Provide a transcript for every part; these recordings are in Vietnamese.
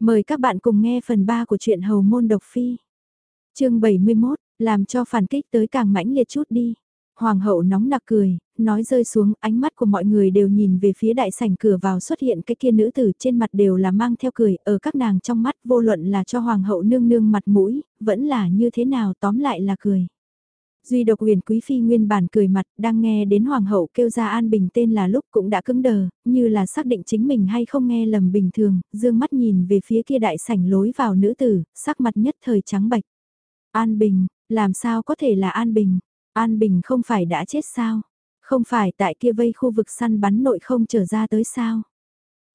Mời các bạn cùng nghe phần 3 của truyện Hầu Môn Độc Phi. chương 71, làm cho phản kích tới càng mãnh liệt chút đi. Hoàng hậu nóng nặc cười, nói rơi xuống, ánh mắt của mọi người đều nhìn về phía đại sảnh cửa vào xuất hiện cái kia nữ tử trên mặt đều là mang theo cười, ở các nàng trong mắt vô luận là cho hoàng hậu nương nương mặt mũi, vẫn là như thế nào tóm lại là cười. Duy độc huyền quý phi nguyên bản cười mặt, đang nghe đến hoàng hậu kêu ra an bình tên là lúc cũng đã cứng đờ, như là xác định chính mình hay không nghe lầm bình thường, dương mắt nhìn về phía kia đại sảnh lối vào nữ tử, sắc mặt nhất thời trắng bạch. An bình, làm sao có thể là an bình? An bình không phải đã chết sao? Không phải tại kia vây khu vực săn bắn nội không trở ra tới sao?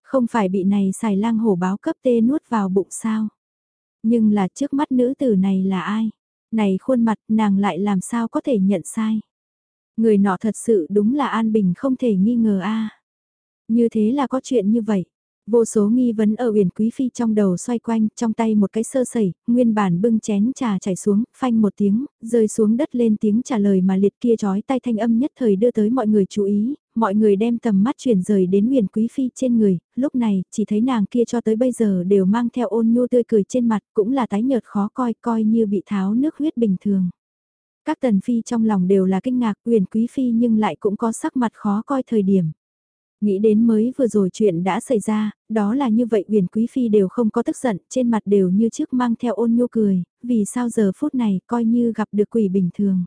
Không phải bị này xài lang hổ báo cấp tê nuốt vào bụng sao? Nhưng là trước mắt nữ tử này là ai? Này khuôn mặt nàng lại làm sao có thể nhận sai. Người nọ thật sự đúng là An Bình không thể nghi ngờ a Như thế là có chuyện như vậy. Vô số nghi vấn ở huyền quý phi trong đầu xoay quanh, trong tay một cái sơ sẩy, nguyên bản bưng chén trà chảy xuống, phanh một tiếng, rơi xuống đất lên tiếng trả lời mà liệt kia chói tay thanh âm nhất thời đưa tới mọi người chú ý, mọi người đem tầm mắt chuyển rời đến huyền quý phi trên người, lúc này chỉ thấy nàng kia cho tới bây giờ đều mang theo ôn nhu tươi cười trên mặt, cũng là tái nhợt khó coi coi như bị tháo nước huyết bình thường. Các tần phi trong lòng đều là kinh ngạc huyền quý phi nhưng lại cũng có sắc mặt khó coi thời điểm. Nghĩ đến mới vừa rồi chuyện đã xảy ra, đó là như vậy huyền quý phi đều không có tức giận, trên mặt đều như trước mang theo ôn nhu cười, vì sao giờ phút này coi như gặp được quỷ bình thường.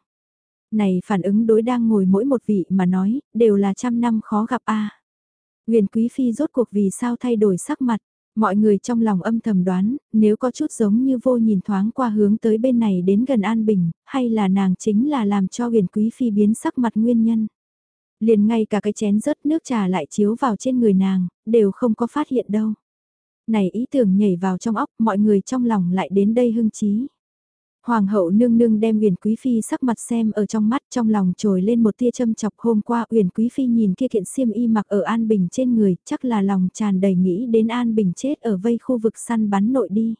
Này phản ứng đối đang ngồi mỗi một vị mà nói, đều là trăm năm khó gặp a Huyền quý phi rốt cuộc vì sao thay đổi sắc mặt, mọi người trong lòng âm thầm đoán, nếu có chút giống như vô nhìn thoáng qua hướng tới bên này đến gần An Bình, hay là nàng chính là làm cho huyền quý phi biến sắc mặt nguyên nhân liền ngay cả cái chén rớt nước trà lại chiếu vào trên người nàng, đều không có phát hiện đâu. Này ý tưởng nhảy vào trong óc, mọi người trong lòng lại đến đây hưng trí. Hoàng hậu nương nương đem Uyển Quý Phi sắc mặt xem ở trong mắt trong lòng trồi lên một tia châm chọc hôm qua Uyển Quý Phi nhìn kia kiện xiêm y mặc ở An Bình trên người chắc là lòng tràn đầy nghĩ đến An Bình chết ở vây khu vực săn bắn nội đi.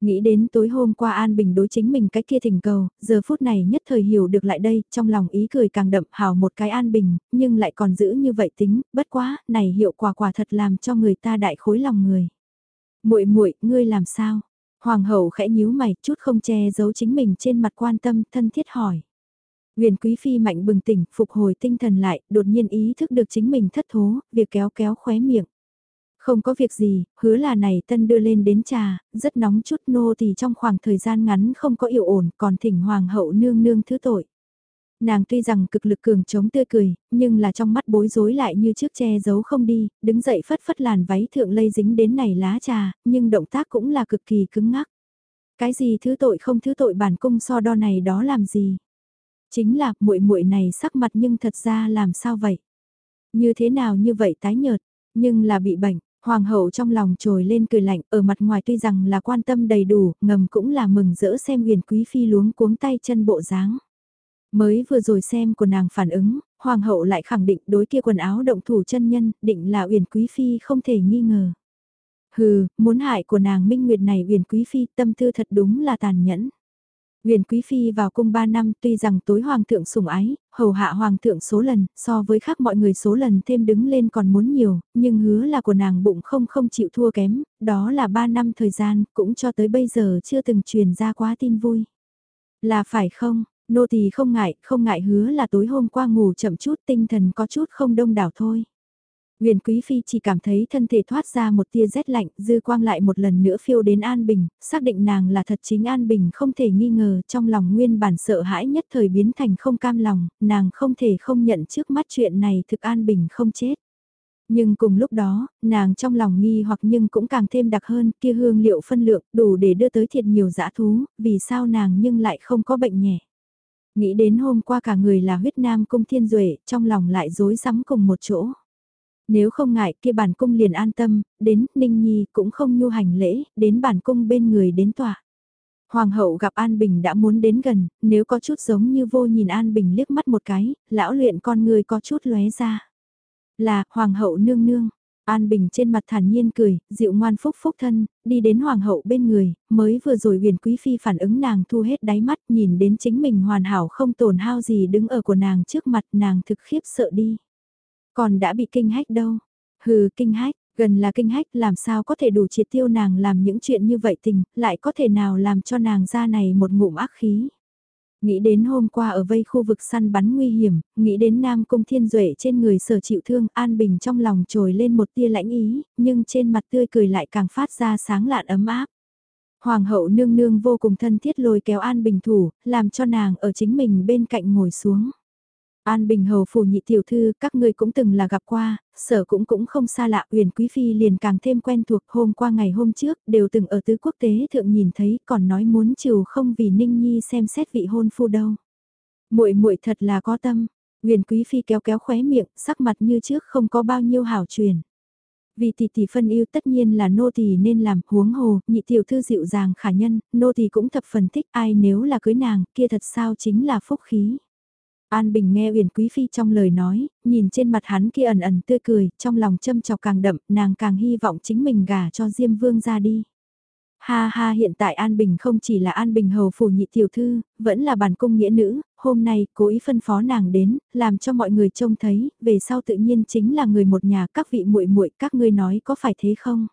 Nghĩ đến tối hôm qua An Bình đối chính mình cái kia thỉnh cầu, giờ phút này nhất thời hiểu được lại đây, trong lòng ý cười càng đậm hào một cái An Bình, nhưng lại còn giữ như vậy tính, bất quá, này hiệu quả quả thật làm cho người ta đại khối lòng người. muội muội ngươi làm sao? Hoàng hậu khẽ nhíu mày, chút không che giấu chính mình trên mặt quan tâm, thân thiết hỏi. Huyền Quý Phi mạnh bừng tỉnh, phục hồi tinh thần lại, đột nhiên ý thức được chính mình thất thố, việc kéo kéo khóe miệng. Không có việc gì, hứa là này tân đưa lên đến trà, rất nóng chút nô thì trong khoảng thời gian ngắn không có yêu ổn còn thỉnh hoàng hậu nương nương thứ tội. Nàng tuy rằng cực lực cường chống tươi cười, nhưng là trong mắt bối rối lại như chiếc che giấu không đi, đứng dậy phất phất làn váy thượng lây dính đến này lá trà, nhưng động tác cũng là cực kỳ cứng ngắc. Cái gì thứ tội không thứ tội bản cung so đo này đó làm gì? Chính là muội muội này sắc mặt nhưng thật ra làm sao vậy? Như thế nào như vậy tái nhợt, nhưng là bị bệnh, Hoàng hậu trong lòng trồi lên cười lạnh, ở mặt ngoài tuy rằng là quan tâm đầy đủ, ngầm cũng là mừng rỡ xem huyền quý phi luống cuống tay chân bộ dáng. Mới vừa rồi xem của nàng phản ứng, hoàng hậu lại khẳng định đối kia quần áo động thủ chân nhân, định là uyển quý phi không thể nghi ngờ. Hừ, muốn hại của nàng minh nguyệt này uyển quý phi tâm tư thật đúng là tàn nhẫn. uyển Quý Phi vào cung 3 năm tuy rằng tối hoàng thượng sủng ái, hầu hạ hoàng thượng số lần, so với khác mọi người số lần thêm đứng lên còn muốn nhiều, nhưng hứa là của nàng bụng không không chịu thua kém, đó là 3 năm thời gian, cũng cho tới bây giờ chưa từng truyền ra quá tin vui. Là phải không, nô tỳ không ngại, không ngại hứa là tối hôm qua ngủ chậm chút tinh thần có chút không đông đảo thôi. Huyền Quý Phi chỉ cảm thấy thân thể thoát ra một tia rét lạnh, dư quang lại một lần nữa phiêu đến An Bình, xác định nàng là thật chính An Bình không thể nghi ngờ trong lòng nguyên bản sợ hãi nhất thời biến thành không cam lòng, nàng không thể không nhận trước mắt chuyện này thực An Bình không chết. Nhưng cùng lúc đó, nàng trong lòng nghi hoặc nhưng cũng càng thêm đặc hơn, kia hương liệu phân lượng đủ để đưa tới thiệt nhiều dã thú, vì sao nàng nhưng lại không có bệnh nhẹ. Nghĩ đến hôm qua cả người là huyết nam cung thiên duệ trong lòng lại rối rắm cùng một chỗ. Nếu không ngại kia bản cung liền an tâm, đến Ninh Nhi cũng không nhu hành lễ, đến bản cung bên người đến tòa. Hoàng hậu gặp An Bình đã muốn đến gần, nếu có chút giống như vô nhìn An Bình liếc mắt một cái, lão luyện con người có chút lóe ra. Là, Hoàng hậu nương nương. An Bình trên mặt thản nhiên cười, dịu ngoan phúc phúc thân, đi đến Hoàng hậu bên người, mới vừa rồi huyền quý phi phản ứng nàng thu hết đáy mắt nhìn đến chính mình hoàn hảo không tổn hao gì đứng ở của nàng trước mặt nàng thực khiếp sợ đi. Còn đã bị kinh hách đâu. Hừ, kinh hách, Gần là kinh hách làm sao có thể đủ triệt tiêu nàng làm những chuyện như vậy tình, lại có thể nào làm cho nàng ra này một ngụm ác khí. Nghĩ đến hôm qua ở vây khu vực săn bắn nguy hiểm, nghĩ đến Nam Cung Thiên Duệ trên người sở chịu thương, An Bình trong lòng trồi lên một tia lãnh ý, nhưng trên mặt tươi cười lại càng phát ra sáng lạn ấm áp. Hoàng hậu nương nương vô cùng thân thiết lôi kéo An Bình thủ, làm cho nàng ở chính mình bên cạnh ngồi xuống. An Bình Hầu phủ nhị tiểu thư, các ngươi cũng từng là gặp qua, sở cũng cũng không xa lạ, Uyển Quý Phi liền càng thêm quen thuộc hôm qua ngày hôm trước, đều từng ở tứ quốc tế thượng nhìn thấy, còn nói muốn trừ không vì Ninh Nhi xem xét vị hôn phu đâu. muội muội thật là có tâm, Uyển Quý Phi kéo kéo khóe miệng, sắc mặt như trước không có bao nhiêu hảo truyền. Vì tỷ tỷ phân yêu tất nhiên là nô tỳ nên làm huống hồ, nhị tiểu thư dịu dàng khả nhân, nô tỳ cũng thập phần thích ai nếu là cưới nàng, kia thật sao chính là phúc khí. An Bình nghe Uyển Quý Phi trong lời nói, nhìn trên mặt hắn kia ẩn ẩn tươi cười, trong lòng châm chọc càng đậm, nàng càng hy vọng chính mình gả cho Diêm Vương ra đi. Ha ha hiện tại An Bình không chỉ là An Bình hầu phủ nhị tiểu thư, vẫn là bản cung nghĩa nữ, hôm nay cố ý phân phó nàng đến, làm cho mọi người trông thấy, về sau tự nhiên chính là người một nhà các vị muội muội các ngươi nói có phải thế không?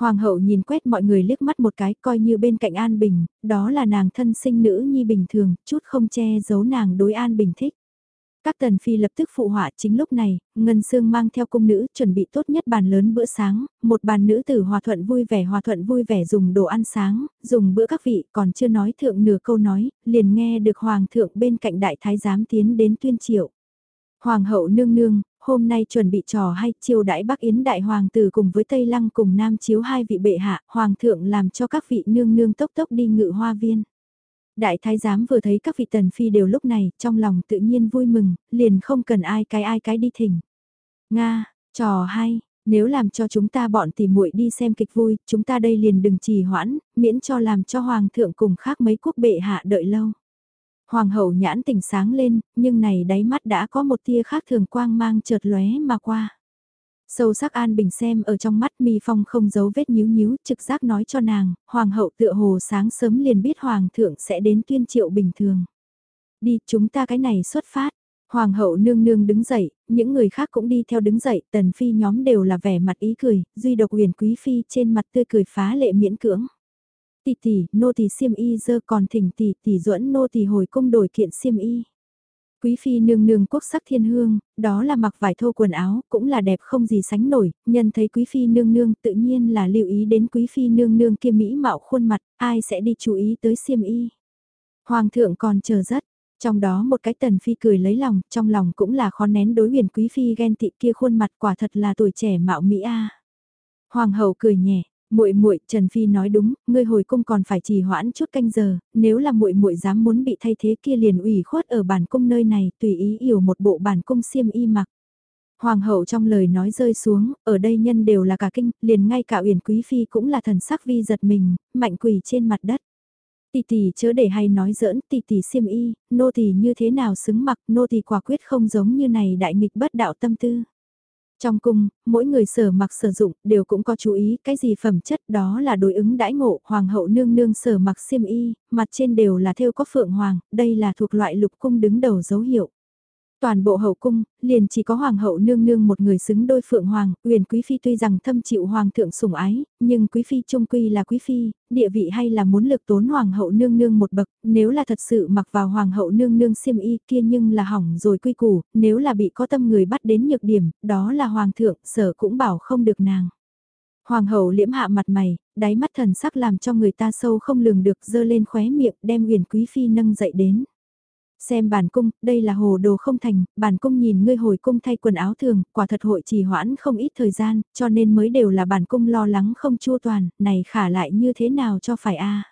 Hoàng hậu nhìn quét mọi người liếc mắt một cái coi như bên cạnh An Bình, đó là nàng thân sinh nữ nhi bình thường, chút không che giấu nàng đối An Bình thích. Các tần phi lập tức phụ họa chính lúc này, Ngân Sương mang theo cung nữ chuẩn bị tốt nhất bàn lớn bữa sáng, một bàn nữ tử hòa thuận vui vẻ hòa thuận vui vẻ dùng đồ ăn sáng, dùng bữa các vị còn chưa nói thượng nửa câu nói, liền nghe được Hoàng thượng bên cạnh đại thái giám tiến đến tuyên triệu. Hoàng hậu nương nương, hôm nay chuẩn bị trò hay chiêu đãi Bắc Yến Đại Hoàng tử cùng với Tây Lăng cùng Nam chiếu hai vị bệ hạ, Hoàng thượng làm cho các vị nương nương tốc tốc đi ngự hoa viên. Đại thái giám vừa thấy các vị tần phi đều lúc này, trong lòng tự nhiên vui mừng, liền không cần ai cái ai cái đi thỉnh. Nga, trò hay, nếu làm cho chúng ta bọn tỉ muội đi xem kịch vui, chúng ta đây liền đừng trì hoãn, miễn cho làm cho hoàng thượng cùng khác mấy quốc bệ hạ đợi lâu. Hoàng hậu nhãn tỉnh sáng lên, nhưng này đáy mắt đã có một tia khác thường quang mang chợt lóe mà qua. Sâu sắc An Bình xem ở trong mắt mi phong không giấu vết nhíu nhíu, trực giác nói cho nàng, hoàng hậu tựa hồ sáng sớm liền biết hoàng thượng sẽ đến tuyên triệu bình thường. Đi, chúng ta cái này xuất phát. Hoàng hậu nương nương đứng dậy, những người khác cũng đi theo đứng dậy, tần phi nhóm đều là vẻ mặt ý cười, duy độc huyền quý phi trên mặt tươi cười phá lệ miễn cưỡng. Tỷ tỷ, nô tỷ xiêm y dơ còn thỉnh tỷ tỷ duẫn nô tỷ hồi cung đổi kiện xiêm y. Quý phi nương nương quốc sắc thiên hương, đó là mặc vải thô quần áo, cũng là đẹp không gì sánh nổi, nhân thấy quý phi nương nương tự nhiên là lưu ý đến quý phi nương nương kia mỹ mạo khuôn mặt, ai sẽ đi chú ý tới xiêm y. Hoàng thượng còn chờ rất, trong đó một cái tần phi cười lấy lòng, trong lòng cũng là khó nén đối huyền quý phi ghen tị kia khuôn mặt quả thật là tuổi trẻ mạo mỹ a. Hoàng hậu cười nhẹ, muội muội Trần Phi nói đúng, ngươi hồi cung còn phải trì hoãn chút canh giờ, nếu là muội muội dám muốn bị thay thế kia liền ủy khuất ở bản cung nơi này, tùy ý yểu một bộ bản cung xiêm y mặc. Hoàng hậu trong lời nói rơi xuống, ở đây nhân đều là cả kinh, liền ngay cả Uyển Quý Phi cũng là thần sắc vi giật mình, mạnh quỳ trên mặt đất. Tỷ tỷ chớ để hay nói giỡn, tỷ tỷ xiêm y, nô tỷ như thế nào xứng mặc, nô tỷ quả quyết không giống như này đại nghịch bất đạo tâm tư. Trong cung, mỗi người sở mặc sử dụng đều cũng có chú ý cái gì phẩm chất đó là đối ứng đãi ngộ hoàng hậu nương nương sở mặc xiêm y, mặt trên đều là theo có phượng hoàng, đây là thuộc loại lục cung đứng đầu dấu hiệu. Toàn bộ hậu cung, liền chỉ có hoàng hậu nương nương một người xứng đôi phượng hoàng, uyển quý phi tuy rằng thâm chịu hoàng thượng sủng ái, nhưng quý phi trung quy là quý phi, địa vị hay là muốn lực tốn hoàng hậu nương nương một bậc, nếu là thật sự mặc vào hoàng hậu nương nương xiêm y kia nhưng là hỏng rồi quy củ, nếu là bị có tâm người bắt đến nhược điểm, đó là hoàng thượng, sở cũng bảo không được nàng. Hoàng hậu liễm hạ mặt mày, đáy mắt thần sắc làm cho người ta sâu không lường được dơ lên khóe miệng đem uyển quý phi nâng dậy đến. Xem bản cung, đây là hồ đồ không thành, bản cung nhìn ngươi hồi cung thay quần áo thường, quả thật hội trì hoãn không ít thời gian, cho nên mới đều là bản cung lo lắng không chua toàn, này khả lại như thế nào cho phải a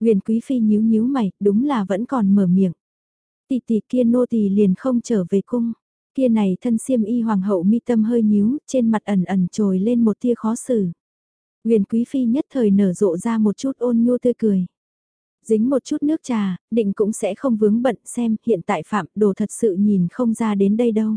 Huyền quý phi nhíu nhíu mày, đúng là vẫn còn mở miệng. Tỷ tỷ kia nô tỳ liền không trở về cung. Kia này thân xiêm y hoàng hậu mi tâm hơi nhíu, trên mặt ẩn ẩn trồi lên một tia khó xử. Huyền quý phi nhất thời nở rộ ra một chút ôn nhu tươi cười dính một chút nước trà, định cũng sẽ không vướng bận xem hiện tại phạm đồ thật sự nhìn không ra đến đây đâu.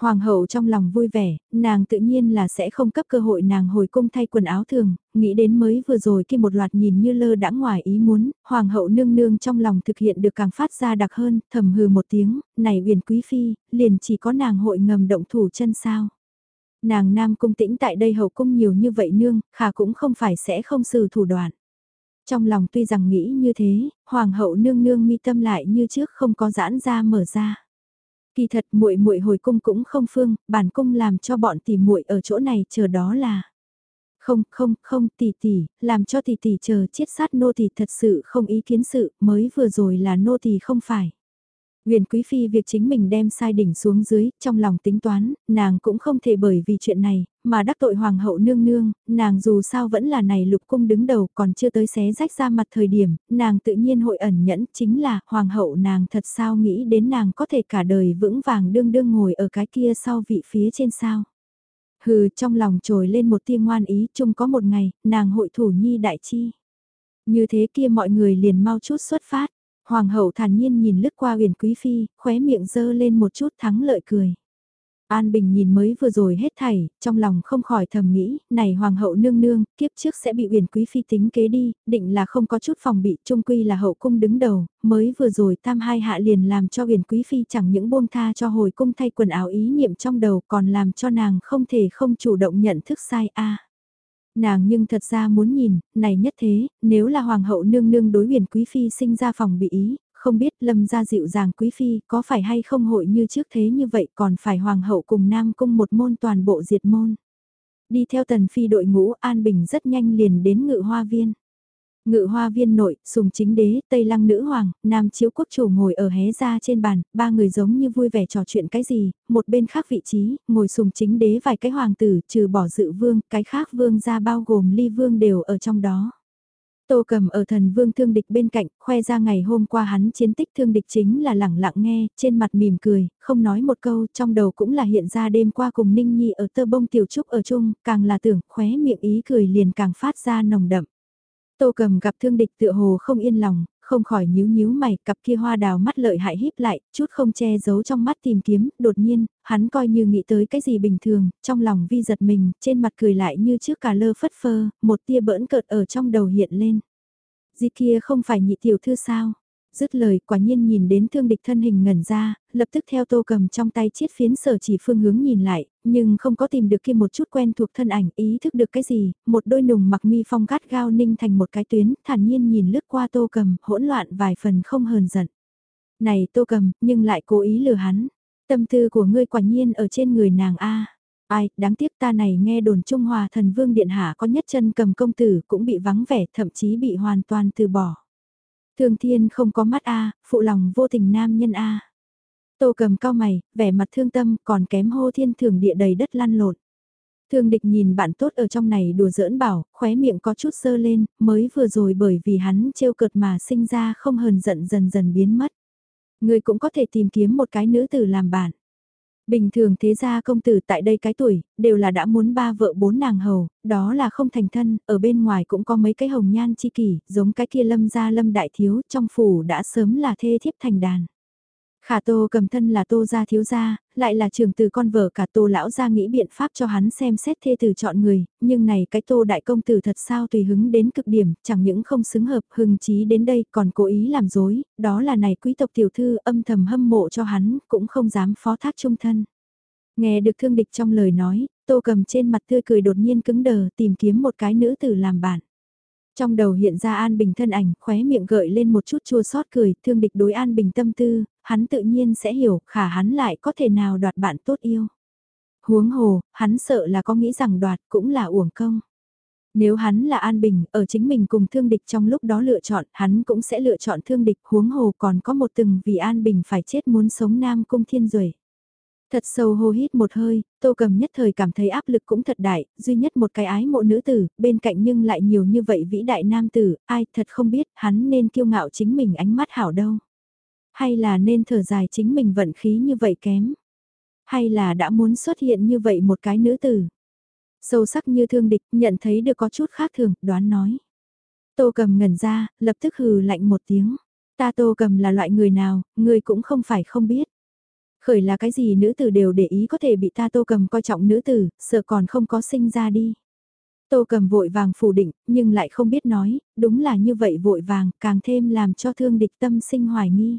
Hoàng hậu trong lòng vui vẻ, nàng tự nhiên là sẽ không cấp cơ hội nàng hồi cung thay quần áo thường, nghĩ đến mới vừa rồi khi một loạt nhìn như lơ đãng ngoài ý muốn, hoàng hậu nương nương trong lòng thực hiện được càng phát ra đặc hơn, thầm hừ một tiếng, này uyển quý phi, liền chỉ có nàng hội ngầm động thủ chân sao. Nàng nam cung tĩnh tại đây hậu cung nhiều như vậy nương, khả cũng không phải sẽ không xử thủ đoạn. Trong lòng tuy rằng nghĩ như thế, hoàng hậu nương nương mi tâm lại như trước không có giãn ra mở ra. Kỳ thật muội muội hồi cung cũng không phương, bản cung làm cho bọn tỷ muội ở chỗ này chờ đó là. Không, không, không, tỷ tỷ, làm cho tỷ tỷ chờ chiết sát nô tỷ thật sự không ý kiến sự, mới vừa rồi là nô tỷ không phải. Huyền Quý Phi việc chính mình đem sai đỉnh xuống dưới, trong lòng tính toán, nàng cũng không thể bởi vì chuyện này, mà đắc tội Hoàng hậu nương nương, nàng dù sao vẫn là này lục cung đứng đầu còn chưa tới xé rách ra mặt thời điểm, nàng tự nhiên hội ẩn nhẫn chính là Hoàng hậu nàng thật sao nghĩ đến nàng có thể cả đời vững vàng đương đương ngồi ở cái kia sau vị phía trên sao. Hừ trong lòng trồi lên một tia ngoan ý chung có một ngày, nàng hội thủ nhi đại chi. Như thế kia mọi người liền mau chút xuất phát. Hoàng hậu thản nhiên nhìn lướt qua huyền quý phi, khóe miệng dơ lên một chút thắng lợi cười. An Bình nhìn mới vừa rồi hết thảy, trong lòng không khỏi thầm nghĩ, này hoàng hậu nương nương, kiếp trước sẽ bị huyền quý phi tính kế đi, định là không có chút phòng bị, trung quy là hậu cung đứng đầu, mới vừa rồi tam hai hạ liền làm cho huyền quý phi chẳng những buông tha cho hồi cung thay quần áo ý niệm trong đầu còn làm cho nàng không thể không chủ động nhận thức sai a. Nàng nhưng thật ra muốn nhìn, này nhất thế, nếu là hoàng hậu nương nương đối huyền quý phi sinh ra phòng bị ý, không biết lâm gia dịu dàng quý phi có phải hay không hội như trước thế như vậy còn phải hoàng hậu cùng nam cung một môn toàn bộ diệt môn. Đi theo tần phi đội ngũ An Bình rất nhanh liền đến ngự hoa viên. Ngự hoa viên nội, sùng chính đế, tây lăng nữ hoàng, nam chiếu quốc chủ ngồi ở hé ra trên bàn, ba người giống như vui vẻ trò chuyện cái gì, một bên khác vị trí, ngồi sùng chính đế vài cái hoàng tử, trừ bỏ dự vương, cái khác vương ra bao gồm ly vương đều ở trong đó. Tô cầm ở thần vương thương địch bên cạnh, khoe ra ngày hôm qua hắn chiến tích thương địch chính là lẳng lặng nghe, trên mặt mỉm cười, không nói một câu, trong đầu cũng là hiện ra đêm qua cùng Ninh Nhi ở tơ bông tiểu trúc ở chung, càng là tưởng khóe miệng ý cười liền càng phát ra nồng đậm. Tô cầm gặp thương địch tựa hồ không yên lòng, không khỏi nhíu nhíu mày, cặp kia hoa đào mắt lợi hại híp lại, chút không che giấu trong mắt tìm kiếm, đột nhiên, hắn coi như nghĩ tới cái gì bình thường, trong lòng vi giật mình, trên mặt cười lại như trước cả lơ phất phơ, một tia bỡn cợt ở trong đầu hiện lên. Di kia không phải nhị tiểu thư sao? Dứt lời quả nhiên nhìn đến thương địch thân hình ngẩn ra, lập tức theo tô cầm trong tay chiết phiến sở chỉ phương hướng nhìn lại, nhưng không có tìm được kia một chút quen thuộc thân ảnh ý thức được cái gì, một đôi nùng mặc mi phong gắt gao ninh thành một cái tuyến, thản nhiên nhìn lướt qua tô cầm, hỗn loạn vài phần không hờn giận. Này tô cầm, nhưng lại cố ý lừa hắn, tâm tư của ngươi quả nhiên ở trên người nàng A. Ai, đáng tiếc ta này nghe đồn Trung Hòa thần vương điện hạ có nhất chân cầm công tử cũng bị vắng vẻ thậm chí bị hoàn toàn từ bỏ. Thương thiên không có mắt A, phụ lòng vô tình nam nhân A. Tô cầm cao mày, vẻ mặt thương tâm còn kém hô thiên thường địa đầy đất lăn lộn. Thương địch nhìn bạn tốt ở trong này đùa giỡn bảo, khóe miệng có chút sơ lên, mới vừa rồi bởi vì hắn trêu cợt mà sinh ra không hờn giận dần dần biến mất. Người cũng có thể tìm kiếm một cái nữ tử làm bạn. Bình thường thế gia công tử tại đây cái tuổi, đều là đã muốn ba vợ bốn nàng hầu, đó là không thành thân, ở bên ngoài cũng có mấy cái hồng nhan chi kỷ, giống cái kia lâm gia lâm đại thiếu, trong phủ đã sớm là thê thiếp thành đàn. Khả tô cầm thân là tô gia thiếu gia, lại là trường từ con vợ cả tô lão gia nghĩ biện pháp cho hắn xem xét thê tử chọn người, nhưng này cái tô đại công tử thật sao tùy hứng đến cực điểm, chẳng những không xứng hợp hưng trí đến đây còn cố ý làm dối, đó là này quý tộc tiểu thư âm thầm hâm mộ cho hắn, cũng không dám phó thác trung thân. Nghe được thương địch trong lời nói, tô cầm trên mặt tươi cười đột nhiên cứng đờ tìm kiếm một cái nữ tử làm bạn. Trong đầu hiện ra An Bình thân ảnh, khóe miệng gợi lên một chút chua xót cười, thương địch đối An Bình tâm tư, hắn tự nhiên sẽ hiểu, khả hắn lại có thể nào đoạt bạn tốt yêu. Huống hồ, hắn sợ là có nghĩ rằng đoạt cũng là uổng công. Nếu hắn là An Bình, ở chính mình cùng thương địch trong lúc đó lựa chọn, hắn cũng sẽ lựa chọn thương địch, huống hồ còn có một từng vì An Bình phải chết muốn sống Nam Cung Thiên Duệ. Thật sâu hô hít một hơi, tô cầm nhất thời cảm thấy áp lực cũng thật đại, duy nhất một cái ái mộ nữ tử, bên cạnh nhưng lại nhiều như vậy vĩ đại nam tử, ai thật không biết hắn nên kiêu ngạo chính mình ánh mắt hảo đâu. Hay là nên thở dài chính mình vận khí như vậy kém. Hay là đã muốn xuất hiện như vậy một cái nữ tử. Sâu sắc như thương địch, nhận thấy được có chút khác thường, đoán nói. Tô cầm ngẩn ra, lập tức hừ lạnh một tiếng. Ta tô cầm là loại người nào, người cũng không phải không biết. Khởi là cái gì nữ tử đều để ý có thể bị ta tô cầm coi trọng nữ tử, sợ còn không có sinh ra đi. Tô cầm vội vàng phủ định, nhưng lại không biết nói, đúng là như vậy vội vàng, càng thêm làm cho thương địch tâm sinh hoài nghi.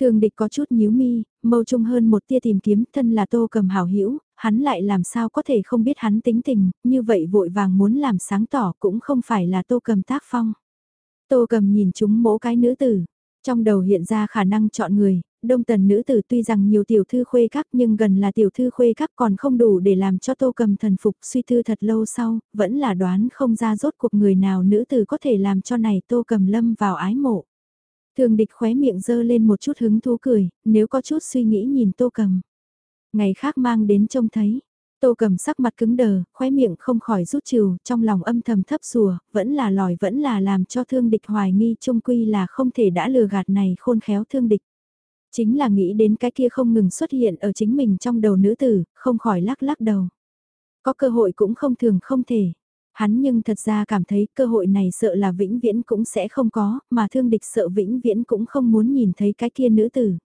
Thương địch có chút nhíu mi, mâu trung hơn một tia tìm kiếm thân là tô cầm hảo hữu hắn lại làm sao có thể không biết hắn tính tình, như vậy vội vàng muốn làm sáng tỏ cũng không phải là tô cầm tác phong. Tô cầm nhìn chúng mỗ cái nữ tử, trong đầu hiện ra khả năng chọn người, đông tần nữ tử tuy rằng nhiều tiểu thư khuê các nhưng gần là tiểu thư khuê các còn không đủ để làm cho tô cầm thần phục suy thư thật lâu sau, vẫn là đoán không ra rốt cuộc người nào nữ tử có thể làm cho này tô cầm lâm vào ái mộ. Thường địch khóe miệng dơ lên một chút hứng thú cười, nếu có chút suy nghĩ nhìn tô cầm. Ngày khác mang đến trông thấy, tô cầm sắc mặt cứng đờ, khóe miệng không khỏi rút trừ, trong lòng âm thầm thấp rùa, vẫn là lòi vẫn là làm cho thương địch hoài nghi trung quy là không thể đã lừa gạt này khôn khéo thương địch. Chính là nghĩ đến cái kia không ngừng xuất hiện ở chính mình trong đầu nữ tử, không khỏi lắc lắc đầu. Có cơ hội cũng không thường không thể. Hắn nhưng thật ra cảm thấy cơ hội này sợ là vĩnh viễn cũng sẽ không có, mà thương địch sợ vĩnh viễn cũng không muốn nhìn thấy cái kia nữ tử.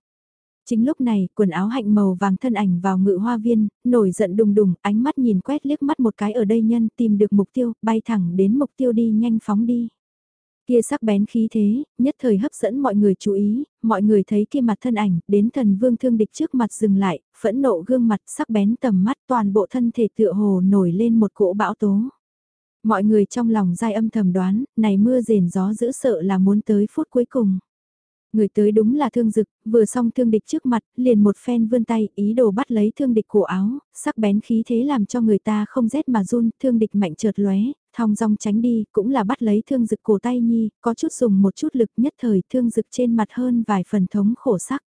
Chính lúc này, quần áo hạnh màu vàng thân ảnh vào ngự hoa viên, nổi giận đùng đùng, ánh mắt nhìn quét liếc mắt một cái ở đây nhân tìm được mục tiêu, bay thẳng đến mục tiêu đi nhanh phóng đi. Kia sắc bén khí thế, nhất thời hấp dẫn mọi người chú ý, mọi người thấy kia mặt thân ảnh, đến thần vương thương địch trước mặt dừng lại, phẫn nộ gương mặt sắc bén tầm mắt toàn bộ thân thể tựa hồ nổi lên một cỗ bão tố. Mọi người trong lòng dai âm thầm đoán, này mưa rền gió dữ sợ là muốn tới phút cuối cùng. Người tới đúng là thương dực, vừa xong thương địch trước mặt, liền một phen vươn tay, ý đồ bắt lấy thương địch cổ áo, sắc bén khí thế làm cho người ta không rét mà run, thương địch mạnh chợt lóe, thong dong tránh đi, cũng là bắt lấy thương dực cổ tay nhi, có chút dùng một chút lực nhất thời thương dực trên mặt hơn vài phần thống khổ sắc.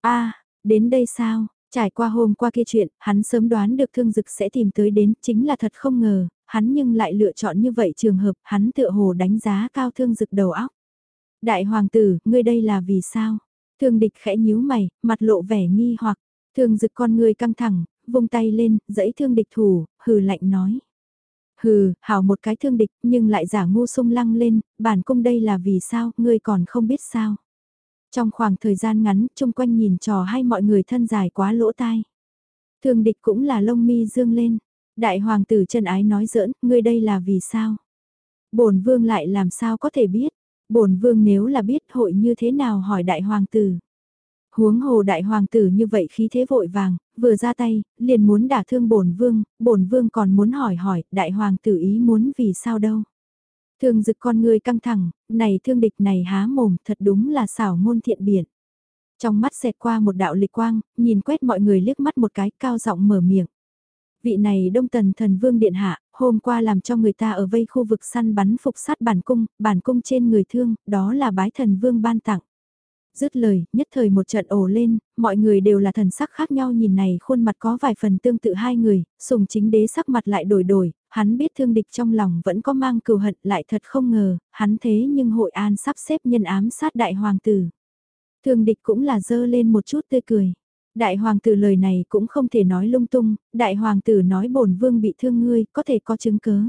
a đến đây sao? Trải qua hôm qua kia chuyện, hắn sớm đoán được thương dực sẽ tìm tới đến, chính là thật không ngờ, hắn nhưng lại lựa chọn như vậy trường hợp, hắn tựa hồ đánh giá cao thương dực đầu óc. Đại hoàng tử, ngươi đây là vì sao? Thương địch khẽ nhíu mày, mặt lộ vẻ nghi hoặc, thương dực con người căng thẳng, vung tay lên, dẫy thương địch thủ, hừ lạnh nói. Hừ, hảo một cái thương địch, nhưng lại giả ngu sung lăng lên, bản cung đây là vì sao, ngươi còn không biết sao. Trong khoảng thời gian ngắn, chung quanh nhìn trò hay mọi người thân dài quá lỗ tai. Thương địch cũng là lông mi dương lên. Đại hoàng tử chân ái nói giỡn, ngươi đây là vì sao? bổn vương lại làm sao có thể biết? bổn vương nếu là biết hội như thế nào hỏi đại hoàng tử. Huống hồ đại hoàng tử như vậy khí thế vội vàng, vừa ra tay, liền muốn đả thương bổn vương, bổn vương còn muốn hỏi hỏi, đại hoàng tử ý muốn vì sao đâu. thường dực con người căng thẳng, này thương địch này há mồm, thật đúng là xảo ngôn thiện biển. Trong mắt xẹt qua một đạo lịch quang, nhìn quét mọi người liếc mắt một cái, cao giọng mở miệng. Vị này đông tần thần vương điện hạ, hôm qua làm cho người ta ở vây khu vực săn bắn phục sát bản cung, bản cung trên người thương, đó là bái thần vương ban tặng. Dứt lời, nhất thời một trận ồ lên, mọi người đều là thần sắc khác nhau nhìn này khuôn mặt có vài phần tương tự hai người, sùng chính đế sắc mặt lại đổi đổi, hắn biết thương địch trong lòng vẫn có mang cừu hận lại thật không ngờ, hắn thế nhưng hội an sắp xếp nhân ám sát đại hoàng tử. Thương địch cũng là dơ lên một chút tươi cười. Đại hoàng tử lời này cũng không thể nói lung tung, đại hoàng tử nói bổn vương bị thương ngươi, có thể có chứng cớ.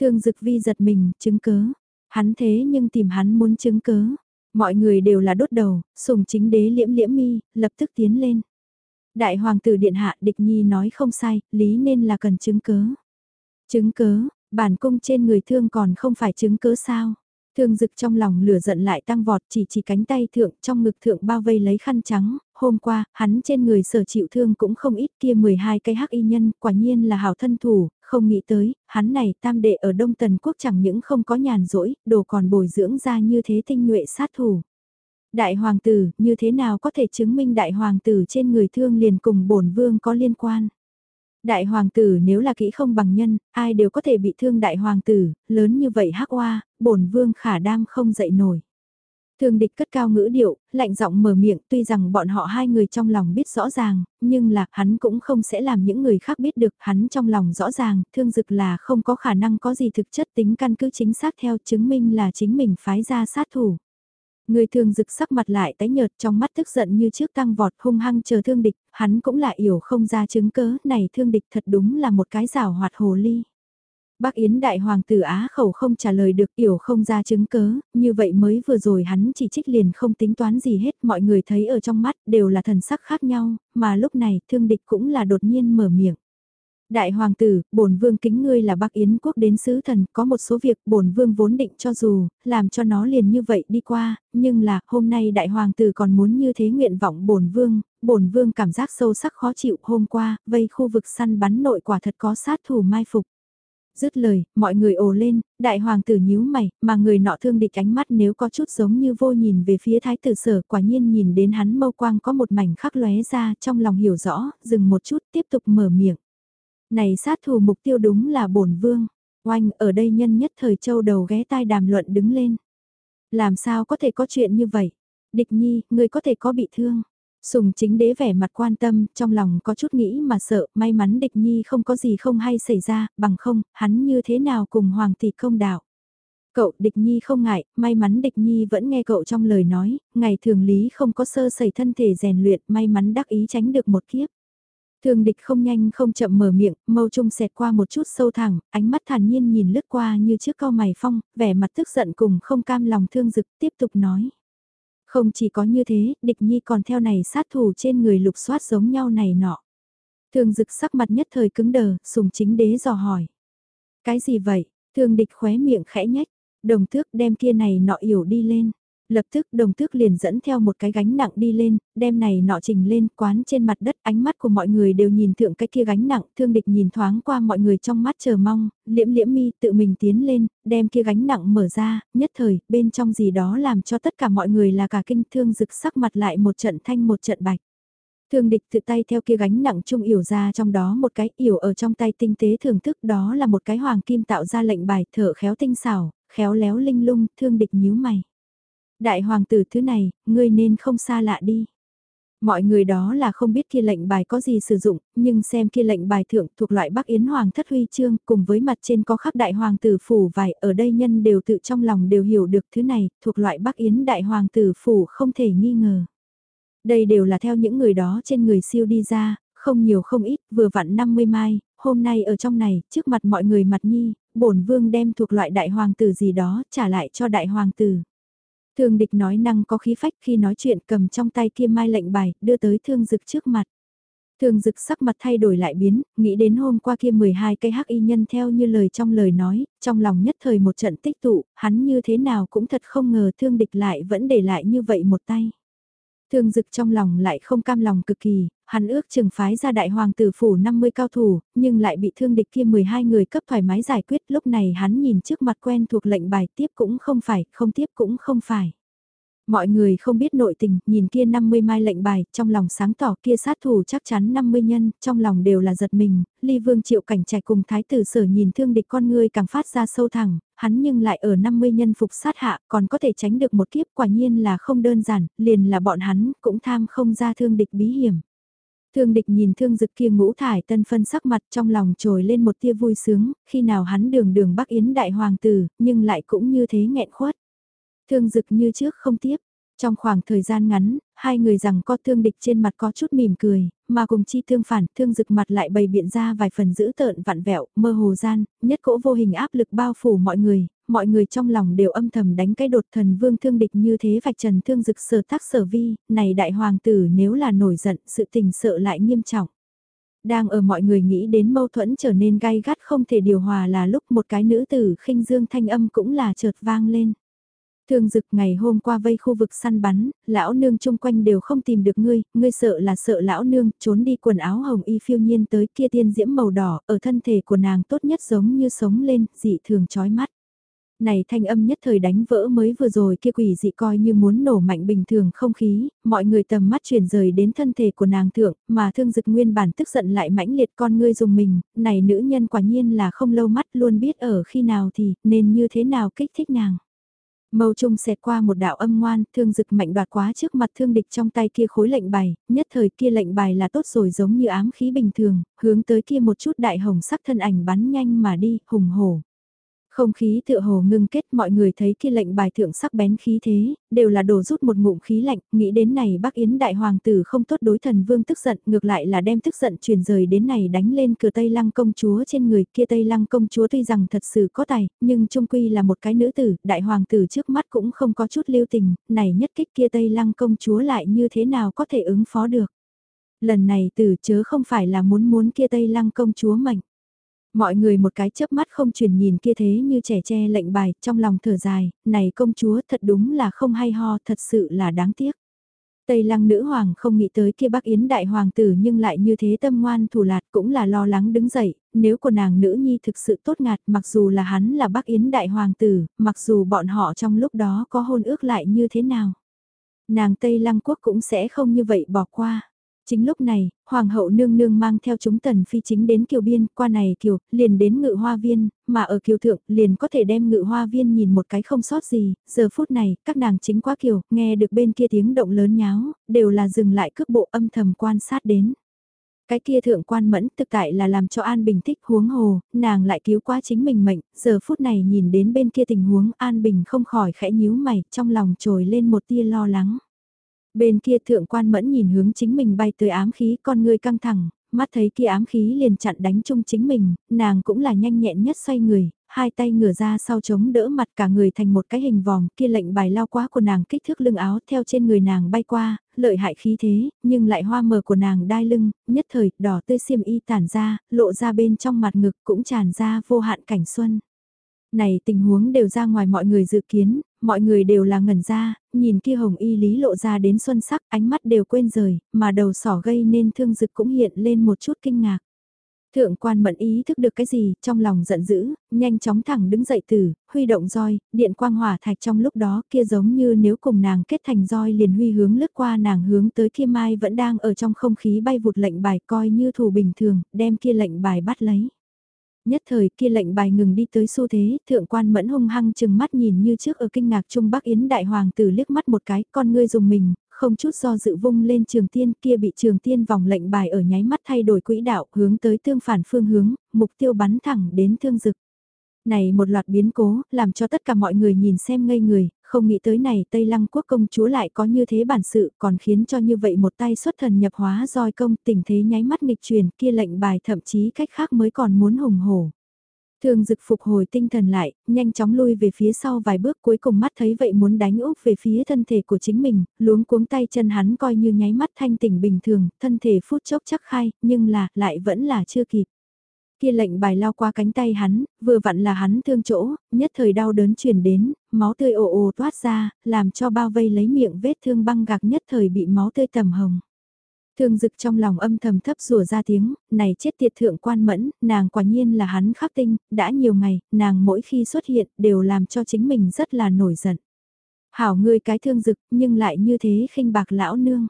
Thương dực vi giật mình, chứng cớ. Hắn thế nhưng tìm hắn muốn chứng cớ. Mọi người đều là đốt đầu, sùng chính đế liễm liễm mi, lập tức tiến lên. Đại hoàng tử điện hạ địch nhi nói không sai, lý nên là cần chứng cớ. Chứng cớ, bản cung trên người thương còn không phải chứng cớ sao. Thương dực trong lòng lửa giận lại tăng vọt chỉ chỉ cánh tay thượng trong ngực thượng bao vây lấy khăn trắng, hôm qua, hắn trên người sở chịu thương cũng không ít kia 12 cây hắc y nhân, quả nhiên là hảo thân thủ, không nghĩ tới, hắn này tam đệ ở Đông Tần Quốc chẳng những không có nhàn rỗi, đồ còn bồi dưỡng ra như thế tinh nhuệ sát thủ. Đại hoàng tử, như thế nào có thể chứng minh đại hoàng tử trên người thương liền cùng bổn vương có liên quan? Đại hoàng tử nếu là kỹ không bằng nhân, ai đều có thể bị thương đại hoàng tử, lớn như vậy hắc oa, bổn vương khả đam không dậy nổi. Thương địch cất cao ngữ điệu, lạnh giọng mở miệng tuy rằng bọn họ hai người trong lòng biết rõ ràng, nhưng là hắn cũng không sẽ làm những người khác biết được hắn trong lòng rõ ràng, thương dực là không có khả năng có gì thực chất tính căn cứ chính xác theo chứng minh là chính mình phái ra sát thủ. Người thường rực sắc mặt lại tái nhợt trong mắt tức giận như trước tăng vọt hung hăng chờ thương địch, hắn cũng là hiểu không ra chứng cớ, này thương địch thật đúng là một cái rào hoạt hồ ly. Bác Yến đại hoàng tử Á khẩu không trả lời được yểu không ra chứng cớ, như vậy mới vừa rồi hắn chỉ trích liền không tính toán gì hết, mọi người thấy ở trong mắt đều là thần sắc khác nhau, mà lúc này thương địch cũng là đột nhiên mở miệng. Đại hoàng tử, bổn vương kính ngươi là Bắc Yến quốc đến sứ thần, có một số việc bổn vương vốn định cho dù, làm cho nó liền như vậy đi qua, nhưng là, hôm nay đại hoàng tử còn muốn như thế nguyện vọng bổn vương, bổn vương cảm giác sâu sắc khó chịu hôm qua, vây khu vực săn bắn nội quả thật có sát thủ mai phục. Dứt lời, mọi người ồ lên, đại hoàng tử nhíu mày, mà người nọ thương địch ánh mắt nếu có chút giống như vô nhìn về phía thái tử sở quả nhiên nhìn đến hắn mâu quang có một mảnh khắc lóe ra trong lòng hiểu rõ, dừng một chút tiếp tục mở miệng. Này sát thủ mục tiêu đúng là bổn vương, oanh ở đây nhân nhất thời châu đầu ghé tai đàm luận đứng lên. Làm sao có thể có chuyện như vậy? Địch nhi, người có thể có bị thương. Sùng chính đế vẻ mặt quan tâm, trong lòng có chút nghĩ mà sợ, may mắn địch nhi không có gì không hay xảy ra, bằng không, hắn như thế nào cùng hoàng tỷ công đạo. Cậu địch nhi không ngại, may mắn địch nhi vẫn nghe cậu trong lời nói, ngày thường lý không có sơ sẩy thân thể rèn luyện, may mắn đắc ý tránh được một kiếp. Thường địch không nhanh không chậm mở miệng, mâu trung xẹt qua một chút sâu thẳng, ánh mắt thản nhiên nhìn lướt qua như trước cao mày phong, vẻ mặt tức giận cùng không cam lòng thương dực tiếp tục nói. Không chỉ có như thế, địch nhi còn theo này sát thủ trên người lục soát giống nhau này nọ. thường dực sắc mặt nhất thời cứng đờ, sùng chính đế dò hỏi. Cái gì vậy? thường địch khóe miệng khẽ nhách, đồng thước đem kia này nọ yểu đi lên. Lập tức đồng tước liền dẫn theo một cái gánh nặng đi lên, đem này nọ trình lên, quán trên mặt đất, ánh mắt của mọi người đều nhìn thượng cái kia gánh nặng, thương địch nhìn thoáng qua mọi người trong mắt chờ mong, liễm liễm mi tự mình tiến lên, đem kia gánh nặng mở ra, nhất thời, bên trong gì đó làm cho tất cả mọi người là cả kinh thương rực sắc mặt lại một trận thanh một trận bạch. Thương địch tự tay theo kia gánh nặng trung yểu ra trong đó một cái yểu ở trong tay tinh tế thưởng thức đó là một cái hoàng kim tạo ra lệnh bài thở khéo tinh xảo, khéo léo linh lung, thương địch nhíu mày. Đại hoàng tử thứ này, ngươi nên không xa lạ đi. Mọi người đó là không biết kia lệnh bài có gì sử dụng, nhưng xem kia lệnh bài thượng thuộc loại Bắc Yến Hoàng thất huy chương cùng với mặt trên có khắc đại hoàng tử phủ vải ở đây nhân đều tự trong lòng đều hiểu được thứ này, thuộc loại Bắc Yến đại hoàng tử phủ không thể nghi ngờ. Đây đều là theo những người đó trên người siêu đi ra, không nhiều không ít, vừa vặn 50 mai, hôm nay ở trong này, trước mặt mọi người mặt nhi, bổn vương đem thuộc loại đại hoàng tử gì đó trả lại cho đại hoàng tử. Thương địch nói năng có khí phách khi nói chuyện cầm trong tay kia mai lệnh bài, đưa tới thương dực trước mặt. Thương dực sắc mặt thay đổi lại biến, nghĩ đến hôm qua kia 12 cây hắc y nhân theo như lời trong lời nói, trong lòng nhất thời một trận tích tụ, hắn như thế nào cũng thật không ngờ thương địch lại vẫn để lại như vậy một tay. Thương dực trong lòng lại không cam lòng cực kỳ, hắn ước chừng phái ra đại hoàng tử phủ 50 cao thủ, nhưng lại bị thương địch kia 12 người cấp thoải mái giải quyết. Lúc này hắn nhìn trước mặt quen thuộc lệnh bài tiếp cũng không phải, không tiếp cũng không phải. Mọi người không biết nội tình, nhìn kia 50 mai lệnh bài, trong lòng sáng tỏ kia sát thủ chắc chắn 50 nhân, trong lòng đều là giật mình, ly vương triệu cảnh trẻ cùng thái tử sở nhìn thương địch con người càng phát ra sâu thẳng, hắn nhưng lại ở 50 nhân phục sát hạ, còn có thể tránh được một kiếp quả nhiên là không đơn giản, liền là bọn hắn cũng tham không ra thương địch bí hiểm. Thương địch nhìn thương dực kia ngũ thải tân phân sắc mặt trong lòng trồi lên một tia vui sướng, khi nào hắn đường đường Bắc Yến đại hoàng tử, nhưng lại cũng như thế nghẹn khuất. Thương dực như trước không tiếp. Trong khoảng thời gian ngắn, hai người rằng có thương địch trên mặt có chút mỉm cười, mà cùng chi thương phản, thương dực mặt lại bày biện ra vài phần dữ tợn vặn vẹo, mơ hồ gian, nhất cỗ vô hình áp lực bao phủ mọi người, mọi người trong lòng đều âm thầm đánh cái đột thần vương thương địch như thế vạch trần thương dực sở tác sở vi, này đại hoàng tử nếu là nổi giận sự tình sợ lại nghiêm trọng. Đang ở mọi người nghĩ đến mâu thuẫn trở nên gai gắt không thể điều hòa là lúc một cái nữ tử khinh dương thanh âm cũng là chợt vang lên. Thương dực ngày hôm qua vây khu vực săn bắn, lão nương chung quanh đều không tìm được ngươi, ngươi sợ là sợ lão nương, trốn đi quần áo hồng y phiêu nhiên tới kia tiên diễm màu đỏ, ở thân thể của nàng tốt nhất giống như sống lên, dị thường chói mắt này thanh âm nhất thời đánh vỡ mới vừa rồi kia quỷ dị coi như muốn nổ mạnh bình thường không khí, mọi người tầm mắt chuyển rời đến thân thể của nàng thượng, mà thương dực nguyên bản tức giận lại mãnh liệt con ngươi dùng mình, này nữ nhân quả nhiên là không lâu mắt luôn biết ở khi nào thì, nên như thế nào kích thích nàng. Mâu trung xẹt qua một đạo âm ngoan, thương dực mạnh đoạt quá trước mặt thương địch trong tay kia khối lệnh bài, nhất thời kia lệnh bài là tốt rồi giống như ám khí bình thường, hướng tới kia một chút đại hồng sắc thân ảnh bắn nhanh mà đi, hùng hổ. Không khí tựa hồ ngưng kết mọi người thấy kia lệnh bài thượng sắc bén khí thế, đều là đổ rút một ngụm khí lạnh, nghĩ đến này Bắc Yến đại hoàng tử không tốt đối thần vương tức giận, ngược lại là đem tức giận truyền rời đến này đánh lên cửa Tây Lăng công chúa trên người kia Tây Lăng công chúa tuy rằng thật sự có tài, nhưng trung quy là một cái nữ tử, đại hoàng tử trước mắt cũng không có chút lưu tình, này nhất kích kia Tây Lăng công chúa lại như thế nào có thể ứng phó được. Lần này tử chớ không phải là muốn muốn kia Tây Lăng công chúa mệnh Mọi người một cái chớp mắt không truyền nhìn kia thế như trẻ tre lệnh bài, trong lòng thở dài, này công chúa thật đúng là không hay ho, thật sự là đáng tiếc. Tây lăng nữ hoàng không nghĩ tới kia Bắc Yến đại hoàng tử nhưng lại như thế tâm ngoan thủ lạt cũng là lo lắng đứng dậy, nếu của nàng nữ nhi thực sự tốt ngạt mặc dù là hắn là Bắc Yến đại hoàng tử, mặc dù bọn họ trong lúc đó có hôn ước lại như thế nào. Nàng Tây lăng quốc cũng sẽ không như vậy bỏ qua. Chính lúc này, Hoàng hậu nương nương mang theo chúng tần phi chính đến kiều biên, qua này kiều, liền đến ngự hoa viên, mà ở kiều thượng, liền có thể đem ngự hoa viên nhìn một cái không sót gì, giờ phút này, các nàng chính quá kiều, nghe được bên kia tiếng động lớn nháo, đều là dừng lại cước bộ âm thầm quan sát đến. Cái kia thượng quan mẫn thực tại là làm cho An Bình thích huống hồ, nàng lại cứu qua chính mình mệnh, giờ phút này nhìn đến bên kia tình huống An Bình không khỏi khẽ nhíu mày, trong lòng trồi lên một tia lo lắng. Bên kia thượng quan mẫn nhìn hướng chính mình bay tới ám khí con người căng thẳng, mắt thấy kia ám khí liền chặn đánh chung chính mình, nàng cũng là nhanh nhẹn nhất xoay người, hai tay ngửa ra sau chống đỡ mặt cả người thành một cái hình vòng kia lệnh bài lao quá của nàng kích thước lưng áo theo trên người nàng bay qua, lợi hại khí thế, nhưng lại hoa mờ của nàng đai lưng, nhất thời đỏ tươi xiêm y tản ra, lộ ra bên trong mặt ngực cũng tràn ra vô hạn cảnh xuân. Này tình huống đều ra ngoài mọi người dự kiến, mọi người đều là ngẩn ra, nhìn kia hồng y lý lộ ra đến xuân sắc, ánh mắt đều quên rời, mà đầu sỏ gây nên thương dực cũng hiện lên một chút kinh ngạc. Thượng quan mẫn ý thức được cái gì, trong lòng giận dữ, nhanh chóng thẳng đứng dậy từ, huy động roi, điện quang hỏa thạch trong lúc đó kia giống như nếu cùng nàng kết thành roi liền huy hướng lướt qua nàng hướng tới kia mai vẫn đang ở trong không khí bay vụt lệnh bài coi như thù bình thường, đem kia lệnh bài bắt lấy. Nhất thời kia lệnh bài ngừng đi tới xu thế, thượng quan mẫn hung hăng chừng mắt nhìn như trước ở kinh ngạc Trung Bắc Yến Đại Hoàng tử liếc mắt một cái, con ngươi dùng mình, không chút do dự vung lên trường tiên kia bị trường tiên vòng lệnh bài ở nháy mắt thay đổi quỹ đạo hướng tới tương phản phương hướng, mục tiêu bắn thẳng đến thương dực. Này một loạt biến cố, làm cho tất cả mọi người nhìn xem ngây người, không nghĩ tới này Tây Lăng quốc công chúa lại có như thế bản sự, còn khiến cho như vậy một tay xuất thần nhập hóa roi công tình thế nháy mắt nghịch truyền kia lệnh bài thậm chí cách khác mới còn muốn hùng hổ. Thường dực phục hồi tinh thần lại, nhanh chóng lui về phía sau vài bước cuối cùng mắt thấy vậy muốn đánh úp về phía thân thể của chính mình, luống cuống tay chân hắn coi như nháy mắt thanh tỉnh bình thường, thân thể phút chốc chắc khai, nhưng là, lại vẫn là chưa kịp. Kia lệnh bài lao qua cánh tay hắn, vừa vặn là hắn thương chỗ, nhất thời đau đớn truyền đến, máu tươi ồ ồ toát ra, làm cho bao vây lấy miệng vết thương băng gạc nhất thời bị máu tươi tầm hồng. Thương dực trong lòng âm thầm thấp rùa ra tiếng, này chết tiệt thượng quan mẫn, nàng quả nhiên là hắn khắc tinh, đã nhiều ngày, nàng mỗi khi xuất hiện đều làm cho chính mình rất là nổi giận. Hảo ngươi cái thương dực nhưng lại như thế khinh bạc lão nương.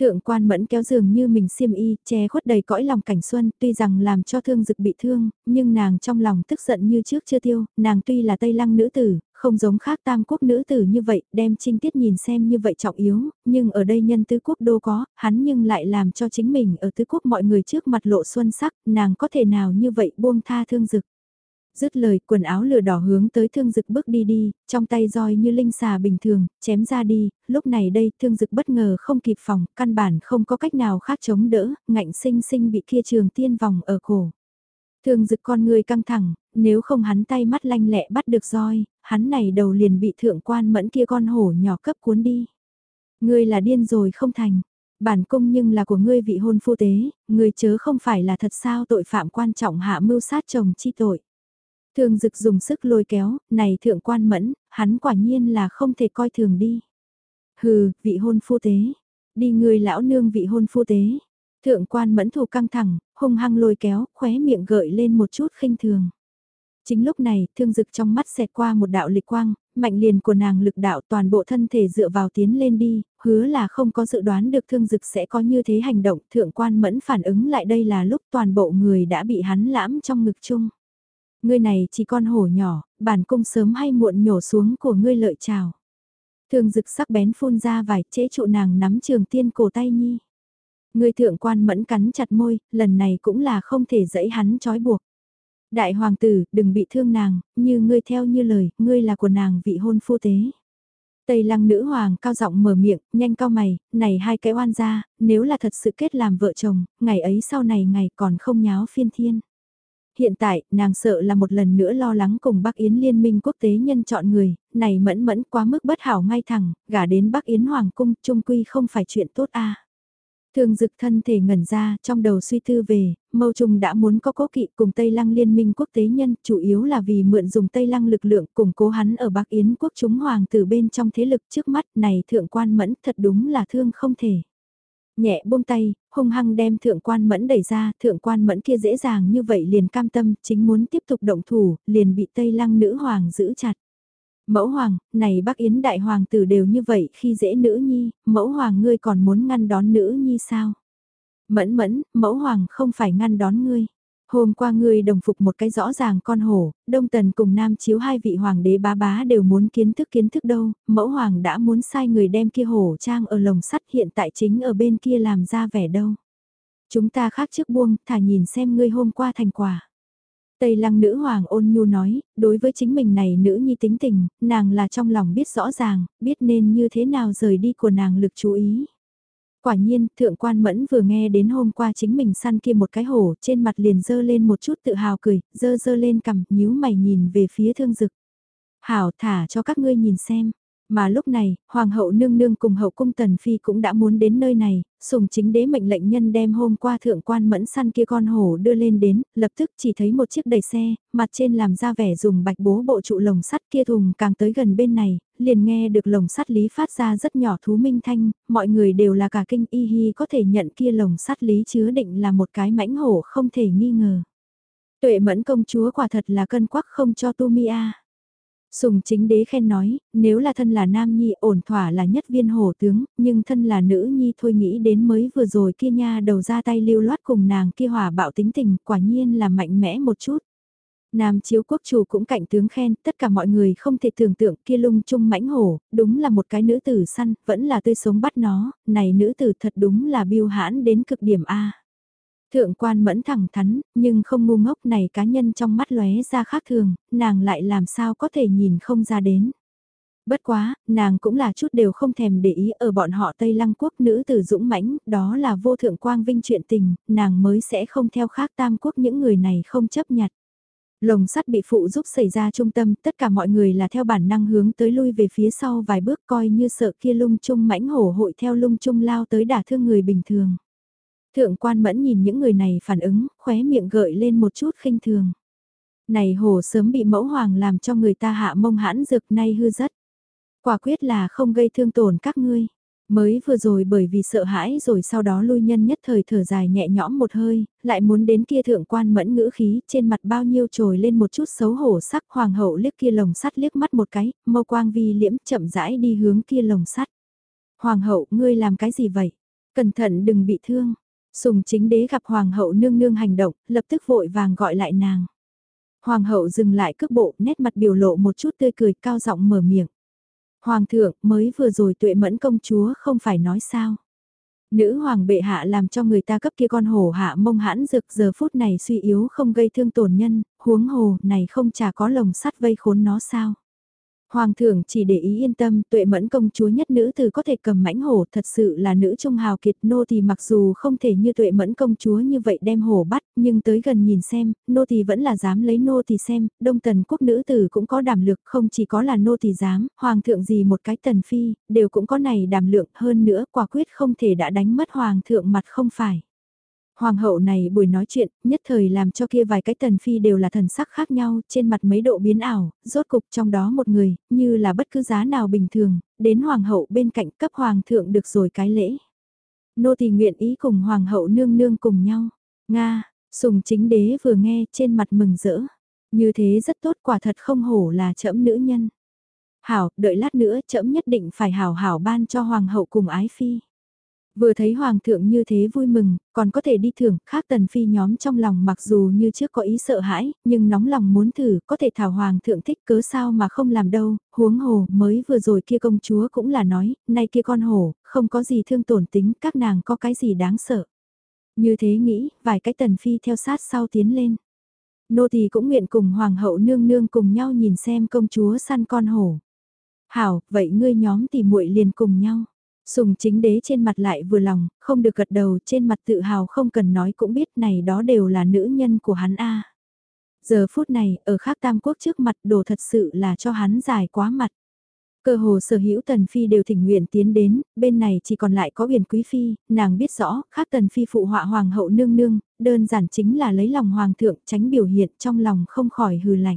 Thượng quan mẫn kéo giường như mình xiêm y, che khuất đầy cõi lòng cảnh xuân, tuy rằng làm cho thương dực bị thương, nhưng nàng trong lòng tức giận như trước chưa tiêu, nàng tuy là Tây Lăng nữ tử, không giống khác tam quốc nữ tử như vậy, đem trinh tiết nhìn xem như vậy trọng yếu, nhưng ở đây nhân tứ quốc đô có, hắn nhưng lại làm cho chính mình ở tứ quốc mọi người trước mặt lộ xuân sắc, nàng có thể nào như vậy buông tha thương dực. Dứt lời quần áo lửa đỏ hướng tới thương dực bước đi đi, trong tay roi như linh xà bình thường, chém ra đi, lúc này đây thương dực bất ngờ không kịp phòng, căn bản không có cách nào khác chống đỡ, ngạnh sinh sinh bị kia trường tiên vòng ở cổ. Thương dực con người căng thẳng, nếu không hắn tay mắt lanh lẹ bắt được roi, hắn này đầu liền bị thượng quan mẫn kia con hổ nhỏ cấp cuốn đi. Ngươi là điên rồi không thành, bản cung nhưng là của ngươi vị hôn phu tế, ngươi chớ không phải là thật sao tội phạm quan trọng hạ mưu sát chồng chi tội. Thường dực dùng sức lôi kéo, này thượng quan mẫn, hắn quả nhiên là không thể coi thường đi. Hừ, vị hôn phu tế. Đi người lão nương vị hôn phu tế. Thượng quan mẫn thù căng thẳng, hung hăng lôi kéo, khóe miệng gợi lên một chút khinh thường. Chính lúc này, thương dực trong mắt xẹt qua một đạo lịch quang, mạnh liền của nàng lực đạo toàn bộ thân thể dựa vào tiến lên đi, hứa là không có dự đoán được thương dực sẽ có như thế hành động. Thượng quan mẫn phản ứng lại đây là lúc toàn bộ người đã bị hắn lãm trong ngực chung. Ngươi này chỉ con hổ nhỏ, bản cung sớm hay muộn nhổ xuống của ngươi lợi trào. Thường dực sắc bén phun ra vài chế trụ nàng nắm trường tiên cổ tay nhi. Ngươi thượng quan mẫn cắn chặt môi, lần này cũng là không thể dẫy hắn trói buộc. Đại hoàng tử, đừng bị thương nàng, như ngươi theo như lời, ngươi là của nàng vị hôn phu tế. Tây lăng nữ hoàng cao giọng mở miệng, nhanh cao mày, này hai cái oan gia, nếu là thật sự kết làm vợ chồng, ngày ấy sau này ngày còn không nháo phiên thiên hiện tại, nàng sợ là một lần nữa lo lắng cùng Bắc Yến liên minh quốc tế nhân chọn người, này mẫn mẫn quá mức bất hảo ngay thẳng, gả đến Bắc Yến Hoàng cung trung quy không phải chuyện tốt a thường dực thân thể ngẩn ra, trong đầu suy tư về, Mâu Trung đã muốn có cố kỵ cùng Tây Lăng liên minh quốc tế nhân, chủ yếu là vì mượn dùng Tây Lăng lực lượng củng cố hắn ở Bắc Yến quốc chúng hoàng từ bên trong thế lực trước mắt này thượng quan mẫn thật đúng là thương không thể. Nhẹ buông tay, hung hăng đem thượng quan mẫn đẩy ra, thượng quan mẫn kia dễ dàng như vậy liền cam tâm, chính muốn tiếp tục động thủ, liền bị Tây Lăng nữ hoàng giữ chặt. Mẫu hoàng, này bác Yến đại hoàng tử đều như vậy khi dễ nữ nhi, mẫu hoàng ngươi còn muốn ngăn đón nữ nhi sao? Mẫn mẫn, mẫu hoàng không phải ngăn đón ngươi. Hôm qua ngươi đồng phục một cái rõ ràng con hổ, Đông Tần cùng Nam Chiếu hai vị hoàng đế bá bá đều muốn kiến thức kiến thức đâu, mẫu hoàng đã muốn sai người đem kia hổ trang ở lồng sắt hiện tại chính ở bên kia làm ra vẻ đâu. Chúng ta khác trước buông, thả nhìn xem ngươi hôm qua thành quả. Tây lăng nữ hoàng ôn nhu nói, đối với chính mình này nữ nhi tính tình, nàng là trong lòng biết rõ ràng, biết nên như thế nào rời đi của nàng lực chú ý. Quả nhiên, thượng quan mẫn vừa nghe đến hôm qua chính mình săn kia một cái hổ trên mặt liền dơ lên một chút tự hào cười, dơ dơ lên cằm, nhíu mày nhìn về phía thương dực. Hảo thả cho các ngươi nhìn xem, mà lúc này, Hoàng hậu nương nương cùng hậu cung tần phi cũng đã muốn đến nơi này, sùng chính đế mệnh lệnh nhân đem hôm qua thượng quan mẫn săn kia con hổ đưa lên đến, lập tức chỉ thấy một chiếc đầy xe, mặt trên làm ra vẻ dùng bạch bố bộ trụ lồng sắt kia thùng càng tới gần bên này, liền nghe được lồng sắt lý phát ra rất nhỏ thú minh thanh, mọi người đều là cả kinh y hi có thể nhận kia lồng sắt lý chứa định là một cái mãnh hổ không thể nghi ngờ. Tuệ mẫn công chúa quả thật là cân quắc không cho tu mi a Sùng chính đế khen nói, nếu là thân là nam nhi ổn thỏa là nhất viên hổ tướng, nhưng thân là nữ nhi thôi nghĩ đến mới vừa rồi kia nha đầu ra tay lưu loát cùng nàng kia hỏa bạo tính tình quả nhiên là mạnh mẽ một chút. Nam chiếu quốc chủ cũng cạnh tướng khen, tất cả mọi người không thể tưởng tượng kia lung trung mãnh hổ, đúng là một cái nữ tử săn, vẫn là tươi sống bắt nó, này nữ tử thật đúng là biêu hãn đến cực điểm A. Thượng quan mẫn thẳng thắn, nhưng không ngu ngốc này cá nhân trong mắt lóe ra khác thường, nàng lại làm sao có thể nhìn không ra đến. Bất quá, nàng cũng là chút đều không thèm để ý ở bọn họ Tây Lăng quốc nữ tử dũng mãnh, đó là vô thượng quang vinh chuyện tình, nàng mới sẽ không theo khác tam quốc những người này không chấp nhặt. Lồng sắt bị phụ giúp xảy ra trung tâm, tất cả mọi người là theo bản năng hướng tới lui về phía sau vài bước coi như sợ kia lung trung mãnh hổ hội theo lung trung lao tới đả thương người bình thường. Thượng quan mẫn nhìn những người này phản ứng, khóe miệng gợi lên một chút khinh thường. Này hồ sớm bị mẫu hoàng làm cho người ta hạ mông hãn dược nay hư rất. Quả quyết là không gây thương tổn các ngươi. Mới vừa rồi bởi vì sợ hãi rồi sau đó lui nhân nhất thời thở dài nhẹ nhõm một hơi, lại muốn đến kia thượng quan mẫn ngữ khí, trên mặt bao nhiêu trồi lên một chút xấu hổ sắc hoàng hậu liếc kia lồng sắt liếc mắt một cái, mâu quang vi liễm chậm rãi đi hướng kia lồng sắt. Hoàng hậu, ngươi làm cái gì vậy? Cẩn thận đừng bị thương. Sùng chính đế gặp hoàng hậu nương nương hành động, lập tức vội vàng gọi lại nàng. Hoàng hậu dừng lại cước bộ, nét mặt biểu lộ một chút tươi cười cao giọng mở miệng. Hoàng thượng, mới vừa rồi tuệ mẫn công chúa không phải nói sao. Nữ hoàng bệ hạ làm cho người ta cấp kia con hổ hạ mông hãn rực giờ phút này suy yếu không gây thương tổn nhân, huống hồ này không chả có lồng sắt vây khốn nó sao. Hoàng thượng chỉ để ý yên tâm, tuệ mẫn công chúa nhất nữ từ có thể cầm mãnh hổ thật sự là nữ trung hào kiệt nô thì mặc dù không thể như tuệ mẫn công chúa như vậy đem hổ bắt, nhưng tới gần nhìn xem, nô thì vẫn là dám lấy nô thì xem, đông tần quốc nữ tử cũng có đảm lực không chỉ có là nô thì dám, hoàng thượng gì một cái tần phi, đều cũng có này đảm lượng hơn nữa quả quyết không thể đã đánh mất hoàng thượng mặt không phải. Hoàng hậu này buổi nói chuyện, nhất thời làm cho kia vài cái tần phi đều là thần sắc khác nhau, trên mặt mấy độ biến ảo, rốt cục trong đó một người, như là bất cứ giá nào bình thường, đến hoàng hậu bên cạnh cấp hoàng thượng được rồi cái lễ. Nô tỳ nguyện ý cùng hoàng hậu nương nương cùng nhau. Nga, sùng chính đế vừa nghe trên mặt mừng rỡ. Như thế rất tốt quả thật không hổ là trẫm nữ nhân. Hảo, đợi lát nữa trẫm nhất định phải hảo hảo ban cho hoàng hậu cùng ái phi. Vừa thấy hoàng thượng như thế vui mừng, còn có thể đi thưởng, khác tần phi nhóm trong lòng mặc dù như trước có ý sợ hãi, nhưng nóng lòng muốn thử, có thể thảo hoàng thượng thích cớ sao mà không làm đâu, huống hồ, mới vừa rồi kia công chúa cũng là nói, nay kia con hổ, không có gì thương tổn tính, các nàng có cái gì đáng sợ. Như thế nghĩ, vài cái tần phi theo sát sau tiến lên. Nô tỳ cũng nguyện cùng hoàng hậu nương nương cùng nhau nhìn xem công chúa săn con hổ. Hảo, vậy ngươi nhóm thì muội liền cùng nhau. Sùng chính đế trên mặt lại vừa lòng, không được gật đầu trên mặt tự hào không cần nói cũng biết này đó đều là nữ nhân của hắn a. Giờ phút này, ở khác tam quốc trước mặt đồ thật sự là cho hắn dài quá mặt. Cơ hồ sở hữu Tần Phi đều thỉnh nguyện tiến đến, bên này chỉ còn lại có huyền quý phi, nàng biết rõ, khác Tần Phi phụ họa hoàng hậu nương nương, đơn giản chính là lấy lòng hoàng thượng tránh biểu hiện trong lòng không khỏi hừ lạnh.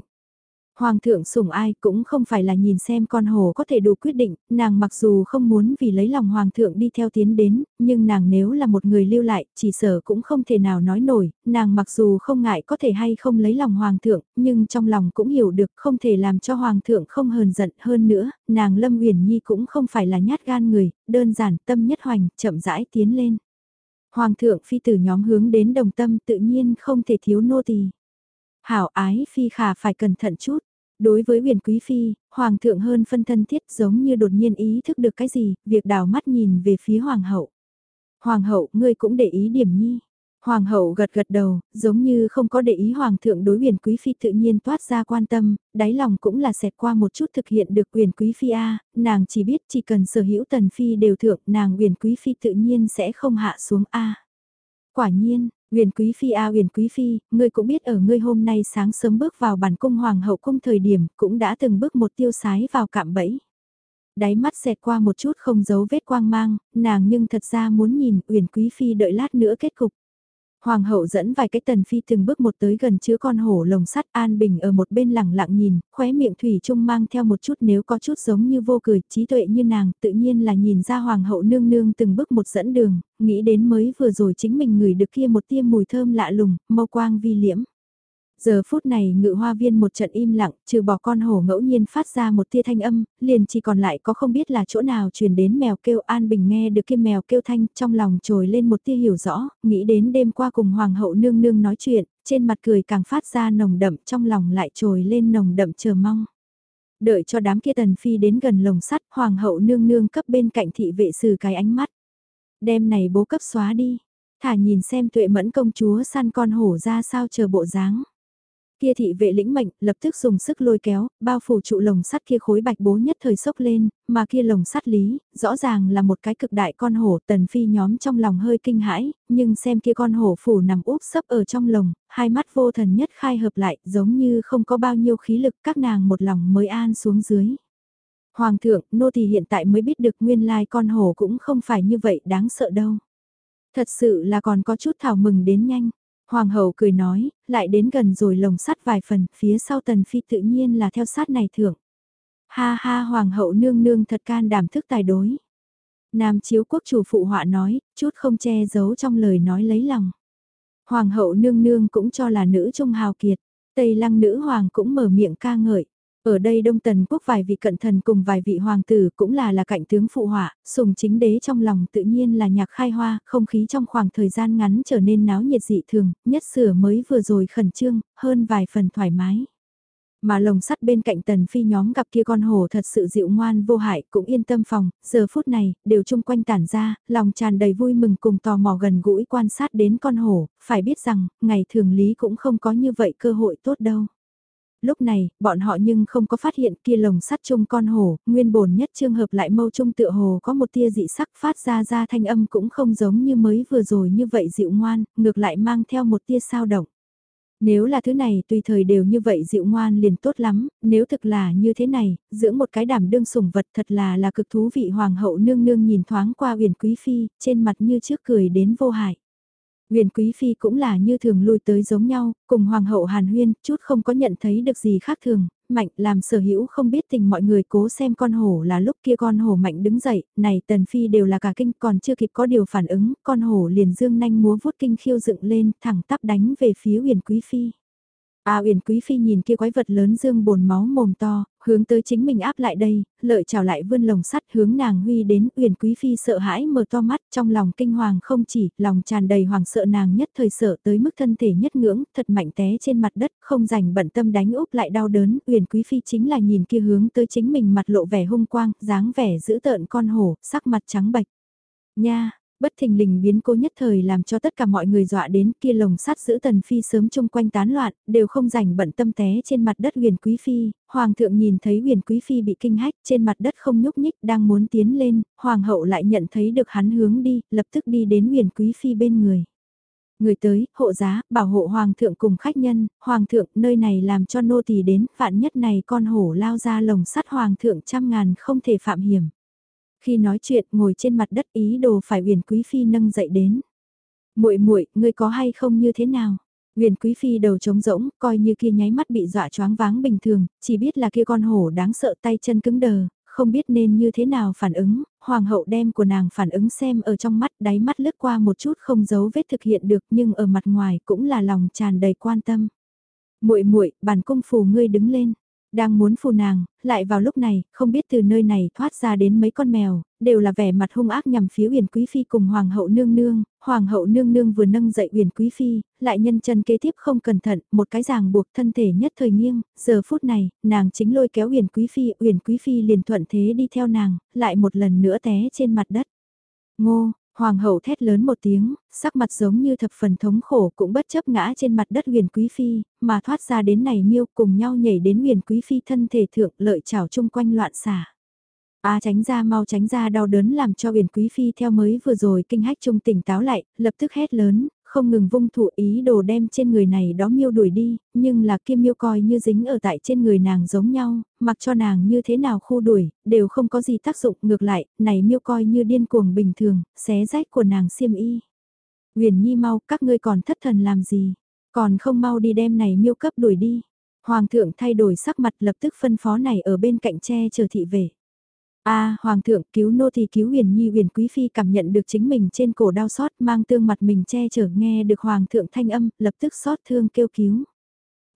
Hoàng thượng sủng ai cũng không phải là nhìn xem con hồ có thể đủ quyết định, nàng mặc dù không muốn vì lấy lòng hoàng thượng đi theo tiến đến, nhưng nàng nếu là một người lưu lại, chỉ sở cũng không thể nào nói nổi, nàng mặc dù không ngại có thể hay không lấy lòng hoàng thượng, nhưng trong lòng cũng hiểu được không thể làm cho hoàng thượng không hờn giận hơn nữa, nàng Lâm Uyển Nhi cũng không phải là nhát gan người, đơn giản tâm nhất hoành, chậm rãi tiến lên. Hoàng thượng phi tử nhóm hướng đến đồng tâm tự nhiên không thể thiếu nô tỳ. Hảo ái phi khả phải cẩn thận chút. Đối với huyền quý phi, hoàng thượng hơn phân thân thiết giống như đột nhiên ý thức được cái gì, việc đào mắt nhìn về phía hoàng hậu. Hoàng hậu, ngươi cũng để ý điểm nhi. Hoàng hậu gật gật đầu, giống như không có để ý hoàng thượng đối huyền quý phi tự nhiên toát ra quan tâm, đáy lòng cũng là xẹt qua một chút thực hiện được huyền quý phi A, nàng chỉ biết chỉ cần sở hữu tần phi đều thượng nàng huyền quý phi tự nhiên sẽ không hạ xuống A. Quả nhiên, Huyền Quý Phi a à, Huyền Quý Phi, ngươi cũng biết ở ngươi hôm nay sáng sớm bước vào bản cung hoàng hậu cung thời điểm, cũng đã từng bước một tiêu sái vào cạm bẫy. Đáy mắt xẹt qua một chút không giấu vết quang mang, nàng nhưng thật ra muốn nhìn Huyền Quý Phi đợi lát nữa kết cục. Hoàng hậu dẫn vài cái tần phi từng bước một tới gần chứa con hổ lồng sắt an bình ở một bên lẳng lặng nhìn, khóe miệng thủy trung mang theo một chút nếu có chút giống như vô cười, trí tuệ như nàng, tự nhiên là nhìn ra hoàng hậu nương nương từng bước một dẫn đường, nghĩ đến mới vừa rồi chính mình ngửi được kia một tia mùi thơm lạ lùng, mâu quang vi liễm. Giờ phút này ngự hoa viên một trận im lặng, trừ bỏ con hổ ngẫu nhiên phát ra một tia thanh âm, liền chỉ còn lại có không biết là chỗ nào truyền đến mèo kêu An Bình nghe được kia mèo kêu thanh trong lòng trồi lên một tia hiểu rõ, nghĩ đến đêm qua cùng Hoàng hậu nương nương nói chuyện, trên mặt cười càng phát ra nồng đậm trong lòng lại trồi lên nồng đậm chờ mong. Đợi cho đám kia tần phi đến gần lồng sắt, Hoàng hậu nương nương cấp bên cạnh thị vệ sử cái ánh mắt. Đêm này bố cấp xóa đi, thả nhìn xem tuệ mẫn công chúa săn con hổ ra sao chờ bộ dáng. Kia thị vệ lĩnh mệnh, lập tức dùng sức lôi kéo, bao phủ trụ lồng sắt kia khối bạch bố nhất thời sốc lên, mà kia lồng sắt lý, rõ ràng là một cái cực đại con hổ, tần phi nhóm trong lòng hơi kinh hãi, nhưng xem kia con hổ phủ nằm úp sấp ở trong lồng, hai mắt vô thần nhất khai hợp lại, giống như không có bao nhiêu khí lực các nàng một lòng mới an xuống dưới. Hoàng thượng, nô tỳ hiện tại mới biết được nguyên lai con hổ cũng không phải như vậy đáng sợ đâu. Thật sự là còn có chút thảo mừng đến nhanh. Hoàng hậu cười nói, lại đến gần rồi lồng sắt vài phần, phía sau tần phi tự nhiên là theo sát này thưởng. Ha ha hoàng hậu nương nương thật can đảm thức tài đối. Nam chiếu quốc chủ phụ họa nói, chút không che giấu trong lời nói lấy lòng. Hoàng hậu nương nương cũng cho là nữ trung hào kiệt, Tây lăng nữ hoàng cũng mở miệng ca ngợi. Ở đây Đông Tần quốc vài vị cận thần cùng vài vị hoàng tử cũng là là cạnh tướng phụ họa, sùng chính đế trong lòng tự nhiên là nhạc khai hoa, không khí trong khoảng thời gian ngắn trở nên náo nhiệt dị thường, nhất sửa mới vừa rồi khẩn trương, hơn vài phần thoải mái. Mà lồng sắt bên cạnh tần phi nhóm gặp kia con hổ thật sự dịu ngoan vô hại cũng yên tâm phòng, giờ phút này, đều chung quanh tản ra, lòng tràn đầy vui mừng cùng tò mò gần gũi quan sát đến con hổ, phải biết rằng, ngày thường lý cũng không có như vậy cơ hội tốt đâu. Lúc này, bọn họ nhưng không có phát hiện kia lồng sắt chung con hổ, nguyên bổn nhất trường hợp lại mâu trung tựa hồ có một tia dị sắc phát ra ra thanh âm cũng không giống như mới vừa rồi như vậy dịu ngoan, ngược lại mang theo một tia sao động. Nếu là thứ này tùy thời đều như vậy dịu ngoan liền tốt lắm, nếu thực là như thế này, dưỡng một cái đảm đương sủng vật thật là là cực thú vị hoàng hậu nương nương nhìn thoáng qua huyền quý phi, trên mặt như trước cười đến vô hại. Huyền Quý Phi cũng là như thường lui tới giống nhau, cùng Hoàng hậu Hàn Huyên, chút không có nhận thấy được gì khác thường, mạnh làm sở hữu không biết tình mọi người cố xem con hổ là lúc kia con hổ mạnh đứng dậy, này Tần Phi đều là cả kinh còn chưa kịp có điều phản ứng, con hổ liền dương nanh múa vuốt kinh khiêu dựng lên, thẳng tắp đánh về phía Huyền Quý Phi. A Uyển Quý Phi nhìn kia quái vật lớn dương bồn máu mồm to, hướng tới chính mình áp lại đây, lợi chào lại vươn lồng sắt hướng nàng huy đến, Uyển Quý Phi sợ hãi mở to mắt, trong lòng kinh hoàng không chỉ, lòng tràn đầy hoàng sợ nàng nhất thời sợ tới mức thân thể nhất ngưỡng, thật mạnh té trên mặt đất, không rảnh bận tâm đánh úp lại đau đớn, Uyển Quý Phi chính là nhìn kia hướng tới chính mình mặt lộ vẻ hung quang, dáng vẻ giữ tợn con hổ, sắc mặt trắng bệch. Nha, bất thình lình biến cố nhất thời làm cho tất cả mọi người dọa đến kia lồng sắt giữ tần phi sớm chung quanh tán loạn, đều không rảnh bận tâm té trên mặt đất huyền quý phi, hoàng thượng nhìn thấy huyền quý phi bị kinh hách trên mặt đất không nhúc nhích đang muốn tiến lên, hoàng hậu lại nhận thấy được hắn hướng đi, lập tức đi đến huyền quý phi bên người. Người tới, hộ giá, bảo hộ hoàng thượng cùng khách nhân, hoàng thượng, nơi này làm cho nô tỳ đến, vạn nhất này con hổ lao ra lồng sắt hoàng thượng trăm ngàn không thể phạm hiểm. Khi nói chuyện, ngồi trên mặt đất ý đồ phải uyển quý phi nâng dậy đến. Muội muội, ngươi có hay không như thế nào? Huyền Quý Phi đầu trống rỗng, coi như kia nháy mắt bị dọa choáng váng bình thường, chỉ biết là kia con hổ đáng sợ tay chân cứng đờ, không biết nên như thế nào phản ứng, hoàng hậu đem của nàng phản ứng xem ở trong mắt đáy mắt lướt qua một chút không giấu vết thực hiện được nhưng ở mặt ngoài cũng là lòng tràn đầy quan tâm. muội muội bản cung phù ngươi đứng lên, đang muốn phù nàng, lại vào lúc này, không biết từ nơi này thoát ra đến mấy con mèo, đều là vẻ mặt hung ác nhằm phía Uyển Quý Phi cùng Hoàng hậu nương nương, Hoàng hậu nương nương vừa nâng dậy Uyển Quý Phi, lại nhân chân kế tiếp không cẩn thận, một cái ràng buộc thân thể nhất thời nghiêng, giờ phút này, nàng chính lôi kéo Uyển Quý Phi, Uyển Quý Phi liền thuận thế đi theo nàng, lại một lần nữa té trên mặt đất. Ngô, Hoàng hậu thét lớn một tiếng, sắc mặt giống như thập phần thống khổ cũng bất chấp ngã trên mặt đất huyền quý phi, mà thoát ra đến này miêu cùng nhau nhảy đến huyền quý phi thân thể thượng lợi chảo chung quanh loạn xả. A tránh ra mau tránh ra đau đớn làm cho huyền quý phi theo mới vừa rồi kinh hách trung tỉnh táo lại, lập tức hét lớn, không ngừng vung thủ ý đồ đem trên người này đó miêu đuổi đi, nhưng là kia miêu coi như dính ở tại trên người nàng giống nhau, mặc cho nàng như thế nào khu đuổi, đều không có gì tác dụng, ngược lại, này miêu coi như điên cuồng bình thường, xé rách của nàng xiêm y. Huyền Nhi mau, các ngươi còn thất thần làm gì? Còn không mau đi đem này miêu cấp đuổi đi. Hoàng thượng thay đổi sắc mặt lập tức phân phó này ở bên cạnh tre chờ thị về a, hoàng thượng, cứu nô thì cứu huyền nhi huyền quý phi cảm nhận được chính mình trên cổ đau xót, mang tương mặt mình che chở, nghe được hoàng thượng thanh âm, lập tức xót thương kêu cứu.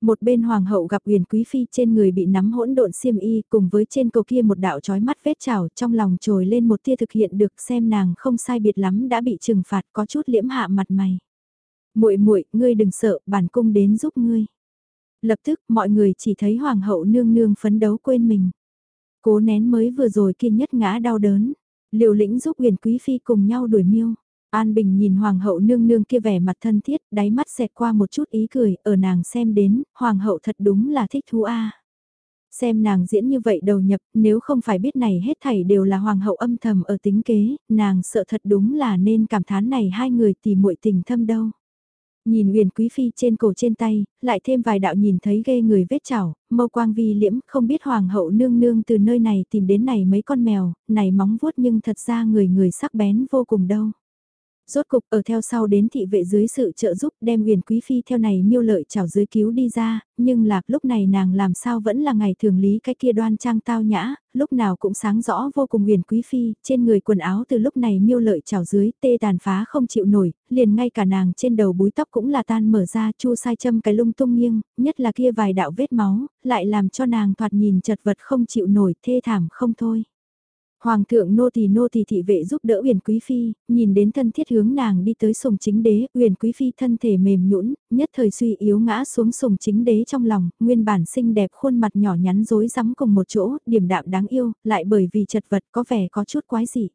Một bên hoàng hậu gặp huyền quý phi trên người bị nắm hỗn độn xiêm y, cùng với trên cầu kia một đạo trói mắt vết chảo, trong lòng trồi lên một tia thực hiện được, xem nàng không sai biệt lắm đã bị trừng phạt, có chút liễm hạ mặt mày. Muội muội, ngươi đừng sợ, bản cung đến giúp ngươi. Lập tức, mọi người chỉ thấy hoàng hậu nương nương phấn đấu quên mình. Cố nén mới vừa rồi kiên nhất ngã đau đớn. Liều lĩnh giúp huyền quý phi cùng nhau đuổi miêu. An Bình nhìn hoàng hậu nương nương kia vẻ mặt thân thiết, đáy mắt xẹt qua một chút ý cười, ở nàng xem đến, hoàng hậu thật đúng là thích thú a. Xem nàng diễn như vậy đầu nhập, nếu không phải biết này hết thảy đều là hoàng hậu âm thầm ở tính kế, nàng sợ thật đúng là nên cảm thán này hai người tìm muội tình thâm đâu. Nhìn huyền quý phi trên cổ trên tay, lại thêm vài đạo nhìn thấy ghê người vết chảo, mâu quang vi liễm, không biết hoàng hậu nương nương từ nơi này tìm đến này mấy con mèo, này móng vuốt nhưng thật ra người người sắc bén vô cùng đâu. Rốt cục ở theo sau đến thị vệ dưới sự trợ giúp đem huyền quý phi theo này miêu lợi chảo dưới cứu đi ra, nhưng là lúc này nàng làm sao vẫn là ngày thường lý cái kia đoan trang tao nhã, lúc nào cũng sáng rõ vô cùng huyền quý phi, trên người quần áo từ lúc này miêu lợi chảo dưới tê tàn phá không chịu nổi, liền ngay cả nàng trên đầu búi tóc cũng là tan mở ra chu sai châm cái lung tung nghiêng, nhất là kia vài đạo vết máu, lại làm cho nàng thoạt nhìn chật vật không chịu nổi thê thảm không thôi. Hoàng thượng nô tỳ nô tỳ thị vệ giúp đỡ Uyển Quý phi, nhìn đến thân thiết hướng nàng đi tới sùng chính đế, Uyển Quý phi thân thể mềm nhũn, nhất thời suy yếu ngã xuống sùng chính đế trong lòng, nguyên bản xinh đẹp khuôn mặt nhỏ nhắn rối rắm cùng một chỗ, điểm đạm đáng yêu, lại bởi vì chật vật có vẻ có chút quái dị.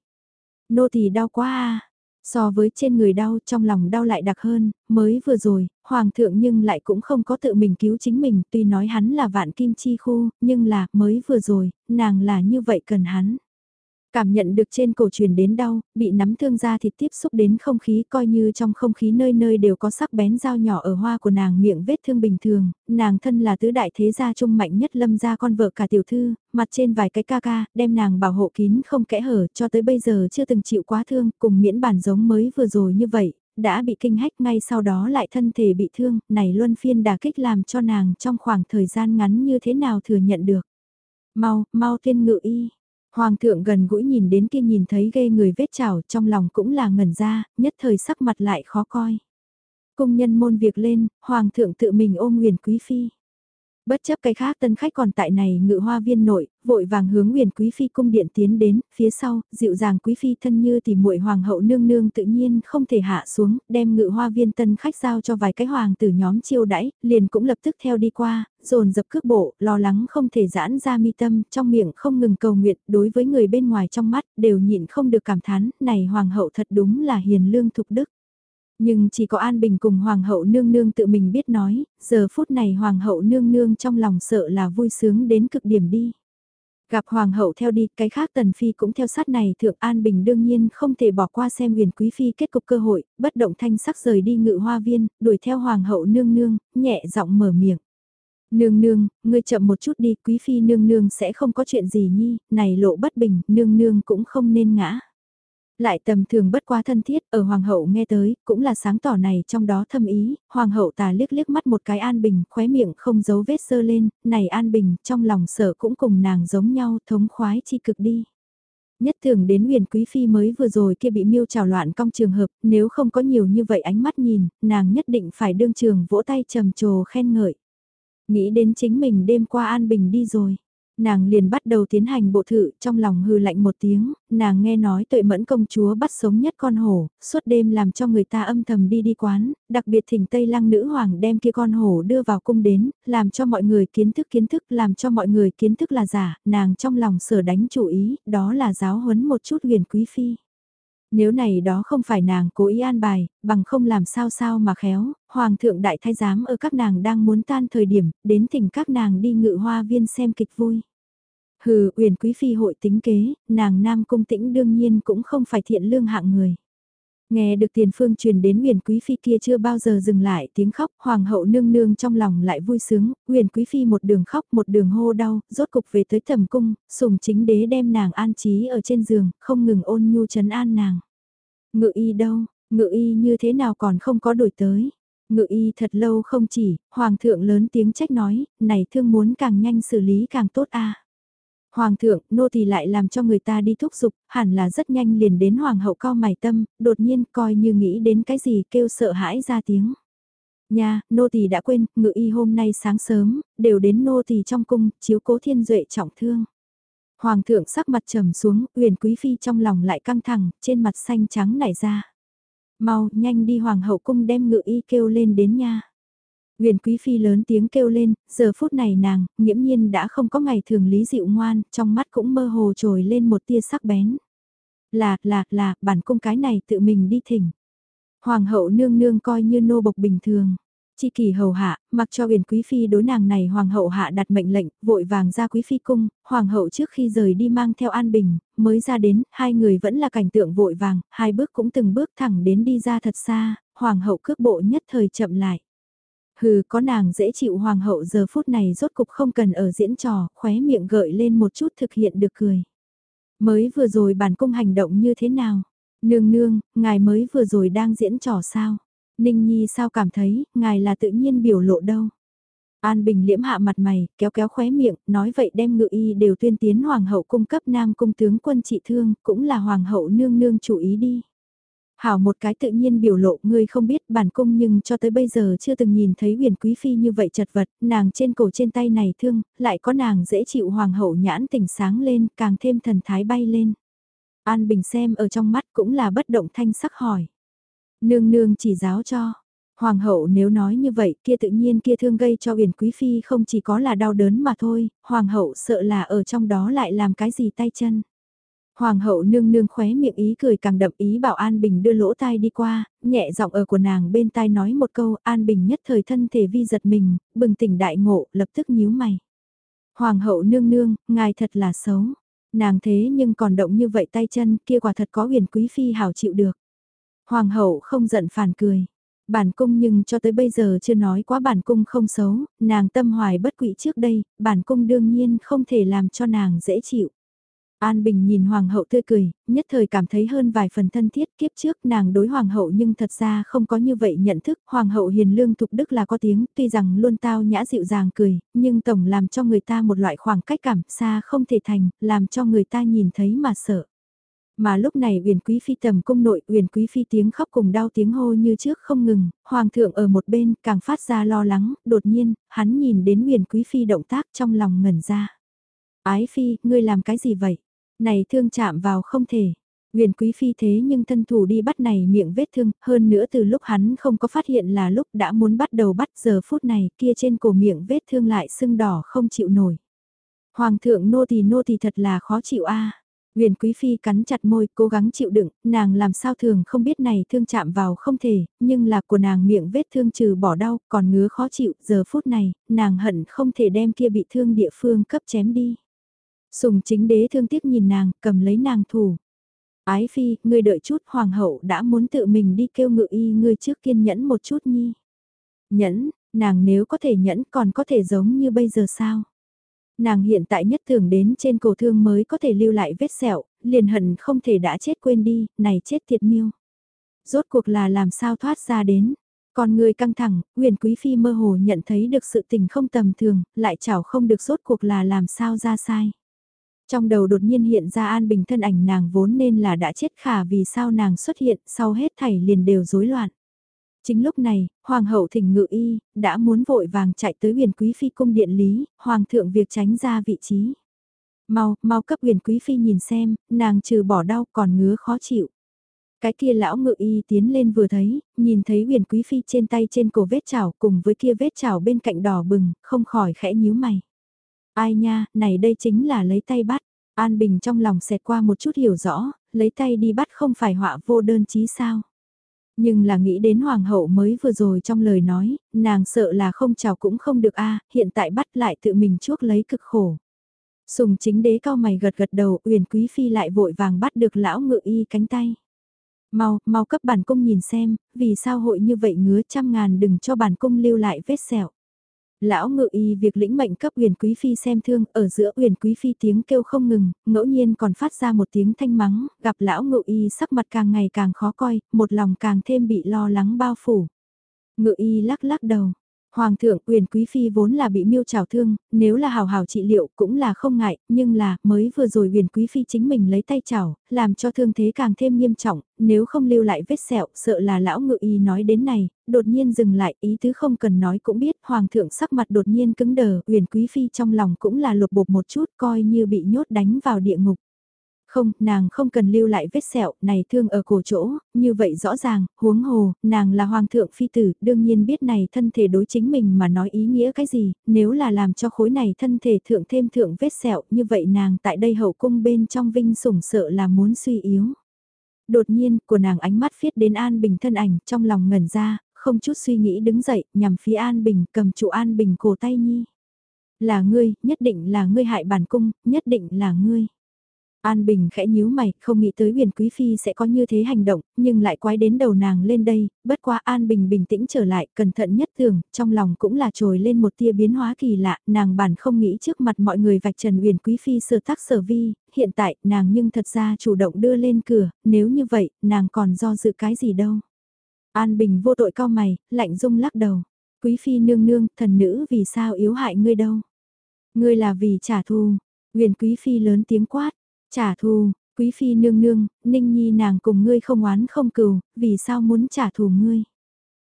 Nô tỳ đau quá a. So với trên người đau, trong lòng đau lại đặc hơn, mới vừa rồi, hoàng thượng nhưng lại cũng không có tự mình cứu chính mình, tuy nói hắn là vạn kim chi khu, nhưng là, mới vừa rồi, nàng là như vậy cần hắn. Cảm nhận được trên cổ truyền đến đau, bị nắm thương ra thịt tiếp xúc đến không khí coi như trong không khí nơi nơi đều có sắc bén dao nhỏ ở hoa của nàng miệng vết thương bình thường, nàng thân là tứ đại thế gia trung mạnh nhất lâm gia con vợ cả tiểu thư, mặt trên vài cái ca ca, đem nàng bảo hộ kín không kẽ hở cho tới bây giờ chưa từng chịu quá thương, cùng miễn bản giống mới vừa rồi như vậy, đã bị kinh hách ngay sau đó lại thân thể bị thương, này luân phiên đà kích làm cho nàng trong khoảng thời gian ngắn như thế nào thừa nhận được. Mau, mau tiên ngự y, Hoàng thượng gần gũi nhìn đến kia nhìn thấy ghê người vết chảo trong lòng cũng là ngẩn ra, nhất thời sắc mặt lại khó coi. Cung nhân môn việc lên, Hoàng thượng tự mình ôm nguyền quý phi. Bất chấp cái khác tân khách còn tại này ngự hoa viên nội, vội vàng hướng huyền quý phi cung điện tiến đến, phía sau, dịu dàng quý phi thân như thì muội hoàng hậu nương nương tự nhiên không thể hạ xuống, đem ngự hoa viên tân khách giao cho vài cái hoàng tử nhóm chiêu đãi, liền cũng lập tức theo đi qua, dồn dập cước bộ, lo lắng không thể giãn ra mi tâm, trong miệng không ngừng cầu nguyện, đối với người bên ngoài trong mắt, đều nhịn không được cảm thán, này hoàng hậu thật đúng là hiền lương thục đức. Nhưng chỉ có An Bình cùng Hoàng hậu nương nương tự mình biết nói, giờ phút này Hoàng hậu nương nương trong lòng sợ là vui sướng đến cực điểm đi. Gặp hoàng hậu theo đi, cái khác tần phi cũng theo sát này thượng An Bình đương nhiên không thể bỏ qua xem huyền quý phi kết cục cơ hội, bất động thanh sắc rời đi ngự hoa viên, đuổi theo hoàng hậu nương nương, nhẹ giọng mở miệng. Nương nương, ngươi chậm một chút đi, quý phi nương nương sẽ không có chuyện gì nhi, này lộ bất bình, nương nương cũng không nên ngã. Lại tầm thường bất quá thân thiết, ở hoàng hậu nghe tới, cũng là sáng tỏ này trong đó thâm ý, hoàng hậu tà liếc liếc mắt một cái an bình, khóe miệng không giấu vết sơ lên, này an bình, trong lòng sở cũng cùng nàng giống nhau, thống khoái chi cực đi. Nhất thường đến huyền quý phi mới vừa rồi kia bị miêu trào loạn cong trường hợp, nếu không có nhiều như vậy ánh mắt nhìn, nàng nhất định phải đương trường vỗ tay trầm trồ khen ngợi. Nghĩ đến chính mình đêm qua an bình đi rồi nàng liền bắt đầu tiến hành bộ thự, trong lòng hư lạnh một tiếng, nàng nghe nói tuệ mẫn công chúa bắt sống nhất con hổ, suốt đêm làm cho người ta âm thầm đi đi quán, đặc biệt thỉnh Tây Lăng nữ hoàng đem kia con hổ đưa vào cung đến, làm cho mọi người kiến thức kiến thức, làm cho mọi người kiến thức là giả, nàng trong lòng sở đánh chủ ý, đó là giáo huấn một chút huyền quý phi. Nếu này đó không phải nàng cố ý an bài, bằng không làm sao sao mà khéo, hoàng thượng đại thái giám ở các nàng đang muốn tan thời điểm, đến thỉnh các nàng đi ngự hoa viên xem kịch vui. Hừ, uyển quý phi hội tính kế, nàng nam cung tĩnh đương nhiên cũng không phải thiện lương hạng người. Nghe được tiền phương truyền đến huyền quý phi kia chưa bao giờ dừng lại tiếng khóc, hoàng hậu nương nương trong lòng lại vui sướng, huyền quý phi một đường khóc một đường hô đau, rốt cục về tới thẩm cung, sùng chính đế đem nàng an trí ở trên giường, không ngừng ôn nhu trấn an nàng. Ngự y đâu, ngự y như thế nào còn không có đổi tới. Ngự y thật lâu không chỉ, hoàng thượng lớn tiếng trách nói, này thương muốn càng nhanh xử lý càng tốt a. Hoàng thượng, nô tỳ lại làm cho người ta đi thúc giục, hẳn là rất nhanh liền đến hoàng hậu cao mày tâm, đột nhiên coi như nghĩ đến cái gì kêu sợ hãi ra tiếng. Nha, nô tỳ đã quên, ngự y hôm nay sáng sớm, đều đến nô tỳ trong cung, chiếu cố thiên duệ trọng thương. Hoàng thượng sắc mặt trầm xuống, uyển quý phi trong lòng lại căng thẳng, trên mặt xanh trắng nảy ra. Mau, nhanh đi hoàng hậu cung đem ngự y kêu lên đến nha. Uyển Quý Phi lớn tiếng kêu lên, giờ phút này nàng, nghiễm nhiên đã không có ngày thường lý dịu ngoan, trong mắt cũng mơ hồ trồi lên một tia sắc bén. Là, là, là, bản cung cái này tự mình đi thỉnh. Hoàng hậu nương nương coi như nô bộc bình thường. Chi kỳ hầu hạ, mặc cho huyền quý phi đối nàng này hoàng hậu hạ đặt mệnh lệnh, vội vàng ra quý phi cung, hoàng hậu trước khi rời đi mang theo an bình, mới ra đến, hai người vẫn là cảnh tượng vội vàng, hai bước cũng từng bước thẳng đến đi ra thật xa, hoàng hậu cước bộ nhất thời chậm lại. Hừ có nàng dễ chịu hoàng hậu giờ phút này rốt cục không cần ở diễn trò, khóe miệng gợi lên một chút thực hiện được cười. Mới vừa rồi bản cung hành động như thế nào? Nương nương, ngài mới vừa rồi đang diễn trò sao? Ninh Nhi sao cảm thấy, ngài là tự nhiên biểu lộ đâu? An Bình liễm hạ mặt mày, kéo kéo khóe miệng, nói vậy đem ngự y đều tuyên tiến hoàng hậu cung cấp nam cung tướng quân trị thương, cũng là hoàng hậu nương nương chủ ý đi. Hảo một cái tự nhiên biểu lộ ngươi không biết bản cung nhưng cho tới bây giờ chưa từng nhìn thấy huyền quý phi như vậy chật vật, nàng trên cổ trên tay này thương, lại có nàng dễ chịu hoàng hậu nhãn tỉnh sáng lên, càng thêm thần thái bay lên. An Bình xem ở trong mắt cũng là bất động thanh sắc hỏi. Nương nương chỉ giáo cho. Hoàng hậu nếu nói như vậy kia tự nhiên kia thương gây cho huyền quý phi không chỉ có là đau đớn mà thôi, hoàng hậu sợ là ở trong đó lại làm cái gì tay chân. Hoàng hậu nương nương khóe miệng ý cười càng đậm ý bảo An Bình đưa lỗ tai đi qua, nhẹ giọng ở của nàng bên tai nói một câu An Bình nhất thời thân thể vi giật mình, bừng tỉnh đại ngộ, lập tức nhíu mày. Hoàng hậu nương nương, ngài thật là xấu. Nàng thế nhưng còn động như vậy tay chân kia quả thật có huyền quý phi hảo chịu được. Hoàng hậu không giận phản cười. Bản cung nhưng cho tới bây giờ chưa nói quá bản cung không xấu, nàng tâm hoài bất quỵ trước đây, bản cung đương nhiên không thể làm cho nàng dễ chịu. An Bình nhìn Hoàng hậu tươi cười, nhất thời cảm thấy hơn vài phần thân thiết kiếp trước nàng đối Hoàng hậu nhưng thật ra không có như vậy nhận thức. Hoàng hậu hiền lương thục đức là có tiếng, tuy rằng luôn tao nhã dịu dàng cười, nhưng tổng làm cho người ta một loại khoảng cách cảm xa không thể thành, làm cho người ta nhìn thấy mà sợ. Mà lúc này Uyển Quý Phi tầm cung nội, Uyển Quý Phi tiếng khóc cùng đau tiếng hô như trước không ngừng, Hoàng thượng ở một bên càng phát ra lo lắng, đột nhiên, hắn nhìn đến Uyển Quý Phi động tác trong lòng ngẩn ra. Ái Phi, ngươi làm cái gì vậy? Này thương chạm vào không thể. Huyền quý phi thế nhưng thân thủ đi bắt này miệng vết thương, hơn nữa từ lúc hắn không có phát hiện là lúc đã muốn bắt đầu bắt giờ phút này kia trên cổ miệng vết thương lại sưng đỏ không chịu nổi. Hoàng thượng nô tỳ nô tỳ thật là khó chịu a. Huyền quý phi cắn chặt môi, cố gắng chịu đựng, nàng làm sao thường không biết này thương chạm vào không thể, nhưng là của nàng miệng vết thương trừ bỏ đau, còn ngứa khó chịu, giờ phút này, nàng hận không thể đem kia bị thương địa phương cấp chém đi. Sùng chính đế thương tiếc nhìn nàng, cầm lấy nàng thủ. Ái phi, ngươi đợi chút, hoàng hậu đã muốn tự mình đi kêu ngự y ngươi trước kiên nhẫn một chút nhi. Nhẫn, nàng nếu có thể nhẫn còn có thể giống như bây giờ sao? Nàng hiện tại nhất thường đến trên cổ thương mới có thể lưu lại vết sẹo, liền hận không thể đã chết quên đi, này chết thiệt miêu. Rốt cuộc là làm sao thoát ra đến. Còn người căng thẳng, huyền quý phi mơ hồ nhận thấy được sự tình không tầm thường, lại chảo không được rốt cuộc là làm sao ra sai. Trong đầu đột nhiên hiện ra An Bình thân ảnh nàng vốn nên là đã chết khả vì sao nàng xuất hiện sau hết thảy liền đều rối loạn. Chính lúc này, Hoàng hậu thỉnh ngự y, đã muốn vội vàng chạy tới huyền quý phi cung điện lý, Hoàng thượng việc tránh ra vị trí. Mau, mau cấp huyền quý phi nhìn xem, nàng trừ bỏ đau còn ngứa khó chịu. Cái kia lão ngự y tiến lên vừa thấy, nhìn thấy huyền quý phi trên tay trên cổ vết chảo cùng với kia vết chảo bên cạnh đỏ bừng, không khỏi khẽ nhíu mày. Ai nha, này đây chính là lấy tay bắt. An Bình trong lòng xẹt qua một chút hiểu rõ, lấy tay đi bắt không phải họa vô đơn chí sao. Nhưng là nghĩ đến hoàng hậu mới vừa rồi trong lời nói, nàng sợ là không chào cũng không được a à, hiện tại bắt lại tự mình chuốc lấy cực khổ. Sùng chính đế cao mày gật gật đầu, uyển quý phi lại vội vàng bắt được lão ngự y cánh tay. Mau, mau cấp bản cung nhìn xem, vì sao hội như vậy ngứa trăm ngàn đừng cho bản cung lưu lại vết sẹo. Lão ngự y việc lĩnh mệnh cấp uyển quý phi xem thương, ở giữa uyển quý phi tiếng kêu không ngừng, ngẫu nhiên còn phát ra một tiếng thanh mắng, gặp lão ngự y sắc mặt càng ngày càng khó coi, một lòng càng thêm bị lo lắng bao phủ. Ngự y lắc lắc đầu, Hoàng thượng quyền quý phi vốn là bị miêu trào thương, nếu là hào hào trị liệu cũng là không ngại, nhưng là mới vừa rồi quyền quý phi chính mình lấy tay trào, làm cho thương thế càng thêm nghiêm trọng, nếu không lưu lại vết sẹo, sợ là lão ngự y nói đến này, đột nhiên dừng lại, ý tứ không cần nói cũng biết, hoàng thượng sắc mặt đột nhiên cứng đờ, quyền quý phi trong lòng cũng là lột bột một chút, coi như bị nhốt đánh vào địa ngục. Không, nàng không cần lưu lại vết sẹo, này thương ở cổ chỗ, như vậy rõ ràng, huống hồ, nàng là hoàng thượng phi tử, đương nhiên biết này thân thể đối chính mình mà nói ý nghĩa cái gì, nếu là làm cho khối này thân thể thượng thêm thượng vết sẹo, như vậy nàng tại đây hậu cung bên trong vinh sủng sợ là muốn suy yếu. Đột nhiên, của nàng ánh mắt phiết đến An Bình thân ảnh, trong lòng ngẩn ra, không chút suy nghĩ đứng dậy, nhằm phía An Bình, cầm trụ An Bình cổ tay nhi. Là ngươi, nhất định là ngươi hại bản cung, nhất định là ngươi. An Bình khẽ nhíu mày, không nghĩ tới huyền quý phi sẽ có như thế hành động, nhưng lại quái đến đầu nàng lên đây, bất quá An Bình bình tĩnh trở lại, cẩn thận nhất thường, trong lòng cũng là trồi lên một tia biến hóa kỳ lạ, nàng bản không nghĩ trước mặt mọi người vạch trần huyền quý phi sở tác sở vi, hiện tại, nàng nhưng thật ra chủ động đưa lên cửa, nếu như vậy, nàng còn do dự cái gì đâu. An Bình vô tội cao mày, lạnh dung lắc đầu, quý phi nương nương, thần nữ vì sao yếu hại ngươi đâu. Ngươi là vì trả thù, huyền quý phi lớn tiếng quát, Trả thù, quý phi nương nương, ninh nhi nàng cùng ngươi không oán không cừu, vì sao muốn trả thù ngươi?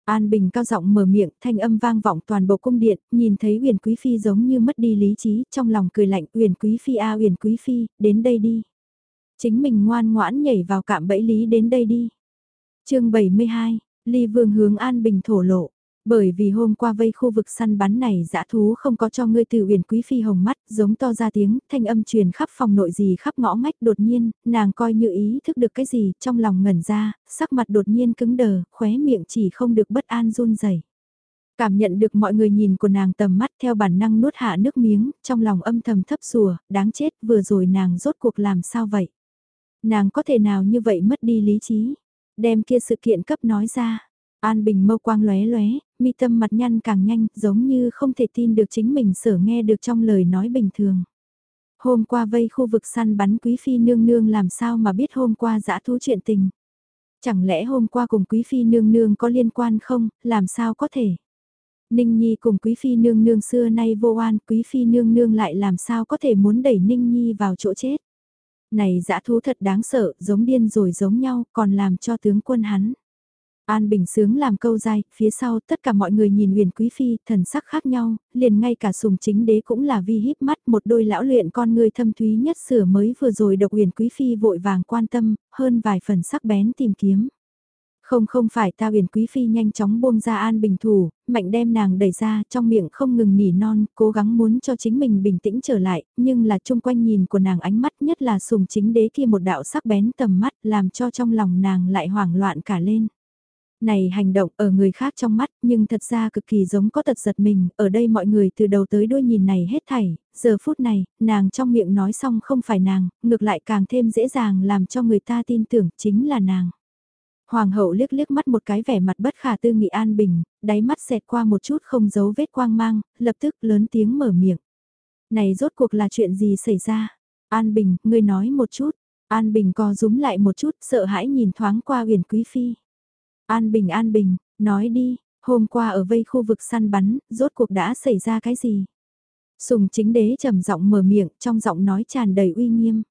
An Bình cao giọng mở miệng, thanh âm vang vọng toàn bộ cung điện, nhìn thấy Uyển Quý phi giống như mất đi lý trí, trong lòng cười lạnh, "Uyển Quý phi a, Uyển Quý phi, đến đây đi." Chính mình ngoan ngoãn nhảy vào cạm bẫy lý đến đây đi. Chương 72, Ly Vương hướng An Bình thổ lộ. Bởi vì hôm qua vây khu vực săn bắn này dã thú không có cho ngươi từ uyển quý phi hồng mắt, giống to ra tiếng, thanh âm truyền khắp phòng nội gì khắp ngõ ngách đột nhiên, nàng coi như ý thức được cái gì, trong lòng ngẩn ra, sắc mặt đột nhiên cứng đờ, khóe miệng chỉ không được bất an run rẩy. Cảm nhận được mọi người nhìn của nàng tầm mắt theo bản năng nuốt hạ nước miếng, trong lòng âm thầm thấp sùa, đáng chết vừa rồi nàng rốt cuộc làm sao vậy? Nàng có thể nào như vậy mất đi lý trí? Đem kia sự kiện cấp nói ra. An Bình mâu quang lóe lóe, mi tâm mặt nhăn càng nhanh, giống như không thể tin được chính mình sở nghe được trong lời nói bình thường. Hôm qua vây khu vực săn bắn quý phi nương nương làm sao mà biết hôm qua dã thú chuyện tình. Chẳng lẽ hôm qua cùng quý phi nương nương có liên quan không, làm sao có thể. Ninh Nhi cùng quý phi nương nương xưa nay vô oan, quý phi nương nương lại làm sao có thể muốn đẩy Ninh Nhi vào chỗ chết. Này dã thú thật đáng sợ, giống điên rồi giống nhau, còn làm cho tướng quân hắn. An Bình sướng làm câu dai, phía sau tất cả mọi người nhìn huyền quý phi, thần sắc khác nhau, liền ngay cả sùng chính đế cũng là vi híp mắt một đôi lão luyện con người thâm thúy nhất sửa mới vừa rồi độc huyền quý phi vội vàng quan tâm, hơn vài phần sắc bén tìm kiếm. Không không phải ta huyền quý phi nhanh chóng buông ra an bình thủ, mạnh đem nàng đẩy ra trong miệng không ngừng nỉ non, cố gắng muốn cho chính mình bình tĩnh trở lại, nhưng là chung quanh nhìn của nàng ánh mắt nhất là sùng chính đế kia một đạo sắc bén tầm mắt làm cho trong lòng nàng lại hoảng loạn cả lên. Này hành động ở người khác trong mắt nhưng thật ra cực kỳ giống có tật giật mình, ở đây mọi người từ đầu tới đuôi nhìn này hết thảy, giờ phút này, nàng trong miệng nói xong không phải nàng, ngược lại càng thêm dễ dàng làm cho người ta tin tưởng chính là nàng. Hoàng hậu liếc liếc mắt một cái vẻ mặt bất khả tư nghị an bình, đáy mắt xẹt qua một chút không giấu vết quang mang, lập tức lớn tiếng mở miệng. Này rốt cuộc là chuyện gì xảy ra? An Bình, ngươi nói một chút. An Bình co rúm lại một chút, sợ hãi nhìn thoáng qua huyền quý phi. An Bình An Bình, nói đi, hôm qua ở vây khu vực săn bắn, rốt cuộc đã xảy ra cái gì? Sùng chính đế trầm giọng mở miệng, trong giọng nói tràn đầy uy nghiêm.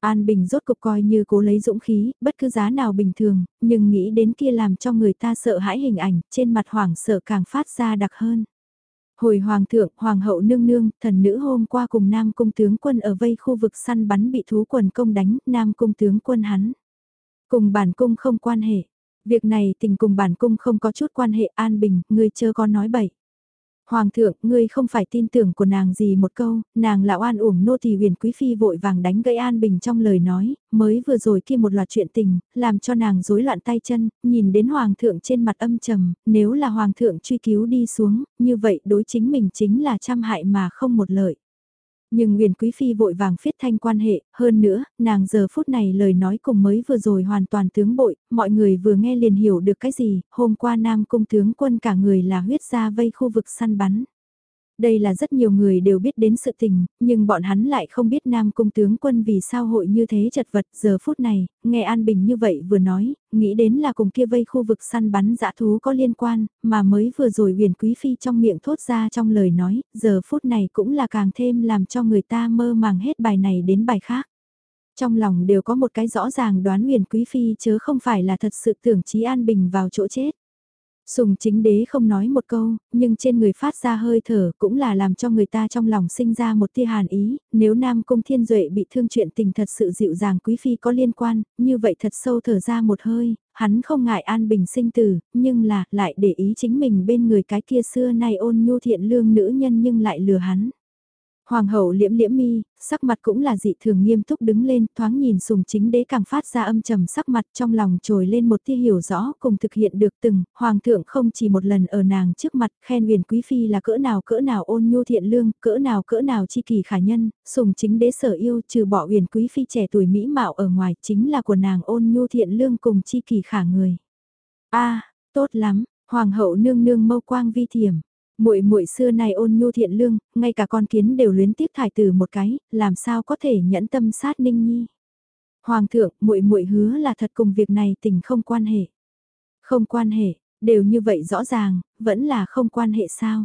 An Bình rốt cục coi như cố lấy dũng khí, bất cứ giá nào bình thường, nhưng nghĩ đến kia làm cho người ta sợ hãi hình ảnh, trên mặt hoảng sợ càng phát ra đặc hơn. Hồi Hoàng thượng, Hoàng hậu nương nương, thần nữ hôm qua cùng Nam Cung tướng quân ở vây khu vực săn bắn bị thú quần công đánh, Nam Cung tướng quân hắn. Cùng bản cung không quan hệ. Việc này tình cùng bản cung không có chút quan hệ an bình, ngươi chớ có nói bậy. Hoàng thượng, ngươi không phải tin tưởng của nàng gì một câu, nàng lão an uổng nô tỳ huyền quý phi vội vàng đánh gãy an bình trong lời nói, mới vừa rồi kia một loạt chuyện tình, làm cho nàng rối loạn tay chân, nhìn đến hoàng thượng trên mặt âm trầm, nếu là hoàng thượng truy cứu đi xuống, như vậy đối chính mình chính là trăm hại mà không một lợi. Nhưng Nguyền Quý Phi vội vàng phiết thanh quan hệ, hơn nữa, nàng giờ phút này lời nói cùng mới vừa rồi hoàn toàn tướng bội, mọi người vừa nghe liền hiểu được cái gì, hôm qua Nam Cung tướng quân cả người là huyết ra vây khu vực săn bắn. Đây là rất nhiều người đều biết đến sự tình, nhưng bọn hắn lại không biết Nam Cung tướng quân vì sao hội như thế chật vật giờ phút này, nghe An Bình như vậy vừa nói, nghĩ đến là cùng kia vây khu vực săn bắn dã thú có liên quan, mà mới vừa rồi huyền quý phi trong miệng thốt ra trong lời nói, giờ phút này cũng là càng thêm làm cho người ta mơ màng hết bài này đến bài khác. Trong lòng đều có một cái rõ ràng đoán huyền quý phi chớ không phải là thật sự tưởng trí An Bình vào chỗ chết. Sùng chính đế không nói một câu, nhưng trên người phát ra hơi thở cũng là làm cho người ta trong lòng sinh ra một tia hàn ý, nếu Nam Cung Thiên Duệ bị thương chuyện tình thật sự dịu dàng quý phi có liên quan, như vậy thật sâu thở ra một hơi, hắn không ngại an bình sinh tử, nhưng là lại để ý chính mình bên người cái kia xưa nay ôn nhu thiện lương nữ nhân nhưng lại lừa hắn. Hoàng hậu liễm liễm mi, sắc mặt cũng là dị thường nghiêm túc đứng lên, thoáng nhìn sùng chính đế càng phát ra âm trầm sắc mặt trong lòng trồi lên một tia hiểu rõ cùng thực hiện được từng, hoàng thượng không chỉ một lần ở nàng trước mặt khen huyền quý phi là cỡ nào cỡ nào ôn nhu thiện lương, cỡ nào cỡ nào chi kỳ khả nhân, sùng chính đế sở yêu trừ bỏ huyền quý phi trẻ tuổi mỹ mạo ở ngoài chính là của nàng ôn nhu thiện lương cùng chi kỳ khả người. a tốt lắm, hoàng hậu nương nương mâu quang vi thiểm muội muội xưa nay ôn nhu thiện lương, ngay cả con kiến đều luyến tiếc thải từ một cái, làm sao có thể nhẫn tâm sát Ninh Nhi. Hoàng thượng, muội muội hứa là thật cùng việc này tình không quan hệ. Không quan hệ, đều như vậy rõ ràng, vẫn là không quan hệ sao?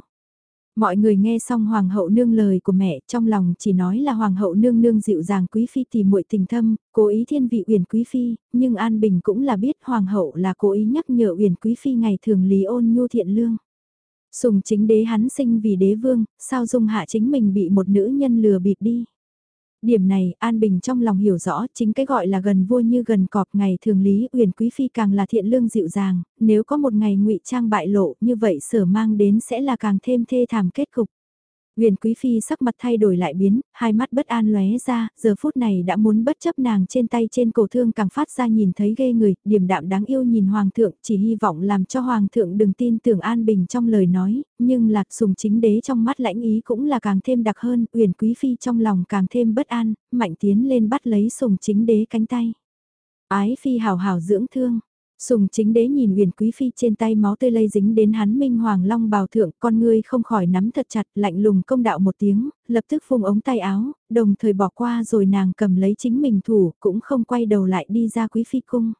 Mọi người nghe xong hoàng hậu nương lời của mẹ, trong lòng chỉ nói là hoàng hậu nương nương dịu dàng quý phi tìm muội tình thâm, cố ý thiên vị uyển quý phi, nhưng An Bình cũng là biết hoàng hậu là cố ý nhắc nhở uyển quý phi ngày thường lý ôn nhu thiện lương. Sùng chính đế hắn sinh vì đế vương, sao dung hạ chính mình bị một nữ nhân lừa bịp đi. Điểm này, An Bình trong lòng hiểu rõ, chính cái gọi là gần vua như gần cọp ngày thường lý, uyển quý phi càng là thiện lương dịu dàng, nếu có một ngày ngụy trang bại lộ, như vậy sở mang đến sẽ là càng thêm thê thảm kết cục. Huyền Quý Phi sắc mặt thay đổi lại biến, hai mắt bất an lóe ra, giờ phút này đã muốn bất chấp nàng trên tay trên cổ thương càng phát ra nhìn thấy ghê người, điểm đạm đáng yêu nhìn Hoàng thượng, chỉ hy vọng làm cho Hoàng thượng đừng tin tưởng an bình trong lời nói, nhưng lạc sùng chính đế trong mắt lãnh ý cũng là càng thêm đặc hơn, Huyền Quý Phi trong lòng càng thêm bất an, mạnh tiến lên bắt lấy sùng chính đế cánh tay. Ái Phi hào hào dưỡng thương, Sùng chính đế nhìn huyền quý phi trên tay máu tươi lây dính đến hắn minh hoàng long bào thượng, con ngươi không khỏi nắm thật chặt, lạnh lùng công đạo một tiếng, lập tức phung ống tay áo, đồng thời bỏ qua rồi nàng cầm lấy chính mình thủ, cũng không quay đầu lại đi ra quý phi cung.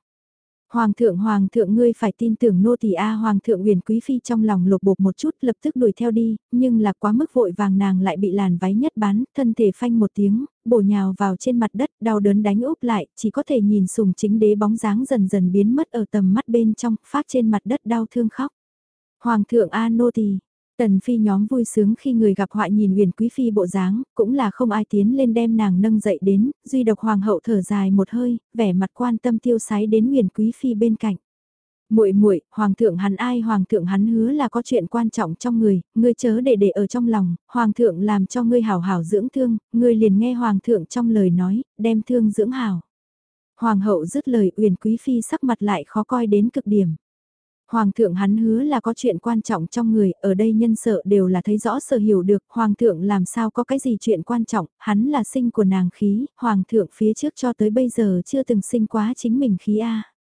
Hoàng thượng hoàng thượng ngươi phải tin tưởng nô tỳ a hoàng thượng huyền quý phi trong lòng lột bột một chút lập tức đuổi theo đi, nhưng là quá mức vội vàng nàng lại bị làn váy nhất bán, thân thể phanh một tiếng, bổ nhào vào trên mặt đất, đau đớn đánh úp lại, chỉ có thể nhìn sùng chính đế bóng dáng dần dần biến mất ở tầm mắt bên trong, phát trên mặt đất đau thương khóc. Hoàng thượng a nô tỳ Tần phi nhóm vui sướng khi người gặp họa nhìn huyền quý phi bộ dáng, cũng là không ai tiến lên đem nàng nâng dậy đến, duy độc hoàng hậu thở dài một hơi, vẻ mặt quan tâm tiêu sái đến huyền quý phi bên cạnh. Muội muội, hoàng thượng hắn ai hoàng thượng hắn hứa là có chuyện quan trọng trong người, ngươi chớ để để ở trong lòng, hoàng thượng làm cho ngươi hảo hảo dưỡng thương, ngươi liền nghe hoàng thượng trong lời nói, đem thương dưỡng hảo. Hoàng hậu dứt lời uyển quý phi sắc mặt lại khó coi đến cực điểm. Hoàng thượng hắn hứa là có chuyện quan trọng trong người, ở đây nhân sợ đều là thấy rõ sở hiểu được, hoàng thượng làm sao có cái gì chuyện quan trọng, hắn là sinh của nàng khí, hoàng thượng phía trước cho tới bây giờ chưa từng sinh quá chính mình khí A.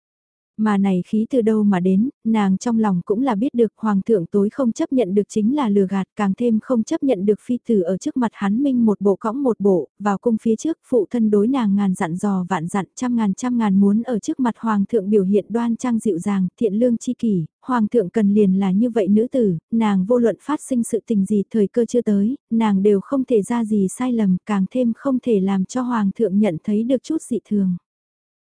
Mà này khí từ đâu mà đến, nàng trong lòng cũng là biết được hoàng thượng tối không chấp nhận được chính là lừa gạt, càng thêm không chấp nhận được phi tử ở trước mặt hắn minh một bộ cõng một bộ, vào cung phía trước phụ thân đối nàng ngàn dặn dò vạn dặn trăm ngàn trăm ngàn muốn ở trước mặt hoàng thượng biểu hiện đoan trang dịu dàng, thiện lương chi kỷ, hoàng thượng cần liền là như vậy nữ tử, nàng vô luận phát sinh sự tình gì thời cơ chưa tới, nàng đều không thể ra gì sai lầm, càng thêm không thể làm cho hoàng thượng nhận thấy được chút dị thường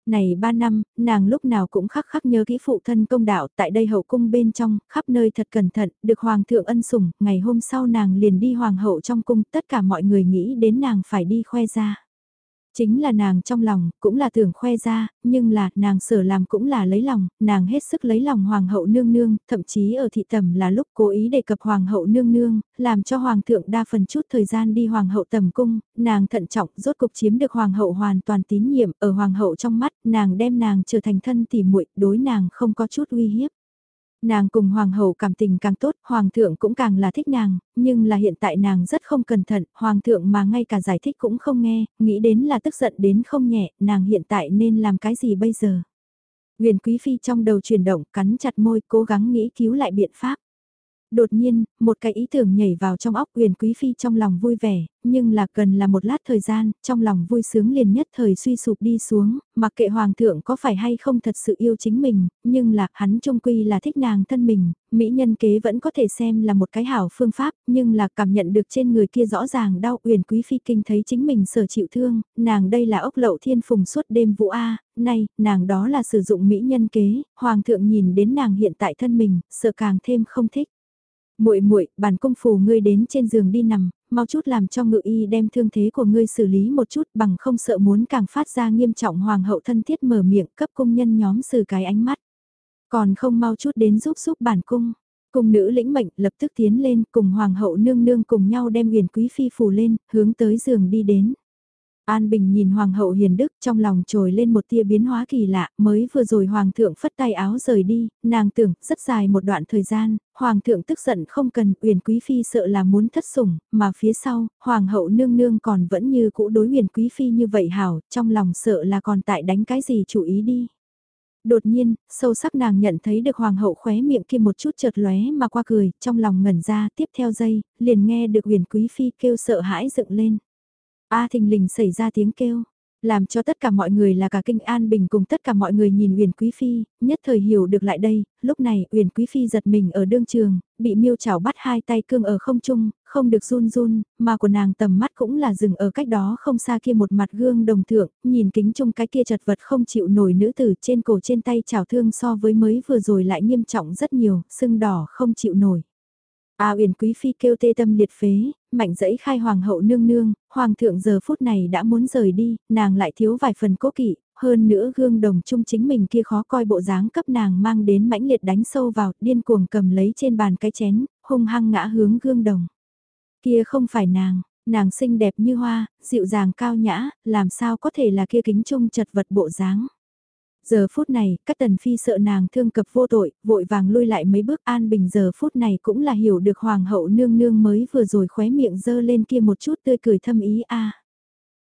này ba năm, nàng lúc nào cũng khắc khắc nhớ kỹ phụ thân công đạo tại đây hậu cung bên trong, khắp nơi thật cẩn thận, được hoàng thượng ân sủng, ngày hôm sau nàng liền đi hoàng hậu trong cung, tất cả mọi người nghĩ đến nàng phải đi khoe ra. Chính là nàng trong lòng, cũng là tưởng khoe ra, nhưng là, nàng sở làm cũng là lấy lòng, nàng hết sức lấy lòng hoàng hậu nương nương, thậm chí ở thị tầm là lúc cố ý đề cập hoàng hậu nương nương, làm cho hoàng thượng đa phần chút thời gian đi hoàng hậu tầm cung, nàng thận trọng rốt cục chiếm được hoàng hậu hoàn toàn tín nhiệm, ở hoàng hậu trong mắt, nàng đem nàng trở thành thân tỉ muội đối nàng không có chút uy hiếp. Nàng cùng hoàng hậu cảm tình càng tốt, hoàng thượng cũng càng là thích nàng, nhưng là hiện tại nàng rất không cẩn thận, hoàng thượng mà ngay cả giải thích cũng không nghe, nghĩ đến là tức giận đến không nhẹ, nàng hiện tại nên làm cái gì bây giờ? Huyền Quý Phi trong đầu chuyển động, cắn chặt môi, cố gắng nghĩ cứu lại biện pháp. Đột nhiên, một cái ý tưởng nhảy vào trong óc huyền quý phi trong lòng vui vẻ, nhưng là cần là một lát thời gian, trong lòng vui sướng liền nhất thời suy sụp đi xuống, mặc kệ hoàng thượng có phải hay không thật sự yêu chính mình, nhưng là hắn trung quy là thích nàng thân mình, mỹ nhân kế vẫn có thể xem là một cái hảo phương pháp, nhưng là cảm nhận được trên người kia rõ ràng đau huyền quý phi kinh thấy chính mình sở chịu thương, nàng đây là ốc lậu thiên phùng suốt đêm vũ A, nay, nàng đó là sử dụng mỹ nhân kế, hoàng thượng nhìn đến nàng hiện tại thân mình, sợ càng thêm không thích muội muội, bản công phù ngươi đến trên giường đi nằm, mau chút làm cho ngự y đem thương thế của ngươi xử lý một chút bằng không sợ muốn càng phát ra nghiêm trọng hoàng hậu thân thiết mở miệng cấp công nhân nhóm xử cái ánh mắt. Còn không mau chút đến giúp giúp bản cung. Cung nữ lĩnh mệnh lập tức tiến lên cùng hoàng hậu nương nương cùng nhau đem huyền quý phi phủ lên, hướng tới giường đi đến. An Bình nhìn Hoàng hậu hiền đức trong lòng trồi lên một tia biến hóa kỳ lạ, mới vừa rồi Hoàng thượng phất tay áo rời đi, nàng tưởng rất dài một đoạn thời gian, Hoàng thượng tức giận không cần, uyển quý phi sợ là muốn thất sủng, mà phía sau, Hoàng hậu nương nương còn vẫn như cũ đối uyển quý phi như vậy hảo, trong lòng sợ là còn tại đánh cái gì chủ ý đi. Đột nhiên, sâu sắc nàng nhận thấy được hoàng hậu khóe miệng kia một chút chợt lóe mà qua cười, trong lòng ngẩn ra, tiếp theo giây, liền nghe được huyền quý phi kêu sợ hãi dựng lên. A thình lình xảy ra tiếng kêu, làm cho tất cả mọi người là cả kinh an bình cùng tất cả mọi người nhìn Uyển Quý Phi, nhất thời hiểu được lại đây, lúc này Uyển Quý Phi giật mình ở đương trường, bị miêu chảo bắt hai tay cương ở không trung, không được run run, mà của nàng tầm mắt cũng là dừng ở cách đó không xa kia một mặt gương đồng thượng, nhìn kính chung cái kia chật vật không chịu nổi nữ tử trên cổ trên tay chảo thương so với mới vừa rồi lại nghiêm trọng rất nhiều, sưng đỏ không chịu nổi. A Uyển Quý Phi kêu tê tâm liệt phế, mạnh dẫy khai hoàng hậu nương nương, hoàng thượng giờ phút này đã muốn rời đi, nàng lại thiếu vài phần cố kỵ, hơn nữa gương đồng chung chính mình kia khó coi bộ dáng cấp nàng mang đến mãnh liệt đánh sâu vào, điên cuồng cầm lấy trên bàn cái chén, hung hăng ngã hướng gương đồng. Kia không phải nàng, nàng xinh đẹp như hoa, dịu dàng cao nhã, làm sao có thể là kia kính chung chật vật bộ dáng. Giờ phút này, các tần phi sợ nàng thương cập vô tội, vội vàng lui lại mấy bước an bình giờ phút này cũng là hiểu được hoàng hậu nương nương mới vừa rồi khóe miệng dơ lên kia một chút tươi cười thâm ý a.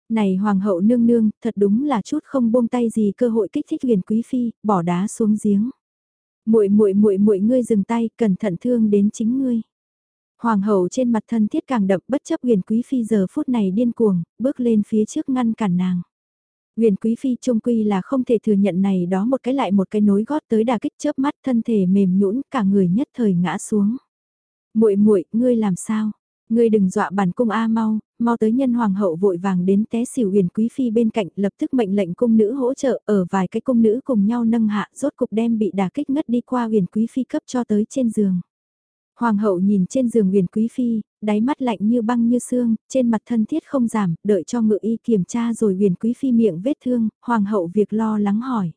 Này hoàng hậu nương nương, thật đúng là chút không buông tay gì cơ hội kích thích huyền quý phi, bỏ đá xuống giếng. Muội muội muội muội ngươi dừng tay, cẩn thận thương đến chính ngươi. Hoàng hậu trên mặt thân thiết càng đậm bất chấp huyền quý phi giờ phút này điên cuồng, bước lên phía trước ngăn cản nàng. Huyền Quý Phi trung quy là không thể thừa nhận này đó một cái lại một cái nối gót tới đà kích chớp mắt thân thể mềm nhũn cả người nhất thời ngã xuống. muội muội ngươi làm sao? Ngươi đừng dọa bản cung A mau, mau tới nhân hoàng hậu vội vàng đến té xỉu huyền quý phi bên cạnh lập tức mệnh lệnh cung nữ hỗ trợ ở vài cái cung nữ cùng nhau nâng hạ rốt cục đem bị đà kích ngất đi qua huyền quý phi cấp cho tới trên giường. Hoàng hậu nhìn trên giường huyền quý phi, đáy mắt lạnh như băng như xương, trên mặt thân thiết không giảm, đợi cho ngự y kiểm tra rồi uyển quý phi miệng vết thương, hoàng hậu việc lo lắng hỏi.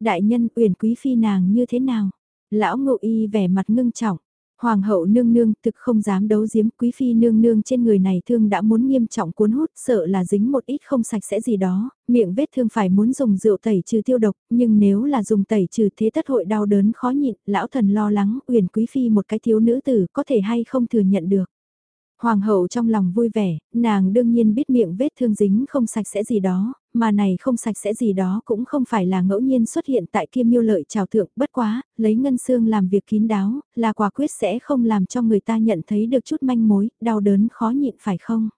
Đại nhân uyển quý phi nàng như thế nào? Lão ngự y vẻ mặt ngưng trọng, Hoàng hậu nương nương thực không dám đấu giếm quý phi nương nương trên người này thương đã muốn nghiêm trọng cuốn hút sợ là dính một ít không sạch sẽ gì đó, miệng vết thương phải muốn dùng rượu tẩy trừ tiêu độc, nhưng nếu là dùng tẩy trừ thế tất hội đau đớn khó nhịn, lão thần lo lắng, uyển quý phi một cái thiếu nữ tử có thể hay không thừa nhận được. Hoàng hậu trong lòng vui vẻ, nàng đương nhiên biết miệng vết thương dính không sạch sẽ gì đó, mà này không sạch sẽ gì đó cũng không phải là ngẫu nhiên xuất hiện tại kia miêu lợi trào thượng, bất quá, lấy ngân xương làm việc kín đáo, là quả quyết sẽ không làm cho người ta nhận thấy được chút manh mối, đau đớn khó nhịn phải không?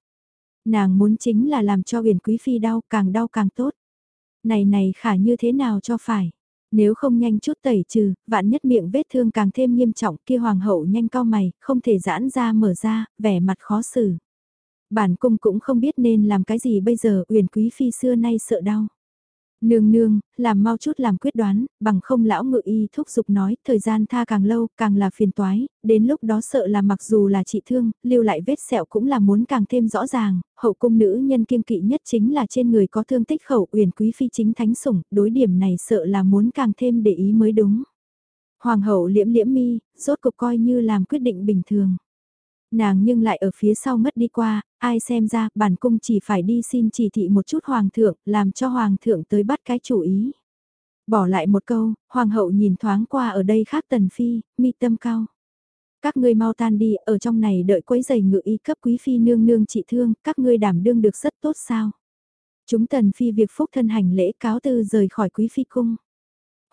Nàng muốn chính là làm cho huyền quý phi đau, càng đau càng tốt. Này này khả như thế nào cho phải? Nếu không nhanh chút tẩy trừ, vạn nhất miệng vết thương càng thêm nghiêm trọng kia hoàng hậu nhanh cao mày, không thể giãn ra mở ra, vẻ mặt khó xử. Bản cung cũng không biết nên làm cái gì bây giờ, uyển quý phi xưa nay sợ đau. Nương nương, làm mau chút làm quyết đoán, bằng không lão ngự y thúc giục nói, thời gian tha càng lâu, càng là phiền toái, đến lúc đó sợ là mặc dù là trị thương, lưu lại vết sẹo cũng là muốn càng thêm rõ ràng, hậu cung nữ nhân kiêng kỵ nhất chính là trên người có thương tích khẩu uyển quý phi chính thánh sủng, đối điểm này sợ là muốn càng thêm để ý mới đúng. Hoàng hậu liễm liễm mi, rốt cục coi như làm quyết định bình thường. Nàng nhưng lại ở phía sau mất đi qua, ai xem ra bản cung chỉ phải đi xin chỉ thị một chút hoàng thượng, làm cho hoàng thượng tới bắt cái chủ ý. Bỏ lại một câu, hoàng hậu nhìn thoáng qua ở đây khác tần phi, mi tâm cao. Các ngươi mau tan đi, ở trong này đợi quấy giày ngự y cấp quý phi nương nương trị thương, các ngươi đảm đương được rất tốt sao. Chúng tần phi việc phúc thân hành lễ cáo từ rời khỏi quý phi cung.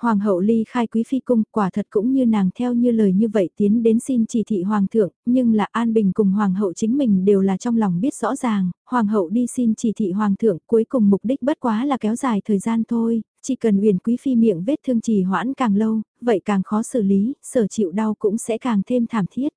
Hoàng hậu ly khai quý phi cung quả thật cũng như nàng theo như lời như vậy tiến đến xin chỉ thị hoàng thượng, nhưng là An Bình cùng hoàng hậu chính mình đều là trong lòng biết rõ ràng, hoàng hậu đi xin chỉ thị hoàng thượng cuối cùng mục đích bất quá là kéo dài thời gian thôi, chỉ cần uyển quý phi miệng vết thương trì hoãn càng lâu, vậy càng khó xử lý, sở chịu đau cũng sẽ càng thêm thảm thiết.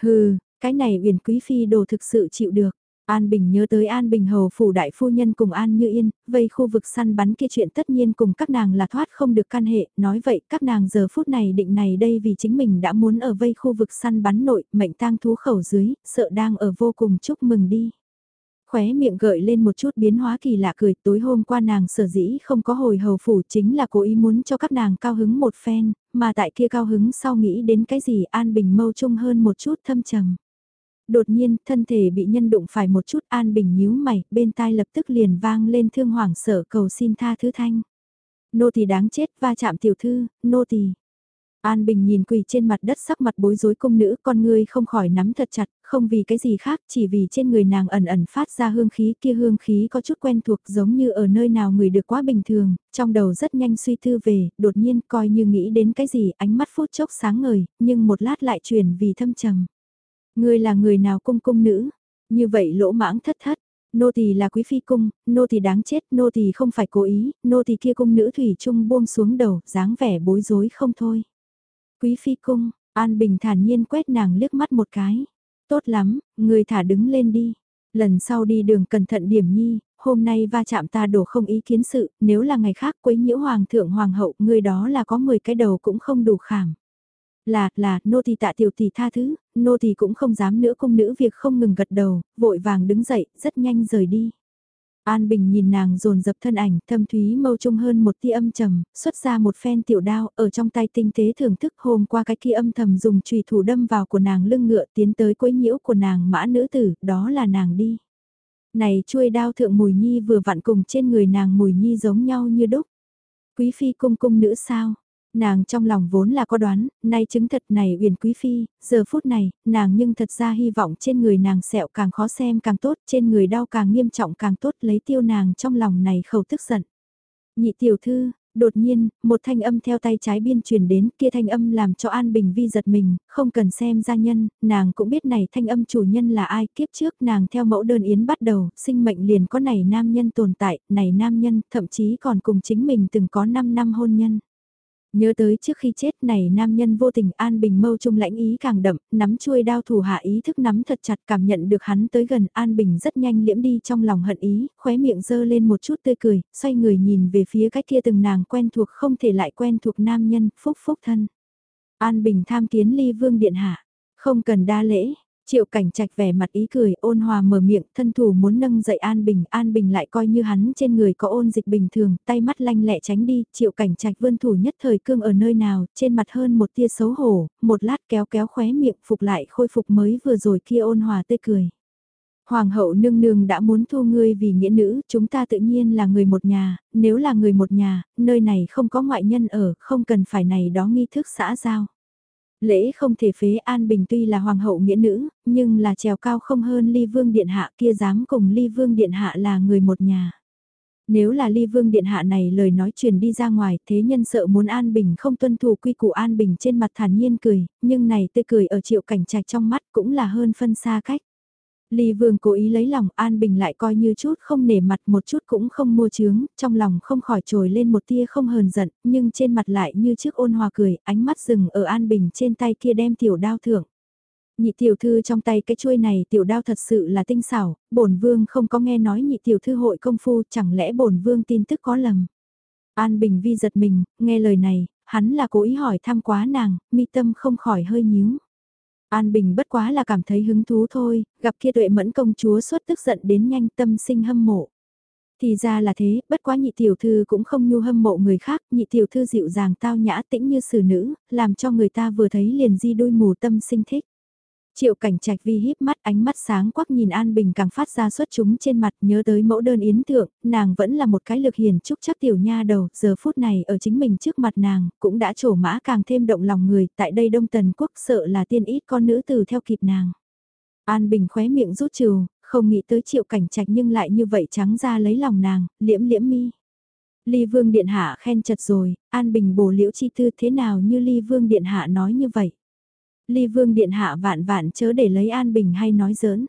Hừ, cái này uyển quý phi đồ thực sự chịu được. An Bình nhớ tới An Bình hầu phủ đại phu nhân cùng An Như Yên, vây khu vực săn bắn kia chuyện tất nhiên cùng các nàng là thoát không được can hệ, nói vậy các nàng giờ phút này định này đây vì chính mình đã muốn ở vây khu vực săn bắn nội, mệnh tang thú khẩu dưới, sợ đang ở vô cùng chúc mừng đi. Khóe miệng gợi lên một chút biến hóa kỳ lạ cười tối hôm qua nàng sở dĩ không có hồi hầu phủ chính là cố ý muốn cho các nàng cao hứng một phen, mà tại kia cao hứng sau nghĩ đến cái gì An Bình mâu trung hơn một chút thâm trầm đột nhiên thân thể bị nhân đụng phải một chút an bình nhíu mày, bên tai lập tức liền vang lên thương hoàng sợ cầu xin tha thứ thanh. Nô tỳ đáng chết va chạm tiểu thư, nô tỳ. An Bình nhìn quỳ trên mặt đất sắc mặt bối rối công nữ con người không khỏi nắm thật chặt, không vì cái gì khác, chỉ vì trên người nàng ẩn ẩn phát ra hương khí kia hương khí có chút quen thuộc giống như ở nơi nào người được quá bình thường, trong đầu rất nhanh suy tư về, đột nhiên coi như nghĩ đến cái gì ánh mắt phút chốc sáng ngời, nhưng một lát lại chuyển vì thâm trầm. Ngươi là người nào cung cung nữ? Như vậy lỗ mãng thất thất. Nô tỳ là quý phi cung, nô tỳ đáng chết, nô tỳ không phải cố ý, nô tỳ kia cung nữ thủy trung buông xuống đầu, dáng vẻ bối rối không thôi. Quý phi cung, An Bình thản nhiên quét nàng liếc mắt một cái. Tốt lắm, người thả đứng lên đi. Lần sau đi đường cẩn thận điểm nhi, hôm nay va chạm ta đổ không ý kiến sự, nếu là ngày khác quấy nhiễu hoàng thượng hoàng hậu, người đó là có 10 cái đầu cũng không đủ khảm. Là, là, nô thì tạ tiểu tỷ tha thứ, nô thì cũng không dám nữa cung nữ việc không ngừng gật đầu, vội vàng đứng dậy, rất nhanh rời đi. An Bình nhìn nàng dồn dập thân ảnh, thâm thúy mâu trung hơn một tia âm trầm, xuất ra một phen tiểu đao, ở trong tay tinh tế thưởng thức hôm qua cái kia âm thầm dùng chùy thủ đâm vào của nàng lưng ngựa tiến tới quấy nhiễu của nàng mã nữ tử, đó là nàng đi. Này chuôi đao thượng mùi nhi vừa vặn cùng trên người nàng mùi nhi giống nhau như đúc. Quý phi cung cung nữ sao, Nàng trong lòng vốn là có đoán, nay chứng thật này uyển quý phi, giờ phút này, nàng nhưng thật ra hy vọng trên người nàng sẹo càng khó xem càng tốt, trên người đau càng nghiêm trọng càng tốt lấy tiêu nàng trong lòng này khẩu tức giận. Nhị tiểu thư, đột nhiên, một thanh âm theo tay trái biên truyền đến, kia thanh âm làm cho An Bình Vi giật mình, không cần xem gia nhân, nàng cũng biết này thanh âm chủ nhân là ai, kiếp trước nàng theo mẫu đơn yến bắt đầu, sinh mệnh liền có này nam nhân tồn tại, này nam nhân, thậm chí còn cùng chính mình từng có 5 năm hôn nhân. Nhớ tới trước khi chết này nam nhân vô tình an bình mâu trung lãnh ý càng đậm, nắm chuôi đao thủ hạ ý thức nắm thật chặt cảm nhận được hắn tới gần an bình rất nhanh liễm đi trong lòng hận ý, khóe miệng dơ lên một chút tươi cười, xoay người nhìn về phía cách kia từng nàng quen thuộc không thể lại quen thuộc nam nhân, phúc phúc thân. An bình tham kiến ly vương điện hạ, không cần đa lễ, Triệu cảnh trạch vẻ mặt ý cười, ôn hòa mở miệng, thân thủ muốn nâng dậy An Bình, An Bình lại coi như hắn trên người có ôn dịch bình thường, tay mắt lanh lẹ tránh đi, triệu cảnh trạch vươn thủ nhất thời cương ở nơi nào, trên mặt hơn một tia xấu hổ, một lát kéo kéo khóe miệng phục lại khôi phục mới vừa rồi kia ôn hòa tươi cười. Hoàng hậu nương nương đã muốn thu ngươi vì nghĩa nữ, chúng ta tự nhiên là người một nhà, nếu là người một nhà, nơi này không có ngoại nhân ở, không cần phải này đó nghi thức xã giao. Lễ không thể phế An Bình tuy là hoàng hậu nghĩa nữ, nhưng là trèo cao không hơn ly vương điện hạ kia dám cùng ly vương điện hạ là người một nhà. Nếu là ly vương điện hạ này lời nói truyền đi ra ngoài thế nhân sợ muốn An Bình không tuân thủ quy củ An Bình trên mặt thản nhiên cười, nhưng này tươi cười ở triệu cảnh trạch trong mắt cũng là hơn phân xa cách. Ly Vương cố ý lấy lòng An Bình lại coi như chút không nể mặt một chút cũng không mua chướng, trong lòng không khỏi trồi lên một tia không hờn giận, nhưng trên mặt lại như chiếc ôn hòa cười, ánh mắt dừng ở An Bình trên tay kia đem tiểu đao thưởng. Nhị tiểu thư trong tay cái chuôi này tiểu đao thật sự là tinh xảo, bổn vương không có nghe nói nhị tiểu thư hội công phu, chẳng lẽ bổn vương tin tức có lầm. An Bình vi giật mình, nghe lời này, hắn là cố ý hỏi thăm quá nàng, mi tâm không khỏi hơi nhíu. An Bình bất quá là cảm thấy hứng thú thôi, gặp kia tuệ mẫn công chúa suốt tức giận đến nhanh tâm sinh hâm mộ. Thì ra là thế, bất quá nhị tiểu thư cũng không nhu hâm mộ người khác, nhị tiểu thư dịu dàng tao nhã tĩnh như xử nữ, làm cho người ta vừa thấy liền di đôi mù tâm sinh thích. Triệu cảnh trạch vi híp mắt ánh mắt sáng quắc nhìn An Bình càng phát ra xuất chúng trên mặt nhớ tới mẫu đơn yến thượng, nàng vẫn là một cái lực hiền chúc chắc tiểu nha đầu, giờ phút này ở chính mình trước mặt nàng, cũng đã trổ mã càng thêm động lòng người, tại đây Đông Tần Quốc sợ là tiên ít con nữ từ theo kịp nàng. An Bình khóe miệng rút trừ, không nghĩ tới triệu cảnh trạch nhưng lại như vậy trắng ra lấy lòng nàng, liễm liễm mi. Ly Vương Điện Hạ khen chật rồi, An Bình bổ liễu chi tư thế nào như Ly Vương Điện Hạ nói như vậy. Ly vương điện hạ vạn vạn chớ để lấy an bình hay nói giỡn.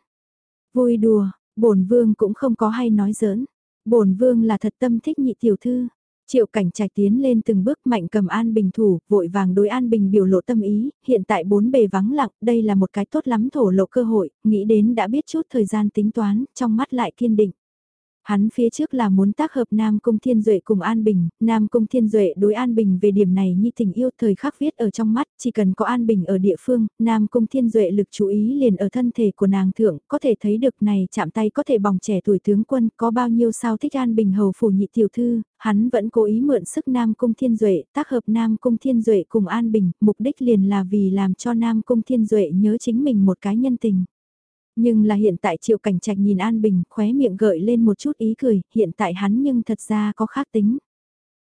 Vui đùa, bổn vương cũng không có hay nói giỡn. Bổn vương là thật tâm thích nhị tiểu thư. Triệu cảnh trạch tiến lên từng bước mạnh cầm An Bình thủ, vội vàng đối An Bình biểu lộ tâm ý, hiện tại bốn bề vắng lặng, đây là một cái tốt lắm thổ lộ cơ hội, nghĩ đến đã biết chút thời gian tính toán, trong mắt lại kiên định. Hắn phía trước là muốn tác hợp Nam Cung Thiên Duệ cùng An Bình, Nam Cung Thiên Duệ đối An Bình về điểm này như tình yêu thời khắc viết ở trong mắt, chỉ cần có An Bình ở địa phương, Nam Cung Thiên Duệ lực chú ý liền ở thân thể của nàng thượng, có thể thấy được này chạm tay có thể bỏng trẻ tuổi tướng quân, có bao nhiêu sao thích An Bình hầu phủ nhị tiểu thư, hắn vẫn cố ý mượn sức Nam Cung Thiên Duệ, tác hợp Nam Cung Thiên Duệ cùng An Bình, mục đích liền là vì làm cho Nam Cung Thiên Duệ nhớ chính mình một cái nhân tình. Nhưng là hiện tại triệu cảnh trạch nhìn An Bình khóe miệng gợi lên một chút ý cười, hiện tại hắn nhưng thật ra có khác tính.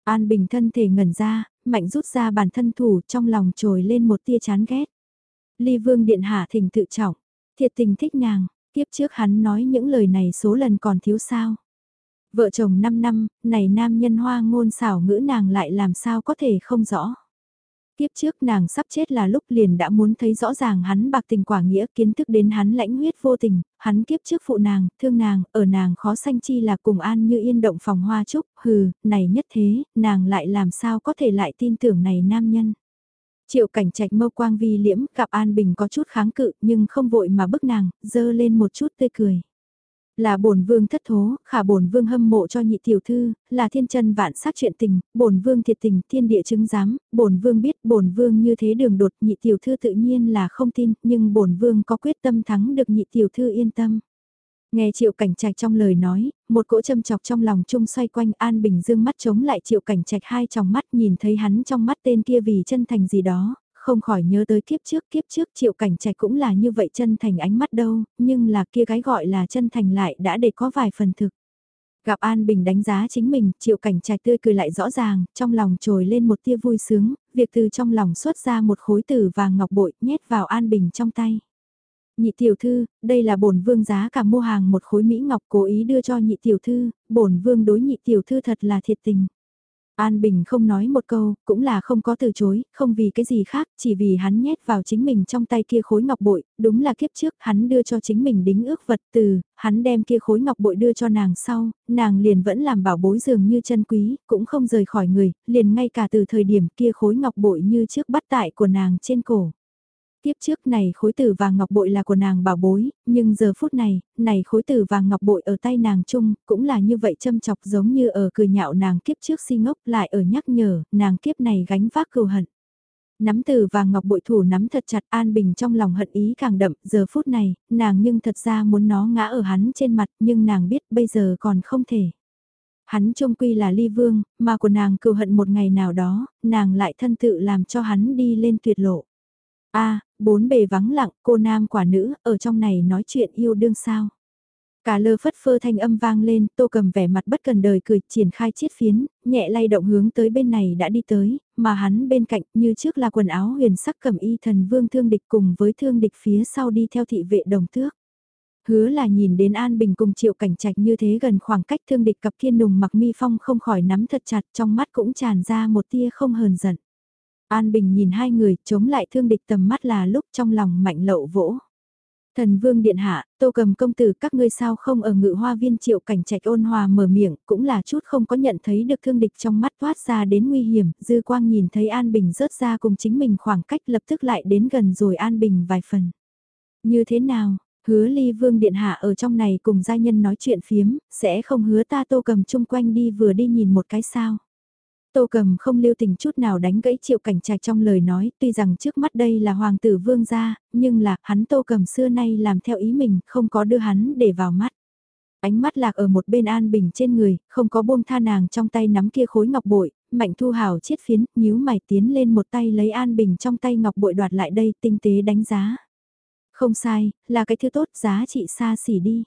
An Bình thân thể ngẩn ra, mạnh rút ra bản thân thủ trong lòng trồi lên một tia chán ghét. Ly Vương Điện Hạ thỉnh tự trọng, thiệt tình thích nàng, kiếp trước hắn nói những lời này số lần còn thiếu sao. Vợ chồng 5 năm, này nam nhân hoa ngôn xảo ngữ nàng lại làm sao có thể không rõ. Tiếp trước nàng sắp chết là lúc liền đã muốn thấy rõ ràng hắn bạc tình quả nghĩa kiến thức đến hắn lãnh huyết vô tình, hắn kiếp trước phụ nàng, thương nàng, ở nàng khó sanh chi là cùng an như yên động phòng hoa trúc, hừ, này nhất thế, nàng lại làm sao có thể lại tin tưởng này nam nhân. Triệu cảnh trạch mâu quang vi liễm gặp An Bình có chút kháng cự nhưng không vội mà bức nàng, dơ lên một chút tươi cười. Là bổn vương thất thố, khả bổn vương hâm mộ cho nhị tiểu thư, là thiên chân vạn sát chuyện tình, bổn vương thiệt tình, thiên địa chứng giám, bổn vương biết bổn vương như thế đường đột, nhị tiểu thư tự nhiên là không tin, nhưng bổn vương có quyết tâm thắng được nhị tiểu thư yên tâm. Nghe triệu cảnh trạch trong lời nói, một cỗ châm chọc trong lòng chung xoay quanh An Bình dương mắt chống lại triệu cảnh trạch hai tròng mắt nhìn thấy hắn trong mắt tên kia vì chân thành gì đó, không khỏi nhớ tới kiếp trước, kiếp trước triệu cảnh trạch cũng là như vậy chân thành ánh mắt đâu, nhưng là kia cái gọi là chân thành lại đã để có vài phần thực. Gặp An Bình đánh giá chính mình, triệu cảnh trạch tươi cười lại rõ ràng, trong lòng trồi lên một tia vui sướng, việc từ trong lòng xuất ra một khối tử vàng ngọc bội nhét vào An Bình trong tay. Nhị tiểu thư, đây là bổn vương giá cả mua hàng một khối Mỹ ngọc cố ý đưa cho nhị tiểu thư, bổn vương đối nhị tiểu thư thật là thiệt tình. An Bình không nói một câu, cũng là không có từ chối, không vì cái gì khác, chỉ vì hắn nhét vào chính mình trong tay kia khối ngọc bội, đúng là kiếp trước hắn đưa cho chính mình đính ước vật từ, hắn đem kia khối ngọc bội đưa cho nàng sau, nàng liền vẫn làm bảo bối dường như chân quý, cũng không rời khỏi người, liền ngay cả từ thời điểm kia khối ngọc bội như trước bắt tại của nàng trên cổ. Tiếp trước này khối tử vàng ngọc bội là của nàng bảo bối, nhưng giờ phút này, này khối tử vàng ngọc bội ở tay nàng chung, cũng là như vậy châm chọc giống như ở cười nhạo nàng kiếp trước si ngốc lại ở nhắc nhở, nàng kiếp này gánh vác cừu hận. Nắm từ vàng ngọc bội thủ nắm thật chặt An Bình trong lòng hận ý càng đậm, giờ phút này, nàng nhưng thật ra muốn nó ngã ở hắn trên mặt, nhưng nàng biết bây giờ còn không thể. Hắn trông quy là ly vương, mà của nàng cựu hận một ngày nào đó, nàng lại thân tự làm cho hắn đi lên tuyệt lộ. a bốn bề vắng lặng, cô nam quả nữ, ở trong này nói chuyện yêu đương sao. Cả lơ phất phơ thanh âm vang lên, tô cầm vẻ mặt bất cần đời cười, triển khai chiết phiến, nhẹ lay động hướng tới bên này đã đi tới, mà hắn bên cạnh như trước là quần áo huyền sắc cầm y thần vương thương địch cùng với thương địch phía sau đi theo thị vệ đồng tước. Hứa là nhìn đến An Bình cùng triệu cảnh trạch như thế gần khoảng cách thương địch cặp kiên nùng mặc mi phong không khỏi nắm thật chặt trong mắt cũng tràn ra một tia không hờn giận. An Bình nhìn hai người chống lại thương địch tầm mắt là lúc trong lòng mạnh lậu vỗ. Thần vương điện hạ, tô cầm công tử các ngươi sao không ở ngự hoa viên triệu cảnh trạch ôn hòa mở miệng, cũng là chút không có nhận thấy được thương địch trong mắt thoát ra đến nguy hiểm, dư quang nhìn thấy An Bình rớt ra cùng chính mình khoảng cách lập tức lại đến gần rồi An Bình vài phần. Như thế nào, hứa ly vương điện hạ ở trong này cùng gia nhân nói chuyện phiếm, sẽ không hứa ta tô cầm chung quanh đi vừa đi nhìn một cái sao. Tô cầm không lưu tình chút nào đánh gãy triệu cảnh trạch trong lời nói, tuy rằng trước mắt đây là hoàng tử vương gia, nhưng là hắn tô cầm xưa nay làm theo ý mình, không có đưa hắn để vào mắt. Ánh mắt lạc ở một bên an bình trên người, không có buông tha nàng trong tay nắm kia khối ngọc bội, mạnh thu hào chiết phiến, nhíu mày tiến lên một tay lấy an bình trong tay ngọc bội đoạt lại đây tinh tế đánh giá. Không sai, là cái thứ tốt giá trị xa xỉ đi.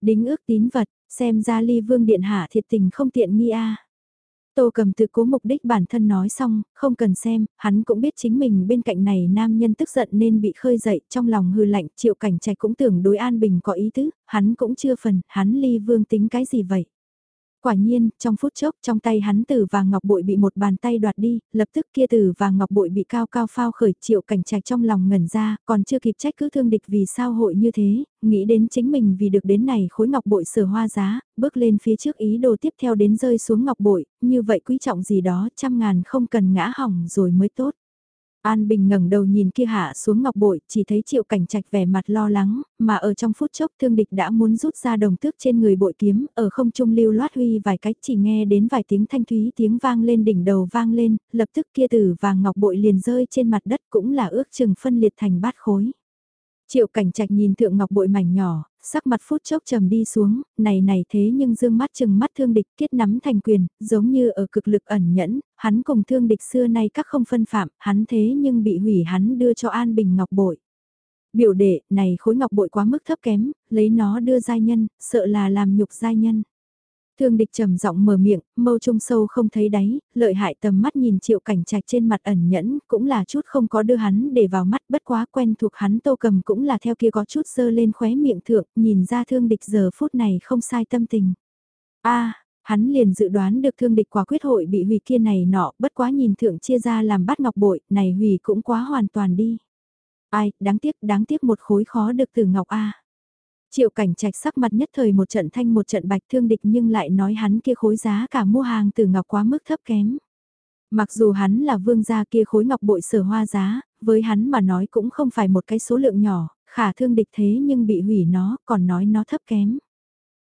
Đính ước tín vật, xem ra ly vương điện hạ thiệt tình không tiện nghi a Tô cầm tự cố mục đích bản thân nói xong, không cần xem, hắn cũng biết chính mình bên cạnh này nam nhân tức giận nên bị khơi dậy, trong lòng hư lạnh, triệu cảnh trạch cũng tưởng đối an bình có ý tứ, hắn cũng chưa phần, hắn ly vương tính cái gì vậy. Quả nhiên, trong phút chốc trong tay hắn tử và ngọc bội bị một bàn tay đoạt đi, lập tức kia tử và ngọc bội bị cao cao phao khởi triệu cảnh trạch trong lòng ngẩn ra, còn chưa kịp trách cứ thương địch vì sao hội như thế, nghĩ đến chính mình vì được đến này khối ngọc bội sở hoa giá, bước lên phía trước ý đồ tiếp theo đến rơi xuống ngọc bội, như vậy quý trọng gì đó trăm ngàn không cần ngã hỏng rồi mới tốt. An Bình ngẩng đầu nhìn kia hạ xuống ngọc bội, chỉ thấy triệu cảnh trạch vẻ mặt lo lắng, mà ở trong phút chốc thương địch đã muốn rút ra đồng tước trên người bội kiếm, ở không trung lưu loát huy vài cách chỉ nghe đến vài tiếng thanh thúy tiếng vang lên đỉnh đầu vang lên, lập tức kia tử vàng ngọc bội liền rơi trên mặt đất cũng là ước chừng phân liệt thành bát khối. Triệu cảnh trạch nhìn thượng ngọc bội mảnh nhỏ, sắc mặt phút chốc trầm đi xuống, này này thế nhưng dương mắt chừng mắt thương địch kết nắm thành quyền, giống như ở cực lực ẩn nhẫn, hắn cùng thương địch xưa nay các không phân phạm, hắn thế nhưng bị hủy hắn đưa cho An Bình ngọc bội. Biểu đệ, này khối ngọc bội quá mức thấp kém, lấy nó đưa giai nhân, sợ là làm nhục giai nhân. Thương địch trầm giọng mở miệng, mâu trung sâu không thấy đáy, lợi hại tầm mắt nhìn triệu cảnh trạch trên mặt ẩn nhẫn, cũng là chút không có đưa hắn để vào mắt bất quá quen thuộc hắn tô cầm cũng là theo kia có chút dơ lên khóe miệng thượng, nhìn ra thương địch giờ phút này không sai tâm tình. a hắn liền dự đoán được thương địch quả quyết hội bị hủy kia này nọ, bất quá nhìn thượng chia ra làm bắt ngọc bội, này hủy cũng quá hoàn toàn đi. Ai, đáng tiếc, đáng tiếc một khối khó được từ ngọc A. Triệu cảnh trạch sắc mặt nhất thời một trận thanh một trận bạch thương địch nhưng lại nói hắn kia khối giá cả mua hàng từ ngọc quá mức thấp kém. Mặc dù hắn là vương gia kia khối ngọc bội sở hoa giá, với hắn mà nói cũng không phải một cái số lượng nhỏ, khả thương địch thế nhưng bị hủy nó, còn nói nó thấp kém.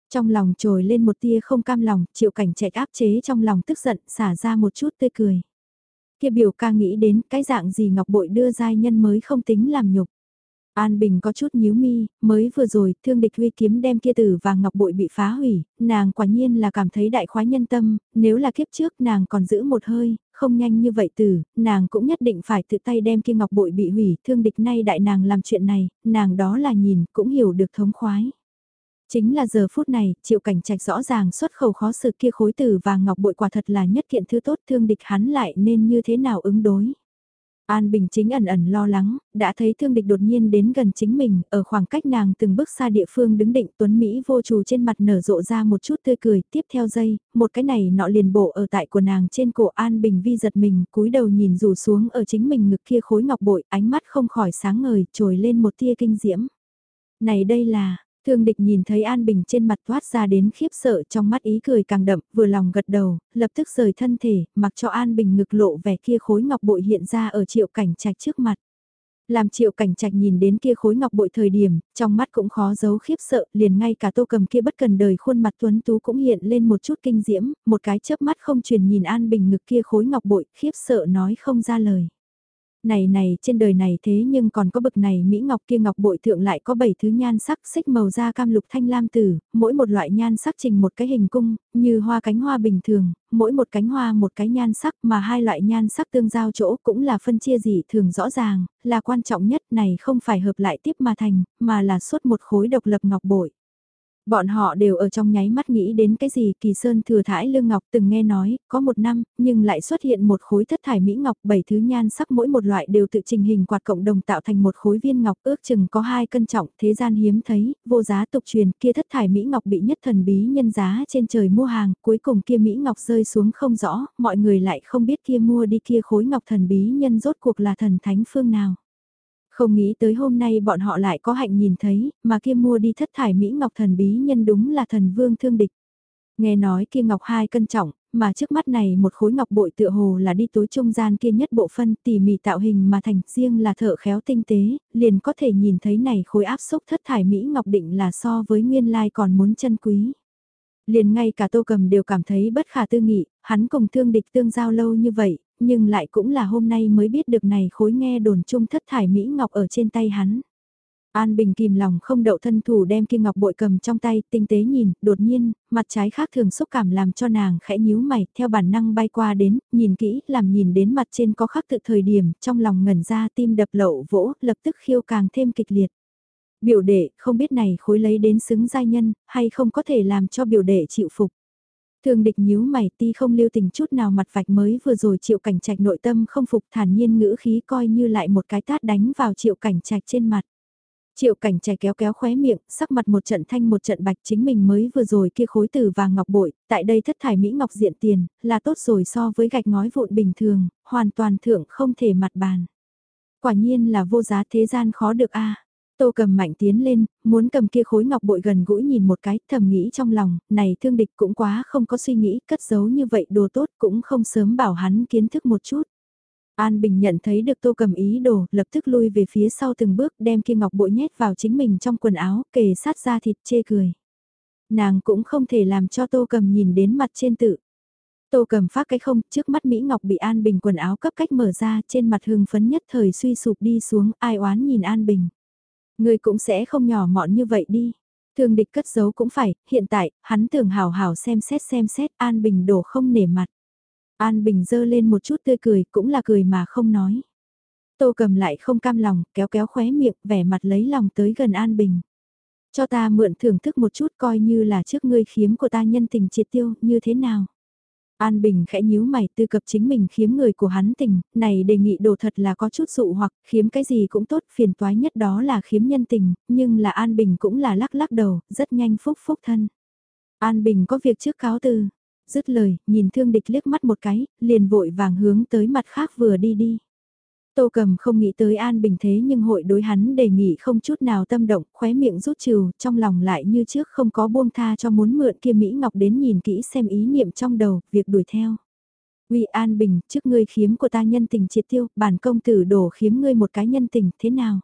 Trong lòng trồi lên một tia không cam lòng, triệu cảnh trạch áp chế trong lòng tức giận, xả ra một chút tươi cười. Kia biểu ca nghĩ đến cái dạng gì ngọc bội đưa giai nhân mới không tính làm nhục. An Bình có chút nhíu mi, mới vừa rồi, thương địch huy kiếm đem kia tử và ngọc bội bị phá hủy, nàng quả nhiên là cảm thấy đại khoái nhân tâm, nếu là kiếp trước nàng còn giữ một hơi, không nhanh như vậy tử, nàng cũng nhất định phải tự tay đem kia ngọc bội bị hủy, thương địch nay đại nàng làm chuyện này, nàng đó là nhìn, cũng hiểu được thống khoái. Chính là giờ phút này, triệu cảnh trạch rõ ràng xuất khẩu khó sự kia khối tử và ngọc bội quả thật là nhất kiện thứ tốt thương địch hắn lại nên như thế nào ứng đối. An Bình chính ẩn ẩn lo lắng, đã thấy thương địch đột nhiên đến gần chính mình, ở khoảng cách nàng từng bước xa địa phương đứng định Tuấn Mỹ vô trù trên mặt nở rộ ra một chút tươi cười, tiếp theo dây, một cái này nọ liền bộ ở tại của nàng trên cổ An Bình vi giật mình, cúi đầu nhìn rủ xuống ở chính mình ngực kia khối ngọc bội, ánh mắt không khỏi sáng ngời, trồi lên một tia kinh diễm. Này đây là, Thương địch nhìn thấy An Bình trên mặt thoát ra đến khiếp sợ trong mắt ý cười càng đậm, vừa lòng gật đầu, lập tức rời thân thể, mặc cho An Bình ngực lộ vẻ kia khối ngọc bội hiện ra ở triệu cảnh trạch trước mặt. Làm triệu cảnh trạch nhìn đến kia khối ngọc bội thời điểm, trong mắt cũng khó giấu khiếp sợ, liền ngay cả tô cầm kia bất cần đời khuôn mặt tuấn tú cũng hiện lên một chút kinh diễm, một cái chớp mắt không truyền nhìn An Bình ngực kia khối ngọc bội, khiếp sợ nói không ra lời. Này này, trên đời này thế nhưng còn có bực này Mỹ Ngọc kia Ngọc bội thượng lại có bảy thứ nhan sắc xích màu da cam lục thanh lam tử, mỗi một loại nhan sắc trình một cái hình cung, như hoa cánh hoa bình thường, mỗi một cánh hoa một cái nhan sắc mà hai loại nhan sắc tương giao chỗ cũng là phân chia dị thường rõ ràng, là quan trọng nhất này không phải hợp lại tiếp mà thành, mà là suốt một khối độc lập ngọc bội. Bọn họ đều ở trong nháy mắt nghĩ đến cái gì kỳ sơn thừa thải lương ngọc từng nghe nói, có một năm, nhưng lại xuất hiện một khối thất thải mỹ ngọc bảy thứ nhan sắc mỗi một loại đều tự trình hình quạt cộng đồng tạo thành một khối viên ngọc ước chừng có hai cân trọng thế gian hiếm thấy, vô giá tục truyền kia thất thải mỹ ngọc bị nhất thần bí nhân giá trên trời mua hàng, cuối cùng kia mỹ ngọc rơi xuống không rõ, mọi người lại không biết kia mua đi kia khối ngọc thần bí nhân rốt cuộc là thần thánh phương nào. Không nghĩ tới hôm nay bọn họ lại có hạnh nhìn thấy, mà kia mua đi thất thải Mỹ Ngọc thần bí nhân đúng là thần vương thương địch. Nghe nói kia Ngọc hai cân trọng, mà trước mắt này một khối ngọc bội tựa hồ là đi tối trung gian kia nhất bộ phân tỉ mỉ tạo hình mà thành riêng là thợ khéo tinh tế, liền có thể nhìn thấy này khối áp xúc thất thải Mỹ Ngọc định là so với nguyên lai còn muốn chân quý. Liền ngay cả tô cầm đều cảm thấy bất khả tư nghị, hắn cùng thương địch tương giao lâu như vậy, nhưng lại cũng là hôm nay mới biết được này khối nghe đồn chung thất thải Mỹ Ngọc ở trên tay hắn. An Bình kìm lòng không đậu thân thủ đem kia ngọc bội cầm trong tay, tinh tế nhìn, đột nhiên, mặt trái khác thường xúc cảm làm cho nàng khẽ nhíu mày, theo bản năng bay qua đến, nhìn kỹ, làm nhìn đến mặt trên có khắc tự thời điểm, trong lòng ngẩn ra tim đập lậu vỗ, lập tức khiêu càng thêm kịch liệt. Biểu đệ, không biết này khối lấy đến xứng giai nhân, hay không có thể làm cho biểu đệ chịu phục. Thường địch nhíu mày ti không lưu tình chút nào mặt vạch mới vừa rồi triệu cảnh trạch nội tâm không phục thản nhiên ngữ khí coi như lại một cái tát đánh vào triệu cảnh trạch trên mặt. Triệu cảnh trạch kéo kéo khóe miệng, sắc mặt một trận thanh một trận bạch chính mình mới vừa rồi kia khối từ vàng ngọc bội, tại đây thất thải Mỹ ngọc diện tiền, là tốt rồi so với gạch ngói vụn bình thường, hoàn toàn thượng không thể mặt bàn. Quả nhiên là vô giá thế gian khó được a Tô cầm mạnh tiến lên, muốn cầm kia khối ngọc bội gần gũi nhìn một cái, thầm nghĩ trong lòng, này thương địch cũng quá không có suy nghĩ, cất giấu như vậy đồ tốt cũng không sớm bảo hắn kiến thức một chút. An Bình nhận thấy được tô cầm ý đồ, lập tức lui về phía sau từng bước đem kia ngọc bội nhét vào chính mình trong quần áo, kề sát ra thịt chê cười. Nàng cũng không thể làm cho tô cầm nhìn đến mặt trên tự. Tô cầm phát cái không, trước mắt Mỹ Ngọc bị An Bình quần áo cấp cách mở ra, trên mặt hưng phấn nhất thời suy sụp đi xuống, ai oán nhìn An Bình. Người cũng sẽ không nhỏ mọn như vậy đi. Thường địch cất giấu cũng phải, hiện tại, hắn tưởng hào hào xem xét xem xét, An Bình đổ không nể mặt. An Bình dơ lên một chút tươi cười, cũng là cười mà không nói. Tô cầm lại không cam lòng, kéo kéo khóe miệng, vẻ mặt lấy lòng tới gần An Bình. Cho ta mượn thưởng thức một chút coi như là trước ngươi khiếm của ta nhân tình triệt tiêu, như thế nào? An Bình khẽ nhíu mày tư cập chính mình khiếm người của hắn tình, này đề nghị đồ thật là có chút dụ hoặc khiếm cái gì cũng tốt, phiền toái nhất đó là khiếm nhân tình, nhưng là An Bình cũng là lắc lắc đầu, rất nhanh phúc phúc thân. An Bình có việc trước cáo từ, dứt lời, nhìn thương địch liếc mắt một cái, liền vội vàng hướng tới mặt khác vừa đi đi. Tô cầm không nghĩ tới An Bình thế nhưng hội đối hắn đề nghị không chút nào tâm động, khóe miệng rút trừ, trong lòng lại như trước không có buông tha cho muốn mượn kia Mỹ Ngọc đến nhìn kỹ xem ý niệm trong đầu, việc đuổi theo. Uy An Bình, trước ngươi khiếm của ta nhân tình triệt tiêu, bản công tử đổ khiếm ngươi một cái nhân tình, thế nào?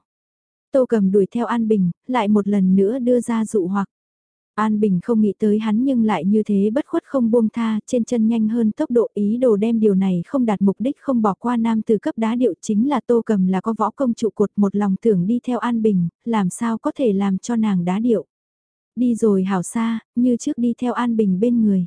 Tô cầm đuổi theo An Bình, lại một lần nữa đưa ra dụ hoặc. An Bình không nghĩ tới hắn nhưng lại như thế bất khuất không buông tha, trên chân nhanh hơn tốc độ ý đồ đem điều này không đạt mục đích không bỏ qua nam từ cấp đá điệu chính là tô cầm là có võ công trụ cột một lòng tưởng đi theo An Bình, làm sao có thể làm cho nàng đá điệu. Đi rồi hảo xa, như trước đi theo An Bình bên người.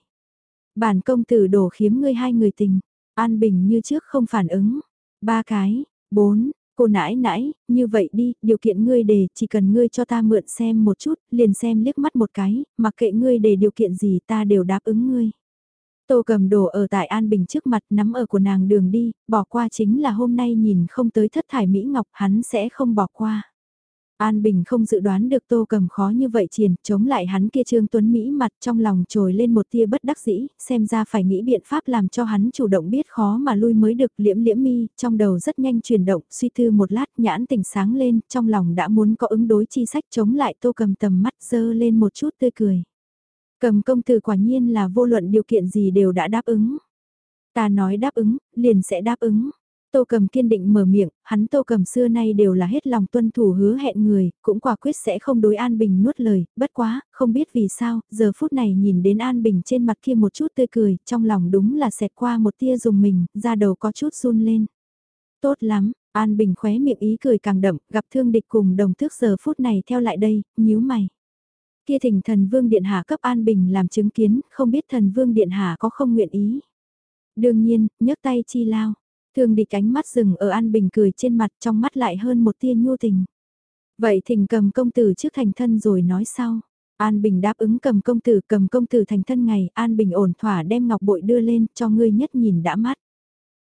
Bản công tử đổ khiếm ngươi hai người tình, An Bình như trước không phản ứng. Ba cái, bốn, Cô nãi nãi, như vậy đi, điều kiện ngươi để, chỉ cần ngươi cho ta mượn xem một chút, liền xem liếc mắt một cái, mặc kệ ngươi để điều kiện gì ta đều đáp ứng ngươi. Tô cầm đồ ở tại An Bình trước mặt nắm ở của nàng đường đi, bỏ qua chính là hôm nay nhìn không tới thất thải Mỹ Ngọc hắn sẽ không bỏ qua. An Bình không dự đoán được Tô Cầm khó như vậy triển, chống lại hắn kia Trương Tuấn Mỹ mặt trong lòng trồi lên một tia bất đắc dĩ, xem ra phải nghĩ biện pháp làm cho hắn chủ động biết khó mà lui mới được liễm liễm mi, trong đầu rất nhanh chuyển động, suy thư một lát nhãn tỉnh sáng lên, trong lòng đã muốn có ứng đối chi sách chống lại Tô Cầm tầm mắt dơ lên một chút tươi cười. Cầm công tử quả nhiên là vô luận điều kiện gì đều đã đáp ứng. Ta nói đáp ứng, liền sẽ đáp ứng. Tô Cầm kiên định mở miệng, hắn Tô Cầm xưa nay đều là hết lòng tuân thủ hứa hẹn người, cũng quả quyết sẽ không đối An Bình nuốt lời, bất quá, không biết vì sao, giờ phút này nhìn đến An Bình trên mặt kia một chút tươi cười, trong lòng đúng là xẹt qua một tia dùng mình, ra đầu có chút run lên. Tốt lắm, An Bình khóe miệng ý cười càng đậm, gặp thương địch cùng đồng thước giờ phút này theo lại đây, nhíu mày. Kia thỉnh thần vương điện hạ cấp An Bình làm chứng kiến, không biết thần vương điện hạ có không nguyện ý. Đương nhiên, nhấc tay chi lao. Thương địch ánh mắt rừng ở An Bình cười trên mặt trong mắt lại hơn một tia nhu tình. Vậy thỉnh cầm công tử trước thành thân rồi nói sau. An Bình đáp ứng cầm công tử cầm công tử thành thân ngày, An Bình ổn thỏa đem ngọc bội đưa lên cho ngươi nhất nhìn đã mắt.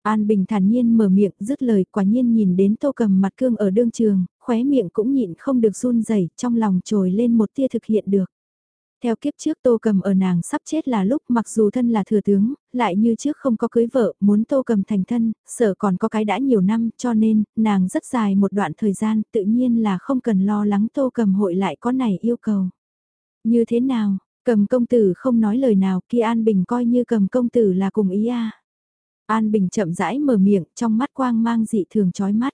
An Bình thản nhiên mở miệng dứt lời quả nhiên nhìn đến tô cầm mặt cương ở đương trường, khóe miệng cũng nhịn không được run rẩy trong lòng trồi lên một tia thực hiện được. Theo kiếp trước tô cầm ở nàng sắp chết là lúc mặc dù thân là thừa tướng, lại như trước không có cưới vợ, muốn tô cầm thành thân, sợ còn có cái đã nhiều năm cho nên, nàng rất dài một đoạn thời gian tự nhiên là không cần lo lắng tô cầm hội lại có này yêu cầu. Như thế nào, cầm công tử không nói lời nào kia An Bình coi như cầm công tử là cùng ý a An Bình chậm rãi mở miệng trong mắt quang mang dị thường chói mắt.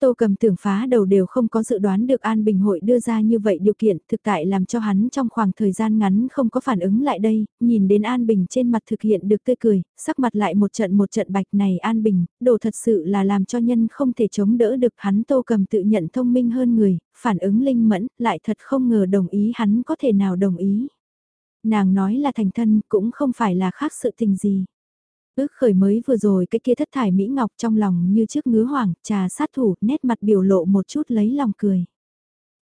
Tô cầm tưởng phá đầu đều không có dự đoán được An Bình hội đưa ra như vậy điều kiện thực tại làm cho hắn trong khoảng thời gian ngắn không có phản ứng lại đây, nhìn đến An Bình trên mặt thực hiện được tươi cười, sắc mặt lại một trận một trận bạch này An Bình, đồ thật sự là làm cho nhân không thể chống đỡ được hắn Tô cầm tự nhận thông minh hơn người, phản ứng linh mẫn, lại thật không ngờ đồng ý hắn có thể nào đồng ý. Nàng nói là thành thân cũng không phải là khác sự tình gì. Ước khởi mới vừa rồi cái kia thất thải Mỹ Ngọc trong lòng như trước ngứa hoảng, trà sát thủ, nét mặt biểu lộ một chút lấy lòng cười.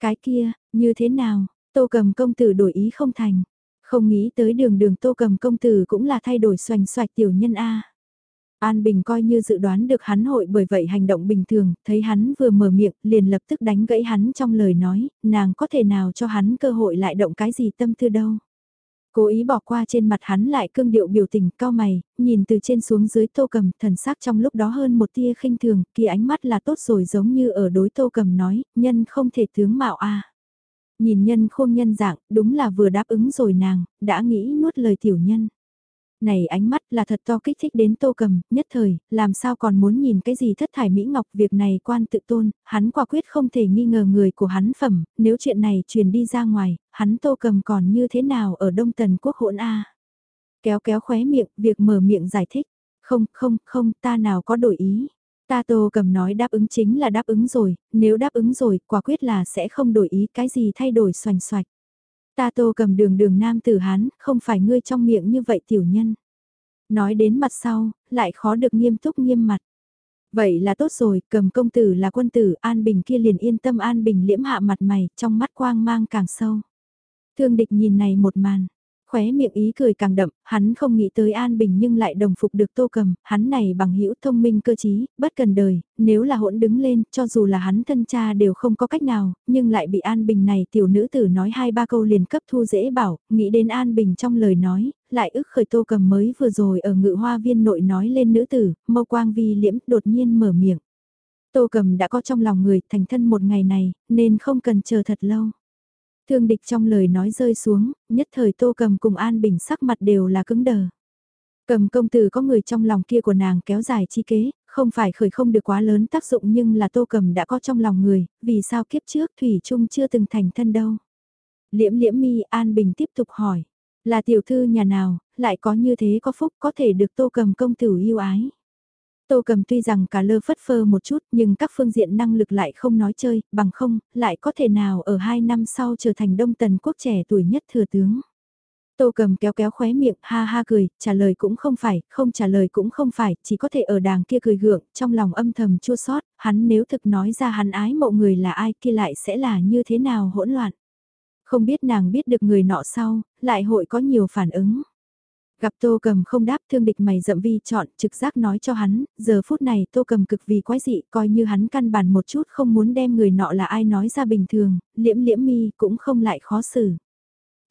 Cái kia, như thế nào, tô cầm công tử đổi ý không thành. Không nghĩ tới đường đường tô cầm công tử cũng là thay đổi xoành xoạch tiểu nhân A. An Bình coi như dự đoán được hắn hội bởi vậy hành động bình thường, thấy hắn vừa mở miệng liền lập tức đánh gãy hắn trong lời nói, nàng có thể nào cho hắn cơ hội lại động cái gì tâm tư đâu. Cố ý bỏ qua trên mặt hắn lại cương điệu biểu tình cao mày, nhìn từ trên xuống dưới tô cầm thần sắc trong lúc đó hơn một tia khinh thường, kỳ ánh mắt là tốt rồi giống như ở đối tô cầm nói, nhân không thể tướng mạo a. Nhìn nhân khôn nhân dạng, đúng là vừa đáp ứng rồi nàng, đã nghĩ nuốt lời tiểu nhân này ánh mắt là thật to kích thích đến tô cầm, nhất thời, làm sao còn muốn nhìn cái gì thất thải Mỹ Ngọc việc này quan tự tôn, hắn quả quyết không thể nghi ngờ người của hắn phẩm, nếu chuyện này truyền đi ra ngoài, hắn tô cầm còn như thế nào ở Đông Tần Quốc hỗn A. Kéo kéo khóe miệng, việc mở miệng giải thích, không, không, không, ta nào có đổi ý. Ta tô cầm nói đáp ứng chính là đáp ứng rồi, nếu đáp ứng rồi, quả quyết là sẽ không đổi ý cái gì thay đổi xoành xoạch. Ta tô cầm đường đường nam tử hán, không phải ngươi trong miệng như vậy tiểu nhân. Nói đến mặt sau, lại khó được nghiêm túc nghiêm mặt. Vậy là tốt rồi, cầm công tử là quân tử, An Bình kia liền yên tâm An Bình liễm hạ mặt mày, trong mắt quang mang càng sâu. Thương địch nhìn này một màn, khóe miệng ý cười càng đậm, hắn không nghĩ tới An Bình nhưng lại đồng phục được Tô Cầm, hắn này bằng hữu thông minh cơ trí, bất cần đời, nếu là hỗn đứng lên, cho dù là hắn thân cha đều không có cách nào, nhưng lại bị An Bình này tiểu nữ tử nói hai ba câu liền cấp thu dễ bảo, nghĩ đến An Bình trong lời nói, lại ức khởi Tô Cầm mới vừa rồi ở ngự hoa viên nội nói lên nữ tử, mâu quang vi liễm đột nhiên mở miệng. Tô Cầm đã có trong lòng người thành thân một ngày này, nên không cần chờ thật lâu. Thương địch trong lời nói rơi xuống, nhất thời tô cầm cùng An Bình sắc mặt đều là cứng đờ. Cầm công tử có người trong lòng kia của nàng kéo dài chi kế, không phải khởi không được quá lớn tác dụng nhưng là tô cầm đã có trong lòng người, vì sao kiếp trước Thủy Trung chưa từng thành thân đâu. Liễm liễm mi An Bình tiếp tục hỏi, là tiểu thư nhà nào, lại có như thế có phúc có thể được tô cầm công tử yêu ái. Tô cầm tuy rằng cả lơ phất phơ một chút nhưng các phương diện năng lực lại không nói chơi, bằng không, lại có thể nào ở hai năm sau trở thành đông tần quốc trẻ tuổi nhất thừa tướng. Tô cầm kéo kéo khóe miệng, ha ha cười, trả lời cũng không phải, không trả lời cũng không phải, chỉ có thể ở đàng kia cười gượng, trong lòng âm thầm chua sót, hắn nếu thực nói ra hắn ái mộ người là ai kia lại sẽ là như thế nào hỗn loạn. Không biết nàng biết được người nọ sau, lại hội có nhiều phản ứng. Gặp Tô Cầm không đáp thương địch mày dậm vi chọn trực giác nói cho hắn, giờ phút này Tô Cầm cực vì quái dị coi như hắn căn bản một chút không muốn đem người nọ là ai nói ra bình thường, liễm liễm mi cũng không lại khó xử.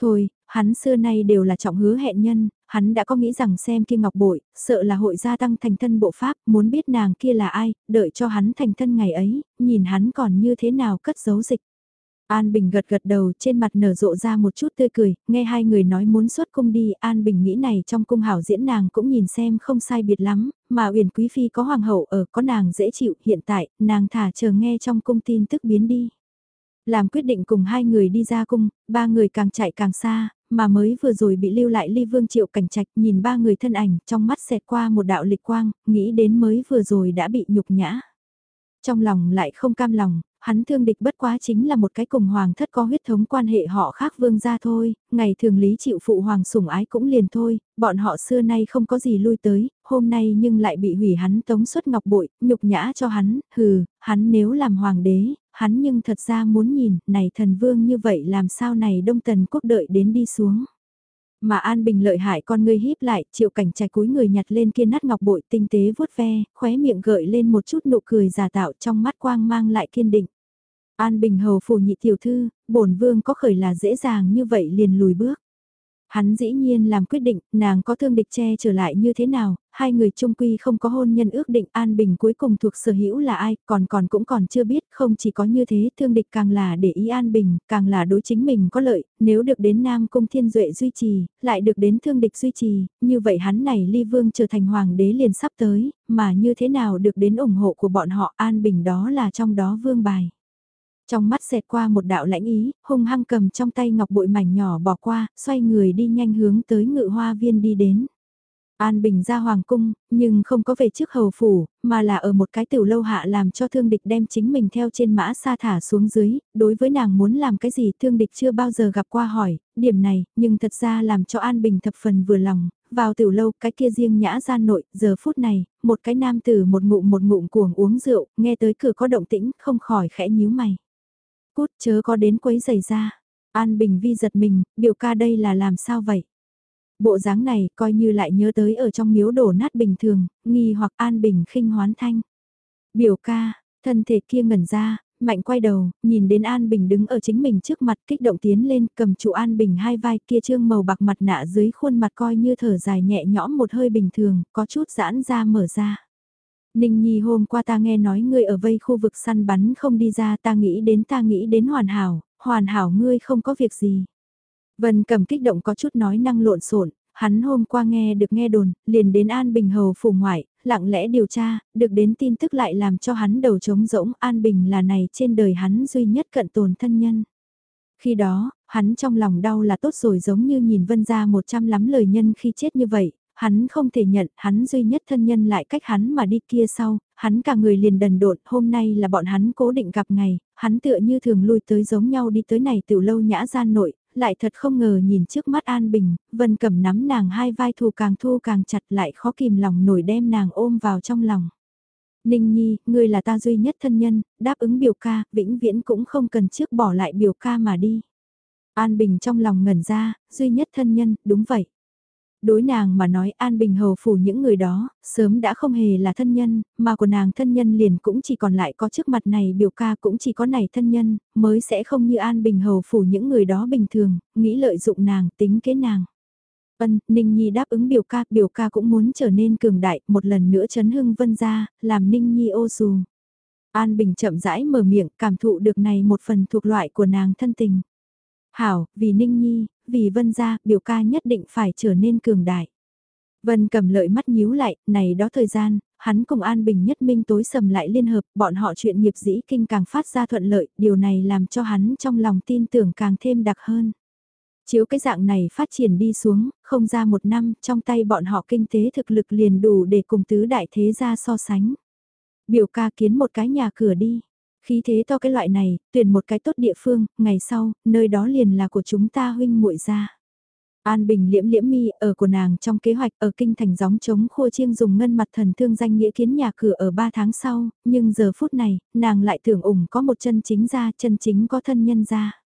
Thôi, hắn xưa nay đều là trọng hứa hẹn nhân, hắn đã có nghĩ rằng xem kia ngọc bội, sợ là hội gia tăng thành thân bộ pháp, muốn biết nàng kia là ai, đợi cho hắn thành thân ngày ấy, nhìn hắn còn như thế nào cất giấu dịch. An Bình gật gật đầu trên mặt nở rộ ra một chút tươi cười, nghe hai người nói muốn xuất cung đi, An Bình nghĩ này trong cung hảo diễn nàng cũng nhìn xem không sai biệt lắm, mà Uyển Quý Phi có hoàng hậu ở có nàng dễ chịu, hiện tại, nàng thả chờ nghe trong cung tin tức biến đi. Làm quyết định cùng hai người đi ra cung, ba người càng chạy càng xa, mà mới vừa rồi bị lưu lại ly vương triệu cảnh trạch nhìn ba người thân ảnh trong mắt xẹt qua một đạo lịch quang, nghĩ đến mới vừa rồi đã bị nhục nhã. Trong lòng lại không cam lòng, hắn thương địch bất quá chính là một cái cùng hoàng thất có huyết thống quan hệ họ khác vương gia thôi, ngày thường lý chịu phụ hoàng sủng ái cũng liền thôi, bọn họ xưa nay không có gì lui tới, hôm nay nhưng lại bị hủy hắn tống xuất ngọc bội, nhục nhã cho hắn, hừ, hắn nếu làm hoàng đế, hắn nhưng thật ra muốn nhìn, này thần vương như vậy làm sao này đông tần quốc đợi đến đi xuống. Mà An Bình lợi hại con ngươi híp lại, chịu cảnh trạch cúi người nhặt lên kia nát ngọc bội tinh tế vuốt ve, khóe miệng gợi lên một chút nụ cười giả tạo trong mắt quang mang lại kiên định. An Bình hầu phủ nhị tiểu thư, bổn vương có khởi là dễ dàng như vậy liền lùi bước. Hắn dĩ nhiên làm quyết định, nàng có thương địch che trở lại như thế nào, hai người chung quy không có hôn nhân ước định An Bình cuối cùng thuộc sở hữu là ai, còn còn cũng còn chưa biết, không chỉ có như thế, thương địch càng là để ý An Bình, càng là đối chính mình có lợi, nếu được đến Nam Cung Thiên Duệ duy trì, lại được đến thương địch duy trì, như vậy hắn này ly vương trở thành hoàng đế liền sắp tới, mà như thế nào được đến ủng hộ của bọn họ An Bình đó là trong đó vương bài. Trong mắt xẹt qua một đạo lãnh ý, hung hăng cầm trong tay ngọc bội mảnh nhỏ bỏ qua, xoay người đi nhanh hướng tới ngự hoa viên đi đến. An Bình ra hoàng cung, nhưng không có về trước hầu phủ, mà là ở một cái tiểu lâu hạ làm cho thương địch đem chính mình theo trên mã xa thả xuống dưới, đối với nàng muốn làm cái gì thương địch chưa bao giờ gặp qua hỏi, điểm này, nhưng thật ra làm cho An Bình thập phần vừa lòng, vào tiểu lâu cái kia riêng nhã gian nội, giờ phút này, một cái nam tử một ngụm một ngụm cuồng uống rượu, nghe tới cửa có động tĩnh, không khỏi khẽ nhíu mày. Cút chớ có đến quấy giày ra. An Bình Vi giật mình, biểu ca đây là làm sao vậy? Bộ dáng này coi như lại nhớ tới ở trong miếu đổ nát bình thường, nghi hoặc An Bình khinh hoán thanh. Biểu ca, thân thể kia ngẩn ra, mạnh quay đầu, nhìn đến An Bình đứng ở chính mình trước mặt kích động tiến lên cầm trụ An Bình hai vai kia trương màu bạc mặt nạ dưới khuôn mặt coi như thở dài nhẹ nhõm một hơi bình thường, có chút giãn ra mở ra. Ninh Nhi hôm qua ta nghe nói ngươi ở vây khu vực săn bắn không đi ra ta nghĩ đến ta nghĩ đến hoàn hảo, hoàn hảo ngươi không có việc gì. Vân cầm kích động có chút nói năng lộn xộn hắn hôm qua nghe được nghe đồn, liền đến An Bình Hầu phủ ngoại, lặng lẽ điều tra, được đến tin tức lại làm cho hắn đầu trống rỗng An Bình là này trên đời hắn duy nhất cận tồn thân nhân. Khi đó, hắn trong lòng đau là tốt rồi giống như nhìn vân ra một trăm lắm lời nhân khi chết như vậy, hắn không thể nhận, hắn duy nhất thân nhân lại cách hắn mà đi kia sau, hắn cả người liền đần độn, hôm nay là bọn hắn cố định gặp ngày, hắn tựa như thường lui tới giống nhau đi tới này từ lâu nhã gian nội, lại thật không ngờ nhìn trước mắt An Bình, Vân cầm nắm nàng hai vai thù càng thu càng chặt lại khó kìm lòng nổi đem nàng ôm vào trong lòng. Ninh Nhi, ngươi là ta duy nhất thân nhân, đáp ứng biểu ca, vĩnh viễn cũng không cần trước bỏ lại biểu ca mà đi. An Bình trong lòng ngẩn ra, duy nhất thân nhân, đúng vậy. Đối nàng mà nói An Bình hầu phủ những người đó, sớm đã không hề là thân nhân, mà của nàng thân nhân liền cũng chỉ còn lại có trước mặt này biểu ca cũng chỉ có này thân nhân, mới sẽ không như An Bình hầu phủ những người đó bình thường, nghĩ lợi dụng nàng, tính kế nàng. vân Ninh Nhi đáp ứng biểu ca, biểu ca cũng muốn trở nên cường đại, một lần nữa chấn hưng vân ra, làm Ninh Nhi ô dù. An Bình chậm rãi mở miệng, cảm thụ được này một phần thuộc loại của nàng thân tình. Hảo, vì Ninh Nhi, vì Vân gia, biểu ca nhất định phải trở nên cường đại. Vân cầm lợi mắt nhíu lại, này đó thời gian, hắn cùng An Bình nhất minh tối sầm lại liên hợp, bọn họ chuyện nghiệp dĩ kinh càng phát ra thuận lợi, điều này làm cho hắn trong lòng tin tưởng càng thêm đặc hơn. Chiếu cái dạng này phát triển đi xuống, không ra một năm, trong tay bọn họ kinh tế thực lực liền đủ để cùng tứ đại thế gia so sánh. Biểu ca kiến một cái nhà cửa đi. Khí thế to cái loại này, tuyển một cái tốt địa phương, ngày sau, nơi đó liền là của chúng ta huynh muội ra. An Bình liễm liễm mi ở của nàng trong kế hoạch ở kinh thành gióng chống khua chiêng dùng ngân mặt thần thương danh nghĩa kiến nhà cửa ở 3 tháng sau, nhưng giờ phút này, nàng lại tưởng ủng có một chân chính ra, chân chính có thân nhân ra.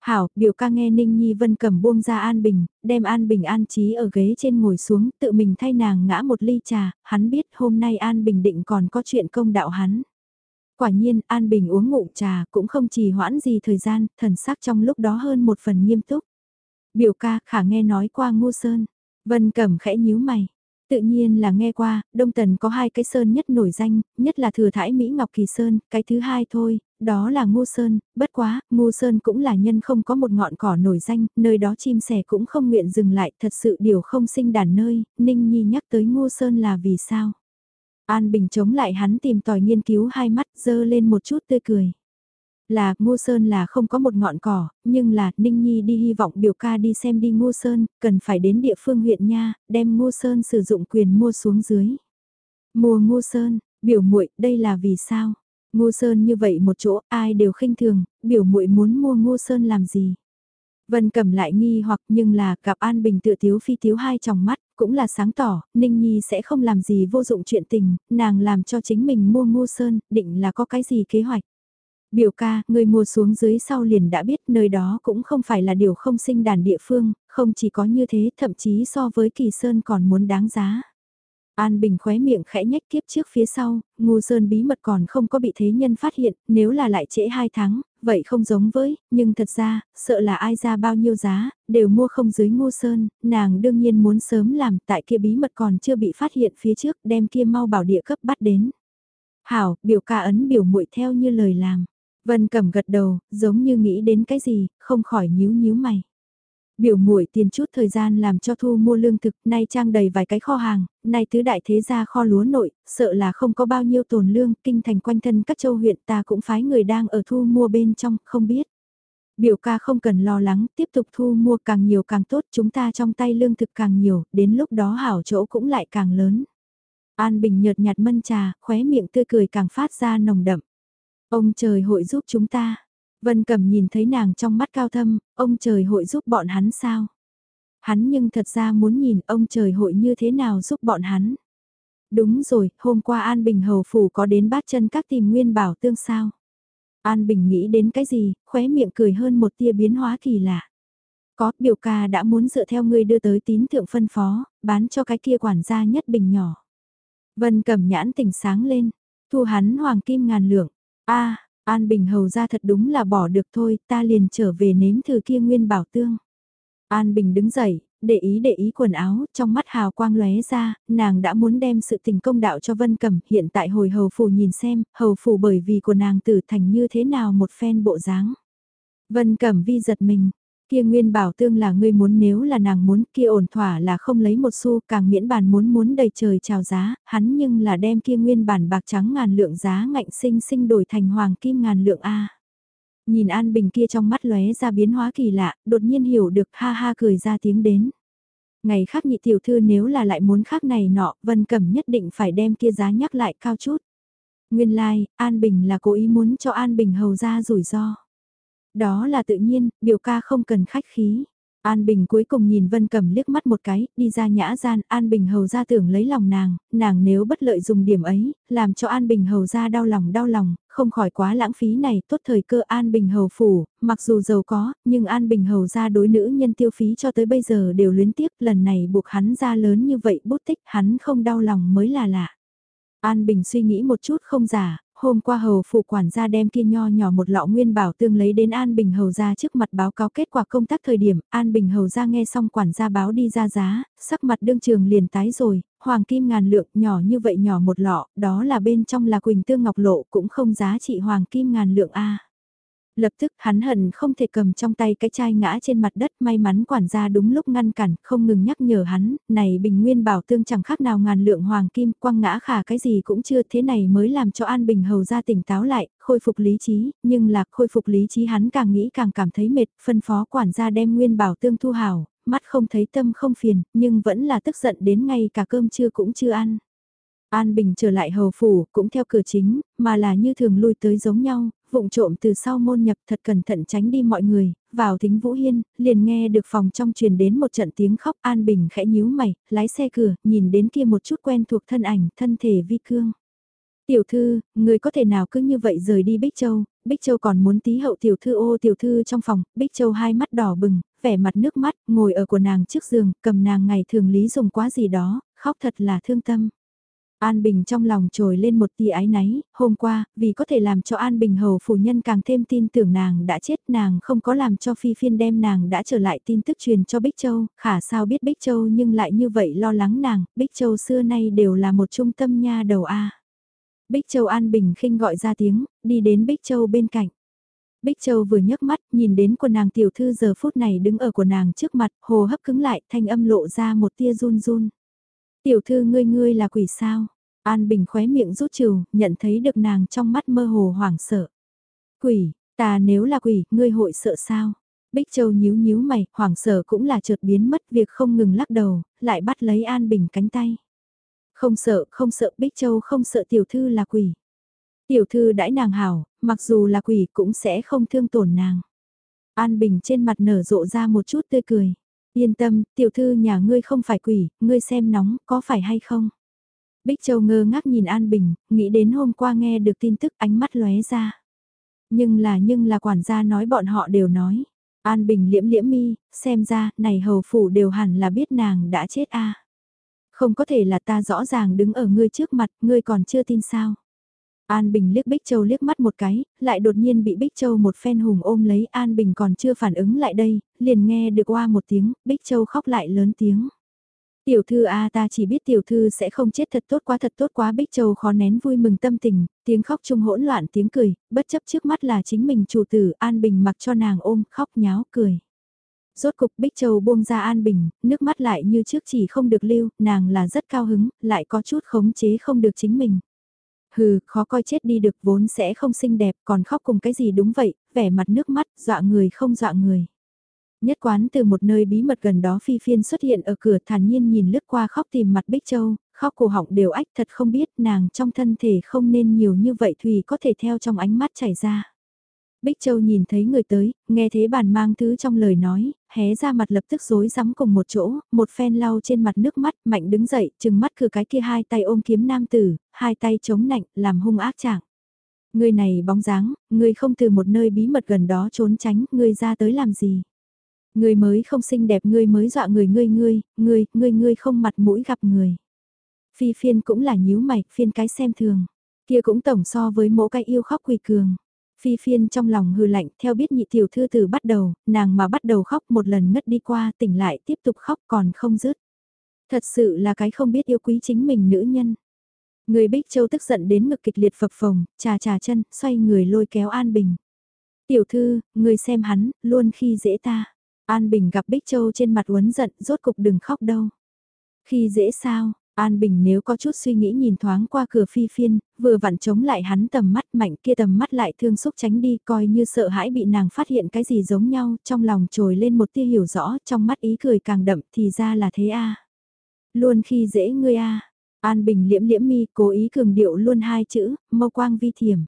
Hảo, biểu ca nghe Ninh Nhi Vân cầm buông ra An Bình, đem An Bình an trí ở ghế trên ngồi xuống, tự mình thay nàng ngã một ly trà, hắn biết hôm nay An Bình định còn có chuyện công đạo hắn. Quả nhiên, An Bình uống ngụm trà cũng không trì hoãn gì thời gian, thần sắc trong lúc đó hơn một phần nghiêm túc. Biểu ca khả nghe nói qua ngô sơn. Vân Cẩm khẽ nhíu mày. Tự nhiên là nghe qua, Đông Tần có hai cái sơn nhất nổi danh, nhất là thừa thải Mỹ Ngọc Kỳ Sơn, cái thứ hai thôi, đó là Ngô Sơn, bất quá, Ngô Sơn cũng là nhân không có một ngọn cỏ nổi danh, nơi đó chim sẻ cũng không nguyện dừng lại, thật sự điều không sinh đàn nơi, Ninh Nhi nhắc tới Ngô Sơn là vì sao? An Bình chống lại hắn tìm tòi nghiên cứu hai mắt dơ lên một chút tươi cười. Là, Ngô Sơn là không có một ngọn cỏ, nhưng là, Ninh Nhi đi hy vọng biểu ca đi xem đi Ngô Sơn, cần phải đến địa phương huyện nha, đem Ngô Sơn sử dụng quyền mua xuống dưới. Mua Ngô Sơn, biểu muội đây là vì sao? Ngô Sơn như vậy một chỗ, ai đều khinh thường, biểu muội muốn mua Ngô Sơn làm gì. Vân cầm lại nghi hoặc nhưng là gặp An Bình tự thiếu phi thiếu hai tròng mắt, cũng là sáng tỏ, Ninh Nhi sẽ không làm gì vô dụng chuyện tình, nàng làm cho chính mình mua Ngô Sơn, định là có cái gì kế hoạch. Biểu ca, người mua xuống dưới sau liền đã biết nơi đó cũng không phải là điều không sinh đàn địa phương, không chỉ có như thế thậm chí so với kỳ sơn còn muốn đáng giá. An Bình khóe miệng khẽ nhách kiếp trước phía sau, ngu sơn bí mật còn không có bị thế nhân phát hiện, nếu là lại trễ hai tháng, vậy không giống với, nhưng thật ra, sợ là ai ra bao nhiêu giá, đều mua không dưới Ngô sơn, nàng đương nhiên muốn sớm làm tại kia bí mật còn chưa bị phát hiện phía trước, đem kia mau bảo địa cấp bắt đến. Hảo, biểu ca ấn biểu muội theo như lời làm. Vân Cẩm gật đầu, giống như nghĩ đến cái gì, không khỏi nhíu nhíu mày. Biểu muội tiền chút thời gian làm cho thu mua lương thực, nay trang đầy vài cái kho hàng, nay tứ đại thế gia kho lúa nội, sợ là không có bao nhiêu tồn lương, kinh thành quanh thân các châu huyện ta cũng phái người đang ở thu mua bên trong, không biết. Biểu ca không cần lo lắng, tiếp tục thu mua càng nhiều càng tốt, chúng ta trong tay lương thực càng nhiều, đến lúc đó hảo chỗ cũng lại càng lớn. An Bình nhợt nhạt mân trà, khóe miệng tươi cười càng phát ra nồng đậm. Ông trời hội giúp chúng ta. Vân Cầm nhìn thấy nàng trong mắt cao thâm, ông trời hội giúp bọn hắn sao? Hắn nhưng thật ra muốn nhìn ông trời hội như thế nào giúp bọn hắn. Đúng rồi, hôm qua An Bình Hầu Phủ có đến bát chân các tìm nguyên bảo tương sao. An Bình nghĩ đến cái gì, khóe miệng cười hơn một tia biến hóa kỳ lạ. Có, biểu ca đã muốn dựa theo ngươi đưa tới tín thượng phân phó, bán cho cái kia quản gia nhất bình nhỏ. Vân cầm nhãn tỉnh sáng lên, thu hắn hoàng kim ngàn lượng, a An Bình hầu ra thật đúng là bỏ được thôi, ta liền trở về nếm thử kia nguyên bảo tương. An Bình đứng dậy, để ý để ý quần áo, trong mắt hào quang lóe ra, nàng đã muốn đem sự tình công đạo cho Vân Cẩm, hiện tại hồi hầu phủ nhìn xem, hầu phủ bởi vì của nàng tử thành như thế nào một phen bộ dáng. Vân Cẩm vi giật mình, Kia nguyên bảo tương là ngươi muốn nếu là nàng muốn kia ổn thỏa là không lấy một xu càng miễn bàn muốn muốn đầy trời chào giá, hắn nhưng là đem kia nguyên bản bạc trắng ngàn lượng giá ngạnh sinh sinh đổi thành hoàng kim ngàn lượng A. Nhìn An Bình kia trong mắt lóe ra biến hóa kỳ lạ, đột nhiên hiểu được ha ha cười ra tiếng đến. Ngày khác nhị tiểu thư nếu là lại muốn khác này nọ, Vân Cẩm nhất định phải đem kia giá nhắc lại cao chút. Nguyên lai, like, An Bình là cố ý muốn cho An Bình hầu ra rủi ro. Đó là tự nhiên, biểu ca không cần khách khí. An Bình cuối cùng nhìn Vân cầm liếc mắt một cái, đi ra nhã gian, An Bình hầu ra tưởng lấy lòng nàng, nàng nếu bất lợi dùng điểm ấy, làm cho An Bình hầu ra đau lòng đau lòng, không khỏi quá lãng phí này, tốt thời cơ An Bình hầu phủ, mặc dù giàu có, nhưng An Bình hầu ra đối nữ nhân tiêu phí cho tới bây giờ đều luyến tiếc, lần này buộc hắn ra lớn như vậy bút tích, hắn không đau lòng mới là lạ. An Bình suy nghĩ một chút không giả, Hôm qua hầu phụ quản gia đem kia nho nhỏ một lọ nguyên bảo tương lấy đến An Bình hầu gia trước mặt báo cáo kết quả công tác thời điểm, An Bình hầu gia nghe xong quản gia báo đi ra giá, sắc mặt đương trường liền tái rồi, hoàng kim ngàn lượng nhỏ như vậy nhỏ một lọ, đó là bên trong là quỳnh tương ngọc lộ cũng không giá trị hoàng kim ngàn lượng A. Lập tức hắn hận không thể cầm trong tay cái chai ngã trên mặt đất may mắn quản gia đúng lúc ngăn cản, không ngừng nhắc nhở hắn, này bình nguyên bảo tương chẳng khác nào ngàn lượng hoàng kim, quăng ngã khả cái gì cũng chưa thế này mới làm cho An Bình hầu ra tỉnh táo lại, khôi phục lý trí, nhưng là khôi phục lý trí hắn càng nghĩ càng cảm thấy mệt, phân phó quản gia đem nguyên bảo tương thu hào mắt không thấy tâm không phiền, nhưng vẫn là tức giận đến ngay cả cơm trưa cũng chưa ăn. An Bình trở lại hầu phủ, cũng theo cửa chính, mà là như thường lui tới giống nhau, vụng trộm từ sau môn nhập thật cẩn thận tránh đi mọi người, vào thính Vũ Hiên, liền nghe được phòng trong truyền đến một trận tiếng khóc An Bình khẽ nhíu mày, lái xe cửa, nhìn đến kia một chút quen thuộc thân ảnh, thân thể vi cương. Tiểu thư, người có thể nào cứ như vậy rời đi Bích Châu, Bích Châu còn muốn tí hậu tiểu thư ô tiểu thư trong phòng, Bích Châu hai mắt đỏ bừng, vẻ mặt nước mắt, ngồi ở của nàng trước giường, cầm nàng ngày thường lý dùng quá gì đó, khóc thật là thương tâm. An Bình trong lòng trồi lên một tia ái náy, hôm qua, vì có thể làm cho An Bình hầu phủ nhân càng thêm tin tưởng nàng đã chết nàng không có làm cho Phi Phiên đem nàng đã trở lại tin tức truyền cho Bích Châu, khả sao biết Bích Châu nhưng lại như vậy lo lắng nàng, Bích Châu xưa nay đều là một trung tâm nha đầu A. Bích Châu An Bình khinh gọi ra tiếng, đi đến Bích Châu bên cạnh. Bích Châu vừa nhấc mắt, nhìn đến của nàng tiểu thư giờ phút này đứng ở của nàng trước mặt, hồ hấp cứng lại, thanh âm lộ ra một tia run run. Tiểu thư ngươi ngươi là quỷ sao? An Bình khóe miệng rút trừ, nhận thấy được nàng trong mắt mơ hồ hoảng sợ. Quỷ, ta nếu là quỷ, ngươi hội sợ sao? Bích Châu nhíu nhíu mày, hoảng sợ cũng là chợt biến mất việc không ngừng lắc đầu, lại bắt lấy An Bình cánh tay. Không sợ, không sợ, Bích Châu không sợ tiểu thư là quỷ. Tiểu thư đãi nàng hảo, mặc dù là quỷ cũng sẽ không thương tổn nàng. An Bình trên mặt nở rộ ra một chút tươi cười. Yên tâm, tiểu thư nhà ngươi không phải quỷ, ngươi xem nóng, có phải hay không? Bích Châu ngơ ngác nhìn An Bình, nghĩ đến hôm qua nghe được tin tức ánh mắt lóe ra. Nhưng là nhưng là quản gia nói bọn họ đều nói. An Bình liễm liễm mi, xem ra, này hầu phủ đều hẳn là biết nàng đã chết a. Không có thể là ta rõ ràng đứng ở ngươi trước mặt, ngươi còn chưa tin sao. An Bình liếc Bích Châu liếc mắt một cái, lại đột nhiên bị Bích Châu một phen hùng ôm lấy An Bình còn chưa phản ứng lại đây, liền nghe được qua một tiếng, Bích Châu khóc lại lớn tiếng. Tiểu thư a ta chỉ biết tiểu thư sẽ không chết thật tốt quá thật tốt quá Bích Châu khó nén vui mừng tâm tình, tiếng khóc chung hỗn loạn tiếng cười, bất chấp trước mắt là chính mình chủ tử An Bình mặc cho nàng ôm khóc nháo cười. Rốt cục Bích Châu buông ra An Bình, nước mắt lại như trước chỉ không được lưu, nàng là rất cao hứng, lại có chút khống chế không được chính mình. Hừ, khó coi chết đi được vốn sẽ không xinh đẹp còn khóc cùng cái gì đúng vậy, vẻ mặt nước mắt, dọa người không dọa người. Nhất quán từ một nơi bí mật gần đó phi phiên xuất hiện ở cửa thản nhiên nhìn lướt qua khóc tìm mặt Bích Châu, khóc cổ họng đều ách thật không biết nàng trong thân thể không nên nhiều như vậy Thùy có thể theo trong ánh mắt chảy ra. Bích Châu nhìn thấy người tới, nghe thế bàn mang thứ trong lời nói, hé ra mặt lập tức rối rắm cùng một chỗ, một phen lau trên mặt nước mắt, mạnh đứng dậy, chừng mắt cửa cái kia hai tay ôm kiếm nam tử, hai tay chống nạnh, làm hung ác trạng. Người này bóng dáng, người không từ một nơi bí mật gần đó trốn tránh, người ra tới làm gì? Người mới không xinh đẹp, người mới dọa người ngươi ngươi, ngươi, ngươi ngươi không mặt mũi gặp người. Phi phiên cũng là nhíu mày, phiên cái xem thường. Kia cũng tổng so với mỗi cái yêu khóc quỳ cường. Phi phiên trong lòng hư lạnh theo biết nhị tiểu thư từ bắt đầu, nàng mà bắt đầu khóc một lần ngất đi qua tỉnh lại tiếp tục khóc còn không dứt. Thật sự là cái không biết yêu quý chính mình nữ nhân. Người Bích Châu tức giận đến ngực kịch liệt phập phồng, trà trà chân, xoay người lôi kéo An Bình. Tiểu thư, người xem hắn, luôn khi dễ ta. An Bình gặp Bích Châu trên mặt uốn giận, rốt cục đừng khóc đâu. Khi dễ sao, An Bình nếu có chút suy nghĩ nhìn thoáng qua cửa phi phiên, vừa vặn chống lại hắn tầm mắt mạnh kia tầm mắt lại thương xúc tránh đi coi như sợ hãi bị nàng phát hiện cái gì giống nhau, trong lòng trồi lên một tia hiểu rõ, trong mắt ý cười càng đậm thì ra là thế a Luôn khi dễ ngươi a An Bình liễm liễm mi cố ý cường điệu luôn hai chữ, mâu quang vi thiểm.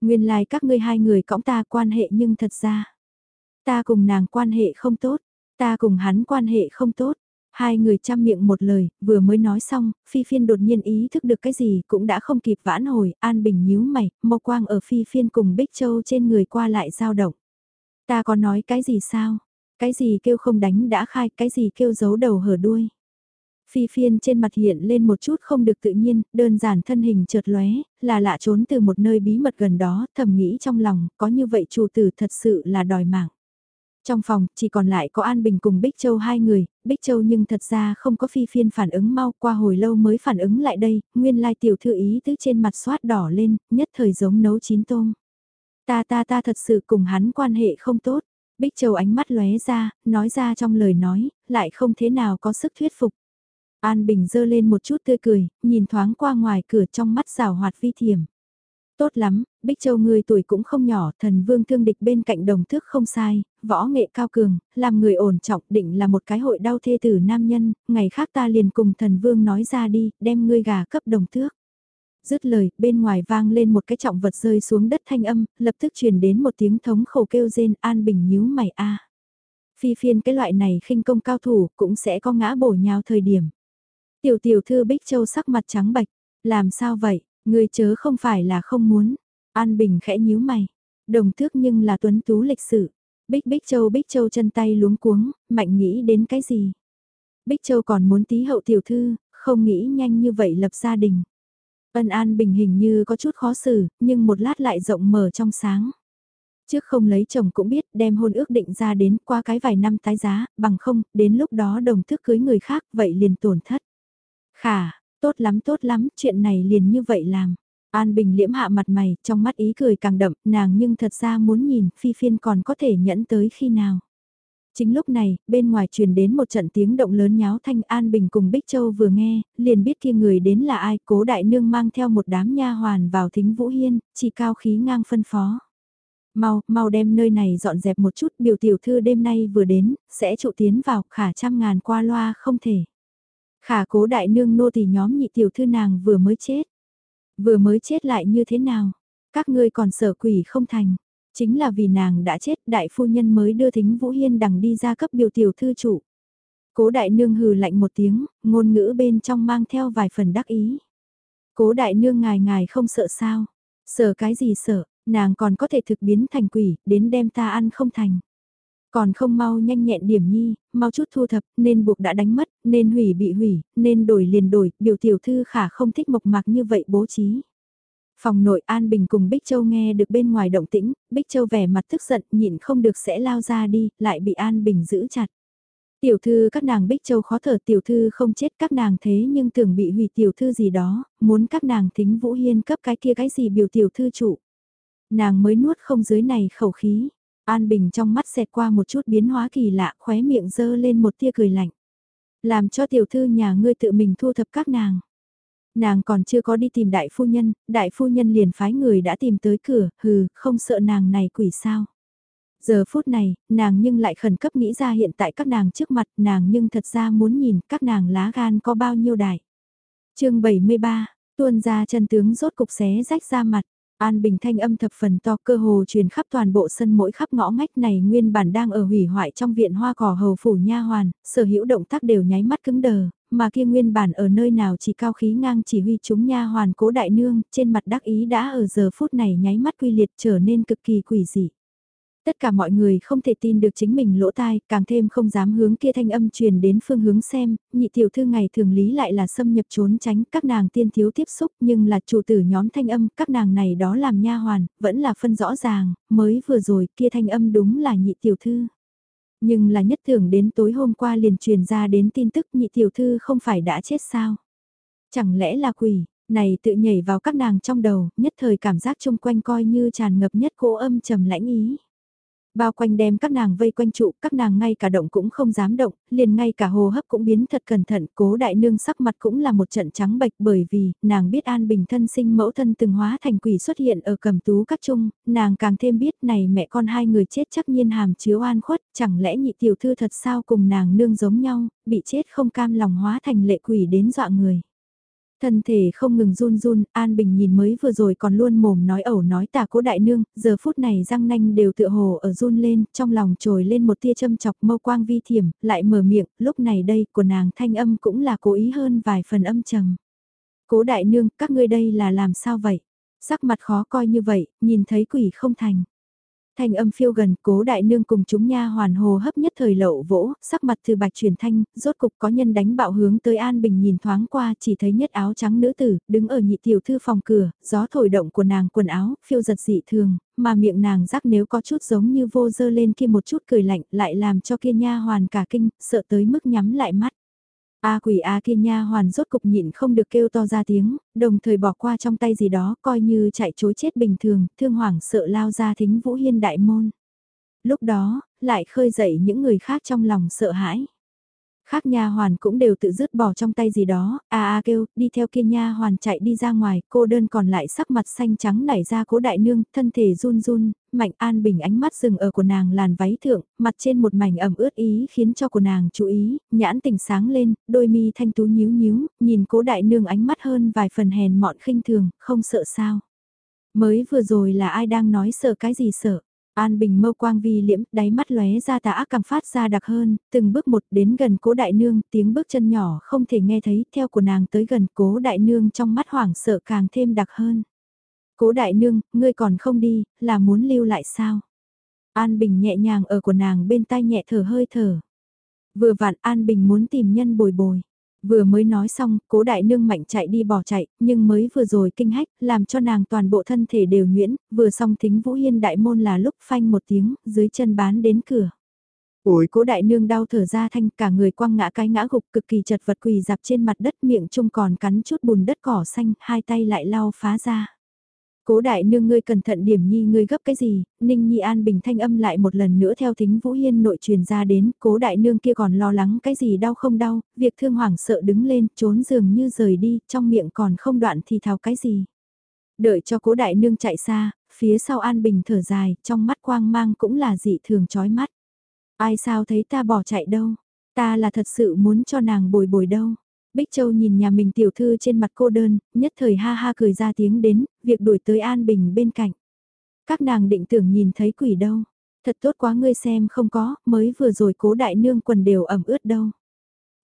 Nguyên lai like các ngươi hai người cõng ta quan hệ nhưng thật ra. Ta cùng nàng quan hệ không tốt, ta cùng hắn quan hệ không tốt. Hai người chăm miệng một lời, vừa mới nói xong, Phi Phiên đột nhiên ý thức được cái gì cũng đã không kịp vãn hồi, An Bình nhíu mày, mâu quang ở Phi Phiên cùng Bích Châu trên người qua lại dao động. Ta có nói cái gì sao? Cái gì kêu không đánh đã khai, cái gì kêu giấu đầu hở đuôi? Phi phiên trên mặt hiện lên một chút không được tự nhiên, đơn giản thân hình chợt lóe, là lạ trốn từ một nơi bí mật gần đó, thầm nghĩ trong lòng, có như vậy chủ tử thật sự là đòi mạng. Trong phòng, chỉ còn lại có An Bình cùng Bích Châu hai người, Bích Châu nhưng thật ra không có phi phiên phản ứng mau qua hồi lâu mới phản ứng lại đây, nguyên lai tiểu thư ý tứ trên mặt xoát đỏ lên, nhất thời giống nấu chín tôm. Ta ta ta thật sự cùng hắn quan hệ không tốt, Bích Châu ánh mắt lóe ra, nói ra trong lời nói, lại không thế nào có sức thuyết phục. An Bình dơ lên một chút tươi cười, nhìn thoáng qua ngoài cửa trong mắt rào hoạt vi thiểm. Tốt lắm, Bích Châu người tuổi cũng không nhỏ, thần vương thương địch bên cạnh đồng thước không sai, võ nghệ cao cường, làm người ổn trọng định là một cái hội đau thê tử nam nhân, ngày khác ta liền cùng thần vương nói ra đi, đem ngươi gà cấp đồng thước. Dứt lời, bên ngoài vang lên một cái trọng vật rơi xuống đất thanh âm, lập tức truyền đến một tiếng thống khổ kêu rên an bình nhíu mày a. Phi phiên cái loại này khinh công cao thủ cũng sẽ có ngã bổ nhào thời điểm. Tiểu tiểu thư Bích Châu sắc mặt trắng bạch, làm sao vậy, người chớ không phải là không muốn. An Bình khẽ nhíu mày, đồng thước nhưng là tuấn tú lịch sử. Bích Bích Châu Bích Châu chân tay luống cuống, mạnh nghĩ đến cái gì? Bích Châu còn muốn tí hậu tiểu thư, không nghĩ nhanh như vậy lập gia đình. Ân An Bình hình như có chút khó xử, nhưng một lát lại rộng mở trong sáng. Trước không lấy chồng cũng biết đem hôn ước định ra đến qua cái vài năm tái giá, bằng không, đến lúc đó đồng thức cưới người khác vậy liền tổn thất. Khả, tốt lắm tốt lắm, chuyện này liền như vậy làm. An Bình liễm hạ mặt mày, trong mắt ý cười càng đậm, nàng nhưng thật ra muốn nhìn, phi phiên còn có thể nhẫn tới khi nào. Chính lúc này, bên ngoài truyền đến một trận tiếng động lớn nháo thanh An Bình cùng Bích Châu vừa nghe, liền biết kia người đến là ai, cố đại nương mang theo một đám nha hoàn vào thính Vũ Hiên, chỉ cao khí ngang phân phó. Mau, mau đem nơi này dọn dẹp một chút, biểu tiểu thư đêm nay vừa đến, sẽ trụ tiến vào, khả trăm ngàn qua loa không thể. Khả cố đại nương nô tỳ nhóm nhị tiểu thư nàng vừa mới chết. Vừa mới chết lại như thế nào? Các ngươi còn sợ quỷ không thành. Chính là vì nàng đã chết đại phu nhân mới đưa thính Vũ Hiên đằng đi ra cấp biểu tiểu thư chủ. Cố đại nương hừ lạnh một tiếng, ngôn ngữ bên trong mang theo vài phần đắc ý. Cố đại nương ngài ngài không sợ sao? Sợ cái gì sợ, nàng còn có thể thực biến thành quỷ, đến đem ta ăn không thành. Còn không mau nhanh nhẹn điểm nhi, mau chút thu thập, nên buộc đã đánh mất, nên hủy bị hủy, nên đổi liền đổi, biểu tiểu thư khả không thích mộc mạc như vậy bố trí. Phòng nội An Bình cùng Bích Châu nghe được bên ngoài động tĩnh, Bích Châu vẻ mặt tức giận nhịn không được sẽ lao ra đi, lại bị An Bình giữ chặt. Tiểu thư các nàng Bích Châu khó thở tiểu thư không chết các nàng thế nhưng tưởng bị hủy tiểu thư gì đó, muốn các nàng thính Vũ Hiên cấp cái kia cái gì biểu tiểu thư chủ. Nàng mới nuốt không dưới này khẩu khí, An Bình trong mắt xẹt qua một chút biến hóa kỳ lạ khóe miệng dơ lên một tia cười lạnh. Làm cho tiểu thư nhà ngươi tự mình thu thập các nàng. Nàng còn chưa có đi tìm đại phu nhân, đại phu nhân liền phái người đã tìm tới cửa, hừ, không sợ nàng này quỷ sao. Giờ phút này, nàng nhưng lại khẩn cấp nghĩ ra hiện tại các nàng trước mặt nàng nhưng thật ra muốn nhìn các nàng lá gan có bao nhiêu đại. chương 73, tuôn ra chân tướng rốt cục xé rách ra mặt. An Bình thanh âm thập phần to cơ hồ truyền khắp toàn bộ sân mỗi khắp ngõ ngách này nguyên bản đang ở hủy hoại trong viện hoa cỏ hầu phủ nha hoàn, sở hữu động tác đều nháy mắt cứng đờ, mà kia nguyên bản ở nơi nào chỉ cao khí ngang chỉ huy chúng nha hoàn cố đại nương, trên mặt đắc ý đã ở giờ phút này nháy mắt quy liệt trở nên cực kỳ quỷ dị. Tất cả mọi người không thể tin được chính mình lỗ tai, càng thêm không dám hướng kia thanh âm truyền đến phương hướng xem, nhị tiểu thư ngày thường lý lại là xâm nhập trốn tránh các nàng tiên thiếu tiếp xúc nhưng là chủ tử nhóm thanh âm, các nàng này đó làm nha hoàn, vẫn là phân rõ ràng, mới vừa rồi kia thanh âm đúng là nhị tiểu thư. Nhưng là nhất thường đến tối hôm qua liền truyền ra đến tin tức nhị tiểu thư không phải đã chết sao? Chẳng lẽ là quỷ, này tự nhảy vào các nàng trong đầu, nhất thời cảm giác chung quanh coi như tràn ngập nhất cỗ âm trầm lãnh ý. Bao quanh đem các nàng vây quanh trụ, các nàng ngay cả động cũng không dám động, liền ngay cả hồ hấp cũng biến thật cẩn thận, cố đại nương sắc mặt cũng là một trận trắng bệch bởi vì, nàng biết an bình thân sinh mẫu thân từng hóa thành quỷ xuất hiện ở cầm tú các trung, nàng càng thêm biết này mẹ con hai người chết chắc nhiên hàm chứa oan khuất, chẳng lẽ nhị tiểu thư thật sao cùng nàng nương giống nhau, bị chết không cam lòng hóa thành lệ quỷ đến dọa người. Thân thể không ngừng run run, An Bình nhìn mới vừa rồi còn luôn mồm nói ẩu nói tà cố đại nương, giờ phút này răng nanh đều tựa hồ ở run lên, trong lòng trồi lên một tia châm chọc mâu quang vi thiểm, lại mở miệng, lúc này đây của nàng thanh âm cũng là cố ý hơn vài phần âm trầm. Cố đại nương, các ngươi đây là làm sao vậy? Sắc mặt khó coi như vậy, nhìn thấy quỷ không thành thanh âm phiêu gần, cố đại nương cùng chúng nha hoàn hồ hấp nhất thời lậu vỗ, sắc mặt từ bạch truyền thanh, rốt cục có nhân đánh bạo hướng tới An Bình nhìn thoáng qua chỉ thấy nhất áo trắng nữ tử, đứng ở nhị tiểu thư phòng cửa, gió thổi động của nàng quần áo, phiêu giật dị thường, mà miệng nàng rắc nếu có chút giống như vô dơ lên kia một chút cười lạnh lại làm cho kia nha hoàn cả kinh, sợ tới mức nhắm lại mắt. A quỷ A kia nha hoàn rốt cục nhịn không được kêu to ra tiếng, đồng thời bỏ qua trong tay gì đó coi như chạy chối chết bình thường, thương hoảng sợ lao ra thính Vũ Hiên đại môn. Lúc đó, lại khơi dậy những người khác trong lòng sợ hãi. Khác nha hoàn cũng đều tự dứt bỏ trong tay gì đó, a a kêu, đi theo kia nha hoàn chạy đi ra ngoài, cô đơn còn lại sắc mặt xanh trắng nảy ra cố đại nương, thân thể run run, mạnh an bình ánh mắt dừng ở của nàng làn váy thượng, mặt trên một mảnh ẩm ướt ý khiến cho của nàng chú ý, nhãn tình sáng lên, đôi mi thanh tú nhíu nhíu, nhìn cố đại nương ánh mắt hơn vài phần hèn mọn khinh thường, không sợ sao. Mới vừa rồi là ai đang nói sợ cái gì sợ. An Bình mâu quang vi liễm, đáy mắt lóe ra tà ác càng phát ra đặc hơn, từng bước một đến gần cố đại nương, tiếng bước chân nhỏ không thể nghe thấy, theo của nàng tới gần cố đại nương trong mắt hoảng sợ càng thêm đặc hơn. Cố đại nương, ngươi còn không đi, là muốn lưu lại sao? An Bình nhẹ nhàng ở của nàng bên tai nhẹ thở hơi thở. Vừa vặn An Bình muốn tìm nhân bồi bồi. Vừa mới nói xong, cố đại nương mạnh chạy đi bỏ chạy, nhưng mới vừa rồi kinh hách, làm cho nàng toàn bộ thân thể đều nhuyễn, vừa xong thính Vũ Hiên đại môn là lúc phanh một tiếng, dưới chân bán đến cửa. Ôi cố đại nương đau thở ra thanh cả người quăng ngã cái ngã gục cực kỳ chật vật quỳ dạp trên mặt đất miệng trung còn cắn chút bùn đất cỏ xanh, hai tay lại lau phá ra. Cố đại nương ngươi cẩn thận điểm nhi ngươi gấp cái gì, ninh nhi an bình thanh âm lại một lần nữa theo thính vũ hiên nội truyền ra đến, cố đại nương kia còn lo lắng cái gì đau không đau, việc thương hoảng sợ đứng lên, trốn giường như rời đi, trong miệng còn không đoạn thì thào cái gì. Đợi cho cố đại nương chạy xa, phía sau an bình thở dài, trong mắt quang mang cũng là dị thường chói mắt. Ai sao thấy ta bỏ chạy đâu, ta là thật sự muốn cho nàng bồi bồi đâu. Bích Châu nhìn nhà mình tiểu thư trên mặt cô đơn, nhất thời ha ha cười ra tiếng đến, việc đuổi tới An Bình bên cạnh. Các nàng định tưởng nhìn thấy quỷ đâu. Thật tốt quá ngươi xem không có, mới vừa rồi cố đại nương quần đều ẩm ướt đâu.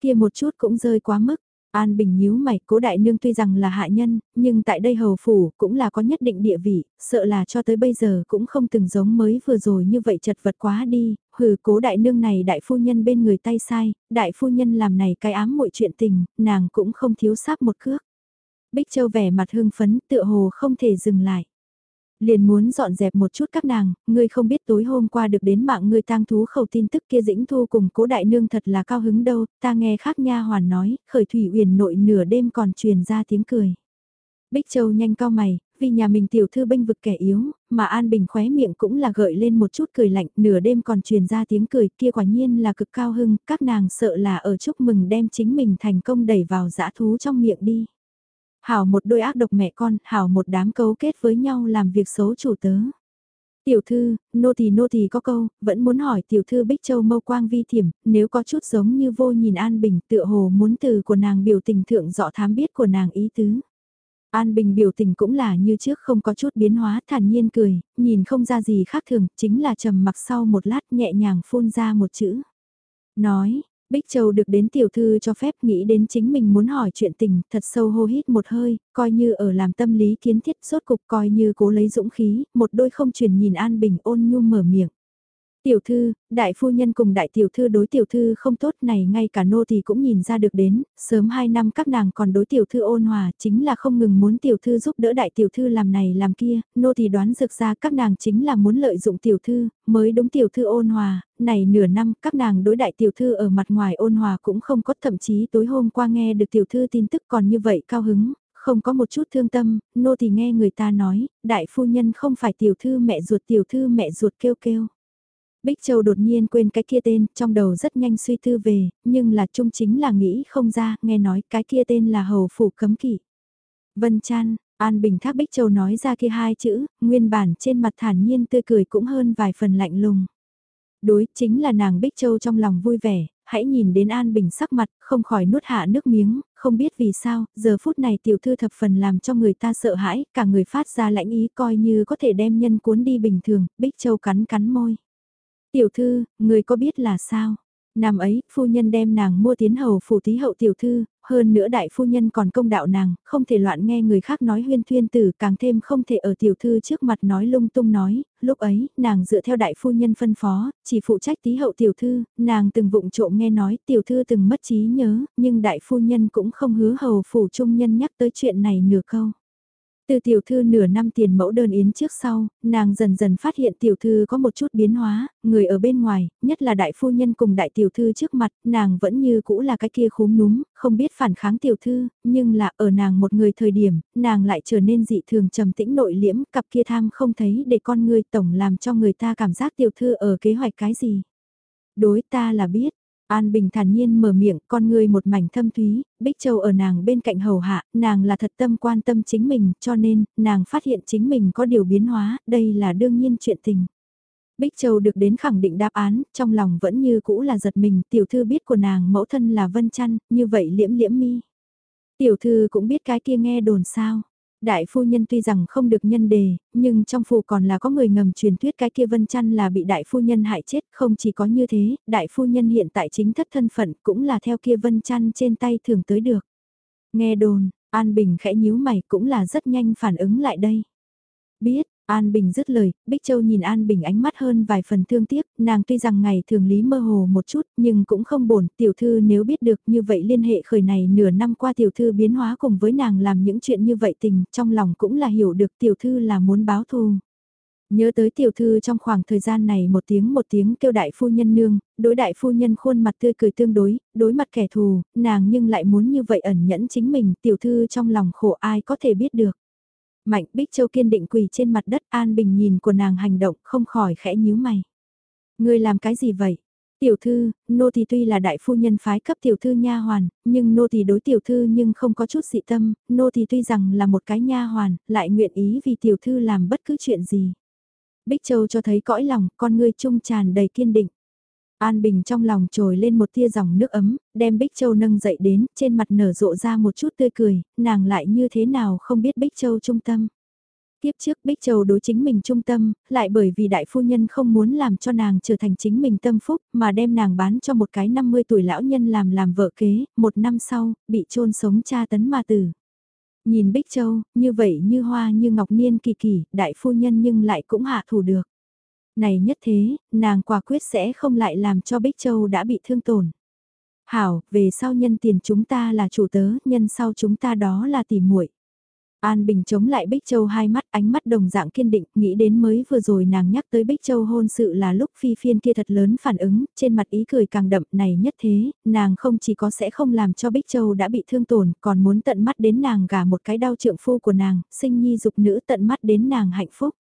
Kia một chút cũng rơi quá mức, An Bình nhíu mày, cố đại nương tuy rằng là hạ nhân, nhưng tại đây hầu phủ cũng là có nhất định địa vị, sợ là cho tới bây giờ cũng không từng giống mới vừa rồi như vậy chật vật quá đi, hừ cố đại nương này đại phu nhân bên người tay sai, đại phu nhân làm này cái ám muội chuyện tình, nàng cũng không thiếu sáp một cước. Bích Châu vẻ mặt hưng phấn tựa hồ không thể dừng lại. Liền muốn dọn dẹp một chút các nàng, ngươi không biết tối hôm qua được đến mạng ngươi tang thú khẩu tin tức kia dĩnh thu cùng cố đại nương thật là cao hứng đâu, ta nghe khác nha hoàn nói, khởi thủy uyển nội nửa đêm còn truyền ra tiếng cười. Bích Châu nhanh cao mày, vì nhà mình tiểu thư bênh vực kẻ yếu, mà An Bình khóe miệng cũng là gợi lên một chút cười lạnh, nửa đêm còn truyền ra tiếng cười kia quả nhiên là cực cao hưng, các nàng sợ là ở chúc mừng đem chính mình thành công đẩy vào dã thú trong miệng đi. Hảo một đôi ác độc mẹ con, hảo một đám cấu kết với nhau làm việc xấu chủ tớ. Tiểu thư, nô tỳ nô tỳ có câu, vẫn muốn hỏi tiểu thư Bích Châu mâu quang vi thiểm, nếu có chút giống như vô nhìn An Bình tựa hồ muốn từ của nàng biểu tình thượng rõ thám biết của nàng ý tứ. An Bình biểu tình cũng là như trước không có chút biến hóa thản nhiên cười, nhìn không ra gì khác thường, chính là trầm mặc sau một lát nhẹ nhàng phun ra một chữ. Nói, Bích Châu được đến tiểu thư cho phép nghĩ đến chính mình muốn hỏi chuyện tình, thật sâu hô hít một hơi, coi như ở làm tâm lý kiến thiết sốt cục coi như cố lấy dũng khí, một đôi không chuyển nhìn An Bình ôn nhu mở miệng. Tiểu thư, đại phu nhân cùng đại tiểu thư đối tiểu thư không tốt này ngay cả nô thì cũng nhìn ra được đến, sớm hai năm các nàng còn đối tiểu thư ôn hòa, chính là không ngừng muốn tiểu thư giúp đỡ đại tiểu thư làm này làm kia, nô thì đoán rực ra các nàng chính là muốn lợi dụng tiểu thư, mới đúng tiểu thư ôn hòa, này nửa năm các nàng đối đại tiểu thư ở mặt ngoài ôn hòa cũng không có thậm chí tối hôm qua nghe được tiểu thư tin tức còn như vậy cao hứng, không có một chút thương tâm, nô thì nghe người ta nói, đại phu nhân không phải tiểu thư mẹ ruột tiểu thư mẹ ruột kêu kêu. Bích Châu đột nhiên quên cái kia tên, trong đầu rất nhanh suy tư về, nhưng là trung chính là nghĩ không ra, nghe nói cái kia tên là hầu phủ cấm kỵ. Vân Chan, An Bình Thác Bích Châu nói ra kia hai chữ, nguyên bản trên mặt thản nhiên tươi cười cũng hơn vài phần lạnh lùng. Đối, chính là nàng Bích Châu trong lòng vui vẻ, hãy nhìn đến An Bình sắc mặt, không khỏi nuốt hạ nước miếng, không biết vì sao, giờ phút này tiểu thư thập phần làm cho người ta sợ hãi, cả người phát ra lãnh ý coi như có thể đem nhân cuốn đi bình thường, Bích Châu cắn cắn môi. Tiểu thư, người có biết là sao? Năm ấy, phu nhân đem nàng mua tiến hầu phủ tí hậu tiểu thư, hơn nữa đại phu nhân còn công đạo nàng, không thể loạn nghe người khác nói huyên thuyên tử, càng thêm không thể ở tiểu thư trước mặt nói lung tung nói, lúc ấy, nàng dựa theo đại phu nhân phân phó, chỉ phụ trách tí hậu tiểu thư, nàng từng vụng trộm nghe nói tiểu thư từng mất trí nhớ, nhưng đại phu nhân cũng không hứa hầu phủ trung nhân nhắc tới chuyện này nửa câu. Từ tiểu thư nửa năm tiền mẫu đơn yến trước sau, nàng dần dần phát hiện tiểu thư có một chút biến hóa, người ở bên ngoài, nhất là đại phu nhân cùng đại tiểu thư trước mặt, nàng vẫn như cũ là cái kia khúm núm, không biết phản kháng tiểu thư, nhưng là ở nàng một người thời điểm, nàng lại trở nên dị thường trầm tĩnh nội liễm, cặp kia tham không thấy để con người tổng làm cho người ta cảm giác tiểu thư ở kế hoạch cái gì. Đối ta là biết, An Bình thản nhiên mở miệng, con người một mảnh thâm thúy, Bích Châu ở nàng bên cạnh hầu hạ, nàng là thật tâm quan tâm chính mình, cho nên, nàng phát hiện chính mình có điều biến hóa, đây là đương nhiên chuyện tình. Bích Châu được đến khẳng định đáp án, trong lòng vẫn như cũ là giật mình, tiểu thư biết của nàng mẫu thân là Vân Chăn, như vậy liễm liễm mi. Tiểu thư cũng biết cái kia nghe đồn sao. Đại phu nhân tuy rằng không được nhân đề, nhưng trong phủ còn là có người ngầm truyền thuyết cái kia Vân Chăn là bị đại phu nhân hại chết, không chỉ có như thế, đại phu nhân hiện tại chính thất thân phận cũng là theo kia Vân Chăn trên tay thường tới được. Nghe đồn, An Bình khẽ nhíu mày cũng là rất nhanh phản ứng lại đây. Biết, An Bình dứt lời, Bích Châu nhìn An Bình ánh mắt hơn vài phần thương tiếc, nàng tuy rằng ngày thường lý mơ hồ một chút nhưng cũng không bổn, tiểu thư nếu biết được như vậy liên hệ khởi này nửa năm qua tiểu thư biến hóa cùng với nàng làm những chuyện như vậy tình, trong lòng cũng là hiểu được tiểu thư là muốn báo thù. Nhớ tới tiểu thư trong khoảng thời gian này một tiếng một tiếng kêu đại phu nhân nương, đối đại phu nhân khuôn mặt tươi cười tương đối, đối mặt kẻ thù, nàng nhưng lại muốn như vậy ẩn nhẫn chính mình, tiểu thư trong lòng khổ ai có thể biết được. Mạnh Bích Châu kiên định quỳ trên mặt đất an bình nhìn của nàng hành động không khỏi khẽ nhíu mày. Ngươi làm cái gì vậy? Tiểu thư, nô thì tuy là đại phu nhân phái cấp tiểu thư nha hoàn, nhưng nô thì đối tiểu thư nhưng không có chút dị tâm, nô thì tuy rằng là một cái nha hoàn, lại nguyện ý vì tiểu thư làm bất cứ chuyện gì. Bích Châu cho thấy cõi lòng, con ngươi trung tràn đầy kiên định. An Bình trong lòng trồi lên một tia dòng nước ấm, đem Bích Châu nâng dậy đến, trên mặt nở rộ ra một chút tươi cười, nàng lại như thế nào không biết Bích Châu trung tâm. Tiếp trước Bích Châu đối chính mình trung tâm, lại bởi vì đại phu nhân không muốn làm cho nàng trở thành chính mình tâm phúc, mà đem nàng bán cho một cái 50 tuổi lão nhân làm làm vợ kế, một năm sau, bị chôn sống cha tấn mà tử. Nhìn Bích Châu, như vậy như hoa như ngọc niên kỳ kỳ, đại phu nhân nhưng lại cũng hạ thủ được. Này nhất thế, nàng quả quyết sẽ không lại làm cho Bích Châu đã bị thương tổn. Hảo, về sau nhân tiền chúng ta là chủ tớ, nhân sau chúng ta đó là tỉ muội. An Bình chống lại Bích Châu hai mắt ánh mắt đồng dạng kiên định, nghĩ đến mới vừa rồi nàng nhắc tới Bích Châu hôn sự là lúc phi phiên kia thật lớn phản ứng, trên mặt ý cười càng đậm này nhất thế, nàng không chỉ có sẽ không làm cho Bích Châu đã bị thương tổn, còn muốn tận mắt đến nàng gả một cái đau trượng phu của nàng, sinh nhi dục nữ tận mắt đến nàng hạnh phúc.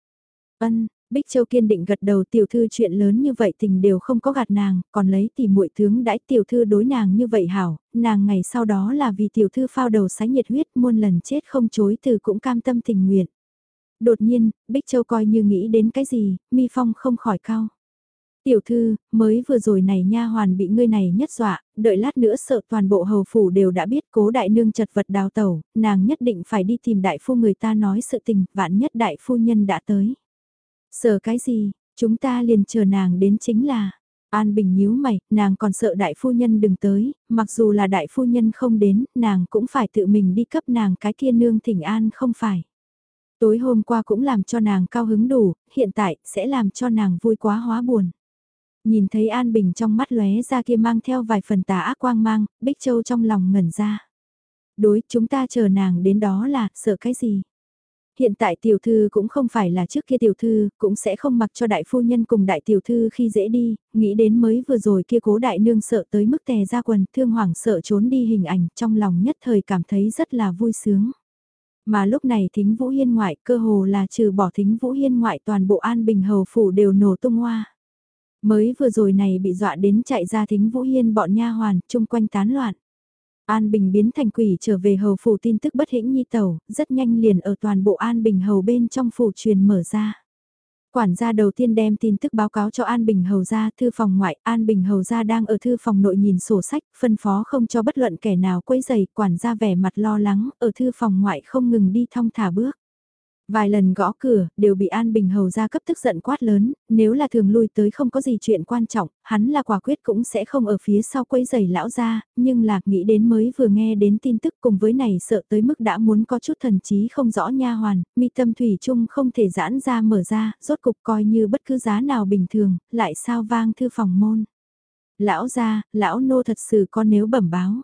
Ân, Bích Châu kiên định gật đầu tiểu thư chuyện lớn như vậy tình đều không có gạt nàng, còn lấy thì muội tướng đãi tiểu thư đối nàng như vậy hảo, nàng ngày sau đó là vì tiểu thư phao đầu sái nhiệt huyết muôn lần chết không chối từ cũng cam tâm tình nguyện. Đột nhiên, Bích Châu coi như nghĩ đến cái gì, mi phong không khỏi cao. Tiểu thư, mới vừa rồi này nha hoàn bị ngươi này nhất dọa, đợi lát nữa sợ toàn bộ hầu phủ đều đã biết cố đại nương chật vật đào tẩu, nàng nhất định phải đi tìm đại phu người ta nói sự tình, vạn nhất đại phu nhân đã tới. Sợ cái gì, chúng ta liền chờ nàng đến chính là... An Bình nhíu mày, nàng còn sợ đại phu nhân đừng tới, mặc dù là đại phu nhân không đến, nàng cũng phải tự mình đi cấp nàng cái kia nương thỉnh an không phải. Tối hôm qua cũng làm cho nàng cao hứng đủ, hiện tại sẽ làm cho nàng vui quá hóa buồn. Nhìn thấy An Bình trong mắt lóe ra kia mang theo vài phần tà ác quang mang, Bích Châu trong lòng ngẩn ra. Đối chúng ta chờ nàng đến đó là, sợ cái gì? Hiện tại tiểu thư cũng không phải là trước kia tiểu thư, cũng sẽ không mặc cho đại phu nhân cùng đại tiểu thư khi dễ đi, nghĩ đến mới vừa rồi kia cố đại nương sợ tới mức tè ra quần, thương hoàng sợ trốn đi hình ảnh, trong lòng nhất thời cảm thấy rất là vui sướng. Mà lúc này thính Vũ Hiên ngoại cơ hồ là trừ bỏ thính Vũ Hiên ngoại toàn bộ an bình hầu phủ đều nổ tung hoa. Mới vừa rồi này bị dọa đến chạy ra thính Vũ Hiên bọn nha hoàn, chung quanh tán loạn. An Bình biến thành quỷ trở về hầu phủ tin tức bất hĩnh nhi tẩu, rất nhanh liền ở toàn bộ An Bình hầu bên trong phủ truyền mở ra. Quản gia đầu tiên đem tin tức báo cáo cho An Bình Hầu gia thư phòng ngoại, An Bình Hầu gia đang ở thư phòng nội nhìn sổ sách, phân phó không cho bất luận kẻ nào quấy giày, quản gia vẻ mặt lo lắng, ở thư phòng ngoại không ngừng đi thong thả bước. Vài lần gõ cửa, đều bị An Bình Hầu ra cấp tức giận quát lớn, nếu là thường lui tới không có gì chuyện quan trọng, hắn là quả quyết cũng sẽ không ở phía sau quấy giày lão ra, nhưng là nghĩ đến mới vừa nghe đến tin tức cùng với này sợ tới mức đã muốn có chút thần trí không rõ nha hoàn, mi tâm thủy chung không thể giãn ra mở ra, rốt cục coi như bất cứ giá nào bình thường, lại sao vang thư phòng môn. Lão ra, lão nô thật sự con nếu bẩm báo,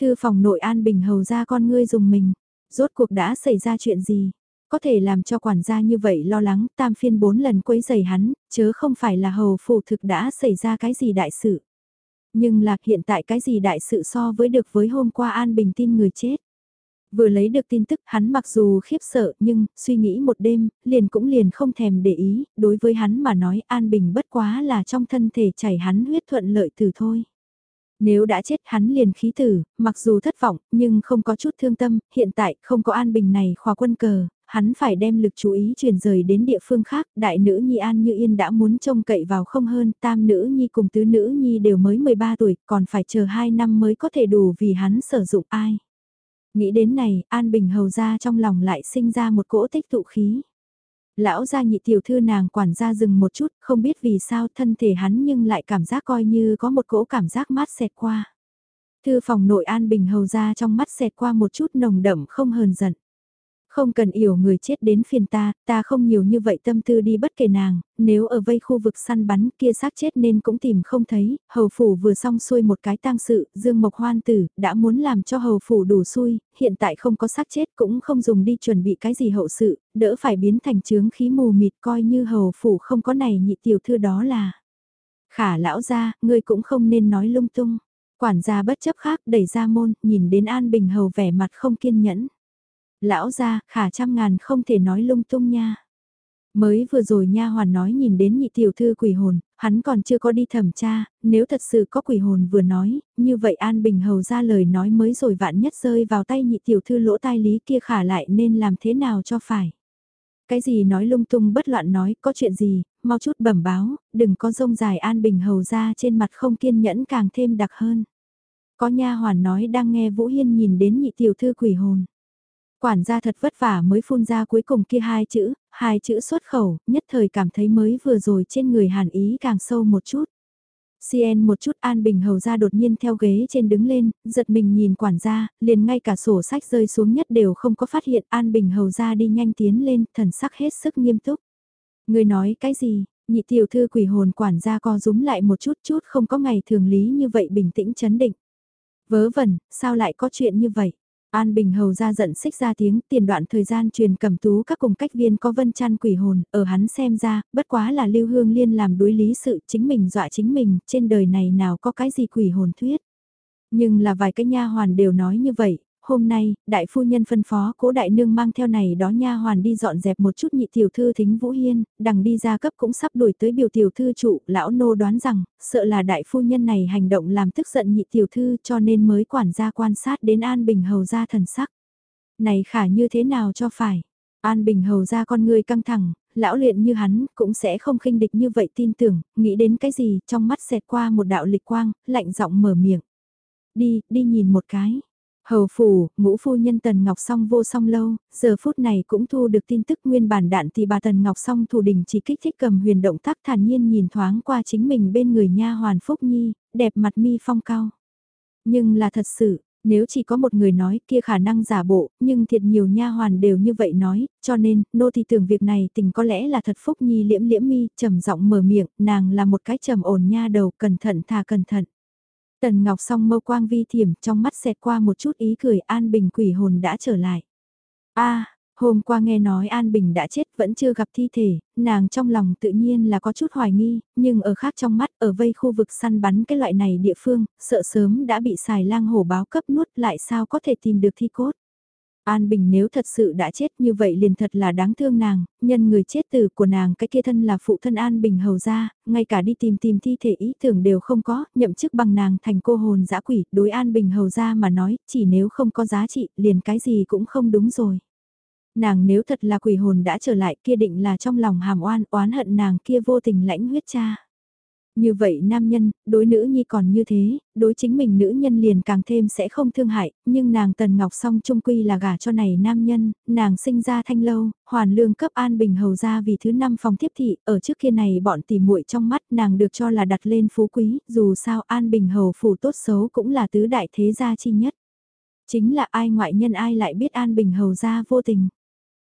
thư phòng nội An Bình Hầu ra con ngươi dùng mình, rốt cuộc đã xảy ra chuyện gì? Có thể làm cho quản gia như vậy lo lắng, tam phiên bốn lần quấy giày hắn, chớ không phải là hầu phủ thực đã xảy ra cái gì đại sự. Nhưng là hiện tại cái gì đại sự so với được với hôm qua An Bình tin người chết. Vừa lấy được tin tức hắn mặc dù khiếp sợ nhưng suy nghĩ một đêm, liền cũng liền không thèm để ý, đối với hắn mà nói An Bình bất quá là trong thân thể chảy hắn huyết thuận lợi từ thôi. Nếu đã chết hắn liền khí tử, mặc dù thất vọng, nhưng không có chút thương tâm, hiện tại không có an bình này khóa quân cờ, hắn phải đem lực chú ý chuyển rời đến địa phương khác, đại nữ Nhi An Như Yên đã muốn trông cậy vào không hơn, tam nữ Nhi cùng tứ nữ Nhi đều mới 13 tuổi, còn phải chờ 2 năm mới có thể đủ vì hắn sử dụng ai. Nghĩ đến này, An Bình hầu ra trong lòng lại sinh ra một cỗ tích tụ khí. Lão gia nhị tiểu thư nàng quản gia dừng một chút, không biết vì sao thân thể hắn nhưng lại cảm giác coi như có một cỗ cảm giác mát xẹt qua. Thư phòng nội An Bình hầu ra trong mắt xẹt qua một chút nồng đậm không hờn giận. Không cần yểu người chết đến phiền ta, ta không nhiều như vậy tâm tư đi bất kể nàng, nếu ở vây khu vực săn bắn kia xác chết nên cũng tìm không thấy, hầu phủ vừa xong xuôi một cái tang sự, dương mộc hoan tử, đã muốn làm cho hầu phủ đủ xui, hiện tại không có xác chết cũng không dùng đi chuẩn bị cái gì hậu sự, đỡ phải biến thành chướng khí mù mịt coi như hầu phủ không có này nhị tiểu thư đó là. Khả lão ra, ngươi cũng không nên nói lung tung. Quản gia bất chấp khác đẩy ra môn, nhìn đến An Bình Hầu vẻ mặt không kiên nhẫn. Lão gia, khả trăm ngàn không thể nói lung tung nha. Mới vừa rồi nha hoàn nói nhìn đến nhị tiểu thư quỷ hồn, hắn còn chưa có đi thẩm tra, nếu thật sự có quỷ hồn vừa nói, như vậy An Bình Hầu ra lời nói mới rồi vạn nhất rơi vào tay nhị tiểu thư lỗ tai lý kia khả lại nên làm thế nào cho phải. Cái gì nói lung tung bất loạn nói, có chuyện gì, mau chút bẩm báo, đừng có rông dài An Bình hầu ra trên mặt không kiên nhẫn càng thêm đặc hơn. Có nha hoàn nói đang nghe Vũ Hiên nhìn đến nhị tiểu thư quỷ hồn. Quản gia thật vất vả mới phun ra cuối cùng kia hai chữ, hai chữ xuất khẩu, nhất thời cảm thấy mới vừa rồi trên người hàn ý càng sâu một chút. CN một chút An Bình hầu ra đột nhiên theo ghế trên đứng lên, giật mình nhìn quản gia, liền ngay cả sổ sách rơi xuống nhất đều không có phát hiện An Bình hầu ra đi nhanh tiến lên, thần sắc hết sức nghiêm túc. Người nói cái gì, nhị tiểu thư quỷ hồn quản gia co rúm lại một chút chút không có ngày thường lý như vậy bình tĩnh chấn định. Vớ vẩn, sao lại có chuyện như vậy? An Bình Hầu ra giận xích ra tiếng tiền đoạn thời gian truyền cầm tú các cùng cách viên có vân chăn quỷ hồn, ở hắn xem ra, bất quá là lưu hương liên làm đối lý sự chính mình dọa chính mình, trên đời này nào có cái gì quỷ hồn thuyết. Nhưng là vài cái nha hoàn đều nói như vậy, hôm nay, đại phu nhân phân phó cố đại nương mang theo này đó nha hoàn đi dọn dẹp một chút nhị tiểu thư thính vũ hiên, đằng đi ra cấp cũng sắp đuổi tới biểu tiểu thư trụ, lão nô đoán rằng, sợ là đại phu nhân này hành động làm tức giận nhị tiểu thư cho nên mới quản gia quan sát đến An Bình hầu ra thần sắc. Này khả như thế nào cho phải? An Bình hầu ra con người căng thẳng, lão luyện như hắn cũng sẽ không khinh địch như vậy tin tưởng, nghĩ đến cái gì trong mắt xẹt qua một đạo lịch quang, lạnh giọng mở miệng. Đi, đi nhìn một cái. Hầu phủ, ngũ phu nhân Tần Ngọc Song vô song lâu, giờ phút này cũng thu được tin tức nguyên bản đạn thì bà Tần Ngọc Song thủ đỉnh chỉ kích thích cầm huyền động tác thản nhiên nhìn thoáng qua chính mình bên người nha hoàn Phúc Nhi, đẹp mặt mi phong cao. Nhưng là thật sự, nếu chỉ có một người nói kia khả năng giả bộ, nhưng thiệt nhiều nha hoàn đều như vậy nói, cho nên, nô thì tưởng việc này tình có lẽ là thật Phúc Nhi liễm liễm mi, trầm giọng mở miệng, nàng là một cái trầm ổn nha đầu, cẩn thận thà cẩn thận. Tần Ngọc song mâu quang vi thiểm trong mắt xẹt qua một chút ý cười An Bình quỷ hồn đã trở lại. a hôm qua nghe nói An Bình đã chết vẫn chưa gặp thi thể, nàng trong lòng tự nhiên là có chút hoài nghi, nhưng ở khác trong mắt ở vây khu vực săn bắn cái loại này địa phương, sợ sớm đã bị xài lang hổ báo cấp nuốt lại sao có thể tìm được thi cốt. An Bình nếu thật sự đã chết như vậy liền thật là đáng thương nàng, nhân người chết từ của nàng cái kia thân là phụ thân An Bình hầu ra, ngay cả đi tìm tìm thi thể ý tưởng đều không có, nhậm chức bằng nàng thành cô hồn dã quỷ, đối An Bình hầu ra mà nói, chỉ nếu không có giá trị, liền cái gì cũng không đúng rồi. Nàng nếu thật là quỷ hồn đã trở lại kia định là trong lòng hàm oan oán hận nàng kia vô tình lãnh huyết cha. Như vậy nam nhân, đối nữ nhi còn như thế, đối chính mình nữ nhân liền càng thêm sẽ không thương hại, nhưng nàng Tần Ngọc song trung quy là gả cho này nam nhân, nàng sinh ra thanh lâu, hoàn lương cấp an bình hầu ra vì thứ năm phòng tiếp thị, ở trước kia này bọn tỉ muội trong mắt nàng được cho là đặt lên phú quý, dù sao an bình hầu phủ tốt xấu cũng là tứ đại thế gia chi nhất. Chính là ai ngoại nhân ai lại biết an bình hầu ra vô tình.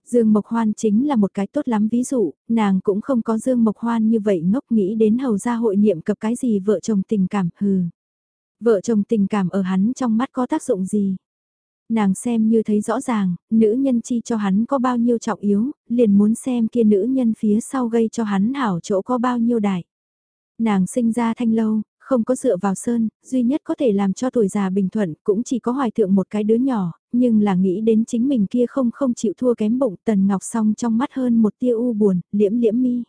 Dương Mộc Hoan chính là một cái tốt lắm ví dụ, nàng cũng không có Dương Mộc Hoan như vậy ngốc nghĩ đến hầu ra hội niệm cập cái gì vợ chồng tình cảm, hừ. Vợ chồng tình cảm ở hắn trong mắt có tác dụng gì? Nàng xem như thấy rõ ràng, nữ nhân chi cho hắn có bao nhiêu trọng yếu, liền muốn xem kia nữ nhân phía sau gây cho hắn hảo chỗ có bao nhiêu đại. Nàng sinh ra thanh lâu, không có dựa vào sơn, duy nhất có thể làm cho tuổi già bình thuận cũng chỉ có hoài thượng một cái đứa nhỏ, nhưng là nghĩ đến chính mình kia không không chịu thua kém bụng tần ngọc song trong mắt hơn một tia u buồn, liễm liễm mi.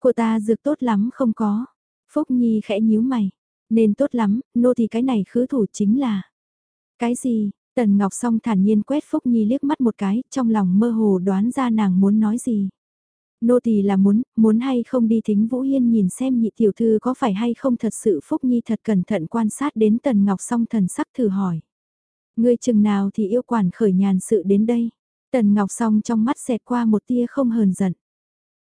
Cô ta dược tốt lắm không có. Phúc Nhi khẽ nhíu mày. Nên tốt lắm, nô thì cái này khứ thủ chính là. Cái gì? Tần Ngọc Song thản nhiên quét Phúc Nhi liếc mắt một cái, trong lòng mơ hồ đoán ra nàng muốn nói gì. Nô tỳ là muốn, muốn hay không đi thính Vũ Hiên nhìn xem nhị tiểu thư có phải hay không thật sự Phúc Nhi thật cẩn thận quan sát đến Tần Ngọc song thần sắc thử hỏi. Ngươi chừng nào thì yêu quản khởi nhàn sự đến đây. Tần Ngọc song trong mắt xẹt qua một tia không hờn giận.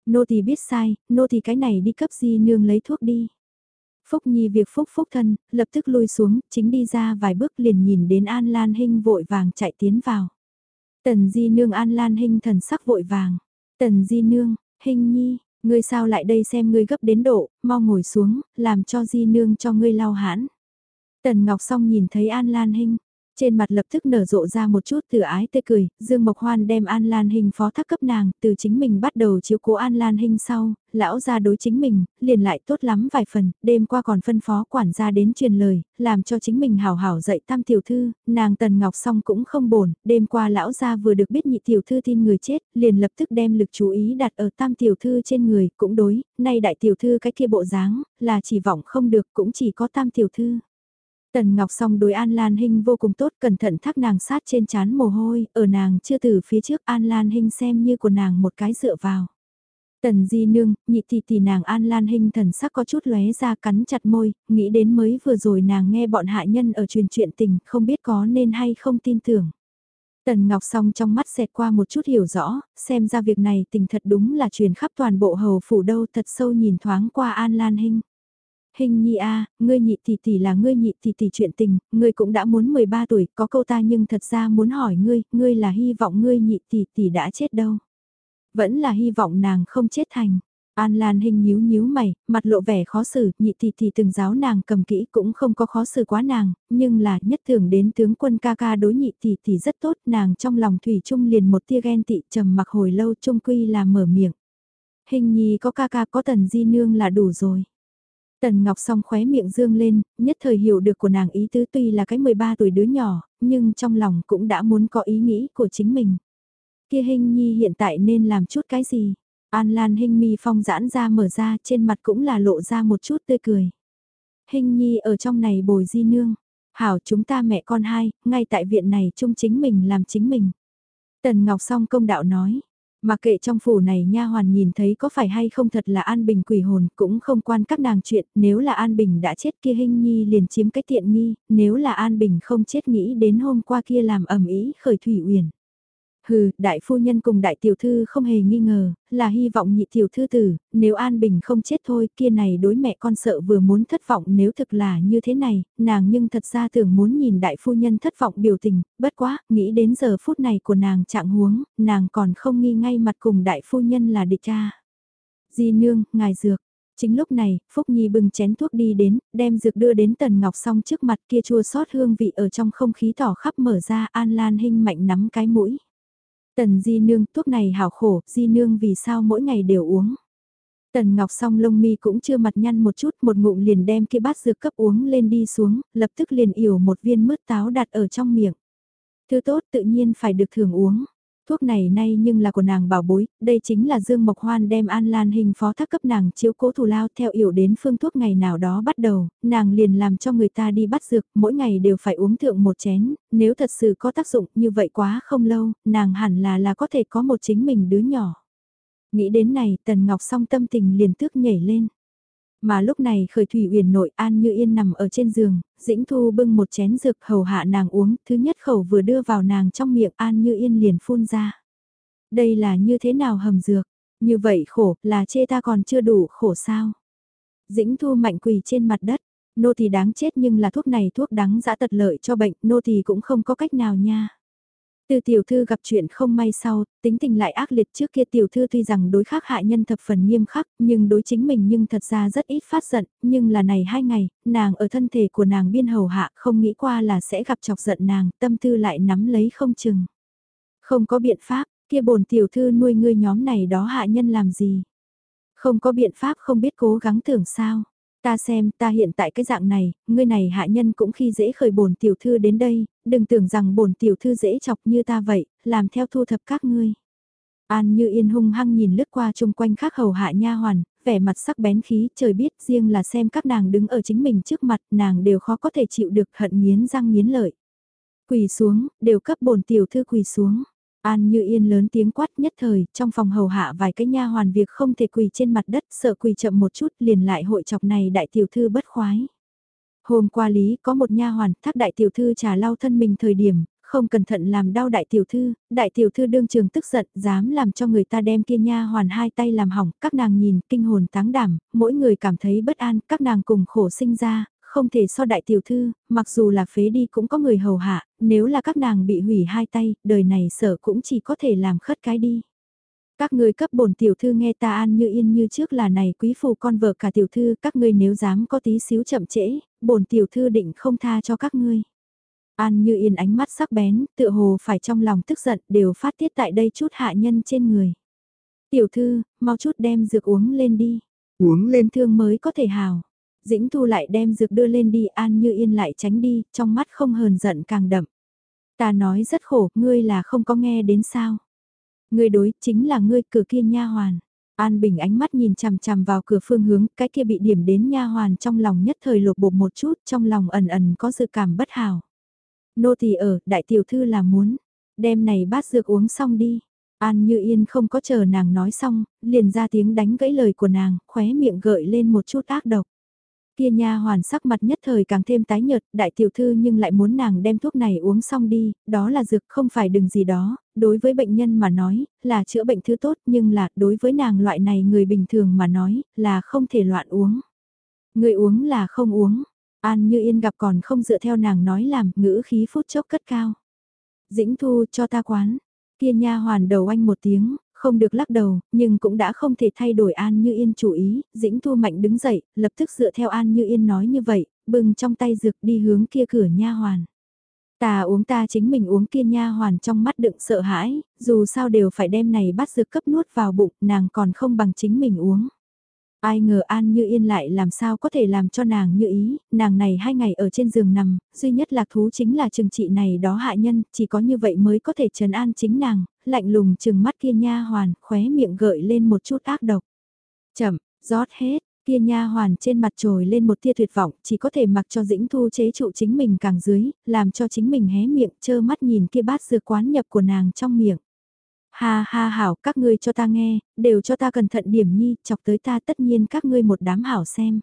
Nô tỳ biết sai, nô tỳ cái này đi cấp di nương lấy thuốc đi. Phúc Nhi việc phúc phúc thân, lập tức lui xuống, chính đi ra vài bước liền nhìn đến An Lan Hinh vội vàng chạy tiến vào. Tần Di Nương An Lan Hinh thần sắc vội vàng. Tần Di Nương, Hình nhi, ngươi sao lại đây xem ngươi gấp đến độ, mau ngồi xuống, làm cho di nương cho ngươi lau hãn. Tần Ngọc Song nhìn thấy An Lan Hinh, trên mặt lập tức nở rộ ra một chút từ ái tê cười, Dương Mộc Hoan đem An Lan Hinh phó thác cấp nàng, từ chính mình bắt đầu chiếu cố An Lan Hinh sau, lão ra đối chính mình, liền lại tốt lắm vài phần, đêm qua còn phân phó quản gia đến truyền lời, làm cho chính mình hào hảo dạy tam tiểu thư, nàng Tần Ngọc song cũng không bổn, đêm qua lão ra vừa được biết nhị tiểu thư tin người chết, liền lập tức đem lực chú ý đặt ở tam tiểu thư trên người, cũng đối, nay đại tiểu thư cái kia bộ dáng, là chỉ vọng không được cũng chỉ có tam tiểu thư. Tần Ngọc Song đối An Lan Hinh vô cùng tốt cẩn thận thác nàng sát trên chán mồ hôi, ở nàng chưa từ phía trước An Lan Hinh xem như của nàng một cái dựa vào. Tần Di Nương, nhị tỷ tỷ nàng An Lan Hinh thần sắc có chút lóe ra cắn chặt môi, nghĩ đến mới vừa rồi nàng nghe bọn hạ nhân ở truyền chuyện tình, không biết có nên hay không tin tưởng. Tần Ngọc Song trong mắt xẹt qua một chút hiểu rõ, xem ra việc này tình thật đúng là truyền khắp toàn bộ hầu phủ đâu thật sâu nhìn thoáng qua An Lan Hinh. Hình nhi a, ngươi nhị tỷ tỷ là ngươi nhị tỷ tỷ chuyện tình, ngươi cũng đã muốn 13 tuổi, có câu ta nhưng thật ra muốn hỏi ngươi, ngươi là hy vọng ngươi nhị tỷ tỷ đã chết đâu. Vẫn là hy vọng nàng không chết thành. An Lan hình nhíu nhíu mày, mặt lộ vẻ khó xử, nhị tỷ tỷ từng giáo nàng cầm kỹ cũng không có khó xử quá nàng, nhưng là nhất thường đến tướng quân ca ca đối nhị tỷ tỷ rất tốt, nàng trong lòng thủy chung liền một tia ghen tị trầm mặc hồi lâu trung quy là mở miệng. Hình nhi có ca ca có tần di nương là đủ rồi. Tần Ngọc song khóe miệng dương lên, nhất thời hiểu được của nàng ý tứ tuy là cái 13 tuổi đứa nhỏ, nhưng trong lòng cũng đã muốn có ý nghĩ của chính mình. Kia hình nhi hiện tại nên làm chút cái gì? An Lan hình mi phong giãn ra mở ra trên mặt cũng là lộ ra một chút tươi cười. Hình nhi ở trong này bồi di nương. Hảo chúng ta mẹ con hai, ngay tại viện này chung chính mình làm chính mình. Tần Ngọc song công đạo nói, mà kệ trong phủ này nha hoàn nhìn thấy có phải hay không thật là An Bình quỷ hồn cũng không quan các nàng chuyện, nếu là An Bình đã chết kia hình nhi liền chiếm cái tiện nghi, nếu là An Bình không chết nghĩ đến hôm qua kia làm ẩm ý khởi thủy uyển. Hừ, đại phu nhân cùng đại tiểu thư không hề nghi ngờ, là hy vọng nhị tiểu thư tử, nếu An Bình không chết thôi, kia này đối mẹ con sợ vừa muốn thất vọng nếu thực là như thế này, nàng nhưng thật ra tưởng muốn nhìn đại phu nhân thất vọng biểu tình, bất quá, nghĩ đến giờ phút này của nàng trạng huống, nàng còn không nghi ngay mặt cùng đại phu nhân là địch cha. Di nương, ngài dược. Chính lúc này, Phúc Nhi bưng chén thuốc đi đến, đem dược đưa đến Tần Ngọc Song trước mặt kia chua xót hương vị ở trong không khí tỏ khắp mở ra An Lan Hinh mạnh nắm cái mũi. Tần Di Nương, thuốc này hảo khổ, Di Nương vì sao mỗi ngày đều uống. Tần Ngọc song lông mi cũng chưa mặt nhăn một chút, một ngụm liền đem cái bát dược cấp uống lên đi xuống, lập tức liền yểu một viên mứt táo đặt ở trong miệng. Thứ tốt tự nhiên phải được thường uống. Thuốc này nay nhưng là của nàng bảo bối, đây chính là Dương Mộc Hoan đem An Lan hình phó thác cấp nàng chiếu cố thù lao theo yểu đến phương thuốc ngày nào đó bắt đầu, nàng liền làm cho người ta đi bắt dược, mỗi ngày đều phải uống thượng một chén, nếu thật sự có tác dụng như vậy quá không lâu, nàng hẳn là là có thể có một chính mình đứa nhỏ. Nghĩ đến này, Tần Ngọc song tâm tình liền tước nhảy lên. Mà lúc này khởi thủy uyển nội An Như Yên nằm ở trên giường, Dĩnh Thu bưng một chén dược hầu hạ nàng uống, thứ nhất khẩu vừa đưa vào nàng trong miệng An Như Yên liền phun ra. Đây là như thế nào hầm dược? Như vậy khổ, là chê ta còn chưa đủ khổ sao? Dĩnh Thu mạnh quỳ trên mặt đất, nô thì đáng chết nhưng là thuốc này thuốc đắng dã tật lợi cho bệnh, nô thì cũng không có cách nào nha. Từ tiểu thư gặp chuyện không may sau, tính tình lại ác liệt trước kia tiểu thư tuy rằng đối khác hại nhân thập phần nghiêm khắc, nhưng đối chính mình nhưng thật ra rất ít phát giận, nhưng là này hai ngày, nàng ở thân thể của nàng biên hầu hạ không nghĩ qua là sẽ gặp chọc giận nàng, tâm tư lại nắm lấy không chừng. Không có biện pháp, kia bồn tiểu thư nuôi ngươi nhóm này đó hạ nhân làm gì. Không có biện pháp không biết cố gắng tưởng sao. Ta xem, ta hiện tại cái dạng này, ngươi này hạ nhân cũng khi dễ khởi bổn tiểu thư đến đây, đừng tưởng rằng bổn tiểu thư dễ chọc như ta vậy, làm theo thu thập các ngươi. An như yên hung hăng nhìn lướt qua chung quanh khác hầu hạ nha hoàn, vẻ mặt sắc bén khí, trời biết riêng là xem các nàng đứng ở chính mình trước mặt, nàng đều khó có thể chịu được hận nghiến răng nghiến lợi. Quỳ xuống, đều cấp bổn tiểu thư quỳ xuống. An như yên lớn tiếng quát nhất thời, trong phòng hầu hạ vài cái nha hoàn việc không thể quỳ trên mặt đất, sợ quỳ chậm một chút liền lại hội chọc này đại tiểu thư bất khoái. Hôm qua lý có một nha hoàn thác đại tiểu thư trà lau thân mình thời điểm, không cẩn thận làm đau đại tiểu thư, đại tiểu thư đương trường tức giận, dám làm cho người ta đem kia nha hoàn hai tay làm hỏng, các nàng nhìn, kinh hồn táng đảm, mỗi người cảm thấy bất an, các nàng cùng khổ sinh ra, không thể so đại tiểu thư, mặc dù là phế đi cũng có người hầu hạ, nếu là các nàng bị hủy hai tay, đời này sở cũng chỉ có thể làm khất cái đi. Các người cấp bổn tiểu thư nghe ta an như yên như trước là này quý phụ con vợ cả tiểu thư, các ngươi nếu dám có tí xíu chậm trễ, bổn tiểu thư định không tha cho các ngươi. An như yên ánh mắt sắc bén, tựa hồ phải trong lòng tức giận đều phát tiết tại đây chút hạ nhân trên người. Tiểu thư, mau chút đem dược uống lên đi. Uống lên thương mới có thể hào. Dĩnh Thu lại đem dược đưa lên đi An Như Yên lại tránh đi, trong mắt không hờn giận càng đậm. Ta nói rất khổ, ngươi là không có nghe đến sao. Ngươi đối, chính là ngươi cửa kia nha hoàn. An Bình ánh mắt nhìn chằm chằm vào cửa phương hướng, cái kia bị điểm đến nha hoàn trong lòng nhất thời lột bột một chút, trong lòng ẩn ẩn có dự cảm bất hảo. Nô tỳ ở, đại tiểu thư là muốn, đem này bát dược uống xong đi. An Như Yên không có chờ nàng nói xong, liền ra tiếng đánh gãy lời của nàng, khóe miệng gợi lên một chút ác độc. Kia nha hoàn sắc mặt nhất thời càng thêm tái nhợt, đại tiểu thư nhưng lại muốn nàng đem thuốc này uống xong đi, đó là dược không phải đừng gì đó, đối với bệnh nhân mà nói, là chữa bệnh thứ tốt nhưng là đối với nàng loại này người bình thường mà nói, là không thể loạn uống. Người uống là không uống, An Như Yên gặp còn không dựa theo nàng nói làm, ngữ khí phút chốc cất cao. Dĩnh Thu cho ta quán, kia nha hoàn đầu anh một tiếng, không được lắc đầu, nhưng cũng đã không thể thay đổi An Như Yên chủ ý, Dĩnh Thu Mạnh đứng dậy, lập tức dựa theo An Như Yên nói như vậy, bưng trong tay dược đi hướng kia cửa nha hoàn. Ta uống ta chính mình uống kia nha hoàn trong mắt đựng sợ hãi, dù sao đều phải đem này bắt dược cấp nuốt vào bụng, nàng còn không bằng chính mình uống. Ai ngờ An Như Yên lại làm sao có thể làm cho nàng như ý, nàng này hai ngày ở trên giường nằm, duy nhất lạc thú chính là trừng trị này đó hạ nhân, chỉ có như vậy mới có thể trấn an chính nàng, lạnh lùng chừng mắt kia nha hoàn, khóe miệng gợi lên một chút ác độc. Chậm, rót hết, kia nha hoàn trên mặt trồi lên một tia tuyệt vọng, chỉ có thể mặc cho dĩnh thu chế trụ chính mình càng dưới, làm cho chính mình hé miệng, chơ mắt nhìn kia bát dược quán nhập của nàng trong miệng. Ha ha hảo, các ngươi cho ta nghe, đều cho ta cẩn thận điểm nhi, chọc tới ta tất nhiên các ngươi một đám hảo xem.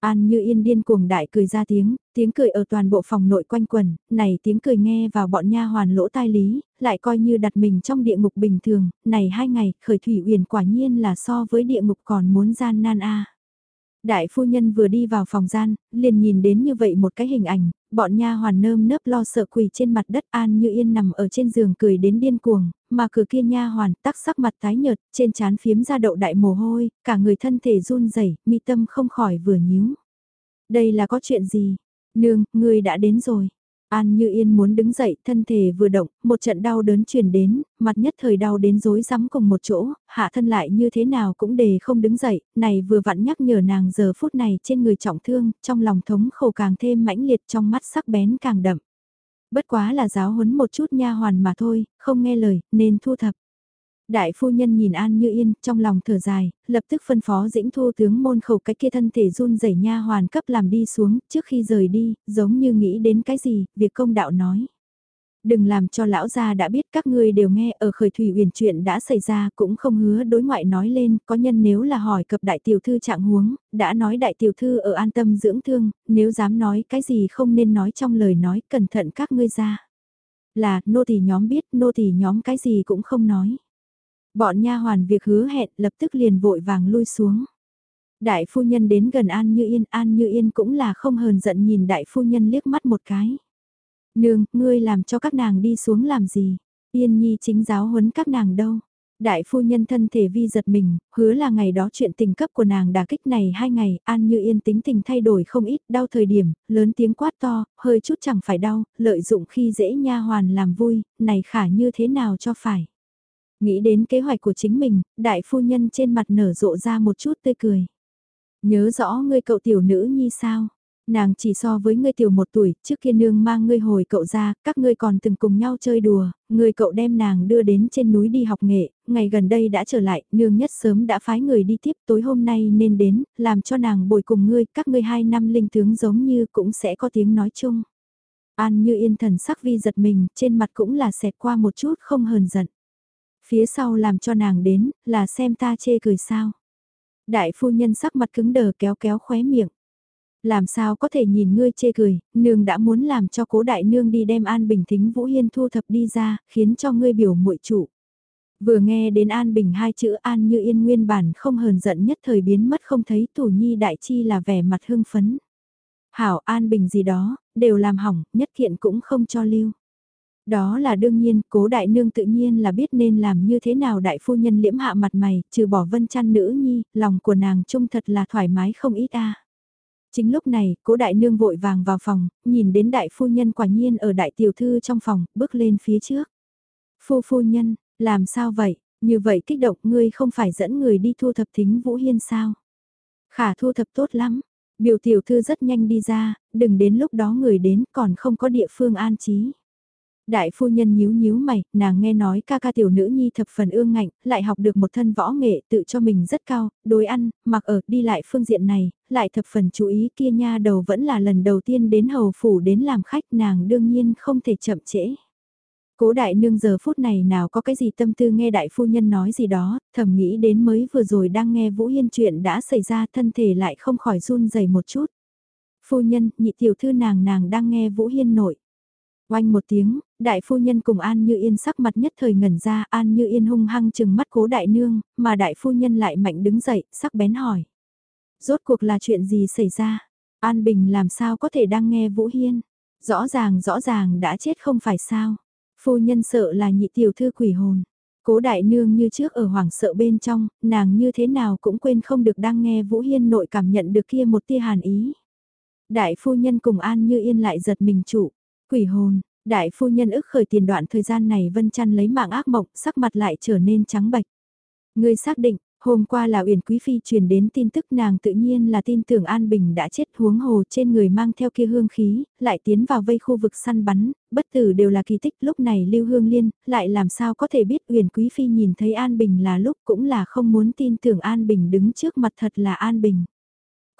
An như yên điên cuồng đại cười ra tiếng, tiếng cười ở toàn bộ phòng nội quanh quần, này tiếng cười nghe vào bọn nha hoàn lỗ tai lý, lại coi như đặt mình trong địa ngục bình thường, này hai ngày, khởi thủy uyển quả nhiên là so với địa ngục còn muốn gian nan a. Đại phu nhân vừa đi vào phòng gian, liền nhìn đến như vậy một cái hình ảnh, bọn nha hoàn nơm nớp lo sợ quỳ trên mặt đất an như yên nằm ở trên giường cười đến điên cuồng, mà cửa kia nha hoàn tắc sắc mặt tái nhợt, trên trán phiếm ra đậu đại mồ hôi, cả người thân thể run rẩy, mi tâm không khỏi vừa nhíu. Đây là có chuyện gì? Nương, người đã đến rồi. An Như Yên muốn đứng dậy, thân thể vừa động, một trận đau đớn truyền đến, mặt nhất thời đau đến rối rắm cùng một chỗ, hạ thân lại như thế nào cũng đề không đứng dậy, này vừa vặn nhắc nhở nàng giờ phút này trên người trọng thương, trong lòng thống khổ càng thêm mãnh liệt trong mắt sắc bén càng đậm. Bất quá là giáo huấn một chút nha hoàn mà thôi, không nghe lời, nên thu thập. Đại phu nhân nhìn An Như Yên, trong lòng thở dài, lập tức phân phó dĩnh thu tướng môn khẩu cái kia thân thể run rẩy nha hoàn cấp làm đi xuống, trước khi rời đi, giống như nghĩ đến cái gì, việc công đạo nói. Đừng làm cho lão gia đã biết các ngươi đều nghe ở khởi thủy huyền chuyện đã xảy ra cũng không hứa đối ngoại nói lên, có nhân nếu là hỏi cập đại tiểu thư trạng huống, đã nói đại tiểu thư ở an tâm dưỡng thương, nếu dám nói cái gì không nên nói trong lời nói, cẩn thận các ngươi ra. Là, nô tỳ nhóm biết, nô tỳ nhóm cái gì cũng không nói. Bọn nha hoàn việc hứa hẹn lập tức liền vội vàng lui xuống. Đại phu nhân đến gần An Như Yên, An Như Yên cũng là không hờn giận nhìn đại phu nhân liếc mắt một cái. Nương, ngươi làm cho các nàng đi xuống làm gì? Yên Nhi chính giáo huấn các nàng đâu? Đại phu nhân thân thể vi giật mình, hứa là ngày đó chuyện tình cấp của nàng đả kích này hai ngày, An Như Yên tính tình thay đổi không ít, đau thời điểm, lớn tiếng quát to, hơi chút chẳng phải đau, lợi dụng khi dễ nha hoàn làm vui, này khả như thế nào cho phải. Nghĩ đến kế hoạch của chính mình, đại phu nhân trên mặt nở rộ ra một chút tươi cười. Nhớ rõ ngươi cậu tiểu nữ nhi sao? Nàng chỉ so với ngươi tiểu một tuổi, trước kia nương mang ngươi hồi cậu ra, các ngươi còn từng cùng nhau chơi đùa, người cậu đem nàng đưa đến trên núi đi học nghệ, ngày gần đây đã trở lại, nương nhất sớm đã phái người đi tiếp tối hôm nay nên đến, làm cho nàng bồi cùng ngươi, các ngươi hai năm linh tướng giống như cũng sẽ có tiếng nói chung. An như yên thần sắc vi giật mình, trên mặt cũng là xẹt qua một chút không hờn giận. Phía sau làm cho nàng đến, là xem ta chê cười sao. Đại phu nhân sắc mặt cứng đờ kéo kéo khóe miệng. Làm sao có thể nhìn ngươi chê cười, nương đã muốn làm cho cố đại nương đi đem An Bình Thính Vũ Hiên thu thập đi ra, khiến cho ngươi biểu muội chủ. Vừa nghe đến An Bình hai chữ An như yên nguyên bản không hờn giận nhất thời biến mất không thấy tủ nhi đại chi là vẻ mặt hưng phấn. Hảo An Bình gì đó, đều làm hỏng, nhất kiện cũng không cho lưu. Đó là đương nhiên, cố đại nương tự nhiên là biết nên làm như thế nào đại phu nhân liễm hạ mặt mày, trừ bỏ vân chăn nữ nhi, lòng của nàng trung thật là thoải mái không ít a. Chính lúc này, cố đại nương vội vàng vào phòng, nhìn đến đại phu nhân quả nhiên ở đại tiểu thư trong phòng, bước lên phía trước. Phu phu nhân, làm sao vậy, như vậy kích động ngươi không phải dẫn người đi thu thập thính vũ hiên sao? Khả thu thập tốt lắm, biểu tiểu thư rất nhanh đi ra, đừng đến lúc đó người đến còn không có địa phương an trí. Đại phu nhân nhíu nhíu mày, nàng nghe nói ca ca tiểu nữ nhi thập phần ương ngạnh, lại học được một thân võ nghệ tự cho mình rất cao, đối ăn, mặc ở, đi lại phương diện này, lại thập phần chú ý kia nha đầu vẫn là lần đầu tiên đến hầu phủ đến làm khách nàng đương nhiên không thể chậm trễ. Cố đại nương giờ phút này nào có cái gì tâm tư nghe đại phu nhân nói gì đó, thầm nghĩ đến mới vừa rồi đang nghe Vũ Hiên chuyện đã xảy ra thân thể lại không khỏi run rẩy một chút. Phu nhân, nhị tiểu thư nàng nàng đang nghe Vũ Hiên nội. Oanh một tiếng, đại phu nhân cùng An Như Yên sắc mặt nhất thời ngẩn ra, An Như Yên hung hăng chừng mắt cố đại nương, mà đại phu nhân lại mạnh đứng dậy, sắc bén hỏi. Rốt cuộc là chuyện gì xảy ra? An Bình làm sao có thể đang nghe Vũ Hiên? Rõ ràng rõ ràng đã chết không phải sao? Phu nhân sợ là nhị tiểu thư quỷ hồn. Cố đại nương như trước ở hoảng sợ bên trong, nàng như thế nào cũng quên không được đang nghe Vũ Hiên nội cảm nhận được kia một tia hàn ý. Đại phu nhân cùng An Như Yên lại giật mình chủ, quỷ hồn, đại phu nhân ức khởi tiền đoạn thời gian này Vân Chăn lấy mạng ác mộng, sắc mặt lại trở nên trắng bệch. Ngươi xác định, Hôm qua là Uyển Quý Phi truyền đến tin tức nàng tự nhiên là tin tưởng An Bình đã chết huống hồ trên người mang theo kia hương khí, lại tiến vào vây khu vực săn bắn, bất tử đều là kỳ tích lúc này Lưu Hương Liên, lại làm sao có thể biết Uyển Quý Phi nhìn thấy An Bình là lúc cũng là không muốn tin tưởng An Bình đứng trước mặt thật là An Bình.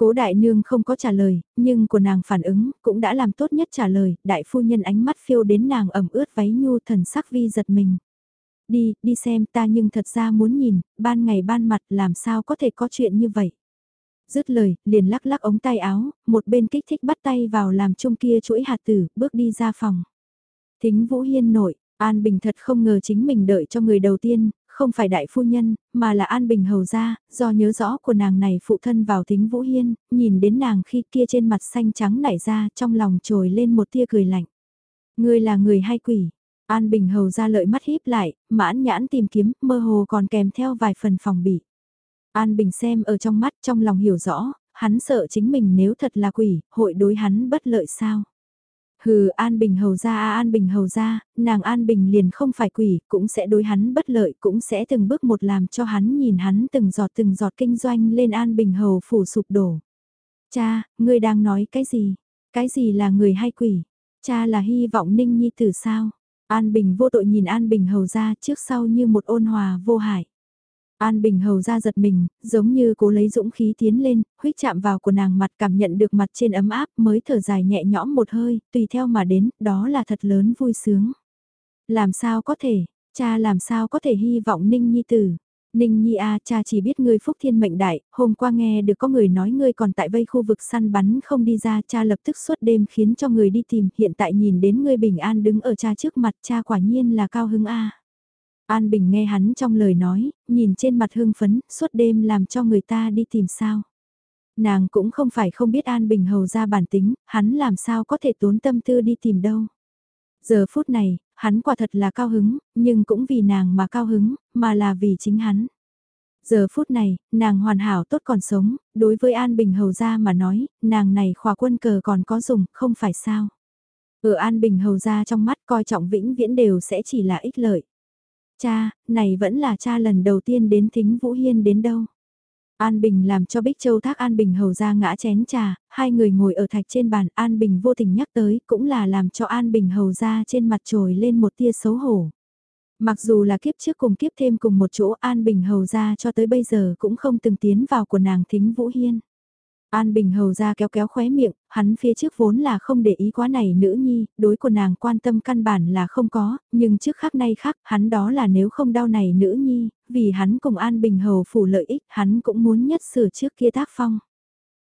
Cố đại nương không có trả lời, nhưng của nàng phản ứng cũng đã làm tốt nhất trả lời, đại phu nhân ánh mắt phiêu đến nàng ẩm ướt váy nhu thần sắc vi giật mình. Đi, đi xem ta nhưng thật ra muốn nhìn, ban ngày ban mặt làm sao có thể có chuyện như vậy. Dứt lời, liền lắc lắc ống tay áo, một bên kích thích bắt tay vào làm chung kia chuỗi hạt tử, bước đi ra phòng. Thính Vũ Hiên nội, An Bình thật không ngờ chính mình đợi cho người đầu tiên, không phải đại phu nhân, mà là An Bình hầu gia, do nhớ rõ của nàng này phụ thân vào thính Vũ Hiên, nhìn đến nàng khi kia trên mặt xanh trắng nảy ra trong lòng trồi lên một tia cười lạnh. Ngươi là người hay quỷ, An Bình Hầu ra lợi mắt híp lại, mãn nhãn tìm kiếm, mơ hồ còn kèm theo vài phần phòng bị. An Bình xem ở trong mắt trong lòng hiểu rõ, hắn sợ chính mình nếu thật là quỷ, hội đối hắn bất lợi sao. Hừ An Bình Hầu ra à An Bình Hầu ra, nàng An Bình liền không phải quỷ, cũng sẽ đối hắn bất lợi, cũng sẽ từng bước một làm cho hắn nhìn hắn từng giọt từng giọt kinh doanh lên An Bình Hầu phủ sụp đổ. Cha, ngươi đang nói cái gì? Cái gì là người hay quỷ? Cha là hy vọng Ninh Nhi tử sao? An Bình vô tội nhìn An Bình hầu ra trước sau như một ôn hòa vô hại. An Bình hầu ra giật mình, giống như cố lấy dũng khí tiến lên, huyết chạm vào của nàng mặt cảm nhận được mặt trên ấm áp mới thở dài nhẹ nhõm một hơi, tùy theo mà đến, đó là thật lớn vui sướng. Làm sao có thể, cha làm sao có thể hy vọng Ninh Nhi Tử. Ninh Nhi A cha chỉ biết ngươi phúc thiên mệnh đại, hôm qua nghe được có người nói ngươi còn tại vây khu vực săn bắn không đi ra cha lập tức suốt đêm khiến cho người đi tìm, hiện tại nhìn đến ngươi bình an đứng ở cha trước mặt cha quả nhiên là cao hứng A. An Bình nghe hắn trong lời nói, nhìn trên mặt hưng phấn, suốt đêm làm cho người ta đi tìm sao. Nàng cũng không phải không biết An Bình hầu ra bản tính, hắn làm sao có thể tốn tâm tư đi tìm đâu. Giờ phút này, hắn quả thật là cao hứng, nhưng cũng vì nàng mà cao hứng, mà là vì chính hắn. Giờ phút này, nàng hoàn hảo tốt còn sống, đối với An Bình Hầu Gia mà nói, nàng này khỏa quân cờ còn có dùng, không phải sao. Ở An Bình Hầu Gia trong mắt coi trọng vĩnh viễn đều sẽ chỉ là ích lợi. Cha, này vẫn là cha lần đầu tiên đến thính Vũ Hiên đến đâu. An Bình làm cho Bích Châu thác An Bình hầu ra ngã chén trà, hai người ngồi ở thạch trên bàn An Bình vô tình nhắc tới cũng là làm cho An Bình hầu ra trên mặt trồi lên một tia xấu hổ. Mặc dù là kiếp trước cùng kiếp thêm cùng một chỗ An Bình hầu ra cho tới bây giờ cũng không từng tiến vào của nàng thính Vũ Hiên. An Bình hầu ra kéo kéo khóe miệng, hắn phía trước vốn là không để ý quá này nữ nhi, đối của nàng quan tâm căn bản là không có, nhưng trước khác nay khác, hắn đó là nếu không đau này nữ nhi, vì hắn cùng An Bình hầu phủ lợi ích, hắn cũng muốn nhất sửa trước kia tác phong.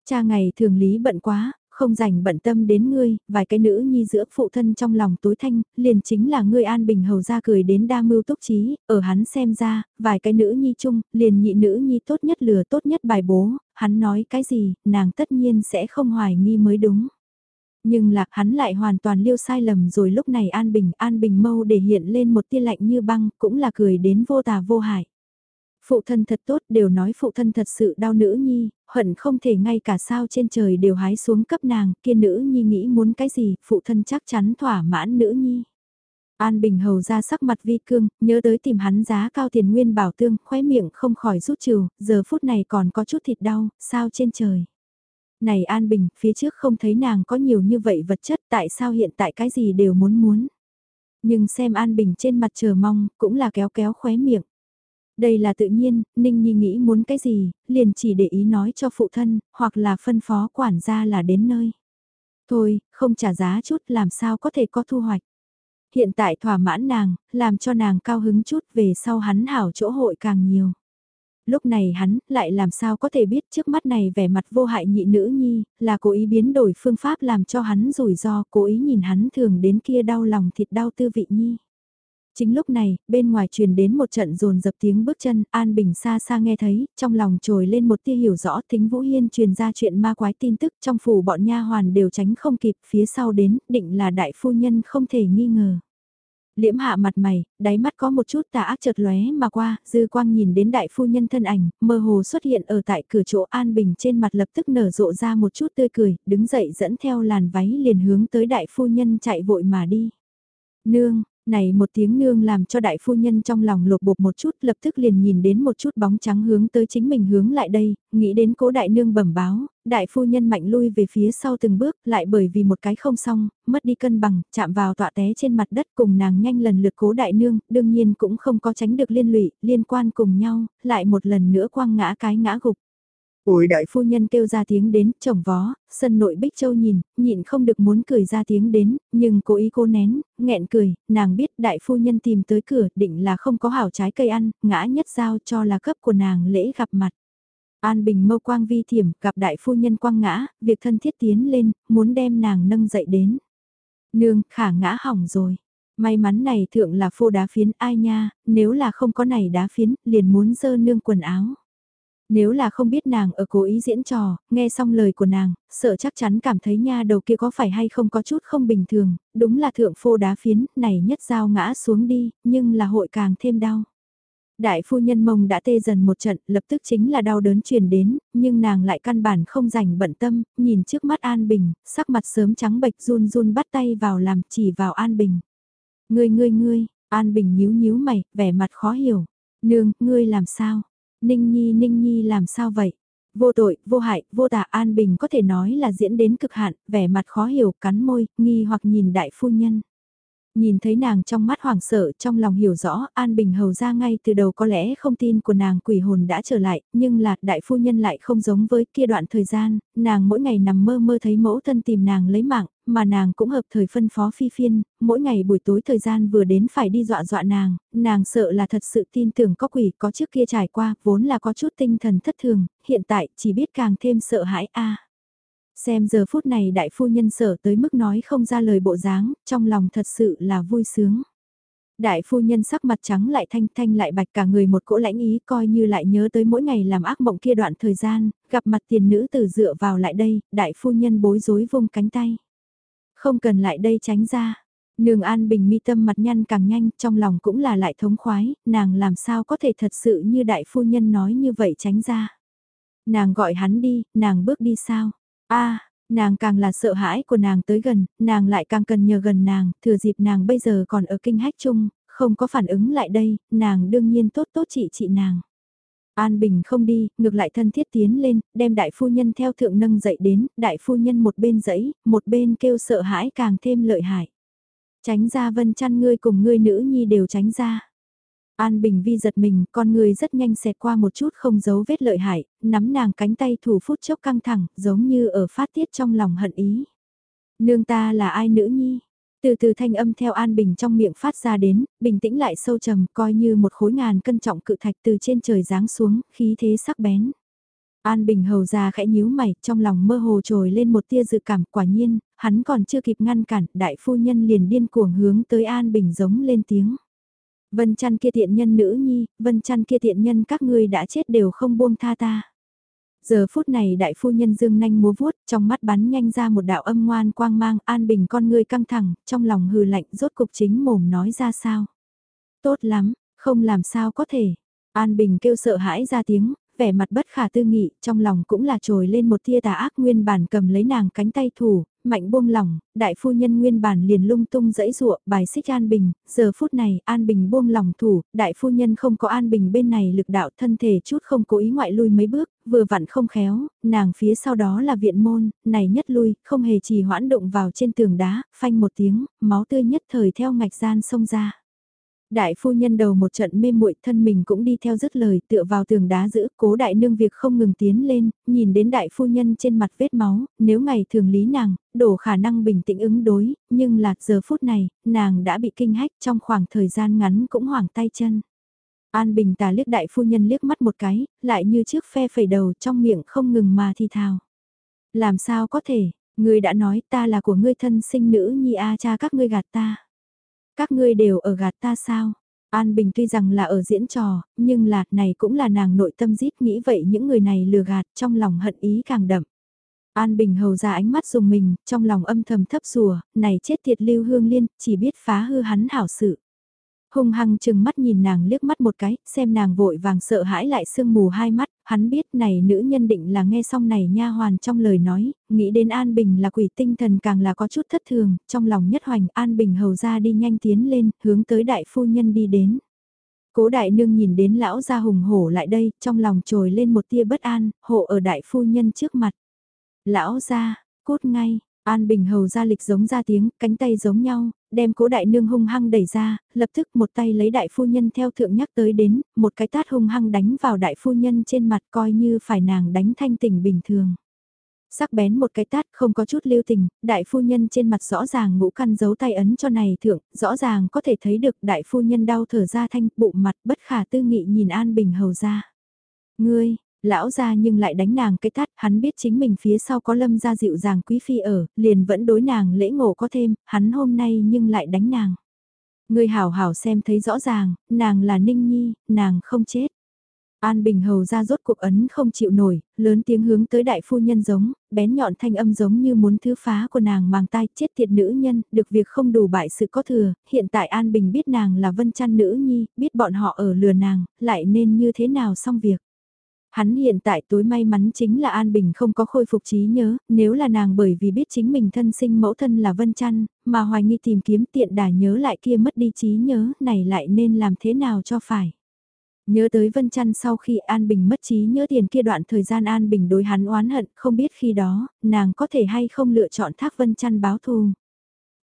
Cha ngày thường lý bận quá, không rảnh bận tâm đến ngươi, vài cái nữ nhi giữa phụ thân trong lòng tối thanh, liền chính là ngươi an bình hầu ra cười đến đa mưu túc trí, ở hắn xem ra, vài cái nữ nhi chung, liền nhị nữ nhi tốt nhất lừa tốt nhất bài bố, hắn nói cái gì, nàng tất nhiên sẽ không hoài nghi mới đúng. Nhưng lạc hắn lại hoàn toàn liêu sai lầm rồi lúc này an bình, an bình mâu để hiện lên một tia lạnh như băng, cũng là cười đến vô tà vô hại. Phụ thân thật tốt đều nói phụ thân thật sự đau nữ nhi, hận không thể ngay cả sao trên trời đều hái xuống cấp nàng, kia nữ nhi nghĩ muốn cái gì, phụ thân chắc chắn thỏa mãn nữ nhi. An Bình Hầu ra sắc mặt vi cương, nhớ tới tìm hắn giá cao tiền nguyên bảo tương, khóe miệng không khỏi rút trừ, giờ phút này còn có chút thịt đau, sao trên trời. Này An Bình, phía trước không thấy nàng có nhiều như vậy vật chất, tại sao hiện tại cái gì đều muốn muốn. Nhưng xem An Bình trên mặt chờ mong, cũng là kéo kéo khóe miệng. Đây là tự nhiên, Ninh Nhi nghĩ muốn cái gì, liền chỉ để ý nói cho phụ thân, hoặc là phân phó quản gia là đến nơi. Thôi, không trả giá chút làm sao có thể có thu hoạch. Hiện tại thỏa mãn nàng, làm cho nàng cao hứng chút về sau hắn hảo chỗ hội càng nhiều. Lúc này hắn lại làm sao có thể biết trước mắt này vẻ mặt vô hại nhị nữ nhi, là cố ý biến đổi phương pháp làm cho hắn rủi ro, cố ý nhìn hắn thường đến kia đau lòng thịt đau tư vị nhi. Chính lúc này, bên ngoài truyền đến một trận rồn dập tiếng bước chân, An Bình xa xa nghe thấy, trong lòng trồi lên một tia hiểu rõ thính Vũ Hiên truyền ra chuyện ma quái tin tức trong phủ bọn nha hoàn đều tránh không kịp, phía sau đến, định là đại phu nhân không thể nghi ngờ. Liễm hạ mặt mày, đáy mắt có một chút tà ác chợt lóe mà qua, dư quang nhìn đến đại phu nhân thân ảnh, mơ hồ xuất hiện ở tại cửa chỗ An Bình trên mặt lập tức nở rộ ra một chút tươi cười, đứng dậy dẫn theo làn váy liền hướng tới đại phu nhân chạy vội mà đi. Nương, này một tiếng nương làm cho đại phu nhân trong lòng lột bột một chút lập tức liền nhìn đến một chút bóng trắng hướng tới chính mình hướng lại đây, nghĩ đến cố đại nương bẩm báo, đại phu nhân mạnh lui về phía sau từng bước lại bởi vì một cái không xong, mất đi cân bằng, chạm vào tọa té trên mặt đất cùng nàng nhanh lần lượt cố đại nương, đương nhiên cũng không có tránh được liên lụy, liên quan cùng nhau, lại một lần nữa quăng ngã cái ngã gục. Ủi đại phu nhân kêu ra tiếng đến, chồng vó, sân nội Bích Châu nhìn, nhịn không được muốn cười ra tiếng đến, nhưng cố ý cô nén, nghẹn cười, nàng biết đại phu nhân tìm tới cửa, định là không có hảo trái cây ăn, ngã nhất giao cho là cấp của nàng lễ gặp mặt. An Bình mâu quang vi thiểm, gặp đại phu nhân quang ngã, việc thân thiết tiến lên, muốn đem nàng nâng dậy đến. Nương, khả ngã hỏng rồi. May mắn này thượng là phô đá phiến ai nha, nếu là không có này đá phiến, liền muốn dơ nương quần áo. Nếu là không biết nàng ở cố ý diễn trò, nghe xong lời của nàng, sợ chắc chắn cảm thấy nha đầu kia có phải hay không có chút không bình thường, đúng là thượng phô đá phiến, này nhất dao ngã xuống đi, nhưng là hội càng thêm đau. Đại phu nhân mông đã tê dần một trận, lập tức chính là đau đớn truyền đến, nhưng nàng lại căn bản không rảnh bận tâm, nhìn trước mắt An Bình, sắc mặt sớm trắng bệch run run bắt tay vào làm chỉ vào An Bình. Ngươi ngươi ngươi, An Bình nhíu nhíu mày, vẻ mặt khó hiểu. Nương, ngươi làm sao? Ninh Nhi Ninh Nhi làm sao vậy? Vô tội, vô hại, vô tà An Bình có thể nói là diễn đến cực hạn, vẻ mặt khó hiểu, cắn môi, nghi hoặc nhìn đại phu nhân. Nhìn thấy nàng trong mắt hoảng sợ, trong lòng hiểu rõ, An Bình hầu ra ngay từ đầu có lẽ không tin của nàng quỷ hồn đã trở lại, nhưng là đại phu nhân lại không giống với kia đoạn thời gian, nàng mỗi ngày nằm mơ mơ thấy mẫu thân tìm nàng lấy mạng, mà nàng cũng hợp thời phân phó phi phiên, mỗi ngày buổi tối thời gian vừa đến phải đi dọa dọa nàng, nàng sợ là thật sự tin tưởng có quỷ có trước kia trải qua, vốn là có chút tinh thần thất thường, hiện tại chỉ biết càng thêm sợ hãi a. Xem giờ phút này đại phu nhân sở tới mức nói không ra lời bộ dáng, trong lòng thật sự là vui sướng. Đại phu nhân sắc mặt trắng lại thanh thanh lại bạch cả người một cỗ lãnh ý coi như lại nhớ tới mỗi ngày làm ác mộng kia đoạn thời gian, gặp mặt tiền nữ tử dựa vào lại đây, đại phu nhân bối rối vung cánh tay. Không cần lại đây tránh ra. Nương An Bình mi tâm mặt nhăn càng nhanh, trong lòng cũng là lại thống khoái, nàng làm sao có thể thật sự như đại phu nhân nói như vậy tránh ra. Nàng gọi hắn đi, nàng bước đi sao? A nàng càng là sợ hãi của nàng tới gần, nàng lại càng cần nhờ gần nàng, thừa dịp nàng bây giờ còn ở kinh hách chung, không có phản ứng lại đây, nàng đương nhiên tốt tốt trị trị nàng. An Bình không đi, ngược lại thân thiết tiến lên, đem đại phu nhân theo thượng nâng dậy đến, đại phu nhân một bên dẫy, một bên kêu sợ hãi càng thêm lợi hại. Tránh ra vân chăn ngươi cùng ngươi nữ nhi đều tránh ra. An Bình Vi giật mình, con người rất nhanh xẹt qua một chút không giấu vết lợi hại, nắm nàng cánh tay thủ phút chốc căng thẳng, giống như ở phát tiết trong lòng hận ý. Nương ta là ai nữ nhi? Từ từ thanh âm theo An Bình trong miệng phát ra đến, bình tĩnh lại sâu trầm, coi như một khối ngàn cân trọng cự thạch từ trên trời giáng xuống, khí thế sắc bén. An Bình hầu ra khẽ nhíu mày, trong lòng mơ hồ trồi lên một tia dự cảm, quả nhiên, hắn còn chưa kịp ngăn cản, đại phu nhân liền điên cuồng hướng tới An Bình giống lên tiếng. Vân chăn kia tiện nhân nữ nhi, vân chăn kia tiện nhân các ngươi đã chết đều không buông tha ta. Giờ phút này đại phu nhân dương nanh múa vuốt, trong mắt bắn nhanh ra một đạo âm ngoan quang mang, an bình con ngươi căng thẳng, trong lòng hừ lạnh rốt cục chính mồm nói ra sao. Tốt lắm, không làm sao có thể. An Bình kêu sợ hãi ra tiếng, vẻ mặt bất khả tư nghị, trong lòng cũng là trồi lên một tia tà ác nguyên bản cầm lấy nàng cánh tay thủ, mạnh buông lỏng, đại phu nhân nguyên bản liền lung tung dẫy dụa, bài xích An Bình, giờ phút này An Bình buông lỏng thủ, đại phu nhân không có An Bình bên này lực đạo thân thể chút không cố ý ngoại lui mấy bước, vừa vặn không khéo, nàng phía sau đó là viện môn, này nhất lui, không hề trì hoãn động vào trên tường đá, phanh một tiếng, máu tươi nhất thời theo ngạch gian xông ra. Đại phu nhân đầu một trận mê muội thân mình cũng đi theo dứt lời tựa vào tường đá giữ cố đại nương việc không ngừng tiến lên, nhìn đến đại phu nhân trên mặt vết máu, nếu ngày thường lý nàng, đổ khả năng bình tĩnh ứng đối, nhưng là giờ phút này, nàng đã bị kinh hách trong khoảng thời gian ngắn cũng hoảng tay chân. An Bình tà liếc đại phu nhân liếc mắt một cái, lại như chiếc phe phẩy đầu trong miệng không ngừng mà thi thào. Làm sao có thể, ngươi đã nói ta là của ngươi thân sinh nữ nhi a cha các ngươi gạt ta. Các ngươi đều ở gạt ta sao? An Bình tuy rằng là ở diễn trò, nhưng là này cũng là nàng nội tâm giết nghĩ vậy những người này lừa gạt trong lòng hận ý càng đậm. An Bình hầu ra ánh mắt dùng mình, trong lòng âm thầm thấp rùa, này chết thiệt lưu hương liên, chỉ biết phá hư hắn hảo sự hung hăng chừng mắt nhìn nàng liếc mắt một cái, xem nàng vội vàng sợ hãi lại sương mù hai mắt, hắn biết này nữ nhân định là nghe xong này nha hoàn trong lời nói, nghĩ đến An Bình là quỷ tinh thần càng là có chút thất thường, trong lòng nhất hoành An Bình hầu ra đi nhanh tiến lên, hướng tới đại phu nhân đi đến. Cố đại nương nhìn đến lão gia hùng hổ lại đây, trong lòng trồi lên một tia bất an, hộ ở đại phu nhân trước mặt. Lão gia, cốt ngay, An Bình hầu ra lịch giống ra tiếng, cánh tay giống nhau, đem cố đại nương hung hăng đẩy ra, lập tức một tay lấy đại phu nhân theo thượng nhắc tới đến, một cái tát hung hăng đánh vào đại phu nhân trên mặt coi như phải nàng đánh thanh tình bình thường. Sắc bén một cái tát không có chút lưu tình, đại phu nhân trên mặt rõ ràng ngũ căn giấu tay ấn cho này thượng, rõ ràng có thể thấy được đại phu nhân đau thở ra thanh bụng mặt bất khả tư nghị nhìn An Bình hầu ra. Ngươi, Lão ra nhưng lại đánh nàng cái tát, hắn biết chính mình phía sau có lâm gia dịu dàng quý phi ở, liền vẫn đối nàng lễ ngộ có thêm, hắn hôm nay nhưng lại đánh nàng. Người hảo hảo xem thấy rõ ràng, nàng là Ninh Nhi, nàng không chết. An Bình Hầu ra rốt cuộc ấn không chịu nổi, lớn tiếng hướng tới đại phu nhân giống, bén nhọn thanh âm giống như muốn thứ phá của nàng màng tai chết thiệt nữ nhân, được việc không đủ bại sự có thừa, hiện tại An Bình biết nàng là vân chăn nữ nhi, biết bọn họ ở lừa nàng, lại nên như thế nào xong việc. Hắn hiện tại tối may mắn chính là An Bình không có khôi phục trí nhớ, nếu là nàng bởi vì biết chính mình thân sinh mẫu thân là Vân trăn mà hoài nghi tìm kiếm tiện đà nhớ lại kia mất đi trí nhớ, này lại nên làm thế nào cho phải. Nhớ tới Vân trăn sau khi An Bình mất trí nhớ tiền kia đoạn thời gian An Bình đối hắn oán hận, không biết khi đó, nàng có thể hay không lựa chọn thác Vân trăn báo thù.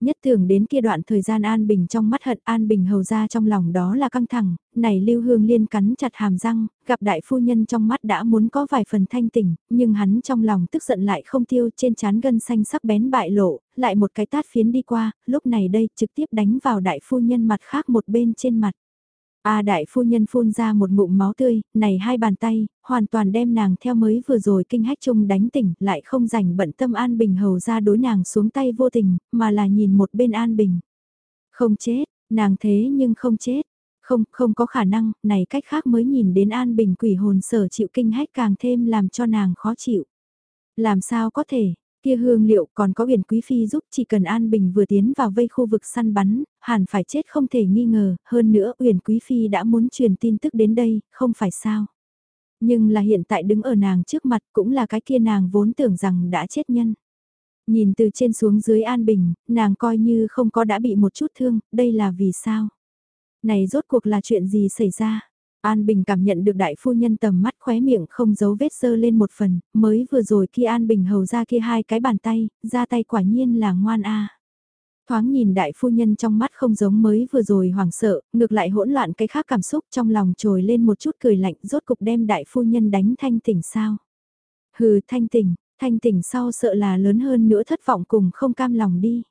Nhất thường đến kia đoạn thời gian An Bình trong mắt hận An Bình hầu ra trong lòng đó là căng thẳng, này Lưu Hương Liên cắn chặt hàm răng, gặp đại phu nhân trong mắt đã muốn có vài phần thanh tỉnh, nhưng hắn trong lòng tức giận lại không tiêu trên chán gân xanh sắc bén bại lộ, lại một cái tát phiến đi qua, lúc này đây trực tiếp đánh vào đại phu nhân mặt khác một bên trên mặt. A đại phu nhân phun ra một ngụm máu tươi, này hai bàn tay, hoàn toàn đem nàng theo mới vừa rồi kinh hách chung đánh tỉnh, lại không rảnh bận tâm An Bình hầu ra đối nàng xuống tay vô tình, mà là nhìn một bên An Bình. Không chết, nàng thế nhưng không chết, không, không có khả năng, này cách khác mới nhìn đến An Bình quỷ hồn sở chịu kinh hách càng thêm làm cho nàng khó chịu. Làm sao có thể, Kia hương liệu còn có huyền quý phi giúp chỉ cần An Bình vừa tiến vào vây khu vực săn bắn, hẳn phải chết không thể nghi ngờ, hơn nữa uyển quý phi đã muốn truyền tin tức đến đây, không phải sao. Nhưng là hiện tại đứng ở nàng trước mặt cũng là cái kia nàng vốn tưởng rằng đã chết nhân. Nhìn từ trên xuống dưới An Bình, nàng coi như không có đã bị một chút thương, đây là vì sao? Này rốt cuộc là chuyện gì xảy ra? An Bình cảm nhận được đại phu nhân tầm mắt khóe miệng không giấu vết sơ lên một phần, mới vừa rồi khi An Bình hầu ra kia hai cái bàn tay, ra tay quả nhiên là ngoan a. Thoáng nhìn đại phu nhân trong mắt không giống mới vừa rồi hoảng sợ, ngược lại hỗn loạn cái khác cảm xúc trong lòng trồi lên một chút cười lạnh rốt cục đem đại phu nhân đánh thanh tỉnh sao. Hừ thanh tỉnh, thanh tỉnh sau sợ là lớn hơn nữa thất vọng cùng không cam lòng đi.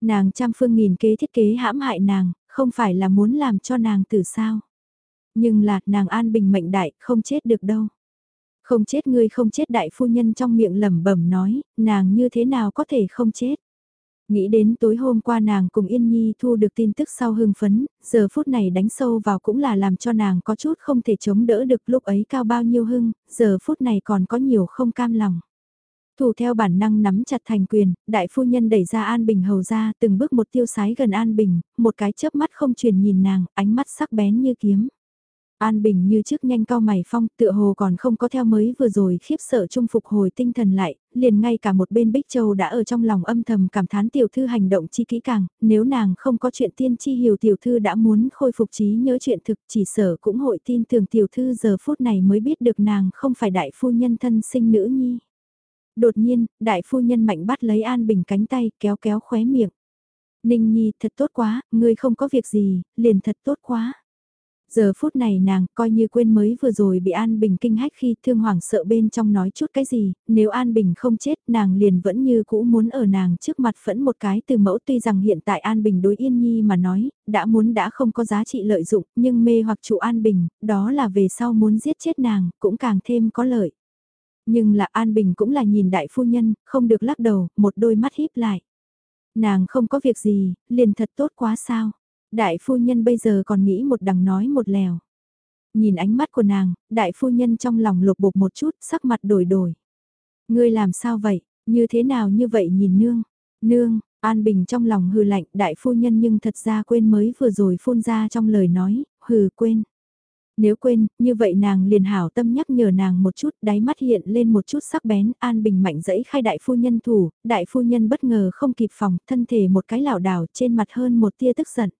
Nàng trăm phương nghìn kế thiết kế hãm hại nàng, không phải là muốn làm cho nàng tử sao nhưng là nàng an bình mệnh đại, không chết được đâu. Không chết ngươi không chết đại phu nhân trong miệng lẩm bẩm nói, nàng như thế nào có thể không chết. Nghĩ đến tối hôm qua nàng cùng Yên Nhi thu được tin tức sau hưng phấn, giờ phút này đánh sâu vào cũng là làm cho nàng có chút không thể chống đỡ được lúc ấy cao bao nhiêu hưng, giờ phút này còn có nhiều không cam lòng. Thủ theo bản năng nắm chặt thành quyền, đại phu nhân đẩy ra An Bình hầu ra từng bước một tiêu sái gần An Bình, một cái chớp mắt không truyền nhìn nàng, ánh mắt sắc bén như kiếm. An Bình như trước nhanh cao mày phong tựa hồ còn không có theo mới vừa rồi khiếp sợ trung phục hồi tinh thần lại, liền ngay cả một bên Bích Châu đã ở trong lòng âm thầm cảm thán tiểu thư hành động chi kỹ càng, nếu nàng không có chuyện tiên chi hiểu tiểu thư đã muốn khôi phục trí nhớ chuyện thực chỉ sở cũng hội tin tưởng tiểu thư giờ phút này mới biết được nàng không phải đại phu nhân thân sinh nữ nhi. Đột nhiên, đại phu nhân mạnh bắt lấy An Bình cánh tay kéo kéo khóe miệng. Ninh Nhi thật tốt quá, ngươi không có việc gì, liền thật tốt quá. Giờ phút này nàng coi như quên mới vừa rồi bị An Bình kinh hách khi thương hoàng sợ bên trong nói chút cái gì, nếu An Bình không chết nàng liền vẫn như cũ muốn ở nàng trước mặt phẫn một cái từ mẫu tuy rằng hiện tại An Bình đối Yên Nhi mà nói, đã muốn đã không có giá trị lợi dụng nhưng mê hoặc chủ An Bình, đó là về sau muốn giết chết nàng cũng càng thêm có lợi. Nhưng là An Bình cũng là nhìn đại phu nhân, không được lắc đầu, một đôi mắt híp lại. Nàng không có việc gì, liền thật tốt quá sao. Đại phu nhân bây giờ còn nghĩ một đằng nói một lèo. Nhìn ánh mắt của nàng, đại phu nhân trong lòng lục bục một chút, sắc mặt đổi đổi. Ngươi làm sao vậy, như thế nào như vậy nhìn nương. Nương, An Bình trong lòng hừ lạnh, đại phu nhân nhưng thật ra quên mới vừa rồi phun ra trong lời nói, hừ quên. Nếu quên, như vậy nàng liền hảo tâm nhắc nhở nàng một chút, đáy mắt hiện lên một chút sắc bén, An Bình mạnh dẫy khai đại phu nhân thủ, đại phu nhân bất ngờ không kịp phòng, thân thể một cái lảo đảo trên mặt hơn một tia tức giận.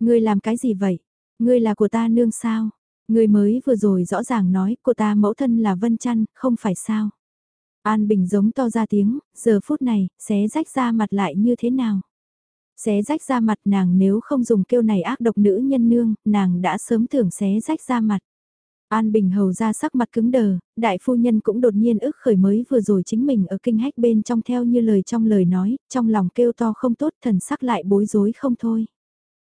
Ngươi làm cái gì vậy? Ngươi là của ta nương sao? Ngươi mới vừa rồi rõ ràng nói của ta mẫu thân là Vân Chăn, không phải sao? An Bình giống to ra tiếng, giờ phút này, xé rách ra mặt lại như thế nào? Xé rách ra mặt nàng nếu không dùng kêu này ác độc nữ nhân nương, nàng đã sớm tưởng xé rách ra mặt. An Bình hầu ra sắc mặt cứng đờ, đại phu nhân cũng đột nhiên ức khởi mới vừa rồi chính mình ở kinh hách bên trong theo như lời trong lời nói, trong lòng kêu to không tốt thần sắc lại bối rối không thôi.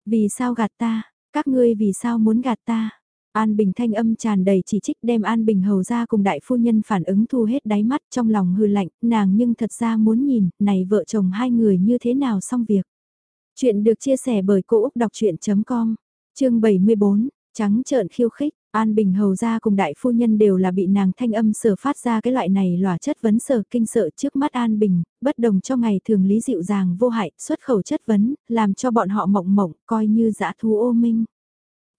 Vì sao gạt ta, các ngươi vì sao muốn gạt ta? An Bình thanh âm tràn đầy chỉ trích đem An Bình hầu ra cùng đại phu nhân phản ứng thu hết đáy mắt trong lòng hư lạnh, nàng nhưng thật ra muốn nhìn, này vợ chồng hai người như thế nào xong việc. Chuyện được chia sẻ bởi Cô Úc Đọc Chuyện.com, chương 74, trắng trợn khiêu khích. An Bình hầu ra cùng đại phu nhân đều là bị nàng thanh âm sở phát ra cái loại này lòa chất vấn sở kinh sợ trước mắt An Bình, bất đồng cho ngày thường lý dịu dàng vô hại, xuất khẩu chất vấn, làm cho bọn họ mộng mộng, coi như dã thú ô minh.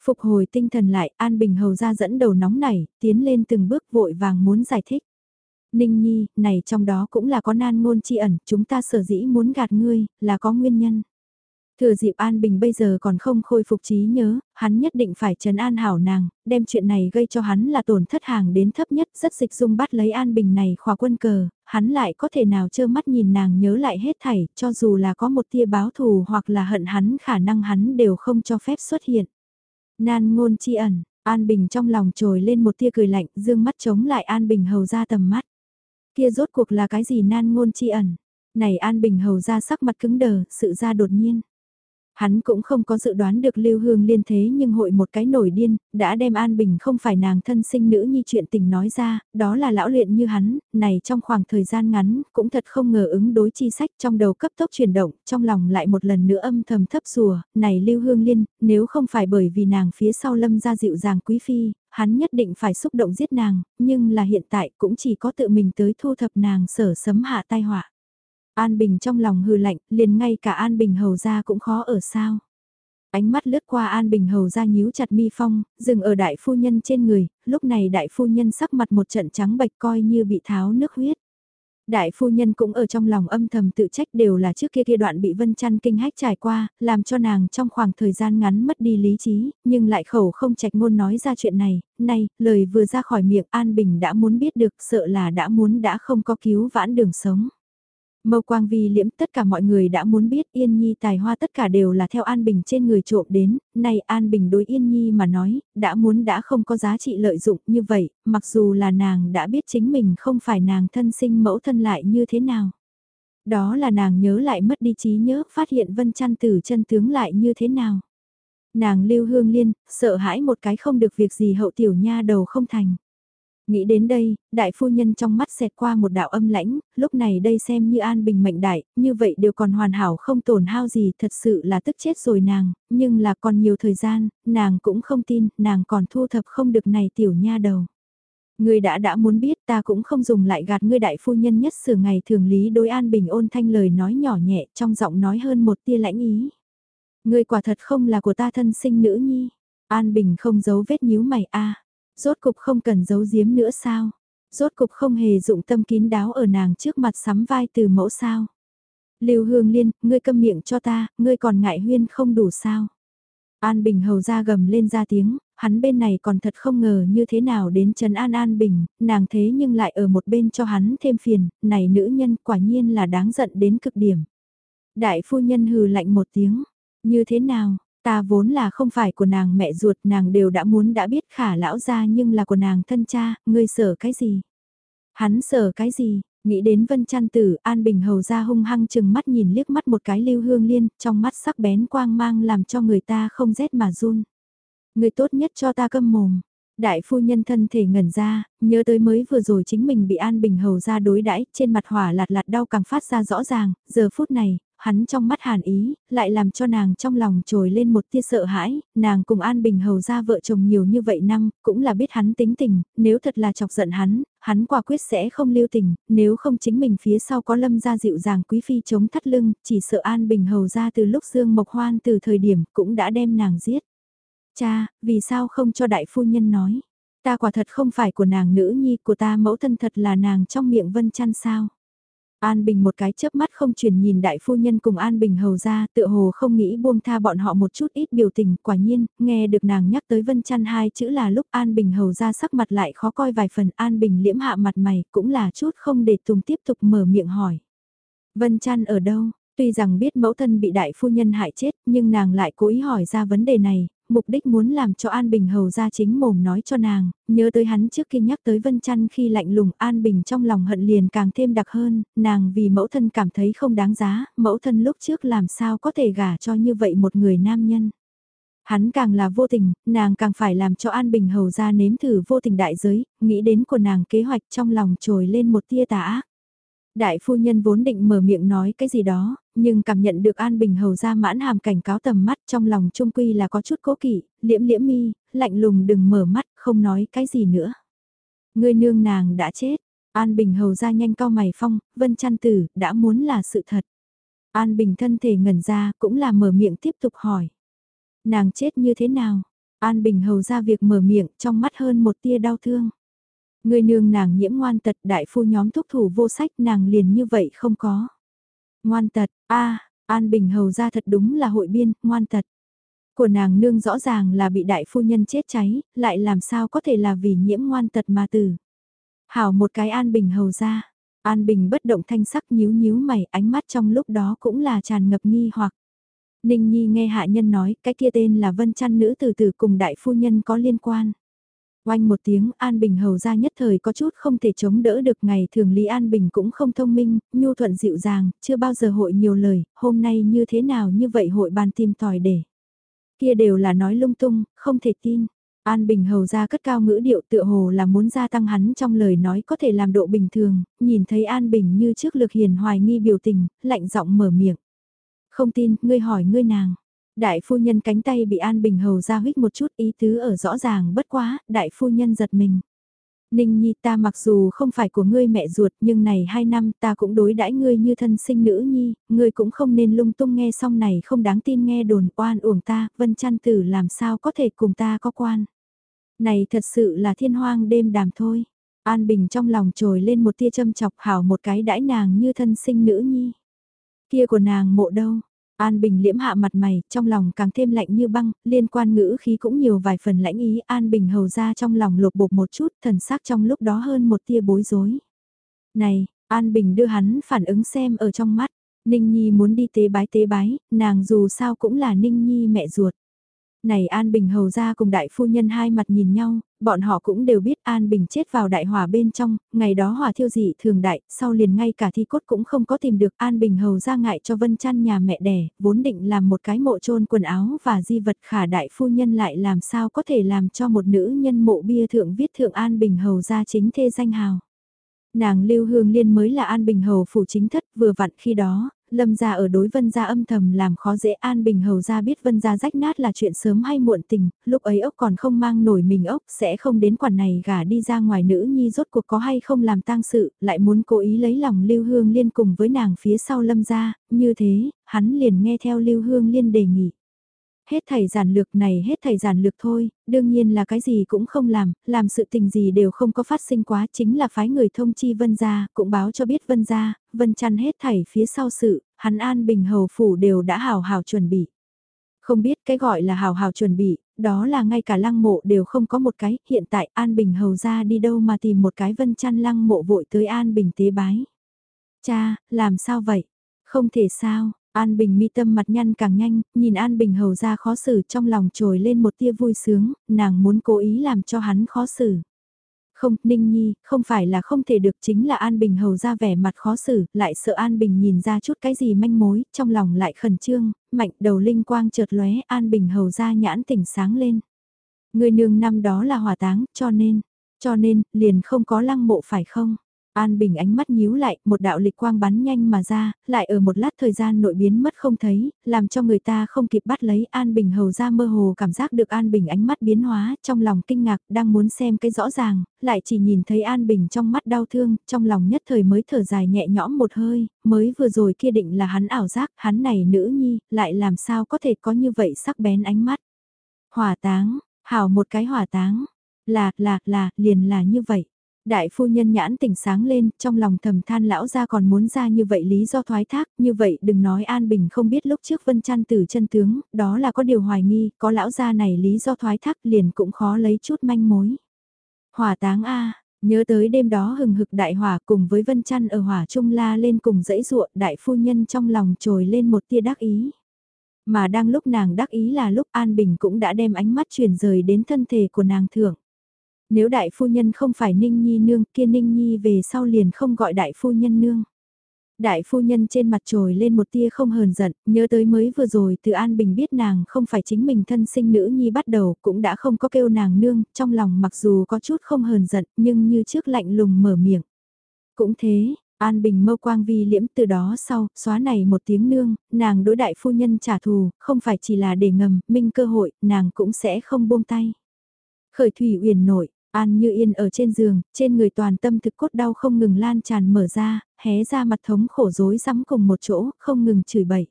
Phục hồi tinh thần lại, An Bình hầu ra dẫn đầu nóng nảy, tiến lên từng bước vội vàng muốn giải thích. Ninh Nhi, này trong đó cũng là có nan ngôn chi ẩn, chúng ta sở dĩ muốn gạt ngươi, là có nguyên nhân. Thừa dịp An Bình bây giờ còn không khôi phục trí nhớ, hắn nhất định phải trấn an hảo nàng, đem chuyện này gây cho hắn là tổn thất hàng đến thấp nhất rất dịch dung bắt lấy An Bình này khỏa quân cờ, hắn lại có thể nào trơ mắt nhìn nàng nhớ lại hết thảy, cho dù là có một tia báo thù hoặc là hận hắn khả năng hắn đều không cho phép xuất hiện. Nan ngôn chi ẩn, An Bình trong lòng trồi lên một tia cười lạnh, dương mắt chống lại An Bình hầu ra tầm mắt. Kia rốt cuộc là cái gì nan ngôn chi ẩn? Này An Bình hầu ra sắc mặt cứng đờ, sự ra đột nhiên. Hắn cũng không có dự đoán được Lưu Hương liên thế nhưng hội một cái nổi điên, đã đem An Bình không phải nàng thân sinh nữ nhi chuyện tình nói ra, đó là lão luyện như hắn, này trong khoảng thời gian ngắn, cũng thật không ngờ ứng đối chi sách trong đầu cấp tốc chuyển động, trong lòng lại một lần nữa âm thầm thấp rùa, này Lưu Hương liên, nếu không phải bởi vì nàng phía sau lâm ra dịu dàng quý phi, hắn nhất định phải xúc động giết nàng, nhưng là hiện tại cũng chỉ có tự mình tới thu thập nàng sở sấm hạ tai họa. An Bình trong lòng hừ lạnh, liền ngay cả An Bình hầu ra cũng khó ở sao. Ánh mắt lướt qua An Bình hầu ra nhíu chặt mi phong, dừng ở đại phu nhân trên người, lúc này đại phu nhân sắc mặt một trận trắng bạch coi như bị tháo nước huyết. Đại phu nhân cũng ở trong lòng âm thầm tự trách đều là trước kia kia đoạn bị Vân Chăn kinh hách trải qua, làm cho nàng trong khoảng thời gian ngắn mất đi lý trí, nhưng lại khẩu không trạch ngôn nói ra chuyện này, này, lời vừa ra khỏi miệng An Bình đã muốn biết được sợ là đã muốn đã không có cứu vãn đường sống. Mâu quang vi liễm tất cả mọi người đã muốn biết Yên Nhi tài hoa tất cả đều là theo An Bình trên người trộm đến, nay An Bình đối Yên Nhi mà nói, đã muốn đã không có giá trị lợi dụng như vậy, mặc dù là nàng đã biết chính mình không phải nàng thân sinh mẫu thân lại như thế nào. Đó là nàng nhớ lại mất đi trí nhớ, phát hiện vân chăn tử chân tướng lại như thế nào. Nàng lưu hương liên, sợ hãi một cái không được việc gì hậu tiểu nha đầu không thành. Nghĩ đến đây, đại phu nhân trong mắt xẹt qua một đạo âm lãnh, lúc này đây xem như an bình mệnh đại, như vậy đều còn hoàn hảo không tổn hao gì thật sự là tức chết rồi nàng, nhưng là còn nhiều thời gian, nàng cũng không tin, nàng còn thu thập không được này tiểu nha đầu. Ngươi đã đã muốn biết ta cũng không dùng lại gạt ngươi đại phu nhân nhất sửa ngày thường lý đối an bình ôn thanh lời nói nhỏ nhẹ trong giọng nói hơn một tia lãnh ý. Ngươi quả thật không là của ta thân sinh nữ nhi. An Bình không giấu vết nhíu mày a Rốt cục không cần giấu giếm nữa sao? Rốt cục không hề dụng tâm kín đáo ở nàng trước mặt sắm vai từ mẫu sao? Lưu Hương Liên, ngươi câm miệng cho ta, ngươi còn ngại huyên không đủ sao? An Bình hầu ra gầm lên ra tiếng, hắn bên này còn thật không ngờ như thế nào đến Trần An An Bình, nàng thế nhưng lại ở một bên cho hắn thêm phiền, này nữ nhân quả nhiên là đáng giận đến cực điểm. Đại phu nhân hừ lạnh một tiếng, như thế nào, ta vốn là không phải của nàng mẹ ruột nàng đều đã muốn đã biết khả lão ra nhưng là của nàng thân cha, ngươi sợ cái gì? Hắn sợ cái gì? Nghĩ đến Vân Trăn Tử, An Bình Hầu ra hung hăng chừng mắt nhìn liếc mắt một cái lưu hương liên, trong mắt sắc bén quang mang làm cho người ta không rét mà run. Người tốt nhất cho ta câm mồm. Đại phu nhân thân thể ngẩn ra, nhớ tới mới vừa rồi chính mình bị An Bình Hầu ra đối đãi trên mặt hỏa lạt lạt đau càng phát ra rõ ràng, giờ phút này, hắn trong mắt hàn ý, lại làm cho nàng trong lòng trồi lên một tia sợ hãi, nàng cùng An Bình Hầu ra vợ chồng nhiều như vậy năm, cũng là biết hắn tính tình, nếu thật là chọc giận hắn, hắn quả quyết sẽ không lưu tình, nếu không chính mình phía sau có lâm gia dịu dàng quý phi chống thắt lưng, chỉ sợ An Bình Hầu ra từ lúc Dương Mộc Hoan từ thời điểm cũng đã đem nàng giết. Cha, vì sao không cho đại phu nhân nói? Ta quả thật không phải của nàng nữ nhi của ta mẫu thân thật là nàng trong miệng vân chăn sao? An Bình một cái chớp mắt không chuyển nhìn đại phu nhân cùng An Bình hầu ra, tựa hồ không nghĩ buông tha bọn họ một chút ít biểu tình, quả nhiên, nghe được nàng nhắc tới Vân Chăn hai chữ là lúc An Bình hầu ra sắc mặt lại khó coi vài phần, An Bình liễm hạ mặt mày, cũng là chút không để Tùng tiếp tục mở miệng hỏi. Vân Chăn ở đâu? Tuy rằng biết mẫu thân bị đại phu nhân hại chết, nhưng nàng lại cố ý hỏi ra vấn đề này, mục đích muốn làm cho An Bình hầu ra chính mồm nói cho nàng, nhớ tới hắn trước khi nhắc tới Vân Chăn khi lạnh lùng An Bình trong lòng hận liền càng thêm đặc hơn, nàng vì mẫu thân cảm thấy không đáng giá, mẫu thân lúc trước làm sao có thể gả cho như vậy một người nam nhân. Hắn càng là vô tình, nàng càng phải làm cho An Bình hầu ra nếm thử vô tình đại giới, nghĩ đến của nàng kế hoạch trong lòng trồi lên một tia tà ác. Đại phu nhân vốn định mở miệng nói cái gì đó, nhưng cảm nhận được An Bình hầu ra mãn hàm cảnh cáo tầm mắt trong lòng trung quy là có chút cố kỵ, liễm liễm mi, lạnh lùng đừng mở mắt, không nói cái gì nữa. Người nương nàng đã chết, An Bình hầu ra nhanh cao mày phong, vân chăn tử, đã muốn là sự thật. An Bình thân thể ngẩn ra cũng là mở miệng tiếp tục hỏi. Nàng chết như thế nào? An Bình hầu ra việc mở miệng trong mắt hơn một tia đau thương. Người nương nàng nhiễm ngoan tật đại phu nhóm thúc thủ vô sách nàng liền như vậy không có. Ngoan tật, a An Bình hầu ra thật đúng là hội biên, ngoan tật. Của nàng nương rõ ràng là bị đại phu nhân chết cháy, lại làm sao có thể là vì nhiễm ngoan tật mà tử. Hảo một cái An Bình hầu ra. An Bình bất động thanh sắc nhíu nhíu mày, ánh mắt trong lúc đó cũng là tràn ngập nghi hoặc. Ninh Nhi nghe hạ nhân nói, cái kia tên là Vân Chăn nữ từ từ cùng đại phu nhân có liên quan. Oanh một tiếng An Bình hầu ra nhất thời có chút không thể chống đỡ được ngày thường Lý An Bình cũng không thông minh, nhu thuận dịu dàng, chưa bao giờ hội nhiều lời, hôm nay như thế nào như vậy hội bàn tim tòi để. Kia đều là nói lung tung, không thể tin. An Bình hầu ra cất cao ngữ điệu tựa hồ là muốn gia tăng hắn trong lời nói có thể làm độ bình thường, nhìn thấy An Bình như trước lực hiền hoài nghi biểu tình, lạnh giọng mở miệng. Không tin, ngươi hỏi ngươi nàng. Đại phu nhân cánh tay bị An Bình hầu ra huyết một chút ý tứ ở rõ ràng bất quá, đại phu nhân giật mình. Ninh Nhi ta mặc dù không phải của ngươi mẹ ruột nhưng này hai năm ta cũng đối đãi ngươi như thân sinh nữ nhi, ngươi cũng không nên lung tung nghe xong này không đáng tin nghe đồn oan uổng ta, vân chăn tử làm sao có thể cùng ta có quan. Này thật sự là thiên hoang đêm đàm thôi. An Bình trong lòng trồi lên một tia châm chọc hảo một cái đãi nàng như thân sinh nữ nhi. Kia của nàng mộ đâu, An Bình liễm hạ mặt mày, trong lòng càng thêm lạnh như băng, liên quan ngữ khí cũng nhiều vài phần lãnh ý, An Bình hầu ra trong lòng lột bột một chút, thần sắc trong lúc đó hơn một tia bối rối. Này, An Bình đưa hắn phản ứng xem ở trong mắt, Ninh Nhi muốn đi tế bái tế bái, nàng dù sao cũng là Ninh Nhi mẹ ruột. Này An Bình hầu ra cùng đại phu nhân hai mặt nhìn nhau, bọn họ cũng đều biết An Bình chết vào đại hỏa bên trong, ngày đó hỏa thiêu dị thường đại, sau liền ngay cả thi cốt cũng không có tìm được An Bình hầu ra ngại cho Vân chăn nhà mẹ đẻ, vốn định làm một cái mộ trôn quần áo và di vật khả đại phu nhân lại làm sao có thể làm cho một nữ nhân mộ bia thượng viết thượng An Bình hầu ra chính thê danh hào. Nàng Lưu Hương Liên mới là An Bình Hầu phủ chính thất vừa vặn khi đó, Lâm gia ở đối Vân gia âm thầm làm khó dễ An Bình Hầu gia biết Vân gia rách nát là chuyện sớm hay muộn tình, lúc ấy ốc còn không mang nổi mình ốc sẽ không đến quản này gả đi ra ngoài nữ nhi rốt cuộc có hay không làm tang sự, lại muốn cố ý lấy lòng Lưu Hương Liên cùng với nàng phía sau Lâm gia, như thế, hắn liền nghe theo Lưu Hương Liên đề nghị. Hết thầy giản lược này hết thầy giản lược thôi, đương nhiên là cái gì cũng không làm, làm sự tình gì đều không có phát sinh quá chính là phái người thông chi vân gia, cũng báo cho biết vân gia, vân chăn hết thảy phía sau sự, hắn an bình hầu phủ đều đã hào hào chuẩn bị. Không biết cái gọi là hào hào chuẩn bị, đó là ngay cả lăng mộ đều không có một cái, hiện tại An Bình hầu ra đi đâu mà tìm một cái vân chăn lăng mộ vội tới An Bình tế bái. Cha, làm sao vậy? Không thể sao, An Bình mi tâm mặt nhăn càng nhanh, nhìn An Bình hầu ra khó xử trong lòng trồi lên một tia vui sướng, nàng muốn cố ý làm cho hắn khó xử. Không, Ninh Nhi, không phải là không thể được chính là An Bình hầu ra vẻ mặt khó xử, lại sợ An Bình nhìn ra chút cái gì manh mối, trong lòng lại khẩn trương, mạnh đầu linh quang chợt lóe An Bình hầu ra nhãn tỉnh sáng lên. Người nương năm đó là hỏa táng, cho nên, cho nên, liền không có lăng mộ phải không? An Bình ánh mắt nhíu lại, một đạo lịch quang bắn nhanh mà ra, lại ở một lát thời gian nội biến mất không thấy, làm cho người ta không kịp bắt lấy An Bình hầu ra mơ hồ cảm giác được An Bình ánh mắt biến hóa, trong lòng kinh ngạc, đang muốn xem cái rõ ràng, lại chỉ nhìn thấy An Bình trong mắt đau thương, trong lòng nhất thời mới thở dài nhẹ nhõm một hơi, mới vừa rồi kia định là hắn ảo giác, hắn này nữ nhi, lại làm sao có thể có như vậy sắc bén ánh mắt. Hỏa táng, hảo một cái hỏa táng, là, là, là, liền là như vậy. Đại phu nhân nhãn tỉnh sáng lên, trong lòng thầm than lão ra còn muốn ra như vậy lý do thoái thác, như vậy đừng nói An Bình không biết lúc trước Vân Trăn từ chân tướng, đó là có điều hoài nghi, có lão ra này lý do thoái thác liền cũng khó lấy chút manh mối. Hỏa táng A, nhớ tới đêm đó hừng hực đại hỏa cùng với Vân Trăn ở hỏa trung la lên cùng dãy ruộng đại phu nhân trong lòng trồi lên một tia đắc ý. Mà đang lúc nàng đắc ý là lúc An Bình cũng đã đem ánh mắt chuyển rời đến thân thể của nàng thượng. Nếu đại phu nhân không phải Ninh Nhi nương kia Ninh Nhi về sau liền không gọi đại phu nhân nương. Đại phu nhân trên mặt trồi lên một tia không hờn giận, nhớ tới mới vừa rồi từ An Bình biết nàng không phải chính mình thân sinh nữ nhi bắt đầu cũng đã không có kêu nàng nương, trong lòng mặc dù có chút không hờn giận nhưng như trước lạnh lùng mở miệng. Cũng thế, An Bình mâu quang vi liễm từ đó sau, xóa này một tiếng nương, nàng đối đại phu nhân trả thù, không phải chỉ là để ngầm, minh cơ hội, nàng cũng sẽ không buông tay. Khởi thủy uyển nổi, An như yên ở trên giường, trên người toàn tâm thực cốt đau không ngừng lan tràn mở ra, hé ra mặt thống khổ rối rắm cùng một chỗ, không ngừng chửi bậy.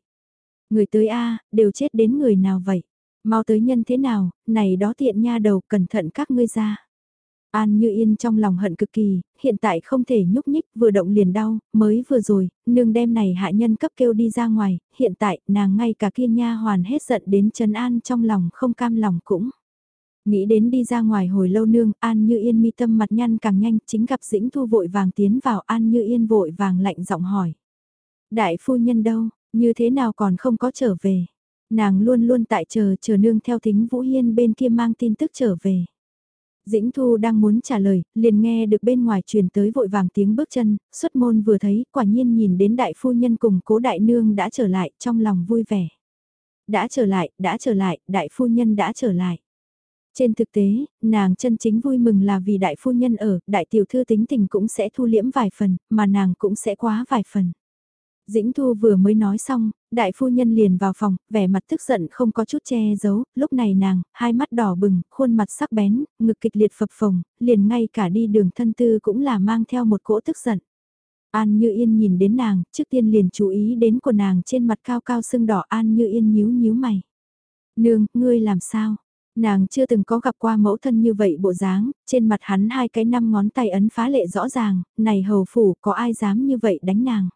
Người tới A, đều chết đến người nào vậy? Mau tới nhân thế nào, này đó tiện nha đầu, cẩn thận các ngươi ra. An như yên trong lòng hận cực kỳ, hiện tại không thể nhúc nhích, vừa động liền đau, mới vừa rồi, nương đem này hạ nhân cấp kêu đi ra ngoài, hiện tại, nàng ngay cả kia nha hoàn hết giận đến trấn an trong lòng không cam lòng cũng. Nghĩ đến đi ra ngoài hồi lâu nương, An Như Yên mi tâm mặt nhăn càng nhanh, chính gặp Dĩnh Thu vội vàng tiến vào An Như Yên vội vàng lạnh giọng hỏi. Đại phu nhân đâu, như thế nào còn không có trở về? Nàng luôn luôn tại chờ chờ nương theo thính Vũ Hiên bên kia mang tin tức trở về. Dĩnh Thu đang muốn trả lời, liền nghe được bên ngoài truyền tới vội vàng tiếng bước chân, xuất môn vừa thấy, quả nhiên nhìn đến đại phu nhân cùng cố đại nương đã trở lại, trong lòng vui vẻ. Đã trở lại, đã trở lại, đại phu nhân đã trở lại. Trên thực tế, nàng chân chính vui mừng là vì đại phu nhân ở, đại tiểu thư tính tình cũng sẽ thu liễm vài phần, mà nàng cũng sẽ quá vài phần. Dĩnh Thu vừa mới nói xong, đại phu nhân liền vào phòng, vẻ mặt tức giận không có chút che giấu, lúc này nàng, hai mắt đỏ bừng, khuôn mặt sắc bén, ngực kịch liệt phập phồng, liền ngay cả đi đường thân tư cũng là mang theo một cỗ tức giận. An Như Yên nhìn đến nàng, trước tiên liền chú ý đến của nàng trên mặt cao cao sưng đỏ An Như Yên nhíu nhíu mày. Nương, ngươi làm sao? Nàng chưa từng có gặp qua mẫu thân như vậy bộ dáng, trên mặt hắn hai cái năm ngón tay ấn phá lệ rõ ràng, này hầu phủ có ai dám như vậy đánh nàng.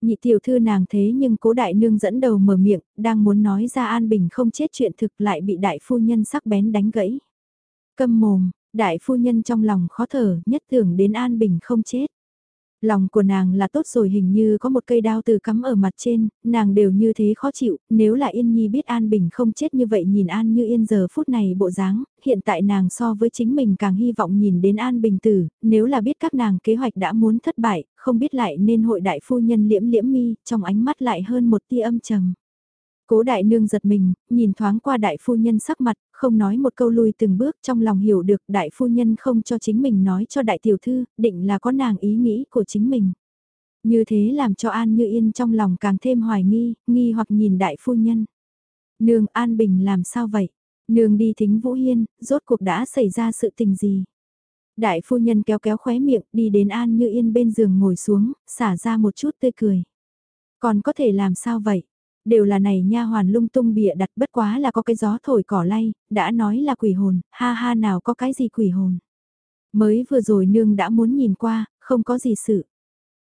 Nhị tiểu thư nàng thế nhưng cố đại nương dẫn đầu mở miệng, đang muốn nói ra An Bình không chết chuyện thực lại bị đại phu nhân sắc bén đánh gãy. Câm mồm, đại phu nhân trong lòng khó thở, nhất tưởng đến An Bình không chết. Lòng của nàng là tốt rồi hình như có một cây đao từ cắm ở mặt trên, nàng đều như thế khó chịu, nếu là Yên Nhi biết An Bình không chết như vậy nhìn An như Yên giờ phút này bộ dáng, hiện tại nàng so với chính mình càng hy vọng nhìn đến An Bình tử, nếu là biết các nàng kế hoạch đã muốn thất bại, không biết lại nên hội đại phu nhân liễm liễm mi, trong ánh mắt lại hơn một tia âm trầm. Cố đại nương giật mình, nhìn thoáng qua đại phu nhân sắc mặt, không nói một câu lui từng bước trong lòng hiểu được đại phu nhân không cho chính mình nói cho đại tiểu thư, định là có nàng ý nghĩ của chính mình. Như thế làm cho An Như Yên trong lòng càng thêm hoài nghi, nghi hoặc nhìn đại phu nhân. Nương An Bình làm sao vậy? Nương đi thính Vũ Hiên, rốt cuộc đã xảy ra sự tình gì? Đại phu nhân kéo kéo khóe miệng đi đến An Như Yên bên giường ngồi xuống, xả ra một chút tươi cười. Còn có thể làm sao vậy? Đều là này nha hoàn lung tung bịa đặt bất quá là có cái gió thổi cỏ lay, đã nói là quỷ hồn, ha ha nào có cái gì quỷ hồn. Mới vừa rồi nương đã muốn nhìn qua, không có gì sự.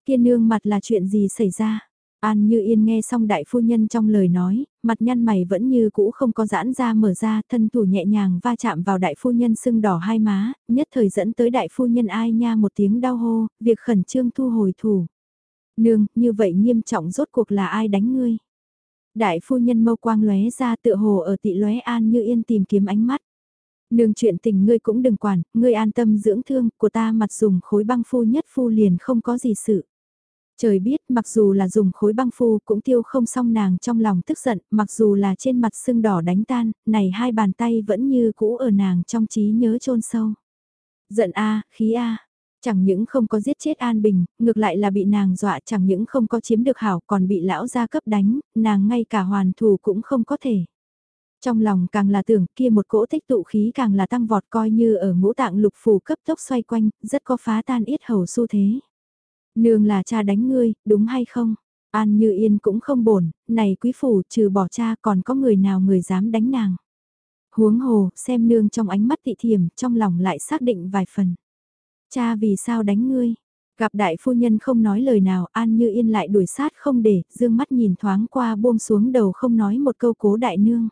Kia nương mặt là chuyện gì xảy ra? An như yên nghe xong đại phu nhân trong lời nói, mặt nhăn mày vẫn như cũ không có giãn ra mở ra, thân thủ nhẹ nhàng va chạm vào đại phu nhân sưng đỏ hai má, nhất thời dẫn tới đại phu nhân ai nha một tiếng đau hô, việc khẩn trương thu hồi thủ. Nương, như vậy nghiêm trọng rốt cuộc là ai đánh ngươi? Đại phu nhân mâu quang lóe ra tựa hồ ở tị lóe an như yên tìm kiếm ánh mắt. Nương chuyện tình ngươi cũng đừng quản, ngươi an tâm dưỡng thương, của ta mặt dùng khối băng phu nhất phu liền không có gì sự. Trời biết mặc dù là dùng khối băng phu cũng tiêu không xong nàng trong lòng tức giận, mặc dù là trên mặt sưng đỏ đánh tan, này hai bàn tay vẫn như cũ ở nàng trong trí nhớ chôn sâu. Giận a khí a chẳng những không có giết chết An Bình, ngược lại là bị nàng dọa chẳng những không có chiếm được hảo còn bị lão gia cấp đánh, nàng ngay cả hoàn thủ cũng không có thể. Trong lòng càng là tưởng kia một cỗ tích tụ khí càng là tăng vọt coi như ở ngũ tạng lục phủ cấp tốc xoay quanh, rất có phá tan ít hầu xu thế. Nương là cha đánh ngươi, đúng hay không? An Như Yên cũng không bổn, này quý phủ trừ bỏ cha còn có người nào người dám đánh nàng. Huống hồ, xem nương trong ánh mắt thị thiểm, trong lòng lại xác định vài phần. Cha vì sao đánh ngươi? Gặp đại phu nhân không nói lời nào, An Như Yên lại đuổi sát không để, dương mắt nhìn thoáng qua buông xuống đầu không nói một câu cố đại nương.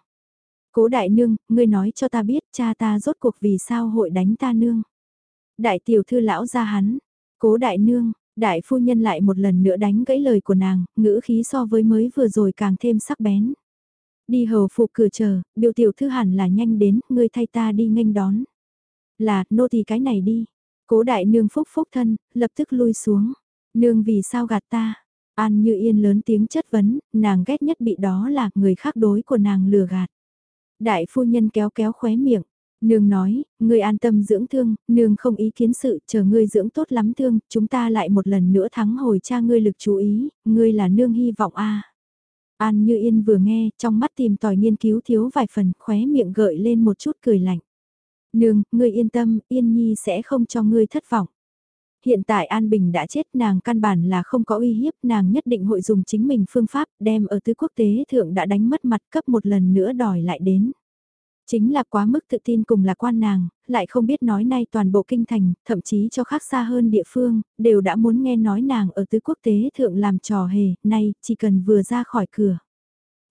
Cố đại nương, ngươi nói cho ta biết cha ta rốt cuộc vì sao hội đánh ta nương. Đại tiểu thư lão ra hắn, cố đại nương, đại phu nhân lại một lần nữa đánh gãy lời của nàng, ngữ khí so với mới vừa rồi càng thêm sắc bén. Đi hầu phụ cửa chờ, biểu tiểu thư hẳn là nhanh đến, ngươi thay ta đi nghênh đón. Là, nô thì cái này đi. Cố đại nương phúc phúc thân, lập tức lui xuống. Nương vì sao gạt ta? An như yên lớn tiếng chất vấn, nàng ghét nhất bị đó là người khác đối của nàng lừa gạt. Đại phu nhân kéo kéo khóe miệng. Nương nói, ngươi an tâm dưỡng thương, nương không ý kiến sự, chờ ngươi dưỡng tốt lắm thương, chúng ta lại một lần nữa thắng hồi cha ngươi lực chú ý, ngươi là nương hy vọng a. An Như Yên vừa nghe, trong mắt tìm tòi nghiên cứu thiếu vài phần, khóe miệng gợi lên một chút cười lạnh. Nương, ngươi yên tâm, Yên Nhi sẽ không cho ngươi thất vọng. Hiện tại An Bình đã chết nàng căn bản là không có uy hiếp nàng nhất định hội dùng chính mình phương pháp đem ở tứ quốc tế thượng đã đánh mất mặt cấp một lần nữa đòi lại đến. Chính là quá mức tự tin cùng là quan nàng, lại không biết nói nay toàn bộ kinh thành, thậm chí cho khác xa hơn địa phương, đều đã muốn nghe nói nàng ở tứ quốc tế thượng làm trò hề, nay chỉ cần vừa ra khỏi cửa.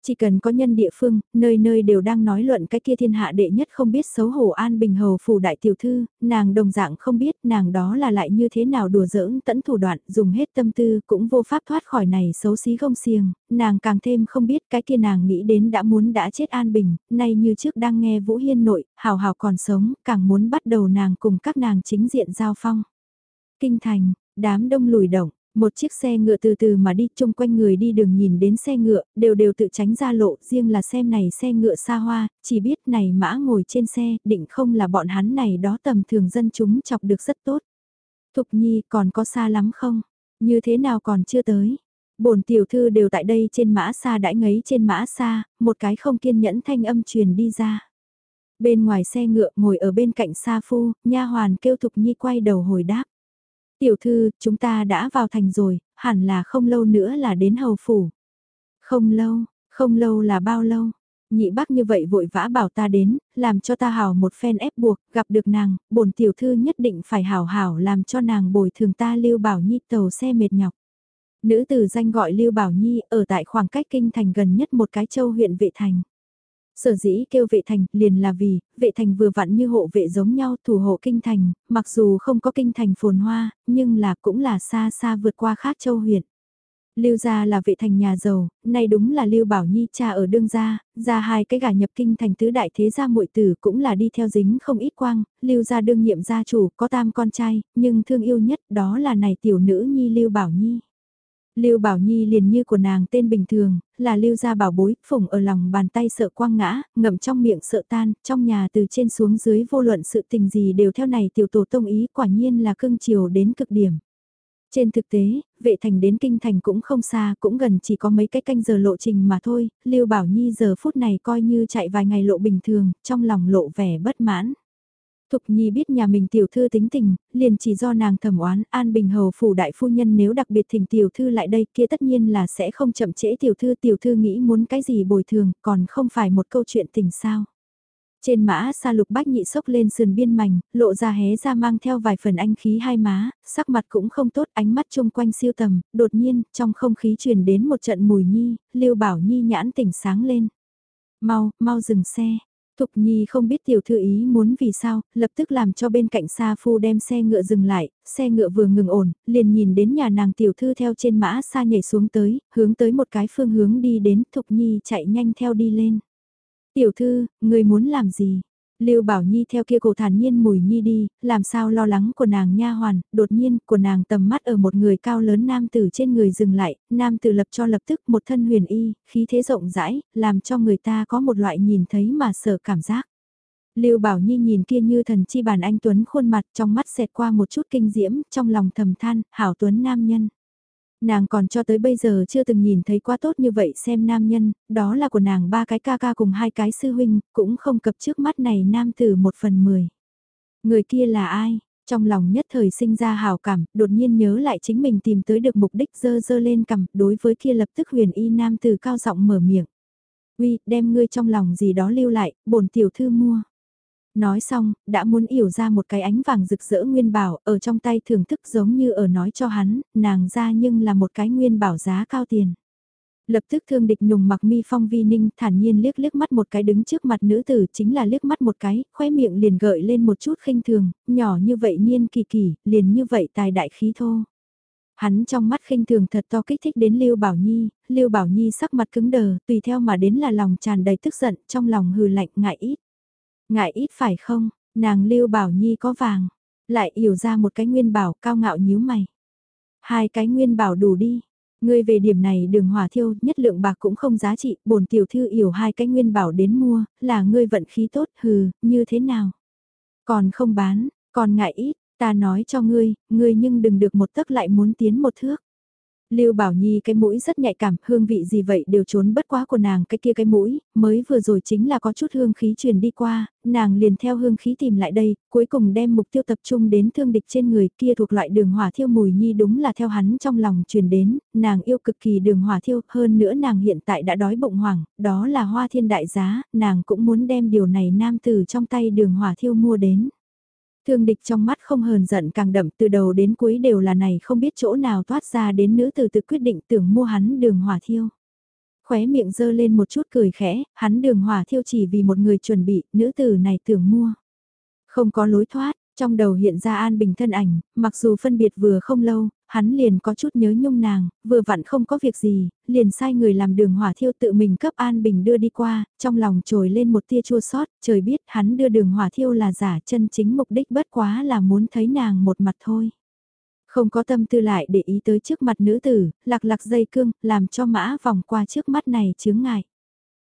Chỉ cần có nhân địa phương, nơi nơi đều đang nói luận cái kia thiên hạ đệ nhất không biết xấu hổ an bình hầu phủ đại tiểu thư, nàng đồng dạng không biết nàng đó là lại như thế nào đùa giỡn tẫn thủ đoạn, dùng hết tâm tư cũng vô pháp thoát khỏi này xấu xí không xiềng, nàng càng thêm không biết cái kia nàng nghĩ đến đã muốn đã chết an bình, nay như trước đang nghe Vũ Hiên nội, hào hào còn sống, càng muốn bắt đầu nàng cùng các nàng chính diện giao phong. Kinh thành, đám đông lùi động, một chiếc xe ngựa từ từ mà đi chung quanh người đi đường nhìn đến xe ngựa, đều đều tự tránh ra lộ, riêng là xem này xe ngựa xa hoa, chỉ biết này mã ngồi trên xe, định không là bọn hắn này đó tầm thường dân chúng chọc được rất tốt. Thục Nhi còn có xa lắm không? Như thế nào còn chưa tới? bổn tiểu thư đều tại đây trên mã xa đãi ngấy trên mã xa, một cái không kiên nhẫn thanh âm truyền đi ra. Bên ngoài xe ngựa ngồi ở bên cạnh xa phu, nha hoàn kêu Thục Nhi quay đầu hồi đáp. Tiểu thư, chúng ta đã vào thành rồi, hẳn là không lâu nữa là đến hầu phủ. Không lâu, không lâu là bao lâu? Nhị bác như vậy vội vã bảo ta đến, làm cho ta hào một phen ép buộc, gặp được nàng, bổn tiểu thư nhất định phải hảo hảo làm cho nàng bồi thường ta lưu bảo nhi tàu xe mệt nhọc. Nữ tử danh gọi Lưu Bảo Nhi ở tại khoảng cách kinh thành gần nhất một cái châu huyện vệ thành. Sở dĩ kêu vệ thành liền là vì, vệ thành vừa vặn như hộ vệ giống nhau thủ hộ kinh thành, mặc dù không có kinh thành phồn hoa, nhưng là cũng là xa xa vượt qua khác châu huyện. Lưu gia là vệ thành nhà giàu, nay đúng là Lưu Bảo Nhi cha ở đương gia, ra hai cái gà nhập kinh thành tứ đại thế gia muội tử cũng là đi theo dính không ít quang, Lưu gia đương nhiệm gia chủ, có tam con trai, nhưng thương yêu nhất đó là này tiểu nữ nhi Lưu Bảo Nhi. Lưu Bảo Nhi liền như của nàng tên bình thường, là Lưu gia bảo bối, phủng ở lòng bàn tay sợ quang ngã, ngậm trong miệng sợ tan, trong nhà từ trên xuống dưới vô luận sự tình gì đều theo này tiểu tổ tông ý quả nhiên là cưng chiều đến cực điểm. Trên thực tế, vệ thành đến kinh thành cũng không xa, cũng gần chỉ có mấy cái canh giờ lộ trình mà thôi, Lưu Bảo Nhi giờ phút này coi như chạy vài ngày lộ bình thường, trong lòng lộ vẻ bất mãn. Thục Nhi biết nhà mình tiểu thư tính tình, liền chỉ do nàng thẩm oán An Bình Hầu phủ đại phu nhân nếu đặc biệt thỉnh tiểu thư lại đây kia tất nhiên là sẽ không chậm trễ tiểu thư tiểu thư nghĩ muốn cái gì bồi thường còn không phải một câu chuyện tình sao. Trên mã xa lục bách nhị sốc lên sườn biên mảnh, lộ ra hé ra mang theo vài phần anh khí hai má, sắc mặt cũng không tốt ánh mắt chung quanh siêu tầm, đột nhiên trong không khí truyền đến một trận mùi nhi, lưu bảo nhi nhãn tỉnh sáng lên. Mau, mau dừng xe, Thục Nhi không biết tiểu thư ý muốn vì sao, lập tức làm cho bên cạnh Sa Phu đem xe ngựa dừng lại, xe ngựa vừa ngừng ổn, liền nhìn đến nhà nàng tiểu thư theo trên mã xa nhảy xuống tới, hướng tới một cái phương hướng đi đến, Thục Nhi chạy nhanh theo đi lên. Tiểu thư, người muốn làm gì? Lưu Bảo Nhi theo kia cổ thản nhiên mùi nhi đi, làm sao lo lắng của nàng nha hoàn, đột nhiên của nàng tầm mắt ở một người cao lớn nam tử trên người dừng lại, nam tử lập cho lập tức một thân huyền y, khí thế rộng rãi, làm cho người ta có một loại nhìn thấy mà sợ cảm giác. Lưu Bảo Nhi nhìn kia như thần chi bản anh Tuấn khuôn mặt trong mắt xẹt qua một chút kinh diễm, trong lòng thầm than, hảo Tuấn nam nhân. Nàng còn cho tới bây giờ chưa từng nhìn thấy quá tốt như vậy xem nam nhân, đó là của nàng ba cái ca ca cùng hai cái sư huynh, cũng không cập trước mắt này nam tử một phần mười. Người kia là ai? Trong lòng nhất thời sinh ra hào cảm, đột nhiên nhớ lại chính mình tìm tới được mục đích dơ dơ lên cầm, đối với kia lập tức huyền y nam tử cao giọng mở miệng. Uy, đem ngươi trong lòng gì đó lưu lại, bổn tiểu thư mua. Nói xong, đã muốn yểu ra một cái ánh vàng rực rỡ nguyên bảo, ở trong tay thưởng thức giống như ở nói cho hắn, nàng ra nhưng là một cái nguyên bảo giá cao tiền. Lập tức thương địch nùng mặc mi phong vi ninh thản nhiên liếc liếc mắt một cái đứng trước mặt nữ tử chính là liếc mắt một cái, khoe miệng liền gợi lên một chút khinh thường, nhỏ như vậy niên kỳ kỳ, liền như vậy tài đại khí thô. Hắn trong mắt khinh thường thật to kích thích đến Lưu Bảo Nhi, Lưu Bảo Nhi sắc mặt cứng đờ, tùy theo mà đến là lòng tràn đầy tức giận, trong lòng hừ lạnh ngại ít. Ngại ít phải không, nàng lưu bảo nhi có vàng, lại yểu ra một cái nguyên bảo cao ngạo nhíu mày. Hai cái nguyên bảo đủ đi. Ngươi về điểm này đường hòa thiêu, nhất lượng bạc cũng không giá trị, bổn tiểu thư yểu hai cái nguyên bảo đến mua, là ngươi vận khí tốt, hừ, như thế nào? Còn không bán, còn ngại ít, ta nói cho ngươi, ngươi nhưng đừng được một tấc lại muốn tiến một thước. Lưu Bảo Nhi cái mũi rất nhạy cảm, hương vị gì vậy đều trốn bất quá của nàng cái kia cái mũi, mới vừa rồi chính là có chút hương khí truyền đi qua, nàng liền theo hương khí tìm lại đây, cuối cùng đem mục tiêu tập trung đến thương địch trên người kia thuộc loại đường hỏa thiêu mùi nhi đúng là theo hắn trong lòng truyền đến, nàng yêu cực kỳ đường hỏa thiêu, hơn nữa nàng hiện tại đã đói bụng hoảng, đó là hoa thiên đại giá, nàng cũng muốn đem điều này nam từ trong tay đường hỏa thiêu mua đến. Thương địch trong mắt không hờn giận càng đậm từ đầu đến cuối đều là này không biết chỗ nào thoát ra đến nữ từ từ quyết định tưởng mua hắn đường hỏa thiêu. Khóe miệng dơ lên một chút cười khẽ, hắn đường hỏa thiêu chỉ vì một người chuẩn bị, nữ tử này tưởng mua. Không có lối thoát, trong đầu hiện ra An Bình thân ảnh, mặc dù phân biệt vừa không lâu, hắn liền có chút nhớ nhung nàng, vừa vặn không có việc gì, liền sai người làm đường hỏa thiêu tự mình cấp An Bình đưa đi qua, trong lòng trồi lên một tia chua sót, trời biết hắn đưa đường hỏa thiêu là giả chân chính mục đích bất quá là muốn thấy nàng một mặt thôi. Không có tâm tư lại để ý tới trước mặt nữ tử, lạc lạc dây cương, làm cho mã vòng qua trước mắt này chướng ngại.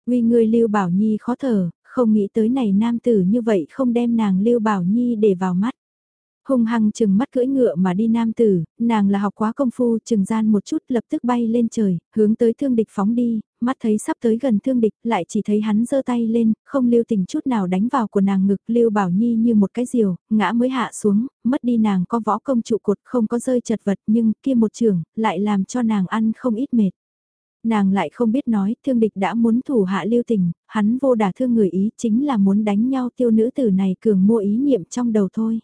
Vì người Lưu Bảo Nhi khó thở, không nghĩ tới này nam tử như vậy không đem nàng Lưu Bảo Nhi để vào mắt. Hùng hăng chừng mắt cưỡi ngựa mà đi nam tử, nàng là học quá công phu chừng gian một chút lập tức bay lên trời, hướng tới thương địch phóng đi, mắt thấy sắp tới gần thương địch, lại chỉ thấy hắn giơ tay lên, không lưu tình chút nào đánh vào của nàng ngực lưu bảo nhi như một cái diều, ngã mới hạ xuống, mất đi nàng có võ công trụ cột không có rơi chật vật nhưng kia một trường, lại làm cho nàng ăn không ít mệt. Nàng lại không biết nói, thương địch đã muốn thủ hạ lưu tình, hắn vô đả thương người ý chính là muốn đánh nhau tiêu nữ tử này cường mua ý niệm trong đầu thôi.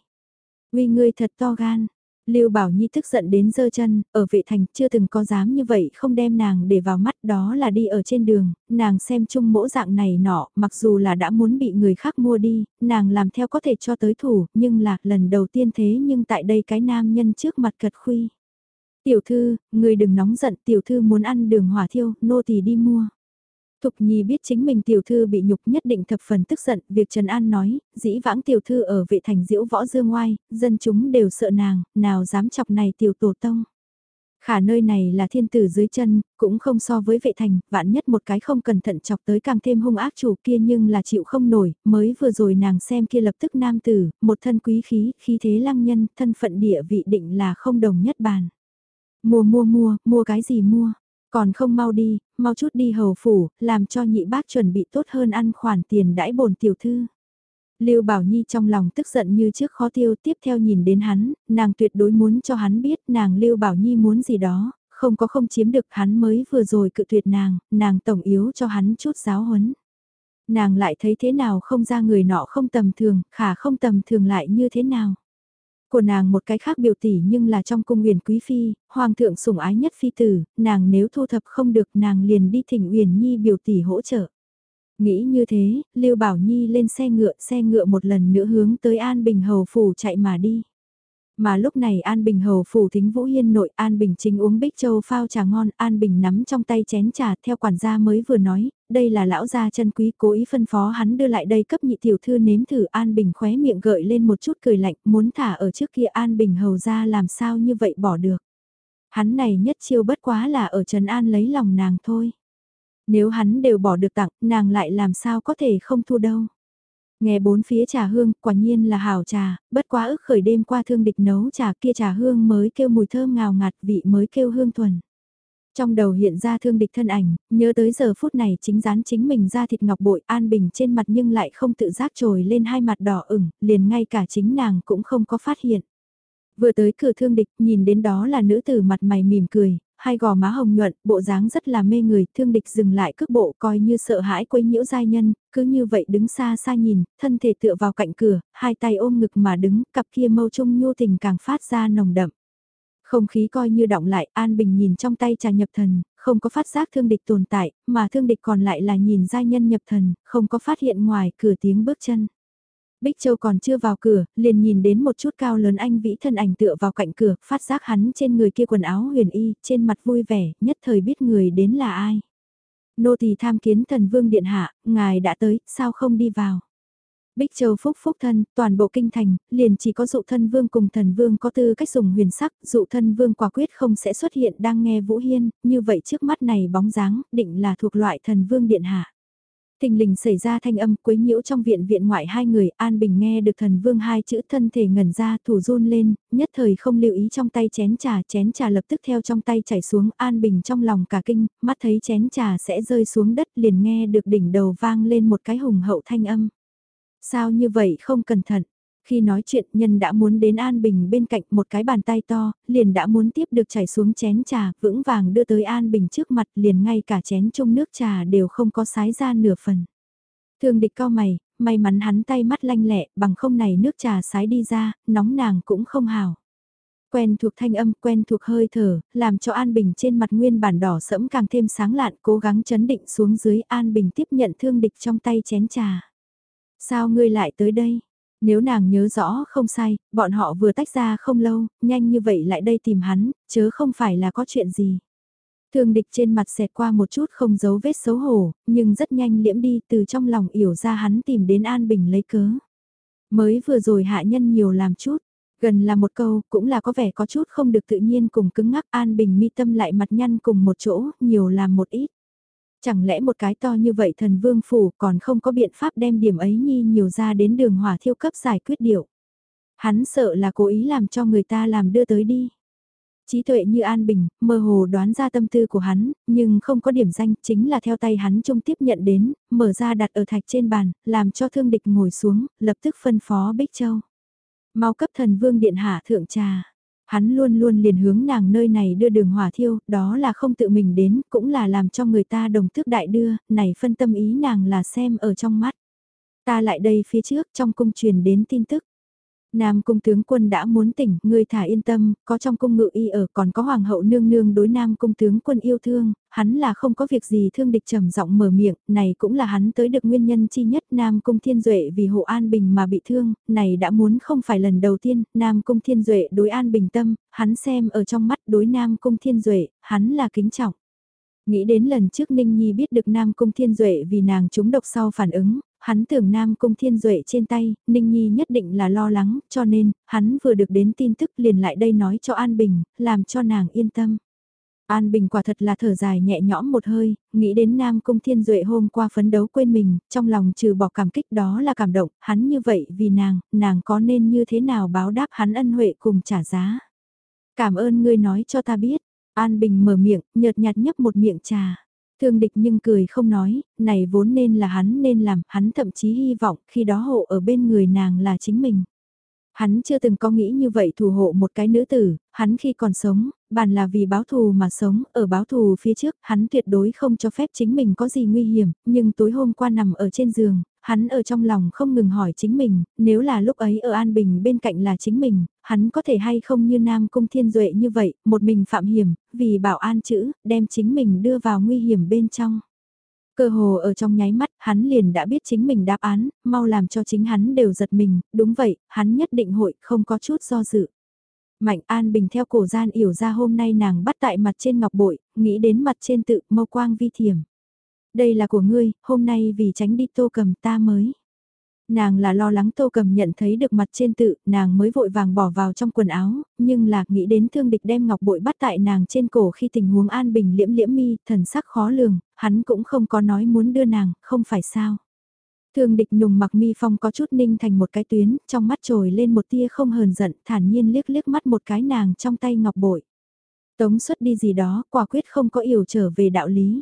Vì ngươi thật to gan. Lưu Bảo Nhi tức giận đến dơ chân, ở vệ thành chưa từng có dám như vậy không đem nàng để vào mắt đó là đi ở trên đường, nàng xem chung mỗ dạng này nọ, mặc dù là đã muốn bị người khác mua đi, nàng làm theo có thể cho tới thủ, nhưng là lần đầu tiên thế nhưng tại đây cái nam nhân trước mặt cật khuy. Tiểu thư, người đừng nóng giận, tiểu thư muốn ăn đường hỏa thiêu, nô thì đi mua. Thục Nhi biết chính mình tiểu thư bị nhục nhất định thập phần tức giận, việc Trần An nói, dĩ vãng tiểu thư ở vệ thành diễu võ dương ngoai, dân chúng đều sợ nàng, nào dám chọc này tiểu tổ tông. Khả nơi này là thiên tử dưới chân, cũng không so với vệ thành, vạn nhất một cái không cẩn thận chọc tới càng thêm hung ác chủ kia nhưng là chịu không nổi, mới vừa rồi nàng xem kia lập tức nam tử, một thân quý khí, khí thế lăng nhân, thân phận địa vị định là không đồng nhất bàn. Mua mua mua, mua cái gì mua? Còn không mau đi, mau chút đi hầu phủ, làm cho nhị bác chuẩn bị tốt hơn ăn khoản tiền đãi bổn tiểu thư. Lưu Bảo Nhi trong lòng tức giận như trước khó tiêu tiếp theo nhìn đến hắn, nàng tuyệt đối muốn cho hắn biết nàng Lưu Bảo Nhi muốn gì đó, không có không chiếm được hắn mới vừa rồi cự tuyệt nàng, nàng tổng yếu cho hắn chút giáo huấn. Nàng lại thấy thế nào không ra người nọ không tầm thường, khả không tầm thường lại như thế nào. Của nàng một cái khác biểu tỷ nhưng là trong cung huyền quý phi, hoàng thượng sủng ái nhất phi tử, nàng nếu thu thập không được nàng liền đi thỉnh huyền nhi biểu tỷ hỗ trợ. Nghĩ như thế, Lưu Bảo Nhi lên xe ngựa, xe ngựa một lần nữa hướng tới An Bình Hầu Phủ chạy mà đi. Mà lúc này An Bình Hầu Phủ Thính Vũ Hiên nội An Bình chính uống bích châu phao trà ngon, An Bình nắm trong tay chén trà theo quản gia mới vừa nói, đây là lão gia chân quý cố ý phân phó hắn đưa lại đây cấp nhị tiểu thư nếm thử An Bình khóe miệng gợi lên một chút cười lạnh, muốn thả ở trước kia An Bình Hầu ra làm sao như vậy bỏ được. Hắn này nhất chiêu bất quá là ở Trần An lấy lòng nàng thôi. Nếu hắn đều bỏ được tặng, nàng lại làm sao có thể không thu đâu. Nghe bốn phía trà hương, quả nhiên là hảo trà, bất quá ức khởi đêm qua thương địch nấu trà kia trà hương mới kêu mùi thơm ngào ngạt vị mới kêu hương thuần. Trong đầu hiện ra thương địch thân ảnh, nhớ tới giờ phút này chính dán chính mình ra thịt ngọc bội an bình trên mặt nhưng lại không tự giác trồi lên hai mặt đỏ ửng, liền ngay cả chính nàng cũng không có phát hiện. Vừa tới cửa thương địch, nhìn đến đó là nữ tử mặt mày mỉm cười, hai gò má hồng nhuận, bộ dáng rất là mê người, thương địch dừng lại cước bộ coi như sợ hãi quấy nhiễu giai nhân, cứ như vậy đứng xa xa nhìn, thân thể tựa vào cạnh cửa, hai tay ôm ngực mà đứng, cặp kia mâu trung nhu tình càng phát ra nồng đậm. Không khí coi như động lại, An Bình nhìn trong tay trà nhập thần, không có phát giác thương địch tồn tại, mà thương địch còn lại là nhìn giai nhân nhập thần, không có phát hiện ngoài cửa tiếng bước chân. Bích Châu còn chưa vào cửa, liền nhìn đến một chút cao lớn anh vĩ thân ảnh tựa vào cạnh cửa, phát giác hắn trên người kia quần áo huyền y, trên mặt vui vẻ, nhất thời biết người đến là ai. Nô tỳ tham kiến thần vương điện hạ, ngài đã tới, sao không đi vào. Bích Châu phúc phúc thân, toàn bộ kinh thành, liền chỉ có dụ thân vương cùng thần vương có tư cách dùng huyền sắc, dụ thân vương quả quyết không sẽ xuất hiện đang nghe Vũ Hiên, như vậy trước mắt này bóng dáng, định là thuộc loại thần vương điện hạ. Tình lình xảy ra thanh âm quấy nhiễu trong viện viện ngoại hai người, An Bình nghe được thần vương hai chữ thân thể ngẩn ra thủ run lên, nhất thời không lưu ý trong tay chén trà, chén trà lập tức theo trong tay chảy xuống, An Bình trong lòng cả kinh, mắt thấy chén trà sẽ rơi xuống đất liền nghe được đỉnh đầu vang lên một cái hùng hậu thanh âm. Sao như vậy không cẩn thận? Khi nói chuyện nhân đã muốn đến An Bình bên cạnh một cái bàn tay to, liền đã muốn tiếp được chảy xuống chén trà, vững vàng đưa tới An Bình trước mặt liền ngay cả chén chung nước trà đều không có sái ra nửa phần. Thương địch cao mày, may mắn hắn tay mắt lanh lẹ, bằng không này nước trà sái đi ra, nóng nàng cũng không hào. Quen thuộc thanh âm, quen thuộc hơi thở, làm cho An Bình trên mặt nguyên bản đỏ sẫm càng thêm sáng lạn, cố gắng chấn định xuống dưới An Bình tiếp nhận thương địch trong tay chén trà. Sao ngươi lại tới đây? Nếu nàng nhớ rõ không sai, bọn họ vừa tách ra không lâu, nhanh như vậy lại đây tìm hắn, chớ không phải là có chuyện gì. Thương địch trên mặt xẹt qua một chút không giấu vết xấu hổ, nhưng rất nhanh liễm đi từ trong lòng yểu ra hắn tìm đến An Bình lấy cớ. Mới vừa rồi hạ nhân nhiều làm chút, gần là một câu, cũng là có vẻ có chút không được tự nhiên cùng cứng ngắc An Bình mi tâm lại mặt nhăn cùng một chỗ, nhiều làm một ít. Chẳng lẽ một cái to như vậy thần vương phủ còn không có biện pháp đem điểm ấy nhi nhiều ra đến đường hỏa thiêu cấp giải quyết điệu. Hắn sợ là cố ý làm cho người ta làm đưa tới đi. Trí tuệ như An Bình, mơ hồ đoán ra tâm tư của hắn, nhưng không có điểm danh, chính là theo tay hắn trung tiếp nhận đến, mở ra đặt ở thạch trên bàn, làm cho thương địch ngồi xuống, lập tức phân phó Bích Châu. Mau cấp thần vương điện hạ thượng trà. Hắn luôn luôn liền hướng nàng nơi này đưa đường hỏa thiêu, đó là không tự mình đến, cũng là làm cho người ta đồng tước đại đưa, này phân tâm ý nàng là xem ở trong mắt. Ta lại đây phía trước trong cung truyền đến tin tức. Nam cung tướng quân đã muốn tỉnh, ngươi thả yên tâm, có trong cung ngự y ở còn có hoàng hậu nương nương đối nam cung tướng quân yêu thương, hắn là không có việc gì thương địch trầm giọng mở miệng, này cũng là hắn tới được nguyên nhân chi nhất nam cung thiên duệ vì hộ an bình mà bị thương, này đã muốn không phải lần đầu tiên, nam cung thiên duệ đối an bình tâm, hắn xem ở trong mắt đối nam cung thiên duệ, hắn là kính trọng. Nghĩ đến lần trước Ninh Nhi biết được Nam Cung Thiên Duệ vì nàng trúng độc sau phản ứng, hắn tưởng Nam Cung Thiên Duệ trên tay, Ninh Nhi nhất định là lo lắng, cho nên, hắn vừa được đến tin tức liền lại đây nói cho An Bình, làm cho nàng yên tâm. An Bình quả thật là thở dài nhẹ nhõm một hơi, nghĩ đến Nam Cung Thiên Duệ hôm qua phấn đấu quên mình, trong lòng trừ bỏ cảm kích đó là cảm động, hắn như vậy vì nàng, nàng có nên như thế nào báo đáp hắn ân huệ cùng trả giá. Cảm ơn ngươi nói cho ta biết, An Bình mở miệng, nhợt nhạt nhấp một miệng trà. Thương địch nhưng cười không nói, này vốn nên là hắn nên làm, hắn thậm chí hy vọng khi đó hộ ở bên người nàng là chính mình. Hắn chưa từng có nghĩ như vậy thủ hộ một cái nữ tử, hắn khi còn sống, bàn là vì báo thù mà sống, ở báo thù phía trước, hắn tuyệt đối không cho phép chính mình có gì nguy hiểm, nhưng tối hôm qua nằm ở trên giường, hắn ở trong lòng không ngừng hỏi chính mình, nếu là lúc ấy ở An Bình bên cạnh là chính mình, hắn có thể hay không như Nam Cung Thiên Duệ như vậy, một mình phạm hiểm, vì bảo an chữ, đem chính mình đưa vào nguy hiểm bên trong. Cơ hồ ở trong nháy mắt, hắn liền đã biết chính mình đáp án, mau làm cho chính hắn đều giật mình, đúng vậy, hắn nhất định hội, không có chút do dự. Mạnh An Bình theo cổ gian yểu ra hôm nay nàng bắt tại mặt trên ngọc bội, nghĩ đến mặt trên tự mâu quang vi thiểm. Đây là của ngươi, hôm nay vì tránh đi tô cầm ta mới. Nàng là lo lắng tô cầm nhận thấy được mặt trên tự, nàng mới vội vàng bỏ vào trong quần áo, nhưng là nghĩ đến thương địch đem ngọc bội bắt tại nàng trên cổ khi tình huống an bình liễm liễm mi, thần sắc khó lường, hắn cũng không có nói muốn đưa nàng, không phải sao. Thương địch nùng mặc mi phong có chút ninh thành một cái tuyến, trong mắt trồi lên một tia không hờn giận, thản nhiên liếc liếc mắt một cái nàng trong tay ngọc bội. Tống xuất đi gì đó, quả quyết không có yểu trở về đạo lý.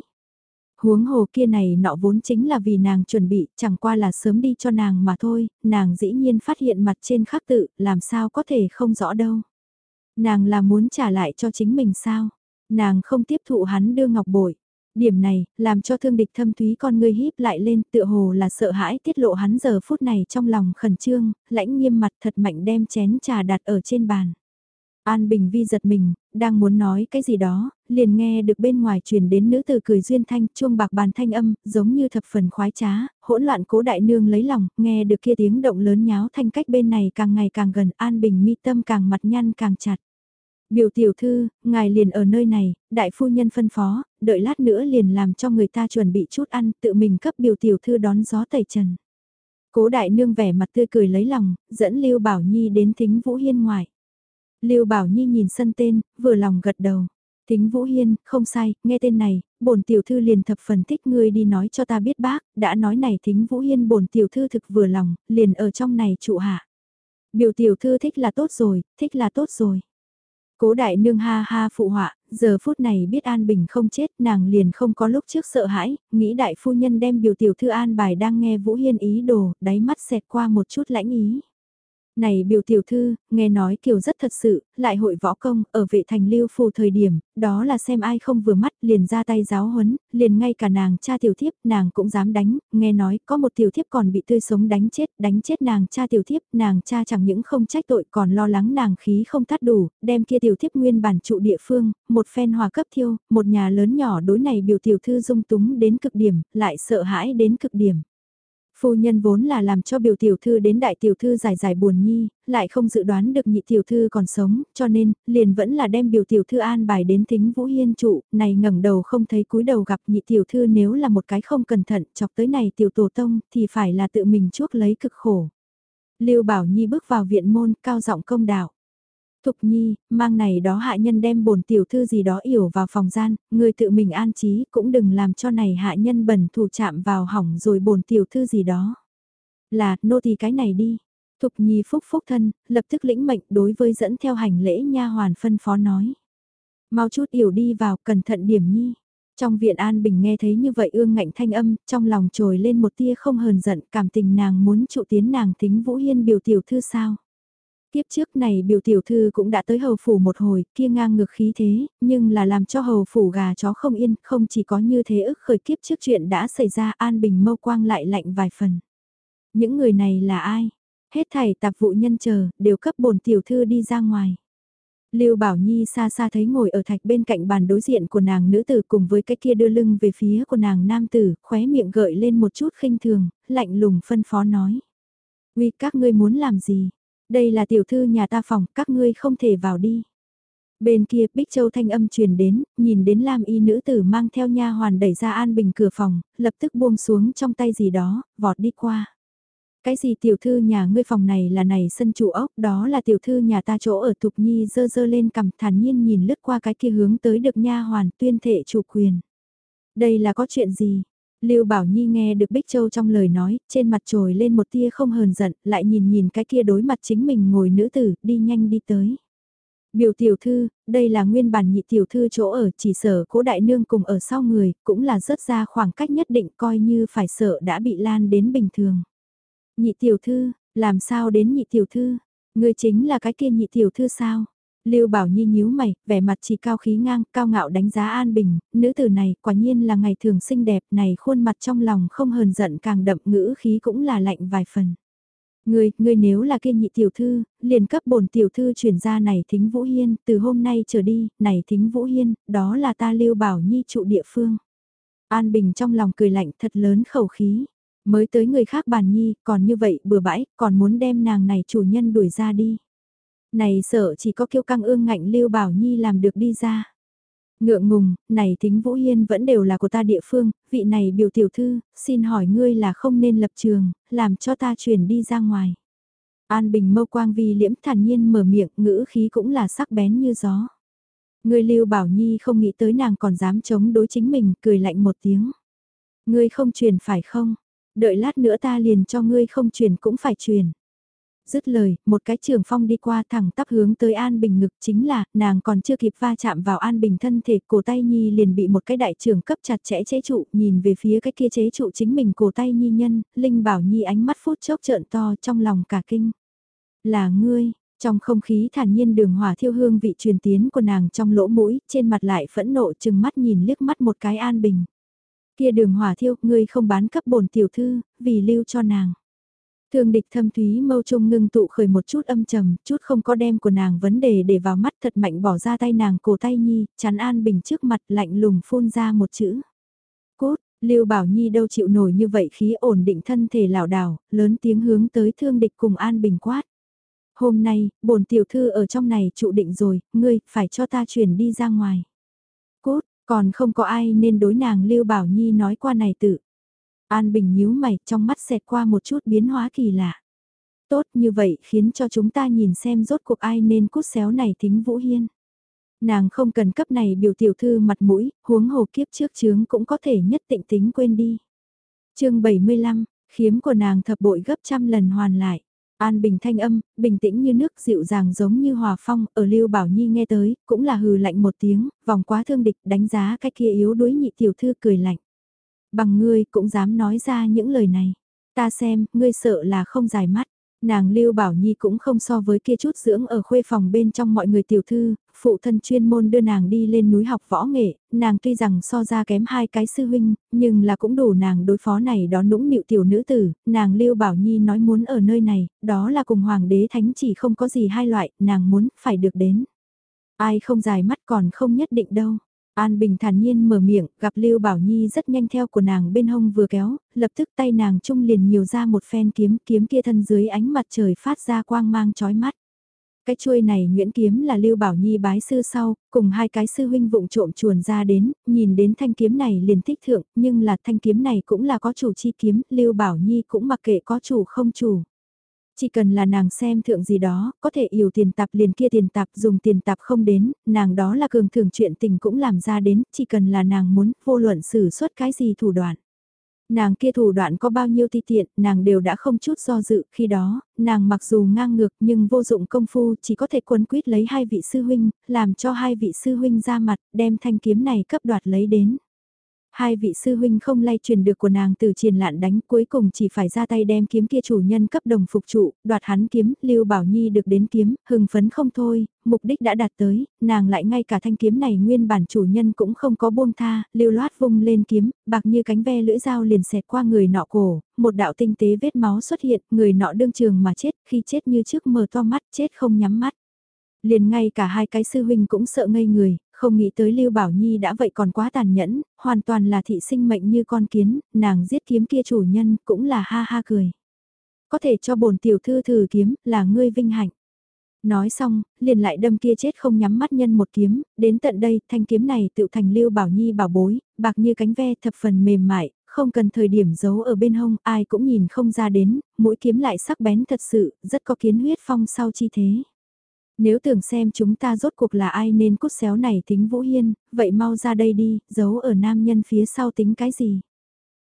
Huống hồ kia này nọ vốn chính là vì nàng chuẩn bị, chẳng qua là sớm đi cho nàng mà thôi, nàng dĩ nhiên phát hiện mặt trên khắc tự, làm sao có thể không rõ đâu. Nàng là muốn trả lại cho chính mình sao? Nàng không tiếp thụ hắn đưa ngọc bội. Điểm này, làm cho thương địch thâm thúy con ngươi híp lại lên tựa hồ là sợ hãi tiết lộ hắn giờ phút này trong lòng khẩn trương, lãnh nghiêm mặt thật mạnh đem chén trà đặt ở trên bàn. An Bình Vi giật mình, đang muốn nói cái gì đó, liền nghe được bên ngoài truyền đến nữ tử cười duyên thanh, chuông bạc bàn thanh âm, giống như thập phần khoái trá, hỗn loạn cố đại nương lấy lòng, nghe được kia tiếng động lớn nháo thanh cách bên này càng ngày càng gần, An Bình mi tâm càng mặt nhăn càng chặt. Biểu tiểu thư, ngài liền ở nơi này, đại phu nhân phân phó, đợi lát nữa liền làm cho người ta chuẩn bị chút ăn, tự mình cấp biểu tiểu thư đón gió tẩy trần. Cố đại nương vẻ mặt tươi cười lấy lòng, dẫn Lưu Bảo Nhi đến thính Vũ Hiên ngoài. Lưu Bảo Nhi nhìn sân tên, vừa lòng gật đầu. Thính Vũ Hiên, không sai, nghe tên này, bổn tiểu thư liền thập phần thích ngươi đi nói cho ta biết bác, đã nói này Thính Vũ Hiên bổn tiểu thư thực vừa lòng, liền ở trong này trụ hạ. Biểu tiểu thư thích là tốt rồi, thích là tốt rồi. Cố đại nương ha ha phụ họa, giờ phút này biết An Bình không chết nàng liền không có lúc trước sợ hãi, nghĩ đại phu nhân đem biểu tiểu thư An bài đang nghe Vũ Hiên ý đồ, đáy mắt xẹt qua một chút lãnh ý. Này biểu tiểu thư, nghe nói kiều rất thật sự, lại hội võ công, ở vệ thành lưu phù thời điểm, đó là xem ai không vừa mắt, liền ra tay giáo huấn, liền ngay cả nàng cha tiểu thiếp, nàng cũng dám đánh, nghe nói có một tiểu thiếp còn bị tươi sống đánh chết, đánh chết nàng cha tiểu thiếp, nàng cha chẳng những không trách tội còn lo lắng nàng khí không tắt đủ, đem kia tiểu thiếp nguyên bản trụ địa phương, một phen hòa cấp thiêu, một nhà lớn nhỏ đối này biểu tiểu thư dung túng đến cực điểm, lại sợ hãi đến cực điểm. Phu nhân vốn là làm cho biểu tiểu thư đến đại tiểu thư giải giải buồn nhi, lại không dự đoán được nhị tiểu thư còn sống, cho nên, liền vẫn là đem biểu tiểu thư an bài đến thính vũ hiên trụ, này ngẩng đầu không thấy cúi đầu gặp nhị tiểu thư nếu là một cái không cẩn thận chọc tới này tiểu tổ tông thì phải là tự mình chuốc lấy cực khổ. Lưu Bảo Nhi bước vào viện môn cao giọng công đạo. Thục Nhi, mang này đó hạ nhân đem bổn tiểu thư gì đó yểu vào phòng gian, người tự mình an trí cũng đừng làm cho này hạ nhân bẩn thủ chạm vào hỏng rồi bổn tiểu thư gì đó. Là, nô tỳ cái này đi. Thục Nhi phúc phúc thân, lập tức lĩnh mệnh đối với dẫn theo hành lễ nha hoàn phân phó nói. Mau chút yểu đi vào, cẩn thận điểm nhi. Trong viện An Bình nghe thấy như vậy ương ngạnh thanh âm, trong lòng trồi lên một tia không hờn giận, cảm tình nàng muốn trụ tiến nàng thính Vũ Hiên biểu tiểu thư sao. Tiếp trước này biểu tiểu thư cũng đã tới hầu phủ một hồi, kia ngang ngược khí thế, nhưng là làm cho hầu phủ gà chó không yên, không chỉ có như thế ức khởi kiếp trước chuyện đã xảy ra an bình mâu quang lại lạnh vài phần. Những người này là ai? Hết thảy tạp vụ nhân chờ, đều cấp bổn tiểu thư đi ra ngoài. Lưu Bảo Nhi xa xa thấy ngồi ở thạch bên cạnh bàn đối diện của nàng nữ tử cùng với cái kia đưa lưng về phía của nàng nam tử, khóe miệng gợi lên một chút khinh thường, lạnh lùng phân phó nói. Uy các ngươi muốn làm gì? Đây là tiểu thư nhà ta phòng, các ngươi không thể vào đi. Bên kia, Bích Châu thanh âm truyền đến, nhìn đến Lam y nữ tử mang theo nha hoàn đẩy ra An Bình cửa phòng, lập tức buông xuống trong tay gì đó, vọt đi qua. Cái gì tiểu thư nhà ngươi phòng này là này sân chủ ốc, đó là tiểu thư nhà ta chỗ ở Thục Nhi dơ dơ lên cầm thản nhiên nhìn lướt qua cái kia hướng tới được nha hoàn tuyên thệ chủ quyền. Đây là có chuyện gì? Lưu Bảo Nhi nghe được Bích Châu trong lời nói, trên mặt trồi lên một tia không hờn giận, lại nhìn nhìn cái kia đối mặt chính mình ngồi nữ tử, đi nhanh đi tới. Biểu tiểu thư, đây là nguyên bản nhị tiểu thư chỗ ở, chỉ sở cố đại nương cùng ở sau người, cũng là rớt ra khoảng cách nhất định coi như phải sợ đã bị lan đến bình thường. Nhị tiểu thư, làm sao đến nhị tiểu thư? Người chính là cái kia nhị tiểu thư sao? Lưu Bảo Nhi nhíu mày, vẻ mặt chỉ cao khí ngang, cao ngạo đánh giá An Bình, nữ tử này quả nhiên là ngày thường xinh đẹp này khuôn mặt trong lòng không hờn giận càng đậm ngữ khí cũng là lạnh vài phần. Ngươi, ngươi nếu là kia nhị tiểu thư, liền cấp bổn tiểu thư chuyển ra này thính Vũ Hiên, từ hôm nay trở đi, này thính Vũ Hiên, đó là ta Lưu Bảo Nhi trụ địa phương. An Bình trong lòng cười lạnh thật lớn khẩu khí, mới tới người khác bàn nhi, còn như vậy bừa bãi, còn muốn đem nàng này chủ nhân đuổi ra đi. Này sợ chỉ có kiêu căng ương ngạnh Lưu Bảo Nhi làm được đi ra. Ngượng ngùng, này thính Vũ Hiên vẫn đều là của ta địa phương, vị này biểu tiểu thư, xin hỏi ngươi là không nên lập trường, làm cho ta chuyển đi ra ngoài. An Bình mâu quang vi liễm thản nhiên mở miệng, ngữ khí cũng là sắc bén như gió. Ngươi Lưu Bảo Nhi không nghĩ tới nàng còn dám chống đối chính mình, cười lạnh một tiếng. Ngươi không truyền phải không? Đợi lát nữa ta liền cho ngươi không truyền cũng phải truyền dứt lời, một cái trường phong đi qua thẳng tắp hướng tới An Bình ngực chính là, nàng còn chưa kịp va chạm vào An Bình thân thể, cổ tay Nhi liền bị một cái đại trường cấp chặt chẽ chế trụ, nhìn về phía cái kia chế trụ chính mình cổ tay Nhi nhân, Linh bảo Nhi ánh mắt phút chốc trợn to trong lòng cả kinh. Là ngươi, trong không khí thản nhiên đường hỏa thiêu hương vị truyền tiến của nàng trong lỗ mũi, trên mặt lại phẫn nộ chừng mắt nhìn liếc mắt một cái An Bình. Kia đường hỏa thiêu, ngươi không bán cấp bổn tiểu thư, vì lưu cho nàng. Thương địch thâm thúy mâu trung ngưng tụ khởi một chút âm trầm, chút không có đem của nàng vấn đề để vào mắt thật mạnh bỏ ra tay nàng cổ tay nhi, chắn an bình trước mặt lạnh lùng phun ra một chữ. Cốt, Lưu Bảo Nhi đâu chịu nổi như vậy khí ổn định thân thể lảo đảo, lớn tiếng hướng tới thương địch cùng an bình quát. Hôm nay, bổn tiểu thư ở trong này trụ định rồi, ngươi, phải cho ta chuyển đi ra ngoài. Cốt, còn không có ai nên đối nàng Lưu Bảo Nhi nói qua này tự. An Bình nhíu mày, trong mắt xẹt qua một chút biến hóa kỳ lạ. Tốt như vậy khiến cho chúng ta nhìn xem rốt cuộc ai nên cút xéo này thính Vũ Hiên. Nàng không cần cấp này biểu tiểu thư mặt mũi, huống hồ kiếp trước chướng cũng có thể nhất tịnh tính quên đi. chương 75, khiếm của nàng thập bội gấp trăm lần hoàn lại. An bình thanh âm, bình tĩnh như nước dịu dàng giống như hòa phong, ở Lưu Bảo Nhi nghe tới, cũng là hừ lạnh một tiếng, vòng quá thương địch đánh giá cách kia yếu đuối nhị tiểu thư cười lạnh. Bằng ngươi cũng dám nói ra những lời này. Ta xem, ngươi sợ là không dài mắt. Nàng Lưu Bảo Nhi cũng không so với kia chút dưỡng ở khuê phòng bên trong mọi người tiểu thư, phụ thân chuyên môn đưa nàng đi lên núi học võ nghệ, nàng tuy rằng so ra kém hai cái sư huynh, nhưng là cũng đủ nàng đối phó này đó nũng nịu tiểu nữ tử, nàng Lưu Bảo Nhi nói muốn ở nơi này, đó là cùng hoàng đế thánh chỉ không có gì hai loại, nàng muốn phải được đến. Ai không dài mắt còn không nhất định đâu. An Bình thản nhiên mở miệng, gặp Lưu Bảo Nhi rất nhanh theo của nàng bên hông vừa kéo, lập tức tay nàng trung liền nhiều ra một phen kiếm, kiếm kia thân dưới ánh mặt trời phát ra quang mang chói mắt. Cái chuôi này Nguyễn Kiếm là Lưu Bảo Nhi bái sư sau, cùng hai cái sư huynh vụng trộm chuồn ra đến, nhìn đến thanh kiếm này liền thích thượng, nhưng là thanh kiếm này cũng là có chủ chi kiếm, Lưu Bảo Nhi cũng mặc kệ có chủ không chủ. Chỉ cần là nàng xem thượng gì đó, có thể yêu tiền tạp liền kia tiền tạp dùng tiền tạp không đến, nàng đó là cường thường chuyện tình cũng làm ra đến, chỉ cần là nàng muốn, vô luận xử suất cái gì thủ đoạn. Nàng kia thủ đoạn có bao nhiêu ti tiện, nàng đều đã không chút do dự, khi đó, nàng mặc dù ngang ngược nhưng vô dụng công phu chỉ có thể quấn quýt lấy hai vị sư huynh, làm cho hai vị sư huynh ra mặt, đem thanh kiếm này cấp đoạt lấy đến. Hai vị sư huynh không lay truyền được của nàng từ triền lạn đánh cuối cùng chỉ phải ra tay đem kiếm kia chủ nhân cấp đồng phục trụ, đoạt hắn kiếm, Lưu Bảo Nhi được đến kiếm, hưng phấn không thôi, mục đích đã đạt tới, nàng lại ngay cả thanh kiếm này nguyên bản chủ nhân cũng không có buông tha, Lưu Loát vung lên kiếm, bạc như cánh ve lưỡi dao liền xẹt qua người nọ cổ, một đạo tinh tế vết máu xuất hiện, người nọ đương trường mà chết, khi chết như trước mở to mắt, chết không nhắm mắt. Liền ngay cả hai cái sư huynh cũng sợ ngây người, không nghĩ tới Lưu Bảo Nhi đã vậy còn quá tàn nhẫn, hoàn toàn là thị sinh mệnh như con kiến, nàng giết kiếm kia chủ nhân cũng là ha ha cười. Có thể cho bổn tiểu thư thử kiếm là ngươi vinh hạnh. Nói xong, liền lại đâm kia chết không nhắm mắt nhân một kiếm, đến tận đây thanh kiếm này tự thành Lưu Bảo Nhi bảo bối, bạc như cánh ve thập phần mềm mại, không cần thời điểm giấu ở bên hông ai cũng nhìn không ra đến, mũi kiếm lại sắc bén thật sự, rất có kiến huyết phong sau chi thế. Nếu tưởng xem chúng ta rốt cuộc là ai nên cút xéo này tính Vũ Hiên, vậy mau ra đây đi, giấu ở nam nhân phía sau tính cái gì?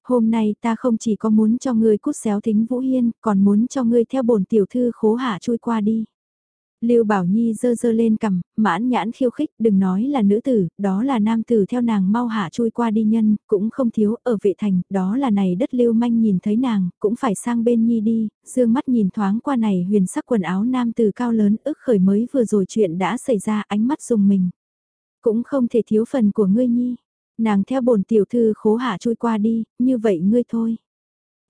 Hôm nay ta không chỉ có muốn cho ngươi cút xéo tính Vũ Hiên, còn muốn cho ngươi theo bổn tiểu thư khố hạ chui qua đi. Lưu Bảo Nhi dơ dơ lên cầm, mãn nhãn khiêu khích, đừng nói là nữ tử, đó là nam tử theo nàng mau hạ chui qua đi nhân, cũng không thiếu, ở vệ thành, đó là này đất Lưu Manh nhìn thấy nàng, cũng phải sang bên Nhi đi, dương mắt nhìn thoáng qua này huyền sắc quần áo nam tử cao lớn, ức khởi mới vừa rồi chuyện đã xảy ra, ánh mắt dùng mình. Cũng không thể thiếu phần của ngươi Nhi, nàng theo bổn tiểu thư khố hạ chui qua đi, như vậy ngươi thôi.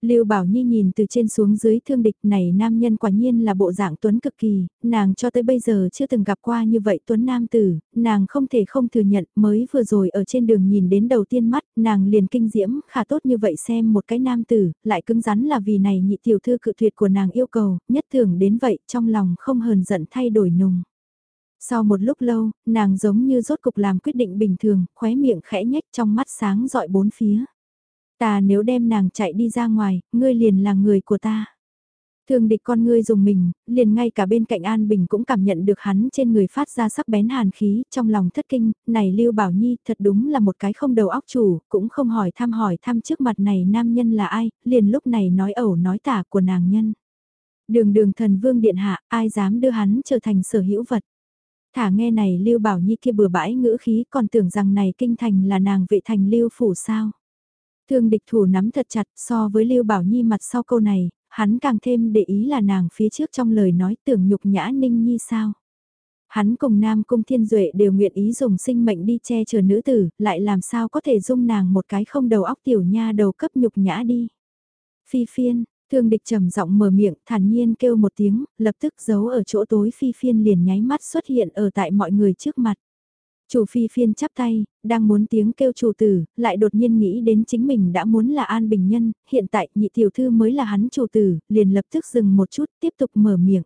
Lưu Bảo Nhi nhìn từ trên xuống dưới thương địch này nam nhân quả nhiên là bộ dạng tuấn cực kỳ, nàng cho tới bây giờ chưa từng gặp qua như vậy tuấn nam tử, nàng không thể không thừa nhận mới vừa rồi ở trên đường nhìn đến đầu tiên mắt, nàng liền kinh diễm, khả tốt như vậy xem một cái nam tử, lại cứng rắn là vì này nhị tiểu thư cự tuyệt của nàng yêu cầu, nhất thường đến vậy trong lòng không hờn giận thay đổi nùng. Sau một lúc lâu, nàng giống như rốt cục làm quyết định bình thường, khóe miệng khẽ nhách trong mắt sáng dọi bốn phía. Ta nếu đem nàng chạy đi ra ngoài, ngươi liền là người của ta. Thường địch con ngươi dùng mình, liền ngay cả bên cạnh An Bình cũng cảm nhận được hắn trên người phát ra sắc bén hàn khí, trong lòng thất kinh, này Lưu Bảo Nhi thật đúng là một cái không đầu óc chủ, cũng không hỏi thăm hỏi thăm trước mặt này nam nhân là ai, liền lúc này nói ẩu nói tả của nàng nhân. Đường đường thần vương điện hạ, ai dám đưa hắn trở thành sở hữu vật. Thả nghe này Lưu Bảo Nhi kia bừa bãi ngữ khí còn tưởng rằng này kinh thành là nàng vệ thành Lưu Phủ sao. Thương địch thủ nắm thật chặt so với Lưu Bảo Nhi mặt sau câu này, hắn càng thêm để ý là nàng phía trước trong lời nói tưởng nhục nhã ninh nhi sao. Hắn cùng Nam Cung Thiên Duệ đều nguyện ý dùng sinh mệnh đi che chở nữ tử, lại làm sao có thể dung nàng một cái không đầu óc tiểu nha đầu cấp nhục nhã đi. Phi phiên, thương địch trầm giọng mở miệng, thản nhiên kêu một tiếng, lập tức giấu ở chỗ tối phi phiên liền nháy mắt xuất hiện ở tại mọi người trước mặt. Chủ phi phiên chắp tay, đang muốn tiếng kêu chủ tử, lại đột nhiên nghĩ đến chính mình đã muốn là An Bình Nhân, hiện tại nhị tiểu thư mới là hắn chủ tử, liền lập tức dừng một chút, tiếp tục mở miệng.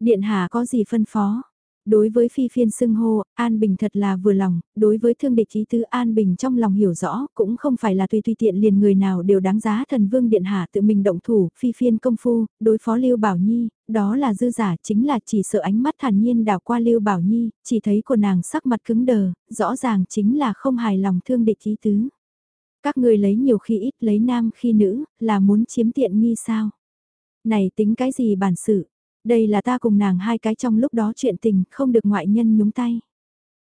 Điện hạ có gì phân phó? Đối với phi phiên xưng hô, An Bình thật là vừa lòng, đối với thương địch ý tứ An Bình trong lòng hiểu rõ, cũng không phải là tùy tùy tiện liền người nào đều đáng giá thần vương điện hạ tự mình động thủ, phi phiên công phu, đối phó Lưu Bảo Nhi, đó là dư giả chính là chỉ sợ ánh mắt thản nhiên đảo qua Lưu Bảo Nhi, chỉ thấy của nàng sắc mặt cứng đờ, rõ ràng chính là không hài lòng thương địch ý tứ. Các người lấy nhiều khi ít lấy nam khi nữ, là muốn chiếm tiện nghi sao? Này tính cái gì bản sự? Đây là ta cùng nàng hai cái trong lúc đó chuyện tình, không được ngoại nhân nhúng tay.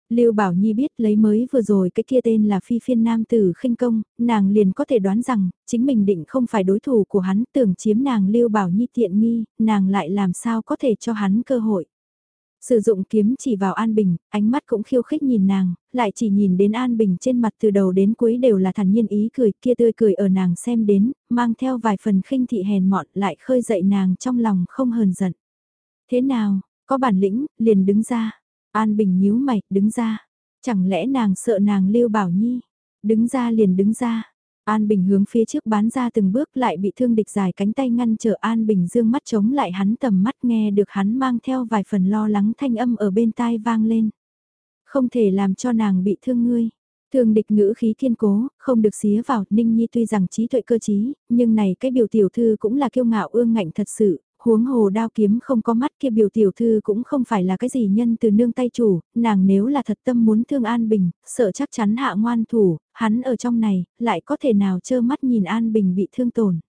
Lưu Bảo Nhi biết lấy mới vừa rồi cái kia tên là phi phiên nam tử khinh công, nàng liền có thể đoán rằng, chính mình định không phải đối thủ của hắn tưởng chiếm nàng Lưu Bảo Nhi tiện nghi, nàng lại làm sao có thể cho hắn cơ hội. Sử dụng kiếm chỉ vào An Bình, ánh mắt cũng khiêu khích nhìn nàng, lại chỉ nhìn đến An Bình trên mặt từ đầu đến cuối đều là thản nhiên ý cười kia tươi cười ở nàng xem đến, mang theo vài phần khinh thị hèn mọn lại khơi dậy nàng trong lòng không hờn giận. Thế nào, có bản lĩnh, liền đứng ra. An Bình nhíu mày, đứng ra. Chẳng lẽ nàng sợ nàng Lưu Bảo Nhi? Đứng ra liền đứng ra. An Bình hướng phía trước bán ra từng bước lại bị thương địch dài cánh tay ngăn trở An Bình dương mắt chống lại hắn tầm mắt nghe được hắn mang theo vài phần lo lắng thanh âm ở bên tai vang lên. Không thể làm cho nàng bị thương ngươi. Thương địch ngữ khí kiên cố, không được xía vào, Ninh Nhi tuy rằng trí tuệ cơ trí, nhưng này cái biểu tiểu thư cũng là kiêu ngạo ương ngạnh thật sự, huống hồ đao kiếm không có mắt kia biểu tiểu thư cũng không phải là cái gì nhân từ nương tay chủ, nàng nếu là thật tâm muốn thương An Bình, sợ chắc chắn hạ ngoan thủ, hắn ở trong này, lại có thể nào trơ mắt nhìn An Bình bị thương tổn.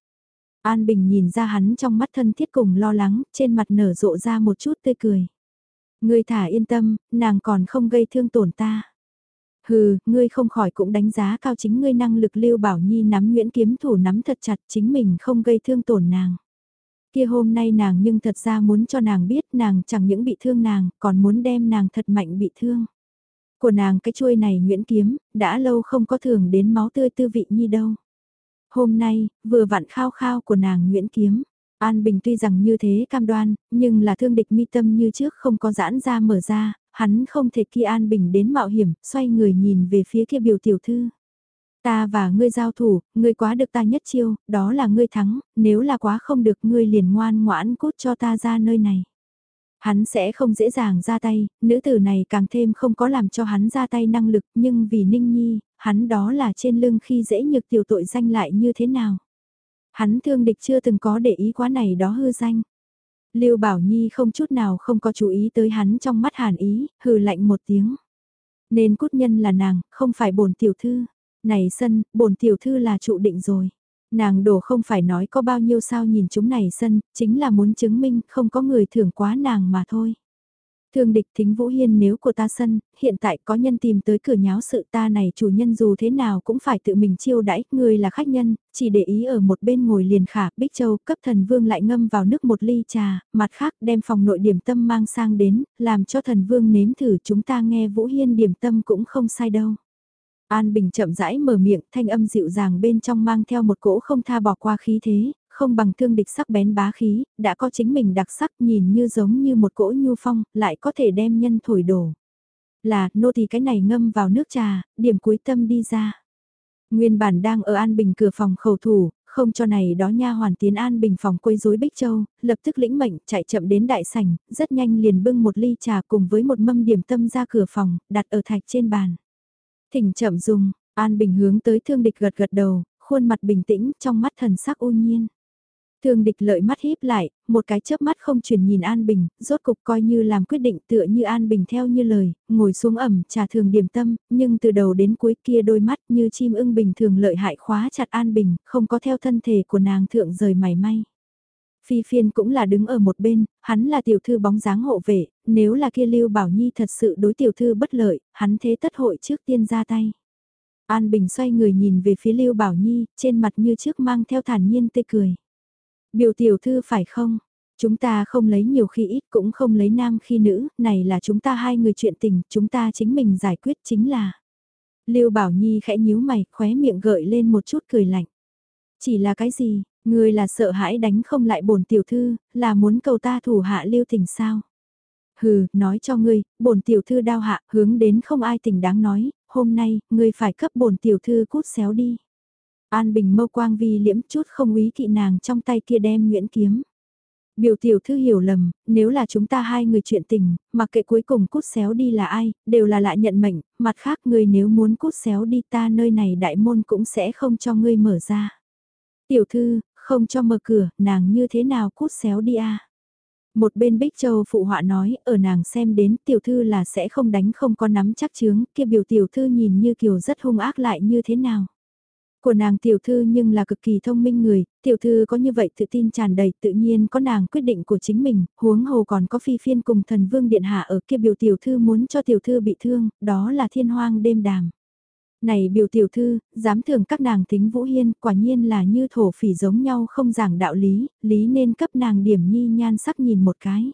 An Bình nhìn ra hắn trong mắt thân thiết cùng lo lắng, trên mặt nở rộ ra một chút tươi cười. Ngươi thả yên tâm, nàng còn không gây thương tổn ta. Hừ, ngươi không khỏi cũng đánh giá cao chính ngươi năng lực lưu bảo nhi nắm nguyễn kiếm thủ nắm thật chặt chính mình không gây thương tổn nàng. Kia hôm nay nàng nhưng thật ra muốn cho nàng biết nàng chẳng những bị thương nàng, còn muốn đem nàng thật mạnh bị thương. Của nàng cái chuôi này nguyễn kiếm, đã lâu không có thường đến máu tươi tư vị nhi đâu. Hôm nay, vừa vặn khao khao của nàng nguyễn kiếm. An Bình tuy rằng như thế cam đoan, nhưng là thương địch mi tâm như trước không có giãn ra mở ra, hắn không thể kia An Bình đến mạo hiểm, xoay người nhìn về phía kia biểu tiểu thư. Ta và ngươi giao thủ, ngươi quá được ta nhất chiêu, đó là ngươi thắng, nếu là quá không được ngươi liền ngoan ngoãn cút cho ta ra nơi này. Hắn sẽ không dễ dàng ra tay, nữ tử này càng thêm không có làm cho hắn ra tay năng lực nhưng vì ninh nhi, hắn đó là trên lưng khi dễ nhược tiểu tội danh lại như thế nào. Hắn thương địch chưa từng có để ý quá này đó hư danh. Lưu Bảo Nhi không chút nào không có chú ý tới hắn trong mắt hàn ý, hừ lạnh một tiếng. Nên cút nhân là nàng, không phải bổn tiểu thư. Này sân, bổn tiểu thư là trụ định rồi. Nàng đổ không phải nói có bao nhiêu sao nhìn chúng này sân, chính là muốn chứng minh không có người thưởng quá nàng mà thôi. Thương địch thính Vũ Hiên nếu của ta sân, hiện tại có nhân tìm tới cửa nháo sự ta này chủ nhân dù thế nào cũng phải tự mình chiêu đãi, người là khách nhân, chỉ để ý ở một bên ngồi liền khả, Bích Châu cấp thần vương lại ngâm vào nước một ly trà, mặt khác đem phòng nội điểm tâm mang sang đến, làm cho thần vương nếm thử chúng ta nghe Vũ Hiên điểm tâm cũng không sai đâu. An Bình chậm rãi mở miệng, thanh âm dịu dàng bên trong mang theo một cỗ không tha bỏ qua khí thế, không bằng thương địch sắc bén bá khí, đã có chính mình đặc sắc nhìn như giống như một cỗ nhu phong, lại có thể đem nhân thổi đổ. Là, nô thì cái này ngâm vào nước trà, điểm cuối tâm đi ra. Nguyên bản đang ở An Bình cửa phòng khẩu thủ, không cho này đó nha hoàn tiến An Bình phòng quấy rối Bích Châu, lập tức lĩnh mệnh chạy chậm đến đại sảnh, rất nhanh liền bưng một ly trà cùng với một mâm điểm tâm ra cửa phòng, đặt ở thạch trên bàn. Thỉnh chậm dùng, An Bình hướng tới thương địch gật gật đầu, khuôn mặt bình tĩnh trong mắt thần sắc u nhiên. Thương địch lợi mắt híp lại, một cái chớp mắt không chuyển nhìn An Bình, rốt cục coi như làm quyết định tựa như An Bình theo như lời, ngồi xuống ẩm trà thường điểm tâm, nhưng từ đầu đến cuối kia đôi mắt như chim ưng bình thường lợi hại khóa chặt An Bình, không có theo thân thể của nàng thượng rời mảy may. Phi phiên cũng là đứng ở một bên, hắn là tiểu thư bóng dáng hộ vệ, nếu là kia Lưu Bảo Nhi thật sự đối tiểu thư bất lợi, hắn thế tất hội trước tiên ra tay. An Bình xoay người nhìn về phía Lưu Bảo Nhi, trên mặt như trước mang theo thản nhiên tươi cười. Biểu tiểu thư phải không? Chúng ta không lấy nhiều khi ít cũng không lấy nam khi nữ, này là chúng ta hai người chuyện tình, chúng ta chính mình giải quyết chính là. Lưu Bảo Nhi khẽ nhíu mày, khóe miệng gợi lên một chút cười lạnh. Chỉ là cái gì, người là sợ hãi đánh không lại bổn tiểu thư, là muốn cầu ta thủ hạ lưu tình sao? Hừ, nói cho ngươi, bổn tiểu thư đao hạ, hướng đến không ai tình đáng nói, hôm nay, ngươi phải cấp bổn tiểu thư cút xéo đi. An Bình mâu quang vi liễm chút không ý kỵ nàng trong tay kia đem nguyễn kiếm. Biểu tiểu thư hiểu lầm, nếu là chúng ta hai người chuyện tình, mặc kệ cuối cùng cút xéo đi là ai, đều là lại nhận mệnh, mặt khác người nếu muốn cút xéo đi ta nơi này đại môn cũng sẽ không cho ngươi mở ra. Tiểu thư, không cho mở cửa, nàng như thế nào cút xéo đi a Một bên Bích Châu phụ họa nói, ở nàng xem đến tiểu thư là sẽ không đánh không có nắm chắc chướng, kia biểu tiểu thư nhìn như kiều rất hung ác lại như thế nào. Của nàng tiểu thư nhưng là cực kỳ thông minh người, tiểu thư có như vậy tự tin tràn đầy tự nhiên có nàng quyết định của chính mình, huống hồ còn có phi phiên cùng thần vương điện hạ ở kia biểu tiểu thư muốn cho tiểu thư bị thương, đó là thiên hoang đêm đàm. Này biểu tiểu thư, dám thường các nàng tính vũ hiên, quả nhiên là như thổ phỉ giống nhau không giảng đạo lý, lý nên cấp nàng điểm nhi nhan sắc nhìn một cái.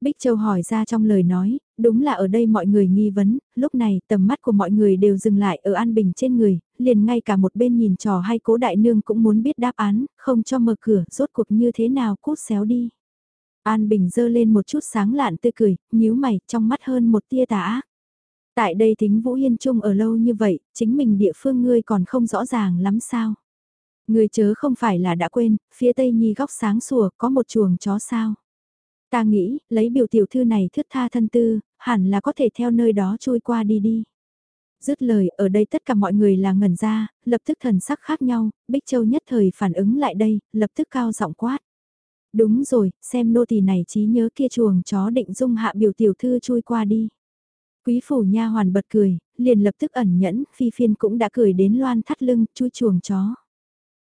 Bích Châu hỏi ra trong lời nói, đúng là ở đây mọi người nghi vấn, lúc này tầm mắt của mọi người đều dừng lại ở An Bình trên người, liền ngay cả một bên nhìn trò hay cố đại nương cũng muốn biết đáp án, không cho mở cửa, rốt cuộc như thế nào cút xéo đi. An Bình dơ lên một chút sáng lạn tươi cười, nhíu mày, trong mắt hơn một tia tà ác. Tại đây tính Vũ Yên Trung ở lâu như vậy, chính mình địa phương ngươi còn không rõ ràng lắm sao. Ngươi chớ không phải là đã quên, phía tây nhi góc sáng sủa có một chuồng chó sao. Ta nghĩ, lấy biểu tiểu thư này thước tha thân tư, hẳn là có thể theo nơi đó trôi qua đi đi. Dứt lời, ở đây tất cả mọi người là ngẩn ra, lập tức thần sắc khác nhau, Bích Châu nhất thời phản ứng lại đây, lập tức cao giọng quát. Đúng rồi, xem nô tỳ này trí nhớ kia chuồng chó định dung hạ biểu tiểu thư trôi qua đi. Quý phủ nha hoàn bật cười, liền lập tức ẩn nhẫn, phi phiên cũng đã cười đến loan thắt lưng, chui chuồng chó.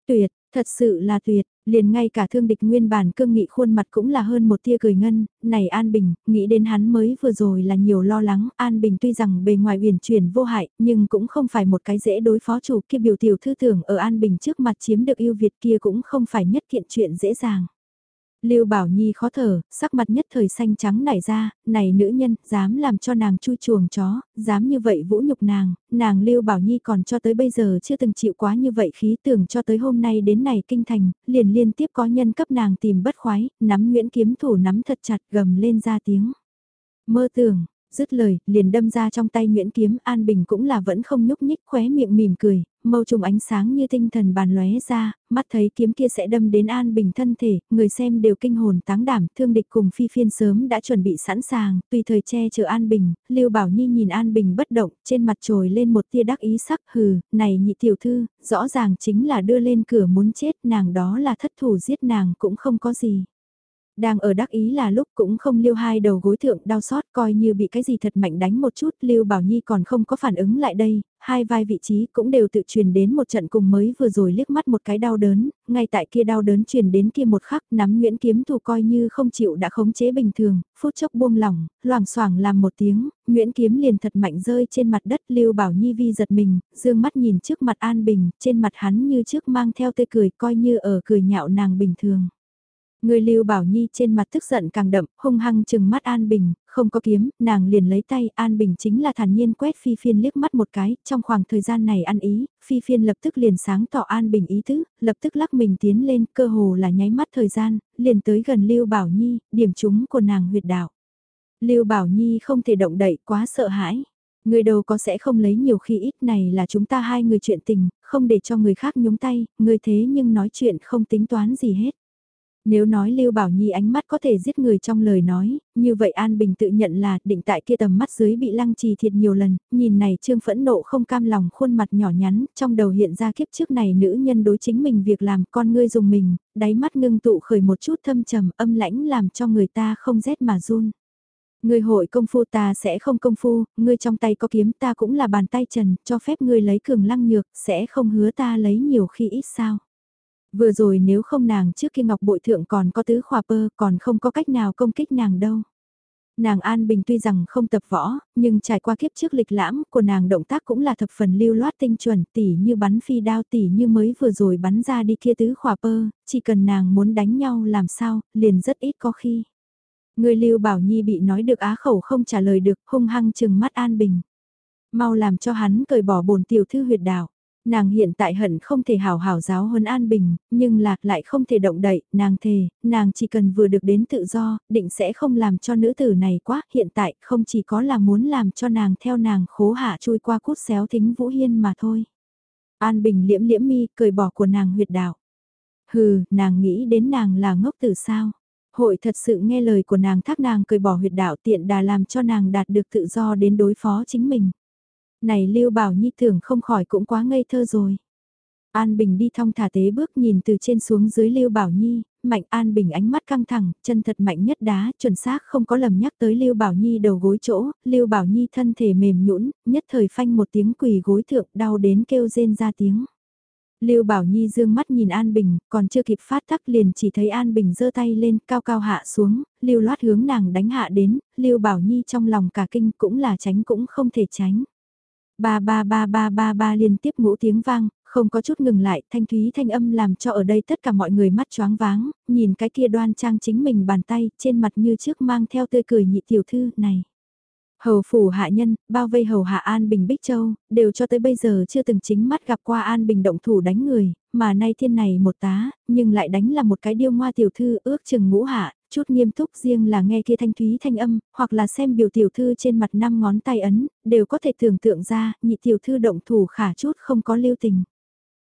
Tuyệt, thật sự là tuyệt, Liền ngay cả thương địch nguyên bản cương nghị khuôn mặt cũng là hơn một tia cười ngân, này An Bình, nghĩ đến hắn mới vừa rồi là nhiều lo lắng, An Bình tuy rằng bề ngoài uyển chuyển vô hại, nhưng cũng không phải một cái dễ đối phó chủ kia biểu tiểu thư tưởng ở An Bình trước mặt chiếm được yêu Việt kia cũng không phải nhất kiện chuyện dễ dàng. Lưu Bảo Nhi khó thở, sắc mặt nhất thời xanh trắng nảy ra, này nữ nhân, dám làm cho nàng chui chuồng chó, dám như vậy vũ nhục nàng, nàng Lưu Bảo Nhi còn cho tới bây giờ chưa từng chịu quá như vậy khí tưởng cho tới hôm nay đến này kinh thành, liền liên tiếp có nhân cấp nàng tìm bất khoái, nắm nguyễn kiếm thủ nắm thật chặt gầm lên ra tiếng. Mơ tưởng, Dứt lời, liền đâm ra trong tay Nguyễn Kiếm, An Bình cũng là vẫn không nhúc nhích khóe miệng mỉm cười, mâu trùng ánh sáng như tinh thần bàn lóe ra, mắt thấy kiếm kia sẽ đâm đến An Bình thân thể, người xem đều kinh hồn táng đảm, thương địch cùng phi phiên sớm đã chuẩn bị sẵn sàng, tùy thời che chở An Bình, Lưu Bảo Nhi nhìn An Bình bất động, trên mặt trồi lên một tia đắc ý sắc hừ, này nhị tiểu thư, rõ ràng chính là đưa lên cửa muốn chết nàng đó là thất thủ giết nàng cũng không có gì. Đang ở đắc ý là lúc cũng không lưu hai đầu gối thượng đau xót coi như bị cái gì thật mạnh đánh một chút, lưu bảo nhi còn không có phản ứng lại đây, hai vai vị trí cũng đều tự truyền đến một trận cùng mới vừa rồi liếc mắt một cái đau đớn, ngay tại kia đau đớn truyền đến kia một khắc nắm nguyễn kiếm thủ coi như không chịu đã khống chế bình thường, phút chốc buông lỏng, loảng xoảng làm một tiếng, nguyễn kiếm liền thật mạnh rơi trên mặt đất lưu bảo nhi vi giật mình, dương mắt nhìn trước mặt an bình, trên mặt hắn như trước mang theo tươi cười coi như ở cười nhạo nàng bình thường. Người Lưu Bảo Nhi trên mặt tức giận càng đậm, hung hăng chừng mắt An Bình, không có kiếm, nàng liền lấy tay, An Bình chính là thản nhiên quét Phi Phiên liếc mắt một cái, trong khoảng thời gian này ăn ý, Phi Phiên lập tức liền sáng tỏ An Bình ý tứ, lập tức lắc mình tiến lên, cơ hồ là nháy mắt thời gian, liền tới gần Lưu Bảo Nhi, điểm chúng của nàng huyệt đạo. Lưu Bảo Nhi không thể động đậy quá sợ hãi. Người đâu có sẽ không lấy nhiều khi ít này là chúng ta hai người chuyện tình, không để cho người khác nhúng tay, người thế nhưng nói chuyện không tính toán gì hết. Nếu nói Lưu Bảo Nhi ánh mắt có thể giết người trong lời nói, như vậy An Bình tự nhận là định tại kia tầm mắt dưới bị lăng trì thiệt nhiều lần, nhìn này trương phẫn nộ không cam lòng khuôn mặt nhỏ nhắn, trong đầu hiện ra kiếp trước này nữ nhân đối chính mình việc làm con ngươi dùng mình, đáy mắt ngưng tụ khởi một chút thâm trầm âm lãnh làm cho người ta không rét mà run. Ngươi hội công phu ta sẽ không công phu, ngươi trong tay có kiếm ta cũng là bàn tay trần, cho phép ngươi lấy cường lăng nhược, sẽ không hứa ta lấy nhiều khi ít sao. Vừa rồi nếu không nàng trước kia ngọc bội thượng còn có tứ khỏa pơ còn không có cách nào công kích nàng đâu. Nàng An Bình tuy rằng không tập võ, nhưng trải qua kiếp trước lịch lãm của nàng động tác cũng là thập phần lưu loát tinh chuẩn tỉ như bắn phi đao tỉ như mới vừa rồi bắn ra đi kia tứ khỏa pơ, chỉ cần nàng muốn đánh nhau làm sao, liền rất ít có khi. Người lưu bảo nhi bị nói được á khẩu không trả lời được hung hăng chừng mắt An Bình. Mau làm cho hắn cởi bỏ bồn tiểu thư huyệt đạo nàng hiện tại hận không thể hào hảo giáo huấn an bình, nhưng lạc lại không thể động đậy, nàng thề, nàng chỉ cần vừa được đến tự do, định sẽ không làm cho nữ tử này quá, hiện tại không chỉ có là muốn làm cho nàng theo nàng khố hạ chui qua cút xéo thính vũ hiên mà thôi. An bình liễm liễm mi, cười bỏ của nàng huyệt đạo. Hừ, nàng nghĩ đến nàng là ngốc tử sao? Hội thật sự nghe lời của nàng thác nàng cười bỏ huyệt đạo tiện đà làm cho nàng đạt được tự do đến đối phó chính mình. Này Lưu Bảo Nhi tưởng không khỏi cũng quá ngây thơ rồi. An Bình đi thong thả tế bước nhìn từ trên xuống dưới Lưu Bảo Nhi, Mạnh An Bình ánh mắt căng thẳng, chân thật mạnh nhất đá, chuẩn xác không có lầm nhắc tới Lưu Bảo Nhi đầu gối chỗ, Lưu Bảo Nhi thân thể mềm nhũn, nhất thời phanh một tiếng quỳ gối thượng đau đến kêu rên ra tiếng. Lưu Bảo Nhi dương mắt nhìn An Bình, còn chưa kịp phát tắc liền chỉ thấy An Bình giơ tay lên, cao cao hạ xuống, Lưu loát hướng nàng đánh hạ đến, Lưu Bảo Nhi trong lòng cả kinh cũng là tránh cũng không thể tránh. Ba ba ba ba ba ba liên tiếp ngũ tiếng vang, không có chút ngừng lại, thanh thúy thanh âm làm cho ở đây tất cả mọi người mắt choáng váng, nhìn cái kia đoan trang chính mình bàn tay, trên mặt như trước mang theo tươi cười nhị tiểu thư này. Hầu phủ hạ nhân, bao vây hầu hạ An Bình Bích Châu, đều cho tới bây giờ chưa từng chính mắt gặp qua An Bình động thủ đánh người, mà nay thiên này một tá, nhưng lại đánh là một cái điêu ngoa tiểu thư ước chừng ngũ hạ, chút nghiêm túc riêng là nghe kia thanh thúy thanh âm, hoặc là xem biểu tiểu thư trên mặt năm ngón tay ấn, đều có thể tưởng tượng ra, nhị tiểu thư động thủ khả chút không có lưu tình.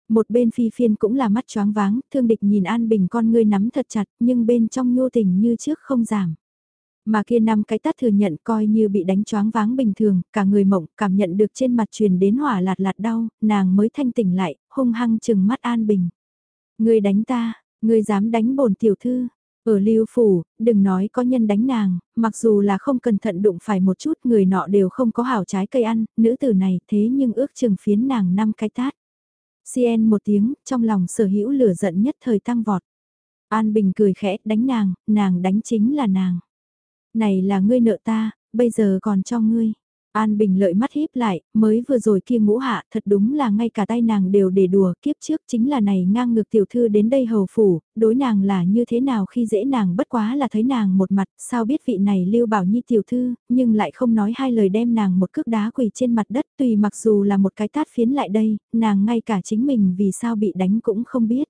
Một bên phi phiên cũng là mắt choáng váng, thương địch nhìn An Bình con ngươi nắm thật chặt, nhưng bên trong nhô tình như trước không giảm. Mà kia năm cái tát thừa nhận coi như bị đánh choáng váng bình thường, cả người mộng cảm nhận được trên mặt truyền đến hỏa lạt lạt đau, nàng mới thanh tỉnh lại, hung hăng chừng mắt An Bình. Người đánh ta, người dám đánh bổn tiểu thư, ở lưu phủ, đừng nói có nhân đánh nàng, mặc dù là không cẩn thận đụng phải một chút người nọ đều không có hảo trái cây ăn, nữ tử này thế nhưng ước chừng phiến nàng năm cái tát. Cien một tiếng, trong lòng sở hữu lửa giận nhất thời tăng vọt. An Bình cười khẽ, đánh nàng, nàng đánh chính là nàng. Này là ngươi nợ ta, bây giờ còn cho ngươi. An Bình lợi mắt híp lại, mới vừa rồi kia ngũ hạ, thật đúng là ngay cả tay nàng đều để đùa, kiếp trước chính là này ngang ngược tiểu thư đến đây hầu phủ, đối nàng là như thế nào khi dễ nàng bất quá là thấy nàng một mặt, sao biết vị này lưu bảo nhi tiểu thư, nhưng lại không nói hai lời đem nàng một cước đá quỳ trên mặt đất tùy mặc dù là một cái tát phiến lại đây, nàng ngay cả chính mình vì sao bị đánh cũng không biết.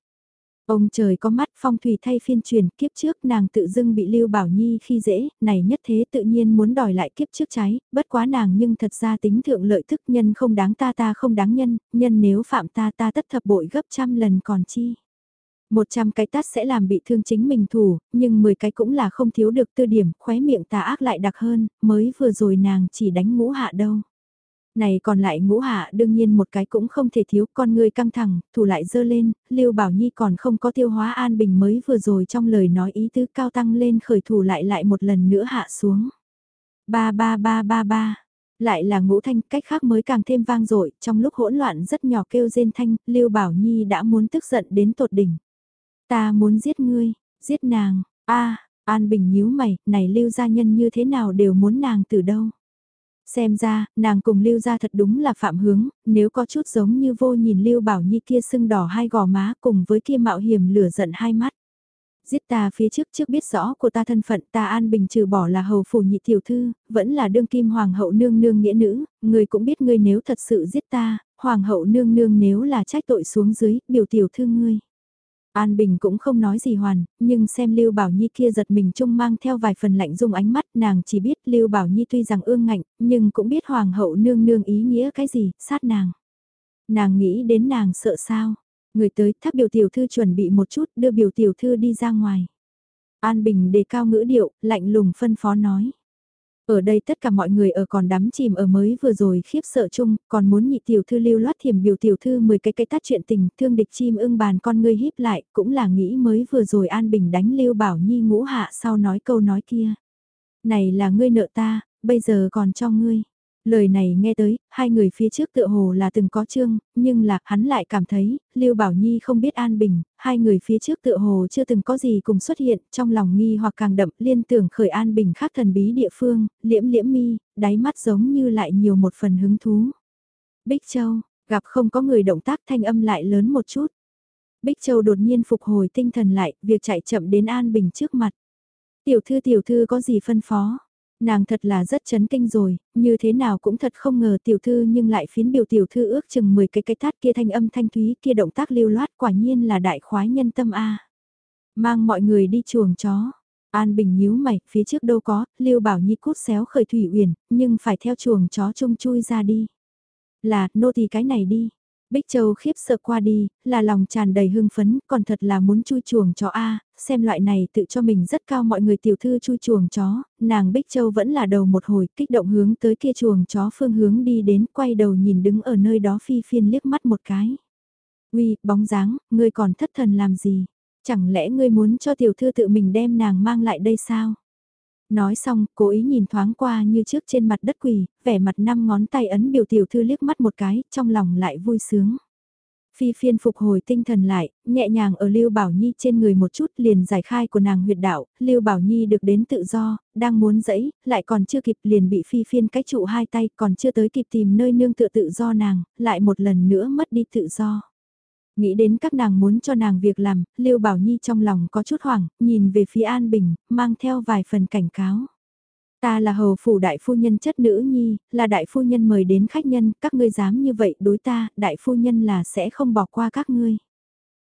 Ông trời có mắt phong thủy thay phiên truyền kiếp trước nàng tự dưng bị Lưu Bảo Nhi khi dễ, này nhất thế tự nhiên muốn đòi lại kiếp trước trái, bất quá nàng nhưng thật ra tính thượng lợi thức nhân không đáng ta ta không đáng nhân, nhân nếu phạm ta ta tất thập bội gấp trăm lần còn chi. Một trăm cái tát sẽ làm bị thương chính mình thủ, nhưng mười cái cũng là không thiếu được tư điểm, khóe miệng tà ác lại đặc hơn, mới vừa rồi nàng chỉ đánh ngũ hạ đâu. Này còn lại ngũ hạ đương nhiên một cái cũng không thể thiếu con người căng thẳng, thủ lại dơ lên, Lưu Bảo Nhi còn không có tiêu hóa an bình mới vừa rồi trong lời nói ý tứ cao tăng lên khởi thủ lại lại một lần nữa hạ xuống. Ba ba ba ba ba, lại là ngũ thanh cách khác mới càng thêm vang dội trong lúc hỗn loạn rất nhỏ kêu rên thanh, Lưu Bảo Nhi đã muốn tức giận đến tột đỉnh. Ta muốn giết ngươi, giết nàng, a An Bình nhíu mày, này Lưu gia nhân như thế nào đều muốn nàng từ đâu. Xem ra, nàng cùng Lưu gia thật đúng là phạm hướng, nếu có chút giống như vô nhìn Lưu Bảo Nhi kia sưng đỏ hai gò má cùng với kia mạo hiểm lửa giận hai mắt. Giết ta phía trước trước biết rõ của ta thân phận ta an bình trừ bỏ là hầu phủ nhị tiểu thư, vẫn là đương kim hoàng hậu nương nương nghĩa nữ, người cũng biết ngươi nếu thật sự giết ta, hoàng hậu nương nương nếu là trách tội xuống dưới, biểu tiểu thư ngươi. An Bình cũng không nói gì hoàn, nhưng xem Lưu Bảo Nhi kia giật mình chung mang theo vài phần lạnh dung ánh mắt nàng chỉ biết Lưu Bảo Nhi tuy rằng ương ngạnh, nhưng cũng biết Hoàng hậu nương nương ý nghĩa cái gì, sát nàng. Nàng nghĩ đến nàng sợ sao, người tới thắp biểu tiểu thư chuẩn bị một chút đưa biểu tiểu thư đi ra ngoài. An Bình đề cao ngữ điệu, lạnh lùng phân phó nói. Ở đây tất cả mọi người ở còn đắm chìm ở mới vừa rồi khiếp sợ chung, còn muốn nhị tiểu thư lưu loát thiểm biểu tiểu thư 10 cái cái tát chuyện tình, thương địch chim ưng bàn con ngươi híp lại, cũng là nghĩ mới vừa rồi An Bình đánh lưu bảo nhi ngũ hạ sau nói câu nói kia. Này là ngươi nợ ta, bây giờ còn cho ngươi. Lời này nghe tới, hai người phía trước tựa hồ là từng có chương, nhưng là hắn lại cảm thấy, Lưu Bảo Nhi không biết an bình, hai người phía trước tựa hồ chưa từng có gì cùng xuất hiện, trong lòng nghi hoặc càng đậm liên tưởng khởi an bình khác thần bí địa phương, liễm liễm mi, đáy mắt giống như lại nhiều một phần hứng thú. Bích Châu, gặp không có người động tác thanh âm lại lớn một chút. Bích Châu đột nhiên phục hồi tinh thần lại, việc chạy chậm đến an bình trước mặt. Tiểu thư tiểu thư có gì phân phó? Nàng thật là rất chấn kinh rồi, như thế nào cũng thật không ngờ tiểu thư nhưng lại phiến biểu tiểu thư ước chừng 10 cái cái thát kia thanh âm thanh thúy kia động tác lưu loát quả nhiên là đại khoái nhân tâm A. Mang mọi người đi chuồng chó. An Bình nhíu mày, phía trước đâu có, Lưu Bảo Nhi cút xéo khởi thủy uyển, nhưng phải theo chuồng chó chung chui ra đi. Là, nô thì cái này đi. Bích Châu khiếp sợ qua đi, là lòng tràn đầy hưng phấn, còn thật là muốn chui chuồng chó A, xem loại này tự cho mình rất cao mọi người tiểu thư chui chuồng chó, nàng Bích Châu vẫn là đầu một hồi, kích động hướng tới kia chuồng chó phương hướng đi đến, quay đầu nhìn đứng ở nơi đó phi phiên liếc mắt một cái. Uy, bóng dáng, ngươi còn thất thần làm gì? Chẳng lẽ ngươi muốn cho tiểu thư tự mình đem nàng mang lại đây sao? Nói xong, cố ý nhìn thoáng qua như trước trên mặt đất quỳ, vẻ mặt năm ngón tay ấn biểu tiểu thư liếc mắt một cái, trong lòng lại vui sướng. Phi phiên phục hồi tinh thần lại, nhẹ nhàng ở Lưu Bảo Nhi trên người một chút liền giải khai của nàng huyệt đạo, Lưu Bảo Nhi được đến tự do, đang muốn dẫy, lại còn chưa kịp liền bị phi phiên cách trụ hai tay, còn chưa tới kịp tìm nơi nương tựa tự do nàng, lại một lần nữa mất đi tự do. Nghĩ đến các nàng muốn cho nàng việc làm, Lưu Bảo Nhi trong lòng có chút hoảng, nhìn về phía An Bình, mang theo vài phần cảnh cáo. Ta là hầu phủ đại phu nhân chất nữ nhi, là đại phu nhân mời đến khách nhân, các ngươi dám như vậy đối ta, đại phu nhân là sẽ không bỏ qua các ngươi.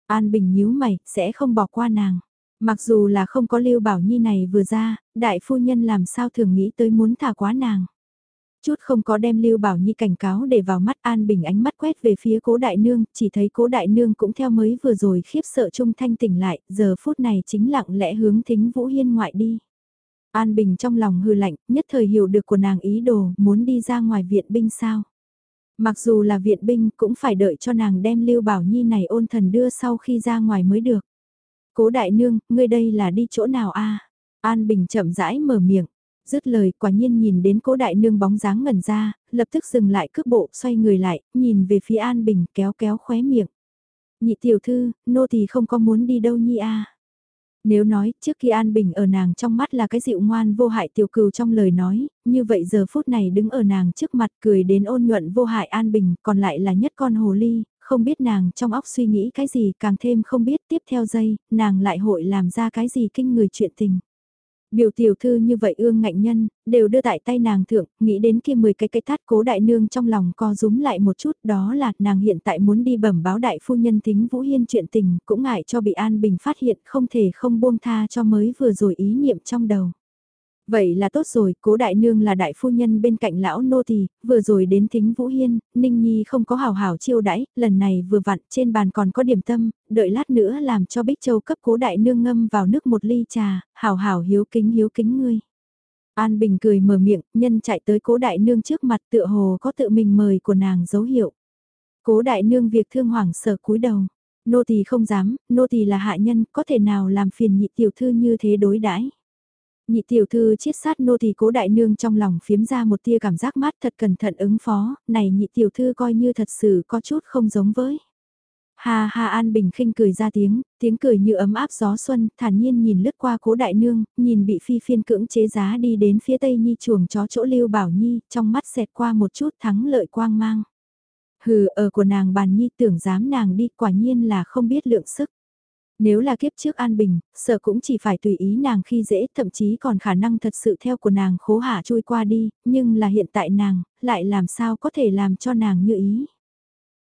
An Bình nhíu mày, sẽ không bỏ qua nàng. Mặc dù là không có Lưu Bảo Nhi này vừa ra, đại phu nhân làm sao thường nghĩ tới muốn thả quá nàng. Chút không có đem Lưu Bảo Nhi cảnh cáo để vào mắt An Bình ánh mắt quét về phía cố đại nương, chỉ thấy cố đại nương cũng theo mới vừa rồi khiếp sợ trung thanh tỉnh lại, giờ phút này chính lặng lẽ hướng thính Vũ Hiên ngoại đi. An Bình trong lòng hư lạnh, nhất thời hiểu được của nàng ý đồ, muốn đi ra ngoài viện binh sao. Mặc dù là viện binh cũng phải đợi cho nàng đem Lưu Bảo Nhi này ôn thần đưa sau khi ra ngoài mới được. Cố đại nương, ngươi đây là đi chỗ nào a? An Bình chậm rãi mở miệng, dứt lời quả nhiên nhìn đến cố đại nương bóng dáng ngẩn ra, lập tức dừng lại cước bộ xoay người lại, nhìn về phía An Bình kéo kéo khóe miệng. Nhị tiểu thư, nô thì không có muốn đi đâu nhi a. Nếu nói trước khi An Bình ở nàng trong mắt là cái dịu ngoan vô hại tiểu cừu trong lời nói, như vậy giờ phút này đứng ở nàng trước mặt cười đến ôn nhuận vô hại An Bình còn lại là nhất con hồ ly, không biết nàng trong óc suy nghĩ cái gì càng thêm không biết tiếp theo giây, nàng lại hội làm ra cái gì kinh người chuyện tình. Biểu tiểu thư như vậy ương ngạnh nhân, đều đưa tại tay nàng thượng, nghĩ đến kia 10 cái cây thắt cố đại nương trong lòng co rúm lại một chút đó là nàng hiện tại muốn đi bẩm báo đại phu nhân tính Vũ Hiên chuyện tình, cũng ngại cho bị An Bình phát hiện không thể không buông tha cho mới vừa rồi ý niệm trong đầu. Vậy là tốt rồi, cố đại nương là đại phu nhân bên cạnh lão nô tỳ, vừa rồi đến thính Vũ Hiên, Ninh Nhi không có hào hào chiêu đãi, lần này vừa vặn trên bàn còn có điểm tâm, đợi lát nữa làm cho Bích Châu cấp cố đại nương ngâm vào nước một ly trà, hào hào hiếu kính hiếu kính ngươi. An Bình cười mở miệng, nhân chạy tới cố đại nương trước mặt tựa hồ có tự mình mời của nàng dấu hiệu. Cố đại nương việc thương hoảng sợ cúi đầu. Nô tỳ không dám, nô tỳ là hạ nhân, có thể nào làm phiền nhị tiểu thư như thế đối đãi Nhị tiểu thư chiết sát nô thì cố đại nương trong lòng phiếm ra một tia cảm giác mát thật cẩn thận ứng phó, này nhị tiểu thư coi như thật sự có chút không giống với. Ha ha An Bình khinh cười ra tiếng, tiếng cười như ấm áp gió xuân, thản nhiên nhìn lướt qua cố đại nương, nhìn bị phi phiên cưỡng chế giá đi đến phía tây nhi chuồng chó chỗ lưu bảo nhi, trong mắt xẹt qua một chút thắng lợi quang mang. Hừ ở của nàng bàn nhi tưởng dám nàng đi quả nhiên là không biết lượng sức. Nếu là kiếp trước An Bình, sợ cũng chỉ phải tùy ý nàng khi dễ, thậm chí còn khả năng thật sự theo của nàng khố hạ trôi qua đi, nhưng là hiện tại nàng, lại làm sao có thể làm cho nàng như ý.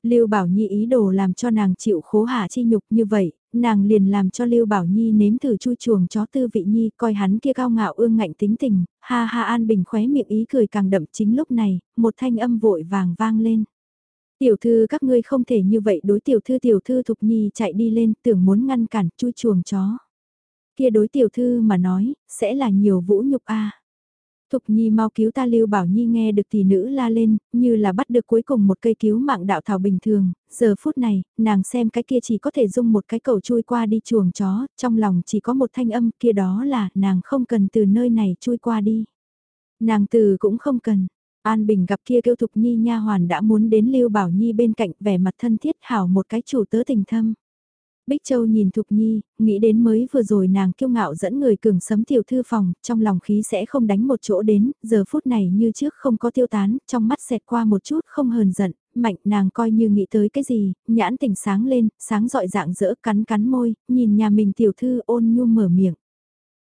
Lưu Bảo Nhi ý đồ làm cho nàng chịu khố hạ chi nhục như vậy, nàng liền làm cho Lưu Bảo Nhi nếm thử chui chuồng chó tư vị Nhi coi hắn kia cao ngạo ương ngạnh tính tình, ha ha An Bình khóe miệng ý cười càng đậm chính lúc này, một thanh âm vội vàng vang lên. Tiểu thư các ngươi không thể như vậy đối tiểu thư tiểu thư Thục Nhi chạy đi lên tưởng muốn ngăn cản chui chuồng chó. Kia đối tiểu thư mà nói, sẽ là nhiều vũ nhục a. Thục Nhi mau cứu ta Lưu Bảo Nhi nghe được tỷ nữ la lên, như là bắt được cuối cùng một cây cứu mạng đạo thảo bình thường, giờ phút này, nàng xem cái kia chỉ có thể dung một cái cầu chui qua đi chuồng chó, trong lòng chỉ có một thanh âm kia đó là nàng không cần từ nơi này chui qua đi. Nàng từ cũng không cần, An Bình gặp kia kêu Thục Nhi nha hoàn đã muốn đến Lưu Bảo Nhi bên cạnh vẻ mặt thân thiết hảo một cái chủ tớ tình thâm. Bích Châu nhìn Thục Nhi, nghĩ đến mới vừa rồi nàng kiêu ngạo dẫn người cường sấm tiểu thư phòng, trong lòng khí sẽ không đánh một chỗ đến, giờ phút này như trước không có tiêu tán, trong mắt xẹt qua một chút không hờn giận, mạnh nàng coi như nghĩ tới cái gì, nhãn tỉnh sáng lên, sáng dọi dạng dỡ cắn cắn môi, nhìn nhà mình tiểu thư ôn nhu mở miệng.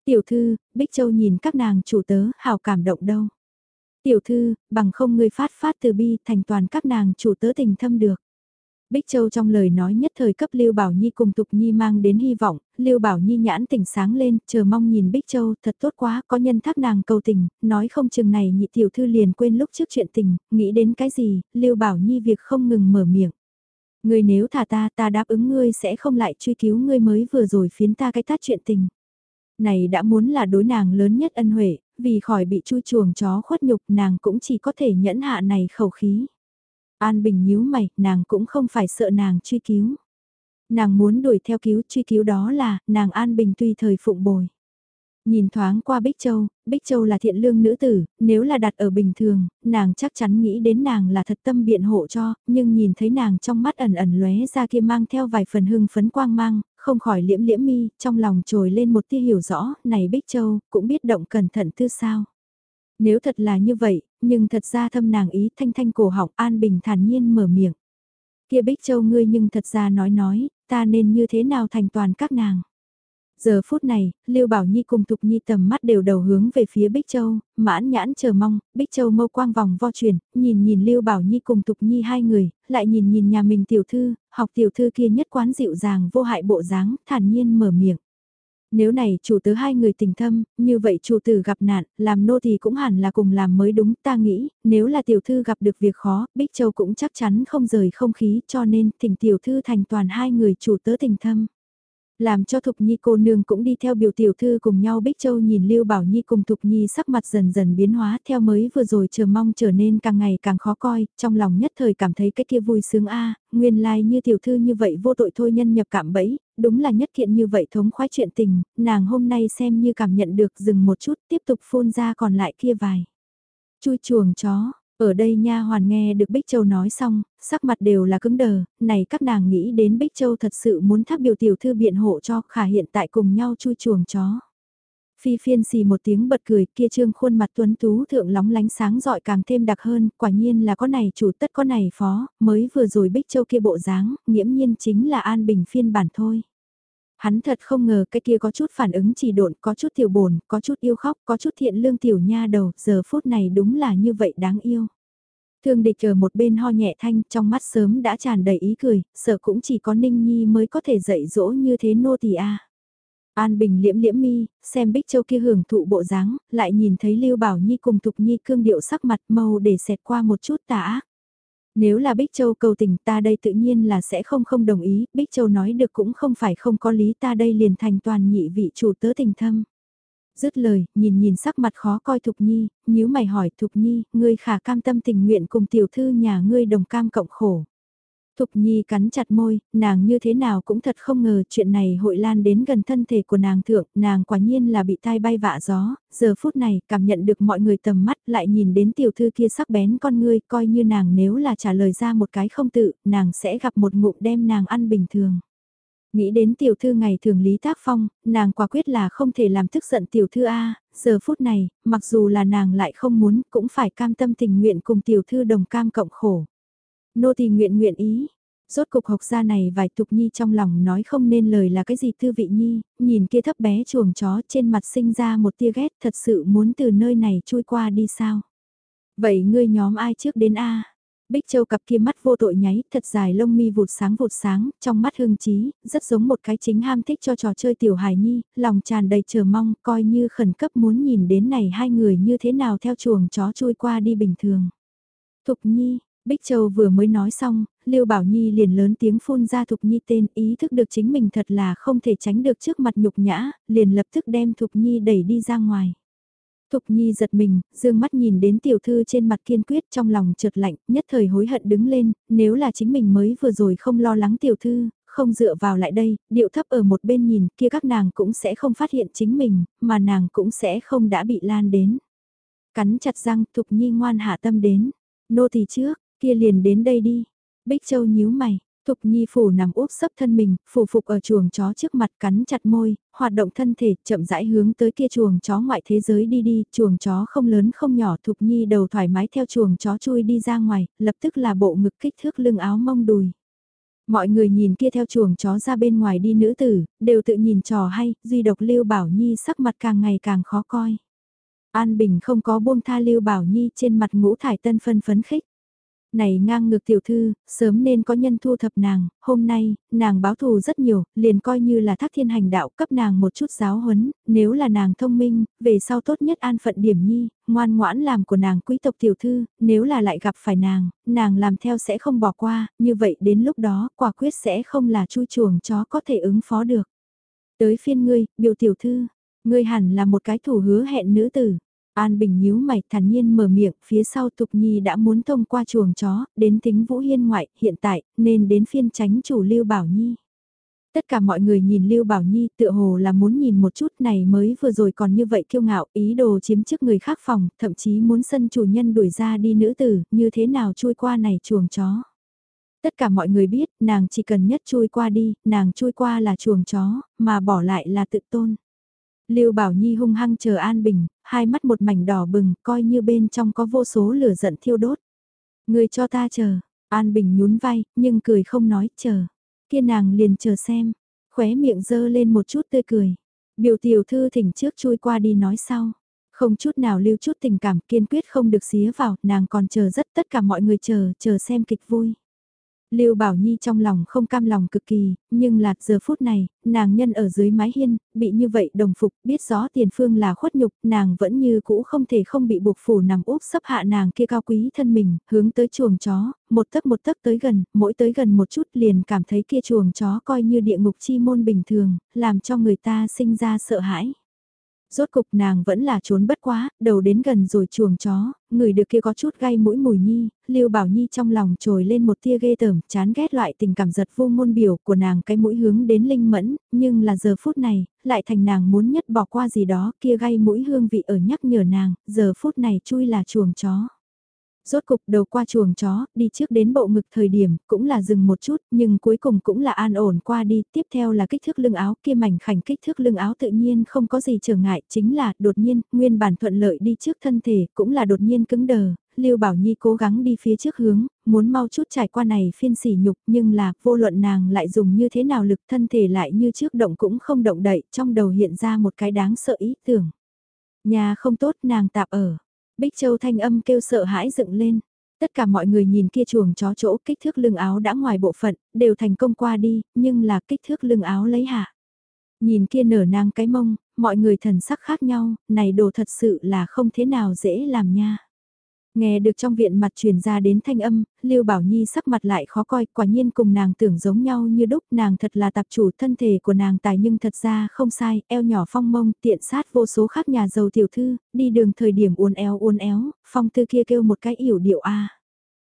Tiểu thư, Bích Châu nhìn các nàng chủ tớ, hào cảm động đâu. Tiểu thư, bằng không người phát phát từ bi thành toàn các nàng chủ tớ tình thâm được. Bích Châu trong lời nói nhất thời cấp Lưu Bảo Nhi cùng Tục Nhi mang đến hy vọng, Lưu Bảo Nhi nhãn tỉnh sáng lên, chờ mong nhìn Bích Châu, thật tốt quá, có nhân thác nàng cầu tình, nói không chừng này nhị tiểu thư liền quên lúc trước chuyện tình, nghĩ đến cái gì, Lưu Bảo Nhi việc không ngừng mở miệng. Ngươi nếu thả ta, ta đáp ứng ngươi sẽ không lại truy cứu ngươi mới vừa rồi phiến ta cái tát chuyện tình. Này đã muốn là đối nàng lớn nhất ân huệ, vì khỏi bị chui chuồng chó khuất nhục nàng cũng chỉ có thể nhẫn hạ này khẩu khí. An Bình nhíu mày, nàng cũng không phải sợ nàng truy cứu. Nàng muốn đuổi theo cứu truy cứu đó là, nàng An Bình tùy thời phụng bồi. Nhìn thoáng qua Bích Châu, Bích Châu là thiện lương nữ tử, nếu là đặt ở bình thường, nàng chắc chắn nghĩ đến nàng là thật tâm biện hộ cho, nhưng nhìn thấy nàng trong mắt ẩn ẩn lóe ra kia mang theo vài phần hưng phấn quang mang, không khỏi liễm liễm mi, trong lòng trồi lên một tia hiểu rõ, này Bích Châu, cũng biết động cẩn thận tư sao. Nếu thật là như vậy, nhưng thật ra thâm nàng ý thanh thanh cổ họng an bình thản nhiên mở miệng. Kia Bích Châu ngươi nhưng thật ra nói nói, ta nên như thế nào thành toàn các nàng. Giờ phút này, Lưu Bảo Nhi cùng Thục Nhi tầm mắt đều đầu hướng về phía Bích Châu, mãn nhãn chờ mong, Bích Châu mâu quang vòng vo chuyển, nhìn nhìn Lưu Bảo Nhi cùng Thục Nhi hai người, lại nhìn nhìn nhà mình tiểu thư, học tiểu thư kia nhất quán dịu dàng vô hại bộ dáng, thản nhiên mở miệng. Nếu này chủ tớ hai người tình thâm, như vậy chủ tử gặp nạn, làm nô thì cũng hẳn là cùng làm mới đúng, ta nghĩ, nếu là tiểu thư gặp được việc khó, Bích Châu cũng chắc chắn không rời không khí cho nên thỉnh tiểu thư thành toàn hai người chủ tớ tình thâm. Làm cho Thục Nhi cô nương cũng đi theo biểu tiểu thư cùng nhau Bích Châu nhìn Lưu Bảo Nhi cùng Thục Nhi sắc mặt dần dần biến hóa theo mới vừa rồi chờ mong trở nên càng ngày càng khó coi, trong lòng nhất thời cảm thấy cái kia vui sướng a nguyên lai like như tiểu thư như vậy vô tội thôi nhân nhập cảm bẫy, đúng là nhất kiện như vậy thống khoái chuyện tình, nàng hôm nay xem như cảm nhận được dừng một chút tiếp tục phun ra còn lại kia vài. Chui chuồng chó, ở đây nha hoàn nghe được Bích Châu nói xong, sắc mặt đều là cứng đờ, này các nàng nghĩ đến Bích Châu thật sự muốn thác biểu tiểu thư biện hộ cho khả hiện tại cùng nhau chui chuồng chó. Phi phiên xì một tiếng bật cười kia trương khuôn mặt tuấn tú thượng lóng lánh sáng dọi càng thêm đặc hơn, quả nhiên là có này chủ tất có này phó, mới vừa rồi Bích Châu kia bộ dáng, nghiễm nhiên chính là an bình phiên bản thôi. Hắn thật không ngờ cái kia có chút phản ứng chỉ độn, có chút tiểu bồn, có chút yêu khóc, có chút thiện lương tiểu nha đầu, giờ phút này đúng là như vậy đáng yêu. Thương địch ở một bên ho nhẹ thanh, trong mắt sớm đã tràn đầy ý cười, sợ cũng chỉ có Ninh Nhi mới có thể dạy dỗ như thế nô tỳ a. An Bình liễm liễm mi, xem Bích Châu kia hưởng thụ bộ dáng, lại nhìn thấy Lưu Bảo Nhi cùng Thục Nhi cương điệu sắc mặt màu để xẹt qua một chút tà ác. Nếu là Bích Châu cầu tình ta đây tự nhiên là sẽ không không đồng ý, Bích Châu nói được cũng không phải không có lý ta đây liền thành toàn nhị vị chủ tớ tình thâm. Dứt lời, nhìn nhìn sắc mặt khó coi Thục Nhi, nếu mày hỏi Thục Nhi, ngươi khả cam tâm tình nguyện cùng tiểu thư nhà ngươi đồng cam cộng khổ. Thục Nhi cắn chặt môi, nàng như thế nào cũng thật không ngờ chuyện này hội lan đến gần thân thể của nàng thượng, nàng quả nhiên là bị tai bay vạ gió, giờ phút này cảm nhận được mọi người tầm mắt lại nhìn đến tiểu thư kia sắc bén con ngươi, coi như nàng nếu là trả lời ra một cái không tự, nàng sẽ gặp một ngụm đem nàng ăn bình thường. Nghĩ đến tiểu thư ngày thường lý tác phong, nàng quả quyết là không thể làm tức giận tiểu thư A, giờ phút này, mặc dù là nàng lại không muốn, cũng phải cam tâm tình nguyện cùng tiểu thư đồng cam cộng khổ. Nô tỳ nguyện nguyện ý. Rốt cục học gia này vài tục nhi trong lòng nói không nên lời là cái gì thư vị nhi, nhìn kia thấp bé chuồng chó trên mặt sinh ra một tia ghét thật sự muốn từ nơi này chui qua đi sao. Vậy ngươi nhóm ai trước đến A? Bích Châu cặp kia mắt vô tội nháy, thật dài lông mi vụt sáng vụt sáng, trong mắt hương trí, rất giống một cái chính ham thích cho trò chơi tiểu hài nhi, lòng tràn đầy chờ mong, coi như khẩn cấp muốn nhìn đến này hai người như thế nào theo chuồng chó chui qua đi bình thường. Thục nhi, Bích Châu vừa mới nói xong, Lưu Bảo Nhi liền lớn tiếng phun ra Thục Nhi tên ý thức được chính mình thật là không thể tránh được trước mặt nhục nhã, liền lập tức đem Thục Nhi đẩy đi ra ngoài. Thục Nhi giật mình, dương mắt nhìn đến tiểu thư trên mặt kiên quyết trong lòng chợt lạnh, nhất thời hối hận đứng lên, nếu là chính mình mới vừa rồi không lo lắng tiểu thư, không dựa vào lại đây, điệu thấp ở một bên nhìn kia các nàng cũng sẽ không phát hiện chính mình, mà nàng cũng sẽ không đã bị lan đến. Cắn chặt răng Thục Nhi ngoan hạ tâm đến, nô tỳ trước, kia liền đến đây đi. Bích Châu nhíu mày, Thục Nhi phủ nằm úp sấp thân mình, phủ phục ở chuồng chó trước mặt cắn chặt môi, hoạt động thân thể, chậm rãi hướng tới kia chuồng chó ngoại thế giới đi đi, chuồng chó không lớn không nhỏ, Thục Nhi đầu thoải mái theo chuồng chó chui đi ra ngoài, lập tức là bộ ngực kích thước lưng áo mông đùi. Mọi người nhìn kia theo chuồng chó ra bên ngoài đi nữ tử, đều tự nhìn trò hay, duy độc Lưu Bảo Nhi sắc mặt càng ngày càng khó coi. An Bình không có buông tha Lưu Bảo Nhi trên mặt ngũ thải tân phân phấn khích này ngang ngược tiểu thư, sớm nên có nhân thu thập nàng, hôm nay, nàng báo thù rất nhiều, liền coi như là thác thiên hành đạo cấp nàng một chút giáo huấn, nếu là nàng thông minh, về sau tốt nhất an phận điểm nhi, ngoan ngoãn làm của nàng quý tộc tiểu thư, nếu là lại gặp phải nàng, nàng làm theo sẽ không bỏ qua, như vậy đến lúc đó, quả quyết sẽ không là chui chuồng chó có thể ứng phó được. Tới phiên ngươi, biểu tiểu thư, ngươi hẳn là một cái thủ hứa hẹn nữ tử. An Bình nhíu mày thản nhiên mở miệng, phía sau Tục Nhi đã muốn thông qua chuồng chó, đến tính Vũ Hiên ngoại, hiện tại, nên đến phiên tránh chủ Lưu Bảo Nhi. Tất cả mọi người nhìn Lưu Bảo Nhi tựa hồ là muốn nhìn một chút này mới vừa rồi còn như vậy kiêu ngạo, ý đồ chiếm chức người khác phòng, thậm chí muốn sân chủ nhân đuổi ra đi nữ tử, như thế nào chui qua này chuồng chó. Tất cả mọi người biết, nàng chỉ cần nhất chui qua đi, nàng chui qua là chuồng chó, mà bỏ lại là tự tôn. Lưu Bảo Nhi hung hăng chờ An Bình, hai mắt một mảnh đỏ bừng, coi như bên trong có vô số lửa giận thiêu đốt. Người cho ta chờ, An Bình nhún vai, nhưng cười không nói, chờ. Kia nàng liền chờ xem, khóe miệng dơ lên một chút tươi cười. Biểu tiểu thư thỉnh trước chui qua đi nói sau. Không chút nào lưu chút tình cảm kiên quyết không được xía vào, nàng còn chờ rất tất cả mọi người chờ, chờ xem kịch vui. Lưu Bảo Nhi trong lòng không cam lòng cực kỳ, nhưng là giờ phút này, nàng nhân ở dưới mái hiên, bị như vậy đồng phục, biết rõ tiền phương là khuất nhục, nàng vẫn như cũ không thể không bị buộc phủ nằm úp sấp hạ nàng kia cao quý thân mình, hướng tới chuồng chó, một tấc một tấc tới gần, mỗi tới gần một chút liền cảm thấy kia chuồng chó coi như địa ngục chi môn bình thường, làm cho người ta sinh ra sợ hãi rốt cục nàng vẫn là trốn bất quá, đầu đến gần rồi chuồng chó, người được kia có chút gai mũi mùi nhi, Lưu Bảo Nhi trong lòng trồi lên một tia ghê tởm, chán ghét loại tình cảm giật vô ngôn biểu của nàng cái mũi hướng đến linh mẫn, nhưng là giờ phút này, lại thành nàng muốn nhất bỏ qua gì đó, kia gai mũi hương vị ở nhắc nhở nàng, giờ phút này chui là chuồng chó. Rốt cục đầu qua chuồng chó, đi trước đến bộ ngực thời điểm, cũng là dừng một chút, nhưng cuối cùng cũng là an ổn qua đi, tiếp theo là kích thước lưng áo kia mảnh khảnh kích thước lưng áo tự nhiên không có gì trở ngại, chính là đột nhiên, nguyên bản thuận lợi đi trước thân thể, cũng là đột nhiên cứng đờ, Lưu Bảo Nhi cố gắng đi phía trước hướng, muốn mau chút trải qua này phiên sỉ nhục nhưng là vô luận nàng lại dùng như thế nào lực thân thể lại như trước động cũng không động đậy, trong đầu hiện ra một cái đáng sợ ý tưởng. Nhà không tốt nàng tạp ở, Bích Châu thanh âm kêu sợ hãi dựng lên. Tất cả mọi người nhìn kia chuồng chó chỗ kích thước lưng áo đã ngoài bộ phận, đều thành công qua đi, nhưng là kích thước lưng áo lấy hạ. Nhìn kia nở nang cái mông, mọi người thần sắc khác nhau, này đồ thật sự là không thế nào dễ làm nha. Nghe được trong viện mặt truyền ra đến thanh âm, Lưu Bảo Nhi sắc mặt lại khó coi, quả nhiên cùng nàng tưởng giống nhau như đúc, nàng thật là tạp chủ thân thể của nàng tài nhưng thật ra không sai, eo nhỏ phong mông, tiện sát vô số khác nhà giàu tiểu thư, đi đường thời điểm uốn éo uốn éo, phong thư kia kêu một cái yểu điệu a.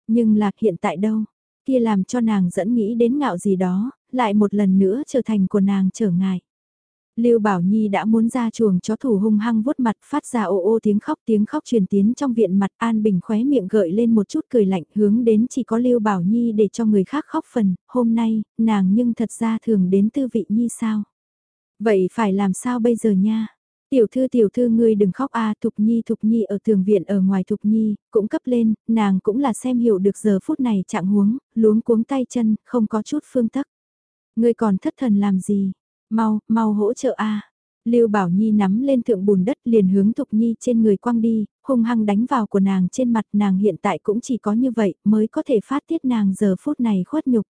Nhưng lạc hiện tại đâu? Kia làm cho nàng dẫn nghĩ đến ngạo gì đó, lại một lần nữa trở thành của nàng trở ngại. Lưu Bảo Nhi đã muốn ra chuồng chó thủ hung hăng vuốt mặt phát ra ô ô tiếng khóc tiếng khóc truyền tiến trong viện mặt An Bình khóe miệng gợi lên một chút cười lạnh hướng đến chỉ có Lưu Bảo Nhi để cho người khác khóc phần, hôm nay, nàng nhưng thật ra thường đến tư vị Nhi sao. Vậy phải làm sao bây giờ nha? Tiểu thư tiểu thư ngươi đừng khóc a Thục Nhi Thục Nhi ở thường viện ở ngoài Thục Nhi, cũng cấp lên, nàng cũng là xem hiểu được giờ phút này trạng huống, luống cuống tay chân, không có chút phương tắc. Ngươi còn thất thần làm gì? Mau, mau hỗ trợ a. Lưu Bảo Nhi nắm lên thượng bùn đất liền hướng Thục Nhi trên người quăng đi, hung hăng đánh vào của nàng trên mặt nàng hiện tại cũng chỉ có như vậy mới có thể phát tiết nàng giờ phút này khuất nhục.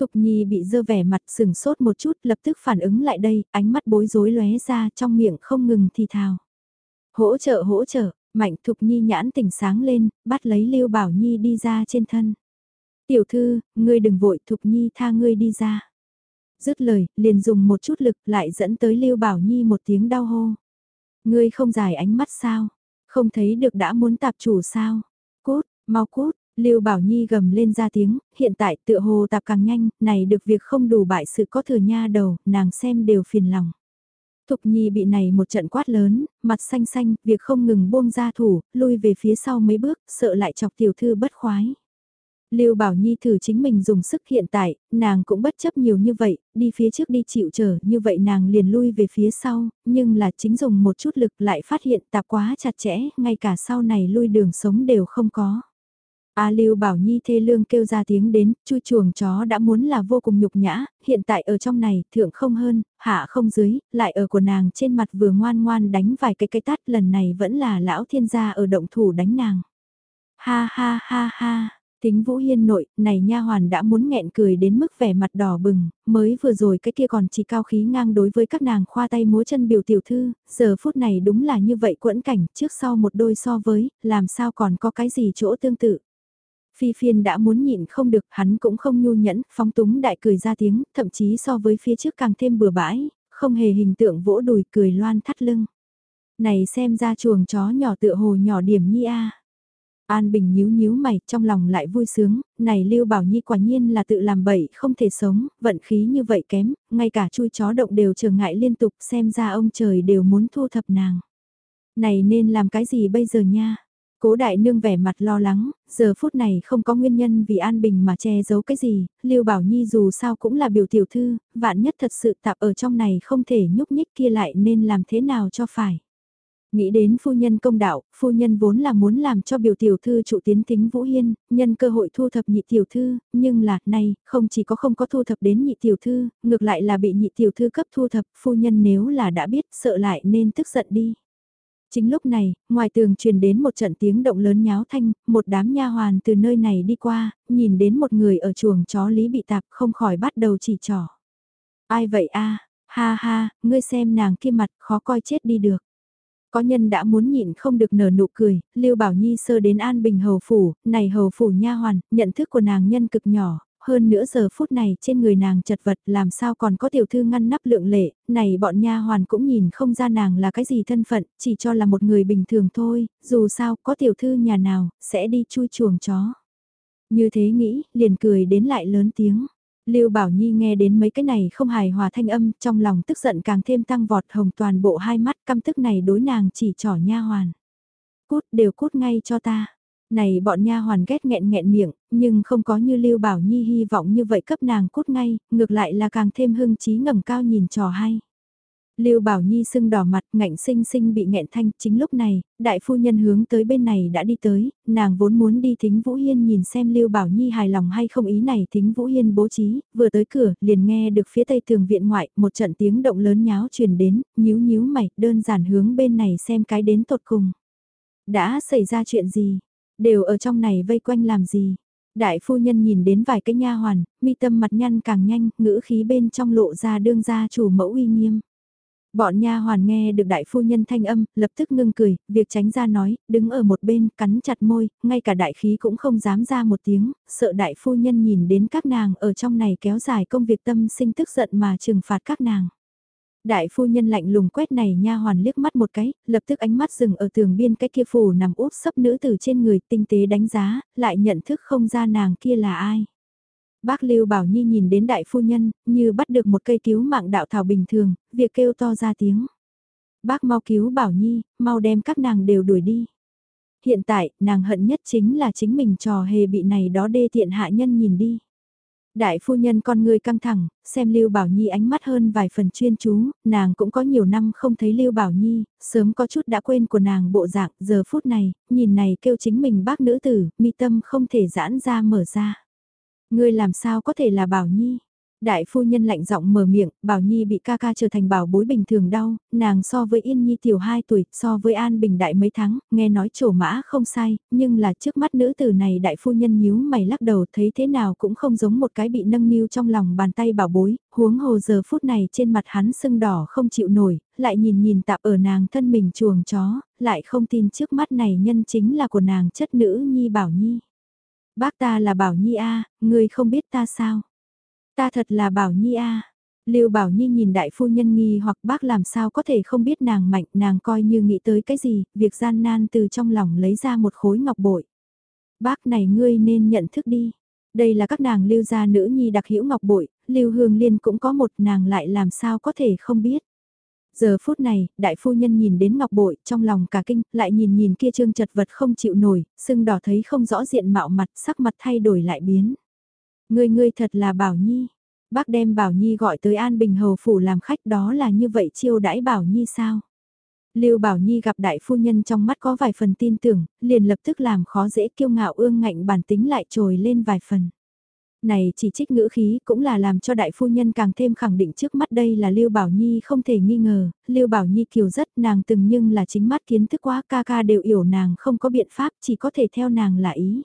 Thục Nhi bị dơ vẻ mặt sừng sốt một chút lập tức phản ứng lại đây, ánh mắt bối rối lóe ra trong miệng không ngừng thì thào. Hỗ trợ hỗ trợ, mạnh Thục Nhi nhãn tỉnh sáng lên, bắt lấy Lưu Bảo Nhi đi ra trên thân. Tiểu thư, ngươi đừng vội Thục Nhi tha ngươi đi ra. Dứt lời, liền dùng một chút lực lại dẫn tới Lưu Bảo Nhi một tiếng đau hô. Ngươi không giải ánh mắt sao? Không thấy được đã muốn tạp chủ sao? Cút, mau cút, Lưu Bảo Nhi gầm lên ra tiếng, hiện tại tựa hồ tạp càng nhanh, này được việc không đủ bại sự có thừa nha đầu, nàng xem đều phiền lòng. Thục Nhi bị này một trận quát lớn, mặt xanh xanh, việc không ngừng buông ra thủ, lui về phía sau mấy bước, sợ lại chọc tiểu thư bất khoái. Lưu Bảo Nhi thử chính mình dùng sức hiện tại, nàng cũng bất chấp nhiều như vậy, đi phía trước đi chịu trở, như vậy nàng liền lui về phía sau, nhưng là chính dùng một chút lực lại phát hiện tạp quá chặt chẽ, ngay cả sau này lui đường sống đều không có. A Lưu Bảo Nhi thê lương kêu ra tiếng đến, chui chuồng chó đã muốn là vô cùng nhục nhã, hiện tại ở trong này, thượng không hơn, hạ không dưới, lại ở của nàng trên mặt vừa ngoan ngoan đánh vài cái cái tát lần này vẫn là lão thiên gia ở động thủ đánh nàng. Ha ha ha ha, Tính Vũ Hiên nội, này nha hoàn đã muốn nghẹn cười đến mức vẻ mặt đỏ bừng, mới vừa rồi cái kia còn chỉ cao khí ngang đối với các nàng khoa tay múa chân biểu tiểu thư, giờ phút này đúng là như vậy quẫn cảnh, trước sau một đôi so với, làm sao còn có cái gì chỗ tương tự. Phi phiên đã muốn nhịn không được, hắn cũng không nhu nhẫn, phóng túng đại cười ra tiếng, thậm chí so với phía trước càng thêm bừa bãi, không hề hình tượng vỗ đùi cười loan thắt lưng. Này xem ra chuồng chó nhỏ tựa hồ nhỏ điểm nhi a. An Bình nhíu nhíu mày, trong lòng lại vui sướng, này Lưu Bảo Nhi quả nhiên là tự làm bậy, không thể sống, vận khí như vậy kém, ngay cả chui chó động đều trở ngại liên tục, xem ra ông trời đều muốn thu thập nàng. Này nên làm cái gì bây giờ nha? Cố đại nương vẻ mặt lo lắng, giờ phút này không có nguyên nhân vì An Bình mà che giấu cái gì, Lưu Bảo Nhi dù sao cũng là biểu tiểu thư, vạn nhất thật sự tạp ở trong này không thể nhúc nhích kia lại nên làm thế nào cho phải. Nghĩ đến phu nhân công đạo, phu nhân vốn là muốn làm cho biểu tiểu thư trụ tiến tính Vũ Hiên, nhân cơ hội thu thập nhị tiểu thư, nhưng là, nay không chỉ có không có thu thập đến nhị tiểu thư, ngược lại là bị nhị tiểu thư cấp thu thập, phu nhân nếu là đã biết, sợ lại nên tức giận đi. Chính lúc này, ngoài tường truyền đến một trận tiếng động lớn nháo thanh, một đám nha hoàn từ nơi này đi qua, nhìn đến một người ở chuồng chó lý bị tạp không khỏi bắt đầu chỉ trỏ. Ai vậy a ha ha, ngươi xem nàng kia mặt khó coi chết đi được. Có nhân đã muốn nhịn không được nở nụ cười, Lưu Bảo Nhi sơ đến An Bình hầu phủ, này hầu phủ nha hoàn, nhận thức của nàng nhân cực nhỏ, hơn nữa giờ phút này trên người nàng chật vật làm sao còn có tiểu thư ngăn nắp lượng lệ, này bọn nha hoàn cũng nhìn không ra nàng là cái gì thân phận, chỉ cho là một người bình thường thôi, dù sao có tiểu thư nhà nào, sẽ đi chui chuồng chó. Như thế nghĩ, liền cười đến lại lớn tiếng. Lưu Bảo Nhi nghe đến mấy cái này không hài hòa thanh âm, trong lòng tức giận càng thêm tăng vọt hồng toàn bộ hai mắt căm tức này đối nàng chỉ trỏ nha hoàn. Cút đều cút ngay cho ta. Này bọn nha hoàn ghét nghẹn nghẹn miệng, nhưng không có như Lưu Bảo Nhi hy vọng như vậy cấp nàng cút ngay, ngược lại là càng thêm hưng trí ngẩng cao nhìn trò hay. Lưu Bảo Nhi sưng đỏ mặt, ngạnh sinh sinh bị nghẹn thanh, chính lúc này, đại phu nhân hướng tới bên này đã đi tới, nàng vốn muốn đi thính Vũ Hiên nhìn xem Lưu Bảo Nhi hài lòng hay không ý này thính Vũ Hiên bố trí, vừa tới cửa, liền nghe được phía tây tường viện ngoại, một trận tiếng động lớn nháo truyền đến, nhíu nhíu mày, đơn giản hướng bên này xem cái đến tột cùng. Đã xảy ra chuyện gì? Đều ở trong này vây quanh làm gì? Đại phu nhân nhìn đến vài cái nha hoàn, mi tâm mặt nhăn càng nhanh, ngữ khí bên trong lộ ra đương gia chủ mẫu uy nghiêm. Bọn nha hoàn nghe được đại phu nhân thanh âm, lập tức ngưng cười, việc tránh ra nói, đứng ở một bên, cắn chặt môi, ngay cả đại khí cũng không dám ra một tiếng, sợ đại phu nhân nhìn đến các nàng ở trong này kéo dài công việc tâm sinh tức giận mà trừng phạt các nàng. Đại phu nhân lạnh lùng quét này nha hoàn liếc mắt một cái, lập tức ánh mắt dừng ở tường biên cái kia phủ nằm úp sấp nữ tử trên người tinh tế đánh giá, lại nhận thức không ra nàng kia là ai. Bác Lưu Bảo Nhi nhìn đến đại phu nhân, như bắt được một cây cứu mạng đạo thảo bình thường, việc kêu to ra tiếng. Bác mau cứu Bảo Nhi, mau đem các nàng đều đuổi đi. Hiện tại, nàng hận nhất chính là chính mình trò hề bị này đó đê tiện hạ nhân nhìn đi. Đại phu nhân con người căng thẳng, xem Lưu Bảo Nhi ánh mắt hơn vài phần chuyên chú, nàng cũng có nhiều năm không thấy Lưu Bảo Nhi, sớm có chút đã quên của nàng bộ dạng, giờ phút này, nhìn này kêu chính mình bác nữ tử, mi tâm không thể giãn ra mở ra. Ngươi làm sao có thể là Bảo Nhi? Đại phu nhân lạnh giọng mở miệng, Bảo Nhi bị ca ca trở thành bảo bối bình thường đau, nàng so với Yên Nhi tiểu 2 tuổi, so với An Bình đại mấy tháng, nghe nói trổ mã không sai, nhưng là trước mắt nữ tử này đại phu nhân nhíu mày lắc đầu thấy thế nào cũng không giống một cái bị nâng niu trong lòng bàn tay bảo bối, huống hồ giờ phút này trên mặt hắn sưng đỏ không chịu nổi, lại nhìn nhìn tạp ở nàng thân mình chuồng chó, lại không tin trước mắt này nhân chính là của nàng chất nữ Nhi Bảo Nhi. Bác ta là Bảo Nhi A, người không biết ta sao? Ta thật là Bảo Nhi A. Lưu Bảo Nhi nhìn đại phu nhân nghi hoặc bác làm sao có thể không biết nàng mạnh, nàng coi như nghĩ tới cái gì, việc gian nan từ trong lòng lấy ra một khối ngọc bội. Bác này ngươi nên nhận thức đi. Đây là các nàng lưu gia nữ nhi đặc hữu ngọc bội, lưu hương liên cũng có một nàng lại làm sao có thể không biết. Giờ phút này, đại phu nhân nhìn đến ngọc bội, trong lòng cả kinh, lại nhìn nhìn kia trương chật vật không chịu nổi, sưng đỏ thấy không rõ diện mạo mặt, sắc mặt thay đổi lại biến. Ngươi ngươi thật là Bảo Nhi. Bác đem Bảo Nhi gọi tới An Bình Hầu Phủ làm khách đó là như vậy chiêu đãi Bảo Nhi sao? Lưu Bảo Nhi gặp đại phu nhân trong mắt có vài phần tin tưởng, liền lập tức làm khó dễ kiêu ngạo ương ngạnh bản tính lại trồi lên vài phần. Này chỉ trích ngữ khí cũng là làm cho đại phu nhân càng thêm khẳng định trước mắt đây là Lưu Bảo Nhi không thể nghi ngờ, Lưu Bảo Nhi kiều rất nàng từng nhưng là chính mắt kiến thức quá ca ca đều hiểu nàng không có biện pháp chỉ có thể theo nàng là ý.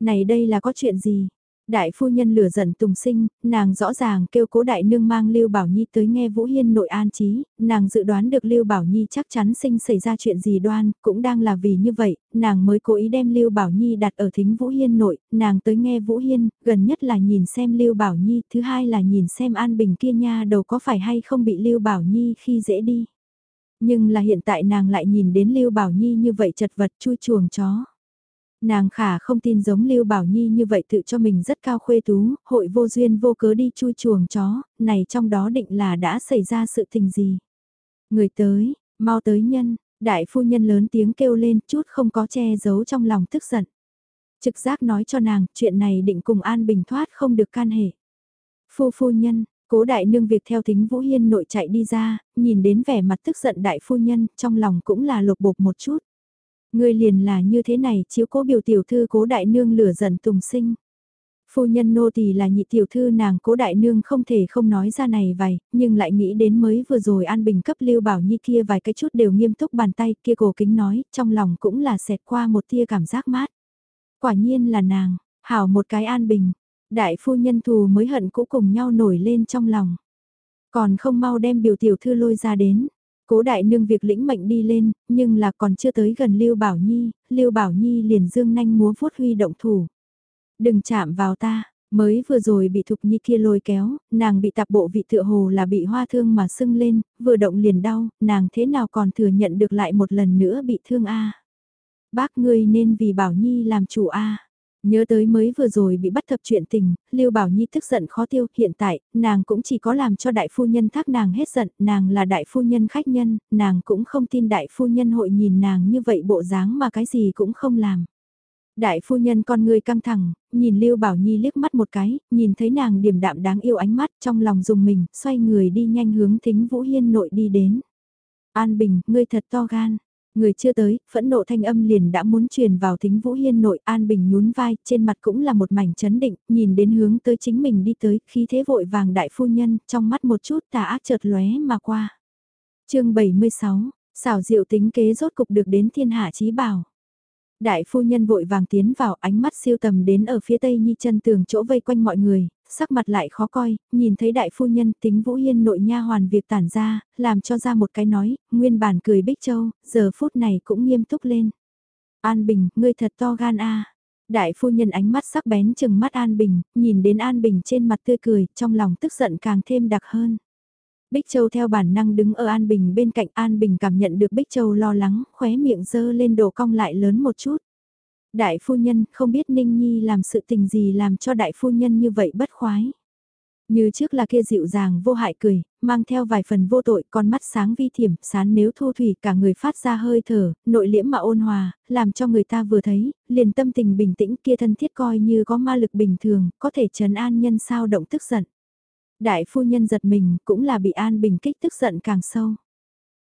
Này đây là có chuyện gì? Đại phu nhân lửa giận tùng sinh, nàng rõ ràng kêu cố đại nương mang Lưu Bảo Nhi tới nghe Vũ Hiên nội an trí, nàng dự đoán được Lưu Bảo Nhi chắc chắn sinh xảy ra chuyện gì đoan, cũng đang là vì như vậy, nàng mới cố ý đem Lưu Bảo Nhi đặt ở thính Vũ Hiên nội, nàng tới nghe Vũ Hiên, gần nhất là nhìn xem Lưu Bảo Nhi, thứ hai là nhìn xem An Bình kia nha đầu có phải hay không bị Lưu Bảo Nhi khi dễ đi. Nhưng là hiện tại nàng lại nhìn đến Lưu Bảo Nhi như vậy chật vật chui chuồng chó. Nàng khả không tin giống Lưu Bảo Nhi như vậy tự cho mình rất cao khuê tú, hội vô duyên vô cớ đi chui chuồng chó, này trong đó định là đã xảy ra sự tình gì. Người tới, mau tới nhân, đại phu nhân lớn tiếng kêu lên chút không có che giấu trong lòng tức giận. Trực giác nói cho nàng chuyện này định cùng An Bình thoát không được can hệ. Phu phu nhân, cố đại nương việc theo tính Vũ Hiên nội chạy đi ra, nhìn đến vẻ mặt tức giận đại phu nhân, trong lòng cũng là lột bột một chút. Ngươi liền là như thế này, chiếu cố biểu tiểu thư cố đại nương lửa giận tùng sinh. Phu nhân nô tỳ là nhị tiểu thư nàng cố đại nương không thể không nói ra này vài, nhưng lại nghĩ đến mới vừa rồi an bình cấp lưu bảo nhi kia vài cái chút đều nghiêm túc bàn tay kia cổ kính nói, trong lòng cũng là xẹt qua một tia cảm giác mát. Quả nhiên là nàng, hảo một cái an bình, đại phu nhân thù mới hận cũ cùng nhau nổi lên trong lòng. Còn không mau đem biểu tiểu thư lôi ra đến, Cố đại nương việc lĩnh mệnh đi lên, nhưng là còn chưa tới gần Lưu Bảo Nhi, Lưu Bảo Nhi liền dương nhanh múa vuốt huy động thủ. Đừng chạm vào ta, mới vừa rồi bị Thục Nhi kia lôi kéo, nàng bị tạp bộ vị tựa hồ là bị hoa thương mà sưng lên, vừa động liền đau, nàng thế nào còn thừa nhận được lại một lần nữa bị thương a Bác ngươi nên vì Bảo Nhi làm chủ a Nhớ tới mới vừa rồi bị bắt thập chuyện tình, Lưu Bảo Nhi tức giận khó tiêu, hiện tại, nàng cũng chỉ có làm cho đại phu nhân thác nàng hết giận, nàng là đại phu nhân khách nhân, nàng cũng không tin đại phu nhân hội nhìn nàng như vậy bộ dáng mà cái gì cũng không làm. Đại phu nhân con người căng thẳng, nhìn Lưu Bảo Nhi liếc mắt một cái, nhìn thấy nàng điềm đạm đáng yêu ánh mắt trong lòng dùng mình, xoay người đi nhanh hướng thính Vũ Hiên nội đi đến. An Bình, ngươi thật to gan. Người chưa tới, phẫn nộ thanh âm liền đã muốn truyền vào thính Vũ Hiên nội An Bình nhún vai, trên mặt cũng là một mảnh chấn định, nhìn đến hướng tới chính mình đi tới, khi thế vội vàng đại phu nhân, trong mắt một chút tà ác chợt lóe mà qua. chương 76, xảo diệu tính kế rốt cục được đến thiên hạ chí bảo. Đại phu nhân vội vàng tiến vào ánh mắt siêu tầm đến ở phía tây nhi chân tường chỗ vây quanh mọi người, sắc mặt lại khó coi, nhìn thấy đại phu nhân tính Vũ Hiên nội nha hoàn việc tản ra, làm cho ra một cái nói, nguyên bản cười Bích Châu, giờ phút này cũng nghiêm túc lên. An Bình, ngươi thật to gan a. Đại phu nhân ánh mắt sắc bén chừng mắt An Bình, nhìn đến An Bình trên mặt tươi cười, trong lòng tức giận càng thêm đặc hơn. Bích Châu theo bản năng đứng ở An Bình bên cạnh An Bình cảm nhận được Bích Châu lo lắng, khóe miệng dơ lên đồ cong lại lớn một chút. Đại phu nhân không biết Ninh Nhi làm sự tình gì làm cho đại phu nhân như vậy bất khoái. Như trước là kia dịu dàng vô hại cười, mang theo vài phần vô tội, con mắt sáng vi thiểm, sán nếu thu thủy cả người phát ra hơi thở, nội liễm mà ôn hòa, làm cho người ta vừa thấy, liền tâm tình bình tĩnh kia thân thiết coi như có ma lực bình thường, có thể trấn an nhân sao động tức giận. Đại phu nhân giật mình cũng là bị an bình kích tức giận càng sâu.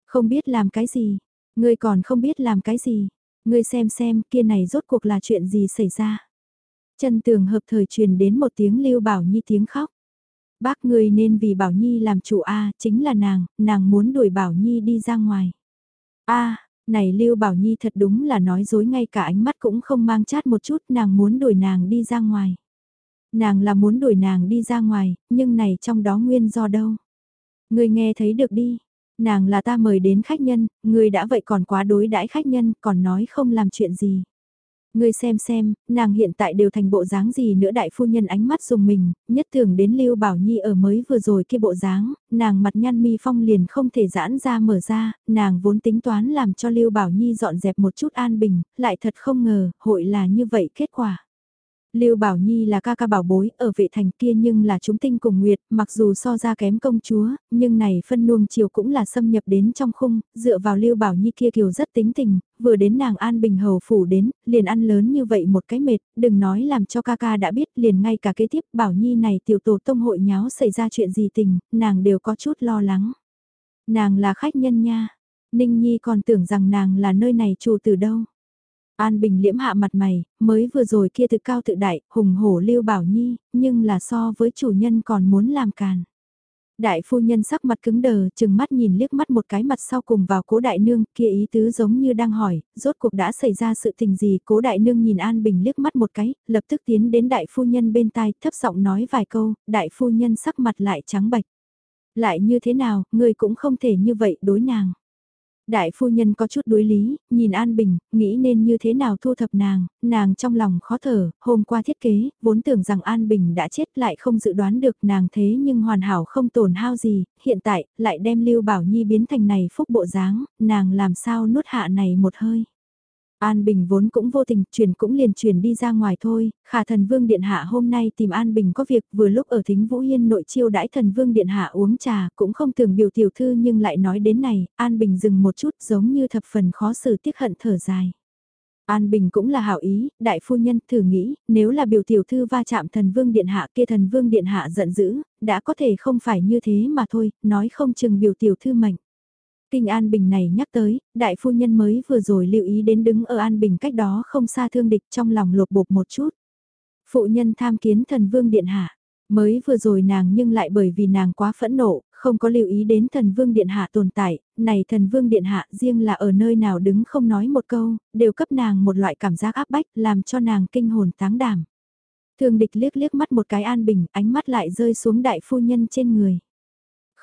Không biết làm cái gì, ngươi còn không biết làm cái gì, ngươi xem xem kia này rốt cuộc là chuyện gì xảy ra. Chân tường hợp thời truyền đến một tiếng lưu bảo nhi tiếng khóc. Bác ngươi nên vì Bảo Nhi làm chủ A, chính là nàng, nàng muốn đuổi Bảo Nhi đi ra ngoài. A, này Lưu Bảo Nhi thật đúng là nói dối ngay cả ánh mắt cũng không mang chát một chút, nàng muốn đuổi nàng đi ra ngoài. Nàng là muốn đuổi nàng đi ra ngoài, nhưng này trong đó nguyên do đâu? Ngươi nghe thấy được đi, nàng là ta mời đến khách nhân, ngươi đã vậy còn quá đối đãi khách nhân, còn nói không làm chuyện gì. Ngươi xem xem, nàng hiện tại đều thành bộ dáng gì nữa đại phu nhân ánh mắt dùng mình, nhất tưởng đến Lưu Bảo Nhi ở mới vừa rồi kia bộ dáng, nàng mặt nhăn mi phong liền không thể giãn ra mở ra, nàng vốn tính toán làm cho Lưu Bảo Nhi dọn dẹp một chút an bình, lại thật không ngờ, hội là như vậy kết quả. Lưu Bảo Nhi là ca ca bảo bối ở vệ thành kia nhưng là chúng tinh cùng nguyệt, mặc dù so ra kém công chúa, nhưng này phân nuông chiều cũng là xâm nhập đến trong khung, dựa vào Lưu Bảo Nhi kia kiều rất tính tình, vừa đến nàng an bình hầu phủ đến, liền ăn lớn như vậy một cái mệt, đừng nói làm cho ca ca đã biết liền ngay cả kế tiếp Bảo Nhi này tiểu tổ tông hội nháo xảy ra chuyện gì tình, nàng đều có chút lo lắng. Nàng là khách nhân nha, Ninh Nhi còn tưởng rằng nàng là nơi này chủ từ đâu. An Bình liễm hạ mặt mày, mới vừa rồi kia thực cao tự đại, hùng hổ lưu bảo nhi, nhưng là so với chủ nhân còn muốn làm càn. Đại phu nhân sắc mặt cứng đờ, chừng mắt nhìn liếc mắt một cái mặt sau cùng vào cố đại nương, kia ý tứ giống như đang hỏi, rốt cuộc đã xảy ra sự tình gì, cố đại nương nhìn An Bình liếc mắt một cái, lập tức tiến đến đại phu nhân bên tai, thấp giọng nói vài câu, đại phu nhân sắc mặt lại trắng bệch. Lại như thế nào, người cũng không thể như vậy đối nàng. Đại phu nhân có chút đối lý, nhìn An Bình, nghĩ nên như thế nào thu thập nàng, nàng trong lòng khó thở, hôm qua thiết kế, vốn tưởng rằng An Bình đã chết lại không dự đoán được nàng thế nhưng hoàn hảo không tổn hao gì, hiện tại, lại đem Lưu Bảo Nhi biến thành này phúc bộ dáng, nàng làm sao nuốt hạ này một hơi. An Bình vốn cũng vô tình, chuyển cũng liền chuyển đi ra ngoài thôi, khả thần vương điện hạ hôm nay tìm An Bình có việc vừa lúc ở thính Vũ Hiên nội chiêu đãi thần vương điện hạ uống trà, cũng không tưởng biểu tiểu thư nhưng lại nói đến này, An Bình dừng một chút giống như thập phần khó xử tiếc hận thở dài. An Bình cũng là hảo ý, đại phu nhân thử nghĩ, nếu là biểu tiểu thư va chạm thần vương điện hạ kia thần vương điện hạ giận dữ, đã có thể không phải như thế mà thôi, nói không chừng biểu tiểu thư mệnh. Kinh An Bình này nhắc tới, đại phu nhân mới vừa rồi lưu ý đến đứng ở An Bình cách đó không xa thương địch trong lòng lột bột một chút. Phụ nhân tham kiến thần vương điện hạ, mới vừa rồi nàng nhưng lại bởi vì nàng quá phẫn nộ, không có lưu ý đến thần vương điện hạ tồn tại, này thần vương điện hạ riêng là ở nơi nào đứng không nói một câu, đều cấp nàng một loại cảm giác áp bách làm cho nàng kinh hồn táng đảm. Thương địch liếc liếc mắt một cái an bình, ánh mắt lại rơi xuống đại phu nhân trên người.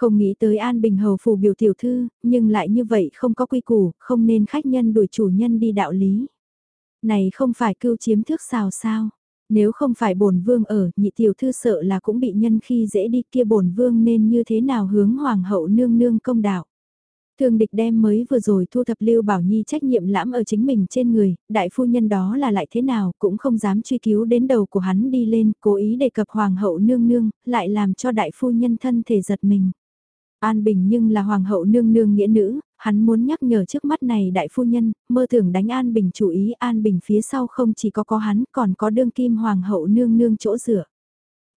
Không nghĩ tới An Bình Hầu phủ biểu tiểu thư, nhưng lại như vậy không có quy củ, không nên khách nhân đuổi chủ nhân đi đạo lý. Này không phải cưu chiếm thước xào sao? Nếu không phải bổn vương ở, nhị tiểu thư sợ là cũng bị nhân khi dễ đi kia bổn vương nên như thế nào hướng hoàng hậu nương nương công đạo. Thương địch đem mới vừa rồi thu thập Lưu Bảo Nhi trách nhiệm lãm ở chính mình trên người, đại phu nhân đó là lại thế nào cũng không dám truy cứu đến đầu của hắn đi lên, cố ý đề cập hoàng hậu nương nương, lại làm cho đại phu nhân thân thể giật mình. An Bình nhưng là hoàng hậu nương nương nghĩa nữ, hắn muốn nhắc nhở trước mắt này đại phu nhân, mơ tưởng đánh An Bình chủ ý An Bình phía sau không chỉ có có hắn còn có đương kim hoàng hậu nương nương chỗ rửa.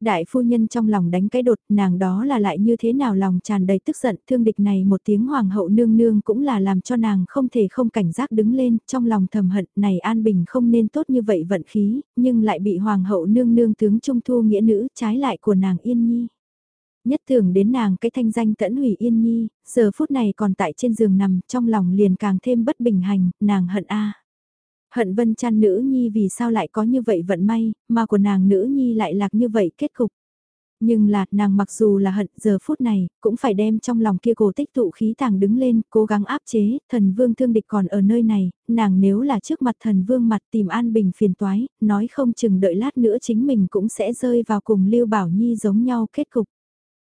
Đại phu nhân trong lòng đánh cái đột, nàng đó là lại như thế nào lòng tràn đầy tức giận, thương địch này một tiếng hoàng hậu nương nương cũng là làm cho nàng không thể không cảnh giác đứng lên, trong lòng thầm hận, này An Bình không nên tốt như vậy vận khí, nhưng lại bị hoàng hậu nương nương tướng trung thu nghĩa nữ, trái lại của nàng Yên Nhi. Nhất thường đến nàng cái thanh danh tẫn hủy yên nhi, giờ phút này còn tại trên giường nằm, trong lòng liền càng thêm bất bình hành, nàng hận a. Hận vân chăn nữ nhi vì sao lại có như vậy vận may, mà của nàng nữ nhi lại lạc như vậy kết cục. Nhưng là, nàng mặc dù là hận giờ phút này, cũng phải đem trong lòng kia cổ tích tụ khí tàng đứng lên, cố gắng áp chế, thần vương thương địch còn ở nơi này, nàng nếu là trước mặt thần vương mặt tìm an bình phiền toái, nói không chừng đợi lát nữa chính mình cũng sẽ rơi vào cùng Lưu Bảo Nhi giống nhau kết cục.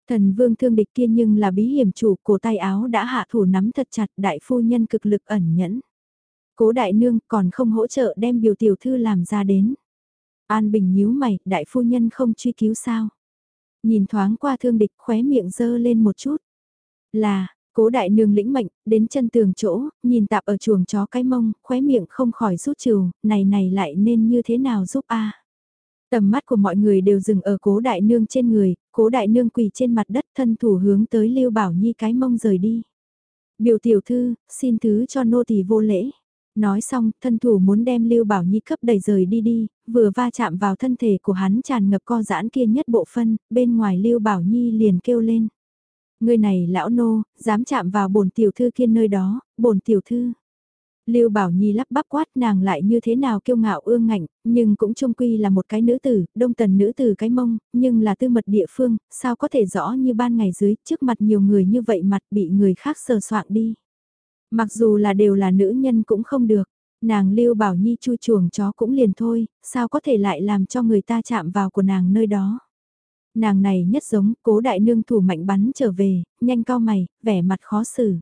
Thần vương thương địch kia nhưng là bí hiểm chủ, cổ tay áo đã hạ thủ nắm thật chặt đại phu nhân cực lực ẩn nhẫn. Cố đại nương còn không hỗ trợ đem biểu tiểu thư làm ra đến. An Bình nhíu mày, đại phu nhân không truy cứu sao. Nhìn thoáng qua thương địch khóe miệng dơ lên một chút. Là, cố đại nương lĩnh mệnh, đến chân tường chỗ, nhìn tạp ở chuồng chó cái mông, khóe miệng không khỏi rút trừ, này này lại nên như thế nào giúp a Tầm mắt của mọi người đều dừng ở cố đại nương trên người, cố đại nương quỳ trên mặt đất thân thủ hướng tới Lưu Bảo Nhi cái mông rời đi. Biểu tiểu thư, xin thứ cho nô tỳ vô lễ. Nói xong, thân thủ muốn đem Lưu Bảo Nhi cấp đẩy rời đi đi, vừa va chạm vào thân thể của hắn tràn ngập co giãn kia nhất bộ phân, bên ngoài Lưu Bảo Nhi liền kêu lên. Người này lão nô, dám chạm vào bổn tiểu thư kia nơi đó, bổn tiểu thư. Lưu Bảo Nhi lắp bắp quát nàng lại như thế nào kiêu ngạo ương ngạnh, nhưng cũng trung quy là một cái nữ tử, đông tần nữ tử cái mông, nhưng là tư mật địa phương, sao có thể rõ như ban ngày dưới, trước mặt nhiều người như vậy mặt bị người khác sờ soạn đi. Mặc dù là đều là nữ nhân cũng không được, nàng Lưu Bảo Nhi chui chuồng chó cũng liền thôi, sao có thể lại làm cho người ta chạm vào của nàng nơi đó. Nàng này nhất giống, cố đại nương thủ mạnh bắn trở về, nhanh cao mày, vẻ mặt khó xử.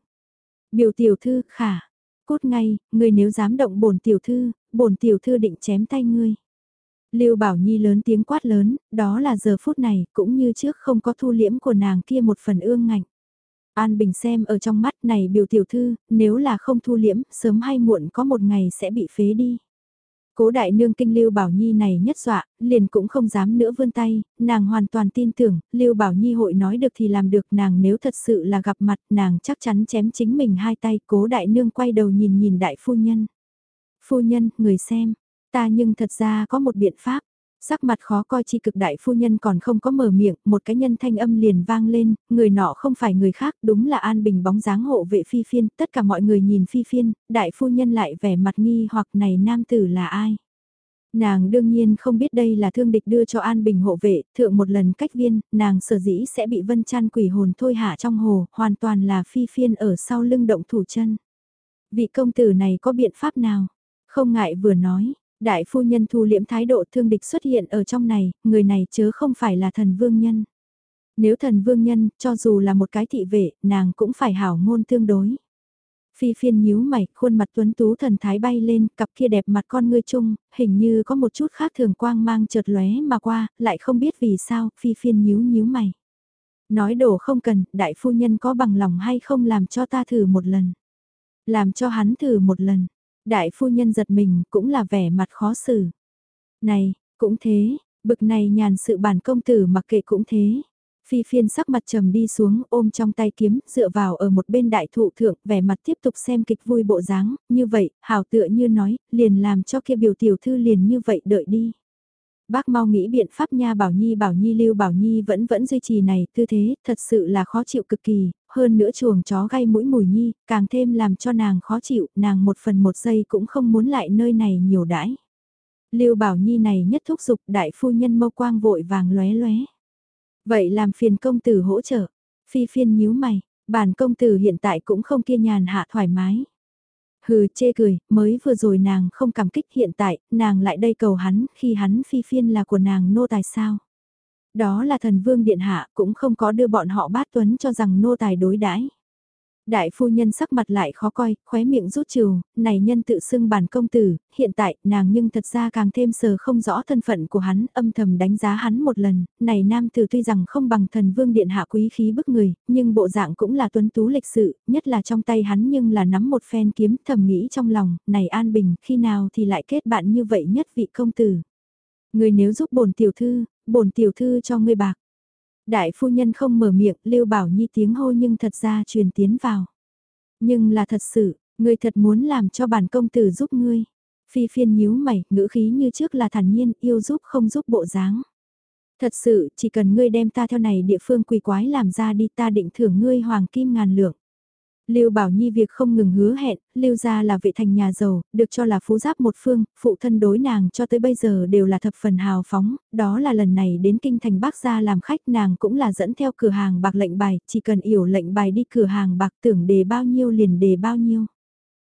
Biểu tiểu thư, khả, cút ngay, ngươi nếu dám động bổn tiểu thư, bổn tiểu thư định chém tay ngươi. Lưu Bảo Nhi lớn tiếng quát lớn, đó là giờ phút này, cũng như trước không có thu liễm của nàng kia một phần ương ngạnh. An Bình xem ở trong mắt này biểu tiểu thư, nếu là không thu liễm, sớm hay muộn có một ngày sẽ bị phế đi. Cố đại nương kinh Lưu Bảo Nhi này nhất dọa, liền cũng không dám nữa vươn tay, nàng hoàn toàn tin tưởng, Lưu Bảo Nhi hội nói được thì làm được nàng nếu thật sự là gặp mặt nàng chắc chắn chém chính mình hai tay cố đại nương quay đầu nhìn nhìn đại phu nhân. Phu nhân, người xem, ta nhưng thật ra có một biện pháp, Sắc mặt khó coi chi cực đại phu nhân còn không có mở miệng, một cái nhân thanh âm liền vang lên, người nọ không phải người khác, đúng là An Bình bóng dáng hộ vệ phi phiên, tất cả mọi người nhìn phi phiên, đại phu nhân lại vẻ mặt nghi hoặc này nam tử là ai. Nàng đương nhiên không biết đây là thương địch đưa cho An Bình hộ vệ, thượng một lần cách viên, nàng sở dĩ sẽ bị vân chăn quỷ hồn thôi hạ trong hồ, hoàn toàn là phi phiên ở sau lưng động thủ chân. Vị công tử này có biện pháp nào? Không ngại vừa nói, Đại phu nhân thu liễm thái độ thương địch xuất hiện ở trong này, người này chớ không phải là thần vương nhân. Nếu thần vương nhân, cho dù là một cái thị vệ, nàng cũng phải hảo ngôn tương đối. Phi phiên nhíu mày, khuôn mặt tuấn tú thần thái bay lên, cặp kia đẹp mặt con ngươi chung, hình như có một chút khác thường quang mang chợt lóe mà qua, lại không biết vì sao, phi phiên nhíu nhíu mày. Nói đổ không cần, đại phu nhân có bằng lòng hay không làm cho ta thử một lần. Làm cho hắn thử một lần, Đại phu nhân giật mình cũng là vẻ mặt khó xử. Này, cũng thế, bực này nhàn sự bản công tử mặc kệ cũng thế. Phi phiên sắc mặt trầm đi xuống ôm trong tay kiếm, dựa vào ở một bên đại thụ thượng, vẻ mặt tiếp tục xem kịch vui bộ dáng, như vậy, hào tựa như nói, liền làm cho kia biểu tiểu thư liền như vậy đợi đi. Bác mau nghĩ biện pháp nha Bảo Nhi Bảo Nhi Lưu Bảo Nhi vẫn vẫn duy trì này tư thế, thật sự là khó chịu cực kỳ, hơn nữa chuồng chó gây mũi mùi nhi, càng thêm làm cho nàng khó chịu, nàng một phần một giây cũng không muốn lại nơi này nhiều đãi. Lưu Bảo Nhi này nhất thúc giục đại phu nhân mâu quang vội vàng lóe lóe. Vậy làm phiền công tử hỗ trợ. Phi phiên nhíu mày, bản công tử hiện tại cũng không kia nhàn hạ thoải mái. Hừ chê cười, mới vừa rồi nàng không cảm kích hiện tại, nàng lại đây cầu hắn, khi hắn phi phiên là của nàng nô tài sao. Đó là thần vương điện hạ, cũng không có đưa bọn họ bát tuấn cho rằng nô tài đối đãi. Đại phu nhân sắc mặt lại khó coi, khóe miệng rút trừ, này nhân tự xưng bản công tử, hiện tại nàng nhưng thật ra càng thêm sờ không rõ thân phận của hắn, âm thầm đánh giá hắn một lần, này nam tử tuy rằng không bằng thần vương điện hạ quý khí bức người, nhưng bộ dạng cũng là tuấn tú lịch sự, nhất là trong tay hắn nhưng là nắm một phen kiếm thầm nghĩ trong lòng, này an bình, khi nào thì lại kết bạn như vậy nhất vị công tử. Người nếu giúp bổn tiểu thư, bổn tiểu thư cho ngươi bạc. Đại phu nhân không mở miệng, Lưu Bảo Nhi tiếng hô nhưng thật ra truyền tiến vào. Nhưng là thật sự, ngươi thật muốn làm cho bản công tử giúp ngươi. Phi phiên nhíu mày, ngữ khí như trước là thản nhiên, yêu giúp không giúp bộ dáng. Thật sự, chỉ cần ngươi đem ta theo này địa phương quỷ quái làm ra đi ta định thưởng ngươi hoàng kim ngàn lượng. Lưu Bảo Nhi việc không ngừng hứa hẹn, Lưu gia là vệ thành nhà giàu, được cho là phú giáp một phương, phụ thân đối nàng cho tới bây giờ đều là thập phần hào phóng, đó là lần này đến kinh thành Bắc gia làm khách nàng cũng là dẫn theo cửa hàng bạc lệnh bài, chỉ cần yểu lệnh bài đi cửa hàng bạc tưởng đề bao nhiêu liền đề bao nhiêu.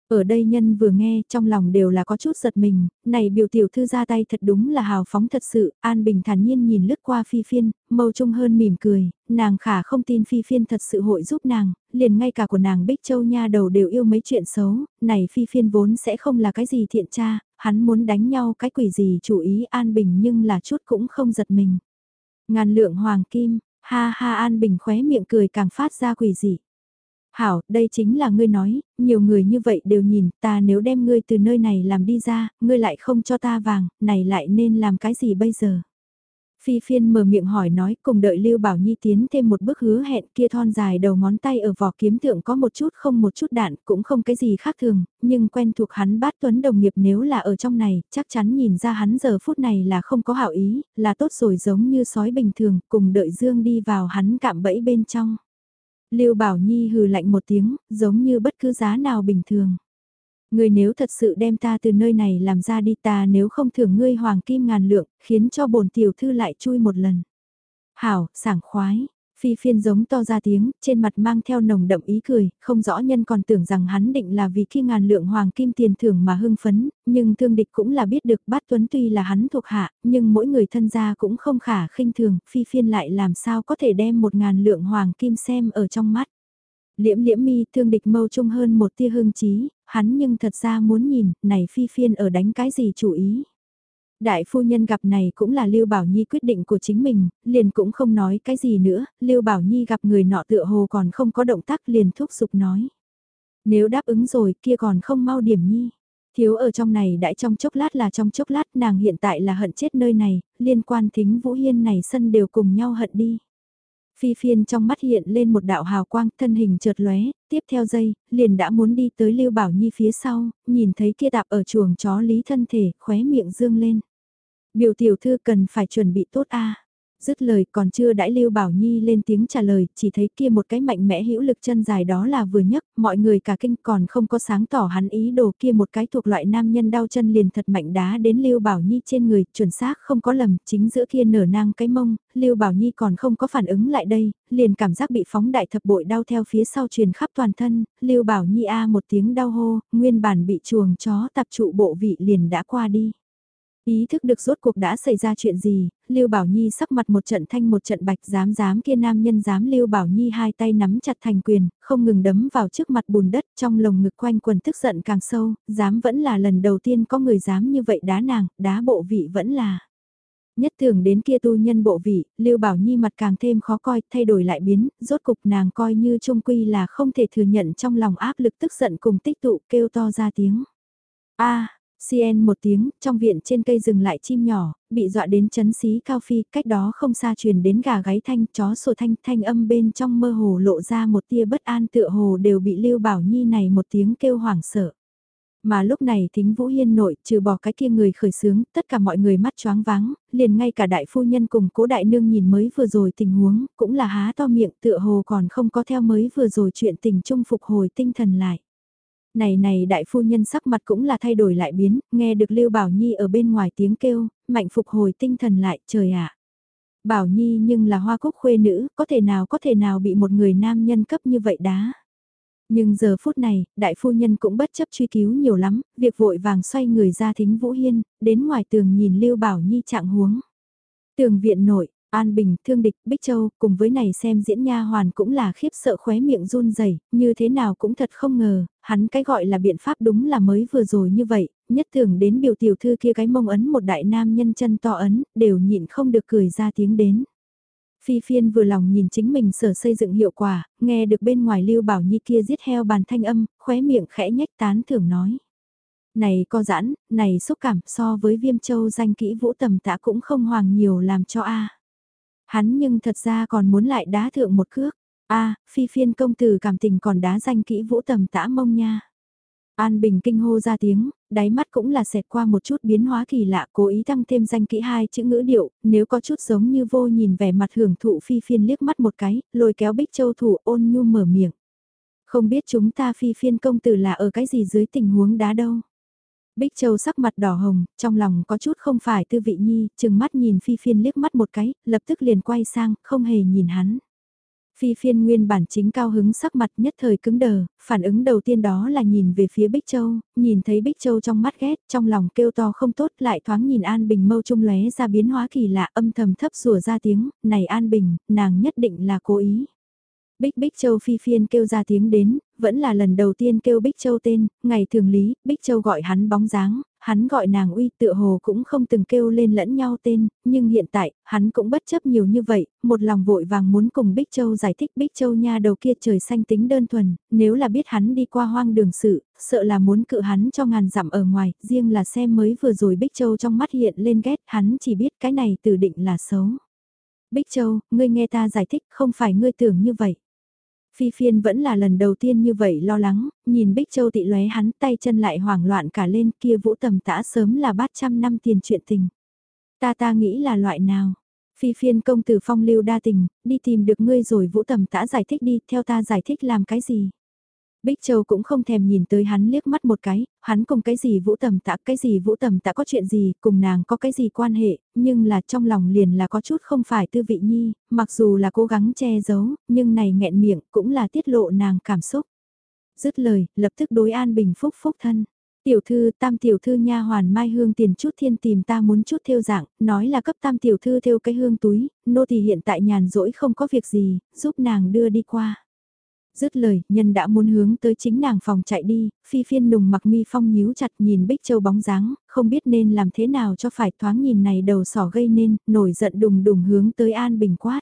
Ở đây nhân vừa nghe trong lòng đều là có chút giật mình, này biểu tiểu thư ra tay thật đúng là hào phóng thật sự, An Bình thản nhiên nhìn lướt qua Phi Phiên, mâu trung hơn mỉm cười, nàng khả không tin Phi Phiên thật sự hội giúp nàng, liền ngay cả của nàng Bích Châu Nha đầu đều yêu mấy chuyện xấu, này Phi Phiên vốn sẽ không là cái gì thiện tra, hắn muốn đánh nhau cái quỷ gì chủ ý An Bình nhưng là chút cũng không giật mình. Ngàn lượng hoàng kim, ha ha An Bình khóe miệng cười càng phát ra quỷ gì. Hảo, đây chính là ngươi nói, nhiều người như vậy đều nhìn, ta nếu đem ngươi từ nơi này làm đi ra, ngươi lại không cho ta vàng, này lại nên làm cái gì bây giờ? Phi phiên mở miệng hỏi nói cùng đợi Lưu Bảo Nhi tiến thêm một bước hứa hẹn kia thon dài đầu ngón tay ở vỏ kiếm tượng có một chút không một chút đạn cũng không cái gì khác thường, nhưng quen thuộc hắn bát tuấn đồng nghiệp nếu là ở trong này, chắc chắn nhìn ra hắn giờ phút này là không có hảo ý, là tốt rồi giống như sói bình thường, cùng đợi Dương đi vào hắn cạm bẫy bên trong. Lưu Bảo Nhi hừ lạnh một tiếng, giống như bất cứ giá nào bình thường. Ngươi nếu thật sự đem ta từ nơi này làm ra đi ta nếu không thưởng ngươi hoàng kim ngàn lượng, khiến cho bổn tiểu thư lại chui một lần. Hảo, sảng khoái, Phi phiên giống to ra tiếng, trên mặt mang theo nồng đậm ý cười, không rõ nhân còn tưởng rằng hắn định là vì khi ngàn lượng hoàng kim tiền thưởng mà hưng phấn, nhưng thương địch cũng là biết được bát tuấn tuy là hắn thuộc hạ, nhưng mỗi người thân gia cũng không khả khinh thường, phi phiên lại làm sao có thể đem một ngàn lượng hoàng kim xem ở trong mắt. Liễm liễm mi thương địch mâu trung hơn một tia hương trí, hắn nhưng thật ra muốn nhìn, này phi phiên ở đánh cái gì chủ ý. Đại phu nhân gặp này cũng là Lưu Bảo Nhi quyết định của chính mình, liền cũng không nói cái gì nữa, Lưu Bảo Nhi gặp người nọ tựa hồ còn không có động tác liền thúc giục nói. Nếu đáp ứng rồi kia còn không mau điểm nhi. Thiếu ở trong này đãi trong chốc lát là trong chốc lát nàng hiện tại là hận chết nơi này, liên quan thính Vũ Hiên này sân đều cùng nhau hận đi. Phi phiên trong mắt hiện lên một đạo hào quang thân hình chợt lóe, tiếp theo dây, liền đã muốn đi tới Lưu Bảo Nhi phía sau, nhìn thấy kia tạp ở chuồng chó lý thân thể, khóe miệng dương lên. Biểu tiểu thư cần phải chuẩn bị tốt a. Dứt lời còn chưa đãi Lưu Bảo Nhi lên tiếng trả lời, chỉ thấy kia một cái mạnh mẽ hữu lực chân dài đó là vừa nhấc, mọi người cả kinh còn không có sáng tỏ hắn ý đồ kia một cái thuộc loại nam nhân đau chân liền thật mạnh đá đến Lưu Bảo Nhi trên người, chuẩn xác không có lầm, chính giữa kia nở nang cái mông, Lưu Bảo Nhi còn không có phản ứng lại đây, liền cảm giác bị phóng đại thập bội đau theo phía sau truyền khắp toàn thân, Lưu Bảo Nhi a một tiếng đau hô, nguyên bản bị chuồng chó tập trụ bộ vị liền đã qua đi. Ý thức được rốt cuộc đã xảy ra chuyện gì, Lưu Bảo Nhi sắc mặt một trận thanh một trận bạch dám dám kia nam nhân dám Lưu Bảo Nhi hai tay nắm chặt thành quyền, không ngừng đấm vào trước mặt bùn đất trong lồng ngực quanh quần tức giận càng sâu, dám vẫn là lần đầu tiên có người dám như vậy đá nàng, đá bộ vị vẫn là. Nhất thường đến kia tu nhân bộ vị, Lưu Bảo Nhi mặt càng thêm khó coi, thay đổi lại biến, rốt cục nàng coi như trung quy là không thể thừa nhận trong lòng áp lực tức giận cùng tích tụ kêu to ra tiếng. a Xien một tiếng, trong viện trên cây rừng lại chim nhỏ, bị dọa đến chấn xí cao phi, cách đó không xa truyền đến gà gáy thanh, chó sổ thanh, thanh âm bên trong mơ hồ lộ ra một tia bất an tựa hồ đều bị Lưu Bảo Nhi này một tiếng kêu hoảng sợ. Mà lúc này thính Vũ Hiên nội, trừ bỏ cái kia người khởi sướng, tất cả mọi người mắt choáng váng, liền ngay cả đại phu nhân cùng cố đại nương nhìn mới vừa rồi tình huống, cũng là há to miệng tựa hồ còn không có theo mới vừa rồi chuyện tình trung phục hồi tinh thần lại. Này này đại phu nhân sắc mặt cũng là thay đổi lại biến, nghe được Lưu Bảo Nhi ở bên ngoài tiếng kêu, mạnh phục hồi tinh thần lại, trời ạ. Bảo Nhi nhưng là hoa cúc khuê nữ, có thể nào có thể nào bị một người nam nhân cấp như vậy đá. Nhưng giờ phút này, đại phu nhân cũng bất chấp truy cứu nhiều lắm, việc vội vàng xoay người ra thính Vũ Hiên, đến ngoài tường nhìn Lưu Bảo Nhi trạng huống. Tường viện nội, An Bình, Thương Địch, Bích Châu, cùng với này xem diễn nha hoàn cũng là khiếp sợ khóe miệng run rẩy, như thế nào cũng thật không ngờ, hắn cái gọi là biện pháp đúng là mới vừa rồi như vậy, nhất thường đến biểu tiểu thư kia cái mông ấn một đại nam nhân chân to ấn, đều nhịn không được cười ra tiếng đến. Phi phiên vừa lòng nhìn chính mình sở xây dựng hiệu quả, nghe được bên ngoài lưu bảo nhi kia giết heo bàn thanh âm, khóe miệng khẽ nhách tán thưởng nói. Này co giãn, này xúc cảm so với viêm châu danh kỹ vũ tầm tạ cũng không hoàng nhiều làm cho a Hắn nhưng thật ra còn muốn lại đá thượng một cước. a phi phiên công tử cảm tình còn đá danh kỹ vũ tầm tã mông nha. An Bình kinh hô ra tiếng, đáy mắt cũng là xẹt qua một chút biến hóa kỳ lạ cố ý tăng thêm danh kỹ hai chữ ngữ điệu, nếu có chút giống như vô nhìn vẻ mặt hưởng thụ phi phiên liếc mắt một cái, lôi kéo bích châu thủ ôn nhu mở miệng. Không biết chúng ta phi phiên công tử là ở cái gì dưới tình huống đá đâu. Bích Châu sắc mặt đỏ hồng, trong lòng có chút không phải tư vị nhi, chừng mắt nhìn phi phiên liếc mắt một cái, lập tức liền quay sang, không hề nhìn hắn. Phi phiên nguyên bản chính cao hứng sắc mặt nhất thời cứng đờ, phản ứng đầu tiên đó là nhìn về phía Bích Châu, nhìn thấy Bích Châu trong mắt ghét, trong lòng kêu to không tốt lại thoáng nhìn An Bình mâu trung lóe ra biến hóa kỳ lạ âm thầm thấp rùa ra tiếng, này An Bình, nàng nhất định là cố ý. Bích Bích Châu phi phiên kêu ra tiếng đến, vẫn là lần đầu tiên kêu Bích Châu tên, ngày thường lý, Bích Châu gọi hắn bóng dáng, hắn gọi nàng uy tựa hồ cũng không từng kêu lên lẫn nhau tên, nhưng hiện tại, hắn cũng bất chấp nhiều như vậy, một lòng vội vàng muốn cùng Bích Châu giải thích Bích Châu nha đầu kia trời xanh tính đơn thuần, nếu là biết hắn đi qua hoang đường sự, sợ là muốn cự hắn cho ngàn dặm ở ngoài, riêng là xem mới vừa rồi Bích Châu trong mắt hiện lên ghét, hắn chỉ biết cái này từ định là xấu. Bích Châu, ngươi nghe ta giải thích, không phải ngươi tưởng như vậy. Phi phiên vẫn là lần đầu tiên như vậy lo lắng, nhìn Bích Châu tị lóe hắn tay chân lại hoảng loạn cả lên kia vũ tầm tã sớm là bát trăm năm tiền chuyện tình. Ta ta nghĩ là loại nào? Phi phiên công tử phong lưu đa tình, đi tìm được ngươi rồi vũ tầm tã giải thích đi, theo ta giải thích làm cái gì? Bích Châu cũng không thèm nhìn tới hắn liếc mắt một cái, hắn cùng cái gì vũ tầm tạ, cái gì vũ tầm tạ có chuyện gì, cùng nàng có cái gì quan hệ, nhưng là trong lòng liền là có chút không phải tư vị nhi, mặc dù là cố gắng che giấu, nhưng này nghẹn miệng cũng là tiết lộ nàng cảm xúc. Dứt lời, lập tức đối an bình phúc phúc thân. Tiểu thư, tam tiểu thư nha hoàn mai hương tiền chút thiên tìm ta muốn chút theo dạng, nói là cấp tam tiểu thư theo cái hương túi, nô thì hiện tại nhàn rỗi không có việc gì, giúp nàng đưa đi qua. Dứt lời, nhân đã muốn hướng tới chính nàng phòng chạy đi, phi phiên nùng mặc mi phong nhíu chặt nhìn Bích Châu bóng dáng, không biết nên làm thế nào cho phải thoáng nhìn này đầu sỏ gây nên, nổi giận đùng đùng hướng tới An Bình quát.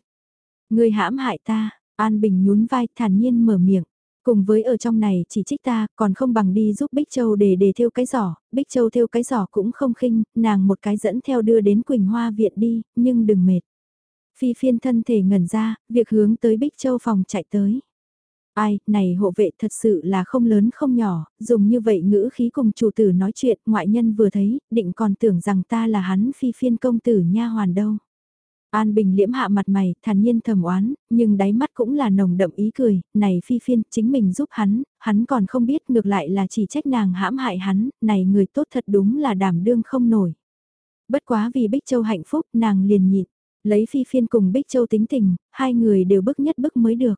Người hãm hại ta, An Bình nhún vai thản nhiên mở miệng. Cùng với ở trong này chỉ trích ta, còn không bằng đi giúp Bích Châu để để theo cái giỏ, Bích Châu theo cái giỏ cũng không khinh, nàng một cái dẫn theo đưa đến Quỳnh Hoa Viện đi, nhưng đừng mệt. Phi phiên thân thể ngẩn ra, việc hướng tới Bích Châu phòng chạy tới. Ai, này hộ vệ thật sự là không lớn không nhỏ, dùng như vậy ngữ khí cùng chủ tử nói chuyện, ngoại nhân vừa thấy, định còn tưởng rằng ta là hắn phi phiên công tử nha hoàn đâu. An Bình liễm hạ mặt mày, thản nhiên thầm oán, nhưng đáy mắt cũng là nồng đậm ý cười, này phi phiên, chính mình giúp hắn, hắn còn không biết ngược lại là chỉ trách nàng hãm hại hắn, này người tốt thật đúng là đảm đương không nổi. Bất quá vì Bích Châu hạnh phúc, nàng liền nhịn, lấy phi phiên cùng Bích Châu tính tình, hai người đều bức nhất bức mới được.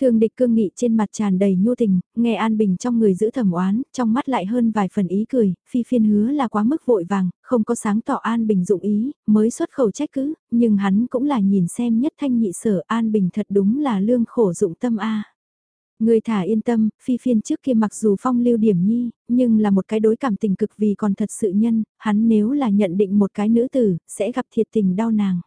Thương địch cương nghị trên mặt tràn đầy nhu tình, nghe An Bình trong người giữ thẩm oán, trong mắt lại hơn vài phần ý cười, phi phiên hứa là quá mức vội vàng, không có sáng tỏ An Bình dụng ý, mới xuất khẩu trách cứ, nhưng hắn cũng là nhìn xem nhất thanh nhị sở An Bình thật đúng là lương khổ dụng tâm A. Người thả yên tâm, phi phiên trước kia mặc dù phong lưu điểm nhi, nhưng là một cái đối cảm tình cực vì còn thật sự nhân, hắn nếu là nhận định một cái nữ tử, sẽ gặp thiệt tình đau nàng.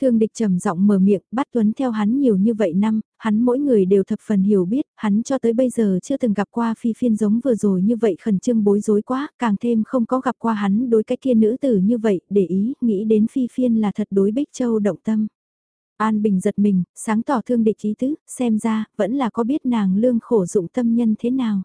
Thương địch trầm giọng mở miệng, bắt Tuấn theo hắn nhiều như vậy năm, hắn mỗi người đều thập phần hiểu biết, hắn cho tới bây giờ chưa từng gặp qua phi phiên giống vừa rồi như vậy khẩn trương bối rối quá, càng thêm không có gặp qua hắn đối cái kia nữ tử như vậy, để ý, nghĩ đến phi phiên là thật đối Bích Châu động tâm. An Bình giật mình, sáng tỏ thương địch ý tứ, xem ra, vẫn là có biết nàng lương khổ dụng tâm nhân thế nào.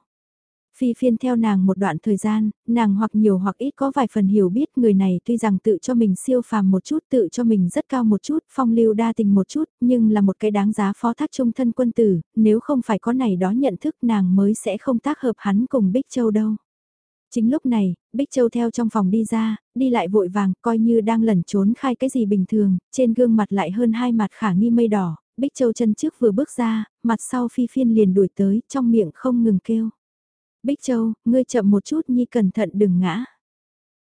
Phi phiên theo nàng một đoạn thời gian, nàng hoặc nhiều hoặc ít có vài phần hiểu biết người này tuy rằng tự cho mình siêu phàm một chút, tự cho mình rất cao một chút, phong lưu đa tình một chút, nhưng là một cái đáng giá phó thác trung thân quân tử, nếu không phải có này đó nhận thức nàng mới sẽ không tác hợp hắn cùng Bích Châu đâu. Chính lúc này, Bích Châu theo trong phòng đi ra, đi lại vội vàng, coi như đang lẩn trốn khai cái gì bình thường, trên gương mặt lại hơn hai mặt khả nghi mây đỏ, Bích Châu chân trước vừa bước ra, mặt sau phi phiên liền đuổi tới, trong miệng không ngừng kêu. Bích Châu, ngươi chậm một chút nhi cẩn thận đừng ngã.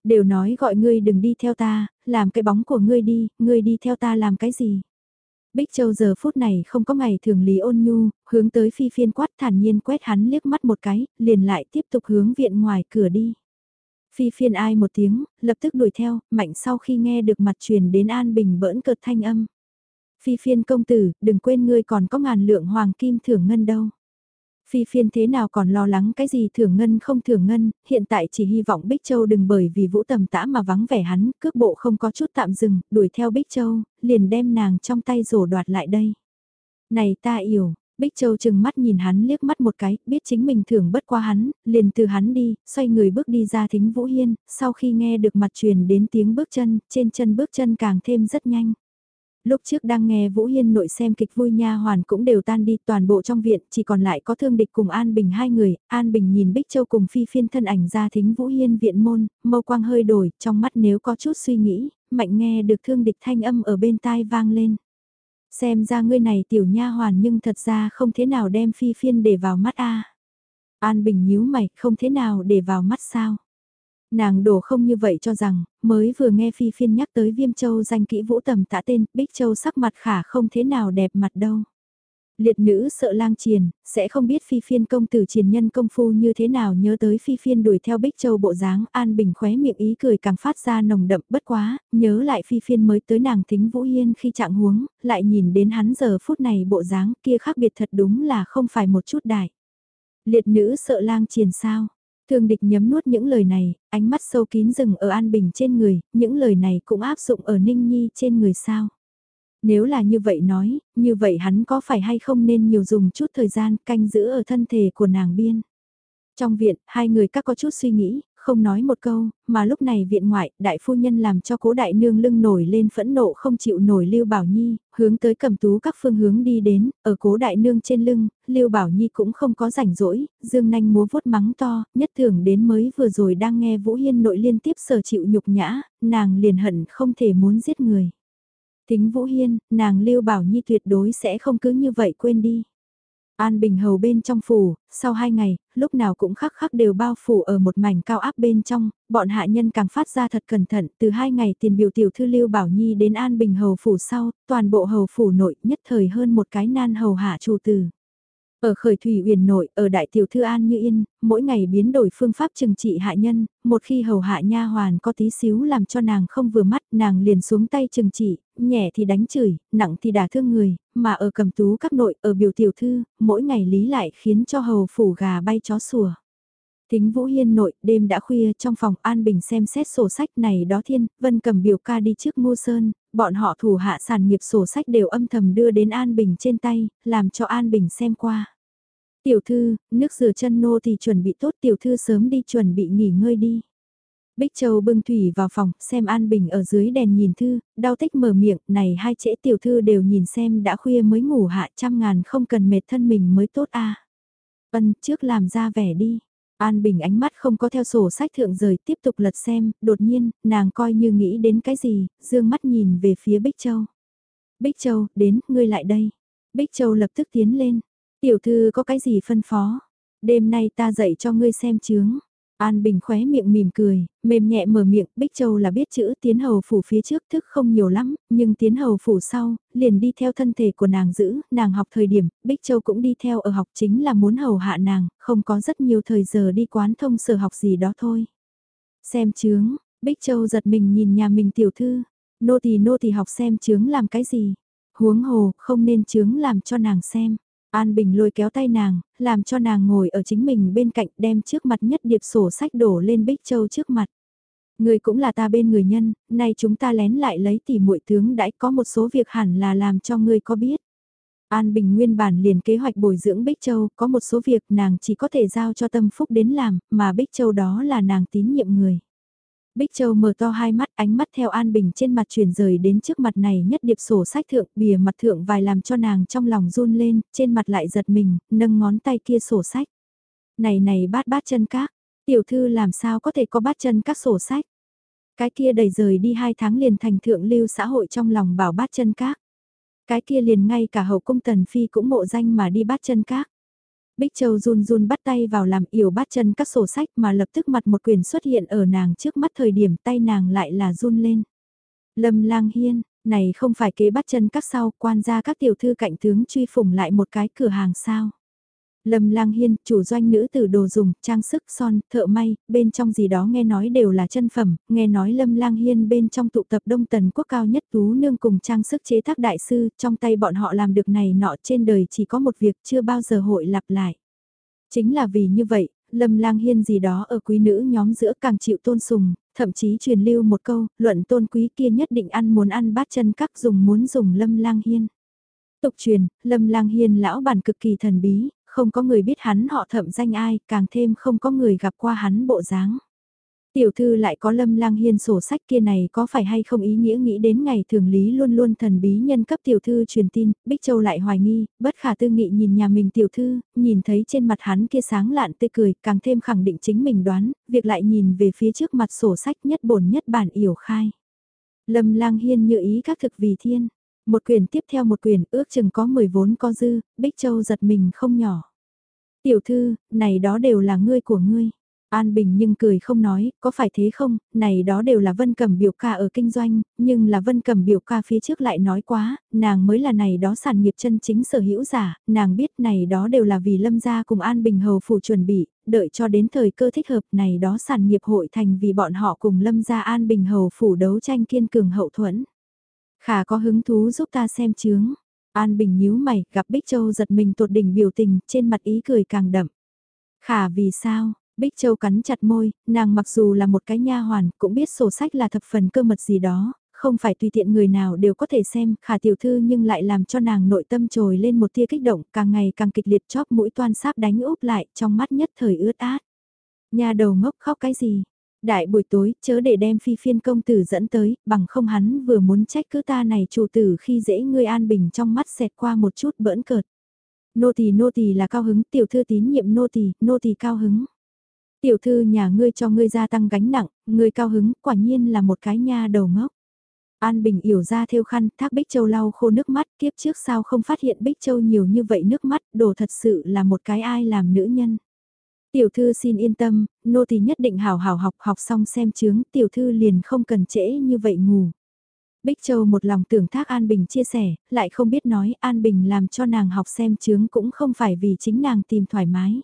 Đều nói gọi ngươi đừng đi theo ta, làm cái bóng của ngươi đi, ngươi đi theo ta làm cái gì. Bích Châu giờ phút này không có ngày thường lý ôn nhu, hướng tới phi phiên quát thản nhiên quét hắn liếc mắt một cái, liền lại tiếp tục hướng viện ngoài cửa đi. Phi phiên ai một tiếng, lập tức đuổi theo, mạnh sau khi nghe được mặt truyền đến an bình bỡn cợt thanh âm. Phi phiên công tử, đừng quên ngươi còn có ngàn lượng hoàng kim thưởng ngân đâu. Phi phiên thế nào còn lo lắng cái gì thưởng ngân không thưởng ngân, hiện tại chỉ hy vọng Bích Châu đừng bởi vì vũ tầm tã mà vắng vẻ hắn, cước bộ không có chút tạm dừng, đuổi theo Bích Châu, liền đem nàng trong tay rổ đoạt lại đây. Này ta hiểu, Bích Châu chừng mắt nhìn hắn liếc mắt một cái, biết chính mình thưởng bất qua hắn, liền từ hắn đi, xoay người bước đi ra thính Vũ Hiên, sau khi nghe được mặt truyền đến tiếng bước chân, trên chân bước chân càng thêm rất nhanh. Lúc trước đang nghe Vũ Hiên nội xem kịch vui nha hoàn cũng đều tan đi toàn bộ trong viện, chỉ còn lại có Thương Địch cùng An Bình hai người, An Bình nhìn Bích Châu cùng Phi Phiên thân ảnh ra thính Vũ Hiên viện môn, mâu quang hơi đổi, trong mắt nếu có chút suy nghĩ, mạnh nghe được Thương Địch thanh âm ở bên tai vang lên. Xem ra ngươi này tiểu nha hoàn nhưng thật ra không thế nào đem Phi Phiên để vào mắt a An Bình nhíu mày, không thế nào để vào mắt sao? Nàng đổ không như vậy cho rằng, mới vừa nghe Phi Phiên nhắc tới Viêm Châu danh kỹ vũ tầm tạ tên, Bích Châu sắc mặt khả không thế nào đẹp mặt đâu. Liệt nữ sợ lang triền, sẽ không biết Phi Phiên công tử triền nhân công phu như thế nào nhớ tới Phi Phiên đuổi theo Bích Châu bộ dáng An Bình khóe miệng ý cười càng phát ra nồng đậm bất quá, nhớ lại Phi Phiên mới tới nàng thính Vũ Yên khi trạng huống, lại nhìn đến hắn giờ phút này bộ dáng kia khác biệt thật đúng là không phải một chút đại. Liệt nữ sợ lang triền sao, Thương địch nhấm nuốt những lời này, ánh mắt sâu kín rừng ở An Bình trên người, những lời này cũng áp dụng ở Ninh Nhi trên người sao. Nếu là như vậy nói, như vậy hắn có phải hay không nên nhiều dùng chút thời gian canh giữ ở thân thể của nàng biên. Trong viện, hai người các có chút suy nghĩ, không nói một câu, mà lúc này viện ngoại, đại phu nhân làm cho cố đại nương lưng nổi lên phẫn nộ không chịu nổi Lưu Bảo Nhi, hướng tới cầm tú các phương hướng đi đến, ở cố đại nương trên lưng, Lưu Bảo Nhi cũng không có rảnh rỗi, dương nanh múa vuốt mắng to, nhất thường đến mới vừa rồi đang nghe Vũ Hiên nội liên tiếp sở chịu nhục nhã, nàng liền hận không thể muốn giết người. Tính Vũ Hiên, nàng Lưu Bảo Nhi tuyệt đối sẽ không cứ như vậy quên đi. An Bình Hầu bên trong phủ, sau hai ngày, lúc nào cũng khắc khắc đều bao phủ ở một mảnh cao áp bên trong, bọn hạ nhân càng phát ra thật cẩn thận, từ hai ngày tiền biểu tiểu thư Lưu Bảo Nhi đến An Bình Hầu phủ sau, toàn bộ hầu phủ nội nhất thời hơn một cái nan hầu hạ chủ tử. Ở khởi thủy uyển nội, ở đại tiểu thư An Như Yên, mỗi ngày biến đổi phương pháp trừng trị hạ nhân, một khi hầu hạ nha hoàn có tí xíu làm cho nàng không vừa mắt, nàng liền xuống tay trừng trị, nhẹ thì đánh chửi, nặng thì đả thương người, mà ở cầm tú các nội, ở biểu tiểu thư, mỗi ngày lý lại khiến cho hầu phủ gà bay chó sủa. Tính Vũ Hiên nội, đêm đã khuya trong phòng An Bình xem xét sổ sách này đó thiên, Vân cầm biểu ca đi trước Ngô Sơn, bọn họ thủ hạ sản nghiệp sổ sách đều âm thầm đưa đến An Bình trên tay, làm cho An Bình xem qua. Tiểu thư, nước rửa chân nô thì chuẩn bị tốt tiểu thư sớm đi chuẩn bị nghỉ ngơi đi. Bích Châu bưng thủy vào phòng, xem An Bình ở dưới đèn nhìn thư, đau tích mở miệng, này hai trễ tiểu thư đều nhìn xem đã khuya mới ngủ hạ trăm ngàn không cần mệt thân mình mới tốt a. À. Ân, trước làm ra vẻ đi. An Bình ánh mắt không có theo sổ sách thượng rời tiếp tục lật xem, đột nhiên, nàng coi như nghĩ đến cái gì, dương mắt nhìn về phía Bích Châu. Bích Châu, đến, ngươi lại đây. Bích Châu lập tức tiến lên. Tiểu thư có cái gì phân phó? Đêm nay ta dạy cho ngươi xem chướng. An Bình khóe miệng mỉm cười, mềm nhẹ mở miệng, Bích Châu là biết chữ tiến hầu phủ phía trước thức không nhiều lắm, nhưng tiến hầu phủ sau, liền đi theo thân thể của nàng giữ, nàng học thời điểm, Bích Châu cũng đi theo ở học chính là muốn hầu hạ nàng, không có rất nhiều thời giờ đi quán thông sở học gì đó thôi. Xem chướng, Bích Châu giật mình nhìn nhà mình tiểu thư, nô tỳ nô tỳ học xem chướng làm cái gì, huống hồ, không nên chướng làm cho nàng xem. An Bình lôi kéo tay nàng, làm cho nàng ngồi ở chính mình bên cạnh đem trước mặt nhất điệp sổ sách đổ lên Bích Châu trước mặt. Người cũng là ta bên người nhân, nay chúng ta lén lại lấy tỉ muội tướng đãi có một số việc hẳn là làm cho ngươi có biết. An Bình nguyên bản liền kế hoạch bồi dưỡng Bích Châu, có một số việc nàng chỉ có thể giao cho tâm phúc đến làm, mà Bích Châu đó là nàng tín nhiệm người. Bích Châu mở to hai mắt ánh mắt theo An Bình trên mặt chuyển rời đến trước mặt này nhất điệp sổ sách thượng bìa mặt thượng vài làm cho nàng trong lòng run lên, trên mặt lại giật mình, nâng ngón tay kia sổ sách. Này này bát bát chân các, tiểu thư làm sao có thể có bát chân các sổ sách. Cái kia đầy rời đi hai tháng liền thành thượng lưu xã hội trong lòng bảo bát chân các. Cái kia liền ngay cả hậu cung tần phi cũng mộ danh mà đi bát chân các. Bích Châu run run bắt tay vào làm yểu bát chân các sổ sách mà lập tức mặt một quyền xuất hiện ở nàng trước mắt thời điểm tay nàng lại là run lên. Lâm lang hiên, này không phải kế bắt chân các sau quan gia các tiểu thư cạnh tướng truy phủng lại một cái cửa hàng sao. Lâm Lang Hiên, chủ doanh nữ tử đồ dùng, trang sức, son, thợ may, bên trong gì đó nghe nói đều là chân phẩm, nghe nói Lâm Lang Hiên bên trong tụ tập đông tần quốc cao nhất tú nương cùng trang sức chế tác đại sư, trong tay bọn họ làm được này nọ trên đời chỉ có một việc chưa bao giờ hội lặp lại. Chính là vì như vậy, Lâm Lang Hiên gì đó ở quý nữ nhóm giữa càng chịu tôn sùng, thậm chí truyền lưu một câu, luận tôn quý kia nhất định ăn muốn ăn bát chân các dùng muốn dùng Lâm Lang Hiên. Tục truyền, Lâm Lang Hiên lão bản cực kỳ thần bí, không có người biết hắn họ thậm danh ai, càng thêm không có người gặp qua hắn bộ dáng. Tiểu thư lại có lâm lang hiên sổ sách kia này có phải hay không ý nghĩa nghĩ đến ngày thường lý luôn luôn thần bí nhân cấp tiểu thư truyền tin, Bích Châu lại hoài nghi, bất khả tư nghị nhìn nhà mình tiểu thư, nhìn thấy trên mặt hắn kia sáng lạn tươi cười, càng thêm khẳng định chính mình đoán, việc lại nhìn về phía trước mặt sổ sách nhất bổn nhất bản yểu khai. Lâm lang hiên như ý các thực vì thiên, một quyền tiếp theo một quyền ước chừng có 10 vốn có dư, Bích Châu giật mình không nhỏ. Tiểu thư, này đó đều là ngươi của ngươi. An Bình nhưng cười không nói, có phải thế không, này đó đều là Vân Cẩm biểu ca ở kinh doanh, nhưng là Vân Cẩm biểu ca phía trước lại nói quá, nàng mới là này đó sản nghiệp chân chính sở hữu giả, nàng biết này đó đều là vì Lâm gia cùng An Bình hầu phủ chuẩn bị, đợi cho đến thời cơ thích hợp này đó sản nghiệp hội thành vì bọn họ cùng Lâm gia An Bình hầu phủ đấu tranh kiên cường hậu thuẫn. Khả có hứng thú giúp ta xem chướng. An Bình nhíu mày, gặp Bích Châu giật mình tột đỉnh biểu tình, trên mặt ý cười càng đậm. Khả vì sao, Bích Châu cắn chặt môi, nàng mặc dù là một cái nha hoàn, cũng biết sổ sách là thập phần cơ mật gì đó, không phải tùy tiện người nào đều có thể xem, khả tiểu thư nhưng lại làm cho nàng nội tâm trồi lên một tia kích động, càng ngày càng kịch liệt chóp mũi toan sáp đánh úp lại, trong mắt nhất thời ướt át. Nhà đầu ngốc khóc cái gì? Đại buổi tối, chớ để đem phi phiên công tử dẫn tới, bằng không hắn vừa muốn trách cứ ta này chủ tử khi dễ ngươi an bình trong mắt xẹt qua một chút bỡn cợt. Nô tỳ nô tỳ là cao hứng, tiểu thư tín nhiệm nô tỳ, nô tỳ cao hứng. Tiểu thư nhà ngươi cho ngươi gia tăng gánh nặng, ngươi cao hứng, quả nhiên là một cái nha đầu ngốc. An Bình yểu ra theo khăn, thác Bích Châu lau khô nước mắt, kiếp trước sao không phát hiện Bích Châu nhiều như vậy nước mắt, đồ thật sự là một cái ai làm nữ nhân. Tiểu thư xin yên tâm, nô tỳ nhất định hào hào học học xong xem chướng, tiểu thư liền không cần trễ như vậy ngủ. Bích Châu một lòng tưởng thác An Bình chia sẻ, lại không biết nói An Bình làm cho nàng học xem chướng cũng không phải vì chính nàng tìm thoải mái.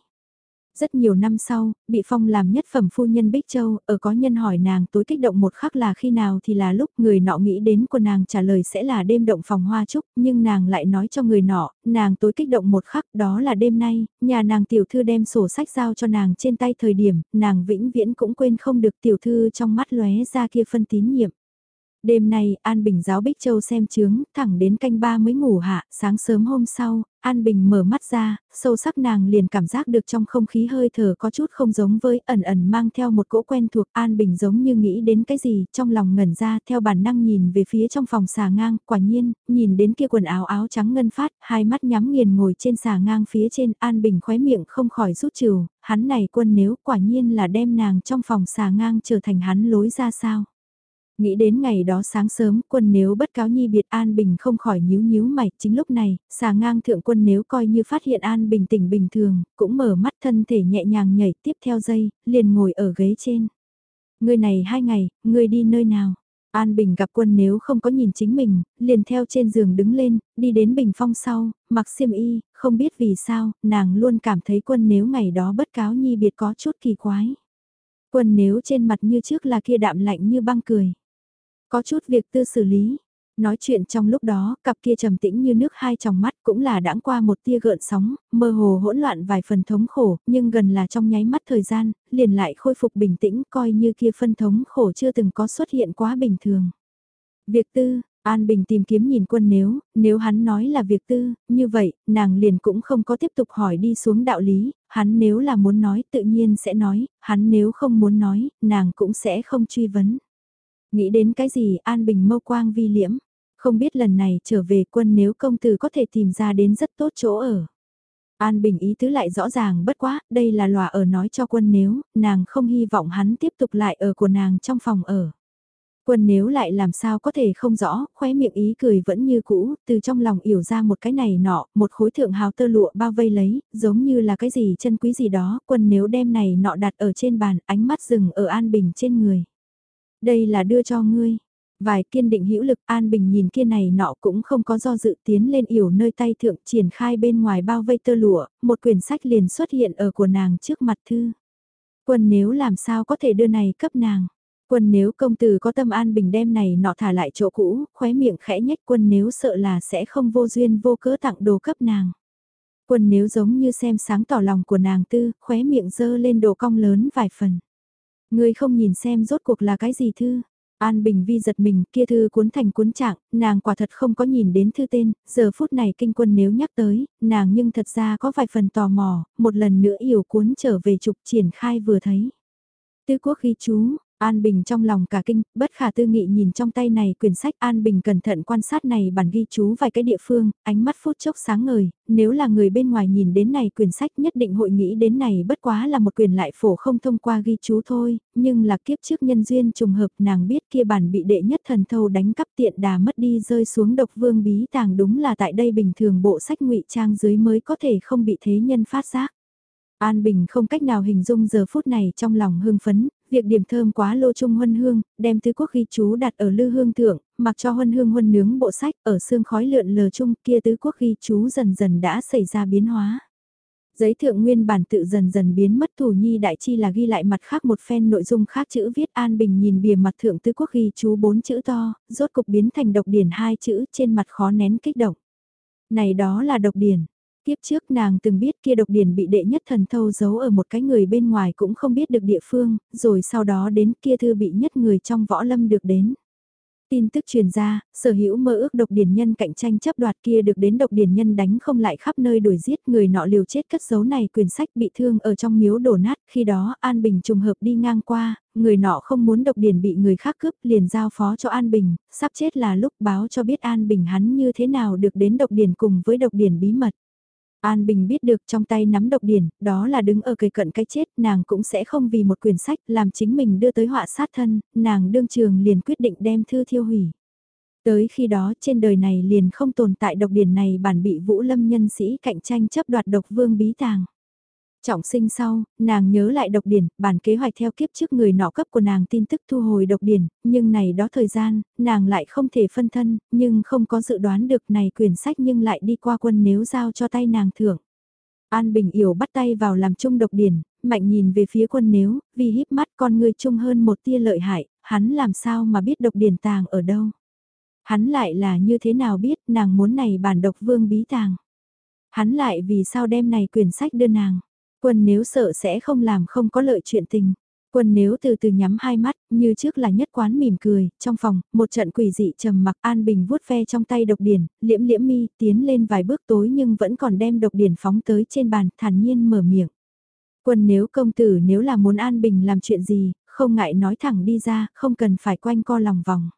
Rất nhiều năm sau, bị phong làm nhất phẩm phu nhân Bích Châu, ở có nhân hỏi nàng tối kích động một khắc là khi nào thì là lúc người nọ nghĩ đến của nàng trả lời sẽ là đêm động phòng hoa trúc, nhưng nàng lại nói cho người nọ, nàng tối kích động một khắc đó là đêm nay, nhà nàng tiểu thư đem sổ sách giao cho nàng trên tay thời điểm, nàng vĩnh viễn cũng quên không được tiểu thư trong mắt lóe ra kia phân tín nhiệm. Đêm nay, An Bình giáo Bích Châu xem chướng, thẳng đến canh ba mới ngủ hạ, sáng sớm hôm sau, An Bình mở mắt ra, sâu sắc nàng liền cảm giác được trong không khí hơi thở có chút không giống với ẩn ẩn mang theo một cỗ quen thuộc An Bình giống như nghĩ đến cái gì, trong lòng ngẩn ra theo bản năng nhìn về phía trong phòng xà ngang, quả nhiên, nhìn đến kia quần áo áo trắng ngân phát, hai mắt nhắm nghiền ngồi trên xà ngang phía trên, An Bình khóe miệng không khỏi rút trừ, hắn này quân nếu quả nhiên là đem nàng trong phòng xà ngang trở thành hắn lối ra sao. Nghĩ đến ngày đó sáng sớm, quân nếu bất cáo nhi biệt An Bình không khỏi nhíu nhíu mày, chính lúc này, xà ngang thượng quân nếu coi như phát hiện An Bình tỉnh bình thường, cũng mở mắt thân thể nhẹ nhàng nhảy tiếp theo dây, liền ngồi ở ghế trên. Người này hai ngày, người đi nơi nào? An Bình gặp quân nếu không có nhìn chính mình, liền theo trên giường đứng lên, đi đến bình phong sau, mặc xiêm y, không biết vì sao, nàng luôn cảm thấy quân nếu ngày đó bất cáo nhi biệt có chút kỳ quái. Quân nếu trên mặt như trước là kia đạm lạnh như băng cười. Có chút việc tư xử lý. Nói chuyện trong lúc đó, cặp kia trầm tĩnh như nước hai tròng mắt cũng là đãng qua một tia gợn sóng, mơ hồ hỗn loạn vài phần thống khổ, nhưng gần là trong nháy mắt thời gian, liền lại khôi phục bình tĩnh coi như kia phân thống khổ chưa từng có xuất hiện quá bình thường. Việc tư, An Bình tìm kiếm nhìn quân nếu, nếu hắn nói là việc tư, như vậy, nàng liền cũng không có tiếp tục hỏi đi xuống đạo lý, hắn nếu là muốn nói tự nhiên sẽ nói, hắn nếu không muốn nói, nàng cũng sẽ không truy vấn. Nghĩ đến cái gì An Bình mâu quang vi liễm, không biết lần này trở về quân nếu công tử có thể tìm ra đến rất tốt chỗ ở. An Bình ý tứ lại rõ ràng bất quá, đây là lòa ở nói cho quân nếu, nàng không hy vọng hắn tiếp tục lại ở của nàng trong phòng ở. Quân nếu lại làm sao có thể không rõ, khóe miệng ý cười vẫn như cũ, từ trong lòng hiểu ra một cái này nọ, một khối thượng hào tơ lụa bao vây lấy, giống như là cái gì chân quý gì đó, quân nếu đem này nọ đặt ở trên bàn, ánh mắt dừng ở An Bình trên người. Đây là đưa cho ngươi. Vài kiên định hữu lực an bình nhìn kia này nọ cũng không có do dự tiến lên yểu nơi tay thượng triển khai bên ngoài bao vây tơ lụa, một quyển sách liền xuất hiện ở của nàng trước mặt thư. Quân nếu làm sao có thể đưa này cấp nàng. Quân nếu công tử có tâm an bình đem này nọ thả lại chỗ cũ, khóe miệng khẽ nhách quân nếu sợ là sẽ không vô duyên vô cớ tặng đồ cấp nàng. Quân nếu giống như xem sáng tỏ lòng của nàng tư, khóe miệng dơ lên đồ cong lớn vài phần. Ngươi không nhìn xem rốt cuộc là cái gì thư. An Bình Vi giật mình, kia thư cuốn thành cuốn trạng, nàng quả thật không có nhìn đến thư tên, giờ phút này kinh quân nếu nhắc tới, nàng nhưng thật ra có vài phần tò mò, một lần nữa hiểu cuốn trở về trục triển khai vừa thấy. Tứ quốc ghi chú, An Bình trong lòng cả kinh, bất khả tư nghị nhìn trong tay này quyển sách An Bình cẩn thận quan sát này bản ghi chú vài cái địa phương, ánh mắt phút chốc sáng ngời, nếu là người bên ngoài nhìn đến này quyển sách nhất định hội nghĩ đến này bất quá là một quyền lại phổ không thông qua ghi chú thôi, nhưng là kiếp trước nhân duyên trùng hợp nàng biết kia bản bị đệ nhất thần thâu đánh cắp tiện đà mất đi rơi xuống độc vương bí tàng đúng là tại đây bình thường bộ sách ngụy trang dưới mới có thể không bị thế nhân phát giác. An Bình không cách nào hình dung giờ phút này trong lòng hưng phấn, việc điểm thơm quá lô trung huân hương, đem tứ quốc ghi chú đặt ở lư hương thượng, mặc cho huân hương huân nướng bộ sách ở xương khói lượn lờ chung kia tứ quốc ghi chú dần dần đã xảy ra biến hóa. Giấy thượng nguyên bản tự dần dần biến mất thủ nhi đại chi là ghi lại mặt khác một phen nội dung khác chữ viết an bình nhìn bìa mặt thượng tứ quốc ghi chú bốn chữ to, rốt cục biến thành độc điển hai chữ trên mặt khó nén kích động. Này đó là độc điển, Tiếp trước nàng từng biết kia độc điển bị đệ nhất thần thâu giấu ở một cái người bên ngoài cũng không biết được địa phương, rồi sau đó đến kia thư bị nhất người trong võ lâm được đến. Tin tức truyền ra, sở hữu mơ ước độc điển nhân cạnh tranh chấp đoạt kia được đến độc điển nhân đánh không lại khắp nơi đuổi giết người nọ liều chết cất giấu này quyền sách bị thương ở trong miếu đổ nát khi đó An Bình trùng hợp đi ngang qua, người nọ không muốn độc điển bị người khác cướp liền giao phó cho An Bình, sắp chết là lúc báo cho biết An Bình hắn như thế nào được đến độc điển cùng với độc điển bí mật. An Bình biết được trong tay nắm độc điển, đó là đứng ở cây cận cái chết, nàng cũng sẽ không vì một quyển sách làm chính mình đưa tới họa sát thân, nàng đương trường liền quyết định đem thư thiêu hủy. Tới khi đó trên đời này liền không tồn tại độc điển này bản bị vũ lâm nhân sĩ cạnh tranh chấp đoạt độc vương bí tàng. Trọng sinh sau, nàng nhớ lại độc điển, bản kế hoạch theo kiếp trước người nọ cấp của nàng tin tức thu hồi độc điển, nhưng này đó thời gian, nàng lại không thể phân thân, nhưng không có dự đoán được này quyển sách nhưng lại đi qua quân nếu giao cho tay nàng thưởng. An Bình Yểu bắt tay vào làm chung độc điển, mạnh nhìn về phía quân nếu, vì híp mắt con người chung hơn một tia lợi hại, hắn làm sao mà biết độc điển tàng ở đâu. Hắn lại là như thế nào biết nàng muốn này bản độc vương bí tàng. Hắn lại vì sao đem này quyển sách đưa nàng. Quân nếu sợ sẽ không làm không có lợi chuyện tình. Quân nếu từ từ nhắm hai mắt, như trước là nhất quán mỉm cười, trong phòng, một trận quỷ dị trầm mặc an bình vuốt ve trong tay độc điển, liễm liễm mi, tiến lên vài bước tối nhưng vẫn còn đem độc điển phóng tới trên bàn, thản nhiên mở miệng. Quân nếu công tử nếu là muốn an bình làm chuyện gì, không ngại nói thẳng đi ra, không cần phải quanh co lòng vòng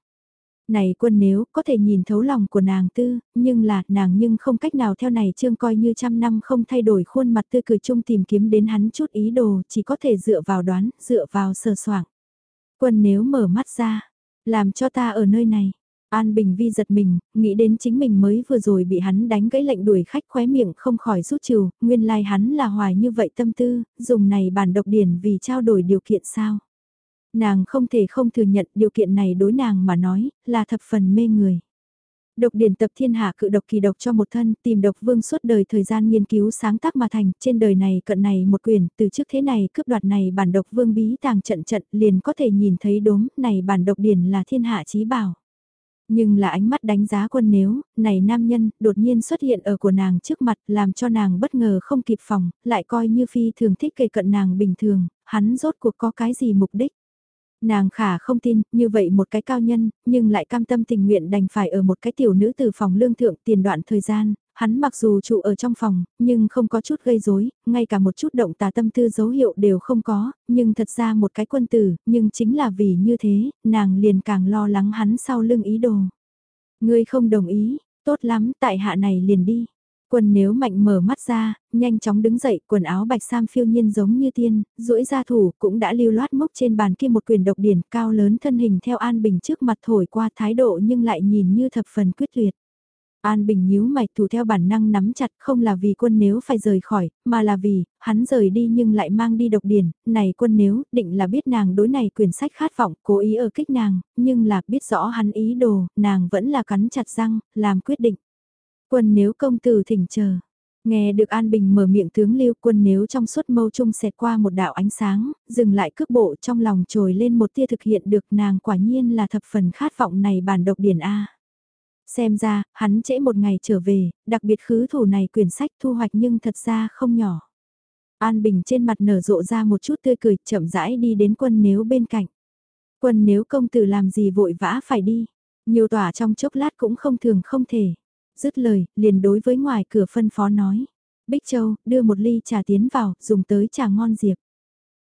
này quân nếu có thể nhìn thấu lòng của nàng tư, nhưng là nàng nhưng không cách nào theo này trương coi như trăm năm không thay đổi khuôn mặt tươi cười chung tìm kiếm đến hắn chút ý đồ, chỉ có thể dựa vào đoán, dựa vào sờ soảng. Quân nếu mở mắt ra, làm cho ta ở nơi này. An Bình Vi giật mình, nghĩ đến chính mình mới vừa rồi bị hắn đánh gãy lệnh đuổi khách khóe miệng không khỏi rút trừ, nguyên lai like hắn là hoài như vậy tâm tư, dùng này bản độc điển vì trao đổi điều kiện sao. Nàng không thể không thừa nhận điều kiện này đối nàng mà nói, là thập phần mê người. Độc điển tập thiên hạ cự độc kỳ độc cho một thân, tìm độc vương suốt đời thời gian nghiên cứu sáng tác mà thành, trên đời này cận này một quyền, từ trước thế này cướp đoạt này bản độc vương bí tàng trận trận liền có thể nhìn thấy đốm, này bản độc điển là thiên hạ chí bảo. Nhưng là ánh mắt đánh giá quân nếu, này nam nhân, đột nhiên xuất hiện ở của nàng trước mặt, làm cho nàng bất ngờ không kịp phòng, lại coi như phi thường thích kề cận nàng bình thường, hắn rốt cuộc có cái gì mục đích. Nàng khả không tin, như vậy một cái cao nhân, nhưng lại cam tâm tình nguyện đành phải ở một cái tiểu nữ từ phòng lương thượng tiền đoạn thời gian, hắn mặc dù trụ ở trong phòng, nhưng không có chút gây rối, ngay cả một chút động tà tâm tư dấu hiệu đều không có, nhưng thật ra một cái quân tử, nhưng chính là vì như thế, nàng liền càng lo lắng hắn sau lưng ý đồ. Ngươi không đồng ý, tốt lắm, tại hạ này liền đi. Quân nếu mạnh mở mắt ra, nhanh chóng đứng dậy, quần áo bạch sam phiêu nhiên giống như tiên, duỗi ra thủ cũng đã lưu loát mốc trên bàn kia một quyền độc điển cao lớn thân hình theo An Bình trước mặt thổi qua thái độ nhưng lại nhìn như thập phần quyết liệt. An Bình nhíu mày thủ theo bản năng nắm chặt không là vì quân nếu phải rời khỏi, mà là vì, hắn rời đi nhưng lại mang đi độc điển, này quân nếu, định là biết nàng đối này quyển sách khát vọng, cố ý ở kích nàng, nhưng là biết rõ hắn ý đồ, nàng vẫn là cắn chặt răng, làm quyết định. Quân nếu công tử thỉnh chờ. Nghe được An Bình mở miệng tướng lưu quân nếu trong suốt mâu trung xẹt qua một đạo ánh sáng, dừng lại cước bộ trong lòng trồi lên một tia thực hiện được nàng quả nhiên là thập phần khát vọng này bản độc điển A. Xem ra, hắn trễ một ngày trở về, đặc biệt khứ thủ này quyển sách thu hoạch nhưng thật ra không nhỏ. An Bình trên mặt nở rộ ra một chút tươi cười chậm rãi đi đến quân nếu bên cạnh. Quân nếu công tử làm gì vội vã phải đi, nhiều tỏa trong chốc lát cũng không thường không thể dứt lời, liền đối với ngoài cửa phân phó nói. Bích Châu, đưa một ly trà tiến vào, dùng tới trà ngon diệp.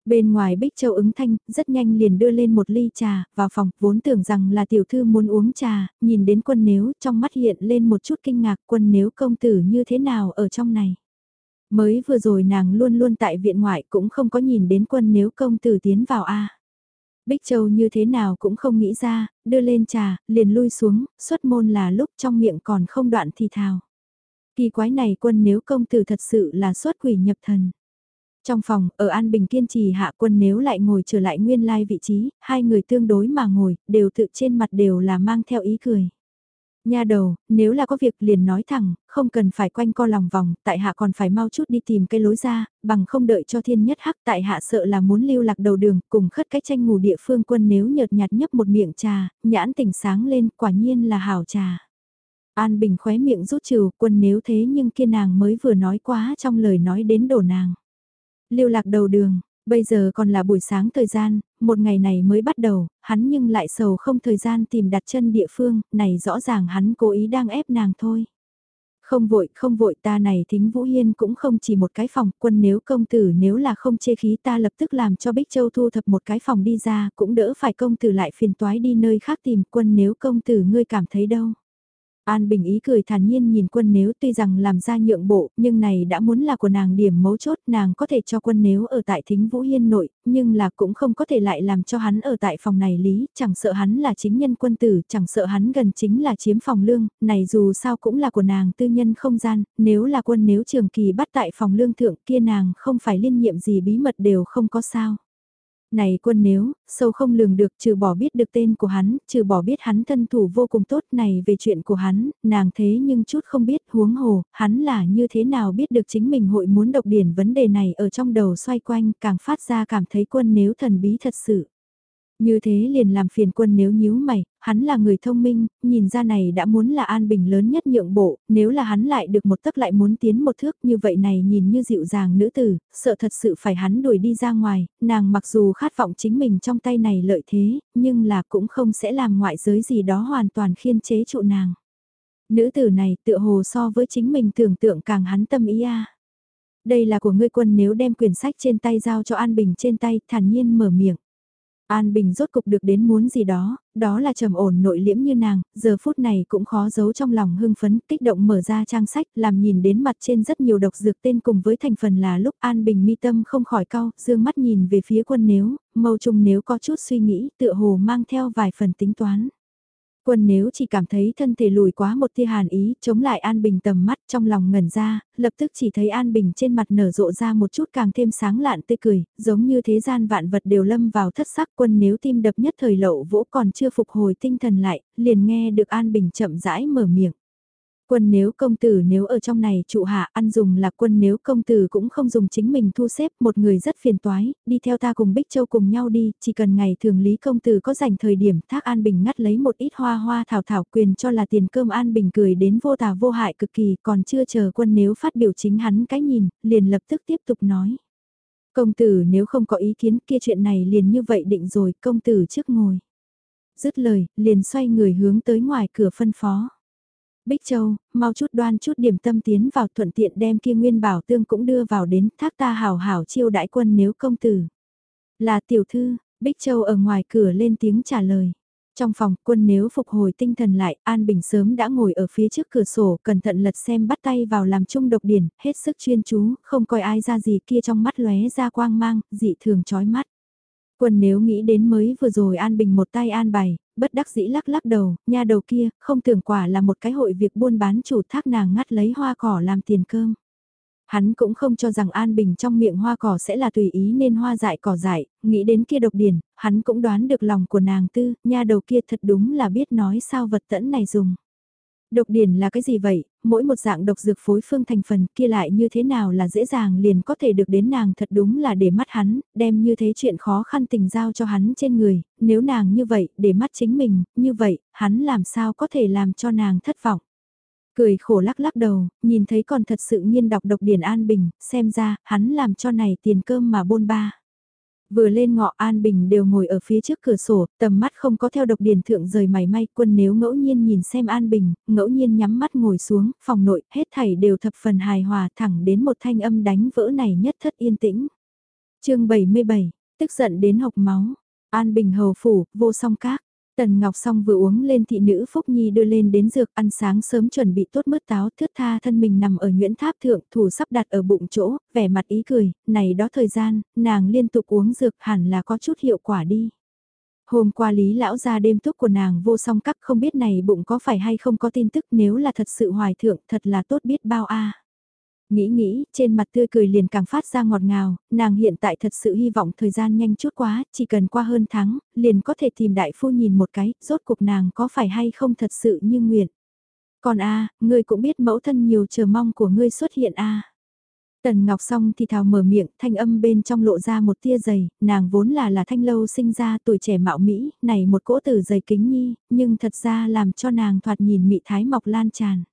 Bên ngoài Bích Châu ứng thanh, rất nhanh liền đưa lên một ly trà, vào phòng, vốn tưởng rằng là tiểu thư muốn uống trà, nhìn đến quân nếu, trong mắt hiện lên một chút kinh ngạc quân nếu công tử như thế nào ở trong này. Mới vừa rồi nàng luôn luôn tại viện ngoại cũng không có nhìn đến quân nếu công tử tiến vào a Bích Châu như thế nào cũng không nghĩ ra, đưa lên trà, liền lui xuống, xuất môn là lúc trong miệng còn không đoạn thì thào. Kỳ quái này quân nếu công tử thật sự là xuất quỷ nhập thần. Trong phòng, ở An Bình kiên trì hạ quân nếu lại ngồi trở lại nguyên lai vị trí, hai người tương đối mà ngồi, đều tự trên mặt đều là mang theo ý cười. Nha đầu, nếu là có việc liền nói thẳng, không cần phải quanh co lòng vòng, tại hạ còn phải mau chút đi tìm cái lối ra, bằng không đợi cho thiên nhất hắc tại hạ sợ là muốn lưu lạc đầu đường, cùng khất cái tranh ngủ địa phương quân nếu nhợt nhạt nhấp một miệng trà, nhãn tỉnh sáng lên, quả nhiên là hảo trà. An Bình khóe miệng rút trừ, quân nếu thế nhưng kia nàng mới vừa nói quá trong lời nói đến đổ nàng. Lưu lạc đầu đường, bây giờ còn là buổi sáng thời gian, một ngày này mới bắt đầu, hắn nhưng lại sầu không thời gian tìm đặt chân địa phương, này rõ ràng hắn cố ý đang ép nàng thôi. Không vội, không vội ta này thính Vũ Hiên cũng không chỉ một cái phòng, quân nếu công tử nếu là không chê khí ta lập tức làm cho Bích Châu thu thập một cái phòng đi ra, cũng đỡ phải công tử lại phiền toái đi nơi khác tìm quân nếu công tử ngươi cảm thấy đâu. An Bình ý cười thản nhiên nhìn quân nếu tuy rằng làm ra nhượng bộ, nhưng này đã muốn là của nàng điểm mấu chốt, nàng có thể cho quân nếu ở tại thính Vũ Hiên nội, nhưng là cũng không có thể lại làm cho hắn ở tại phòng này lý, chẳng sợ hắn là chính nhân quân tử, chẳng sợ hắn gần chính là chiếm phòng lương, này dù sao cũng là của nàng tư nhân không gian, nếu là quân nếu trường kỳ bắt tại phòng lương thượng kia nàng không phải liên nhiệm gì bí mật đều không có sao. Này quân nếu, sâu không lường được trừ bỏ biết được tên của hắn, trừ bỏ biết hắn thân thủ vô cùng tốt này về chuyện của hắn, nàng thế nhưng chút không biết huống hồ, hắn là như thế nào biết được chính mình hội muốn độc điển vấn đề này ở trong đầu xoay quanh càng phát ra cảm thấy quân nếu thần bí thật sự. Như thế liền làm phiền quân nếu nhíu mày, hắn là người thông minh, nhìn ra này đã muốn là an bình lớn nhất nhượng bộ, nếu là hắn lại được một tấc lại muốn tiến một thước như vậy này nhìn như dịu dàng nữ tử, sợ thật sự phải hắn đuổi đi ra ngoài, nàng mặc dù khát vọng chính mình trong tay này lợi thế, nhưng là cũng không sẽ làm ngoại giới gì đó hoàn toàn khiên chế trụ nàng. Nữ tử này tựa hồ so với chính mình tưởng tượng càng hắn tâm ý a. Đây là của ngươi quân nếu đem quyển sách trên tay giao cho An Bình trên tay, thản nhiên mở miệng. An Bình rốt cục được đến muốn gì đó, đó là trầm ổn nội liễm như nàng, giờ phút này cũng khó giấu trong lòng hưng phấn, kích động mở ra trang sách, làm nhìn đến mặt trên rất nhiều độc dược tên cùng với thành phần là lúc An Bình mi tâm không khỏi cau, dương mắt nhìn về phía quân nếu, mâu trùng nếu có chút suy nghĩ, tựa hồ mang theo vài phần tính toán. Quân nếu chỉ cảm thấy thân thể lùi quá một tia hàn ý, chống lại An Bình tầm mắt trong lòng ngẩn ra, lập tức chỉ thấy An Bình trên mặt nở rộ ra một chút càng thêm sáng lạn tươi cười, giống như thế gian vạn vật đều lâm vào thất sắc quân nếu tim đập nhất thời lậu vỗ còn chưa phục hồi tinh thần lại, liền nghe được An Bình chậm rãi mở miệng. Quân nếu công tử nếu ở trong này trụ hạ ăn dùng là quân nếu công tử cũng không dùng chính mình thu xếp một người rất phiền toái, đi theo ta cùng Bích Châu cùng nhau đi, chỉ cần ngày thường lý công tử có dành thời điểm thác An Bình ngắt lấy một ít hoa hoa thảo thảo quyền cho là tiền cơm An Bình cười đến vô tà vô hại cực kỳ còn chưa chờ quân nếu phát biểu chính hắn cái nhìn, liền lập tức tiếp tục nói. Công tử nếu không có ý kiến kia chuyện này liền như vậy định rồi công tử trước ngồi. Dứt lời, liền xoay người hướng tới ngoài cửa phân phó. Bích Châu, mau chút đoan chút điểm tâm tiến vào thuận tiện đem kia nguyên bảo tương cũng đưa vào đến thác ta hảo hảo chiêu đại quân nếu công tử. Là tiểu thư, Bích Châu ở ngoài cửa lên tiếng trả lời. Trong phòng, quân nếu phục hồi tinh thần lại, An Bình sớm đã ngồi ở phía trước cửa sổ, cẩn thận lật xem bắt tay vào làm chung độc điển, hết sức chuyên chú, không coi ai ra gì kia trong mắt lóe ra quang mang, dị thường chói mắt. Quân nếu nghĩ đến mới vừa rồi An Bình một tay an bày, bất đắc dĩ lắc lắc đầu, nha đầu kia, không tưởng quả là một cái hội việc buôn bán chủ thác nàng ngắt lấy hoa cỏ làm tiền cơm. Hắn cũng không cho rằng An Bình trong miệng hoa cỏ sẽ là tùy ý nên hoa dại cỏ dại, nghĩ đến kia độc điển, hắn cũng đoán được lòng của nàng tư, nha đầu kia thật đúng là biết nói sao vật tẫn này dùng. Độc điển là cái gì vậy, mỗi một dạng độc dược phối phương thành phần kia lại như thế nào là dễ dàng liền có thể được đến nàng thật đúng là để mắt hắn, đem như thế chuyện khó khăn tình giao cho hắn trên người, nếu nàng như vậy, để mắt chính mình, như vậy, hắn làm sao có thể làm cho nàng thất vọng. Cười khổ lắc lắc đầu, nhìn thấy còn thật sự nghiên đọc độc điển an bình, xem ra, hắn làm cho này tiền cơm mà bôn ba. Vừa lên ngọ An Bình đều ngồi ở phía trước cửa sổ, tầm mắt không có theo độc điển thượng rời mày may quân nếu ngẫu nhiên nhìn xem An Bình, ngẫu nhiên nhắm mắt ngồi xuống, phòng nội, hết thảy đều thập phần hài hòa thẳng đến một thanh âm đánh vỡ này nhất thất yên tĩnh. chương 77, tức giận đến học máu. An Bình Hầu Phủ, vô song các. Tần Ngọc Song vừa uống lên thị nữ Phúc Nhi đưa lên đến dược ăn sáng sớm chuẩn bị tốt mứt táo thướt tha thân mình nằm ở Nguyễn Tháp Thượng thủ sắp đặt ở bụng chỗ, vẻ mặt ý cười, này đó thời gian, nàng liên tục uống dược hẳn là có chút hiệu quả đi. Hôm qua Lý Lão ra đêm túc của nàng vô song cắp không biết này bụng có phải hay không có tin tức nếu là thật sự hoài thượng thật là tốt biết bao a Nghĩ nghĩ, trên mặt tươi cười liền càng phát ra ngọt ngào, nàng hiện tại thật sự hy vọng thời gian nhanh chút quá, chỉ cần qua hơn tháng, liền có thể tìm đại phu nhìn một cái, rốt cuộc nàng có phải hay không thật sự như nguyện. Còn a ngươi cũng biết mẫu thân nhiều chờ mong của ngươi xuất hiện a Tần Ngọc Song thì thào mở miệng, thanh âm bên trong lộ ra một tia dày, nàng vốn là là thanh lâu sinh ra tuổi trẻ mạo Mỹ, này một cỗ tử dày kính nhi, nhưng thật ra làm cho nàng thoạt nhìn mị thái mọc lan tràn.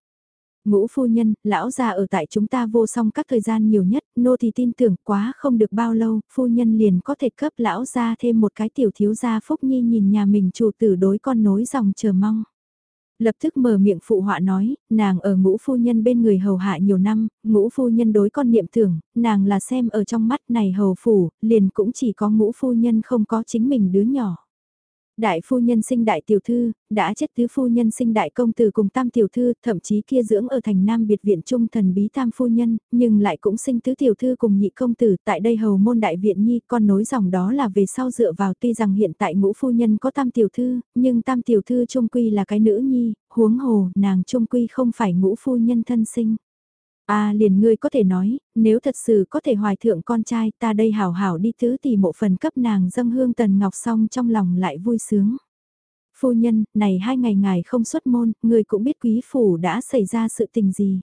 Ngũ phu nhân, lão già ở tại chúng ta vô song các thời gian nhiều nhất, nô thì tin tưởng quá không được bao lâu, phu nhân liền có thể cấp lão gia thêm một cái tiểu thiếu gia phúc nhi nhìn nhà mình chủ tử đối con nối dòng chờ mong. Lập tức mở miệng phụ họa nói, nàng ở ngũ phu nhân bên người hầu hạ nhiều năm, ngũ phu nhân đối con niệm tưởng, nàng là xem ở trong mắt này hầu phủ, liền cũng chỉ có ngũ phu nhân không có chính mình đứa nhỏ. Đại phu nhân sinh đại tiểu thư, đã chết tứ phu nhân sinh đại công tử cùng tam tiểu thư, thậm chí kia dưỡng ở thành nam biệt viện trung thần bí tam phu nhân, nhưng lại cũng sinh tứ tiểu thư cùng nhị công tử, tại đây hầu môn đại viện nhi, con nối dòng đó là về sau dựa vào tuy rằng hiện tại ngũ phu nhân có tam tiểu thư, nhưng tam tiểu thư trung quy là cái nữ nhi, huống hồ, nàng trung quy không phải ngũ phu nhân thân sinh à, liền ngươi có thể nói, nếu thật sự có thể hoài thượng con trai ta đây hảo hảo đi tứ thì mộ phần cấp nàng dâng hương tần ngọc xong trong lòng lại vui sướng. Phu nhân, này hai ngày ngài không xuất môn, người cũng biết quý phủ đã xảy ra sự tình gì.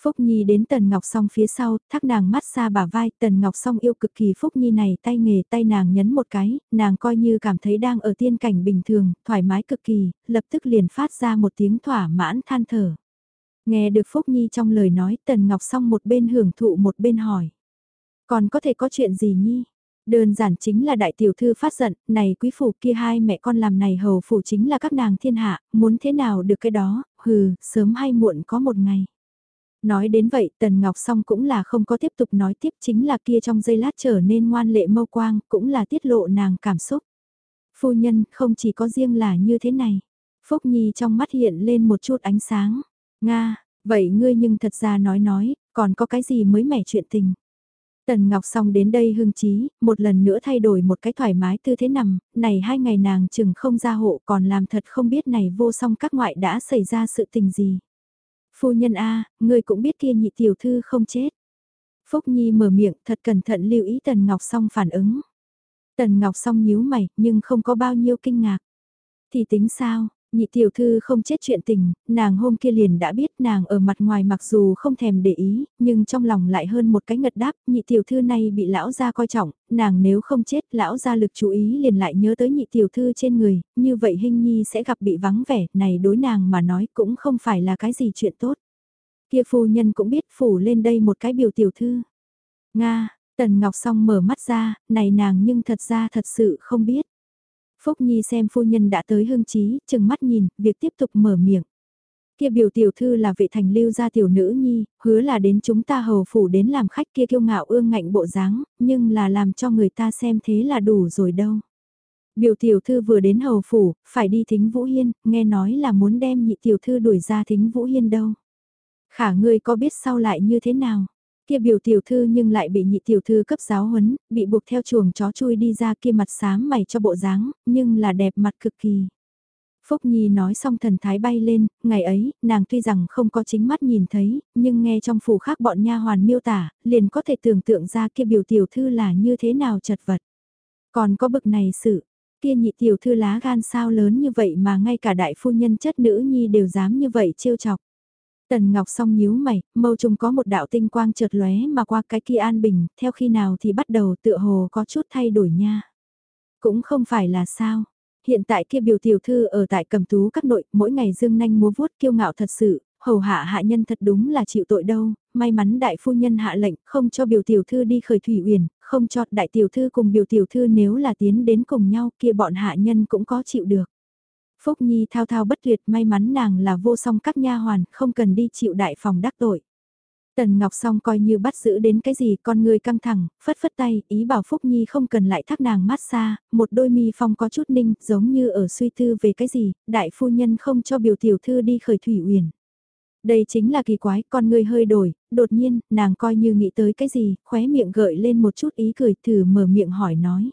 Phúc Nhi đến Tần Ngọc Song phía sau, thắc nàng mắt xa bả vai, Tần Ngọc Song yêu cực kỳ Phúc Nhi này tay nghề tay nàng nhấn một cái, nàng coi như cảm thấy đang ở tiên cảnh bình thường, thoải mái cực kỳ, lập tức liền phát ra một tiếng thỏa mãn than thở. Nghe được Phúc Nhi trong lời nói Tần Ngọc Song một bên hưởng thụ một bên hỏi. Còn có thể có chuyện gì Nhi? Đơn giản chính là đại tiểu thư phát giận, này quý phủ kia hai mẹ con làm này hầu phủ chính là các nàng thiên hạ, muốn thế nào được cái đó, hừ, sớm hay muộn có một ngày. Nói đến vậy Tần Ngọc Song cũng là không có tiếp tục nói tiếp chính là kia trong giây lát trở nên ngoan lệ mâu quang, cũng là tiết lộ nàng cảm xúc. Phu nhân không chỉ có riêng là như thế này. Phúc Nhi trong mắt hiện lên một chút ánh sáng. Nga, vậy ngươi nhưng thật ra nói nói, còn có cái gì mới mẻ chuyện tình. Tần Ngọc xong đến đây hưng trí, một lần nữa thay đổi một cái thoải mái tư thế nằm, này hai ngày nàng chừng không ra hộ còn làm thật không biết này vô song các ngoại đã xảy ra sự tình gì. Phu nhân A, ngươi cũng biết kia nhị tiểu thư không chết. Phúc Nhi mở miệng thật cẩn thận lưu ý Tần Ngọc Song phản ứng. Tần Ngọc Song nhíu mày nhưng không có bao nhiêu kinh ngạc. Thì tính sao, Nhị tiểu thư không chết chuyện tình, nàng hôm kia liền đã biết nàng ở mặt ngoài mặc dù không thèm để ý, nhưng trong lòng lại hơn một cái ngật đáp, nhị tiểu thư này bị lão gia coi trọng, nàng nếu không chết lão gia lực chú ý liền lại nhớ tới nhị tiểu thư trên người, như vậy hình nhi sẽ gặp bị vắng vẻ, này đối nàng mà nói cũng không phải là cái gì chuyện tốt. Kia phu nhân cũng biết phủ lên đây một cái biểu tiểu thư. Nga, Tần Ngọc Song mở mắt ra, này nàng nhưng thật ra thật sự không biết. Phúc Nhi xem phu nhân đã tới hương trí, chừng mắt nhìn, việc tiếp tục mở miệng. Kia biểu tiểu thư là vệ thành lưu gia tiểu nữ nhi, hứa là đến chúng ta hầu phủ đến làm khách kia kiêu ngạo ương ngạnh bộ dáng, nhưng là làm cho người ta xem thế là đủ rồi đâu. Biểu tiểu thư vừa đến hầu phủ, phải đi thính Vũ Hiên, nghe nói là muốn đem nhị tiểu thư đuổi ra thính Vũ Hiên đâu. Khả ngươi có biết sau lại như thế nào? Kia biểu tiểu thư nhưng lại bị nhị tiểu thư cấp giáo huấn, bị buộc theo chuồng chó chui đi ra kia mặt xám mày cho bộ dáng, nhưng là đẹp mặt cực kỳ. Phúc Nhi nói xong thần thái bay lên, ngày ấy, nàng tuy rằng không có chính mắt nhìn thấy, nhưng nghe trong phủ khác bọn nha hoàn miêu tả, liền có thể tưởng tượng ra kia biểu tiểu thư là như thế nào chật vật. Còn có bực này sự, kia nhị tiểu thư lá gan sao lớn như vậy mà ngay cả đại phu nhân chất nữ nhi đều dám như vậy trêu chọc. Tần Ngọc song nhíu mày, mâu trùng có một đạo tinh quang chợt lóe mà qua cái kia an bình, theo khi nào thì bắt đầu tựa hồ có chút thay đổi nha. Cũng không phải là sao. Hiện tại kia biểu tiểu thư ở tại cầm tú các nội, mỗi ngày dương nanh múa vuốt kiêu ngạo thật sự, hầu hạ hạ nhân thật đúng là chịu tội đâu, may mắn đại phu nhân hạ lệnh không cho biểu tiểu thư đi khởi thủy uyển, không cho đại tiểu thư cùng biểu tiểu thư nếu là tiến đến cùng nhau kia bọn hạ nhân cũng có chịu được. Phúc Nhi thao thao bất tuyệt may mắn nàng là vô song các nha hoàn, không cần đi chịu đại phòng đắc tội. Tần Ngọc Song coi như bắt giữ đến cái gì con người căng thẳng, phất phất tay, ý bảo Phúc Nhi không cần lại thác nàng mát xa, một đôi mi phong có chút ninh, giống như ở suy tư về cái gì, đại phu nhân không cho biểu tiểu thư đi khởi thủy uyển. Đây chính là kỳ quái, con người hơi đổi, đột nhiên, nàng coi như nghĩ tới cái gì, khóe miệng gợi lên một chút ý cười thử mở miệng hỏi nói.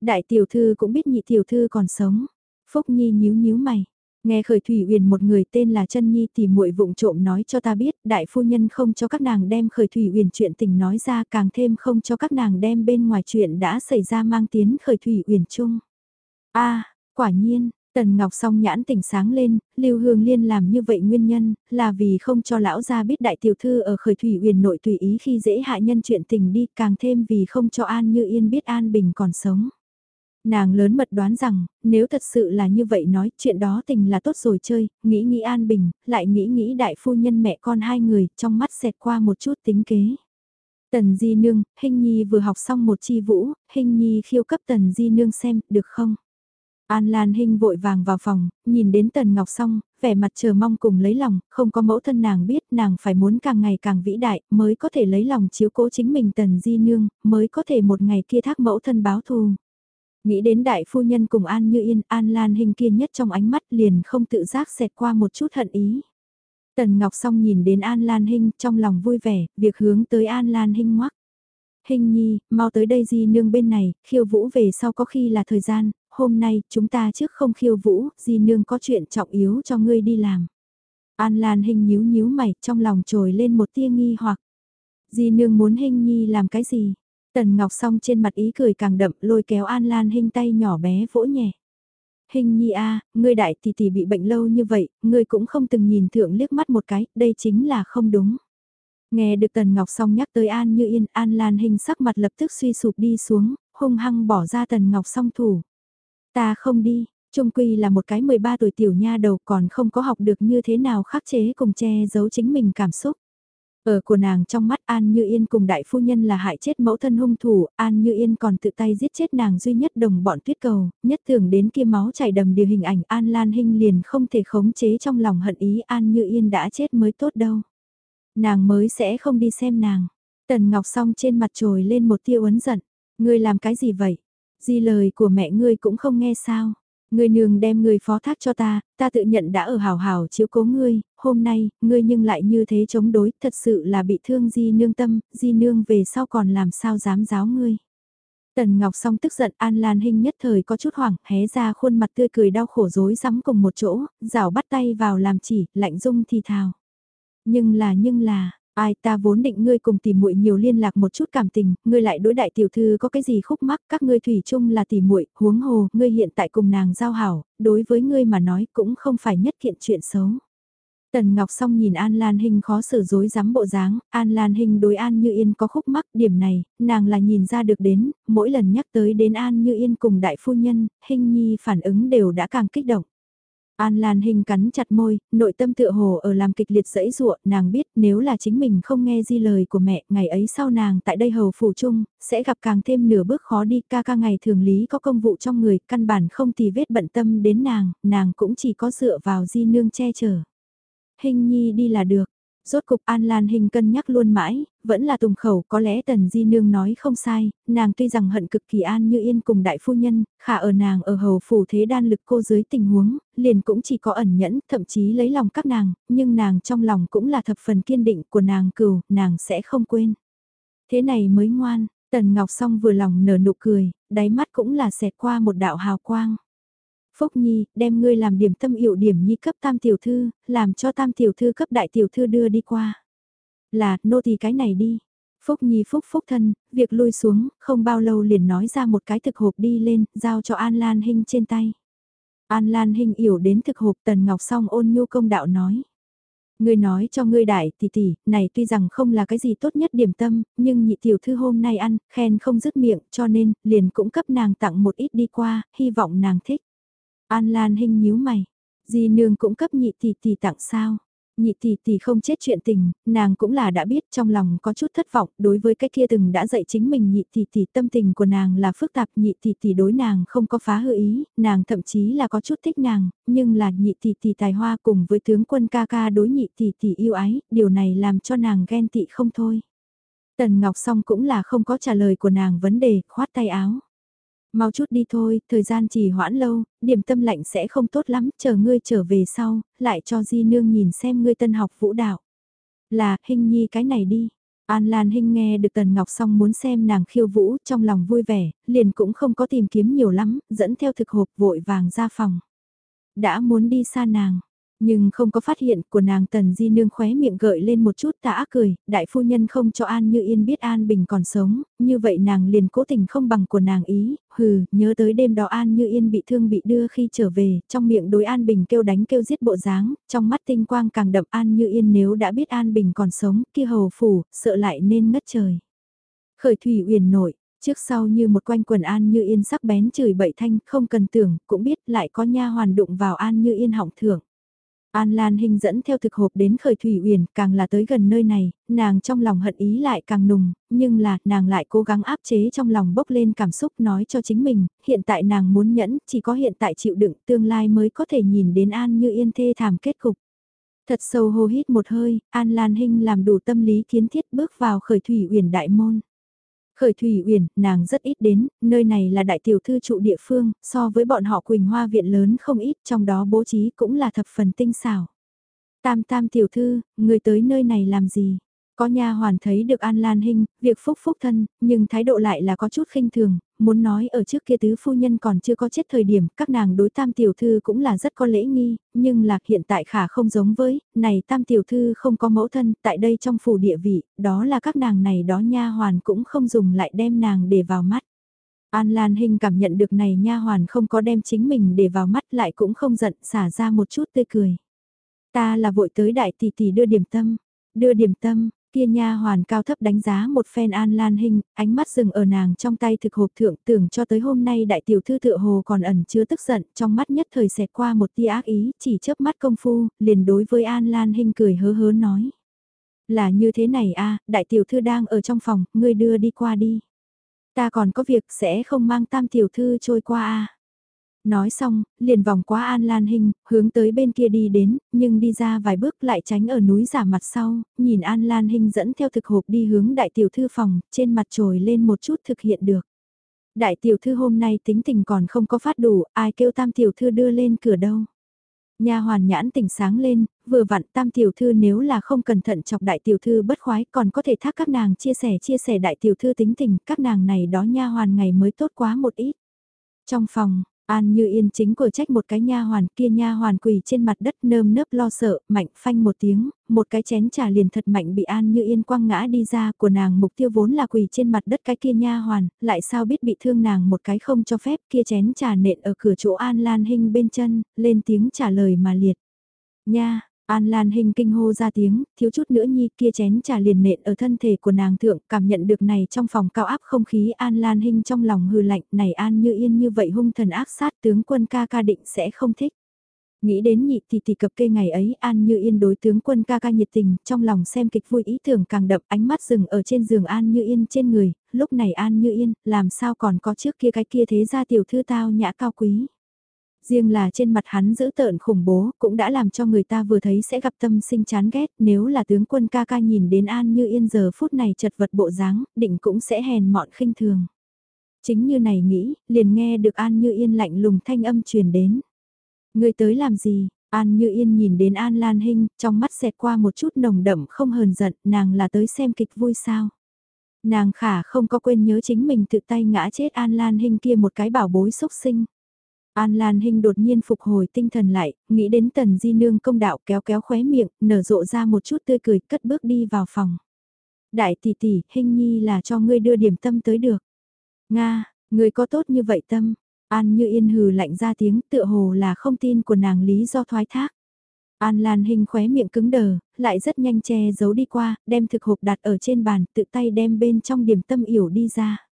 Đại tiểu thư cũng biết nhị tiểu thư còn sống. Phúc Nhi nhíu nhíu mày. Nghe khởi thủy uyển một người tên là chân Nhi thì muội vụng trộm nói cho ta biết, đại phu nhân không cho các nàng đem khởi thủy uyển chuyện tình nói ra, càng thêm không cho các nàng đem bên ngoài chuyện đã xảy ra mang tiến khởi thủy uyển chung. A, quả nhiên, Tần Ngọc song nhãn tỉnh sáng lên, Lưu Hương Liên làm như vậy nguyên nhân, là vì không cho lão gia biết đại tiểu thư ở khởi thủy uyển nội tùy ý khi dễ hại nhân chuyện tình đi, càng thêm vì không cho An Như Yên biết An Bình còn sống. Nàng lớn mật đoán rằng, nếu thật sự là như vậy nói, chuyện đó tình là tốt rồi chơi, nghĩ nghĩ an bình, lại nghĩ nghĩ đại phu nhân mẹ con hai người, trong mắt xẹt qua một chút tính kế. Tần Di Nương, Hình Nhi vừa học xong một chi vũ, Hình Nhi khiêu cấp Tần Di Nương xem, được không? An Lan Hinh vội vàng vào phòng, nhìn đến Tần Ngọc xong, vẻ mặt chờ mong cùng lấy lòng, không có mẫu thân nàng biết nàng phải muốn càng ngày càng vĩ đại, mới có thể lấy lòng chiếu cố chính mình Tần Di Nương, mới có thể một ngày kia thác mẫu thân báo thù. Nghĩ đến đại phu nhân cùng An Như Yên, An Lan Hình kiên nhất trong ánh mắt liền không tự giác xẹt qua một chút hận ý. Tần Ngọc Song nhìn đến An Lan Hinh trong lòng vui vẻ, việc hướng tới An Lan Hinh ngoắc. Hình nhi, mau tới đây di nương bên này, khiêu vũ về sau có khi là thời gian, hôm nay chúng ta trước không khiêu vũ, di nương có chuyện trọng yếu cho ngươi đi làm. An Lan Hinh nhíu nhíu mày, trong lòng trồi lên một tia nghi hoặc. Di nương muốn Hình nhi làm cái gì? Tần Ngọc Song trên mặt ý cười càng đậm lôi kéo An Lan Hinh tay nhỏ bé vỗ nhẹ. Hình nhi a, ngươi đại tỷ tỷ bị bệnh lâu như vậy, ngươi cũng không từng nhìn thượng liếc mắt một cái, đây chính là không đúng. Nghe được Tần Ngọc Song nhắc tới An Như Yên, An Lan Hinh sắc mặt lập tức suy sụp đi xuống, hung hăng bỏ ra Tần Ngọc Song thủ. Ta không đi, Trung Quy là một cái 13 tuổi tiểu nha đầu còn không có học được như thế nào khắc chế cùng che giấu chính mình cảm xúc. Ở của nàng trong mắt An Như Yên cùng đại phu nhân là hại chết mẫu thân hung thủ, An Như Yên còn tự tay giết chết nàng duy nhất đồng bọn tuyết cầu, nhất tưởng đến kia máu chảy đầm điều hình ảnh An Lan Hinh liền không thể khống chế trong lòng hận ý An Như Yên đã chết mới tốt đâu. Nàng mới sẽ không đi xem nàng. Tần Ngọc song trên mặt trồi lên một tia uấn giận. Ngươi làm cái gì vậy? Di lời của mẹ ngươi cũng không nghe sao? Ngươi nương đem ngươi phó thác cho ta, ta tự nhận đã ở hào hào chiếu cố ngươi, hôm nay, ngươi nhưng lại như thế chống đối, thật sự là bị thương di nương tâm, di nương về sau còn làm sao dám giáo ngươi. Tần Ngọc song tức giận An Lan Hinh nhất thời có chút hoảng, hé ra khuôn mặt tươi cười đau khổ rối rắm cùng một chỗ, rảo bắt tay vào làm chỉ, lạnh dung thì thào. Nhưng là nhưng là, Ai ta vốn định ngươi cùng tìm muội nhiều liên lạc một chút cảm tình, ngươi lại đối đại tiểu thư có cái gì khúc mắc, các ngươi thủy chung là tỷ muội, huống hồ, ngươi hiện tại cùng nàng giao hảo, đối với ngươi mà nói cũng không phải nhất kiện chuyện xấu. Tần Ngọc Song nhìn An Lan Hinh khó xử dối rắm bộ dáng, An Lan Hinh đối An Như Yên có khúc mắc điểm này, nàng là nhìn ra được đến, mỗi lần nhắc tới đến An Như Yên cùng đại phu nhân, Hinh Nhi phản ứng đều đã càng kích động. An Lan Hinh cắn chặt môi, nội tâm tựa hồ ở làm kịch liệt dẫy dụa, nàng biết nếu là chính mình không nghe di lời của mẹ, ngày ấy sau nàng tại đây hầu phủ chung, sẽ gặp càng thêm nửa bước khó đi, ca ca ngày thường lý có công vụ trong người, căn bản không tì vết bận tâm đến nàng, nàng cũng chỉ có dựa vào di nương che chở. Hình nhi đi là được, Rốt cục An Lan Hình cân nhắc luôn mãi, vẫn là tùng khẩu có lẽ Tần Di Nương nói không sai, nàng tuy rằng hận cực kỳ An như yên cùng đại phu nhân, khả ở nàng ở hầu phủ thế đan lực cô dưới tình huống, liền cũng chỉ có ẩn nhẫn, thậm chí lấy lòng các nàng, nhưng nàng trong lòng cũng là thập phần kiên định của nàng cừu, nàng sẽ không quên. Thế này mới ngoan, Tần Ngọc Song vừa lòng nở nụ cười, đáy mắt cũng là xẹt qua một đạo hào quang. Phúc Nhi, đem ngươi làm điểm tâm hiệu điểm nhi cấp tam tiểu thư, làm cho tam tiểu thư cấp đại tiểu thư đưa đi qua. Là, nô thì cái này đi. Phúc Nhi phúc phúc thân, việc lui xuống, không bao lâu liền nói ra một cái thực hộp đi lên, giao cho An Lan Hinh trên tay. An Lan Hinh yểu đến thực hộp Tần Ngọc song ôn nhu công đạo nói. Ngươi nói cho ngươi đại tỷ tỷ, này tuy rằng không là cái gì tốt nhất điểm tâm, nhưng nhị tiểu thư hôm nay ăn, khen không dứt miệng, cho nên, liền cũng cấp nàng tặng một ít đi qua, hy vọng nàng thích. An Lan Hinh nhíu mày, di nương cũng cấp nhị tỷ tỷ tặng sao? Nhị tỷ tỷ không chết chuyện tình, nàng cũng là đã biết trong lòng có chút thất vọng, đối với cái kia từng đã dạy chính mình nhị tỷ tỷ tâm tình của nàng là phức tạp, nhị tỷ tỷ đối nàng không có phá hư ý, nàng thậm chí là có chút thích nàng, nhưng là nhị tỷ tỷ tài hoa cùng với tướng quân ca ca đối nhị tỷ tỷ yêu ái, điều này làm cho nàng ghen tị không thôi. Tần Ngọc Song cũng là không có trả lời của nàng vấn đề, khoát tay áo. Mau chút đi thôi, thời gian chỉ hoãn lâu, điểm tâm lạnh sẽ không tốt lắm, chờ ngươi trở về sau, lại cho Di Nương nhìn xem ngươi tân học vũ đạo. Là, hình nhi cái này đi. An Lan Hinh nghe được Tần Ngọc Song muốn xem nàng khiêu vũ trong lòng vui vẻ, liền cũng không có tìm kiếm nhiều lắm, dẫn theo thực hộp vội vàng ra phòng. Đã muốn đi xa nàng, nhưng không có phát hiện của nàng tần di nương khóe miệng gợi lên một chút tà ác cười, đại phu nhân không cho An Như Yên biết An Bình còn sống, như vậy nàng liền cố tình không bằng của nàng ý, hừ, nhớ tới đêm đó An Như Yên bị thương bị đưa khi trở về, trong miệng đối An Bình kêu đánh kêu giết bộ dáng, trong mắt tinh quang càng đậm An Như Yên nếu đã biết An Bình còn sống, kia hầu phủ, sợ lại nên ngất trời. Khởi thủy uyển nổi, trước sau như một quanh quần An Như Yên sắc bén chửi bậy thanh, không cần tưởng, cũng biết lại có nha hoàn đụng vào An Như Yên hỏng thưởng. An Lan Hinh dẫn theo thực hộp đến khởi thủy uyển, càng là tới gần nơi này, nàng trong lòng hận ý lại càng nùng, nhưng là, nàng lại cố gắng áp chế trong lòng bốc lên cảm xúc nói cho chính mình, hiện tại nàng muốn nhẫn, chỉ có hiện tại chịu đựng, tương lai mới có thể nhìn đến An như yên thê thảm kết cục. Thật sâu hô hít một hơi, An Lan Hinh làm đủ tâm lý kiến thiết bước vào khởi thủy uyển đại môn. Khởi Thủy Uyển, nàng rất ít đến, nơi này là đại tiểu thư trụ địa phương, so với bọn họ Quỳnh Hoa viện lớn không ít, trong đó bố trí cũng là thập phần tinh xảo. Tam tam tiểu thư, người tới nơi này làm gì? Có nha hoàn thấy được An Lan Hinh, việc phúc phúc thân, nhưng thái độ lại là có chút khinh thường, muốn nói ở trước kia tứ phu nhân còn chưa có chết thời điểm, các nàng đối tam tiểu thư cũng là rất có lễ nghi, nhưng là hiện tại khả không giống với, này tam tiểu thư không có mẫu thân, tại đây trong phủ địa vị, đó là các nàng này đó nha hoàn cũng không dùng lại đem nàng để vào mắt. An Lan Hinh cảm nhận được này nha hoàn không có đem chính mình để vào mắt lại cũng không giận, xả ra một chút tươi cười. Ta là vội tới đại tỷ tỷ đưa điểm tâm, đưa điểm tâm, Kia nha hoàn cao thấp đánh giá một phen An Lan Hinh, ánh mắt dừng ở nàng trong tay thực hộp thượng tưởng cho tới hôm nay đại tiểu thư tựa hồ còn ẩn chưa tức giận, trong mắt nhất thời xẹt qua một tia ác ý, chỉ chớp mắt công phu, liền đối với An Lan Hinh cười hớ hớ nói. Là như thế này a đại tiểu thư đang ở trong phòng, ngươi đưa đi qua đi. Ta còn có việc sẽ không mang tam tiểu thư trôi qua a Nói xong, liền vòng qua An Lan Hinh, hướng tới bên kia đi đến, nhưng đi ra vài bước lại tránh ở núi giả mặt sau, nhìn An Lan Hinh dẫn theo thực hộp đi hướng đại tiểu thư phòng, trên mặt trồi lên một chút thực hiện được. Đại tiểu thư hôm nay tính tình còn không có phát đủ, ai kêu tam tiểu thư đưa lên cửa đâu. Nhà hoàn nhãn tỉnh sáng lên, vừa vặn tam tiểu thư nếu là không cẩn thận chọc đại tiểu thư bất khoái còn có thể thác các nàng chia sẻ chia sẻ đại tiểu thư tính tình, các nàng này đó nha hoàn ngày mới tốt quá một ít. Trong phòng, An Như Yên chính cửa trách một cái nha hoàn kia nha hoàn quỳ trên mặt đất nơm nớp lo sợ, mạnh phanh một tiếng, một cái chén trà liền thật mạnh bị An Như Yên quăng ngã đi ra của nàng mục tiêu vốn là quỳ trên mặt đất cái kia nha hoàn, lại sao biết bị thương nàng một cái không cho phép kia chén trà nện ở cửa chỗ An Lan Hinh bên chân, lên tiếng trả lời mà liệt. Nha, An Lan Hinh kinh hô ra tiếng, thiếu chút nữa nhi kia chén trà liền nện ở thân thể của nàng thượng, cảm nhận được này trong phòng cao áp không khí An Lan Hinh trong lòng hư lạnh, này An như yên như vậy hung thần ác sát tướng quân ca ca định sẽ không thích. Nghĩ đến nhị thì thì cập kê ngày ấy An như yên đối tướng quân ca ca nhiệt tình, trong lòng xem kịch vui ý tưởng càng đậm ánh mắt dừng ở trên giường An như yên trên người, lúc này An như yên, làm sao còn có trước kia cái kia thế ra tiểu thư tao nhã cao quý. Riêng là trên mặt hắn giữ tợn khủng bố cũng đã làm cho người ta vừa thấy sẽ gặp tâm sinh chán ghét nếu là tướng quân ca ca nhìn đến An Như Yên giờ phút này chật vật bộ dáng, định cũng sẽ hèn mọn khinh thường. Chính như này nghĩ, liền nghe được An Như Yên lạnh lùng thanh âm truyền đến. Người tới làm gì? An Như Yên nhìn đến An Lan Hinh, trong mắt xẹt qua một chút nồng đậm không hờn giận, nàng là tới xem kịch vui sao. Nàng khả không có quên nhớ chính mình tự tay ngã chết An Lan Hinh kia một cái bảo bối xúc sinh. An Lan Hinh đột nhiên phục hồi tinh thần lại, nghĩ đến tần di nương công đạo kéo kéo khóe miệng, nở rộ ra một chút tươi cười, cất bước đi vào phòng. Đại tỷ tỷ, Hinh Nhi là cho ngươi đưa điểm tâm tới được. Nga, ngươi có tốt như vậy tâm. An như yên hừ lạnh ra tiếng tựa hồ là không tin của nàng lý do thoái thác. An Lan Hinh khóe miệng cứng đờ, lại rất nhanh che giấu đi qua, đem thực hộp đặt ở trên bàn, tự tay đem bên trong điểm tâm yểu đi ra.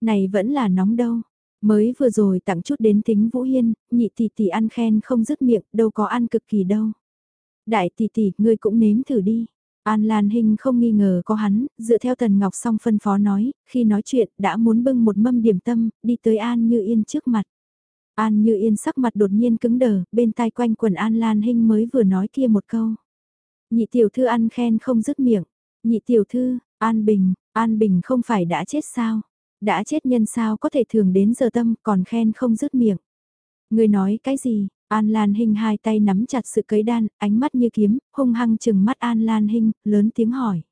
Này vẫn là nóng đâu, Mới vừa rồi tặng chút đến tính Vũ Hiên, nhị tỷ tỷ ăn khen không dứt miệng, đâu có ăn cực kỳ đâu. Đại tỷ tỷ, ngươi cũng nếm thử đi. An Lan Hinh không nghi ngờ có hắn, dựa theo Tần Ngọc Song phân phó nói, khi nói chuyện đã muốn bưng một mâm điểm tâm, đi tới An Như Yên trước mặt. An Như Yên sắc mặt đột nhiên cứng đờ, bên tai quanh quần An Lan Hinh mới vừa nói kia một câu. Nhị tiểu thư ăn khen không dứt miệng. Nhị tiểu thư, An Bình, An Bình không phải đã chết sao? Đã chết nhân sao có thể thường đến giờ tâm còn khen không dứt miệng. Người nói cái gì? An Lan Hinh hai tay nắm chặt sự cấy đan, ánh mắt như kiếm, hung hăng chừng mắt An Lan Hinh, lớn tiếng hỏi.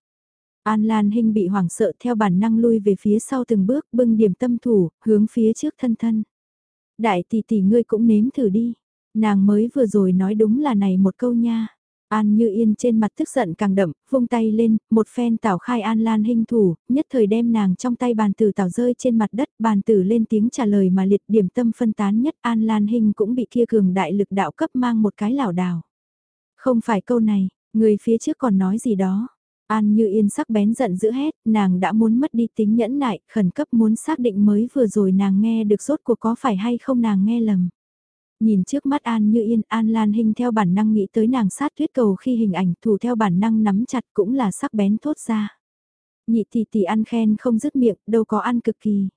An Lan Hinh bị hoảng sợ theo bản năng lui về phía sau từng bước, bưng điểm tâm thủ, hướng phía trước thân thân. Đại tỷ tỷ ngươi cũng nếm thử đi. Nàng mới vừa rồi nói đúng là này một câu nha. An Như Yên trên mặt tức giận càng đậm, vung tay lên, một phen tảo khai An Lan hình thủ, nhất thời đem nàng trong tay bàn tử tảo rơi trên mặt đất, bàn tử lên tiếng trả lời mà liệt điểm tâm phân tán nhất An Lan hình cũng bị kia cường đại lực đạo cấp mang một cái lảo đảo. Không phải câu này, người phía trước còn nói gì đó. An Như Yên sắc bén giận dữ hét, nàng đã muốn mất đi tính nhẫn nại, khẩn cấp muốn xác định mới vừa rồi nàng nghe được rốt cuộc có phải hay không nàng nghe lầm. Nhìn trước mắt An Như Yên, An Lan Hinh theo bản năng nghĩ tới nàng sát tuyết cầu khi hình ảnh thủ theo bản năng nắm chặt cũng là sắc bén thốt ra. Nhị tỷ tỷ ăn khen không dứt miệng, đâu có ăn cực kỳ.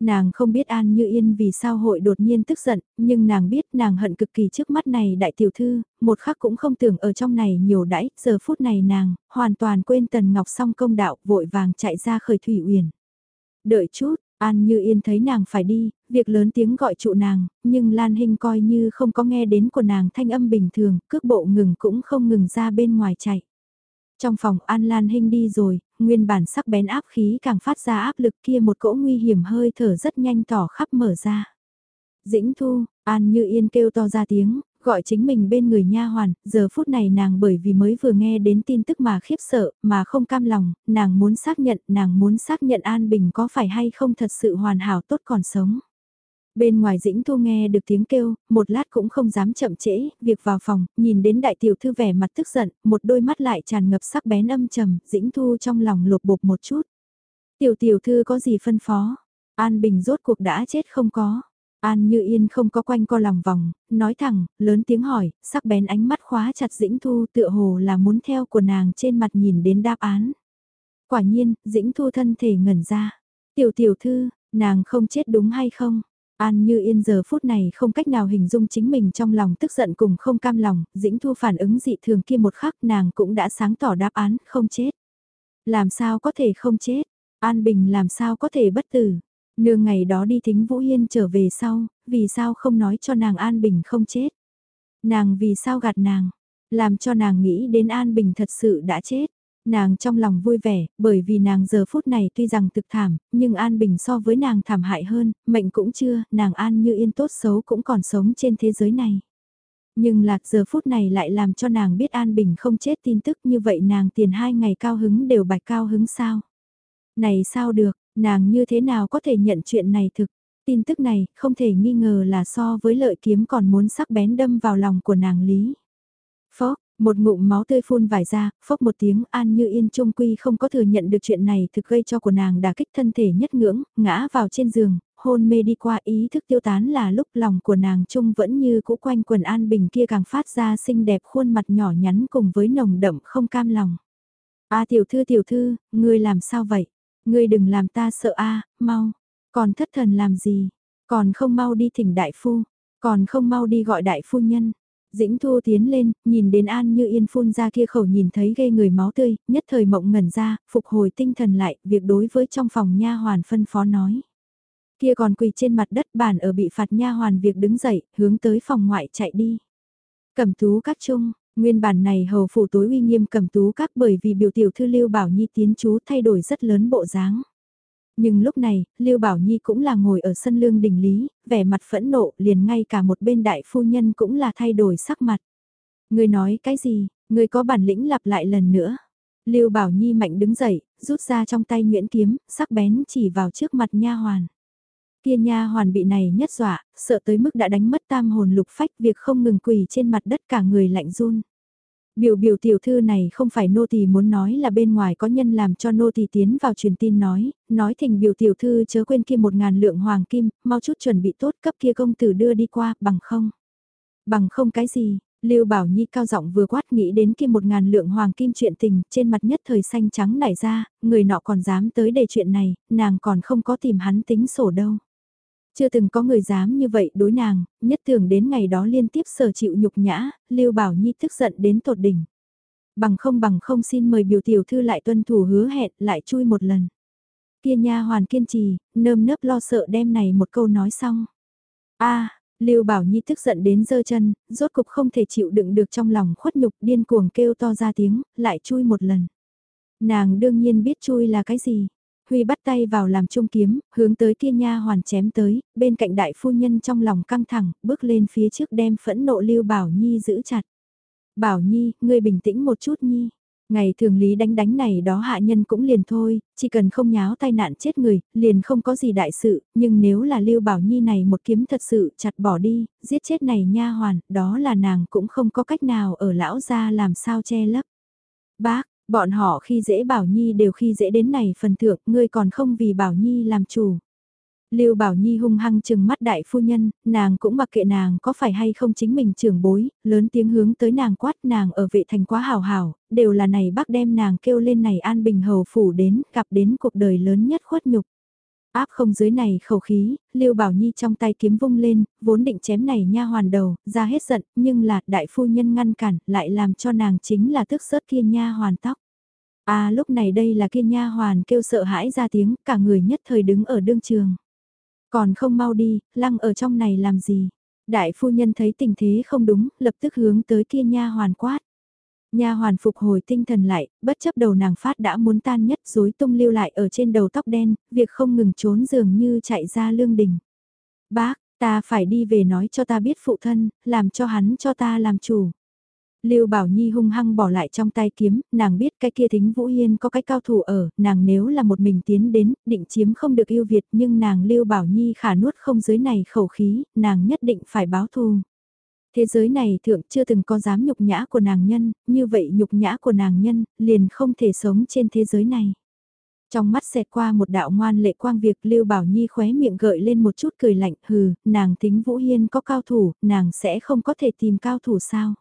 Nàng không biết An Như Yên vì sao hội đột nhiên tức giận, nhưng nàng biết nàng hận cực kỳ trước mắt này đại tiểu thư, một khắc cũng không tưởng ở trong này nhiều đãi, giờ phút này nàng, hoàn toàn quên Tần Ngọc song công đạo, vội vàng chạy ra khởi thủy uyển. Đợi chút, An Như Yên thấy nàng phải đi, việc lớn tiếng gọi trụ nàng, nhưng Lan Hinh coi như không có nghe đến của nàng thanh âm bình thường, cước bộ ngừng cũng không ngừng ra bên ngoài chạy. Trong phòng An Lan Hinh đi rồi, nguyên bản sắc bén áp khí càng phát ra áp lực kia một cỗ nguy hiểm hơi thở rất nhanh tỏ khắp mở ra. Dĩnh Thu, An Như Yên kêu to ra tiếng, gọi chính mình bên người nha hoàn, giờ phút này nàng bởi vì mới vừa nghe đến tin tức mà khiếp sợ, mà không cam lòng, nàng muốn xác nhận, nàng muốn xác nhận An Bình có phải hay không thật sự hoàn hảo tốt còn sống. Bên ngoài Dĩnh Thu nghe được tiếng kêu, một lát cũng không dám chậm trễ, việc vào phòng, nhìn đến đại tiểu thư vẻ mặt tức giận, một đôi mắt lại tràn ngập sắc bén âm trầm, Dĩnh Thu trong lòng lột bột một chút. Tiểu tiểu thư có gì phân phó? An Bình rốt cuộc đã chết không có. An Như Yên không có quanh co lòng vòng, nói thẳng, lớn tiếng hỏi, sắc bén ánh mắt khóa chặt Dĩnh Thu tựa hồ là muốn theo của nàng trên mặt nhìn đến đáp án. Quả nhiên, Dĩnh Thu thân thể ngẩn ra. Tiểu tiểu thư, nàng không chết đúng hay không? An Như Yên giờ phút này không cách nào hình dung chính mình trong lòng tức giận cùng không cam lòng, Dĩnh Thu phản ứng dị thường kia một khắc nàng cũng đã sáng tỏ đáp án, không chết. Làm sao có thể không chết? An Bình làm sao có thể bất tử? Nương ngày đó đi thính Vũ Hiên trở về sau, vì sao không nói cho nàng An Bình không chết? Nàng vì sao gạt nàng? Làm cho nàng nghĩ đến An Bình thật sự đã chết. Nàng trong lòng vui vẻ, bởi vì nàng giờ phút này tuy rằng thực thảm, nhưng An Bình so với nàng thảm hại hơn, mệnh cũng chưa, nàng An như yên tốt xấu cũng còn sống trên thế giới này. Nhưng lạc giờ phút này lại làm cho nàng biết An Bình không chết tin tức như vậy nàng tiền hai ngày cao hứng đều bạch cao hứng sao. Này sao được, nàng như thế nào có thể nhận chuyện này thực, tin tức này không thể nghi ngờ là so với lợi kiếm còn muốn sắc bén đâm vào lòng của nàng Lý. Phó, một ngụm máu tươi phun vải ra, phốc một tiếng an như yên trung quy không có thừa nhận được chuyện này thực gây cho của nàng đả kích thân thể nhất ngưỡng, ngã vào trên giường, hôn mê đi qua ý thức tiêu tán là lúc lòng của nàng trung vẫn như cũ quanh quần an bình kia càng phát ra xinh đẹp khuôn mặt nhỏ nhắn cùng với nồng đậm không cam lòng. A tiểu thư tiểu thư, ngươi làm sao vậy? Ngươi đừng làm ta sợ a, mau. Còn thất thần làm gì? Còn không mau đi thỉnh đại phu, còn không mau đi gọi đại phu nhân. Dĩnh Thu tiến lên, nhìn đến An Như Yên phun ra kia khẩu nhìn thấy ghê người máu tươi, nhất thời mộng ngẩn ra, phục hồi tinh thần lại, việc đối với trong phòng nha hoàn phân phó nói. Kia còn quỳ trên mặt đất bàn ở bị phạt nha hoàn việc đứng dậy, hướng tới phòng ngoại chạy đi. Cẩm tú các chung, nguyên bản này hầu phủ tối uy nghiêm cẩm tú các bởi vì biểu tiểu thư lưu bảo nhi tiến chú thay đổi rất lớn bộ dáng. Nhưng lúc này, Lưu Bảo Nhi cũng là ngồi ở sân lương đình lý, vẻ mặt phẫn nộ, liền ngay cả một bên đại phu nhân cũng là thay đổi sắc mặt. Người nói cái gì, người có bản lĩnh lặp lại lần nữa. Lưu Bảo Nhi mạnh đứng dậy, rút ra trong tay Nguyễn kiếm, sắc bén chỉ vào trước mặt nha hoàn. Kia nha hoàn bị này nhất dọa, sợ tới mức đã đánh mất tam hồn lục phách, việc không ngừng quỳ trên mặt đất cả người lạnh run. Biểu biểu tiểu thư này không phải nô tỳ muốn nói là bên ngoài có nhân làm cho nô tỳ tiến vào truyền tin nói, nói thỉnh biểu tiểu thư chớ quên kia một ngàn lượng hoàng kim, mau chút chuẩn bị tốt cấp kia công tử đưa đi qua, bằng không. Bằng không cái gì, Lưu Bảo Nhi cao giọng vừa quát nghĩ đến kia một ngàn lượng hoàng kim chuyện tình, trên mặt nhất thời xanh trắng nảy ra, người nọ còn dám tới đề chuyện này, nàng còn không có tìm hắn tính sổ đâu. Chưa từng có người dám như vậy đối nàng, nhất tưởng đến ngày đó liên tiếp sở chịu nhục nhã, Lưu Bảo Nhi tức giận đến tột đỉnh. Bằng không bằng không xin mời biểu tiểu thư lại tuân thủ hứa hẹn lại chui một lần. Kia nha hoàn kiên trì, nơm nớp lo sợ đem này một câu nói xong. a Lưu Bảo Nhi tức giận đến giơ chân, rốt cục không thể chịu đựng được trong lòng khuất nhục điên cuồng kêu to ra tiếng, lại chui một lần. Nàng đương nhiên biết chui là cái gì. Huy bắt tay vào làm trung kiếm, hướng tới kia nha hoàn chém tới, bên cạnh đại phu nhân trong lòng căng thẳng, bước lên phía trước đem phẫn nộ Lưu Bảo Nhi giữ chặt. Bảo Nhi, ngươi bình tĩnh một chút Nhi. Ngày thường lý đánh đánh này đó hạ nhân cũng liền thôi, chỉ cần không nháo tai nạn chết người, liền không có gì đại sự, nhưng nếu là Lưu Bảo Nhi này một kiếm thật sự chặt bỏ đi, giết chết này nha hoàn, đó là nàng cũng không có cách nào ở lão gia làm sao che lấp. Bác, bọn họ khi dễ Bảo Nhi đều khi dễ đến này phần thượng, ngươi còn không vì Bảo Nhi làm chủ. Lưu Bảo Nhi hung hăng chừng mắt đại phu nhân, nàng cũng mặc kệ nàng có phải hay không chính mình trưởng bối, lớn tiếng hướng tới nàng quát nàng ở vệ thành quá hào hào, đều là này bác đem nàng kêu lên này an bình hầu phủ đến, gặp đến cuộc đời lớn nhất khuất nhục. Áp không dưới này khẩu khí, Lưu Bảo Nhi trong tay kiếm vung lên, vốn định chém này nha hoàn đầu, ra hết giận, nhưng là đại phu nhân ngăn cản, lại làm cho nàng chính là tức sớt kia nha hoàn tóc. À lúc này đây là kia nha hoàn kêu sợ hãi ra tiếng, cả người nhất thời đứng ở đương trường. Còn không mau đi, lăng ở trong này làm gì? Đại phu nhân thấy tình thế không đúng, lập tức hướng tới kia nha hoàn quát. Nha hoàn phục hồi tinh thần lại, bất chấp đầu nàng phát đã muốn tan nhất rối tung lưu lại ở trên đầu tóc đen, việc không ngừng trốn dường như chạy ra lương đình. Bác, ta phải đi về nói cho ta biết phụ thân, làm cho hắn cho ta làm chủ. Lưu Bảo Nhi hung hăng bỏ lại trong tay kiếm, nàng biết cái kia thính Vũ Hiên có cái cao thủ ở, nàng nếu là một mình tiến đến, định chiếm không được yêu Việt nhưng nàng Lưu Bảo Nhi khả nuốt không dưới này khẩu khí, nàng nhất định phải báo thù. Thế giới này thượng chưa từng có dám nhục nhã của nàng nhân, như vậy nhục nhã của nàng nhân, liền không thể sống trên thế giới này. Trong mắt xẹt qua một đạo ngoan lệ quang việc Lưu Bảo Nhi khóe miệng gợi lên một chút cười lạnh, hừ, nàng tính Vũ Hiên có cao thủ, nàng sẽ không có thể tìm cao thủ sao.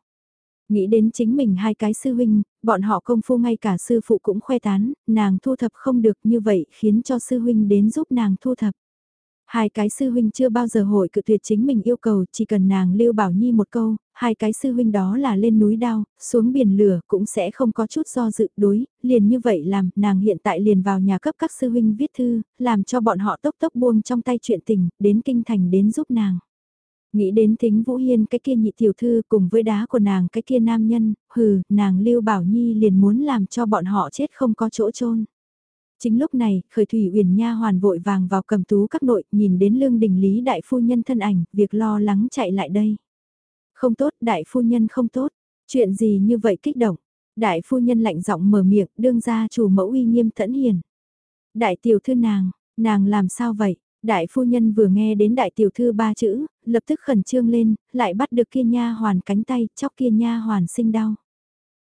Nghĩ đến chính mình hai cái sư huynh, bọn họ công phu ngay cả sư phụ cũng khoe tán, nàng thu thập không được như vậy khiến cho sư huynh đến giúp nàng thu thập. Hai cái sư huynh chưa bao giờ hội cự tuyệt chính mình yêu cầu, chỉ cần nàng lưu bảo nhi một câu, hai cái sư huynh đó là lên núi đao, xuống biển lửa cũng sẽ không có chút do dự đối, liền như vậy làm, nàng hiện tại liền vào nhà cấp các sư huynh viết thư, làm cho bọn họ tốc tốc buông trong tay chuyện tình, đến kinh thành đến giúp nàng. Nghĩ đến thính Vũ Hiên cái kia nhị tiểu thư cùng với đá của nàng cái kia nam nhân, hừ, nàng Lưu Bảo Nhi liền muốn làm cho bọn họ chết không có chỗ chôn. Chính lúc này, khởi thủy uyển nha hoàn vội vàng vào cầm tú các nội, nhìn đến lương đình lý đại phu nhân thân ảnh, việc lo lắng chạy lại đây. Không tốt, đại phu nhân không tốt, chuyện gì như vậy kích động. Đại phu nhân lạnh giọng mở miệng, đương ra chủ mẫu uy nghiêm thẫn hiền. Đại tiểu thư nàng, nàng làm sao vậy? Đại phu nhân vừa nghe đến đại tiểu thư ba chữ, lập tức khẩn trương lên, lại bắt được kia nha hoàn cánh tay, chóc kia nha hoàn sinh đau.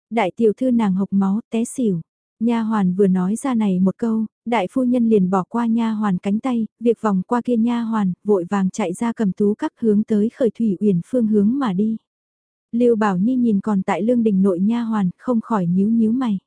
Đại tiểu thư nàng hộc máu, té xỉu. Nha hoàn vừa nói ra này một câu, đại phu nhân liền bỏ qua nha hoàn cánh tay, việc vòng qua kia nha hoàn, vội vàng chạy ra cầm tú các hướng tới khởi thủy uyển phương hướng mà đi. Lưu Bảo Nhi nhìn còn tại lương đình nội nha hoàn, không khỏi nhíu nhíu mày.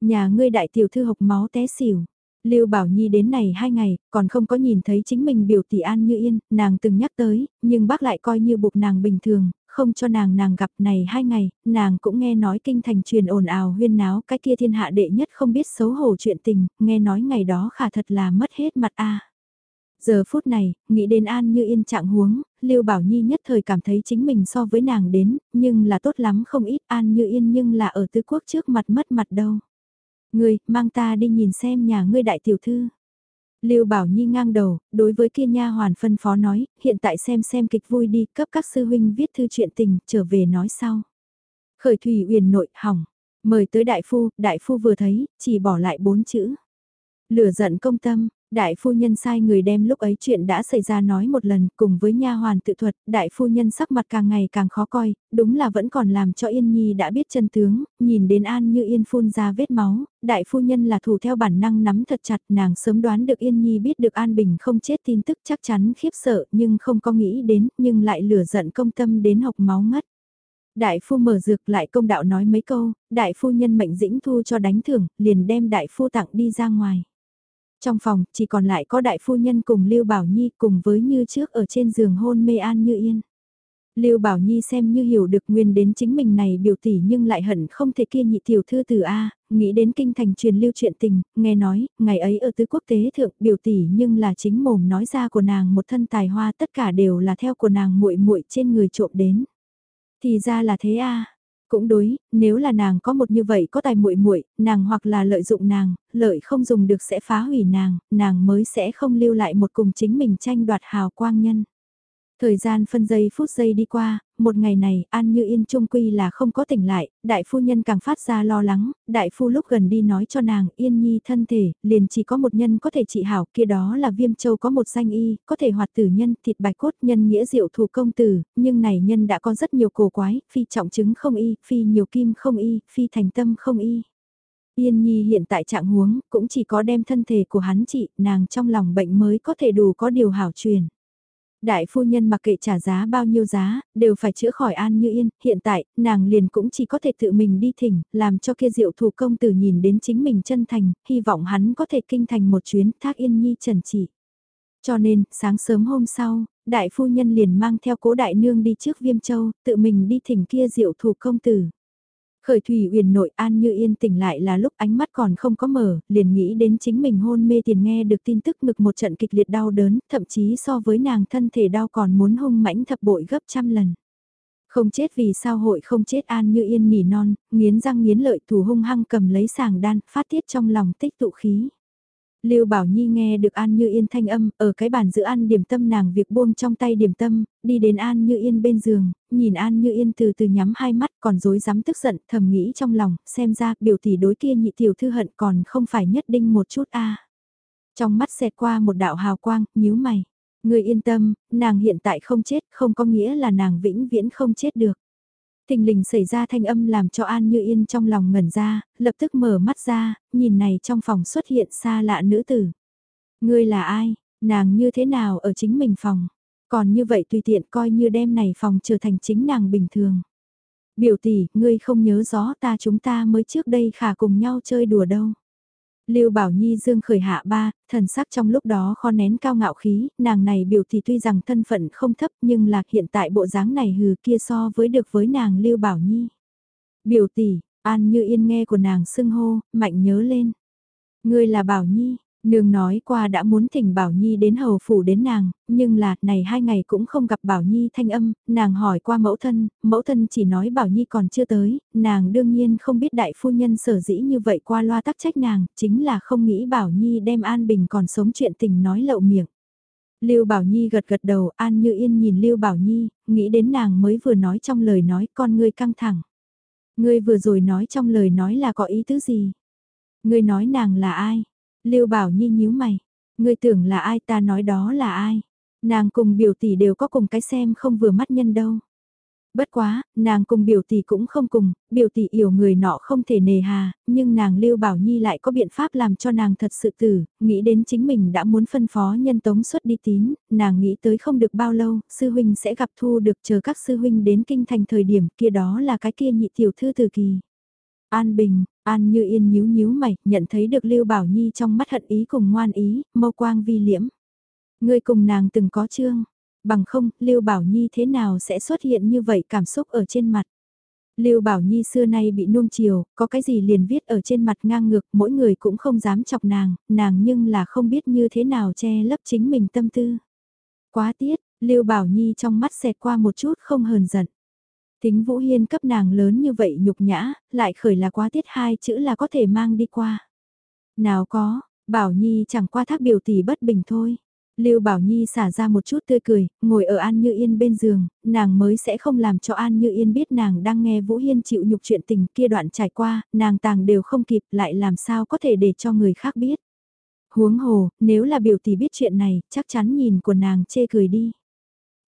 Nhà ngươi đại tiểu thư hộc máu té xỉu. Lưu Bảo Nhi đến này hai ngày, còn không có nhìn thấy chính mình biểu tỷ An Như Yên, nàng từng nhắc tới, nhưng bác lại coi như buộc nàng bình thường, không cho nàng nàng gặp này hai ngày, nàng cũng nghe nói kinh thành truyền ồn ào huyên náo cái kia thiên hạ đệ nhất không biết xấu hổ chuyện tình, nghe nói ngày đó khả thật là mất hết mặt a. Giờ phút này, nghĩ đến An Như Yên trạng huống, Lưu Bảo Nhi nhất thời cảm thấy chính mình so với nàng đến, nhưng là tốt lắm không ít An Như Yên nhưng là ở tứ quốc trước mặt mất mặt đâu. Ngươi, mang ta đi nhìn xem nhà ngươi đại tiểu thư. Lưu Bảo Nhi ngang đầu, đối với kia nha hoàn phân phó nói, hiện tại xem xem kịch vui đi, cấp các sư huynh viết thư chuyện tình, trở về nói sau. Khởi Thủy Uyển nội, hỏng, mời tới đại phu, đại phu vừa thấy, chỉ bỏ lại bốn chữ. Lửa giận công tâm, Đại phu nhân sai người đem lúc ấy chuyện đã xảy ra nói một lần cùng với nha hoàn tự thuật, đại phu nhân sắc mặt càng ngày càng khó coi, đúng là vẫn còn làm cho Yên Nhi đã biết chân tướng, nhìn đến An như Yên phun ra vết máu, đại phu nhân là thủ theo bản năng nắm thật chặt nàng sớm đoán được Yên Nhi biết được An Bình không chết tin tức chắc chắn khiếp sợ nhưng không có nghĩ đến nhưng lại lửa giận công tâm đến học máu ngất. Đại phu mở dược lại công đạo nói mấy câu, đại phu nhân mệnh dĩnh thu cho đánh thưởng, liền đem đại phu tặng đi ra ngoài. Trong phòng, chỉ còn lại có đại phu nhân cùng Lưu Bảo Nhi cùng với như trước ở trên giường hôn mê an như yên. Lưu Bảo Nhi xem như hiểu được nguyên đến chính mình này biểu tỷ nhưng lại hận không thể kia nhị tiểu thư từ A, nghĩ đến kinh thành truyền lưu chuyện tình, nghe nói, ngày ấy ở tứ quốc tế thượng biểu tỷ nhưng là chính mồm nói ra của nàng một thân tài hoa tất cả đều là theo của nàng muội muội trên người trộm đến. Thì ra là thế A. Cũng đối, nếu là nàng có một như vậy có tài muội muội, nàng hoặc là lợi dụng nàng, lợi không dùng được sẽ phá hủy nàng, nàng mới sẽ không lưu lại một cùng chính mình tranh đoạt hào quang nhân. Thời gian phân giây phút giây đi qua, một ngày này, An Như Yên trung quy là không có tỉnh lại, đại phu nhân càng phát ra lo lắng, đại phu lúc gần đi nói cho nàng, Yên Nhi thân thể, liền chỉ có một nhân có thể trị hảo, kia đó là viêm châu có một danh y, có thể hoạt tử nhân, thịt bạch cốt nhân nghĩa diệu thủ công tử, nhưng này nhân đã có rất nhiều cổ quái, phi trọng chứng không y, phi nhiều kim không y, phi thành tâm không y. Yên Nhi hiện tại trạng huống, cũng chỉ có đem thân thể của hắn trị, nàng trong lòng bệnh mới có thể đủ có điều hảo truyền. Đại phu nhân mặc kệ trả giá bao nhiêu giá, đều phải chữa khỏi An Như Yên, hiện tại, nàng liền cũng chỉ có thể tự mình đi thỉnh, làm cho kia diệu thủ công tử nhìn đến chính mình chân thành, hy vọng hắn có thể kinh thành một chuyến thác Yên Nhi trần trị Cho nên, sáng sớm hôm sau, đại phu nhân liền mang theo cố đại nương đi trước Viêm Châu, tự mình đi thỉnh kia diệu thủ công tử. Khởi thủy uyển nội an như yên tỉnh lại là lúc ánh mắt còn không có mở, liền nghĩ đến chính mình hôn mê tiền nghe được tin tức ngực một trận kịch liệt đau đớn, thậm chí so với nàng thân thể đau còn muốn hung mãnh thập bội gấp trăm lần. Không chết vì sao hội không chết an như yên nỉ non, nghiến răng nghiến lợi thủ hung hăng cầm lấy sàng đan, phát tiết trong lòng tích tụ khí. Lưu Bảo Nhi nghe được An Như Yên thanh âm, ở cái bàn giữa An điểm tâm nàng việc buông trong tay điểm tâm, đi đến An Như Yên bên giường, nhìn An Như Yên từ từ nhắm hai mắt còn dối dám tức giận, thầm nghĩ trong lòng, xem ra biểu tỷ đối kia nhị tiểu thư hận còn không phải nhất định một chút a. Trong mắt xẹt qua một đạo hào quang, nhíu mày. Người yên tâm, nàng hiện tại không chết, không có nghĩa là nàng vĩnh viễn không chết được. Thình lình xảy ra thanh âm làm cho An Như Yên trong lòng ngẩn ra, lập tức mở mắt ra, nhìn này trong phòng xuất hiện xa lạ nữ tử. Ngươi là ai, nàng như thế nào ở chính mình phòng, còn như vậy tùy tiện coi như đêm này phòng trở thành chính nàng bình thường. Biểu tỷ, ngươi không nhớ rõ ta chúng ta mới trước đây khả cùng nhau chơi đùa đâu. Lưu Bảo Nhi dương khởi hạ ba, thần sắc trong lúc đó kho nén cao ngạo khí, nàng này biểu thì tuy rằng thân phận không thấp nhưng là hiện tại bộ dáng này hừ kia so với được với nàng Lưu Bảo Nhi. Biểu tỷ, An Như Yên nghe của nàng xưng hô, mạnh nhớ lên. Ngươi là Bảo Nhi, Nương nói qua đã muốn thỉnh Bảo Nhi đến hầu phủ đến nàng, nhưng là, này hai ngày cũng không gặp Bảo Nhi thanh âm, nàng hỏi qua mẫu thân, mẫu thân chỉ nói Bảo Nhi còn chưa tới, nàng đương nhiên không biết đại phu nhân sở dĩ như vậy qua loa tắc trách nàng, chính là không nghĩ Bảo Nhi đem An Bình còn sống chuyện tình nói lậu miệng. Lưu Bảo Nhi gật gật đầu, An Như Yên nhìn Lưu Bảo Nhi, nghĩ đến nàng mới vừa nói trong lời nói con ngươi căng thẳng. Ngươi vừa rồi nói trong lời nói là có ý tứ gì? Ngươi nói nàng là ai? Lưu Bảo Nhi nhíu mày, ngươi tưởng là ai ta nói đó là ai? Nàng cùng biểu tỷ đều có cùng cái xem không vừa mắt nhân đâu. Bất quá, nàng cùng biểu tỷ cũng không cùng, biểu tỷ yêu người nọ không thể nề hà, nhưng nàng Lưu Bảo Nhi lại có biện pháp làm cho nàng thật sự tử, nghĩ đến chính mình đã muốn phân phó nhân tống xuất đi tín, nàng nghĩ tới không được bao lâu, sư huynh sẽ gặp thu được chờ các sư huynh đến kinh thành thời điểm kia đó là cái kia nhị tiểu thư từ kỳ. An Bình, An Như Yên nhíu nhíu mày, nhận thấy được Lưu Bảo Nhi trong mắt hận ý cùng ngoan ý, mâu quang vi liễm. Ngươi cùng nàng từng có chương, bằng không, Lưu Bảo Nhi thế nào sẽ xuất hiện như vậy cảm xúc ở trên mặt. Lưu Bảo Nhi xưa nay bị nuông chiều, có cái gì liền viết ở trên mặt ngang ngược, mỗi người cũng không dám chọc nàng, nàng nhưng là không biết như thế nào che lấp chính mình tâm tư. Quá tiết, Lưu Bảo Nhi trong mắt xẹt qua một chút không hờn giận. Tính Vũ Hiên cấp nàng lớn như vậy nhục nhã, lại khởi là quá tiết hai chữ là có thể mang đi qua. Nào có, Bảo Nhi chẳng qua thác biểu tỷ bất bình thôi. Lưu Bảo Nhi xả ra một chút tươi cười, ngồi ở An Như Yên bên giường, nàng mới sẽ không làm cho An Như Yên biết nàng đang nghe Vũ Hiên chịu nhục chuyện tình kia đoạn trải qua, nàng tàng đều không kịp lại làm sao có thể để cho người khác biết. Huống hồ, nếu là biểu tỷ biết chuyện này, chắc chắn nhìn của nàng chê cười đi.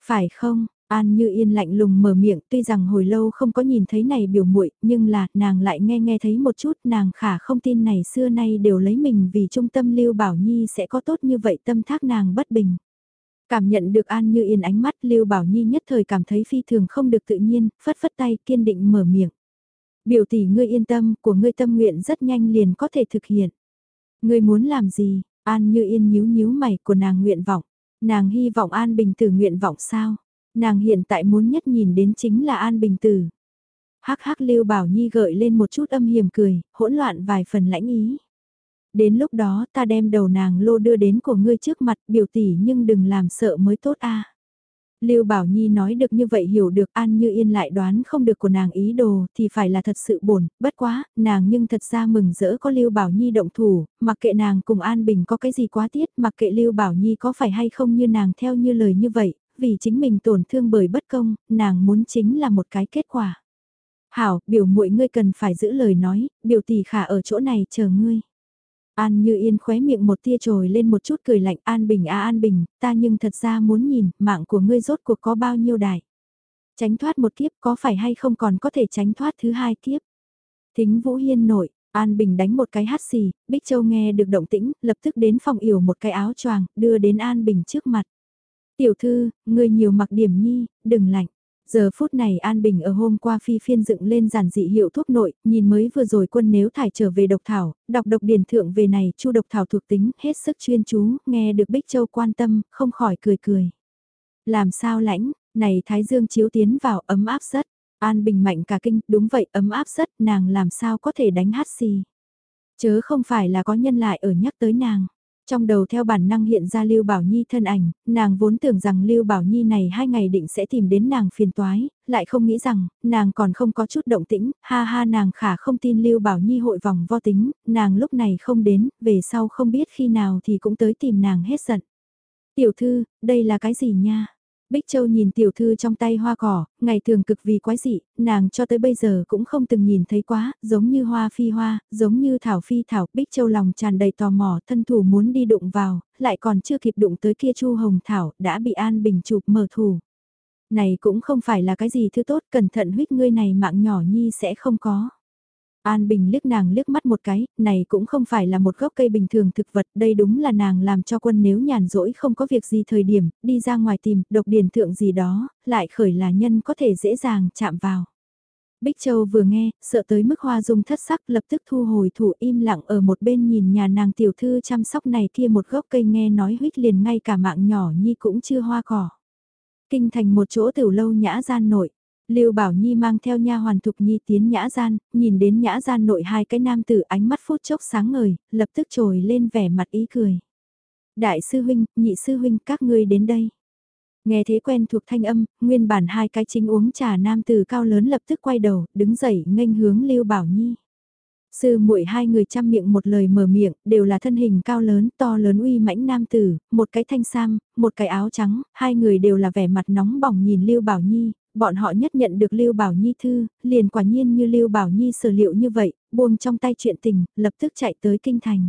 Phải không, An như yên lạnh lùng mở miệng tuy rằng hồi lâu không có nhìn thấy này biểu muội nhưng là nàng lại nghe nghe thấy một chút nàng khả không tin này xưa nay đều lấy mình vì trung tâm lưu bảo nhi sẽ có tốt như vậy tâm thác nàng bất bình. Cảm nhận được An Như Yên ánh mắt Lưu Bảo Nhi nhất thời cảm thấy phi thường không được tự nhiên, phất phất tay kiên định mở miệng. Biểu tỷ ngươi yên tâm, của ngươi tâm nguyện rất nhanh liền có thể thực hiện. Ngươi muốn làm gì? An Như Yên nhíu nhíu mày của nàng nguyện vọng. Nàng hy vọng An Bình Tử nguyện vọng sao? Nàng hiện tại muốn nhất nhìn đến chính là An Bình Tử. Hắc hắc Lưu Bảo Nhi gợi lên một chút âm hiểm cười, hỗn loạn vài phần lãnh ý. Đến lúc đó ta đem đầu nàng lô đưa đến của ngươi trước mặt biểu tỷ nhưng đừng làm sợ mới tốt a. Lưu Bảo Nhi nói được như vậy hiểu được An Như Yên lại đoán không được của nàng ý đồ thì phải là thật sự buồn bất quá, nàng nhưng thật ra mừng rỡ có Lưu Bảo Nhi động thủ, mặc kệ nàng cùng An Bình có cái gì quá tiết, mặc kệ Lưu Bảo Nhi có phải hay không như nàng theo như lời như vậy, vì chính mình tổn thương bởi bất công, nàng muốn chính là một cái kết quả. Hảo, biểu muội ngươi cần phải giữ lời nói, biểu tỷ khả ở chỗ này chờ ngươi. An như yên khóe miệng một tia trồi lên một chút cười lạnh An Bình a An Bình, ta nhưng thật ra muốn nhìn mạng của ngươi rốt cuộc có bao nhiêu đại. Tránh thoát một kiếp có phải hay không còn có thể tránh thoát thứ hai kiếp. Thính Vũ Hiên nội An Bình đánh một cái hát xì, Bích Châu nghe được động tĩnh, lập tức đến phòng yểu một cái áo choàng, đưa đến An Bình trước mặt. Tiểu thư, người nhiều mặc điểm nhi, đừng lạnh. Giờ phút này An Bình ở hôm qua phi phiên dựng lên giản dị hiệu thuốc nội, nhìn mới vừa rồi quân nếu thải trở về độc thảo, đọc độc điển thượng về này chu độc thảo thuộc tính hết sức chuyên chú, nghe được Bích Châu quan tâm, không khỏi cười cười. Làm sao lãnh, này Thái Dương chiếu tiến vào ấm áp rất, An Bình mạnh cả kinh, đúng vậy ấm áp rất, nàng làm sao có thể đánh hát xì. Chớ không phải là có nhân lại ở nhắc tới nàng. Trong đầu theo bản năng hiện ra Lưu Bảo Nhi thân ảnh, nàng vốn tưởng rằng Lưu Bảo Nhi này hai ngày định sẽ tìm đến nàng phiền toái, lại không nghĩ rằng, nàng còn không có chút động tĩnh, ha ha nàng khả không tin Lưu Bảo Nhi hội vòng vo tính, nàng lúc này không đến, về sau không biết khi nào thì cũng tới tìm nàng hết giận. Tiểu thư, đây là cái gì nha? Bích Châu nhìn tiểu thư trong tay hoa cỏ, ngày thường cực vì quái dị, nàng cho tới bây giờ cũng không từng nhìn thấy quá, giống như hoa phi hoa, giống như thảo phi thảo. Bích Châu lòng tràn đầy tò mò, thân thủ muốn đi đụng vào, lại còn chưa kịp đụng tới kia chu hồng thảo, đã bị An Bình chụp mở thủ. Này cũng không phải là cái gì thứ tốt, cẩn thận huyết ngươi này mạng nhỏ nhi sẽ không có. An Bình liếc nàng liếc mắt một cái, này cũng không phải là một gốc cây bình thường thực vật, đây đúng là nàng làm cho quân nếu nhàn rỗi không có việc gì thời điểm, đi ra ngoài tìm, độc điển thượng gì đó, lại khởi là nhân có thể dễ dàng chạm vào. Bích Châu vừa nghe, sợ tới mức hoa dung thất sắc lập tức thu hồi thủ im lặng ở một bên nhìn nhà nàng tiểu thư chăm sóc này kia một gốc cây nghe nói huyết liền ngay cả mạng nhỏ nhi cũng chưa hoa cỏ. Kinh thành một chỗ tiểu lâu nhã gian nội. Lưu Bảo Nhi mang theo nha hoàn Thục Nhi tiến nhã gian, nhìn đến nhã gian nội hai cái nam tử ánh mắt phút chốc sáng ngời, lập tức trồi lên vẻ mặt ý cười. Đại sư huynh, nhị sư huynh, các ngươi đến đây. Nghe thế quen thuộc thanh âm, nguyên bản hai cái chính uống trà nam tử cao lớn lập tức quay đầu, đứng dậy nghênh hướng Lưu Bảo Nhi. Sư muội hai người chăm miệng một lời mở miệng, đều là thân hình cao lớn, to lớn uy mãnh nam tử, một cái thanh sam, một cái áo trắng, hai người đều là vẻ mặt nóng bỏng nhìn Lưu Bảo Nhi, bọn họ nhất nhận được Lưu Bảo Nhi thư, liền quả nhiên như Lưu Bảo Nhi sở liệu như vậy, buông trong tay chuyện tình, lập tức chạy tới kinh thành.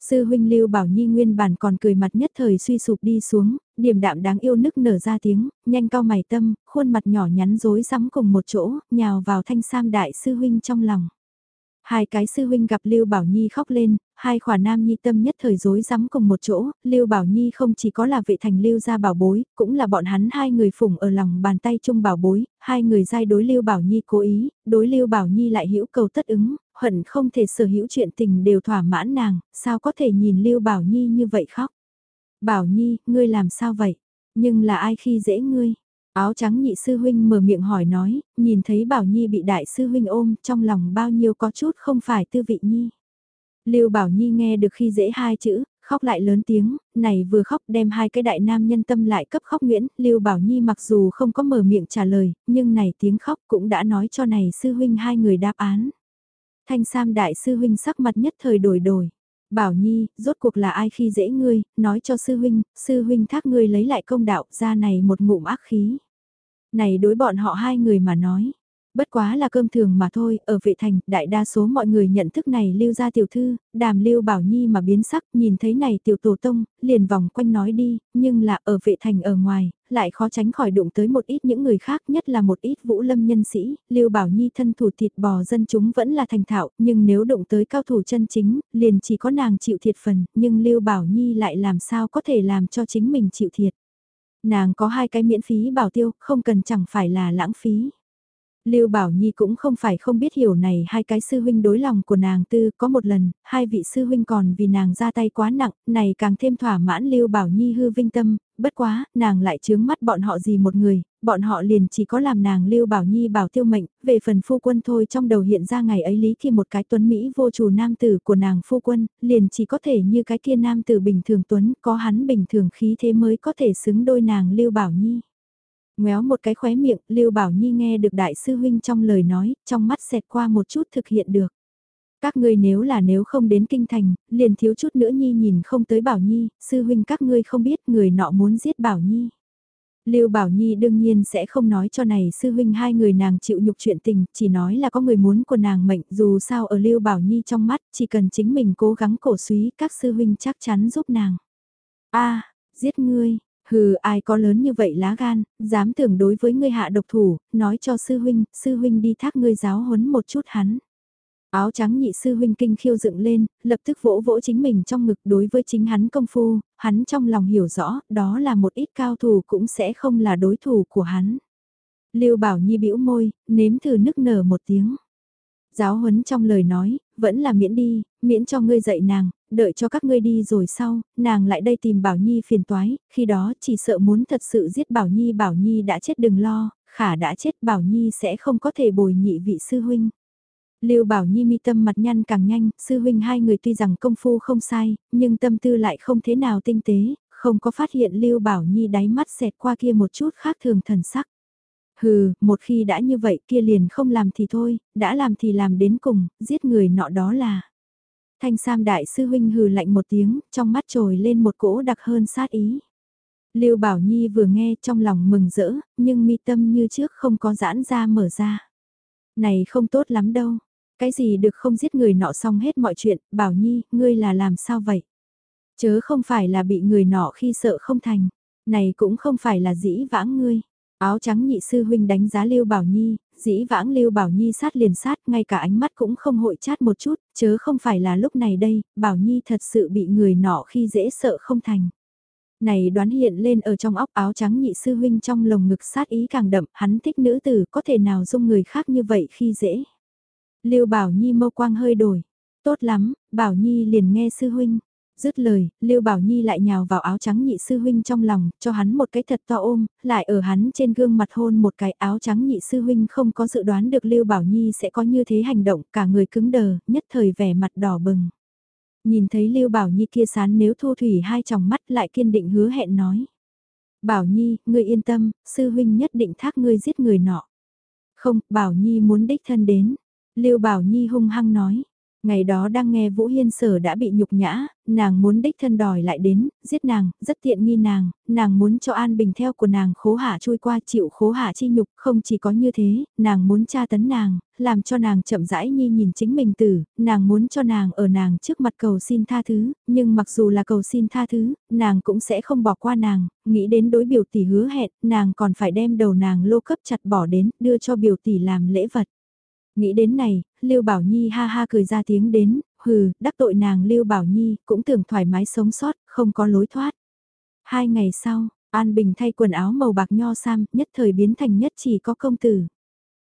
Sư huynh Lưu Bảo Nhi nguyên bản còn cười mặt nhất thời suy sụp đi xuống, điềm đạm đáng yêu nức nở ra tiếng, nhanh cao mày tâm, khuôn mặt nhỏ nhắn rối rắm cùng một chỗ, nhào vào thanh sam đại sư huynh trong lòng. Hai cái sư huynh gặp Lưu Bảo Nhi khóc lên, hai khỏa nam nhi tâm nhất thời rối rắm cùng một chỗ, Lưu Bảo Nhi không chỉ có là vệ thành Lưu gia bảo bối, cũng là bọn hắn hai người phụng ở lòng bàn tay chung bảo bối, hai người giai đối Lưu Bảo Nhi cố ý, đối Lưu Bảo Nhi lại hữu cầu tất ứng, hận không thể sở hữu chuyện tình đều thỏa mãn nàng, sao có thể nhìn Lưu Bảo Nhi như vậy khóc. Bảo Nhi, ngươi làm sao vậy? Nhưng là ai khi dễ ngươi? Áo trắng nhị sư huynh mở miệng hỏi nói, nhìn thấy Bảo Nhi bị đại sư huynh ôm, trong lòng bao nhiêu có chút không phải tư vị Nhi. Lưu Bảo Nhi nghe được khi dễ hai chữ, khóc lại lớn tiếng, này vừa khóc đem hai cái đại nam nhân tâm lại cấp khóc nguyễn, Lưu Bảo Nhi mặc dù không có mở miệng trả lời, nhưng này tiếng khóc cũng đã nói cho này sư huynh hai người đáp án. Thanh Sam đại sư huynh sắc mặt nhất thời đổi đổi. Bảo Nhi, rốt cuộc là ai khi dễ ngươi, nói cho sư huynh, sư huynh thác ngươi lấy lại công đạo, ra này một ngụm ác khí. Này đối bọn họ hai người mà nói, bất quá là cơm thường mà thôi, ở vệ thành, đại đa số mọi người nhận thức này lưu ra tiểu thư, đàm lưu bảo nhi mà biến sắc, nhìn thấy này tiểu tổ tông, liền vòng quanh nói đi, nhưng là ở vệ thành ở ngoài, lại khó tránh khỏi đụng tới một ít những người khác nhất là một ít vũ lâm nhân sĩ, lưu bảo nhi thân thủ thịt bò dân chúng vẫn là thành thạo, nhưng nếu đụng tới cao thủ chân chính, liền chỉ có nàng chịu thiệt phần, nhưng lưu bảo nhi lại làm sao có thể làm cho chính mình chịu thiệt. Nàng có hai cái miễn phí bảo tiêu, không cần chẳng phải là lãng phí. Lưu Bảo Nhi cũng không phải không biết hiểu này hai cái sư huynh đối lòng của nàng tư, có một lần, hai vị sư huynh còn vì nàng ra tay quá nặng, này càng thêm thỏa mãn Lưu Bảo Nhi hư vinh tâm, bất quá, nàng lại chướng mắt bọn họ gì một người, bọn họ liền chỉ có làm nàng Lưu Bảo Nhi bảo tiêu mệnh, về phần phu quân thôi trong đầu hiện ra ngày ấy lý khi một cái tuấn Mỹ vô chủ nam tử của nàng phu quân, liền chỉ có thể như cái kia nam tử bình thường tuấn, có hắn bình thường khí thế mới có thể xứng đôi nàng Lưu Bảo Nhi. Ngoéo một cái khóe miệng, Lưu Bảo Nhi nghe được đại sư huynh trong lời nói, trong mắt xẹt qua một chút thực hiện được. Các ngươi nếu là nếu không đến kinh thành, liền thiếu chút nữa Nhi nhìn không tới Bảo Nhi, sư huynh các ngươi không biết người nọ muốn giết Bảo Nhi. Lưu Bảo Nhi đương nhiên sẽ không nói cho này sư huynh hai người nàng chịu nhục chuyện tình, chỉ nói là có người muốn của nàng mệnh, dù sao ở Lưu Bảo Nhi trong mắt, chỉ cần chính mình cố gắng cổ suý các sư huynh chắc chắn giúp nàng. A, giết ngươi, Hừ, ai có lớn như vậy lá gan, dám tưởng đối với ngươi hạ độc thủ, nói cho sư huynh, sư huynh đi thác ngươi giáo huấn một chút hắn. Áo trắng nhị sư huynh kinh khiêu dựng lên, lập tức vỗ vỗ chính mình trong ngực đối với chính hắn công phu, hắn trong lòng hiểu rõ, đó là một ít cao thủ cũng sẽ không là đối thủ của hắn. Lưu Bảo Nhi bĩu môi, nếm thử nức nở một tiếng. Giáo huấn trong lời nói, vẫn là miễn đi, miễn cho ngươi dạy nàng, đợi cho các ngươi đi rồi sau, nàng lại đây tìm Bảo Nhi phiền toái, khi đó chỉ sợ muốn thật sự giết Bảo Nhi Bảo Nhi đã chết đừng lo, khả đã chết Bảo Nhi sẽ không có thể bồi nhị vị sư huynh. Lưu Bảo Nhi mi tâm mặt nhăn càng nhanh, sư huynh hai người tuy rằng công phu không sai, nhưng tâm tư lại không thế nào tinh tế, không có phát hiện Lưu Bảo Nhi đáy mắt xẹt qua kia một chút khác thường thần sắc. Hừ, một khi đã như vậy kia liền không làm thì thôi, đã làm thì làm đến cùng, giết người nọ đó là. Thanh Sam đại sư huynh hừ lạnh một tiếng, trong mắt trồi lên một cỗ đặc hơn sát ý. Lưu Bảo Nhi vừa nghe trong lòng mừng rỡ, nhưng mi tâm như trước không có giãn ra mở ra. Này không tốt lắm đâu, cái gì được không giết người nọ xong hết mọi chuyện, Bảo Nhi, ngươi là làm sao vậy? Chớ không phải là bị người nọ khi sợ không thành, này cũng không phải là dĩ vãng ngươi. Áo trắng nhị sư huynh đánh giá Lưu Bảo Nhi, dĩ vãng Lưu Bảo Nhi sát liền sát, ngay cả ánh mắt cũng không hội chát một chút, chớ không phải là lúc này đây, Bảo Nhi thật sự bị người nọ khi dễ sợ không thành. Này đoán hiện lên ở trong óc áo trắng nhị sư huynh trong lồng ngực sát ý càng đậm, hắn thích nữ tử có thể nào dung người khác như vậy khi dễ. Lưu Bảo Nhi mâu quang hơi đổi, tốt lắm, Bảo Nhi liền nghe sư huynh. Dứt lời, Lưu Bảo Nhi lại nhào vào áo trắng nhị sư huynh trong lòng, cho hắn một cái thật to ôm, lại ở hắn trên gương mặt hôn một cái áo trắng nhị sư huynh không có dự đoán được Lưu Bảo Nhi sẽ có như thế hành động, cả người cứng đờ, nhất thời vẻ mặt đỏ bừng. Nhìn thấy Lưu Bảo Nhi kia sán nếu thu thủy hai tròng mắt lại kiên định hứa hẹn nói. Bảo Nhi, ngươi yên tâm, sư huynh nhất định thác ngươi giết người nọ. Không, Bảo Nhi muốn đích thân đến. Lưu Bảo Nhi hung hăng nói. Ngày đó đang nghe Vũ Hiên Sở đã bị nhục nhã, nàng muốn đích thân đòi lại đến, giết nàng, rất tiện nghi nàng, nàng muốn cho An Bình theo của nàng khố hạ chui qua chịu khố hạ chi nhục, không chỉ có như thế, nàng muốn tra tấn nàng, làm cho nàng chậm rãi nhi nhìn chính mình tử, nàng muốn cho nàng ở nàng trước mặt cầu xin tha thứ, nhưng mặc dù là cầu xin tha thứ, nàng cũng sẽ không bỏ qua nàng, nghĩ đến đối biểu tỷ hứa hẹn, nàng còn phải đem đầu nàng lô cấp chặt bỏ đến, đưa cho biểu tỷ làm lễ vật. Nghĩ đến này, Lưu Bảo Nhi ha ha cười ra tiếng đến, hừ, đắc tội nàng Lưu Bảo Nhi, cũng tưởng thoải mái sống sót, không có lối thoát. Hai ngày sau, An Bình thay quần áo màu bạc nho sam, nhất thời biến thành nhất chỉ có công tử.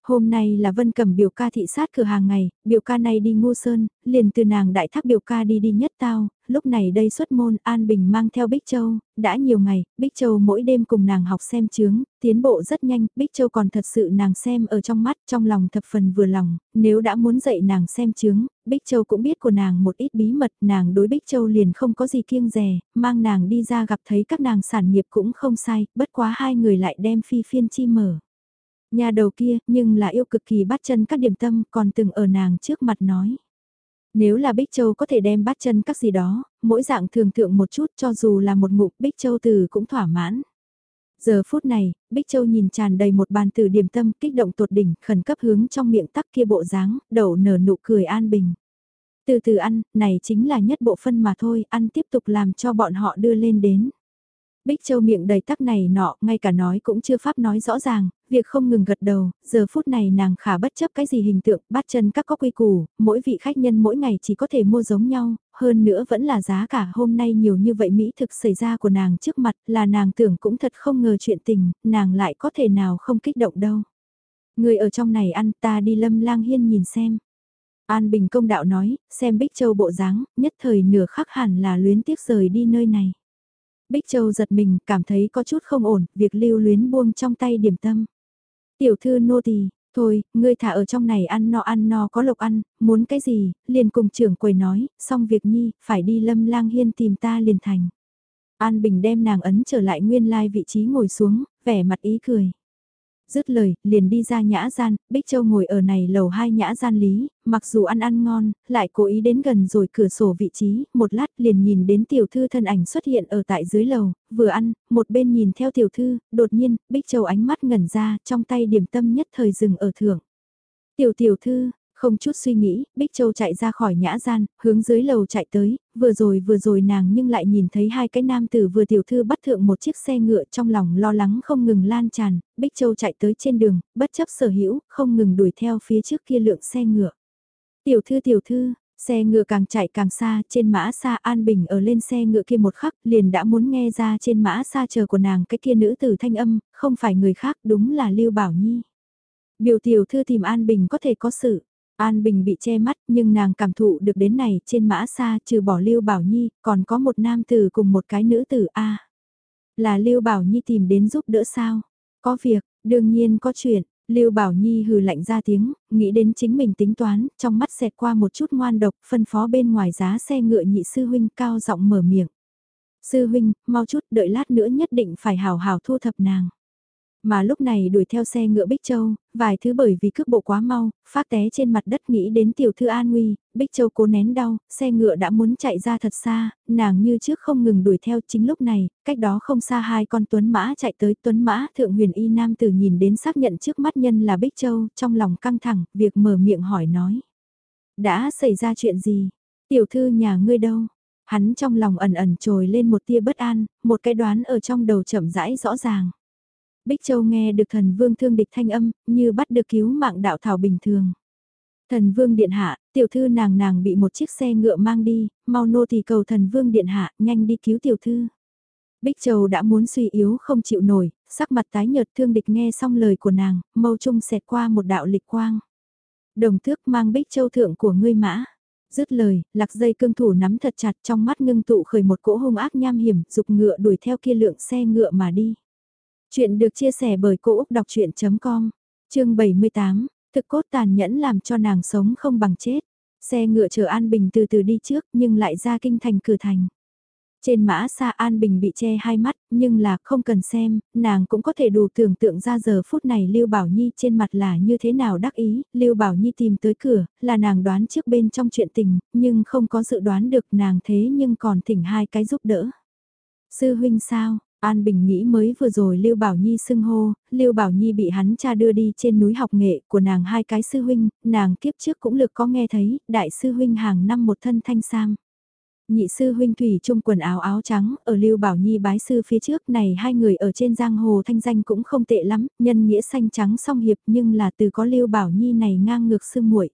Hôm nay là Vân Cẩm biểu ca thị sát cửa hàng ngày, biểu ca này đi Ngô sơn, liền từ nàng đại thác biểu ca đi đi nhất tao, lúc này đây xuất môn An Bình mang theo Bích Châu, đã nhiều ngày, Bích Châu mỗi đêm cùng nàng học xem chướng, tiến bộ rất nhanh, Bích Châu còn thật sự nàng xem ở trong mắt, trong lòng thập phần vừa lòng, nếu đã muốn dạy nàng xem chướng, Bích Châu cũng biết của nàng một ít bí mật, nàng đối Bích Châu liền không có gì kiêng rè, mang nàng đi ra gặp thấy các nàng sản nghiệp cũng không sai, bất quá hai người lại đem phi phiên chi mở. Nhà đầu kia, nhưng là yêu cực kỳ bắt chân các điểm tâm, còn từng ở nàng trước mặt nói. Nếu là Bích Châu có thể đem bắt chân các gì đó, mỗi dạng thường thượng một chút cho dù là một ngụm Bích Châu từ cũng thỏa mãn. Giờ phút này, Bích Châu nhìn tràn đầy một bàn từ điểm tâm kích động tột đỉnh, khẩn cấp hướng trong miệng tắc kia bộ dáng, đầu nở nụ cười an bình. Từ từ ăn, này chính là nhất bộ phân mà thôi, ăn tiếp tục làm cho bọn họ đưa lên đến. Bích Châu miệng đầy tắc này nọ, ngay cả nói cũng chưa pháp nói rõ ràng, việc không ngừng gật đầu, giờ phút này nàng khả bất chấp cái gì hình tượng, bắt chân các có quy củ, mỗi vị khách nhân mỗi ngày chỉ có thể mua giống nhau, hơn nữa vẫn là giá cả hôm nay nhiều như vậy Mỹ thực xảy ra của nàng trước mặt là nàng tưởng cũng thật không ngờ chuyện tình, nàng lại có thể nào không kích động đâu. Người ở trong này ăn ta đi lâm lang hiên nhìn xem. An Bình công đạo nói, xem Bích Châu bộ dáng, nhất thời nửa khắc hẳn là luyến tiếc rời đi nơi này. Bích Châu giật mình, cảm thấy có chút không ổn, việc lưu luyến buông trong tay điểm tâm. Tiểu thư nô tỳ, thôi, ngươi thả ở trong này ăn no ăn no có lộc ăn, muốn cái gì, liền cùng trưởng quầy nói, xong việc nhi, phải đi lâm lang hiên tìm ta liền thành. An Bình đem nàng ấn trở lại nguyên lai vị trí ngồi xuống, vẻ mặt ý cười dứt lời, liền đi ra nhã gian, Bích Châu ngồi ở này lầu hai nhã gian lý, mặc dù ăn ăn ngon, lại cố ý đến gần rồi cửa sổ vị trí, một lát liền nhìn đến tiểu thư thân ảnh xuất hiện ở tại dưới lầu, vừa ăn, một bên nhìn theo tiểu thư, đột nhiên, Bích Châu ánh mắt ngẩn ra, trong tay điểm tâm nhất thời dừng ở thưởng. Tiểu tiểu thư, không chút suy nghĩ, Bích Châu chạy ra khỏi nhã gian, hướng dưới lầu chạy tới, vừa rồi vừa rồi nàng nhưng lại nhìn thấy hai cái nam tử vừa tiểu thư bắt thượng một chiếc xe ngựa trong lòng lo lắng không ngừng lan tràn, Bích Châu chạy tới trên đường, bất chấp sở hữu, không ngừng đuổi theo phía trước kia lượng xe ngựa. Tiểu thư tiểu thư, xe ngựa càng chạy càng xa, trên mã xa An Bình ở lên xe ngựa kia một khắc, liền đã muốn nghe ra trên mã xa chờ của nàng cái kia nữ tử thanh âm, không phải người khác đúng là Lưu Bảo Nhi. Biểu tiểu thư tìm An Bình có thể có sự. An Bình bị che mắt nhưng nàng cảm thụ được đến này trên mã xa trừ bỏ Lưu Bảo Nhi còn có một nam tử cùng một cái nữ tử A. Là Lưu Bảo Nhi tìm đến giúp đỡ sao? Có việc, đương nhiên có chuyện. Lưu Bảo Nhi hừ lạnh ra tiếng, nghĩ đến chính mình tính toán, trong mắt xẹt qua một chút ngoan độc, phân phó bên ngoài giá xe ngựa nhị sư huynh cao giọng mở miệng. Sư huynh, mau chút, đợi lát nữa nhất định phải hào hào thu thập nàng. Mà lúc này đuổi theo xe ngựa Bích Châu, vài thứ bởi vì cước bộ quá mau, phát té trên mặt đất nghĩ đến tiểu thư an nguy, Bích Châu cố nén đau, xe ngựa đã muốn chạy ra thật xa, nàng như trước không ngừng đuổi theo chính lúc này, cách đó không xa hai con tuấn mã chạy tới tuấn mã thượng huyền y nam tử nhìn đến xác nhận trước mắt nhân là Bích Châu, trong lòng căng thẳng, việc mở miệng hỏi nói. Đã xảy ra chuyện gì? Tiểu thư nhà ngươi đâu? Hắn trong lòng ẩn ẩn trồi lên một tia bất an, một cái đoán ở trong đầu chậm rãi rõ ràng. Bích Châu nghe được thần vương thương địch thanh âm, như bắt được cứu mạng đạo thảo bình thường. Thần vương điện hạ, tiểu thư nàng nàng bị một chiếc xe ngựa mang đi, mau nô thì cầu thần vương điện hạ, nhanh đi cứu tiểu thư. Bích Châu đã muốn suy yếu không chịu nổi, sắc mặt tái nhợt thương địch nghe xong lời của nàng, mâu trung xẹt qua một đạo lịch quang. Đồng thước mang Bích Châu thượng của ngươi mã. Dứt lời, lạc dây cương thủ nắm thật chặt trong mắt ngưng tụ khởi một cỗ hung ác nham hiểm, dục ngựa đuổi theo kia lượng xe ngựa mà đi. Chuyện được chia sẻ bởi Cô Úc Đọc Chuyện.com, chương 78, thực cốt tàn nhẫn làm cho nàng sống không bằng chết. Xe ngựa chờ An Bình từ từ đi trước nhưng lại ra kinh thành cửa thành. Trên mã xa An Bình bị che hai mắt, nhưng là không cần xem, nàng cũng có thể đủ tưởng tượng ra giờ phút này Lưu Bảo Nhi trên mặt là như thế nào đắc ý, Lưu Bảo Nhi tìm tới cửa, là nàng đoán trước bên trong chuyện tình, nhưng không có dự đoán được nàng thế nhưng còn thỉnh hai cái giúp đỡ. Sư huynh sao, An Bình nghĩ mới vừa rồi Lưu Bảo Nhi xưng hô, Lưu Bảo Nhi bị hắn cha đưa đi trên núi học nghệ của nàng hai cái sư huynh, nàng kiếp trước cũng lực có nghe thấy, đại sư huynh hàng năm một thân thanh sam. Nhị sư huynh thủy chung quần áo áo trắng, ở Lưu Bảo Nhi bái sư phía trước này hai người ở trên giang hồ thanh danh cũng không tệ lắm, nhân nghĩa xanh trắng song hiệp nhưng là từ có Lưu Bảo Nhi này ngang ngược sư muội.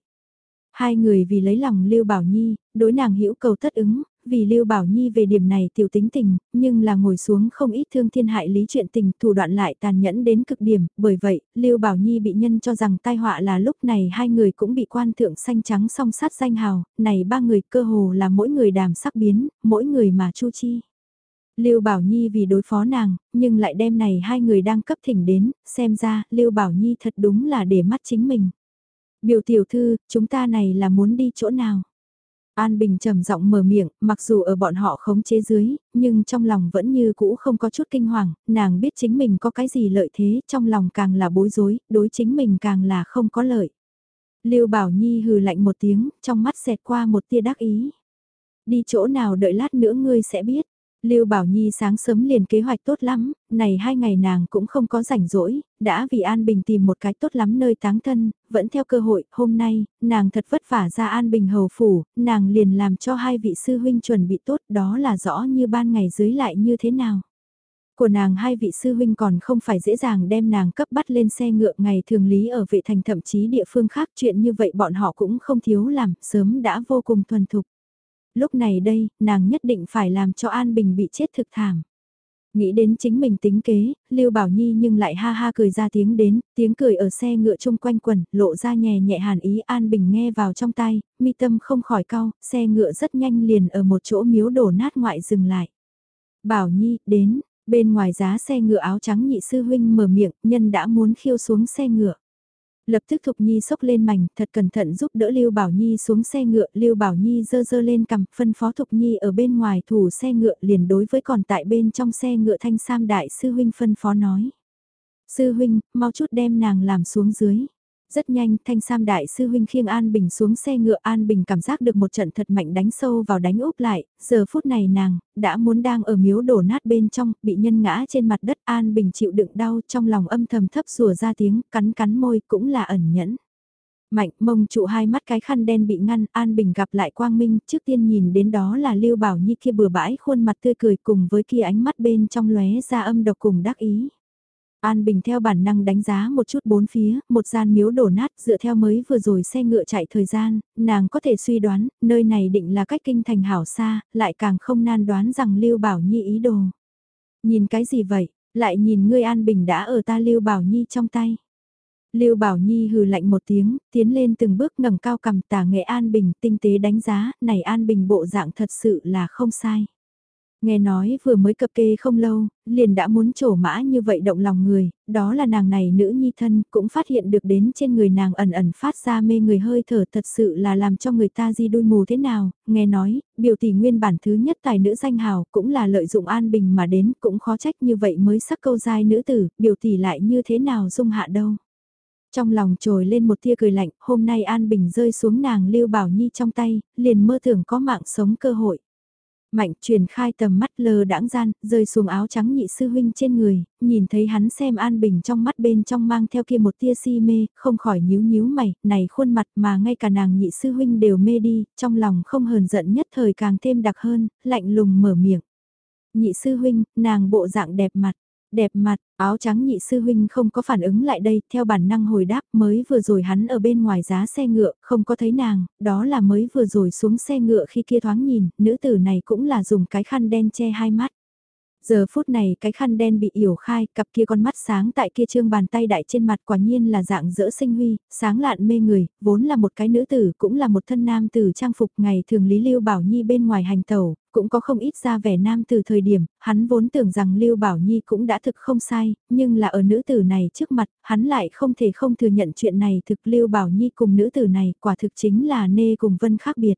Hai người vì lấy lòng Lưu Bảo Nhi, đối nàng hữu cầu tất ứng, vì Lưu Bảo Nhi về điểm này tiểu tính tình, nhưng là ngồi xuống không ít thương thiên hại lý chuyện tình, thủ đoạn lại tàn nhẫn đến cực điểm, bởi vậy, Lưu Bảo Nhi bị nhân cho rằng tai họa là lúc này hai người cũng bị quan thượng xanh trắng song sát danh hào, này ba người cơ hồ là mỗi người đàm sắc biến, mỗi người mà chu chi. Lưu Bảo Nhi vì đối phó nàng, nhưng lại đem này hai người đang cấp thỉnh đến, xem ra Lưu Bảo Nhi thật đúng là để mắt chính mình. Biểu tiểu thư, chúng ta này là muốn đi chỗ nào? An Bình trầm giọng mở miệng, mặc dù ở bọn họ khống chế dưới, nhưng trong lòng vẫn như cũ không có chút kinh hoàng, nàng biết chính mình có cái gì lợi thế, trong lòng càng là bối rối, đối chính mình càng là không có lợi. Lưu Bảo Nhi hừ lạnh một tiếng, trong mắt xẹt qua một tia đắc ý. Đi chỗ nào đợi lát nữa ngươi sẽ biết. Lưu Bảo Nhi sáng sớm liền kế hoạch tốt lắm, này hai ngày nàng cũng không có rảnh rỗi, đã vì An Bình tìm một cái tốt lắm nơi táng thân, vẫn theo cơ hội, hôm nay, nàng thật vất vả ra An Bình hầu phủ, nàng liền làm cho hai vị sư huynh chuẩn bị tốt, đó là rõ như ban ngày dưới lại như thế nào. Của nàng hai vị sư huynh còn không phải dễ dàng đem nàng cấp bắt lên xe ngựa ngày thường lý ở vệ thành thậm chí địa phương khác chuyện như vậy bọn họ cũng không thiếu làm, sớm đã vô cùng thuần thục. Lúc này đây, nàng nhất định phải làm cho An Bình bị chết thực thảm. Nghĩ đến chính mình tính kế, Lưu Bảo Nhi nhưng lại ha ha cười ra tiếng đến, tiếng cười ở xe ngựa chung quanh quần, lộ ra nhẹ nhẹ hàn ý An Bình nghe vào trong tay, mi tâm không khỏi cau, xe ngựa rất nhanh liền ở một chỗ miếu đổ nát ngoại dừng lại. Bảo Nhi, đến, bên ngoài giá xe ngựa áo trắng nhị sư huynh mở miệng, nhân đã muốn khiêu xuống xe ngựa. Lập tức Thục Nhi xốc lên mảnh, thật cẩn thận giúp đỡ Lưu Bảo Nhi xuống xe ngựa, Lưu Bảo Nhi dơ dơ lên cầm, phân phó Thục Nhi ở bên ngoài thủ xe ngựa liền đối với còn tại bên trong xe ngựa thanh sam đại sư huynh phân phó nói. Sư huynh, mau chút đem nàng làm xuống dưới. Rất nhanh, thanh sam đại sư huynh khiêng An Bình xuống xe ngựa An Bình cảm giác được một trận thật mạnh đánh sâu vào đánh úp lại, giờ phút này nàng, đã muốn đang ở miếu đổ nát bên trong, bị nhân ngã trên mặt đất An Bình chịu đựng đau trong lòng âm thầm thấp rùa ra tiếng, cắn cắn môi cũng là ẩn nhẫn. Mạnh mông trụ hai mắt cái khăn đen bị ngăn, An Bình gặp lại Quang Minh, trước tiên nhìn đến đó là Lưu Bảo Nhi kia bừa bãi khuôn mặt tươi cười cùng với kia ánh mắt bên trong lóe ra âm độc cùng đắc ý. An Bình theo bản năng đánh giá một chút bốn phía, một gian miếu đổ nát dựa theo mới vừa rồi xe ngựa chạy thời gian, nàng có thể suy đoán, nơi này định là cách kinh thành hảo xa, lại càng không nan đoán rằng Lưu Bảo Nhi ý đồ. Nhìn cái gì vậy, lại nhìn ngươi An Bình đã ở ta Lưu Bảo Nhi trong tay. Lưu Bảo Nhi hừ lạnh một tiếng, tiến lên từng bước ngẩng cao cầm tả nghệ An Bình tinh tế đánh giá, này An Bình bộ dạng thật sự là không sai. Nghe nói vừa mới cập kê không lâu, liền đã muốn trổ mã như vậy động lòng người, đó là nàng này nữ nhi thân cũng phát hiện được đến trên người nàng ẩn ẩn phát ra mê người hơi thở thật sự là làm cho người ta di đôi mù thế nào, nghe nói, biểu tỷ nguyên bản thứ nhất tài nữ danh hào cũng là lợi dụng an bình mà đến cũng khó trách như vậy mới sắc câu dai nữ tử, biểu tỷ lại như thế nào dung hạ đâu. Trong lòng trồi lên một tia cười lạnh, hôm nay An Bình rơi xuống nàng Lưu Bảo Nhi trong tay, liền mơ tưởng có mạng sống cơ hội. Mạnh truyền khai tầm mắt lờ đãng gian, rơi xuống áo trắng nhị sư huynh trên người, nhìn thấy hắn xem an bình trong mắt bên trong mang theo kia một tia si mê, không khỏi nhíu nhíu mày, này khuôn mặt mà ngay cả nàng nhị sư huynh đều mê đi, trong lòng không hờn giận nhất thời càng thêm đặc hơn, lạnh lùng mở miệng. Nhị sư huynh, nàng bộ dạng đẹp mặt, Đẹp mặt, áo trắng nhị sư huynh không có phản ứng lại đây, theo bản năng hồi đáp mới vừa rồi hắn ở bên ngoài giá xe ngựa, không có thấy nàng, đó là mới vừa rồi xuống xe ngựa khi kia thoáng nhìn, nữ tử này cũng là dùng cái khăn đen che hai mắt. Giờ phút này cái khăn đen bị yểu khai, cặp kia con mắt sáng tại kia trương bàn tay đại trên mặt quả nhiên là dạng dỡ sinh huy, sáng lạn mê người, vốn là một cái nữ tử, cũng là một thân nam tử trang phục ngày thường Lý Lưu Bảo Nhi bên ngoài hành tẩu, cũng có không ít ra vẻ nam từ thời điểm, hắn vốn tưởng rằng Lưu Bảo Nhi cũng đã thực không sai, nhưng là ở nữ tử này trước mặt, hắn lại không thể không thừa nhận chuyện này thực Lưu Bảo Nhi cùng nữ tử này quả thực chính là nê cùng vân khác biệt.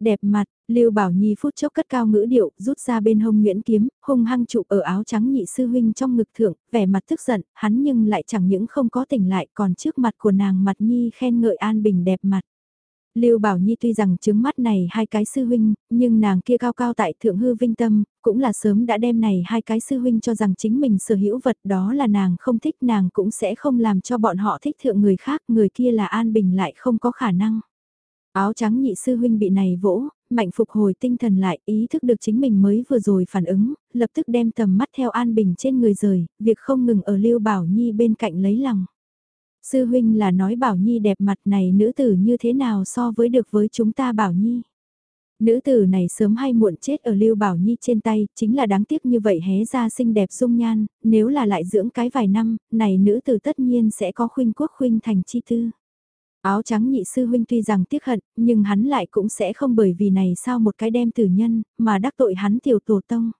Đẹp mặt, Lưu Bảo Nhi phút chốc cất cao ngữ điệu, rút ra bên hông Nguyễn Kiếm, hung hăng trụ ở áo trắng nhị sư huynh trong ngực thượng, vẻ mặt tức giận, hắn nhưng lại chẳng những không có tỉnh lại còn trước mặt của nàng mặt Nhi khen ngợi an bình đẹp mặt. Lưu Bảo Nhi tuy rằng chứng mắt này hai cái sư huynh, nhưng nàng kia cao cao tại thượng hư vinh tâm, cũng là sớm đã đem này hai cái sư huynh cho rằng chính mình sở hữu vật đó là nàng không thích nàng cũng sẽ không làm cho bọn họ thích thượng người khác, người kia là An Bình lại không có khả năng. Áo trắng nhị sư huynh bị này vỗ, mạnh phục hồi tinh thần lại, ý thức được chính mình mới vừa rồi phản ứng, lập tức đem tầm mắt theo An Bình trên người rời, việc không ngừng ở Lưu Bảo Nhi bên cạnh lấy lòng. Sư huynh là nói Bảo Nhi đẹp mặt này nữ tử như thế nào so với được với chúng ta Bảo Nhi. Nữ tử này sớm hay muộn chết ở Lưu Bảo Nhi trên tay, chính là đáng tiếc như vậy hé ra xinh đẹp dung nhan, nếu là lại dưỡng cái vài năm, này nữ tử tất nhiên sẽ có khuynh quốc khuynh thành chi tư. Áo trắng nhị sư huynh tuy rằng tiếc hận, nhưng hắn lại cũng sẽ không bởi vì này sao một cái đem tử nhân, mà đắc tội hắn tiểu tổ tông.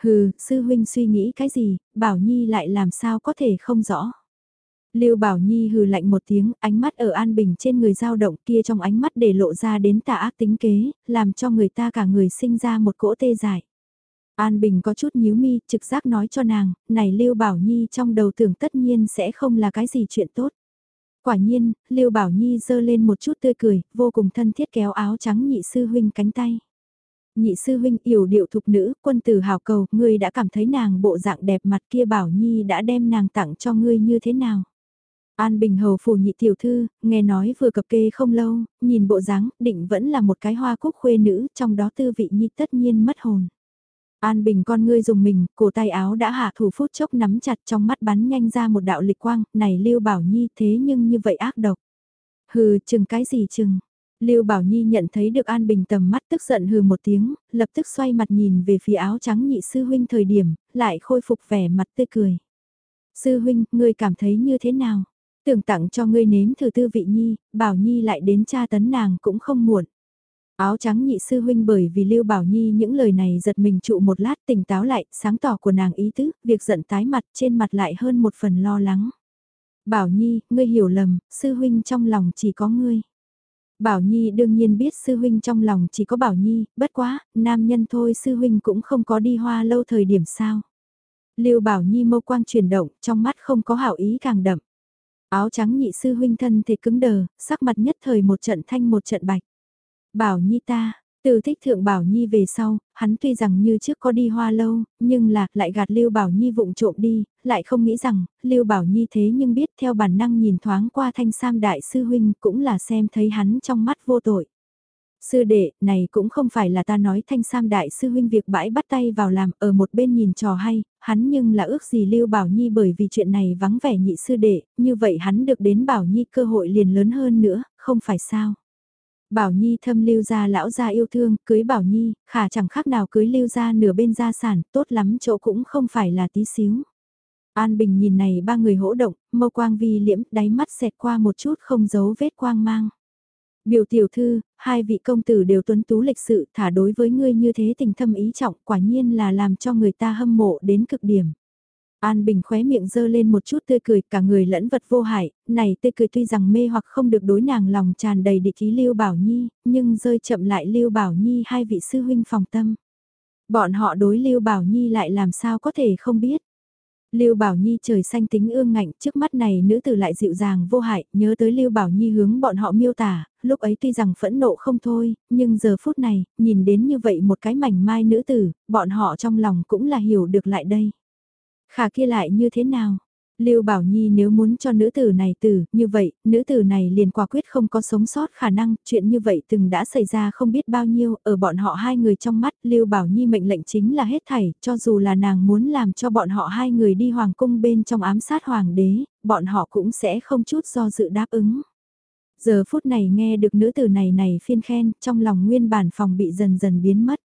Hừ, sư huynh suy nghĩ cái gì, Bảo Nhi lại làm sao có thể không rõ. Lưu Bảo Nhi hừ lạnh một tiếng, ánh mắt ở An Bình trên người dao động kia trong ánh mắt để lộ ra đến tà ác tính kế, làm cho người ta cả người sinh ra một cỗ tê dại. An Bình có chút nhíu mi, trực giác nói cho nàng, này Lưu Bảo Nhi trong đầu tưởng tất nhiên sẽ không là cái gì chuyện tốt. Quả nhiên, Lưu Bảo Nhi giơ lên một chút tươi cười, vô cùng thân thiết kéo áo trắng nhị sư huynh cánh tay. Nhị sư huynh yểu điệu thục nữ, quân tử hào cầu, ngươi đã cảm thấy nàng bộ dạng đẹp mặt kia Bảo Nhi đã đem nàng tặng cho ngươi như thế nào? An Bình Hầu phủ nhị tiểu thư, nghe nói vừa cập kê không lâu, nhìn bộ dáng, định vẫn là một cái hoa cúc khuê nữ, trong đó tư vị nhi tất nhiên mất hồn. An Bình con ngươi dùng mình, cổ tay áo đã hạ thủ phút chốc nắm chặt trong mắt bắn nhanh ra một đạo lịch quang, này Lưu Bảo Nhi thế nhưng như vậy ác độc. Hừ, chừng cái gì chừng. Lưu Bảo Nhi nhận thấy được An Bình tầm mắt tức giận hừ một tiếng, lập tức xoay mặt nhìn về phía áo trắng nhị sư huynh thời điểm, lại khôi phục vẻ mặt tươi cười. Sư huynh, ngươi cảm thấy như thế nào? Tưởng tặng cho ngươi nếm thử tư vị Nhi, Bảo Nhi lại đến tra tấn nàng cũng không muộn. Áo trắng nhị sư huynh bởi vì Lưu Bảo Nhi những lời này giật mình trụ một lát tỉnh táo lại, sáng tỏ của nàng ý tứ, việc giận tái mặt trên mặt lại hơn một phần lo lắng. Bảo Nhi, ngươi hiểu lầm, sư huynh trong lòng chỉ có ngươi. Bảo Nhi đương nhiên biết sư huynh trong lòng chỉ có Bảo Nhi, bất quá, nam nhân thôi sư huynh cũng không có đi hoa lâu thời điểm sao. Lưu Bảo Nhi mâu quang chuyển động, trong mắt không có hảo ý càng đậm. Áo trắng nhị sư huynh thân thể cứng đờ, sắc mặt nhất thời một trận thanh một trận bạch. Bảo Nhi ta, từ thích thượng Bảo Nhi về sau, hắn tuy rằng như trước có đi hoa lâu, nhưng là lại gạt Lưu Bảo Nhi vụng trộm đi, lại không nghĩ rằng, Lưu Bảo Nhi thế nhưng biết theo bản năng nhìn thoáng qua thanh sam đại sư huynh cũng là xem thấy hắn trong mắt vô tội. Sư đệ, này cũng không phải là ta nói thanh sam đại sư huynh việc bãi bắt tay vào làm ở một bên nhìn trò hay, hắn nhưng là ước gì Lưu Bảo Nhi bởi vì chuyện này vắng vẻ nhị sư đệ, như vậy hắn được đến Bảo Nhi cơ hội liền lớn hơn nữa, không phải sao. Bảo Nhi thâm lưu gia lão gia yêu thương, cưới Bảo Nhi, khả chẳng khác nào cưới lưu gia nửa bên gia sản, tốt lắm chỗ cũng không phải là tí xíu. An Bình nhìn này ba người hỗ động, mâu quang vi liễm, đáy mắt xẹt qua một chút không giấu vết quang mang. Biểu tiểu thư, hai vị công tử đều tuấn tú lịch sự thả đối với ngươi như thế tình thâm ý trọng quả nhiên là làm cho người ta hâm mộ đến cực điểm. An Bình khóe miệng dơ lên một chút tươi cười, cả người lẫn vật vô hại, này tươi cười tuy rằng mê hoặc không được đối nàng lòng tràn đầy địch ý Lưu Bảo Nhi, nhưng rơi chậm lại Lưu Bảo Nhi hai vị sư huynh phòng tâm. Bọn họ đối Lưu Bảo Nhi lại làm sao có thể không biết. Lưu Bảo Nhi trời xanh tính ương ngạnh, trước mắt này nữ tử lại dịu dàng vô hại, nhớ tới Lưu Bảo Nhi hướng bọn họ miêu tả, lúc ấy tuy rằng phẫn nộ không thôi, nhưng giờ phút này, nhìn đến như vậy một cái mảnh mai nữ tử, bọn họ trong lòng cũng là hiểu được lại đây. Khả kia lại như thế nào? Lưu Bảo Nhi nếu muốn cho nữ tử này tử, như vậy, nữ tử này liền quả quyết không có sống sót khả năng, chuyện như vậy từng đã xảy ra không biết bao nhiêu, ở bọn họ hai người trong mắt, Lưu Bảo Nhi mệnh lệnh chính là hết thảy, cho dù là nàng muốn làm cho bọn họ hai người đi hoàng cung bên trong ám sát hoàng đế, bọn họ cũng sẽ không chút do dự đáp ứng. Giờ phút này nghe được nữ tử này này phiên khen, trong lòng nguyên bản phòng bị dần dần biến mất.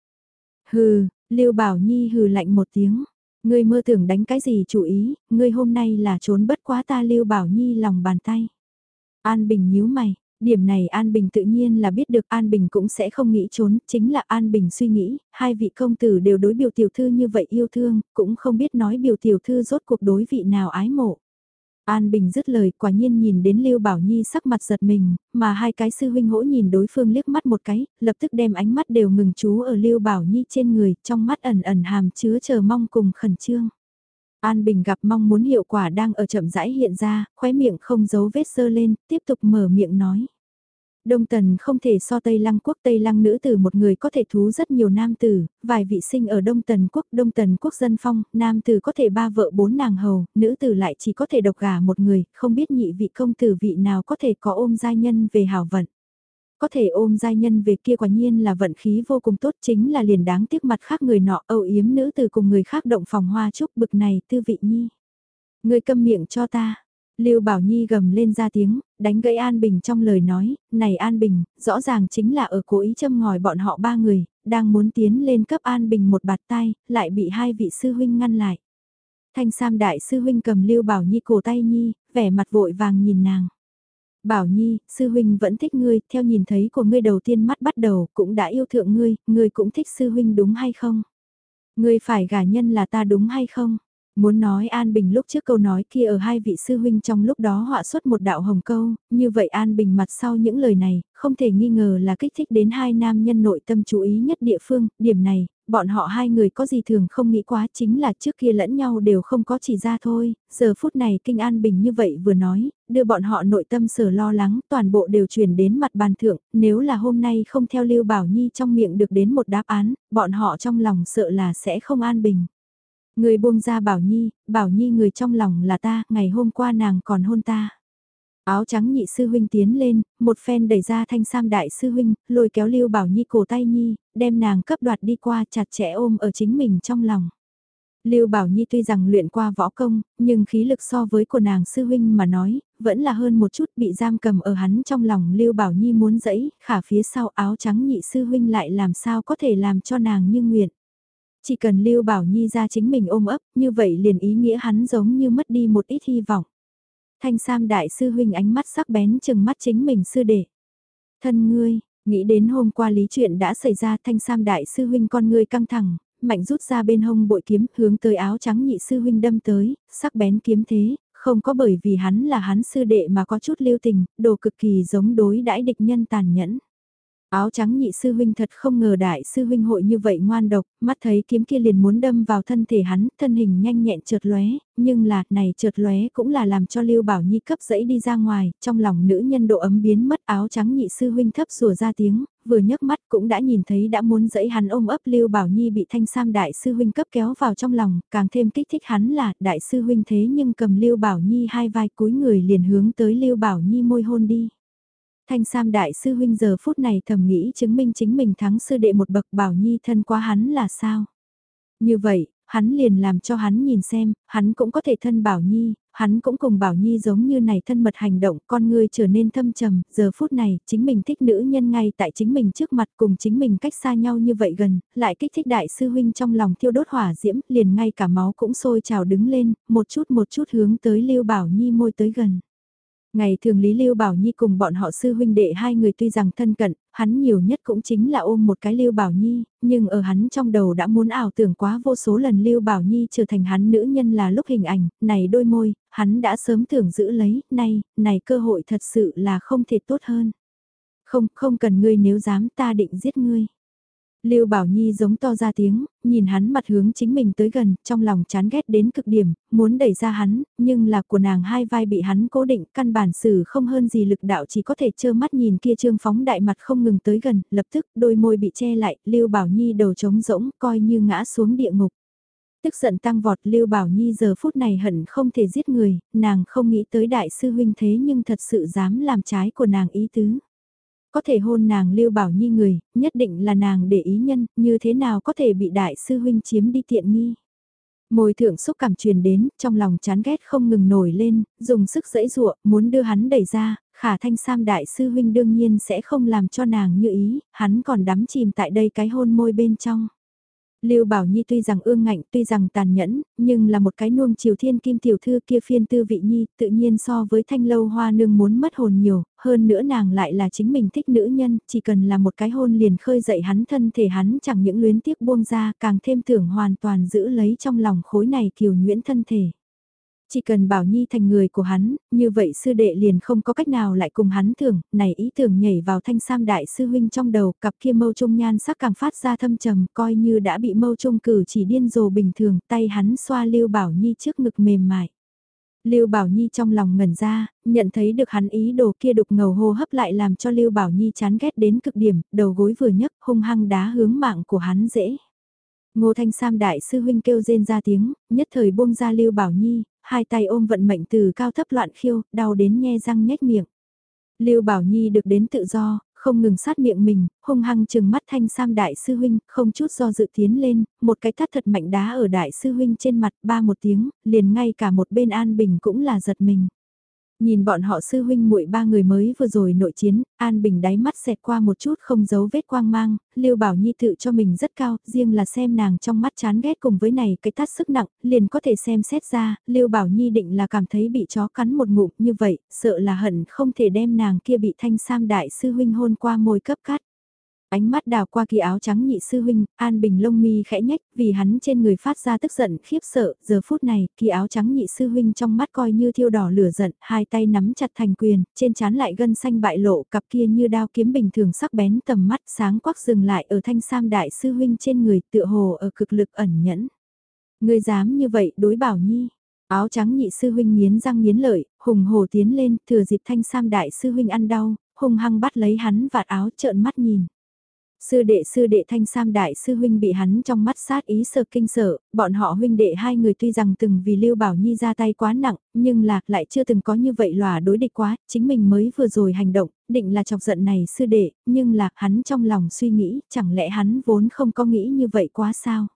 Hừ, Lưu Bảo Nhi hừ lạnh một tiếng. Ngươi mơ tưởng đánh cái gì chủ ý, ngươi hôm nay là trốn bất quá ta lưu bảo nhi lòng bàn tay. An Bình nhíu mày, điểm này An Bình tự nhiên là biết được An Bình cũng sẽ không nghĩ trốn, chính là An Bình suy nghĩ, hai vị công tử đều đối biểu tiểu thư như vậy yêu thương, cũng không biết nói biểu tiểu thư rốt cuộc đối vị nào ái mộ. An Bình dứt lời quả nhiên nhìn đến Lưu Bảo Nhi sắc mặt giật mình, mà hai cái sư huynh hỗ nhìn đối phương liếc mắt một cái, lập tức đem ánh mắt đều ngừng chú ở Lưu Bảo Nhi trên người, trong mắt ẩn ẩn hàm chứa chờ mong cùng khẩn trương. An Bình gặp mong muốn hiệu quả đang ở chậm rãi hiện ra, khóe miệng không giấu vết sơ lên, tiếp tục mở miệng nói. Đông Tần không thể so Tây Lăng quốc Tây Lăng nữ tử một người có thể thú rất nhiều nam tử, vài vị sinh ở Đông Tần quốc Đông Tần quốc dân phong, nam tử có thể ba vợ bốn nàng hầu, nữ tử lại chỉ có thể độc gà một người, không biết nhị vị công tử vị nào có thể có ôm giai nhân về hảo vận. Có thể ôm giai nhân về kia quả nhiên là vận khí vô cùng tốt chính là liền đáng tiếc mặt khác người nọ âu yếm nữ tử cùng người khác động phòng hoa chúc bực này tư vị nhi. Người câm miệng cho ta, Lưu Bảo Nhi gầm lên ra tiếng, đánh gãy An Bình trong lời nói, này An Bình, rõ ràng chính là ở cố ý châm ngòi bọn họ ba người, đang muốn tiến lên cấp An Bình một bạt tay, lại bị hai vị sư huynh ngăn lại. Thanh Sam đại sư huynh cầm Lưu Bảo Nhi cổ tay Nhi, vẻ mặt vội vàng nhìn nàng. Bảo Nhi, sư huynh vẫn thích ngươi, theo nhìn thấy của ngươi đầu tiên mắt bắt đầu, cũng đã yêu thượng ngươi, ngươi cũng thích sư huynh đúng hay không? Ngươi phải gả nhân là ta đúng hay không? Muốn nói An Bình lúc trước câu nói kia ở hai vị sư huynh trong lúc đó họa xuất một đạo hồng câu, như vậy An Bình mặt sau những lời này, không thể nghi ngờ là kích thích đến hai nam nhân nội tâm chú ý nhất địa phương, điểm này, bọn họ hai người có gì thường không nghĩ quá chính là trước kia lẫn nhau đều không có chỉ ra thôi, giờ phút này Kinh An Bình như vậy vừa nói, đưa bọn họ nội tâm sở lo lắng toàn bộ đều chuyển đến mặt bàn thượng, nếu là hôm nay không theo Lưu Bảo Nhi trong miệng được đến một đáp án, bọn họ trong lòng sợ là sẽ không an bình. Người buông ra Bảo Nhi, Bảo Nhi người trong lòng là ta, ngày hôm qua nàng còn hôn ta. Áo trắng nhị sư huynh tiến lên, một phen đẩy ra thanh sam đại sư huynh, lôi kéo Lưu Bảo Nhi cổ tay Nhi, đem nàng cấp đoạt đi qua chặt chẽ ôm ở chính mình trong lòng. Lưu Bảo Nhi tuy rằng luyện qua võ công, nhưng khí lực so với của nàng sư huynh mà nói, vẫn là hơn một chút bị giam cầm ở hắn trong lòng Lưu Bảo Nhi muốn dẫy, khả phía sau áo trắng nhị sư huynh lại làm sao có thể làm cho nàng như nguyện. Chỉ cần Lưu Bảo Nhi ra chính mình ôm ấp, như vậy liền ý nghĩa hắn giống như mất đi một ít hy vọng. Thanh Sam đại sư huynh ánh mắt sắc bén chừng mắt chính mình sư đệ. Thân ngươi, nghĩ đến hôm qua lý chuyện đã xảy ra Thanh Sam đại sư huynh con ngươi căng thẳng, mạnh rút ra bên hông bội kiếm hướng tới áo trắng nhị sư huynh đâm tới, sắc bén kiếm thế, không có bởi vì hắn là hắn sư đệ mà có chút lưu tình, đồ cực kỳ giống đối đãi địch nhân tàn nhẫn. Áo trắng nhị sư huynh thật không ngờ đại sư huynh hội như vậy ngoan độc, mắt thấy kiếm kia liền muốn đâm vào thân thể hắn, thân hình nhanh nhẹn trượt lóe, nhưng là, này trượt lóe cũng là làm cho Lưu Bảo Nhi cấp dẫy đi ra ngoài, trong lòng nữ nhân độ ấm biến mất áo trắng nhị sư huynh thấp rùa ra tiếng, vừa nhấc mắt cũng đã nhìn thấy đã muốn dẫy hắn ôm ấp Lưu Bảo Nhi bị thanh sam đại sư huynh cấp kéo vào trong lòng, càng thêm kích thích hắn là đại sư huynh thế nhưng cầm Lưu Bảo Nhi hai vai cúi người liền hướng tới Lưu Bảo Nhi môi hôn đi. Thanh Sam đại sư huynh giờ phút này thầm nghĩ chứng minh chính mình thắng sư đệ một bậc bảo nhi thân quá hắn là sao. Như vậy, hắn liền làm cho hắn nhìn xem, hắn cũng có thể thân Bảo Nhi, hắn cũng cùng Bảo Nhi giống như này thân mật hành động, con người trở nên thâm trầm, giờ phút này, chính mình thích nữ nhân ngay tại chính mình trước mặt cùng chính mình cách xa nhau như vậy gần, lại kích thích đại sư huynh trong lòng thiêu đốt hỏa diễm, liền ngay cả máu cũng sôi trào đứng lên, một chút một chút hướng tới Lưu Bảo Nhi môi tới gần. Ngày thường Lý Lưu Bảo Nhi cùng bọn họ sư huynh đệ hai người tuy rằng thân cận, hắn nhiều nhất cũng chính là ôm một cái Lưu Bảo Nhi, nhưng ở hắn trong đầu đã muốn ảo tưởng quá vô số lần Lưu Bảo Nhi trở thành hắn nữ nhân là lúc hình ảnh, này đôi môi, hắn đã sớm tưởng giữ lấy, này này cơ hội thật sự là không thể tốt hơn. Không, không cần ngươi nếu dám ta định giết ngươi. Lưu Bảo Nhi giống to ra tiếng, nhìn hắn mặt hướng chính mình tới gần, trong lòng chán ghét đến cực điểm, muốn đẩy ra hắn, nhưng là của nàng hai vai bị hắn cố định, căn bản xử không hơn gì lực đạo chỉ có thể trơ mắt nhìn kia trương phóng đại mặt không ngừng tới gần, lập tức đôi môi bị che lại, Lưu Bảo Nhi đầu trống rỗng, coi như ngã xuống địa ngục. Tức giận tăng vọt Lưu Bảo Nhi giờ phút này hận không thể giết người, nàng không nghĩ tới đại sư huynh thế nhưng thật sự dám làm trái của nàng ý tứ. Có thể hôn nàng Lưu Bảo Nhi người, nhất định là nàng để ý nhân, như thế nào có thể bị đại sư huynh chiếm đi tiện nghi. Môi thượng xúc cảm truyền đến, trong lòng chán ghét không ngừng nổi lên, dùng sức dẫy dụa, muốn đưa hắn đẩy ra, khả thanh sam đại sư huynh đương nhiên sẽ không làm cho nàng như ý, hắn còn đắm chìm tại đây cái hôn môi bên trong. Lưu Bảo Nhi tuy rằng ương ngạnh, tuy rằng tàn nhẫn, nhưng là một cái nuông chiều thiên kim tiểu thư kia phiên tư vị nhi, tự nhiên so với thanh lâu hoa nương muốn mất hồn nhiều, hơn nữa nàng lại là chính mình thích nữ nhân, chỉ cần là một cái hôn liền khơi dậy hắn thân thể hắn chẳng những luyến tiếc buông ra, càng thêm tưởng hoàn toàn giữ lấy trong lòng khối này kiều nhuyễn thân thể. Chỉ cần Bảo Nhi thành người của hắn, như vậy sư đệ liền không có cách nào lại cùng hắn tưởng, này ý tưởng nhảy vào thanh sam đại sư huynh trong đầu, cặp kia mâu trung nhan sắc càng phát ra thâm trầm, coi như đã bị mâu trung cử chỉ điên rồ bình thường, tay hắn xoa lưu Bảo Nhi trước ngực mềm mại. Lưu Bảo Nhi trong lòng ngẩn ra, nhận thấy được hắn ý đồ kia đục ngầu hô hấp lại làm cho Lưu Bảo Nhi chán ghét đến cực điểm, đầu gối vừa nhấc hung hăng đá hướng mạng của hắn dễ. Ngô Thanh Sam đại sư huynh kêu rên ra tiếng, nhất thời buông ra Lưu Bảo Nhi, hai tay ôm vận mệnh từ cao thấp loạn khiêu, đau đến nhe răng nhếch miệng. Lưu Bảo Nhi được đến tự do, không ngừng sát miệng mình, hung hăng chừng mắt thanh sam đại sư huynh, không chút do dự tiến lên, một cái tát thật mạnh đá ở đại sư huynh trên mặt ba một tiếng, liền ngay cả một bên an bình cũng là giật mình. Nhìn bọn họ sư huynh muội ba người mới vừa rồi nội chiến, An Bình đáy mắt xẹt qua một chút không giấu vết quang mang, Lưu Bảo Nhi tự cho mình rất cao, riêng là xem nàng trong mắt chán ghét cùng với này cái tát sức nặng, liền có thể xem xét ra, Lưu Bảo Nhi định là cảm thấy bị chó cắn một ngụm như vậy, sợ là hận không thể đem nàng kia bị thanh sam đại sư huynh hôn qua môi cấp cắt. Ánh mắt đào qua kỳ áo trắng nhị sư huynh, An Bình lông mi khẽ nhách, vì hắn trên người phát ra tức giận khiếp sợ, giờ phút này, kỳ áo trắng nhị sư huynh trong mắt coi như thiêu đỏ lửa giận, hai tay nắm chặt thành quyền, trên trán lại gân xanh bại lộ, cặp kia như đao kiếm bình thường sắc bén tầm mắt sáng quắc dừng lại ở thanh sam đại sư huynh trên người, tựa hồ ở cực lực ẩn nhẫn. Ngươi dám như vậy đối bảo nhi, Áo trắng nhị sư huynh nghiến răng nghiến lợi, hùng hồ tiến lên, thừa dịp thanh sam đại sư huynh ăn đau, hung hăng bắt lấy hắn vạt áo trợn mắt nhìn. Sư đệ sư đệ thanh sam đại sư huynh bị hắn trong mắt sát ý sợ kinh sợ, bọn họ huynh đệ hai người tuy rằng từng vì Lưu Bảo Nhi ra tay quá nặng, nhưng lạc lại chưa từng có như vậy lòa đối địch quá, chính mình mới vừa rồi hành động, định là chọc giận này sư đệ, nhưng lạc hắn trong lòng suy nghĩ, chẳng lẽ hắn vốn không có nghĩ như vậy quá sao?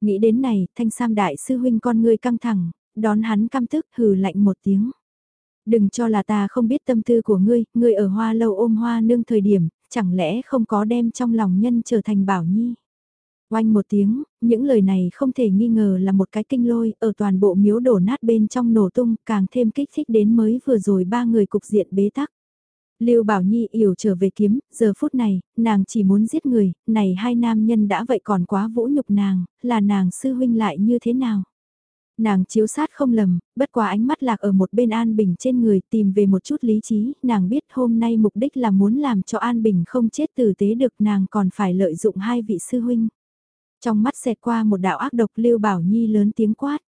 Nghĩ đến này, thanh sam đại sư huynh con người căng thẳng, đón hắn căm tức hừ lạnh một tiếng. Đừng cho là ta không biết tâm tư của ngươi, ngươi ở hoa lâu ôm hoa nương thời điểm, chẳng lẽ không có đem trong lòng nhân trở thành bảo nhi. Oanh một tiếng, những lời này không thể nghi ngờ là một cái kinh lôi ở toàn bộ miếu đổ nát bên trong nổ tung càng thêm kích thích đến mới vừa rồi ba người cục diện bế tắc. Lưu Bảo Nhi yểu trở về kiếm, giờ phút này, nàng chỉ muốn giết người, này hai nam nhân đã vậy còn quá vũ nhục nàng, là nàng sư huynh lại như thế nào? Nàng chiếu sát không lầm, bất quá ánh mắt lạc ở một bên An Bình trên người tìm về một chút lý trí, nàng biết hôm nay mục đích là muốn làm cho An Bình không chết tử tế được nàng còn phải lợi dụng hai vị sư huynh. Trong mắt xẹt qua một đạo ác độc Lưu Bảo Nhi lớn tiếng quát.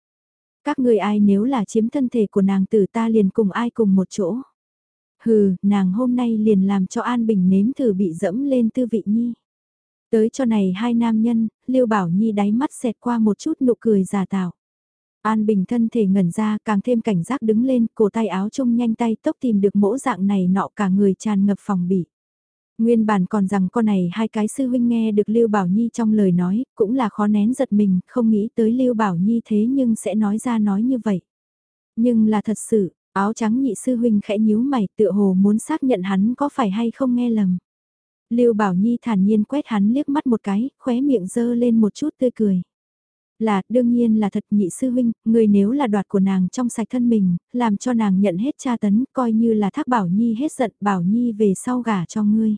Các người ai nếu là chiếm thân thể của nàng tử ta liền cùng ai cùng một chỗ. Hừ, nàng hôm nay liền làm cho An Bình nếm thử bị dẫm lên tư vị nhi. Tới cho này hai nam nhân, Lưu Bảo Nhi đáy mắt xẹt qua một chút nụ cười giả tạo. An Bình thân thể ngẩn ra càng thêm cảnh giác đứng lên, cổ tay áo trông nhanh tay tốc tìm được mẫu dạng này nọ cả người tràn ngập phòng bị. Nguyên bản còn rằng con này hai cái sư huynh nghe được Lưu Bảo Nhi trong lời nói, cũng là khó nén giật mình, không nghĩ tới Lưu Bảo Nhi thế nhưng sẽ nói ra nói như vậy. Nhưng là thật sự, áo trắng nhị sư huynh khẽ nhíu mày tựa hồ muốn xác nhận hắn có phải hay không nghe lầm. Lưu Bảo Nhi thản nhiên quét hắn liếc mắt một cái, khóe miệng dơ lên một chút tươi cười là, đương nhiên là thật nhị sư huynh, người nếu là đoạt của nàng trong sạch thân mình, làm cho nàng nhận hết tra tấn, coi như là thác Bảo Nhi hết giận, Bảo Nhi về sau gả cho ngươi.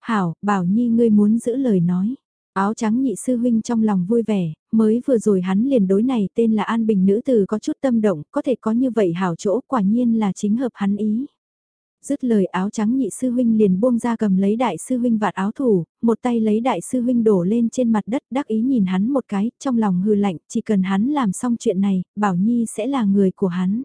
Hảo, Bảo Nhi ngươi muốn giữ lời nói. Áo trắng nhị sư huynh trong lòng vui vẻ, mới vừa rồi hắn liền đối này tên là An Bình nữ tử có chút tâm động, có thể có như vậy hảo chỗ quả nhiên là chính hợp hắn ý. Dứt lời áo trắng nhị sư huynh liền buông ra cầm lấy đại sư huynh vạt áo thủ, một tay lấy đại sư huynh đổ lên trên mặt đất đắc ý nhìn hắn một cái, trong lòng hư lạnh, chỉ cần hắn làm xong chuyện này, Bảo Nhi sẽ là người của hắn.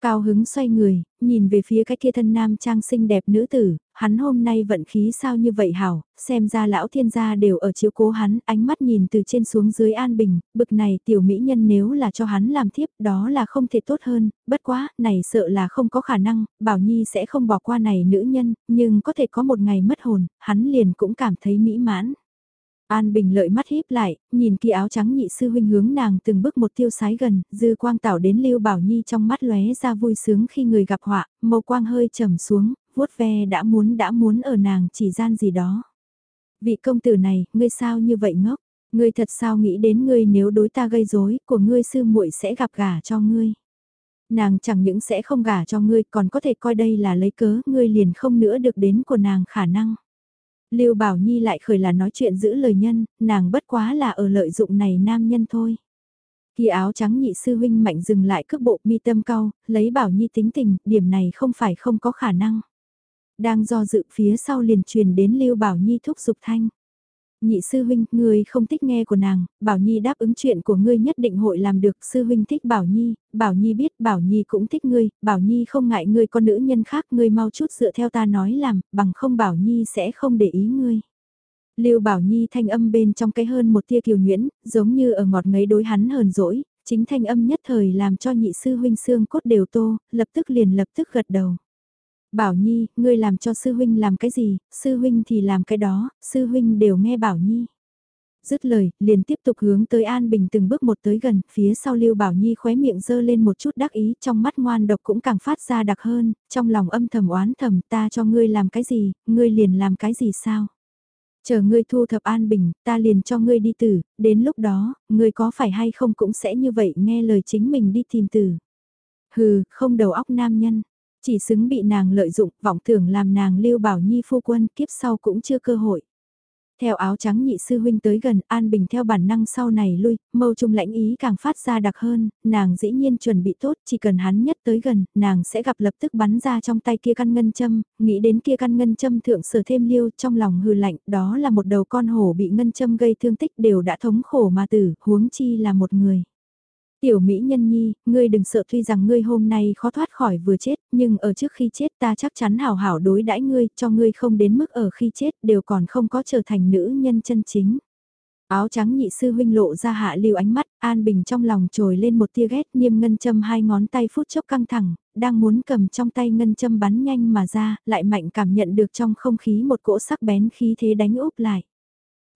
Cao hứng xoay người, nhìn về phía cái kia thân nam trang xinh đẹp nữ tử, hắn hôm nay vận khí sao như vậy hảo, xem ra lão thiên gia đều ở chiếu cố hắn, ánh mắt nhìn từ trên xuống dưới an bình, bực này tiểu mỹ nhân nếu là cho hắn làm thiếp đó là không thể tốt hơn, bất quá, này sợ là không có khả năng, bảo nhi sẽ không bỏ qua này nữ nhân, nhưng có thể có một ngày mất hồn, hắn liền cũng cảm thấy mỹ mãn. An Bình lợi mắt híp lại, nhìn kia áo trắng nhị sư huynh hướng nàng từng bước một tiêu sái gần, dư quang tảo đến Lưu Bảo Nhi trong mắt lóe ra vui sướng khi người gặp họa, màu quang hơi trầm xuống, vuốt ve đã muốn đã muốn ở nàng chỉ gian gì đó. Vị công tử này, ngươi sao như vậy ngốc? Ngươi thật sao nghĩ đến ngươi nếu đối ta gây rối, của ngươi sư muội sẽ gặp gả cho ngươi. Nàng chẳng những sẽ không gả cho ngươi còn có thể coi đây là lấy cớ, ngươi liền không nữa được đến của nàng khả năng. Lưu Bảo Nhi lại khởi là nói chuyện giữ lời nhân, nàng bất quá là ở lợi dụng này nam nhân thôi. Khi áo trắng nhị sư huynh mạnh dừng lại cước bộ mi tâm cao, lấy Bảo Nhi tính tình, điểm này không phải không có khả năng. Đang do dự phía sau liền truyền đến Lưu Bảo Nhi thúc giục thanh. Nhị sư huynh, ngươi không thích nghe của nàng, Bảo Nhi đáp ứng chuyện của ngươi nhất định hội làm được, sư huynh thích Bảo Nhi, Bảo Nhi biết Bảo Nhi cũng thích ngươi, Bảo Nhi không ngại ngươi con nữ nhân khác, ngươi mau chút dựa theo ta nói làm, bằng không Bảo Nhi sẽ không để ý ngươi. Lưu Bảo Nhi thanh âm bên trong cái hơn một tia kiều nhuyễn, giống như ở ngọt ngấy đối hắn hờn dỗi, chính thanh âm nhất thời làm cho nhị sư huynh xương cốt đều tô, lập tức liền lập tức gật đầu. Bảo Nhi, ngươi làm cho sư huynh làm cái gì, sư huynh thì làm cái đó, sư huynh đều nghe Bảo Nhi. Dứt lời, liền tiếp tục hướng tới An Bình từng bước một tới gần, phía sau Lưu Bảo Nhi khóe miệng dơ lên một chút đắc ý, trong mắt ngoan độc cũng càng phát ra đặc hơn, trong lòng âm thầm oán thầm ta cho ngươi làm cái gì, ngươi liền làm cái gì sao? Chờ ngươi thu thập An Bình, ta liền cho ngươi đi tử, đến lúc đó, ngươi có phải hay không cũng sẽ như vậy nghe lời chính mình đi tìm tử. Hừ, không đầu óc nam nhân. Chỉ xứng bị nàng lợi dụng, vọng tưởng làm nàng lưu bảo nhi phu quân kiếp sau cũng chưa cơ hội. Theo áo trắng nhị sư huynh tới gần, An Bình theo bản năng sau này lui, mâu trung lãnh ý càng phát ra đặc hơn, nàng dĩ nhiên chuẩn bị tốt, chỉ cần hắn nhất tới gần, nàng sẽ gặp lập tức bắn ra trong tay kia căn ngân châm, nghĩ đến kia căn ngân châm thượng sở thêm liêu trong lòng hư lạnh, đó là một đầu con hổ bị ngân châm gây thương tích đều đã thống khổ mà tử, huống chi là một người. Tiểu Mỹ Nhân Nhi, ngươi đừng sợ tuy rằng ngươi hôm nay khó thoát khỏi vừa chết, nhưng ở trước khi chết ta chắc chắn hảo hảo đối đãi ngươi, cho ngươi không đến mức ở khi chết đều còn không có trở thành nữ nhân chân chính. Áo trắng nhị sư huynh lộ ra hạ lưu ánh mắt, An Bình trong lòng trồi lên một tia ghét niêm ngân châm hai ngón tay phút chốc căng thẳng, đang muốn cầm trong tay ngân châm bắn nhanh mà ra, lại mạnh cảm nhận được trong không khí một cỗ sắc bén khí thế đánh úp lại.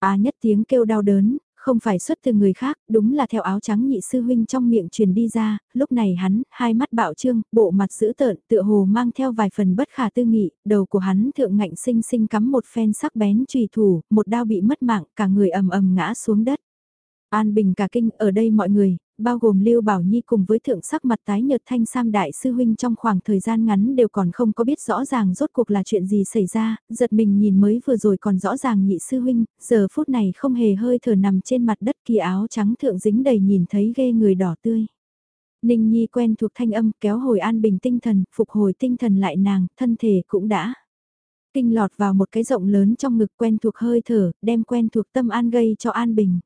À nhất tiếng kêu đau đớn, không phải xuất từ người khác, đúng là theo áo trắng nhị sư huynh trong miệng truyền đi ra, lúc này hắn, hai mắt bạo trương, bộ mặt dữ tợn, tựa hồ mang theo vài phần bất khả tư nghị, đầu của hắn thượng ngạnh sinh sinh cắm một phen sắc bén trùy thủ, một đao bị mất mạng, cả người ầm ầm ngã xuống đất. An Bình cả kinh ở đây mọi người, bao gồm Lưu Bảo Nhi cùng với thượng sắc mặt tái nhợt thanh sam đại sư huynh trong khoảng thời gian ngắn đều còn không có biết rõ ràng rốt cuộc là chuyện gì xảy ra, giật mình nhìn mới vừa rồi còn rõ ràng nhị sư huynh, giờ phút này không hề hơi thở nằm trên mặt đất kỳ áo trắng thượng dính đầy nhìn thấy ghê người đỏ tươi. Ninh Nhi quen thuộc thanh âm kéo hồi an bình tinh thần, phục hồi tinh thần lại nàng, thân thể cũng đã. Kinh lọt vào một cái rộng lớn trong ngực quen thuộc hơi thở, đem quen thuộc tâm an gây cho an bình.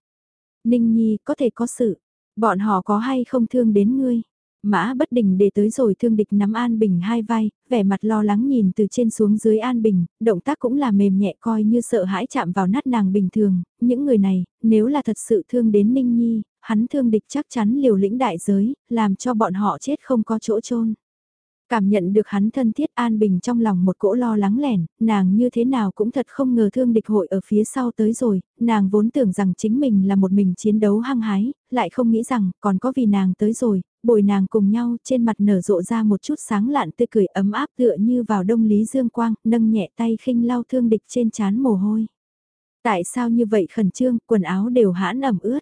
Ninh Nhi có thể có sự, bọn họ có hay không thương đến ngươi? Mã bất đình để tới rồi thương địch nắm An Bình hai vai, vẻ mặt lo lắng nhìn từ trên xuống dưới An Bình, động tác cũng là mềm nhẹ coi như sợ hãi chạm vào nát nàng bình thường, những người này, nếu là thật sự thương đến Ninh Nhi, hắn thương địch chắc chắn liều lĩnh đại giới, làm cho bọn họ chết không có chỗ chôn Cảm nhận được hắn thân thiết an bình trong lòng một cỗ lo lắng lẻn, nàng như thế nào cũng thật không ngờ thương địch hội ở phía sau tới rồi, nàng vốn tưởng rằng chính mình là một mình chiến đấu hăng hái, lại không nghĩ rằng còn có vì nàng tới rồi, bồi nàng cùng nhau trên mặt nở rộ ra một chút sáng lạn tươi cười ấm áp tựa như vào đông lý dương quang, nâng nhẹ tay khinh lau thương địch trên chán mồ hôi. Tại sao như vậy khẩn trương, quần áo đều hãn ẩm ướt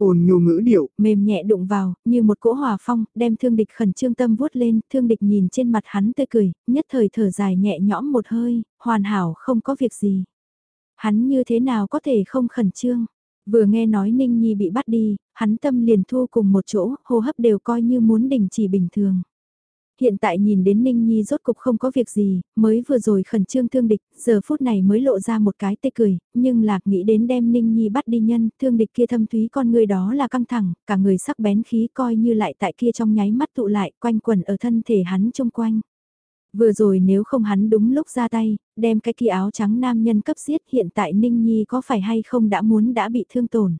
ôn nhu ngữ điệu, mềm nhẹ đụng vào, như một cỗ hòa phong, đem thương địch khẩn trương tâm vuốt lên, thương địch nhìn trên mặt hắn tươi cười, nhất thời thở dài nhẹ nhõm một hơi, hoàn hảo không có việc gì. Hắn như thế nào có thể không khẩn trương, vừa nghe nói Ninh Nhi bị bắt đi, hắn tâm liền thu cùng một chỗ, hô hấp đều coi như muốn đình chỉ bình thường. Hiện tại nhìn đến Ninh Nhi rốt cục không có việc gì, mới vừa rồi khẩn trương thương địch, giờ phút này mới lộ ra một cái tê cười, nhưng lạc nghĩ đến đem Ninh Nhi bắt đi nhân, thương địch kia thâm thúy con người đó là căng thẳng, cả người sắc bén khí coi như lại tại kia trong nháy mắt tụ lại, quanh quần ở thân thể hắn chung quanh. Vừa rồi nếu không hắn đúng lúc ra tay, đem cái kia áo trắng nam nhân cấp giết hiện tại Ninh Nhi có phải hay không đã muốn đã bị thương tổn.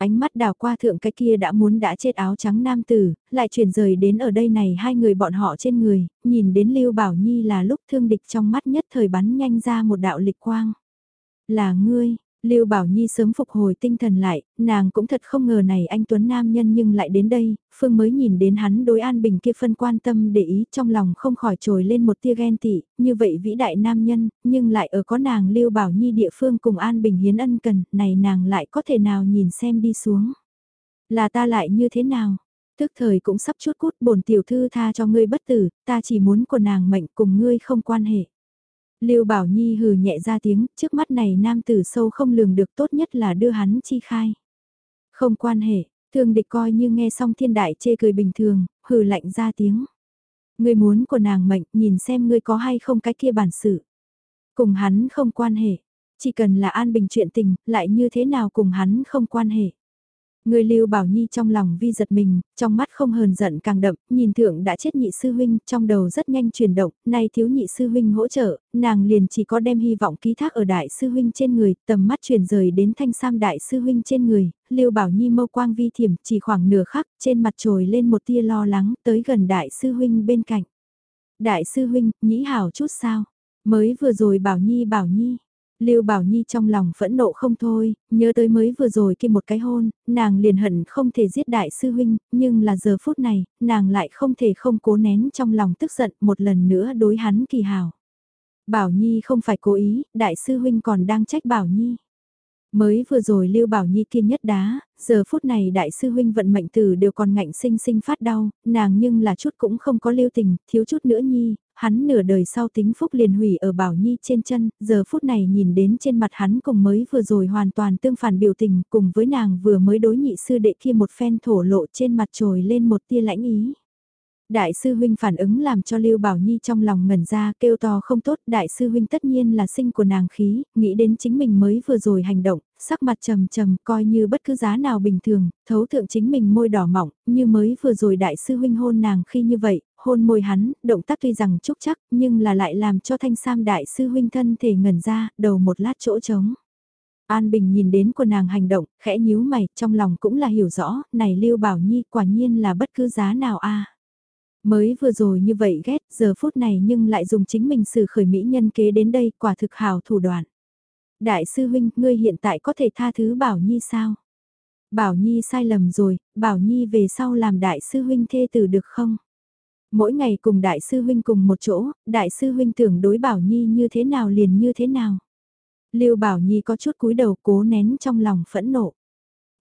Ánh mắt đào qua thượng cái kia đã muốn đã chết áo trắng nam tử, lại chuyển rời đến ở đây này hai người bọn họ trên người, nhìn đến Lưu Bảo Nhi là lúc thương địch trong mắt nhất thời bắn nhanh ra một đạo lịch quang. Là ngươi, Lưu Bảo Nhi sớm phục hồi tinh thần lại, nàng cũng thật không ngờ này anh Tuấn Nam nhân nhưng lại đến đây, Phương mới nhìn đến hắn đối An Bình kia phân quan tâm để ý trong lòng không khỏi trồi lên một tia ghen tị, như vậy vĩ đại nam nhân, nhưng lại ở có nàng Lưu Bảo Nhi địa phương cùng An Bình hiến ân cần, này nàng lại có thể nào nhìn xem đi xuống. Là ta lại như thế nào? Tức thời cũng sắp chút cút bổn tiểu thư tha cho ngươi bất tử, ta chỉ muốn của nàng mệnh cùng ngươi không quan hệ. Lưu Bảo Nhi hừ nhẹ ra tiếng, trước mắt này nam tử sâu không lường được tốt nhất là đưa hắn chi khai. Không quan hệ, thương địch coi như nghe xong thiên đại chê cười bình thường, hừ lạnh ra tiếng. Ngươi muốn của nàng mệnh, nhìn xem ngươi có hay không cái kia bản sự. Cùng hắn không quan hệ, chỉ cần là an bình chuyện tình, lại như thế nào cùng hắn không quan hệ. Người Lưu Bảo Nhi trong lòng vi giật mình, trong mắt không hờn giận càng đậm, nhìn thượng đã chết nhị sư huynh, trong đầu rất nhanh chuyển động, nay thiếu nhị sư huynh hỗ trợ, nàng liền chỉ có đem hy vọng ký thác ở đại sư huynh trên người, tầm mắt chuyển rời đến thanh sam đại sư huynh trên người, Lưu Bảo Nhi mâu quang vi thiểm, chỉ khoảng nửa khắc, trên mặt trồi lên một tia lo lắng, tới gần đại sư huynh bên cạnh. Đại sư huynh, nhĩ hảo chút sao? Mới vừa rồi Bảo Nhi Bảo Nhi, Lưu Bảo Nhi trong lòng phẫn nộ không thôi, nhớ tới mới vừa rồi kia một cái hôn, nàng liền hận không thể giết đại sư huynh, nhưng là giờ phút này, nàng lại không thể không cố nén trong lòng tức giận một lần nữa đối hắn kỳ hào. Bảo Nhi không phải cố ý, đại sư huynh còn đang trách Bảo Nhi. Mới vừa rồi Lưu Bảo Nhi kiên nhất đá, giờ phút này đại sư huynh vận mệnh tử đều còn ngạnh sinh sinh phát đau, nàng nhưng là chút cũng không có lưu tình, thiếu chút nữa Nhi, hắn nửa đời sau tính phúc liền hủy ở Bảo Nhi trên chân, giờ phút này nhìn đến trên mặt hắn cùng mới vừa rồi hoàn toàn tương phản biểu tình cùng với nàng vừa mới đối nhị sư đệ kia một phen thổ lộ trên mặt trồi lên một tia lãnh ý. Đại sư huynh phản ứng làm cho Lưu Bảo Nhi trong lòng ngẩn ra kêu to không tốt, đại sư huynh tất nhiên là sinh của nàng khí, nghĩ đến chính mình mới vừa rồi hành động, sắc mặt trầm trầm coi như bất cứ giá nào bình thường, thấu thượng chính mình môi đỏ mỏng, như mới vừa rồi đại sư huynh hôn nàng khi như vậy, hôn môi hắn, động tác tuy rằng chúc chắc, nhưng là lại làm cho thanh sam đại sư huynh thân thể ngẩn ra, đầu một lát chỗ trống. An Bình nhìn đến của nàng hành động, khẽ nhíu mày, trong lòng cũng là hiểu rõ, này Lưu Bảo Nhi quả nhiên là bất cứ giá nào a. Mới vừa rồi như vậy ghét, giờ phút này nhưng lại dùng chính mình xử khởi mỹ nhân kế đến đây, quả thực hào thủ đoạn. Đại sư huynh, ngươi hiện tại có thể tha thứ Bảo Nhi sao? Bảo Nhi sai lầm rồi, Bảo Nhi về sau làm đại sư huynh thê tử được không? Mỗi ngày cùng đại sư huynh cùng một chỗ, đại sư huynh tưởng đối Bảo Nhi như thế nào liền như thế nào? Lưu Bảo Nhi có chút cúi đầu cố nén trong lòng phẫn nộ.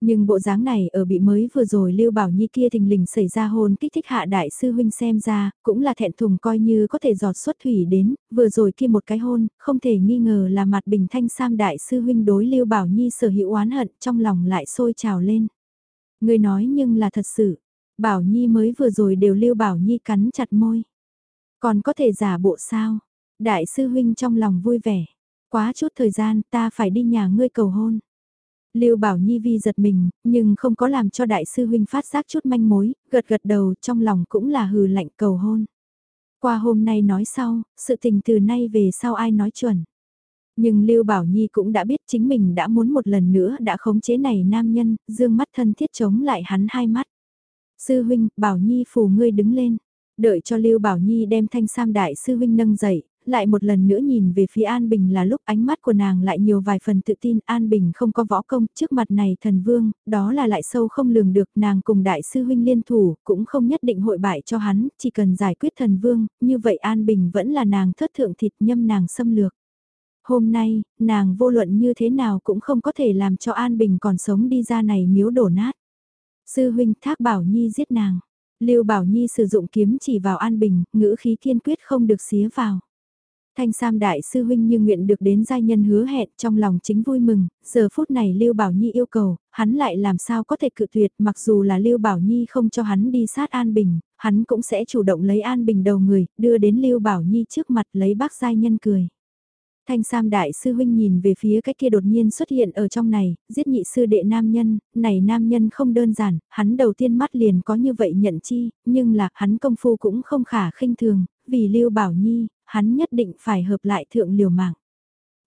Nhưng bộ dáng này ở bị mới vừa rồi Lưu Bảo Nhi kia thình lình xảy ra hôn kích thích hạ đại sư huynh xem ra, cũng là thẹn thùng coi như có thể giọt xuất thủy đến, vừa rồi kia một cái hôn, không thể nghi ngờ là mặt bình thanh sam đại sư huynh đối Lưu Bảo Nhi sở hữu oán hận trong lòng lại sôi trào lên. Người nói nhưng là thật sự, Bảo Nhi mới vừa rồi đều Lưu Bảo Nhi cắn chặt môi. Còn có thể giả bộ sao? Đại sư huynh trong lòng vui vẻ. Quá chút thời gian ta phải đi nhà ngươi cầu hôn. Lưu Bảo Nhi vi giật mình, nhưng không có làm cho đại sư huynh phát giác chút manh mối, gật gật đầu trong lòng cũng là hừ lạnh cầu hôn. Qua hôm nay nói sau, sự tình từ nay về sau ai nói chuẩn. Nhưng Lưu Bảo Nhi cũng đã biết chính mình đã muốn một lần nữa đã khống chế này nam nhân, dương mắt thân thiết chống lại hắn hai mắt. Sư huynh, Bảo Nhi phù ngươi đứng lên. Đợi cho Lưu Bảo Nhi đem thanh sam đại sư huynh nâng dậy, lại một lần nữa nhìn về phía An Bình là lúc ánh mắt của nàng lại nhiều vài phần tự tin An Bình không có võ công trước mặt này thần vương, đó là lại sâu không lường được nàng cùng đại sư huynh liên thủ, cũng không nhất định hội bại cho hắn, chỉ cần giải quyết thần vương, như vậy An Bình vẫn là nàng thất thượng thịt nhâm nàng xâm lược. Hôm nay, nàng vô luận như thế nào cũng không có thể làm cho An Bình còn sống đi ra này miếu đổ nát. Sư huynh thác bảo nhi giết nàng. Lưu Bảo Nhi sử dụng kiếm chỉ vào An Bình, ngữ khí kiên quyết không được xía vào. Thanh Sam đại sư huynh như nguyện được đến giai nhân hứa hẹn trong lòng chính vui mừng, giờ phút này Lưu Bảo Nhi yêu cầu, hắn lại làm sao có thể cự tuyệt mặc dù là Lưu Bảo Nhi không cho hắn đi sát An Bình, hắn cũng sẽ chủ động lấy An Bình đầu người, đưa đến Lưu Bảo Nhi trước mặt lấy bác giai nhân cười. Thanh Sam đại sư huynh nhìn về phía cái kia đột nhiên xuất hiện ở trong này, giết nhị sư đệ nam nhân, này nam nhân không đơn giản, hắn đầu tiên mắt liền có như vậy nhận chi, nhưng là hắn công phu cũng không khả khinh thường, vì Lưu Bảo Nhi, hắn nhất định phải hợp lại thượng liều mạng.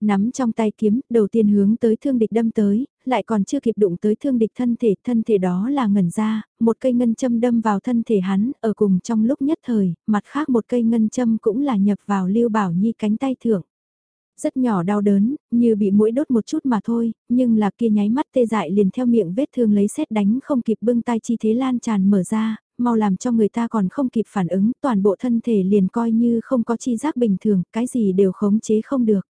Nắm trong tay kiếm, đầu tiên hướng tới thương địch đâm tới, lại còn chưa kịp đụng tới thương địch thân thể, thân thể đó là ngẩn ra, một cây ngân châm đâm vào thân thể hắn, ở cùng trong lúc nhất thời, mặt khác một cây ngân châm cũng là nhập vào Lưu Bảo Nhi cánh tay thượng. Rất nhỏ đau đớn, như bị mũi đốt một chút mà thôi, nhưng là kia nháy mắt tê dại liền theo miệng vết thương lấy xét đánh không kịp bưng tay chi thế lan tràn mở ra, mau làm cho người ta còn không kịp phản ứng, toàn bộ thân thể liền coi như không có chi giác bình thường, cái gì đều khống chế không được.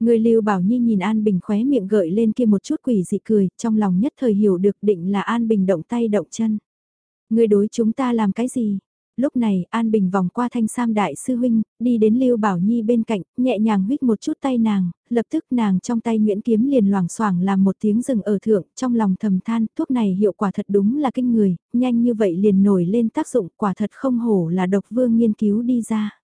Người Lưu Bảo Nhi nhìn An Bình khóe miệng gợi lên kia một chút quỷ dị cười, trong lòng nhất thời hiểu được định là An Bình động tay động chân. Người đối chúng ta làm cái gì? Lúc này, An Bình vòng qua thanh sam đại sư huynh, đi đến Lưu Bảo Nhi bên cạnh, nhẹ nhàng huyết một chút tay nàng, lập tức nàng trong tay Nguyễn Kiếm liền loảng xoảng làm một tiếng rừng ở thượng, trong lòng thầm than, thuốc này hiệu quả thật đúng là kinh người, nhanh như vậy liền nổi lên tác dụng, quả thật không hổ là độc vương nghiên cứu đi ra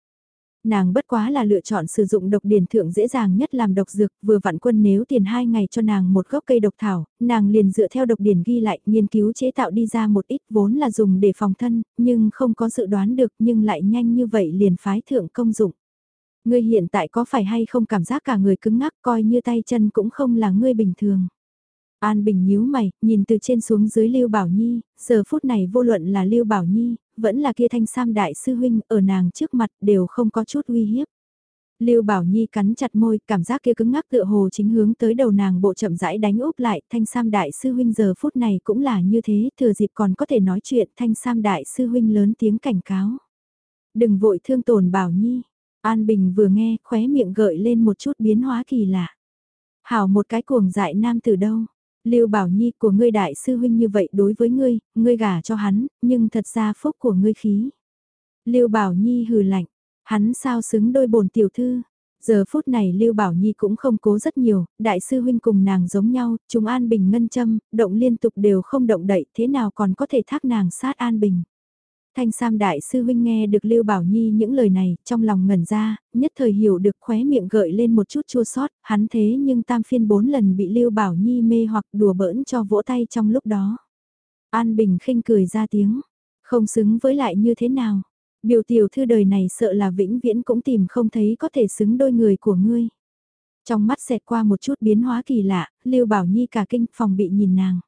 nàng bất quá là lựa chọn sử dụng độc điển thượng dễ dàng nhất làm độc dược, vừa vặn quân nếu tiền hai ngày cho nàng một gốc cây độc thảo, nàng liền dựa theo độc điển ghi lại, nghiên cứu chế tạo đi ra một ít vốn là dùng để phòng thân, nhưng không có dự đoán được nhưng lại nhanh như vậy liền phái thượng công dụng. Ngươi hiện tại có phải hay không cảm giác cả người cứng ngắc coi như tay chân cũng không là ngươi bình thường. An Bình nhíu mày, nhìn từ trên xuống dưới Lưu Bảo Nhi, giờ phút này vô luận là Lưu Bảo Nhi, vẫn là kia thanh sam đại sư huynh ở nàng trước mặt đều không có chút uy hiếp. Lưu Bảo Nhi cắn chặt môi, cảm giác kia cứng ngắc tựa hồ chính hướng tới đầu nàng bộ chậm rãi đánh úp lại, thanh sam đại sư huynh giờ phút này cũng là như thế, thừa dịp còn có thể nói chuyện, thanh sam đại sư huynh lớn tiếng cảnh cáo. Đừng vội thương tổn Bảo Nhi, An Bình vừa nghe, khóe miệng gợi lên một chút biến hóa kỳ lạ. Hảo một cái cuồng dại nam từ đâu, Lưu Bảo Nhi của ngươi đại sư huynh như vậy đối với ngươi, ngươi gả cho hắn, nhưng thật ra phúc của ngươi khí. Lưu Bảo Nhi hừ lạnh, hắn sao xứng đôi bổn tiểu thư. Giờ phút này Lưu Bảo Nhi cũng không cố rất nhiều, đại sư huynh cùng nàng giống nhau, chúng An Bình ngân châm, động liên tục đều không động đậy, thế nào còn có thể thác nàng sát An Bình. Thanh Sam Đại sư huynh nghe được Lưu Bảo Nhi những lời này, trong lòng ngẩn ra, nhất thời hiểu được khóe miệng gợi lên một chút chua sót, hắn thế nhưng tam phiên bốn lần bị Lưu Bảo Nhi mê hoặc đùa bỡn cho vỗ tay trong lúc đó. An Bình khinh cười ra tiếng, không xứng với lại như thế nào. Biểu tiểu thư đời này sợ là vĩnh viễn cũng tìm không thấy có thể xứng đôi người của ngươi. Trong mắt xẹt qua một chút biến hóa kỳ lạ, Lưu Bảo Nhi cả kinh phòng bị nhìn nàng.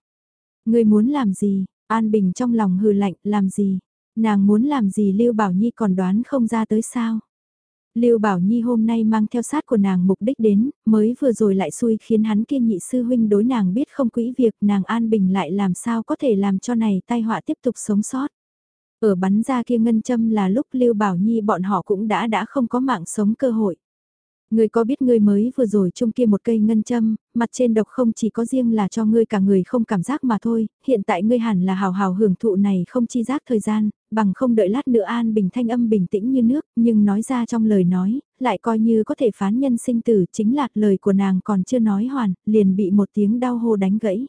Ngươi muốn làm gì? An Bình trong lòng hừ lạnh, làm gì? Nàng muốn làm gì Lưu Bảo Nhi còn đoán không ra tới sao? Lưu Bảo Nhi hôm nay mang theo sát của nàng mục đích đến, mới vừa rồi lại xui khiến hắn kia nhị sư huynh đối nàng biết không quỹ việc nàng an bình lại làm sao có thể làm cho này tai họa tiếp tục sống sót. Ở bắn ra kia ngân châm là lúc Lưu Bảo Nhi bọn họ cũng đã đã không có mạng sống cơ hội. Ngươi có biết ngươi mới vừa rồi chung kia một cây ngân châm, mặt trên độc không chỉ có riêng là cho ngươi cả người không cảm giác mà thôi, hiện tại ngươi hẳn là hào hào hưởng thụ này không chi giác thời gian, bằng không đợi lát nữa an bình thanh âm bình tĩnh như nước, nhưng nói ra trong lời nói, lại coi như có thể phán nhân sinh tử chính là lời của nàng còn chưa nói hoàn, liền bị một tiếng đau hô đánh gãy.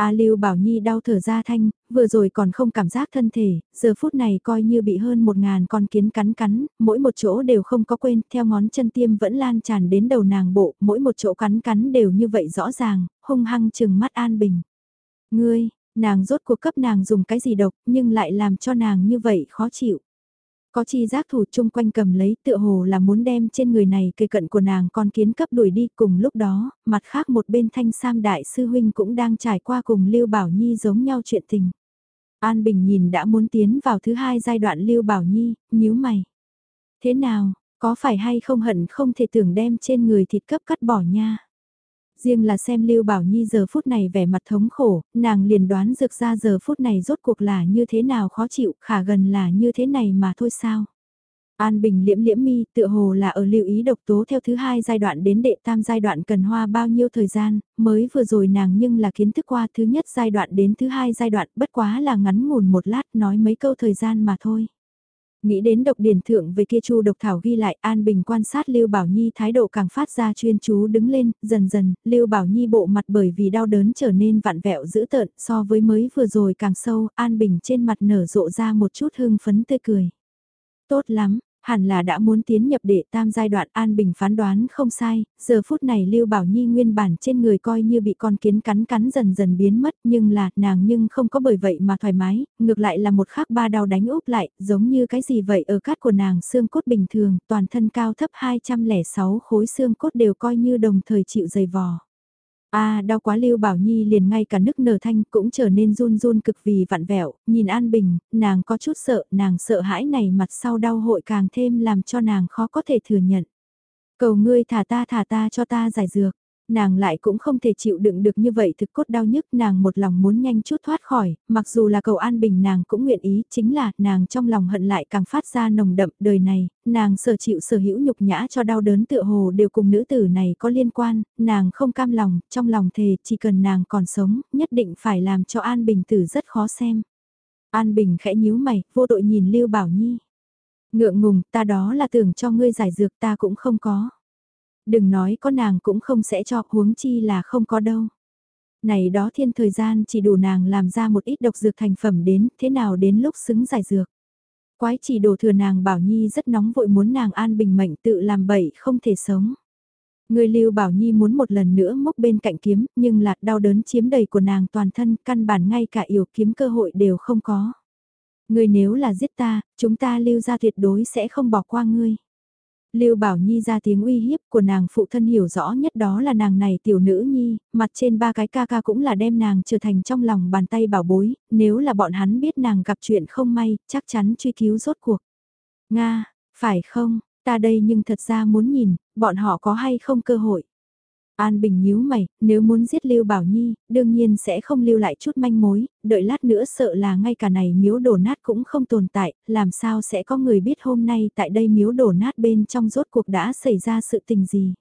A Lưu Bảo Nhi đau thở ra thanh, vừa rồi còn không cảm giác thân thể, giờ phút này coi như bị hơn một ngàn con kiến cắn cắn, mỗi một chỗ đều không có quên, theo ngón chân tiêm vẫn lan tràn đến đầu nàng bộ, mỗi một chỗ cắn cắn đều như vậy rõ ràng, hung hăng chừng mắt An Bình. Ngươi, nàng rốt cuộc cấp nàng dùng cái gì độc, nhưng lại làm cho nàng như vậy khó chịu. Có chi giác thủ chung quanh cầm lấy tựa hồ là muốn đem trên người này kề cận của nàng con kiến cấp đuổi đi cùng lúc đó, mặt khác một bên thanh sam đại sư huynh cũng đang trải qua cùng Lưu Bảo Nhi giống nhau chuyện tình. An Bình nhìn đã muốn tiến vào thứ hai giai đoạn Lưu Bảo Nhi, nhíu mày. Thế nào, có phải hay không hận không thể tưởng đem trên người thịt cấp cắt bỏ nha. Riêng là xem Lưu Bảo Nhi giờ phút này vẻ mặt thống khổ, nàng liền đoán rực ra giờ phút này rốt cuộc là như thế nào khó chịu, khả gần là như thế này mà thôi sao. An Bình liễm liễm mi tựa hồ là ở lưu ý độc tố theo thứ hai giai đoạn đến đệ tam giai đoạn cần hoa bao nhiêu thời gian, mới vừa rồi nàng nhưng là kiến thức qua thứ nhất giai đoạn đến thứ hai giai đoạn bất quá là ngắn ngủn một lát nói mấy câu thời gian mà thôi. Nghĩ đến độc điển thượng về kia chu độc thảo ghi lại An Bình quan sát Lưu Bảo Nhi thái độ càng phát ra chuyên chú đứng lên, dần dần, Lưu Bảo Nhi bộ mặt bởi vì đau đớn trở nên vặn vẹo dữ tợn so với mới vừa rồi càng sâu, An Bình trên mặt nở rộ ra một chút hưng phấn tươi cười. Tốt lắm, Hẳn là đã muốn tiến nhập đệ tam giai đoạn an bình phán đoán không sai, giờ phút này Lưu Bảo Nhi nguyên bản trên người coi như bị con kiến cắn cắn dần dần biến mất nhưng là nàng nhưng không có bởi vậy mà thoải mái, ngược lại là một khắc ba đau đánh úp lại, giống như cái gì vậy ở cát của nàng xương cốt bình thường, toàn thân cao thấp 206 khối xương cốt đều coi như đồng thời chịu dày vò a đau quá Lưu Bảo Nhi liền ngay cả nức nở thanh cũng trở nên run run cực vì vặn vẹo, nhìn An Bình, nàng có chút sợ, nàng sợ hãi này mặt sau đau hội càng thêm làm cho nàng khó có thể thừa nhận. Cầu ngươi thả ta thả ta cho ta giải dược nàng lại cũng không thể chịu đựng được như vậy thực cốt đau nhức nàng một lòng muốn nhanh chút thoát khỏi, mặc dù là cầu an bình nàng cũng nguyện ý, chính là nàng trong lòng hận lại càng phát ra nồng đậm đời này, nàng sở chịu sở hữu nhục nhã cho đau đớn tựa hồ đều cùng nữ tử này có liên quan, nàng không cam lòng, trong lòng thề chỉ cần nàng còn sống, nhất định phải làm cho an bình tử rất khó xem. An bình khẽ nhíu mày, vô đội nhìn Lưu Bảo Nhi. Ngượng ngùng, ta đó là tưởng cho ngươi giải dược ta cũng không có. Đừng nói có nàng cũng không sẽ cho huống chi là không có đâu. Này đó thiên thời gian chỉ đủ nàng làm ra một ít độc dược thành phẩm đến, thế nào đến lúc xứng giải dược. Quái chỉ đổ thừa nàng Bảo Nhi rất nóng vội muốn nàng an bình mệnh tự làm bậy không thể sống. Người lưu Bảo Nhi muốn một lần nữa mốc bên cạnh kiếm, nhưng lạc đau đớn chiếm đầy của nàng toàn thân, căn bản ngay cả yêu kiếm cơ hội đều không có. Người nếu là giết ta, chúng ta lưu ra tuyệt đối sẽ không bỏ qua ngươi. Lưu Bảo Nhi ra tiếng uy hiếp của nàng phụ thân hiểu rõ nhất đó là nàng này tiểu nữ nhi, mặt trên ba cái ca ca cũng là đem nàng trở thành trong lòng bàn tay bảo bối, nếu là bọn hắn biết nàng gặp chuyện không may, chắc chắn truy cứu rốt cuộc. Nga, phải không, ta đây nhưng thật ra muốn nhìn, bọn họ có hay không cơ hội. An Bình nhíu mày, nếu muốn giết Lưu Bảo Nhi, đương nhiên sẽ không lưu lại chút manh mối, đợi lát nữa sợ là ngay cả này miếu đổ nát cũng không tồn tại, làm sao sẽ có người biết hôm nay tại đây miếu đổ nát bên trong rốt cuộc đã xảy ra sự tình gì.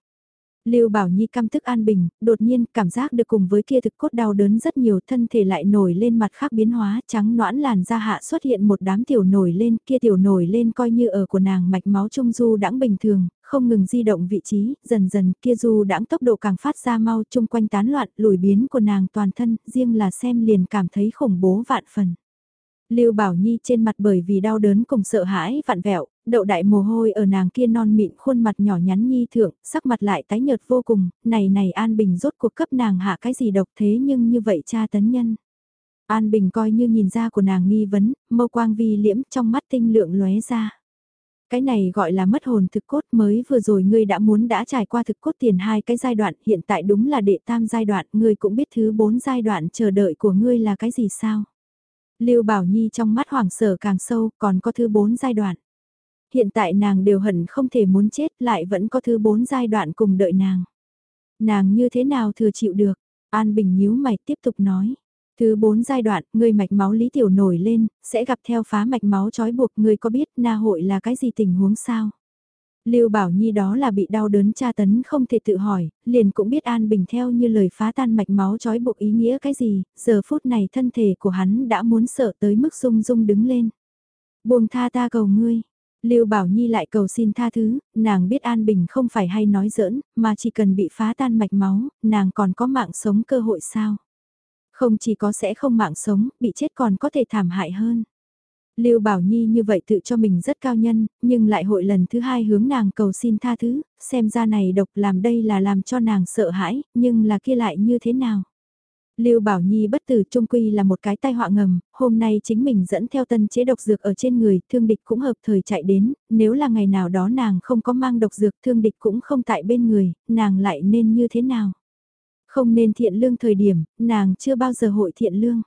Lưu Bảo Nhi căm tức an bình, đột nhiên cảm giác được cùng với kia thực cốt đau đớn rất nhiều thân thể lại nổi lên mặt khác biến hóa trắng noãn làn da hạ xuất hiện một đám tiểu nổi lên kia tiểu nổi lên coi như ở của nàng mạch máu trung du đãng bình thường, không ngừng di động vị trí, dần dần kia du đãng tốc độ càng phát ra mau chung quanh tán loạn lùi biến của nàng toàn thân riêng là xem liền cảm thấy khủng bố vạn phần. Lưu Bảo Nhi trên mặt bởi vì đau đớn cùng sợ hãi vặn vẹo, đậu đại mồ hôi ở nàng kia non mịn khuôn mặt nhỏ nhắn nhi thượng, sắc mặt lại tái nhợt vô cùng, này này An Bình rốt cuộc cấp nàng hạ cái gì độc thế nhưng như vậy cha tấn nhân. An Bình coi như nhìn ra của nàng nghi vấn, mâu quang vi liễm trong mắt tinh lượng lóe ra. Cái này gọi là mất hồn thực cốt mới vừa rồi ngươi đã muốn đã trải qua thực cốt tiền hai cái giai đoạn, hiện tại đúng là đệ tam giai đoạn, ngươi cũng biết thứ bốn giai đoạn chờ đợi của ngươi là cái gì sao. Lưu Bảo Nhi trong mắt hoảng sở càng sâu, còn có thứ bốn giai đoạn. Hiện tại nàng đều hận không thể muốn chết lại vẫn có thứ bốn giai đoạn cùng đợi nàng. Nàng như thế nào thừa chịu được? An Bình nhíu mày tiếp tục nói. Thứ bốn giai đoạn, người mạch máu lý tiểu nổi lên, sẽ gặp theo phá mạch máu trói buộc người có biết na hội là cái gì tình huống sao? Lưu Bảo Nhi đó là bị đau đớn tra tấn không thể tự hỏi, liền cũng biết An Bình theo như lời phá tan mạch máu trói buộc ý nghĩa cái gì, giờ phút này thân thể của hắn đã muốn sợ tới mức rung rung đứng lên. Buông tha ta cầu ngươi. Lưu Bảo Nhi lại cầu xin tha thứ, nàng biết An Bình không phải hay nói giỡn, mà chỉ cần bị phá tan mạch máu, nàng còn có mạng sống cơ hội sao? Không chỉ có sẽ không mạng sống, bị chết còn có thể thảm hại hơn. Lưu Bảo Nhi như vậy tự cho mình rất cao nhân, nhưng lại hội lần thứ hai hướng nàng cầu xin tha thứ, xem ra này độc làm đây là làm cho nàng sợ hãi, nhưng là kia lại như thế nào. Lưu Bảo Nhi bất tử trung quy là một cái tai họa ngầm, hôm nay chính mình dẫn theo tân chế độc dược ở trên người, thương địch cũng hợp thời chạy đến, nếu là ngày nào đó nàng không có mang độc dược thương địch cũng không tại bên người, nàng lại nên như thế nào. Không nên thiện lương thời điểm, nàng chưa bao giờ hội thiện lương.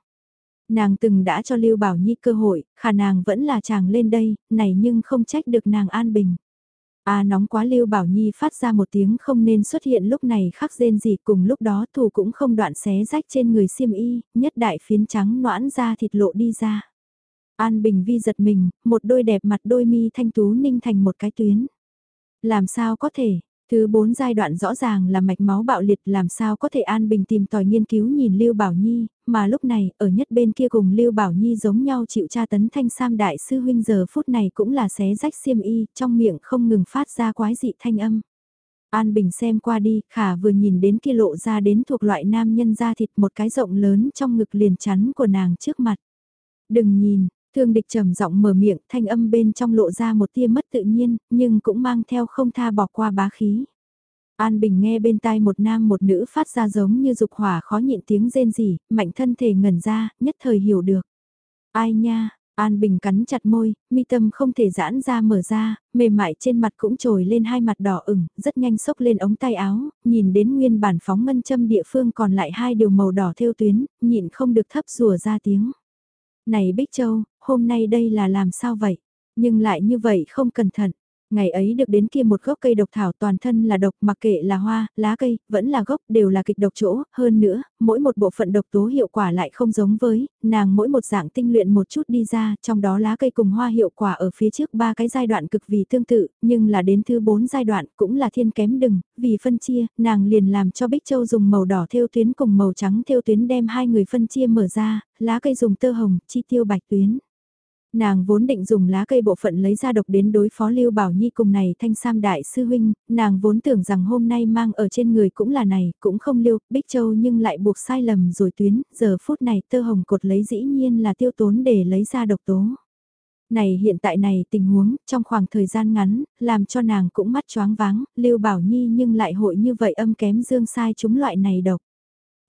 Nàng từng đã cho Lưu Bảo Nhi cơ hội, khả nàng vẫn là chàng lên đây, này nhưng không trách được nàng an bình. À nóng quá Lưu Bảo Nhi phát ra một tiếng không nên xuất hiện lúc này khắc rên gì cùng lúc đó thủ cũng không đoạn xé rách trên người xiêm y, nhất đại phiến trắng noãn ra thịt lộ đi ra. An Bình Vi giật mình, một đôi đẹp mặt đôi mi thanh tú ninh thành một cái tuyến. Làm sao có thể, Thứ bốn giai đoạn rõ ràng là mạch máu bạo liệt làm sao có thể an bình tìm tòi nghiên cứu nhìn Lưu Bảo Nhi, mà lúc này, ở nhất bên kia cùng Lưu Bảo Nhi giống nhau chịu tra tấn thanh sam đại sư huynh giờ phút này cũng là xé rách xiêm y, trong miệng không ngừng phát ra quái dị thanh âm. An Bình xem qua đi, khả vừa nhìn đến kia lộ ra đến thuộc loại nam nhân da thịt một cái rộng lớn trong ngực liền chắn của nàng trước mặt. Đừng nhìn, thương địch trầm giọng mở miệng thanh âm bên trong lộ ra một tia mất tự nhiên, nhưng cũng mang theo không tha bỏ qua bá khí. An Bình nghe bên tai một nam một nữ phát ra giống như dục hỏa khó nhịn tiếng rên rỉ, mạnh thân thể ngẩn ra, nhất thời hiểu được. Ai nha, An Bình cắn chặt môi, mi tâm không thể giãn ra mở ra, mềm mại trên mặt cũng trồi lên hai mặt đỏ ửng, rất nhanh sốc lên ống tay áo, nhìn đến nguyên bản phóng ngân châm địa phương còn lại hai điều màu đỏ theo tuyến, nhịn không được thấp rùa ra tiếng. Này Bích Châu, hôm nay đây là làm sao vậy? Nhưng lại như vậy không cẩn thận. Ngày ấy được đến kia một gốc cây độc thảo toàn thân là độc mặc kệ là hoa, lá cây, vẫn là gốc đều là kịch độc chỗ, hơn nữa, mỗi một bộ phận độc tố hiệu quả lại không giống với, nàng mỗi một dạng tinh luyện một chút đi ra, trong đó lá cây cùng hoa hiệu quả ở phía trước ba cái giai đoạn cực vì tương tự, nhưng là đến thứ bốn giai đoạn cũng là thiên kém đừng, vì phân chia, nàng liền làm cho Bích Châu dùng màu đỏ theo tuyến cùng màu trắng theo tuyến đem hai người phân chia mở ra, lá cây dùng tơ hồng, chi tiêu bạch tuyến. Nàng vốn định dùng lá cây bộ phận lấy ra độc đến đối phó Lưu Bảo Nhi cùng này thanh sam đại sư huynh, nàng vốn tưởng rằng hôm nay mang ở trên người cũng là này, cũng không lưu, Bích Châu nhưng lại buộc sai lầm rồi tuyến, giờ phút này tơ hồng cột lấy dĩ nhiên là tiêu tốn để lấy ra độc tố. Này hiện tại này tình huống, trong khoảng thời gian ngắn, làm cho nàng cũng mắt choáng váng, Lưu Bảo Nhi nhưng lại hội như vậy âm kém dương sai chúng loại này độc.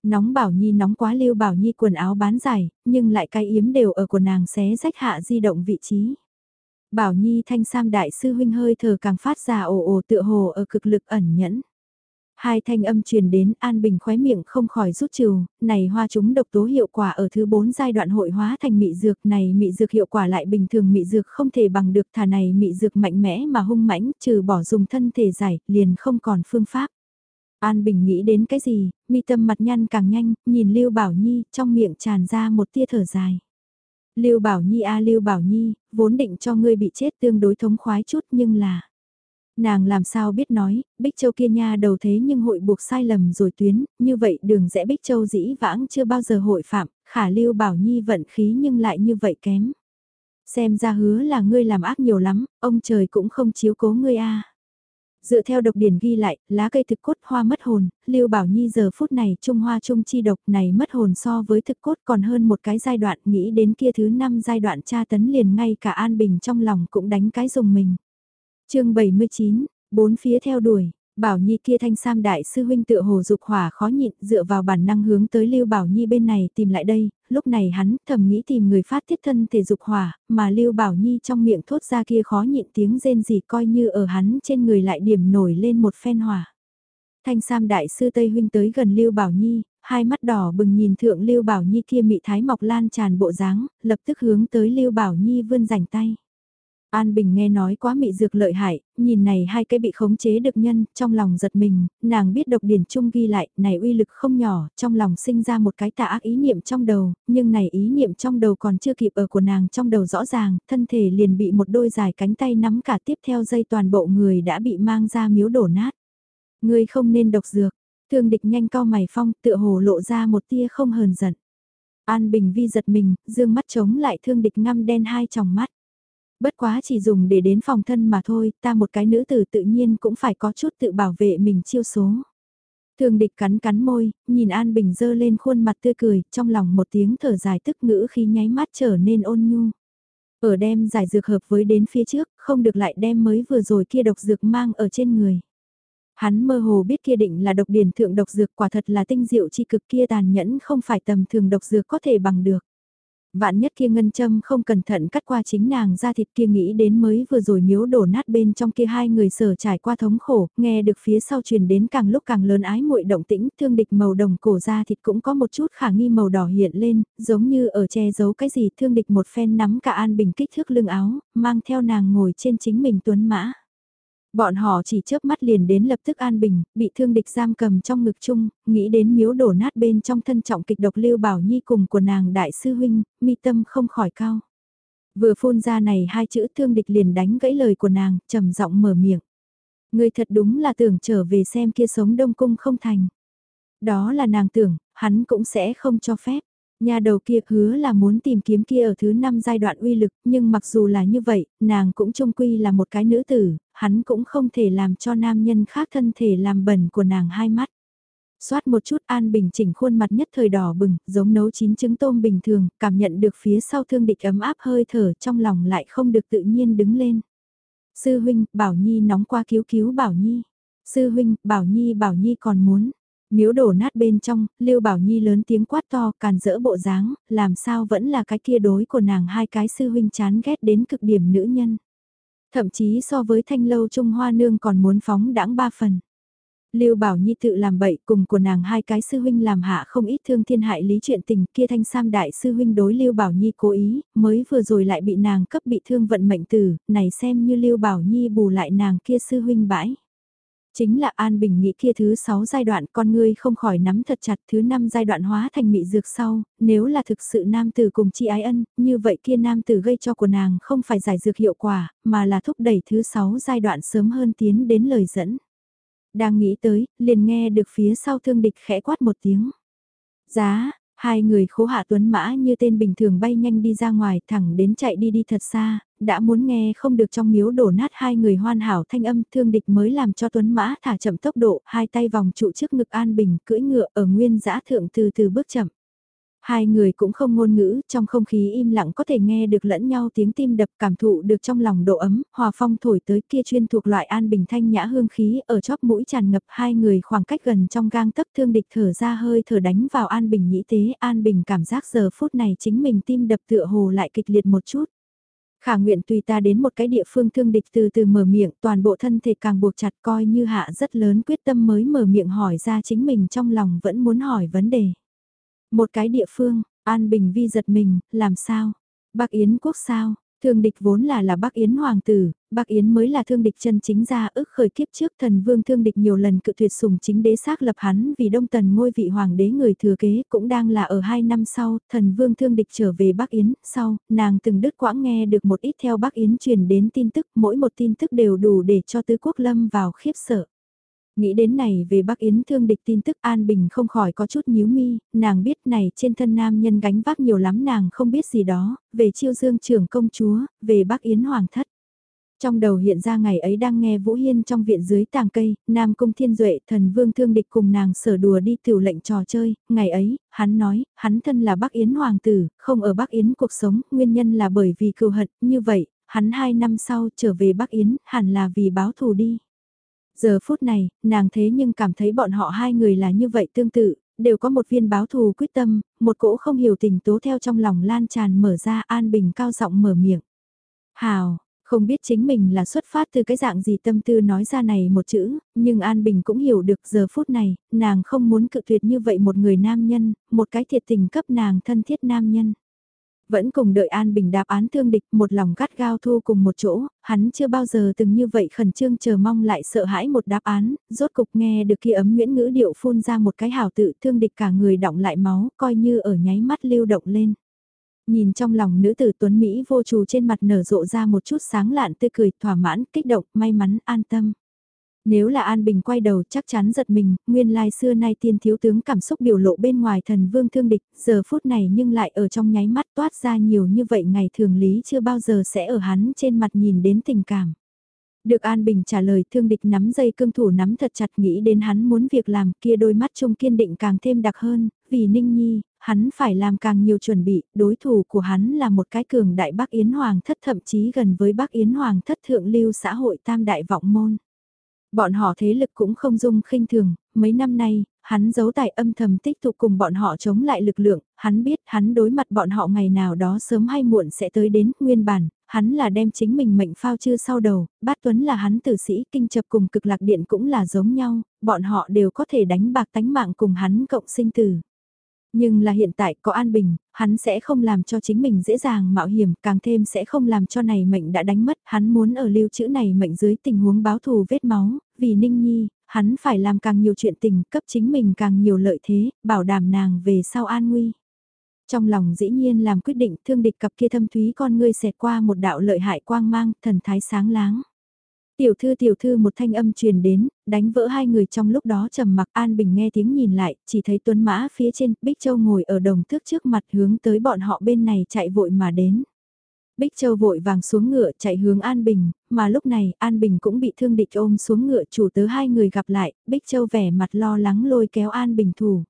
Nóng Bảo Nhi nóng quá Lưu Bảo Nhi quần áo bán dài, nhưng lại cái yếm đều ở của nàng xé rách hạ di động vị trí. Bảo Nhi thanh sam đại sư huynh hơi thở càng phát ra ồ ồ tựa hồ ở cực lực ẩn nhẫn. Hai thanh âm truyền đến An Bình khóe miệng không khỏi rút trừ, này hoa chúng độc tố hiệu quả ở thứ bốn giai đoạn hội hóa thành mị dược này mị dược hiệu quả lại bình thường mị dược không thể bằng được thả này mị dược mạnh mẽ mà hung mãnh trừ bỏ dùng thân thể giải liền không còn phương pháp. An Bình nghĩ đến cái gì, mi tâm mặt nhăn càng nhanh, nhìn Lưu Bảo Nhi, trong miệng tràn ra một tia thở dài. Lưu Bảo Nhi a Lưu Bảo Nhi, vốn định cho ngươi bị chết tương đối thống khoái chút nhưng là... Nàng làm sao biết nói, Bích Châu kia nha đầu thế nhưng hội buộc sai lầm rồi tuyến, như vậy đường rẽ Bích Châu dĩ vãng chưa bao giờ hội phạm, khả Lưu Bảo Nhi vận khí nhưng lại như vậy kém. Xem ra hứa là ngươi làm ác nhiều lắm, ông trời cũng không chiếu cố ngươi a Dựa theo độc điển ghi lại, lá cây thực cốt hoa mất hồn, Lưu Bảo Nhi giờ phút này trung hoa trung chi độc này mất hồn so với thực cốt còn hơn một cái giai đoạn nghĩ đến kia thứ năm giai đoạn tra tấn liền ngay cả An Bình trong lòng cũng đánh cái dùng mình. chương 79, bốn phía theo đuổi, Bảo Nhi kia thanh sam đại sư huynh tựa hồ dục hỏa khó nhịn dựa vào bản năng hướng tới Lưu Bảo Nhi bên này tìm lại đây, lúc này hắn thầm nghĩ tìm người phát tiết thân thể dục hỏa, mà Lưu Bảo Nhi trong miệng thốt ra kia khó nhịn tiếng rên gì coi như ở hắn trên người lại điểm nổi lên một phen hỏa. Thanh sam đại sư Tây huynh tới gần Lưu Bảo Nhi, hai mắt đỏ bừng nhìn thượng Lưu Bảo Nhi kia mị thái mọc lan tràn bộ dáng, lập tức hướng tới Lưu Bảo Nhi vươn rảnh tay. An Bình nghe nói quá mị dược lợi hại, nhìn này hai cái bị khống chế được nhân, trong lòng giật mình, nàng biết độc điển chung ghi lại, này uy lực không nhỏ, trong lòng sinh ra một cái tà ác ý niệm trong đầu, nhưng này ý niệm trong đầu còn chưa kịp ở của nàng trong đầu rõ ràng, thân thể liền bị một đôi dài cánh tay nắm cả tiếp theo dây toàn bộ người đã bị mang ra miếu đổ nát. Người không nên độc dược, thương địch nhanh cao mày phong tựa hồ lộ ra một tia không hờn giận. An Bình vi giật mình, dương mắt chống lại thương địch ngăm đen hai tròng mắt. Bất quá chỉ dùng để đến phòng thân mà thôi, ta một cái nữ tử tự nhiên cũng phải có chút tự bảo vệ mình chiêu số. Thường địch cắn cắn môi, nhìn An Bình dơ lên khuôn mặt tươi cười, trong lòng một tiếng thở dài tức ngữ khi nháy mắt trở nên ôn nhu. Ở đem giải dược hợp với đến phía trước, không được lại đem mới vừa rồi kia độc dược mang ở trên người. Hắn mơ hồ biết kia định là độc điển thượng độc dược quả thật là tinh diệu chi cực kia tàn nhẫn không phải tầm thường độc dược có thể bằng được. Vạn nhất kia ngân châm không cẩn thận cắt qua chính nàng ra thịt kia nghĩ đến mới vừa rồi miếu đổ nát bên trong kia hai người sở trải qua thống khổ, nghe được phía sau truyền đến càng lúc càng lớn ái muội động tĩnh, thương địch màu đồng cổ ra thịt cũng có một chút khả nghi màu đỏ hiện lên, giống như ở che giấu cái gì thương địch một phen nắm cả an bình kích thước lưng áo, mang theo nàng ngồi trên chính mình tuấn mã. Bọn họ chỉ chớp mắt liền đến lập tức an bình, bị thương địch giam cầm trong ngực chung, nghĩ đến miếu đổ nát bên trong thân trọng kịch độc lưu bảo nhi cùng của nàng đại sư huynh, mi tâm không khỏi cao. Vừa phun ra này hai chữ thương địch liền đánh gãy lời của nàng, trầm giọng mở miệng. Người thật đúng là tưởng trở về xem kia sống đông cung không thành. Đó là nàng tưởng, hắn cũng sẽ không cho phép. Nhà đầu kia hứa là muốn tìm kiếm kia ở thứ năm giai đoạn uy lực, nhưng mặc dù là như vậy, nàng cũng trông quy là một cái nữ tử, hắn cũng không thể làm cho nam nhân khác thân thể làm bẩn của nàng hai mắt. Xoát một chút an bình chỉnh khuôn mặt nhất thời đỏ bừng, giống nấu chín trứng tôm bình thường, cảm nhận được phía sau thương địch ấm áp hơi thở trong lòng lại không được tự nhiên đứng lên. Sư huynh, Bảo Nhi nóng qua cứu cứu Bảo Nhi. Sư huynh, Bảo Nhi Bảo Nhi còn muốn. Miếu đổ nát bên trong, Lưu Bảo Nhi lớn tiếng quát to càn dỡ bộ dáng, làm sao vẫn là cái kia đối của nàng hai cái sư huynh chán ghét đến cực điểm nữ nhân. Thậm chí so với thanh lâu Trung Hoa Nương còn muốn phóng đãng ba phần. Lưu Bảo Nhi tự làm bậy cùng của nàng hai cái sư huynh làm hạ không ít thương thiên hại lý chuyện tình kia thanh sam đại sư huynh đối Lưu Bảo Nhi cố ý, mới vừa rồi lại bị nàng cấp bị thương vận mệnh tử, này xem như Lưu Bảo Nhi bù lại nàng kia sư huynh bãi. Chính là An Bình nghĩ kia thứ 6 giai đoạn con ngươi không khỏi nắm thật chặt thứ 5 giai đoạn hóa thành mị dược sau, nếu là thực sự nam tử cùng chi ái ân, như vậy kia nam tử gây cho của nàng không phải giải dược hiệu quả, mà là thúc đẩy thứ 6 giai đoạn sớm hơn tiến đến lời dẫn. Đang nghĩ tới, liền nghe được phía sau thương địch khẽ quát một tiếng. Giá, Hai người khố hạ tuấn mã như tên bình thường bay nhanh đi ra ngoài thẳng đến chạy đi đi thật xa, đã muốn nghe không được trong miếu đổ nát hai người hoàn hảo thanh âm thương địch mới làm cho tuấn mã thả chậm tốc độ, hai tay vòng trụ trước ngực an bình cưỡi ngựa ở nguyên giã thượng từ từ bước chậm. Hai người cũng không ngôn ngữ, trong không khí im lặng có thể nghe được lẫn nhau tiếng tim đập cảm thụ được trong lòng độ ấm, hòa phong thổi tới kia chuyên thuộc loại an bình thanh nhã hương khí ở chóp mũi tràn ngập hai người khoảng cách gần trong gang tấc thương địch thở ra hơi thở đánh vào an bình nhĩ tế, an bình cảm giác giờ phút này chính mình tim đập tựa hồ lại kịch liệt một chút. Khả nguyện tùy ta đến một cái địa phương thương địch từ từ mở miệng toàn bộ thân thể càng buộc chặt coi như hạ rất lớn quyết tâm mới mở miệng hỏi ra chính mình trong lòng vẫn muốn hỏi vấn đề. Một cái địa phương, An Bình Vi giật mình, làm sao? Bắc Yến quốc sao? Thương địch vốn là là Bắc Yến hoàng tử, Bắc Yến mới là thương địch chân chính ra ức khởi kiếp trước thần vương thương địch nhiều lần cự tuyệt sùng chính đế xác lập hắn vì đông tần ngôi vị hoàng đế người thừa kế cũng đang là ở hai năm sau, thần vương thương địch trở về Bắc Yến, sau, nàng từng đứt quãng nghe được một ít theo Bắc Yến truyền đến tin tức, mỗi một tin tức đều đủ để cho tứ quốc lâm vào khiếp sợ. Nghĩ đến này về Bắc Yến thương địch tin tức An Bình không khỏi có chút nhíu mi, nàng biết này trên thân nam nhân gánh vác nhiều lắm nàng không biết gì đó, về chiêu dương trưởng công chúa, về Bắc Yến hoàng thất. Trong đầu hiện ra ngày ấy đang nghe Vũ Hiên trong viện dưới tàng cây, Nam Cung Thiên Duệ, thần vương thương địch cùng nàng sở đùa đi tiểu lệnh trò chơi, ngày ấy, hắn nói, hắn thân là Bắc Yến Hoàng tử, không ở Bắc Yến cuộc sống, nguyên nhân là bởi vì cừu hận, như vậy, hắn hai năm sau trở về Bắc Yến, hẳn là vì báo thù đi. Giờ phút này, nàng thế nhưng cảm thấy bọn họ hai người là như vậy tương tự, đều có một viên báo thù quyết tâm, một cỗ không hiểu tình tố theo trong lòng lan tràn mở ra an bình cao giọng mở miệng. Hào, không biết chính mình là xuất phát từ cái dạng gì tâm tư nói ra này một chữ, nhưng An Bình cũng hiểu được giờ phút này, nàng không muốn cự tuyệt như vậy một người nam nhân, một cái thiệt tình cấp nàng thân thiết nam nhân. Vẫn cùng đợi An Bình đáp án thương địch một lòng gắt gao thu cùng một chỗ, hắn chưa bao giờ từng như vậy khẩn trương chờ mong lại sợ hãi một đáp án, rốt cục nghe được kia ấm nguyễn ngữ điệu phun ra một cái hào tự thương địch cả người động lại máu, coi như ở nháy mắt lưu động lên. Nhìn trong lòng nữ tử tuấn Mỹ vô trù trên mặt nở rộ ra một chút sáng lạn tươi cười, thỏa mãn, kích động, may mắn, an tâm. Nếu là An Bình quay đầu chắc chắn giật mình, nguyên lai xưa nay tiên thiếu tướng cảm xúc biểu lộ bên ngoài thần vương thương địch, giờ phút này nhưng lại ở trong nháy mắt toát ra nhiều như vậy ngày thường lý chưa bao giờ sẽ ở hắn trên mặt nhìn đến tình cảm. Được An Bình trả lời thương địch nắm dây cương thủ nắm thật chặt nghĩ đến hắn muốn việc làm kia đôi mắt trông kiên định càng thêm đặc hơn, vì Ninh Nhi, hắn phải làm càng nhiều chuẩn bị, đối thủ của hắn là một cái cường đại Bắc Yến Hoàng thất thậm chí gần với Bắc Yến Hoàng thất thượng lưu xã hội tam đại vọng môn. Bọn họ thế lực cũng không dung khinh thường, mấy năm nay, hắn giấu tài âm thầm tích tụ cùng bọn họ chống lại lực lượng, hắn biết hắn đối mặt bọn họ ngày nào đó sớm hay muộn sẽ tới đến nguyên bản, hắn là đem chính mình mệnh phao chưa sau đầu, bát tuấn là hắn tử sĩ kinh chập cùng cực lạc điện cũng là giống nhau, bọn họ đều có thể đánh bạc tánh mạng cùng hắn cộng sinh tử. Nhưng là hiện tại có an bình, hắn sẽ không làm cho chính mình dễ dàng mạo hiểm, càng thêm sẽ không làm cho này mệnh đã đánh mất, hắn muốn ở lưu trữ này mệnh dưới tình huống báo thù vết máu, vì Ninh Nhi, hắn phải làm càng nhiều chuyện tình, cấp chính mình càng nhiều lợi thế, bảo đảm nàng về sau an nguy. Trong lòng dĩ nhiên làm quyết định thương địch cặp kia thâm thúy con ngươi xẹt qua một đạo lợi hại quang mang, thần thái sáng láng. Tiểu thư tiểu thư một thanh âm truyền đến, đánh vỡ hai người trong lúc đó trầm mặc An Bình nghe tiếng nhìn lại, chỉ thấy tuấn mã phía trên, Bích Châu ngồi ở đồng thước trước mặt hướng tới bọn họ bên này chạy vội mà đến. Bích Châu vội vàng xuống ngựa chạy hướng An Bình, mà lúc này An Bình cũng bị thương địch ôm xuống ngựa chủ tớ hai người gặp lại, Bích Châu vẻ mặt lo lắng lôi kéo An Bình thủ.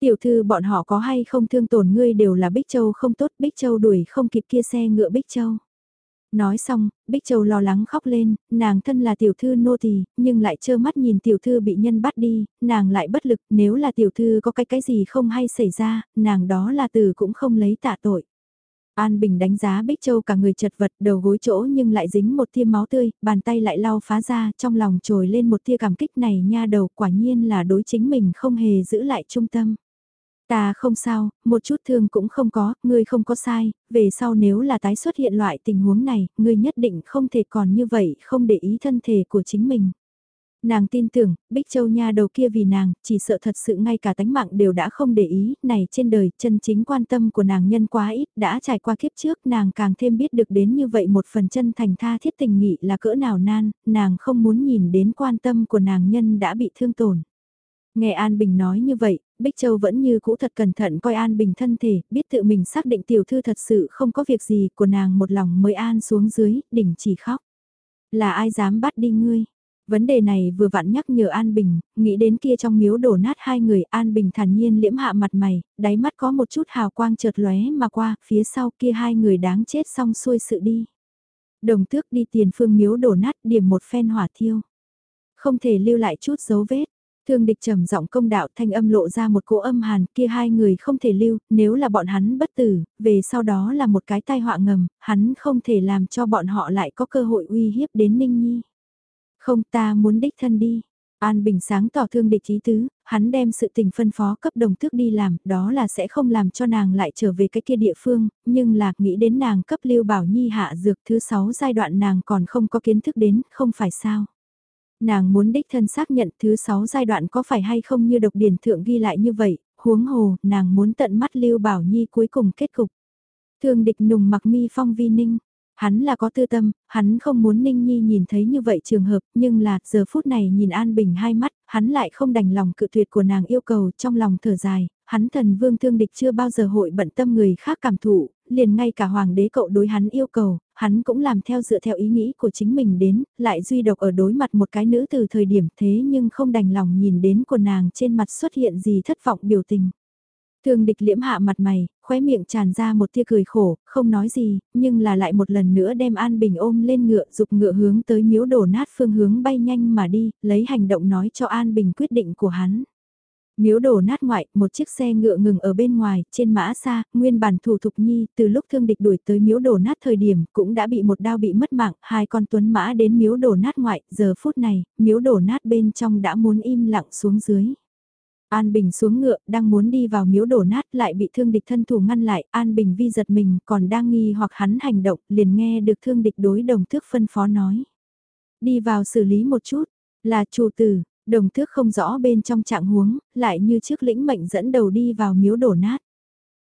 Tiểu thư bọn họ có hay không thương tổn ngươi đều là Bích Châu không tốt, Bích Châu đuổi không kịp kia xe ngựa Bích Châu. Nói xong, Bích Châu lo lắng khóc lên, nàng thân là tiểu thư nô tỳ, nhưng lại trơ mắt nhìn tiểu thư bị nhân bắt đi, nàng lại bất lực, nếu là tiểu thư có cái cái gì không hay xảy ra, nàng đó là từ cũng không lấy tạ tội. An Bình đánh giá Bích Châu cả người chật vật đầu gối chỗ nhưng lại dính một tia máu tươi, bàn tay lại lau phá ra, trong lòng trồi lên một tia cảm kích này nha đầu quả nhiên là đối chính mình không hề giữ lại trung tâm. Ta không sao, một chút thương cũng không có, ngươi không có sai, về sau nếu là tái xuất hiện loại tình huống này, ngươi nhất định không thể còn như vậy, không để ý thân thể của chính mình. Nàng tin tưởng, Bích Châu Nha đầu kia vì nàng, chỉ sợ thật sự ngay cả tánh mạng đều đã không để ý, này trên đời, chân chính quan tâm của nàng nhân quá ít, đã trải qua kiếp trước, nàng càng thêm biết được đến như vậy một phần chân thành tha thiết tình nghị là cỡ nào nan, nàng không muốn nhìn đến quan tâm của nàng nhân đã bị thương tổn. Nghe An Bình nói như vậy, Bích Châu vẫn như cũ thật cẩn thận coi An Bình thân thể, biết tự mình xác định tiểu thư thật sự không có việc gì của nàng một lòng mới an xuống dưới, đỉnh chỉ khóc. Là ai dám bắt đi ngươi? Vấn đề này vừa vặn nhắc nhở An Bình, nghĩ đến kia trong miếu đổ nát hai người An Bình thản nhiên liễm hạ mặt mày, đáy mắt có một chút hào quang chợt lóe mà qua, phía sau kia hai người đáng chết xong xuôi sự đi. Đồng tước đi tiền phương miếu đổ nát điểm một phen hỏa thiêu. Không thể lưu lại chút dấu vết. Thương địch trầm giọng công đạo thanh âm lộ ra một cỗ âm hàn kia hai người không thể lưu, nếu là bọn hắn bất tử, về sau đó là một cái tai họa ngầm, hắn không thể làm cho bọn họ lại có cơ hội uy hiếp đến Ninh Nhi. Không ta muốn đích thân đi. An Bình sáng tỏ thương địch ý tứ, hắn đem sự tình phân phó cấp đồng tước đi làm, đó là sẽ không làm cho nàng lại trở về cái kia địa phương, nhưng là nghĩ đến nàng cấp lưu bảo nhi hạ dược thứ 6 giai đoạn nàng còn không có kiến thức đến, không phải sao. Nàng muốn đích thân xác nhận thứ 6 giai đoạn có phải hay không như độc điển thượng ghi lại như vậy, huống hồ, nàng muốn tận mắt lưu bảo nhi cuối cùng kết cục. Thương địch nùng mặc mi phong vi ninh, Hắn là có tư tâm, hắn không muốn Ninh Nhi nhìn thấy như vậy trường hợp, nhưng là giờ phút này nhìn An Bình hai mắt, hắn lại không đành lòng cự tuyệt của nàng yêu cầu trong lòng thở dài, hắn thần vương thương địch chưa bao giờ hội bận tâm người khác cảm thụ, liền ngay cả hoàng đế cậu đối hắn yêu cầu, hắn cũng làm theo dựa theo ý nghĩ của chính mình đến, lại duy độc ở đối mặt một cái nữ từ thời điểm thế nhưng không đành lòng nhìn đến của nàng trên mặt xuất hiện gì thất vọng biểu tình. thường địch liễm hạ mặt mày, khóe miệng tràn ra một tia cười khổ, không nói gì, nhưng là lại một lần nữa đem An Bình ôm lên ngựa dục ngựa hướng tới miếu đổ nát phương hướng bay nhanh mà đi, lấy hành động nói cho An Bình quyết định của hắn. Miếu đổ nát ngoại, một chiếc xe ngựa ngừng ở bên ngoài, trên mã xa, nguyên bản thủ thục nhi, từ lúc thương địch đuổi tới miếu đổ nát thời điểm, cũng đã bị một đao bị mất mạng, hai con tuấn mã đến miếu đổ nát ngoại, giờ phút này, miếu đổ nát bên trong đã muốn im lặng xuống dưới. An Bình xuống ngựa, đang muốn đi vào miếu đổ nát lại bị thương địch thân thủ ngăn lại, An Bình vi giật mình còn đang nghi hoặc hắn hành động, liền nghe được thương địch đối đồng thước phân phó nói. Đi vào xử lý một chút, là chủ tử, đồng thước không rõ bên trong trạng huống, lại như trước lĩnh mệnh dẫn đầu đi vào miếu đổ nát.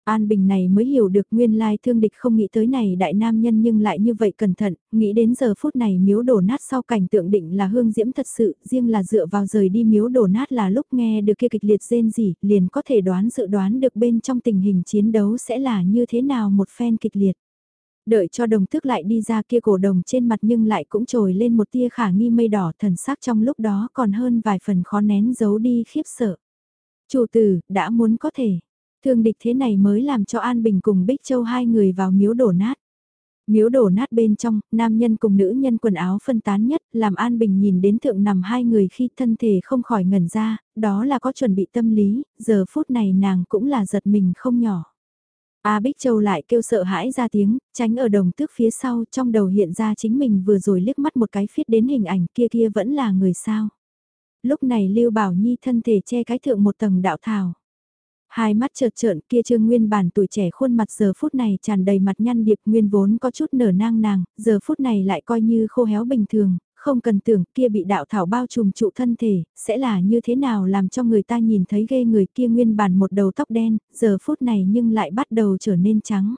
An Bình này mới hiểu được nguyên lai thương địch không nghĩ tới này đại nam nhân nhưng lại như vậy cẩn thận, nghĩ đến giờ phút này miếu đổ nát sau cảnh tượng định là hương diễm thật sự, riêng là dựa vào rời đi miếu đổ nát là lúc nghe được kia kịch liệt rên gì, liền có thể đoán dự đoán được bên trong tình hình chiến đấu sẽ là như thế nào một phen kịch liệt. Đợi cho đồng thức lại đi ra kia cổ đồng trên mặt nhưng lại cũng trồi lên một tia khả nghi mây đỏ thần sắc trong lúc đó còn hơn vài phần khó nén giấu đi khiếp sợ. Chủ tử, đã muốn có thể, Thương địch thế này mới làm cho An Bình cùng Bích Châu hai người vào miếu đổ nát. Miếu đổ nát bên trong, nam nhân cùng nữ nhân quần áo phân tán nhất, làm An Bình nhìn đến thượng nằm hai người khi thân thể không khỏi ngẩn ra, đó là có chuẩn bị tâm lý, giờ phút này nàng cũng là giật mình không nhỏ. A Bích Châu lại kêu sợ hãi ra tiếng, tránh ở đồng tước phía sau trong đầu hiện ra chính mình vừa rồi liếc mắt một cái phiết đến hình ảnh kia kia vẫn là người sao. Lúc này Lưu Bảo Nhi thân thể che cái thượng một tầng đạo thảo. Hai mắt trợt trợn kia trương nguyên bản tuổi trẻ khuôn mặt giờ phút này tràn đầy mặt nhăn điệp nguyên vốn có chút nở nang nàng, giờ phút này lại coi như khô héo bình thường, không cần tưởng kia bị đạo thảo bao trùm trụ thân thể, sẽ là như thế nào làm cho người ta nhìn thấy ghê người kia nguyên bản một đầu tóc đen, giờ phút này nhưng lại bắt đầu trở nên trắng.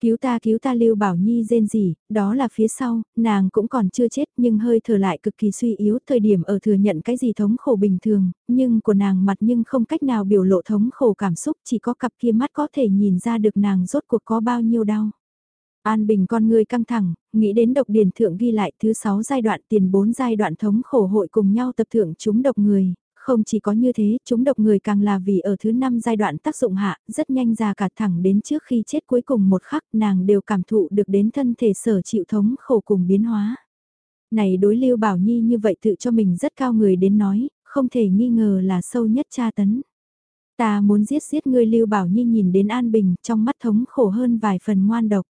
Cứu ta cứu ta Lưu Bảo Nhi rên gì, đó là phía sau, nàng cũng còn chưa chết nhưng hơi thở lại cực kỳ suy yếu thời điểm ở thừa nhận cái gì thống khổ bình thường, nhưng của nàng mặt nhưng không cách nào biểu lộ thống khổ cảm xúc chỉ có cặp kia mắt có thể nhìn ra được nàng rốt cuộc có bao nhiêu đau. An Bình con người căng thẳng, nghĩ đến độc điển thượng ghi lại thứ 6 giai đoạn tiền 4 giai đoạn thống khổ hội cùng nhau tập thượng chúng độc người, không chỉ có như thế, chúng độc người càng là vì ở thứ năm giai đoạn tác dụng hạ, rất nhanh già cả thẳng đến trước khi chết cuối cùng một khắc nàng đều cảm thụ được đến thân thể sở chịu thống khổ cùng biến hóa. Này đối lưu bảo nhi như vậy tự cho mình rất cao người đến nói, không thể nghi ngờ là sâu nhất tra tấn. Ta muốn giết giết ngươi lưu bảo nhi nhìn đến An Bình trong mắt thống khổ hơn vài phần ngoan độc.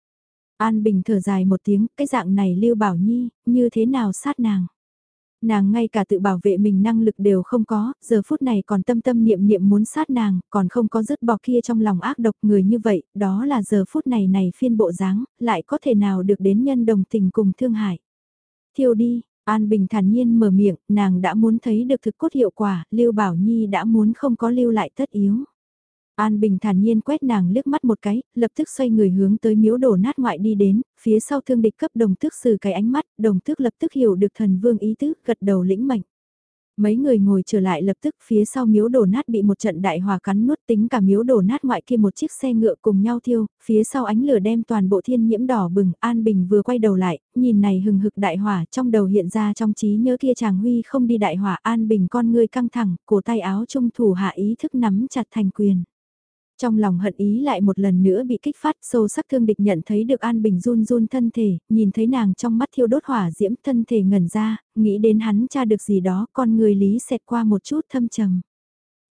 An Bình thở dài một tiếng, cái dạng này lưu bảo nhi, như thế nào sát nàng. Nàng ngay cả tự bảo vệ mình năng lực đều không có, giờ phút này còn tâm tâm niệm niệm muốn sát nàng, còn không có dứt bỏ kia trong lòng ác độc người như vậy, đó là giờ phút này này phiên bộ dáng, lại có thể nào được đến nhân đồng tình cùng thương hại. Thiêu đi, An Bình thản nhiên mở miệng, nàng đã muốn thấy được thực cốt hiệu quả, Lưu Bảo Nhi đã muốn không có lưu lại tất yếu. An Bình thản nhiên quét nàng liếc mắt một cái, lập tức xoay người hướng tới miếu đổ nát ngoại đi đến, phía sau thương địch cấp đồng tước sử cái ánh mắt, đồng tước lập tức hiểu được thần vương ý tứ, gật đầu lĩnh mệnh. Mấy người ngồi trở lại lập tức phía sau miếu đổ nát bị một trận đại hòa cắn nuốt tính cả miếu đổ nát ngoại kia một chiếc xe ngựa cùng nhau thiêu, phía sau ánh lửa đem toàn bộ thiên nhiễm đỏ bừng, An Bình vừa quay đầu lại, nhìn này hừng hực đại hỏa trong đầu hiện ra trong trí nhớ kia chàng huy không đi đại hỏa An Bình con người căng thẳng, cổ tay áo trung thủ hạ ý thức nắm chặt thành quyền. Trong lòng hận ý lại một lần nữa bị kích phát sâu sắc thương địch nhận thấy được An Bình run run thân thể, nhìn thấy nàng trong mắt thiêu đốt hỏa diễm thân thể ngẩn ra, nghĩ đến hắn tra được gì đó con người lý xẹt qua một chút thâm trầm.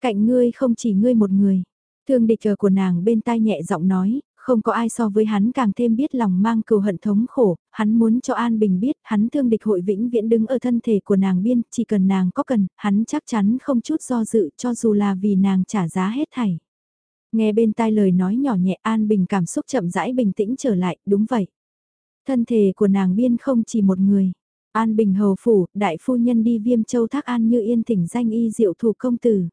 Cạnh ngươi không chỉ ngươi một người. Thương địch ở của nàng bên tai nhẹ giọng nói, không có ai so với hắn càng thêm biết lòng mang cừu hận thống khổ, hắn muốn cho An Bình biết, hắn thương địch hội vĩnh viễn đứng ở thân thể của nàng biên, chỉ cần nàng có cần, hắn chắc chắn không chút do dự cho dù là vì nàng trả giá hết thảy. Nghe bên tai lời nói nhỏ nhẹ An Bình cảm xúc chậm rãi bình tĩnh trở lại, đúng vậy. Thân thể của nàng biên không chỉ một người. An Bình hầu phủ, đại phu nhân đi viêm châu thác an như yên thỉnh danh y diệu thủ công tử.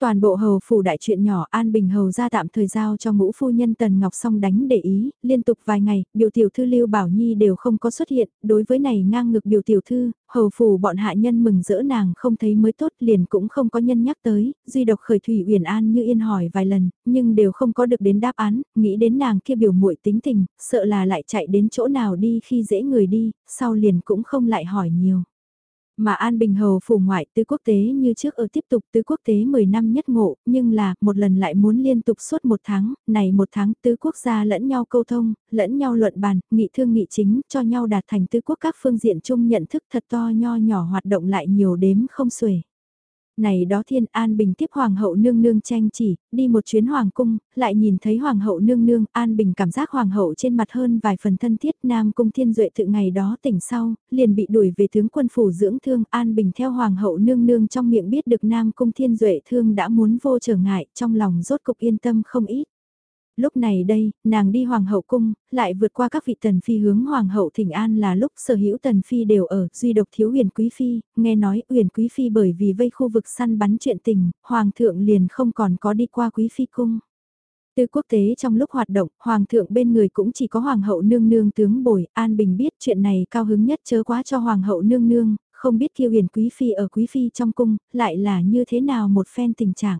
Toàn bộ hầu phủ đại chuyện nhỏ An Bình hầu ra tạm thời giao cho ngũ phu nhân Tần Ngọc Song đánh để ý, liên tục vài ngày, biểu tiểu thư Lưu Bảo Nhi đều không có xuất hiện, đối với này ngang ngực biểu tiểu thư, hầu phủ bọn hạ nhân mừng rỡ nàng không thấy mới tốt liền cũng không có nhân nhắc tới, duy độc khởi thủy uyển an như yên hỏi vài lần, nhưng đều không có được đến đáp án, nghĩ đến nàng kia biểu muội tính tình, sợ là lại chạy đến chỗ nào đi khi dễ người đi, sau liền cũng không lại hỏi nhiều. Mà An Bình Hầu phủ ngoại tứ quốc tế như trước ở tiếp tục tứ quốc tế 10 năm nhất ngộ, nhưng là một lần lại muốn liên tục suốt một tháng, này một tháng tứ quốc gia lẫn nhau câu thông, lẫn nhau luận bàn, nghị thương nghị chính, cho nhau đạt thành tứ quốc các phương diện chung nhận thức thật to nho nhỏ hoạt động lại nhiều đếm không xuể. Này đó thiên an bình tiếp hoàng hậu nương nương tranh chỉ, đi một chuyến hoàng cung, lại nhìn thấy hoàng hậu nương nương, an bình cảm giác hoàng hậu trên mặt hơn vài phần thân thiết nam cung thiên duệ tự ngày đó tỉnh sau, liền bị đuổi về tướng quân phủ dưỡng thương, an bình theo hoàng hậu nương nương trong miệng biết được nam cung thiên duệ thương đã muốn vô trở ngại, trong lòng rốt cục yên tâm không ít lúc này đây, nàng đi hoàng hậu cung, lại vượt qua các vị tần phi hướng hoàng hậu thỉnh an là lúc sở hữu tần phi đều ở, duy độc thiếu huyền quý phi, nghe nói huyền quý phi bởi vì vây khu vực săn bắn chuyện tình, hoàng thượng liền không còn có đi qua quý phi cung. Từ quốc tế trong lúc hoạt động, hoàng thượng bên người cũng chỉ có hoàng hậu nương nương tướng bồi, an bình biết chuyện này cao hứng nhất chớ quá cho hoàng hậu nương nương, không biết kiêu huyền quý phi ở quý phi trong cung, lại là như thế nào một phen tình trạng.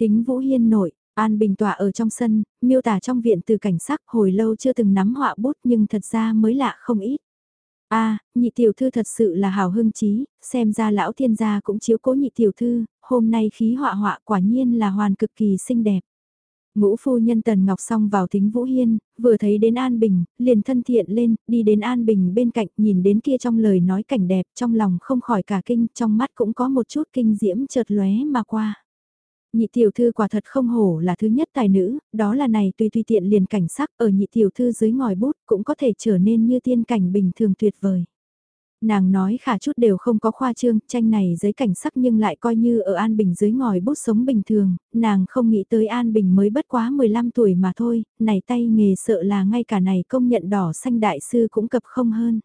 Thính Vũ Hiên nội An Bình tọa ở trong sân, miêu tả trong viện từ cảnh sắc hồi lâu chưa từng nắm họa bút nhưng thật ra mới lạ không ít. a nhị tiểu thư thật sự là hào hưng trí, xem ra lão thiên gia cũng chiếu cố nhị tiểu thư, hôm nay khí họa họa quả nhiên là hoàn cực kỳ xinh đẹp. Ngũ phu nhân Tần Ngọc Song vào thính Vũ Hiên, vừa thấy đến An Bình, liền thân thiện lên, đi đến An Bình bên cạnh, nhìn đến kia trong lời nói cảnh đẹp, trong lòng không khỏi cả kinh, trong mắt cũng có một chút kinh diễm chợt lóe mà qua. Nhị tiểu thư quả thật không hổ là thứ nhất tài nữ, đó là này tùy tùy tiện liền cảnh sắc ở nhị tiểu thư dưới ngòi bút cũng có thể trở nên như tiên cảnh bình thường tuyệt vời. Nàng nói khả chút đều không có khoa trương, tranh này dưới cảnh sắc nhưng lại coi như ở An Bình dưới ngòi bút sống bình thường, nàng không nghĩ tới An Bình mới bất quá 15 tuổi mà thôi, này tay nghề sợ là ngay cả này công nhận đỏ xanh đại sư cũng cập không hơn.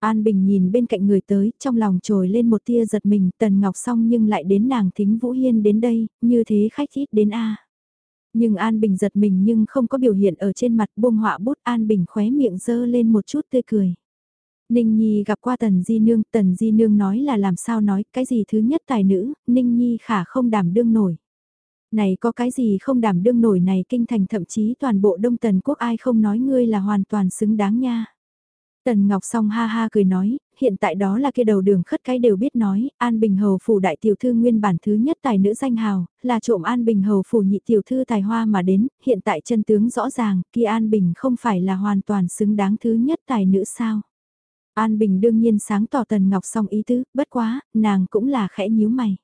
An Bình nhìn bên cạnh người tới, trong lòng trồi lên một tia giật mình, Tần Ngọc xong nhưng lại đến nàng thính Vũ Hiên đến đây, như thế khách ít đến A. Nhưng An Bình giật mình nhưng không có biểu hiện ở trên mặt buông họa bút An Bình khóe miệng dơ lên một chút tươi cười. Ninh Nhi gặp qua Tần Di Nương, Tần Di Nương nói là làm sao nói, cái gì thứ nhất tài nữ, Ninh Nhi khả không đảm đương nổi. Này có cái gì không đảm đương nổi này kinh thành thậm chí toàn bộ Đông Tần Quốc ai không nói ngươi là hoàn toàn xứng đáng nha. Tần Ngọc song ha ha cười nói, hiện tại đó là kia đầu đường khất cái đều biết nói, An Bình Hầu phủ đại tiểu thư nguyên bản thứ nhất tài nữ danh hào, là trộm An Bình Hầu phủ nhị tiểu thư tài hoa mà đến, hiện tại chân tướng rõ ràng, kia An Bình không phải là hoàn toàn xứng đáng thứ nhất tài nữ sao. An Bình đương nhiên sáng tỏ Tần Ngọc song ý tứ, bất quá, nàng cũng là khẽ nhíu mày.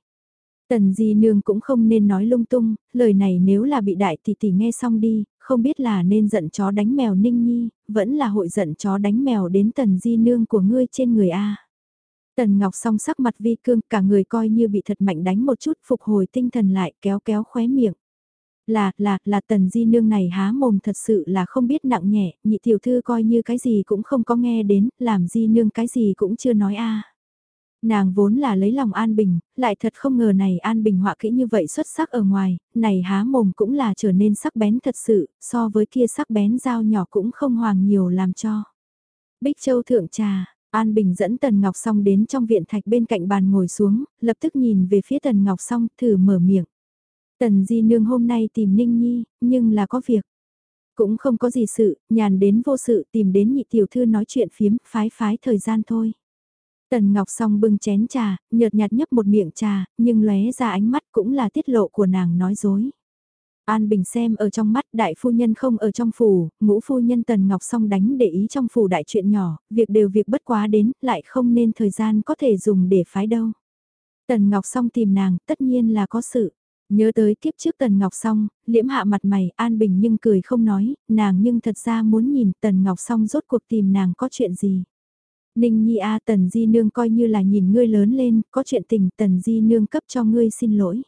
Tần Di Nương cũng không nên nói lung tung, lời này nếu là bị đại tỷ tỷ nghe xong đi, không biết là nên giận chó đánh mèo ninh nhi, vẫn là hội giận chó đánh mèo đến tần di nương của ngươi trên người A. Tần Ngọc song sắc mặt vi cương, cả người coi như bị thật mạnh đánh một chút phục hồi tinh thần lại kéo kéo khóe miệng. Là, là, là tần di nương này há mồm thật sự là không biết nặng nhẹ, nhị tiểu thư coi như cái gì cũng không có nghe đến, làm di nương cái gì cũng chưa nói a Nàng vốn là lấy lòng An Bình, lại thật không ngờ này An Bình họa kỹ như vậy xuất sắc ở ngoài, này há mồm cũng là trở nên sắc bén thật sự, so với kia sắc bén dao nhỏ cũng không hoàng nhiều làm cho. Bích Châu thượng trà, An Bình dẫn Tần Ngọc Song đến trong viện thạch bên cạnh bàn ngồi xuống, lập tức nhìn về phía Tần Ngọc Song thử mở miệng. Tần Di Nương hôm nay tìm Ninh Nhi, nhưng là có việc. Cũng không có gì sự, nhàn đến vô sự tìm đến nhị tiểu thư nói chuyện phiếm, phái phái thời gian thôi. Tần Ngọc song bưng chén trà, nhợt nhạt nhấp một miệng trà, nhưng lóe ra ánh mắt cũng là tiết lộ của nàng nói dối. An Bình xem ở trong mắt đại phu nhân không ở trong phủ, ngũ phu nhân Tần Ngọc song đánh để ý trong phủ đại chuyện nhỏ, việc đều việc bất quá đến, lại không nên thời gian có thể dùng để phái đâu. Tần Ngọc song tìm nàng, tất nhiên là có sự. Nhớ tới kiếp trước Tần Ngọc song, liễm hạ mặt mày, An Bình nhưng cười không nói, nàng nhưng thật ra muốn nhìn Tần Ngọc song rốt cuộc tìm nàng có chuyện gì. Ninh Nhi A Tần Di Nương coi như là nhìn ngươi lớn lên, có chuyện tình Tần Di Nương cấp cho ngươi xin lỗi.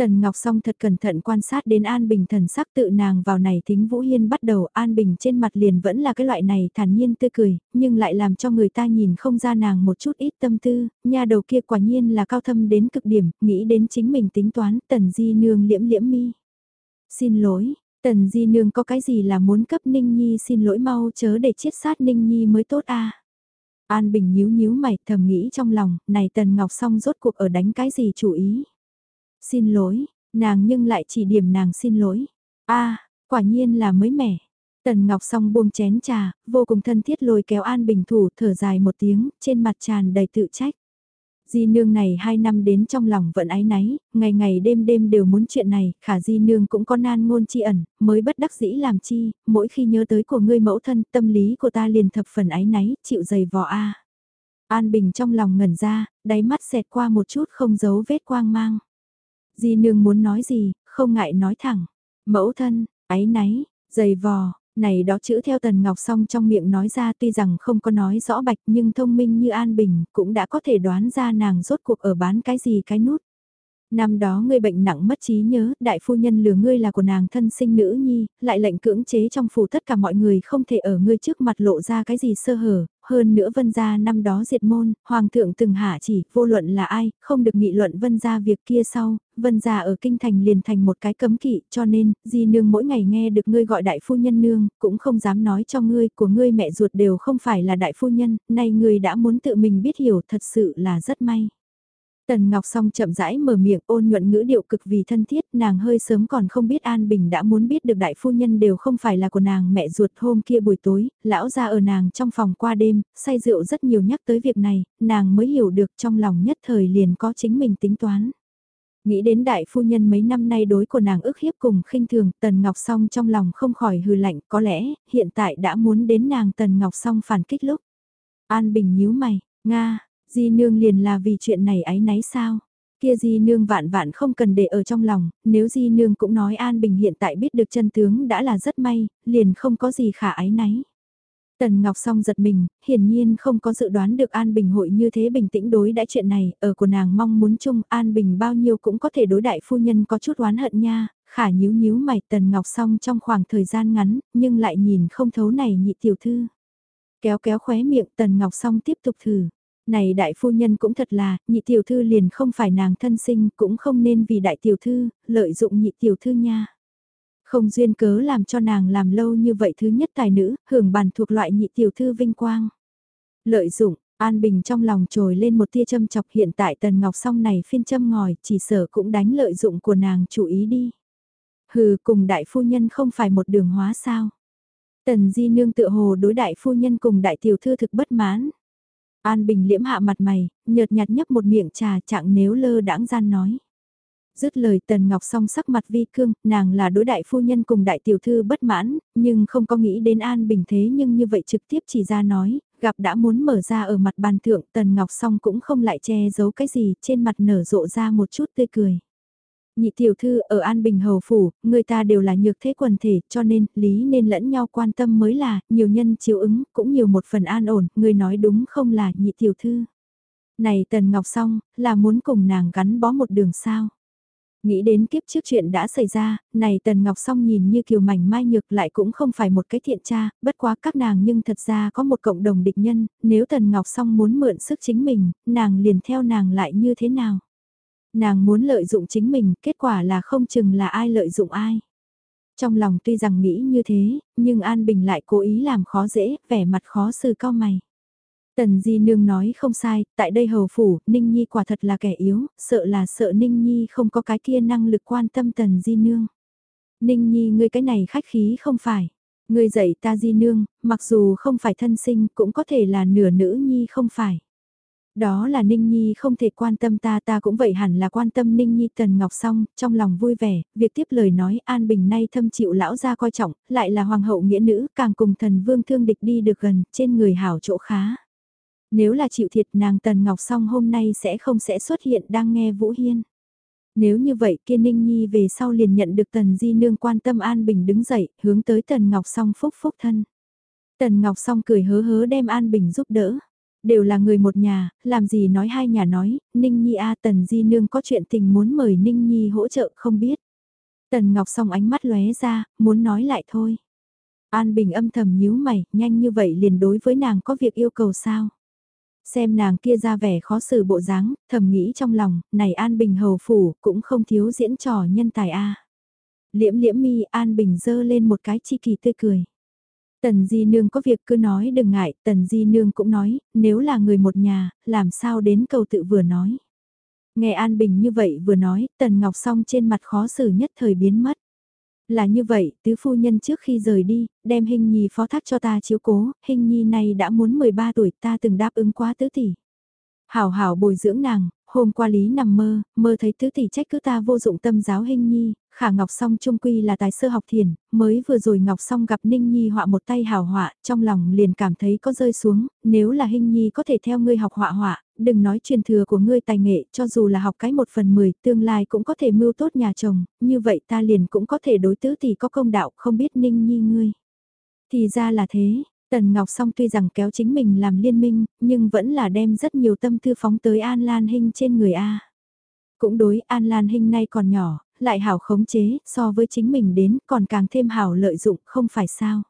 Tần Ngọc Song thật cẩn thận quan sát đến An Bình thần sắc tự nàng vào này thính Vũ Hiên bắt đầu An Bình trên mặt liền vẫn là cái loại này thản nhiên tươi cười, nhưng lại làm cho người ta nhìn không ra nàng một chút ít tâm tư, nhà đầu kia quả nhiên là cao thâm đến cực điểm, nghĩ đến chính mình tính toán Tần Di Nương liễm liễm mi. Xin lỗi, Tần Di Nương có cái gì là muốn cấp Ninh Nhi xin lỗi mau chớ để chiết sát Ninh Nhi mới tốt a An Bình nhíu nhíu mày thầm nghĩ trong lòng, này Tần Ngọc Song rốt cuộc ở đánh cái gì chủ ý. Xin lỗi, nàng nhưng lại chỉ điểm nàng xin lỗi. a quả nhiên là mới mẻ. Tần Ngọc Song buông chén trà, vô cùng thân thiết lôi kéo An Bình thủ thở dài một tiếng, trên mặt tràn đầy tự trách. Di nương này hai năm đến trong lòng vẫn ái náy, ngày ngày đêm đêm đều muốn chuyện này, khả di nương cũng có nan ngôn chi ẩn, mới bất đắc dĩ làm chi, mỗi khi nhớ tới của ngươi mẫu thân, tâm lý của ta liền thập phần ái náy, chịu dày vò a. An Bình trong lòng ngẩn ra, đáy mắt xẹt qua một chút không giấu vết quang mang. Di nương muốn nói gì, không ngại nói thẳng. Mẫu thân, ái náy, dày vò, này đó chữ theo Tần Ngọc Song trong miệng nói ra tuy rằng không có nói rõ bạch nhưng thông minh như An Bình cũng đã có thể đoán ra nàng rốt cuộc ở bán cái gì cái nút. Năm đó ngươi bệnh nặng mất trí nhớ, đại phu nhân lừa ngươi là của nàng thân sinh nữ nhi, lại lệnh cưỡng chế trong phủ tất cả mọi người không thể ở ngươi trước mặt lộ ra cái gì sơ hở, hơn nữa vân gia năm đó diệt môn, hoàng thượng từng hạ chỉ, vô luận là ai, không được nghị luận vân gia việc kia sau, vân gia ở kinh thành liền thành một cái cấm kỵ, cho nên, di nương mỗi ngày nghe được ngươi gọi đại phu nhân nương, cũng không dám nói cho ngươi, của ngươi mẹ ruột đều không phải là đại phu nhân, nay ngươi đã muốn tự mình biết hiểu thật sự là rất may. Tần Ngọc Song chậm rãi mở miệng ôn nhuận ngữ điệu cực vì thân thiết, nàng hơi sớm còn không biết An Bình đã muốn biết được đại phu nhân đều không phải là của nàng mẹ ruột hôm kia buổi tối, lão ra ở nàng trong phòng qua đêm, say rượu rất nhiều nhắc tới việc này, nàng mới hiểu được trong lòng nhất thời liền có chính mình tính toán. Nghĩ đến đại phu nhân mấy năm nay đối của nàng ức hiếp cùng khinh thường, Tần Ngọc Song trong lòng không khỏi hừ lạnh, có lẽ, hiện tại đã muốn đến nàng Tần Ngọc Song phản kích lúc. An Bình nhíu mày, Nga, Di nương liền là vì chuyện này ấy náy sao? Kia Di nương vạn vạn không cần để ở trong lòng, nếu Di nương cũng nói An Bình hiện tại biết được chân tướng đã là rất may, liền không có gì khả ái náy. Tần Ngọc Song giật mình, hiển nhiên không có dự đoán được An Bình hội như thế bình tĩnh đối đãi chuyện này, ở của nàng mong muốn chung An Bình bao nhiêu cũng có thể đối đại phu nhân có chút oán hận nha, khả nhíu nhíu mày Tần Ngọc Song trong khoảng thời gian ngắn, nhưng lại nhìn không thấu này nhị tiểu thư. Kéo kéo khóe miệng Tần Ngọc Song tiếp tục thử. Này đại phu nhân cũng thật là, nhị tiểu thư liền không phải nàng thân sinh, cũng không nên vì đại tiểu thư, lợi dụng nhị tiểu thư nha. Không duyên cớ làm cho nàng làm lâu như vậy thứ nhất tài nữ, hưởng bàn thuộc loại nhị tiểu thư vinh quang. Lợi dụng, An Bình trong lòng trồi lên một tia châm chọc hiện tại Tần Ngọc song này phiên châm ngòi, chỉ sở cũng đánh lợi dụng của nàng chủ ý đi. Hừ, cùng đại phu nhân không phải một đường hóa sao. Tần Di Nương tự hồ đối đại phu nhân cùng đại tiểu thư thực bất mãn. An Bình liễm hạ mặt mày, nhợt nhạt nhấp một miệng trà chẳng nếu lơ đãng gian nói. Dứt lời Tần Ngọc song sắc mặt vi cương, nàng là đối đại phu nhân cùng đại tiểu thư bất mãn, nhưng không có nghĩ đến An Bình thế nhưng như vậy trực tiếp chỉ ra nói, gặp đã muốn mở ra ở mặt bàn thượng Tần Ngọc song cũng không lại che giấu cái gì, trên mặt nở rộ ra một chút tươi cười. Nhị tiểu thư ở An Bình Hầu Phủ, người ta đều là nhược thế quần thể, cho nên, lý nên lẫn nhau quan tâm mới là, nhiều nhân chiếu ứng, cũng nhiều một phần an ổn, người nói đúng không là nhị tiểu thư. Này Tần Ngọc Song, là muốn cùng nàng gắn bó một đường sao. Nghĩ đến kiếp trước chuyện đã xảy ra, này Tần Ngọc Song nhìn như kiều mảnh mai nhược lại cũng không phải một cái thiện cha, bất quá các nàng nhưng thật ra có một cộng đồng địch nhân, nếu Tần Ngọc Song muốn mượn sức chính mình, nàng liền theo nàng lại như thế nào. Nàng muốn lợi dụng chính mình, kết quả là không chừng là ai lợi dụng ai. Trong lòng tuy rằng nghĩ như thế, nhưng An Bình lại cố ý làm khó dễ, vẻ mặt khó xử cao mày. Tần Di Nương nói không sai, tại đây hầu phủ, Ninh Nhi quả thật là kẻ yếu, sợ là sợ Ninh Nhi không có cái kia năng lực quan tâm Tần Di Nương. Ninh Nhi ngươi cái này khách khí không phải. Ngươi dạy ta Di Nương, mặc dù không phải thân sinh cũng có thể là nửa nữ Nhi không phải. Đó là Ninh Nhi không thể quan tâm ta ta cũng vậy hẳn là quan tâm Ninh Nhi Tần Ngọc xong, trong lòng vui vẻ, việc tiếp lời nói An Bình nay thâm chịu lão gia coi trọng, lại là hoàng hậu nghĩa nữ, càng cùng thần vương thương địch đi được gần, trên người hảo chỗ khá. Nếu là chịu thiệt nàng Tần Ngọc xong hôm nay sẽ không sẽ xuất hiện đang nghe Vũ Hiên. Nếu như vậy kia Ninh Nhi về sau liền nhận được Tần Di Nương quan tâm An Bình đứng dậy, hướng tới Tần Ngọc song phúc phúc thân. Tần Ngọc song cười hớ hớ đem An Bình giúp đỡ. Đều là người một nhà, làm gì nói hai nhà nói, Ninh Nhi A Tần Di Nương có chuyện tình muốn mời Ninh Nhi hỗ trợ không biết. Tần Ngọc song ánh mắt lóe ra, muốn nói lại thôi. An Bình âm thầm nhíu mày, nhanh như vậy liền đối với nàng có việc yêu cầu sao? Xem nàng kia ra vẻ khó xử bộ dáng, thầm nghĩ trong lòng, này An Bình hầu phủ cũng không thiếu diễn trò nhân tài a. Liễm liễm mi An Bình dơ lên một cái chi kỳ tươi cười. Tần Di Nương có việc cứ nói đừng ngại, Tần Di Nương cũng nói, nếu là người một nhà, làm sao đến cầu tự vừa nói. Nghe An Bình như vậy vừa nói, Tần Ngọc Song trên mặt khó xử nhất thời biến mất. Là như vậy, tứ phu nhân trước khi rời đi, đem hình nhi phó thác cho ta chiếu cố, hình nhi này đã muốn 13 tuổi ta từng đáp ứng quá tứ tỷ. Hảo hảo bồi dưỡng nàng, hôm qua lý nằm mơ, mơ thấy tứ tỷ trách cứ ta vô dụng tâm giáo hình nhi, khả Ngọc Song trung quy là tài sơ học thiền, mới vừa rồi Ngọc Song gặp Ninh Nhi họa một tay hào họa, trong lòng liền cảm thấy có rơi xuống, nếu là hình Nhi có thể theo ngươi học họa họa, đừng nói truyền thừa của ngươi tài nghệ, cho dù là học cái một phần mười, tương lai cũng có thể mưu tốt nhà chồng, như vậy ta liền cũng có thể đối tứ tỷ có công đạo, không biết Ninh Nhi ngươi. Thì ra là thế, Tần Ngọc Song tuy rằng kéo chính mình làm liên minh, nhưng vẫn là đem rất nhiều tâm tư phóng tới An Lan Hinh trên người A. Cũng đối An Lan Hinh nay còn nhỏ, lại hảo khống chế, so với chính mình đến còn càng thêm hảo lợi dụng, không phải sao.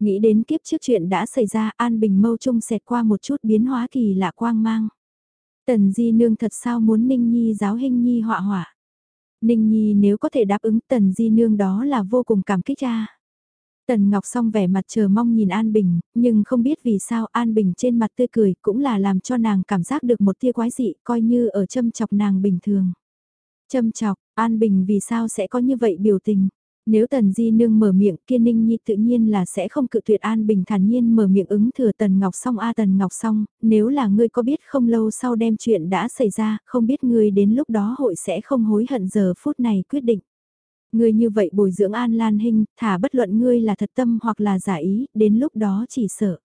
Nghĩ đến kiếp trước chuyện đã xảy ra An Bình mâu trung xẹt qua một chút biến hóa kỳ lạ quang mang. Tần Di Nương thật sao muốn Ninh Nhi giáo Hinh Nhi họa họa. Ninh Nhi nếu có thể đáp ứng Tần Di Nương đó là vô cùng cảm kích ra. Tần Ngọc song vẻ mặt chờ mong nhìn An Bình, nhưng không biết vì sao An Bình trên mặt tươi cười cũng là làm cho nàng cảm giác được một tia quái dị coi như ở châm chọc nàng bình thường. Châm chọc, An Bình vì sao sẽ có như vậy biểu tình? Nếu Tần Di Nương mở miệng Kiên Ninh Nhi tự nhiên là sẽ không cự tuyệt An Bình thản nhiên mở miệng ứng thừa Tần Ngọc Song A à, Tần Ngọc Song, nếu là ngươi có biết không lâu sau đem chuyện đã xảy ra, không biết ngươi đến lúc đó hội sẽ không hối hận giờ phút này quyết định. Ngươi như vậy bồi dưỡng An Lan Hinh, thả bất luận ngươi là thật tâm hoặc là giả ý, đến lúc đó chỉ sợ.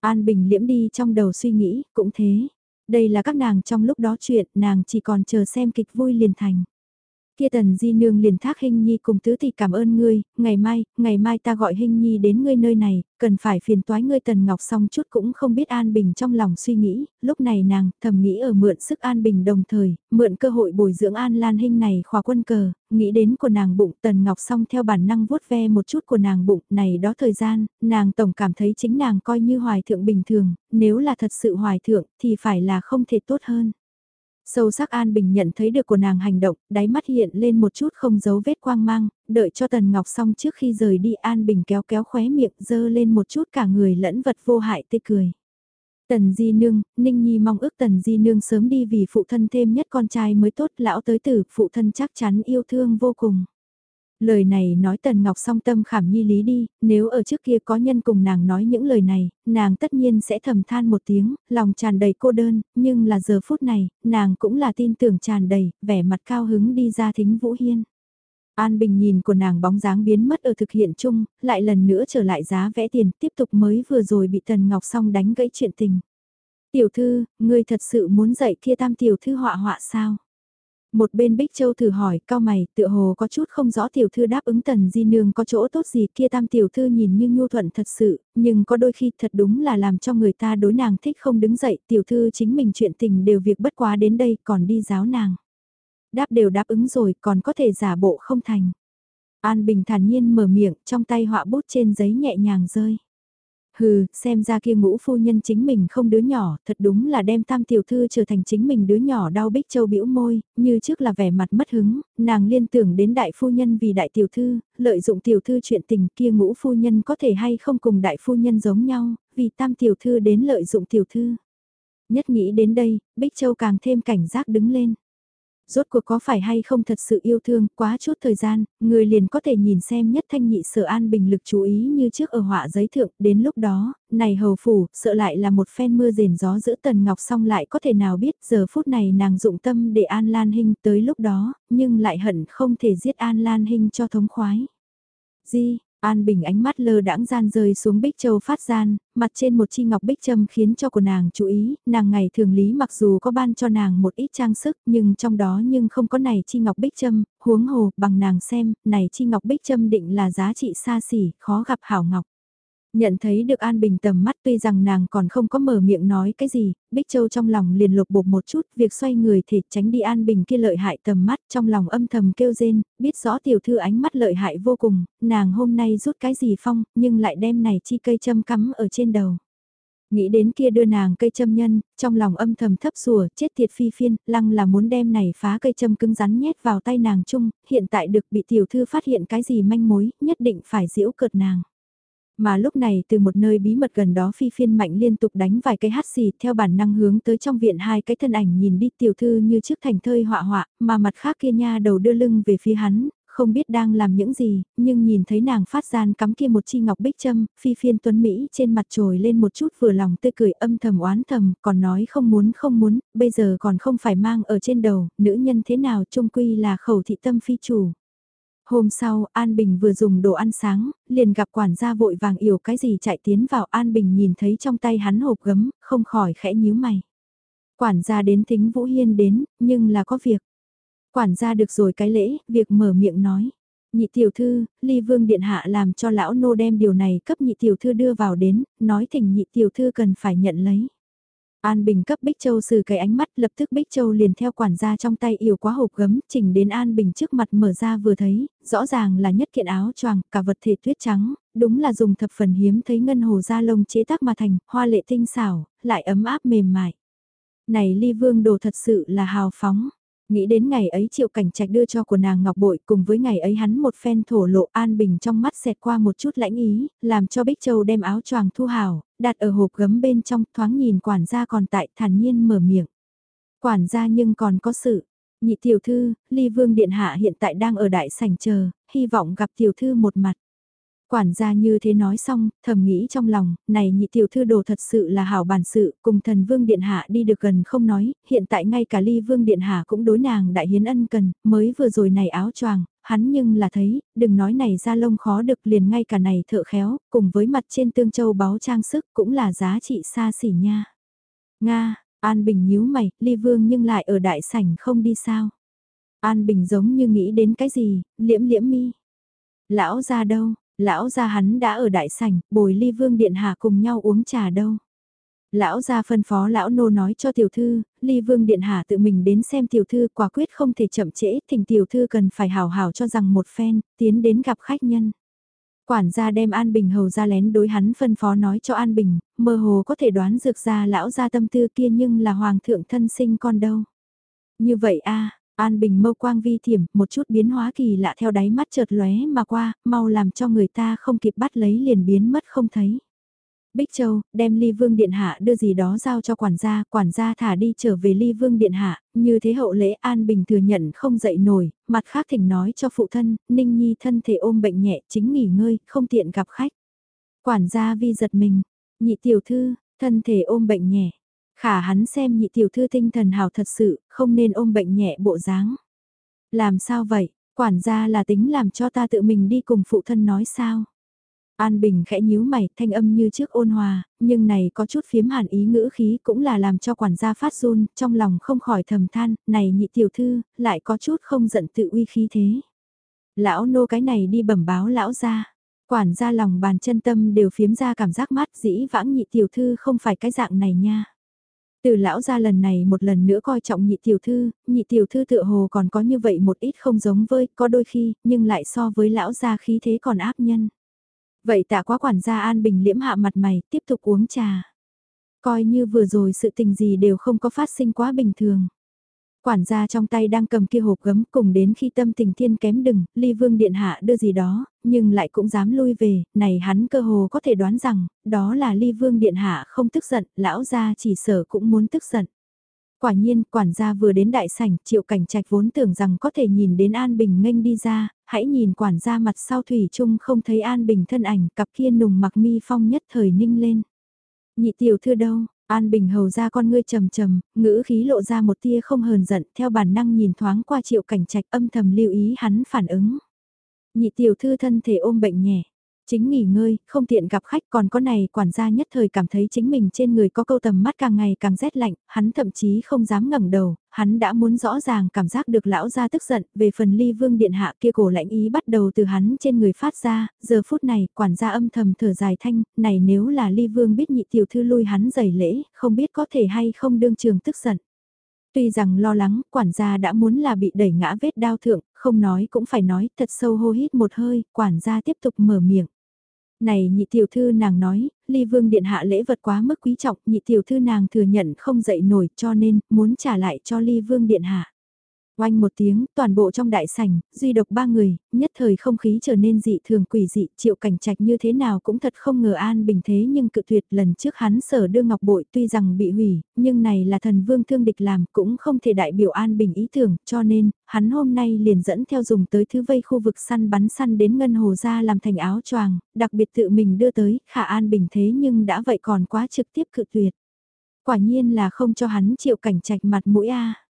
An Bình liễm đi trong đầu suy nghĩ, cũng thế. Đây là các nàng trong lúc đó chuyện, nàng chỉ còn chờ xem kịch vui liền thành. Kia tần di nương liền thác hình nhi cùng tứ thì cảm ơn ngươi, ngày mai, ngày mai ta gọi hình nhi đến ngươi nơi này, cần phải phiền toái ngươi tần ngọc xong chút cũng không biết an bình trong lòng suy nghĩ, lúc này nàng thầm nghĩ ở mượn sức an bình đồng thời, mượn cơ hội bồi dưỡng an lan hình này khóa quân cờ, nghĩ đến của nàng bụng tần ngọc xong theo bản năng vuốt ve một chút của nàng bụng này đó thời gian, nàng tổng cảm thấy chính nàng coi như hoài thượng bình thường, nếu là thật sự hoài thượng thì phải là không thể tốt hơn. Sâu sắc An Bình nhận thấy được của nàng hành động, đáy mắt hiện lên một chút không giấu vết quang mang, đợi cho Tần Ngọc xong trước khi rời đi An Bình kéo kéo khóe miệng dơ lên một chút cả người lẫn vật vô hại tê cười. Tần Di Nương, Ninh Nhi mong ước Tần Di Nương sớm đi vì phụ thân thêm nhất con trai mới tốt lão tới tử, phụ thân chắc chắn yêu thương vô cùng. Lời này nói Tần Ngọc song tâm khảm nhi lý đi, nếu ở trước kia có nhân cùng nàng nói những lời này, nàng tất nhiên sẽ thầm than một tiếng, lòng tràn đầy cô đơn, nhưng là giờ phút này, nàng cũng là tin tưởng tràn đầy, vẻ mặt cao hứng đi ra thính Vũ Hiên. An Bình nhìn của nàng bóng dáng biến mất ở thực hiện chung, lại lần nữa trở lại giá vẽ tiền, tiếp tục mới vừa rồi bị Tần Ngọc song đánh gãy chuyện tình. Tiểu thư, ngươi thật sự muốn dạy kia tam tiểu thư họa họa sao? Một bên Bích Châu thử hỏi, cao mày, tựa hồ có chút không rõ tiểu thư đáp ứng tần di nương có chỗ tốt gì kia tam tiểu thư nhìn như nhu thuận thật sự, nhưng có đôi khi thật đúng là làm cho người ta đối nàng thích không đứng dậy, tiểu thư chính mình chuyện tình đều việc bất quá đến đây còn đi giáo nàng. Đáp đều đáp ứng rồi còn có thể giả bộ không thành. An Bình thản nhiên mở miệng trong tay họa bút trên giấy nhẹ nhàng rơi. Hừ, xem ra kia ngũ phu nhân chính mình không đứa nhỏ, thật đúng là đem tam tiểu thư trở thành chính mình đứa nhỏ đau bích châu bĩu môi, như trước là vẻ mặt mất hứng, nàng liên tưởng đến đại phu nhân vì đại tiểu thư, lợi dụng tiểu thư chuyện tình kia ngũ phu nhân có thể hay không cùng đại phu nhân giống nhau, vì tam tiểu thư đến lợi dụng tiểu thư. Nhất nghĩ đến đây, Bích Châu càng thêm cảnh giác đứng lên rốt cuộc có phải hay không thật sự yêu thương, quá chút thời gian, người liền có thể nhìn xem nhất thanh nhị sở an bình lực chú ý như trước ở họa giấy thượng, đến lúc đó, này hầu phủ, sợ lại là một phen mưa rền gió giữa tần ngọc xong lại có thể nào biết giờ phút này nàng dụng tâm để an lan hình tới lúc đó, nhưng lại hận không thể giết an lan hình cho thống khoái. Di, An Bình ánh mắt lơ đãng gian rơi xuống Bích Châu phát gian, mặt trên một chi ngọc bích châm khiến cho của nàng chú ý, nàng ngày thường lý mặc dù có ban cho nàng một ít trang sức nhưng trong đó nhưng không có này chi ngọc bích châm, huống hồ bằng nàng xem, này chi ngọc bích châm định là giá trị xa xỉ, khó gặp hảo ngọc. Nhận thấy được An Bình tầm mắt tuy rằng nàng còn không có mở miệng nói cái gì, Bích Châu trong lòng liền lục bột một chút, việc xoay người thể tránh đi An Bình kia lợi hại tầm mắt trong lòng âm thầm kêu rên, biết rõ tiểu thư ánh mắt lợi hại vô cùng, nàng hôm nay rút cái gì phong, nhưng lại đem này chi cây châm cắm ở trên đầu. Nghĩ đến kia đưa nàng cây châm nhân, trong lòng âm thầm thấp sùa, chết tiệt phi phiên, lăng là muốn đem này phá cây châm cứng rắn nhét vào tay nàng chung, hiện tại được bị tiểu thư phát hiện cái gì manh mối, nhất định phải diễu cợt nàng. Mà lúc này từ một nơi bí mật gần đó phi phiên mạnh liên tục đánh vài cái hát xì theo bản năng hướng tới trong viện hai cái thân ảnh nhìn đi tiểu thư như trước thành thơi họa họa, mà mặt khác kia nha đầu đưa lưng về phía hắn, không biết đang làm những gì, nhưng nhìn thấy nàng phát gian cắm kia một chi ngọc bích châm, phi phiên tuấn Mỹ trên mặt trồi lên một chút vừa lòng tươi cười âm thầm oán thầm, còn nói không muốn không muốn, bây giờ còn không phải mang ở trên đầu, nữ nhân thế nào trung quy là khẩu thị tâm phi chủ. Hôm sau, An Bình vừa dùng đồ ăn sáng, liền gặp quản gia vội vàng yểu cái gì chạy tiến vào An Bình nhìn thấy trong tay hắn hộp gấm, không khỏi khẽ nhíu mày. Quản gia đến thính Vũ Hiên đến, nhưng là có việc. Quản gia được rồi cái lễ, việc mở miệng nói. Nhị tiểu thư, ly vương điện hạ làm cho lão nô đem điều này cấp nhị tiểu thư đưa vào đến, nói thỉnh nhị tiểu thư cần phải nhận lấy. An Bình cấp Bích Châu xử cái ánh mắt lập tức Bích Châu liền theo quản gia trong tay yêu quá hộp gấm chỉnh đến An Bình trước mặt mở ra vừa thấy, rõ ràng là nhất kiện áo choàng cả vật thể tuyết trắng, đúng là dùng thập phần hiếm thấy ngân hồ da lông chế tác mà thành, hoa lệ tinh xảo, lại ấm áp mềm mại. Này ly vương đồ thật sự là hào phóng. Nghĩ đến ngày ấy triệu cảnh trạch đưa cho của nàng ngọc bội cùng với ngày ấy hắn một phen thổ lộ an bình trong mắt xẹt qua một chút lãnh ý, làm cho Bích Châu đem áo choàng thu hào, đặt ở hộp gấm bên trong thoáng nhìn quản gia còn tại thản nhiên mở miệng. Quản gia nhưng còn có sự, nhị tiểu thư, ly vương điện hạ hiện tại đang ở đại sảnh chờ, hy vọng gặp tiểu thư một mặt. Quản gia như thế nói xong, thầm nghĩ trong lòng, này nhị tiểu thư đồ thật sự là hảo bản sự, cùng thần vương điện hạ đi được gần không nói, hiện tại ngay cả ly vương điện hạ cũng đối nàng đại hiến ân cần, mới vừa rồi này áo choàng, hắn nhưng là thấy, đừng nói này ra lông khó được liền ngay cả này thợ khéo, cùng với mặt trên tương châu báu trang sức cũng là giá trị xa xỉ nha. Nga, An Bình nhíu mày, ly vương nhưng lại ở đại sảnh không đi sao. An Bình giống như nghĩ đến cái gì, liễm liễm mi. Lão ra đâu, Lão gia hắn đã ở đại sảnh, bồi ly vương điện hạ cùng nhau uống trà đâu. Lão gia phân phó lão nô nói cho tiểu thư, ly vương điện hạ tự mình đến xem tiểu thư quả quyết không thể chậm trễ, thỉnh tiểu thư cần phải hào hào cho rằng một phen, tiến đến gặp khách nhân. Quản gia đem An Bình hầu ra lén đối hắn phân phó nói cho An Bình, mơ hồ có thể đoán dược ra lão gia tâm tư kia nhưng là hoàng thượng thân sinh con đâu. Như vậy a An Bình mâu quang vi thiểm, một chút biến hóa kỳ lạ theo đáy mắt chợt lóe mà qua, mau làm cho người ta không kịp bắt lấy liền biến mất không thấy. Bích Châu, đem ly vương điện hạ đưa gì đó giao cho quản gia, quản gia thả đi trở về ly vương điện hạ, như thế hậu lễ An Bình thừa nhận không dậy nổi, mặt khác thỉnh nói cho phụ thân, Ninh Nhi thân thể ôm bệnh nhẹ, chính nghỉ ngơi, không tiện gặp khách. Quản gia vi giật mình, nhị tiểu thư, thân thể ôm bệnh nhẹ, Khả hắn xem nhị tiểu thư tinh thần hào thật sự, không nên ôm bệnh nhẹ bộ dáng. Làm sao vậy, quản gia là tính làm cho ta tự mình đi cùng phụ thân nói sao? An Bình khẽ nhíu mày, thanh âm như trước ôn hòa, nhưng này có chút phiếm hàn ý ngữ khí cũng là làm cho quản gia phát run, trong lòng không khỏi thầm than, này nhị tiểu thư, lại có chút không giận tự uy khí thế. Lão nô cái này đi bẩm báo lão ra, quản gia lòng bàn chân tâm đều phiếm ra cảm giác mát dĩ vãng nhị tiểu thư không phải cái dạng này nha. Từ lão ra lần này một lần nữa coi trọng nhị tiểu thư, nhị tiểu thư tựa hồ còn có như vậy một ít không giống với, có đôi khi, nhưng lại so với lão gia khí thế còn áp nhân. Vậy tạ quá quản gia an bình liễm hạ mặt mày, tiếp tục uống trà. Coi như vừa rồi sự tình gì đều không có phát sinh quá bình thường. Quản gia trong tay đang cầm kia hộp gấm cùng đến khi tâm tình thiên kém đừng, ly vương điện hạ đưa gì đó, nhưng lại cũng dám lui về, này hắn cơ hồ có thể đoán rằng, đó là ly vương điện hạ không tức giận, lão gia chỉ sở cũng muốn tức giận. Quả nhiên, quản gia vừa đến đại sảnh, triệu cảnh trạch vốn tưởng rằng có thể nhìn đến An Bình nghênh đi ra, hãy nhìn quản gia mặt sau thủy chung không thấy An Bình thân ảnh, cặp kia nùng mặc mi phong nhất thời ninh lên. Nhị tiểu thư đâu, An Bình hầu ra con ngươi trầm trầm, ngữ khí lộ ra một tia không hờn giận, theo bản năng nhìn thoáng qua triệu cảnh trạch âm thầm lưu ý hắn phản ứng. Nhị tiểu thư thân thể ôm bệnh nhẹ, Chính nghỉ ngơi, không tiện gặp khách còn có này quản gia nhất thời cảm thấy chính mình trên người có câu tầm mắt càng ngày càng rét lạnh, hắn thậm chí không dám ngẩng đầu, hắn đã muốn rõ ràng cảm giác được lão gia tức giận, về phần ly vương điện hạ kia cổ lạnh ý bắt đầu từ hắn trên người phát ra, giờ phút này quản gia âm thầm thở dài thanh, này nếu là ly vương biết nhị tiểu thư lui hắn giày lễ, không biết có thể hay không đương trường tức giận. Tuy rằng lo lắng, quản gia đã muốn là bị đẩy ngã vết đao thượng, không nói cũng phải nói, thật sâu hô hít một hơi, quản gia tiếp tục mở miệng. Này nhị tiểu thư nàng nói, ly vương điện hạ lễ vật quá mức quý trọng, nhị tiểu thư nàng thừa nhận không dậy nổi cho nên, muốn trả lại cho ly vương điện hạ. Oanh một tiếng, toàn bộ trong đại sảnh, duy độc ba người, nhất thời không khí trở nên dị thường quỷ dị, triệu cảnh trạch như thế nào cũng thật không ngờ an bình thế nhưng cự tuyệt lần trước hắn sở đưa ngọc bội tuy rằng bị hủy, nhưng này là thần vương thương địch làm cũng không thể đại biểu an bình ý tưởng, cho nên, hắn hôm nay liền dẫn theo dùng tới thứ vây khu vực săn bắn săn đến ngân hồ ra làm thành áo choàng, đặc biệt tự mình đưa tới, khả an bình thế nhưng đã vậy còn quá trực tiếp cự tuyệt. Quả nhiên là không cho hắn triệu cảnh trạch mặt mũi a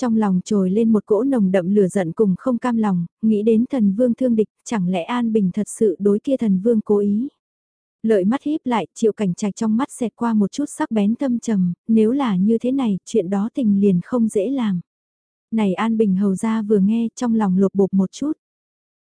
trong lòng trồi lên một cỗ nồng đậm lửa giận cùng không cam lòng, nghĩ đến thần vương thương địch, chẳng lẽ An Bình thật sự đối kia thần vương cố ý. Lợi mắt híp lại, triệu cảnh trạch trong mắt xẹt qua một chút sắc bén thâm trầm, nếu là như thế này, chuyện đó tình liền không dễ làm. Này An Bình hầu ra vừa nghe trong lòng lột bột một chút.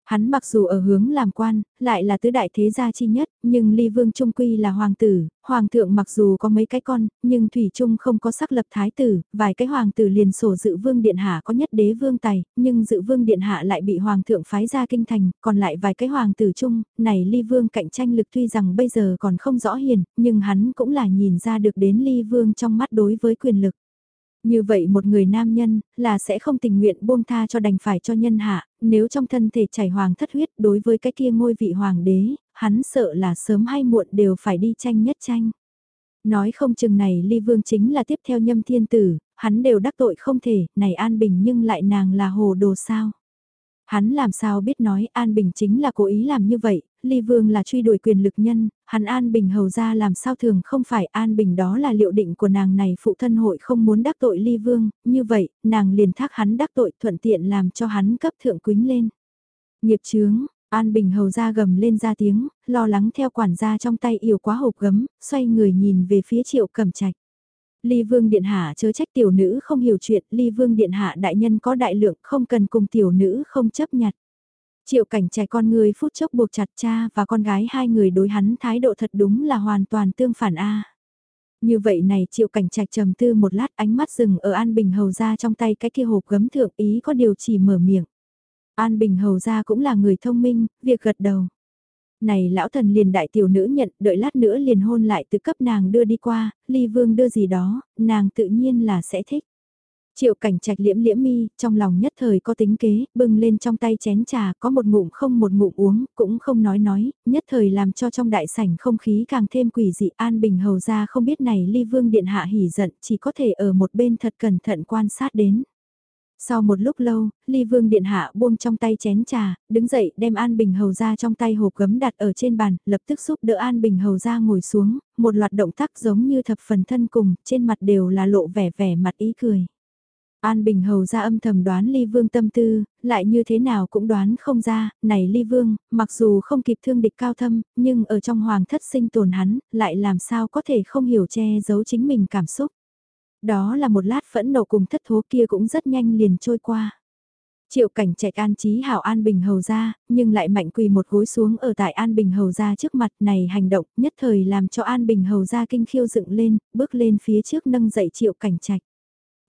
Hắn mặc dù ở hướng làm quan, lại là tứ đại thế gia chi nhất, nhưng ly vương trung quy là hoàng tử, hoàng thượng mặc dù có mấy cái con, nhưng thủy trung không có sắc lập thái tử, vài cái hoàng tử liền sổ dự vương điện hạ có nhất đế vương tài, nhưng dự vương điện hạ lại bị hoàng thượng phái ra kinh thành, còn lại vài cái hoàng tử chung, này ly vương cạnh tranh lực tuy rằng bây giờ còn không rõ hiền, nhưng hắn cũng là nhìn ra được đến ly vương trong mắt đối với quyền lực. Như vậy một người nam nhân, là sẽ không tình nguyện buông tha cho đành phải cho nhân hạ, nếu trong thân thể chảy hoàng thất huyết đối với cái kia ngôi vị hoàng đế, hắn sợ là sớm hay muộn đều phải đi tranh nhất tranh. Nói không chừng này ly vương chính là tiếp theo nhâm thiên tử, hắn đều đắc tội không thể, này an bình nhưng lại nàng là hồ đồ sao. Hắn làm sao biết nói An Bình chính là cố ý làm như vậy, Ly Vương là truy đuổi quyền lực nhân, hắn An Bình hầu ra làm sao thường không phải An Bình đó là liệu định của nàng này phụ thân hội không muốn đắc tội Ly Vương, như vậy, nàng liền thác hắn đắc tội thuận tiện làm cho hắn cấp thượng quính lên. Nghiệp chướng, An Bình hầu ra gầm lên ra tiếng, lo lắng theo quản gia trong tay yếu quá hộp gấm, xoay người nhìn về phía triệu cầm trạch. Ly Vương Điện Hạ chớ trách tiểu nữ không hiểu chuyện, Ly Vương Điện Hạ đại nhân có đại lượng không cần cùng tiểu nữ không chấp nhặt. Triệu cảnh trẻ con người phút chốc buộc chặt cha và con gái hai người đối hắn thái độ thật đúng là hoàn toàn tương phản A. Như vậy này triệu cảnh trạch trầm tư một lát ánh mắt dừng ở An Bình Hầu ra trong tay cái kia hộp gấm thượng ý có điều chỉ mở miệng. An Bình Hầu ra cũng là người thông minh, việc gật đầu. Này lão thần liền đại tiểu nữ nhận, đợi lát nữa liền hôn lại từ cấp nàng đưa đi qua, ly vương đưa gì đó, nàng tự nhiên là sẽ thích. Triệu cảnh trạch liễm liễm mi, trong lòng nhất thời có tính kế, bưng lên trong tay chén trà, có một ngụm không một ngụm uống, cũng không nói nói, nhất thời làm cho trong đại sảnh không khí càng thêm quỷ dị an bình hầu ra không biết này ly vương điện hạ hỉ giận, chỉ có thể ở một bên thật cẩn thận quan sát đến. Sau một lúc lâu, ly vương điện hạ buông trong tay chén trà, đứng dậy đem An Bình Hầu ra trong tay hộp gấm đặt ở trên bàn, lập tức giúp đỡ An Bình Hầu ra ngồi xuống, một loạt động tác giống như thập phần thân cùng, trên mặt đều là lộ vẻ vẻ mặt ý cười. An Bình Hầu ra âm thầm đoán Ly Vương tâm tư, lại như thế nào cũng đoán không ra, này Ly Vương, mặc dù không kịp thương địch cao thâm, nhưng ở trong hoàng thất sinh tồn hắn, lại làm sao có thể không hiểu che giấu chính mình cảm xúc. Đó là một lát phẫn nộ cùng thất thố kia cũng rất nhanh liền trôi qua. Triệu cảnh chạy an trí hảo An Bình Hầu ra, nhưng lại mạnh quỳ một gối xuống ở tại An Bình Hầu ra trước mặt này hành động nhất thời làm cho An Bình Hầu ra kinh khiêu dựng lên, bước lên phía trước nâng dậy triệu cảnh trạch.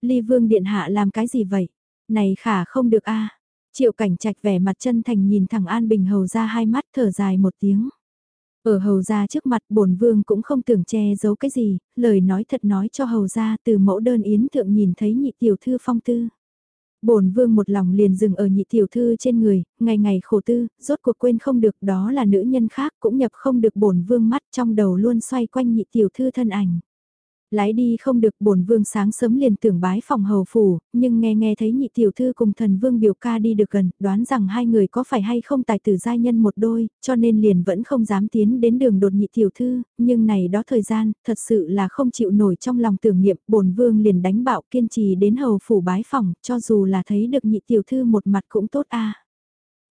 Ly Vương Điện Hạ làm cái gì vậy? Này khả không được a Triệu cảnh trạch vẻ mặt chân thành nhìn thẳng An Bình Hầu ra hai mắt thở dài một tiếng. Ở hầu gia trước mặt bổn vương cũng không tưởng che giấu cái gì, lời nói thật nói cho hầu gia từ mẫu đơn yến thượng nhìn thấy nhị tiểu thư phong tư. Bổn vương một lòng liền dừng ở nhị tiểu thư trên người, ngày ngày khổ tư, rốt cuộc quên không được đó là nữ nhân khác cũng nhập không được bổn vương mắt trong đầu luôn xoay quanh nhị tiểu thư thân ảnh. Lái đi không được bổn vương sáng sớm liền tưởng bái phòng hầu phủ, nhưng nghe nghe thấy nhị tiểu thư cùng thần vương biểu ca đi được gần, đoán rằng hai người có phải hay không tài tử giai nhân một đôi, cho nên liền vẫn không dám tiến đến đường đột nhị tiểu thư, nhưng này đó thời gian, thật sự là không chịu nổi trong lòng tưởng niệm, bổn vương liền đánh bạo kiên trì đến hầu phủ bái phòng, cho dù là thấy được nhị tiểu thư một mặt cũng tốt a.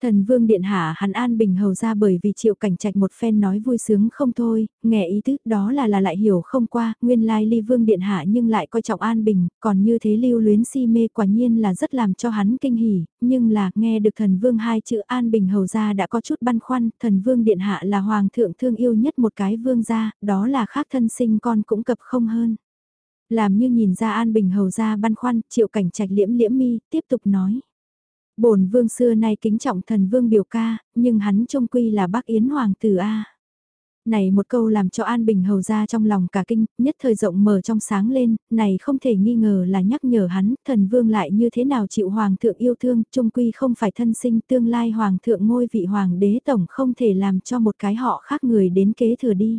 Thần vương điện hạ hắn an bình hầu ra bởi vì triệu cảnh trạch một phen nói vui sướng không thôi, nghe ý thức đó là là lại hiểu không qua, nguyên lai ly vương điện hạ nhưng lại coi trọng an bình, còn như thế lưu luyến si mê quả nhiên là rất làm cho hắn kinh hỉ, nhưng là nghe được thần vương hai chữ an bình hầu ra đã có chút băn khoăn, thần vương điện hạ là hoàng thượng thương yêu nhất một cái vương gia, đó là khác thân sinh con cũng cập không hơn. Làm như nhìn ra an bình hầu ra băn khoăn, triệu cảnh trạch liễm liễm mi, tiếp tục nói bổn vương xưa nay kính trọng thần vương biểu ca, nhưng hắn trông quy là bác Yến Hoàng tử A. Này một câu làm cho An Bình hầu ra trong lòng cả kinh, nhất thời rộng mở trong sáng lên, này không thể nghi ngờ là nhắc nhở hắn, thần vương lại như thế nào chịu Hoàng thượng yêu thương, trung quy không phải thân sinh tương lai Hoàng thượng ngôi vị Hoàng đế tổng không thể làm cho một cái họ khác người đến kế thừa đi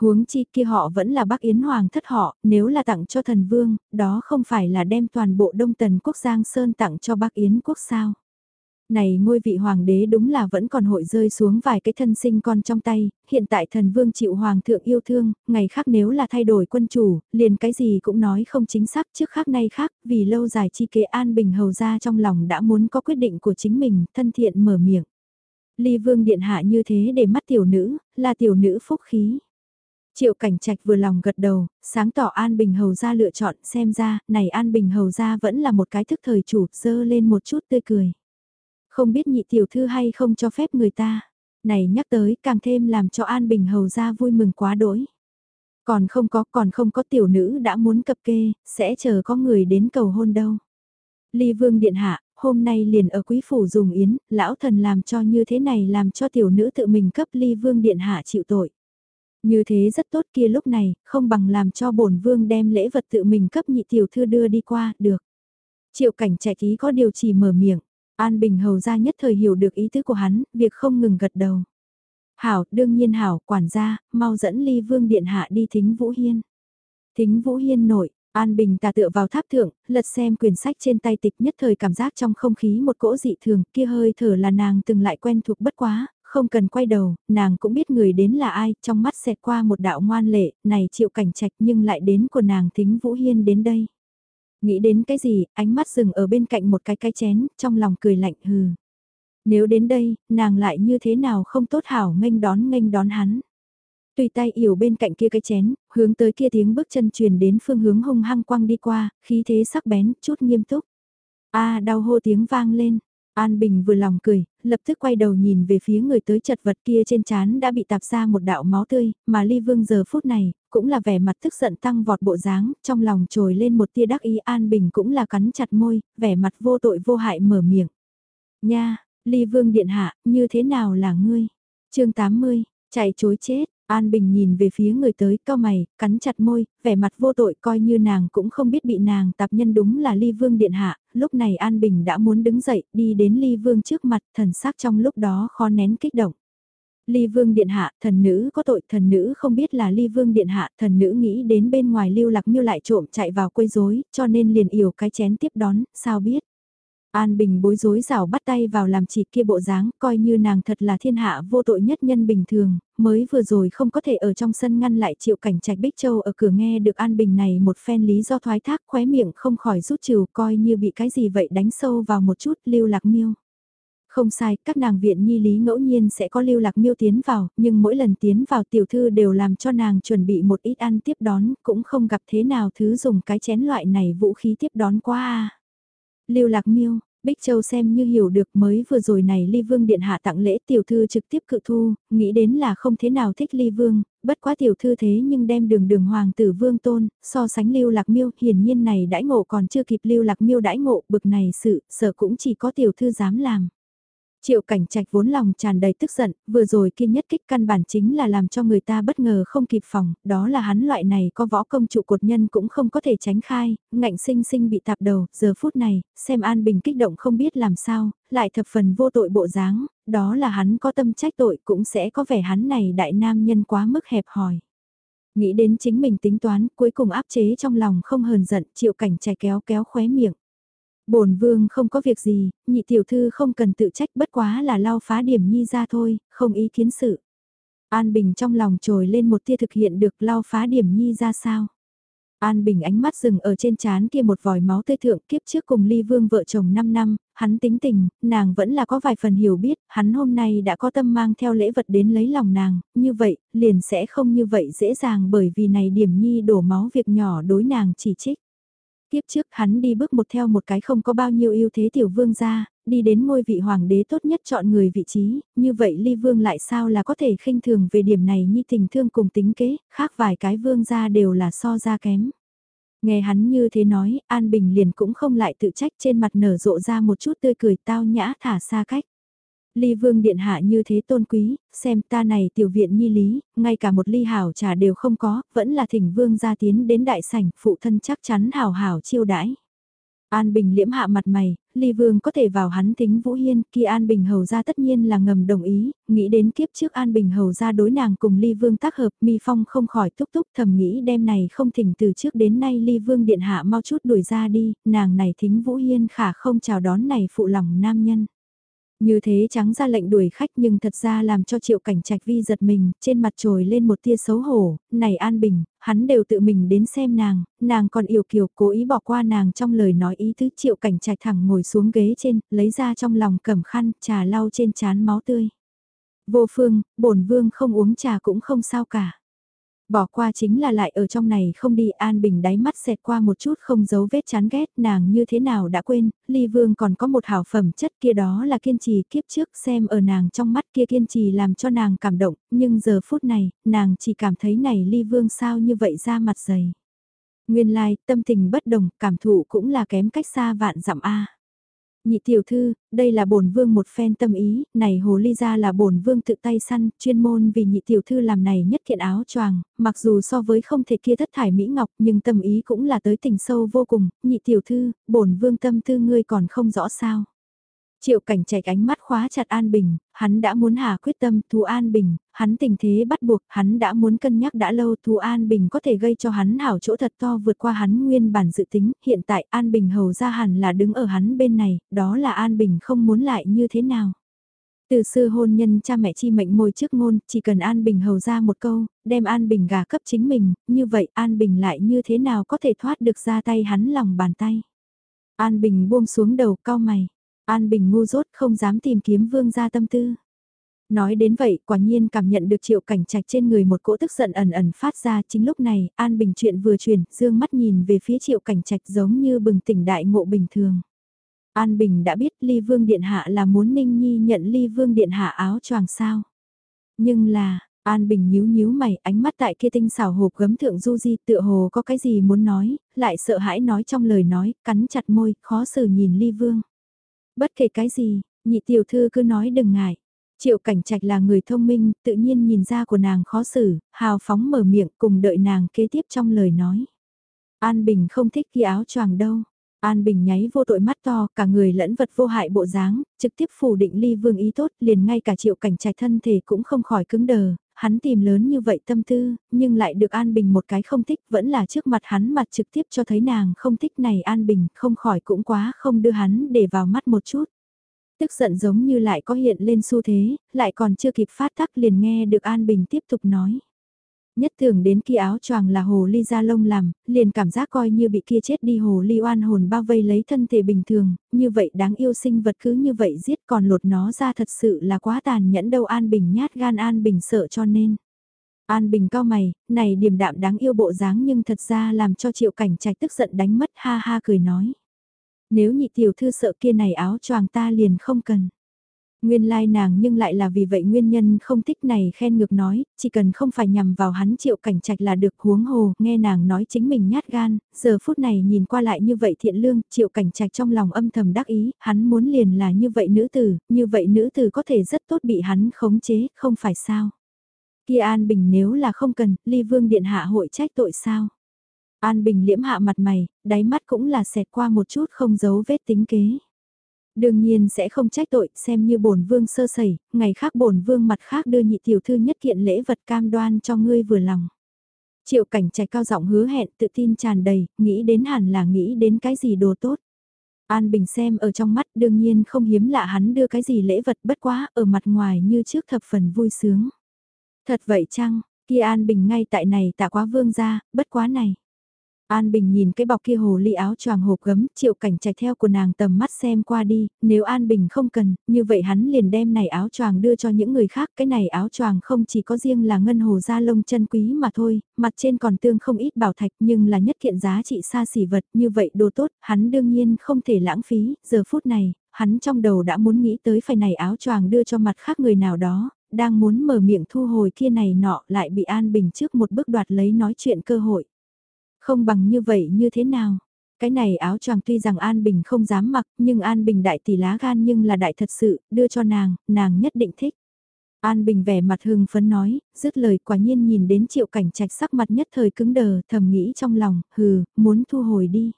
huống chi kia họ vẫn là Bắc Yến Hoàng thất họ, nếu là tặng cho thần vương, đó không phải là đem toàn bộ Đông Tần Quốc Giang Sơn tặng cho Bắc Yến Quốc sao. Này ngôi vị hoàng đế đúng là vẫn còn hội rơi xuống vài cái thân sinh con trong tay, hiện tại thần vương chịu hoàng thượng yêu thương, ngày khác nếu là thay đổi quân chủ, liền cái gì cũng nói không chính xác trước khác nay khác, vì lâu dài chi kế an bình hầu ra trong lòng đã muốn có quyết định của chính mình, thân thiện mở miệng. Ly vương điện hạ như thế để mắt tiểu nữ, là tiểu nữ phúc khí. Triệu cảnh trạch vừa lòng gật đầu, sáng tỏ An Bình Hầu ra lựa chọn xem ra, này An Bình Hầu ra vẫn là một cái thức thời chủ, dơ lên một chút tươi cười. Không biết nhị tiểu thư hay không cho phép người ta, này nhắc tới càng thêm làm cho An Bình Hầu ra vui mừng quá đỗi. Còn không có, còn không có tiểu nữ đã muốn cập kê, sẽ chờ có người đến cầu hôn đâu. Ly Vương Điện Hạ, hôm nay liền ở quý phủ dùng yến, lão thần làm cho như thế này làm cho tiểu nữ tự mình cấp Ly Vương Điện Hạ chịu tội. Như thế rất tốt kia lúc này, không bằng làm cho bổn vương đem lễ vật tự mình cấp nhị tiểu thư đưa đi qua, được. Triệu cảnh trẻ ký có điều chỉ mở miệng, An Bình hầu ra nhất thời hiểu được ý tứ của hắn, việc không ngừng gật đầu. Hảo, đương nhiên Hảo, quản gia, mau dẫn ly vương điện hạ đi thính Vũ Hiên. Thính Vũ Hiên nội An Bình tà tựa vào tháp thượng, lật xem quyển sách trên tay tịch nhất thời cảm giác trong không khí một cỗ dị thường, kia hơi thở là nàng từng lại quen thuộc bất quá, không cần quay đầu, nàng cũng biết người đến là ai, trong mắt xẹt qua một đạo ngoan lệ, này chịu cảnh trạch nhưng lại đến của nàng thính Vũ Hiên đến đây. Nghĩ đến cái gì, ánh mắt dừng ở bên cạnh một cái cái chén, trong lòng cười lạnh hừ. Nếu đến đây, nàng lại như thế nào không tốt hảo nghênh đón nghênh đón hắn. Tùy tay yểu bên cạnh kia cái chén, hướng tới kia tiếng bước chân truyền đến phương hướng hung hăng quăng đi qua, khí thế sắc bén, chút nghiêm túc. a đau hô tiếng vang lên, An Bình vừa lòng cười, lập tức quay đầu nhìn về phía người tới chật vật kia trên chán đã bị tạp ra một đạo máu tươi, mà Ly Vương giờ phút này, cũng là vẻ mặt tức giận tăng vọt bộ dáng, trong lòng trồi lên một tia đắc ý An Bình cũng là cắn chặt môi, vẻ mặt vô tội vô hại mở miệng. Nha, Ly Vương Điện Hạ, như thế nào là ngươi? chương 80, chạy chối chết, An Bình nhìn về phía người tới, cao mày, cắn chặt môi, vẻ mặt vô tội coi như nàng cũng không biết bị nàng tạp nhân đúng là Ly Vương Điện Hạ, lúc này An Bình đã muốn đứng dậy, đi đến Ly Vương trước mặt, thần sắc trong lúc đó khó nén kích động. Ly Vương Điện Hạ, thần nữ có tội, thần nữ không biết là Ly Vương Điện Hạ, thần nữ nghĩ đến bên ngoài lưu lạc miêu lại trộm chạy vào quấy rối, cho nên liền yểu cái chén tiếp đón, sao biết. An Bình bối rối rảo bắt tay vào làm chỉ kia bộ dáng, coi như nàng thật là thiên hạ vô tội nhất nhân bình thường, mới vừa rồi không có thể ở trong sân ngăn lại triệu cảnh trạch Bích Châu ở cửa nghe được An Bình này một phen lý do thoái thác khóe miệng không khỏi rút trừ coi như bị cái gì vậy đánh sâu vào một chút lưu lạc miêu. Không sai, các nàng viện nhi lý ngẫu nhiên sẽ có lưu lạc miêu tiến vào, nhưng mỗi lần tiến vào tiểu thư đều làm cho nàng chuẩn bị một ít ăn tiếp đón, cũng không gặp thế nào thứ dùng cái chén loại này vũ khí tiếp đón qua a à. Lưu lạc miêu, Bích Châu xem như hiểu được mới vừa rồi này Ly Vương Điện Hạ tặng lễ tiểu thư trực tiếp cự thu, nghĩ đến là không thế nào thích Ly Vương, bất quá tiểu thư thế nhưng đem đường đường hoàng tử Vương Tôn, so sánh lưu lạc miêu, hiển nhiên này đãi ngộ còn chưa kịp lưu lạc miêu đãi ngộ, bực này sự, sợ cũng chỉ có tiểu thư dám làm. Triệu cảnh trạch vốn lòng tràn đầy tức giận, vừa rồi kia nhất kích căn bản chính là làm cho người ta bất ngờ không kịp phòng, đó là hắn loại này có võ công trụ cột nhân cũng không có thể tránh khai, ngạnh sinh sinh bị tạp đầu, giờ phút này, xem An Bình kích động không biết làm sao, lại thập phần vô tội bộ dáng, đó là hắn có tâm trách tội cũng sẽ có vẻ hắn này đại nam nhân quá mức hẹp hòi. Nghĩ đến chính mình tính toán, cuối cùng áp chế trong lòng không hờn giận, triệu cảnh trạch kéo kéo khóe miệng bổn vương không có việc gì, nhị tiểu thư không cần tự trách bất quá là lau phá điểm nhi ra thôi, không ý kiến sự. An Bình trong lòng trồi lên một tia thực hiện được lau phá điểm nhi ra sao. An Bình ánh mắt dừng ở trên trán kia một vòi máu tươi thượng kiếp trước cùng ly vương vợ chồng 5 năm, hắn tính tình, nàng vẫn là có vài phần hiểu biết, hắn hôm nay đã có tâm mang theo lễ vật đến lấy lòng nàng, như vậy, liền sẽ không như vậy dễ dàng bởi vì này điểm nhi đổ máu việc nhỏ đối nàng chỉ trích. Tiếp trước hắn đi bước một theo một cái không có bao nhiêu ưu thế tiểu vương ra, đi đến ngôi vị hoàng đế tốt nhất chọn người vị trí, như vậy ly vương lại sao là có thể khinh thường về điểm này như tình thương cùng tính kế, khác vài cái vương ra đều là so ra kém. Nghe hắn như thế nói, An Bình liền cũng không lại tự trách trên mặt nở rộ ra một chút tươi cười tao nhã thả xa cách. Ly vương điện hạ như thế tôn quý, xem ta này tiểu viện nhi lý, ngay cả một ly hảo trà đều không có, vẫn là thỉnh vương gia tiến đến đại sảnh, phụ thân chắc chắn hảo hảo chiêu đãi. An Bình liễm hạ mặt mày, Ly Vương có thể vào hắn tính Vũ Hiên, kia An Bình hầu ra tất nhiên là ngầm đồng ý, nghĩ đến kiếp trước An Bình hầu ra đối nàng cùng Ly Vương tác hợp, Mi Phong không khỏi túc túc thầm nghĩ đêm này không thỉnh từ trước đến nay Ly Vương điện hạ mau chút đuổi ra đi, nàng này thính Vũ Hiên khả không chào đón này phụ lòng nam nhân. Như thế trắng ra lệnh đuổi khách nhưng thật ra làm cho triệu cảnh trạch vi giật mình, trên mặt trồi lên một tia xấu hổ, này An Bình, hắn đều tự mình đến xem nàng, nàng còn yêu kiều cố ý bỏ qua nàng trong lời nói ý tứ triệu cảnh trạch thẳng ngồi xuống ghế trên, lấy ra trong lòng cầm khăn, trà lau trên chán máu tươi. Vô phương, bổn vương không uống trà cũng không sao cả. Bỏ qua chính là lại ở trong này không đi An Bình đáy mắt xẹt qua một chút không giấu vết chán ghét nàng như thế nào đã quên, Ly Vương còn có một hảo phẩm chất kia đó là kiên trì kiếp trước xem ở nàng trong mắt kia kiên trì làm cho nàng cảm động, nhưng giờ phút này, nàng chỉ cảm thấy này Ly Vương sao như vậy ra mặt dày. Nguyên lai, like, tâm tình bất đồng, cảm thụ cũng là kém cách xa vạn dặm A. Nhị tiểu thư, đây là bổn vương một phen tâm ý, này hồ ly ra là bổn vương tự tay săn, chuyên môn vì nhị tiểu thư làm này nhất thiện áo choàng, mặc dù so với không thể kia thất thải mỹ ngọc, nhưng tâm ý cũng là tới tình sâu vô cùng, nhị tiểu thư, bổn vương tâm tư ngươi còn không rõ sao. Triệu cảnh trạch ánh mắt khóa chặt An Bình, hắn đã muốn hà quyết tâm thú An Bình, hắn tình thế bắt buộc, hắn đã muốn cân nhắc đã lâu thú An Bình có thể gây cho hắn hảo chỗ thật to vượt qua hắn nguyên bản dự tính, hiện tại An Bình hầu ra hẳn là đứng ở hắn bên này, đó là An Bình không muốn lại như thế nào. Từ xưa hôn nhân cha mẹ chi mệnh môi trước ngôn, chỉ cần An Bình hầu ra một câu, đem An Bình gà cấp chính mình, như vậy An Bình lại như thế nào có thể thoát được ra tay hắn lòng bàn tay. An Bình buông xuống đầu cao mày. An Bình ngu dốt không dám tìm kiếm vương gia tâm tư. Nói đến vậy, quả nhiên cảm nhận được triệu cảnh trạch trên người một cỗ tức giận ẩn ẩn phát ra chính lúc này, An Bình chuyện vừa chuyển, dương mắt nhìn về phía triệu cảnh trạch giống như bừng tỉnh đại ngộ bình thường. An Bình đã biết ly vương điện hạ là muốn Ninh Nhi nhận ly vương điện hạ áo choàng sao. Nhưng là, An Bình nhíu nhíu mày, ánh mắt tại kia tinh xảo hộp gấm thượng du di tựa hồ có cái gì muốn nói, lại sợ hãi nói trong lời nói, cắn chặt môi, khó xử nhìn ly vương. Bất kể cái gì, nhị tiểu thư cứ nói đừng ngại. Triệu cảnh trạch là người thông minh, tự nhiên nhìn ra của nàng khó xử, hào phóng mở miệng cùng đợi nàng kế tiếp trong lời nói. An Bình không thích kia áo choàng đâu. An Bình nháy vô tội mắt to, cả người lẫn vật vô hại bộ dáng, trực tiếp phủ định ly vương ý tốt, liền ngay cả triệu cảnh trạch thân thể cũng không khỏi cứng đờ, hắn tìm lớn như vậy tâm tư, nhưng lại được An Bình một cái không thích, vẫn là trước mặt hắn mặt trực tiếp cho thấy nàng không thích này An Bình, không khỏi cũng quá không đưa hắn để vào mắt một chút. Tức giận giống như lại có hiện lên xu thế, lại còn chưa kịp phát tắc liền nghe được An Bình tiếp tục nói. Nhất thường đến kia áo choàng là hồ ly da lông làm, liền cảm giác coi như bị kia chết đi hồ ly oan hồn bao vây lấy thân thể bình thường, như vậy đáng yêu sinh vật cứ như vậy giết còn lột nó ra thật sự là quá tàn nhẫn đâu An Bình nhát gan An Bình sợ cho nên. An Bình cao mày, này điềm đạm đáng yêu bộ dáng nhưng thật ra làm cho triệu cảnh trạch tức giận đánh mất ha ha cười nói. Nếu nhị tiểu thư sợ kia này áo choàng ta liền không cần. Nguyên lai like nàng nhưng lại là vì vậy nguyên nhân không thích này khen ngược nói, chỉ cần không phải nhằm vào hắn triệu cảnh trạch là được huống hồ, nghe nàng nói chính mình nhát gan, giờ phút này nhìn qua lại như vậy thiện lương, triệu cảnh trạch trong lòng âm thầm đắc ý, hắn muốn liền là như vậy nữ tử, như vậy nữ tử có thể rất tốt bị hắn khống chế, không phải sao. Kia An Bình nếu là không cần, ly vương điện hạ hội trách tội sao. An Bình liễm hạ mặt mày, đáy mắt cũng là xẹt qua một chút không giấu vết tính kế. Đương nhiên sẽ không trách tội, xem như bổn vương sơ sẩy, ngày khác bổn vương mặt khác đưa nhị tiểu thư nhất kiện lễ vật cam đoan cho ngươi vừa lòng. Triệu cảnh trạch cao giọng hứa hẹn tự tin tràn đầy, nghĩ đến hẳn là nghĩ đến cái gì đồ tốt. An Bình xem ở trong mắt đương nhiên không hiếm lạ hắn đưa cái gì lễ vật bất quá ở mặt ngoài như trước thập phần vui sướng. Thật vậy chăng, kia An Bình ngay tại này tạ quá vương ra, bất quá này. An Bình nhìn cái bọc kia hồ ly áo choàng hộp gấm, triệu cảnh chạy theo của nàng tầm mắt xem qua đi, nếu An Bình không cần, như vậy hắn liền đem này áo choàng đưa cho những người khác, cái này áo choàng không chỉ có riêng là ngân hồ da lông chân quý mà thôi, mặt trên còn tương không ít bảo thạch nhưng là nhất kiện giá trị xa xỉ vật, như vậy đồ tốt, hắn đương nhiên không thể lãng phí, giờ phút này, hắn trong đầu đã muốn nghĩ tới phải này áo choàng đưa cho mặt khác người nào đó, đang muốn mở miệng thu hồi kia này nọ lại bị An Bình trước một bước đoạt lấy nói chuyện cơ hội. Không bằng như vậy như thế nào? Cái này áo choàng tuy rằng An Bình không dám mặc, nhưng An Bình đại tỷ lá gan nhưng là đại thật sự, đưa cho nàng, nàng nhất định thích. An Bình vẻ mặt hưng phấn nói, dứt lời quả nhiên nhìn đến triệu cảnh trạch sắc mặt nhất thời cứng đờ, thầm nghĩ trong lòng, hừ, muốn thu hồi đi.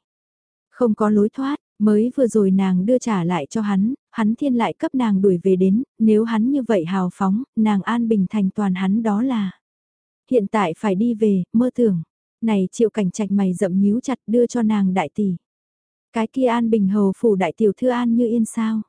Không có lối thoát, mới vừa rồi nàng đưa trả lại cho hắn, hắn thiên lại cấp nàng đuổi về đến, nếu hắn như vậy hào phóng, nàng An Bình thành toàn hắn đó là. Hiện tại phải đi về, mơ tưởng, này triệu cảnh trạch mày rậm nhíu chặt đưa cho nàng đại tỷ. Cái kia an bình hầu phủ đại tiểu thư an như yên sao.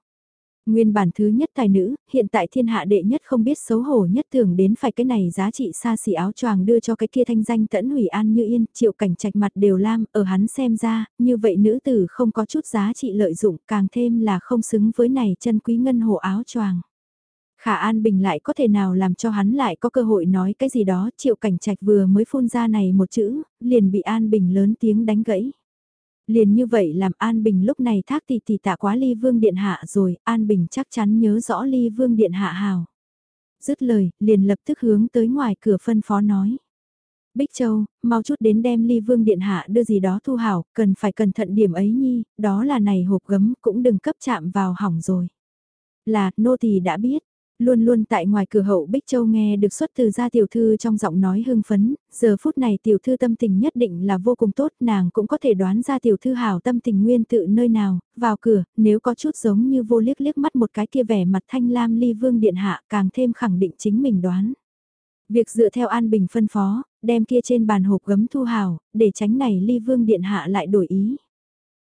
Nguyên bản thứ nhất tài nữ, hiện tại thiên hạ đệ nhất không biết xấu hổ nhất tưởng đến phải cái này giá trị xa xỉ áo choàng đưa cho cái kia thanh danh tẫn hủy an như yên, triệu cảnh trạch mặt đều lam, ở hắn xem ra, như vậy nữ tử không có chút giá trị lợi dụng, càng thêm là không xứng với này chân quý ngân hồ áo choàng. Khả An Bình lại có thể nào làm cho hắn lại có cơ hội nói cái gì đó, triệu cảnh trạch vừa mới phun ra này một chữ, liền bị An Bình lớn tiếng đánh gãy. Liền như vậy làm An Bình lúc này thác tỷ tỷ tạ quá ly vương điện hạ rồi, An Bình chắc chắn nhớ rõ ly vương điện hạ hào. Dứt lời, liền lập tức hướng tới ngoài cửa phân phó nói. Bích Châu, mau chút đến đem ly vương điện hạ đưa gì đó thu hảo, cần phải cẩn thận điểm ấy nhi, đó là này hộp gấm cũng đừng cấp chạm vào hỏng rồi. Là, nô tỳ đã biết, Luôn luôn tại ngoài cửa hậu Bích Châu nghe được xuất từ gia tiểu thư trong giọng nói hưng phấn, giờ phút này tiểu thư tâm tình nhất định là vô cùng tốt, nàng cũng có thể đoán ra tiểu thư hảo tâm tình nguyên tự nơi nào, vào cửa, nếu có chút giống như vô liếc liếc mắt một cái kia vẻ mặt thanh lam ly vương điện hạ càng thêm khẳng định chính mình đoán. Việc dựa theo An Bình phân phó, đem kia trên bàn hộp gấm thu hào, để tránh này ly vương điện hạ lại đổi ý.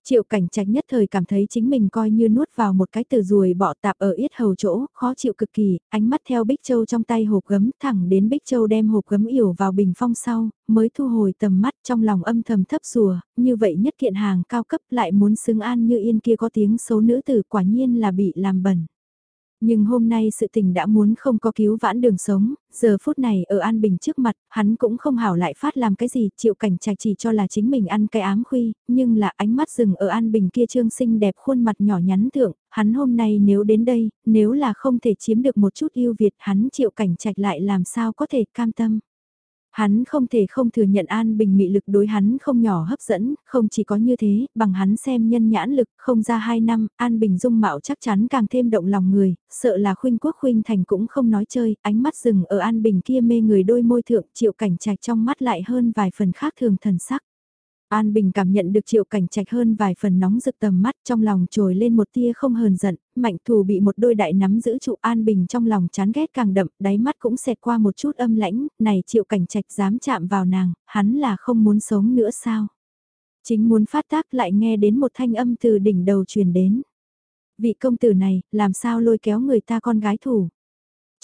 Triệu cảnh trạch nhất thời cảm thấy chính mình coi như nuốt vào một cái từ ruồi bọ tạp ở yết hầu chỗ, khó chịu cực kỳ, ánh mắt theo Bích Châu trong tay hộp gấm thẳng đến Bích Châu đem hộp gấm yểu vào bình phong sau, mới thu hồi tầm mắt trong lòng âm thầm thấp rùa, như vậy nhất kiện hàng cao cấp lại muốn xứng an như yên kia có tiếng xấu nữ tử quả nhiên là bị làm bẩn. Nhưng hôm nay sự tình đã muốn không có cứu vãn đường sống, giờ phút này ở An Bình trước mặt, hắn cũng không hảo lại phát làm cái gì, chịu cảnh trạch chỉ cho là chính mình ăn cái ám khuy, nhưng là ánh mắt dừng ở An Bình kia trương xinh đẹp khuôn mặt nhỏ nhắn thượng, hắn hôm nay nếu đến đây, nếu là không thể chiếm được một chút yêu Việt hắn chịu cảnh trạch lại làm sao có thể cam tâm. Hắn không thể không thừa nhận An Bình mị lực đối hắn không nhỏ hấp dẫn, không chỉ có như thế, bằng hắn xem nhân nhãn lực, không ra hai năm, An Bình dung mạo chắc chắn càng thêm động lòng người, sợ là khuynh quốc khuynh thành cũng không nói chơi, ánh mắt dừng ở An Bình kia mê người đôi môi thượng chịu cảnh trạch trong mắt lại hơn vài phần khác thường thần sắc. An Bình cảm nhận được triệu cảnh trạch hơn vài phần nóng rực tầm mắt trong lòng trồi lên một tia không hờn giận, mạnh thù bị một đôi đại nắm giữ trụ An Bình trong lòng chán ghét càng đậm, đáy mắt cũng xẹt qua một chút âm lãnh, này triệu cảnh trạch dám chạm vào nàng, hắn là không muốn sống nữa sao. Chính muốn phát tác lại nghe đến một thanh âm từ đỉnh đầu truyền đến. Vị công tử này, làm sao lôi kéo người ta con gái thủ.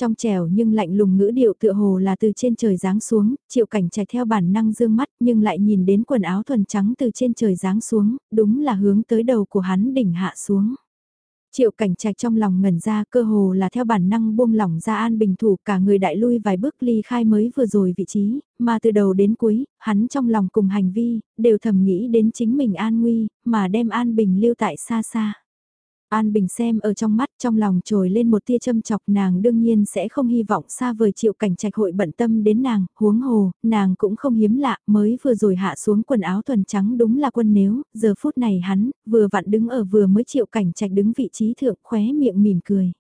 Trong trèo nhưng lạnh lùng ngữ điệu tựa hồ là từ trên trời giáng xuống, triệu cảnh trạch theo bản năng dương mắt nhưng lại nhìn đến quần áo thuần trắng từ trên trời giáng xuống, đúng là hướng tới đầu của hắn đỉnh hạ xuống. Triệu cảnh trạch trong lòng ngẩn ra cơ hồ là theo bản năng buông lỏng ra an bình thủ cả người đại lui vài bước ly khai mới vừa rồi vị trí, mà từ đầu đến cuối, hắn trong lòng cùng hành vi, đều thầm nghĩ đến chính mình an nguy, mà đem an bình lưu tại xa xa. An Bình xem ở trong mắt trong lòng trồi lên một tia châm chọc nàng đương nhiên sẽ không hy vọng xa vời chịu cảnh trạch hội bận tâm đến nàng, huống hồ, nàng cũng không hiếm lạ, mới vừa rồi hạ xuống quần áo thuần trắng đúng là quân nếu, giờ phút này hắn, vừa vặn đứng ở vừa mới chịu cảnh trạch đứng vị trí thượng khóe miệng mỉm cười.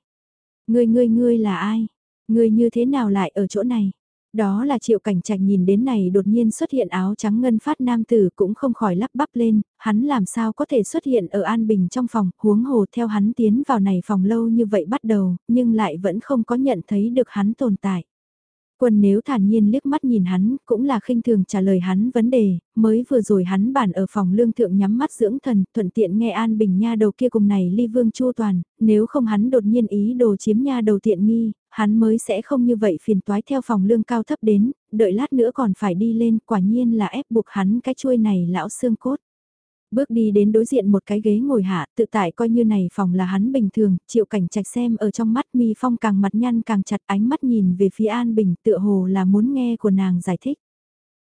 Ngươi ngươi ngươi là ai? Ngươi như thế nào lại ở chỗ này? Đó là triệu cảnh trạch nhìn đến này đột nhiên xuất hiện áo trắng ngân phát nam tử cũng không khỏi lắp bắp lên, hắn làm sao có thể xuất hiện ở An Bình trong phòng, huống hồ theo hắn tiến vào này phòng lâu như vậy bắt đầu, nhưng lại vẫn không có nhận thấy được hắn tồn tại. Quân nếu thản nhiên liếc mắt nhìn hắn, cũng là khinh thường trả lời hắn vấn đề, mới vừa rồi hắn bản ở phòng lương thượng nhắm mắt dưỡng thần, thuận tiện nghe An Bình nha đầu kia cùng này ly vương chu toàn, nếu không hắn đột nhiên ý đồ chiếm nha đầu tiện nghi, hắn mới sẽ không như vậy phiền toái theo phòng lương cao thấp đến, đợi lát nữa còn phải đi lên, quả nhiên là ép buộc hắn cái chuôi này lão xương cốt. Bước đi đến đối diện một cái ghế ngồi hạ, tự tại coi như này phòng là hắn bình thường, chịu cảnh trạch xem ở trong mắt mi phong càng mặt nhăn càng chặt ánh mắt nhìn về phía An Bình tựa hồ là muốn nghe của nàng giải thích.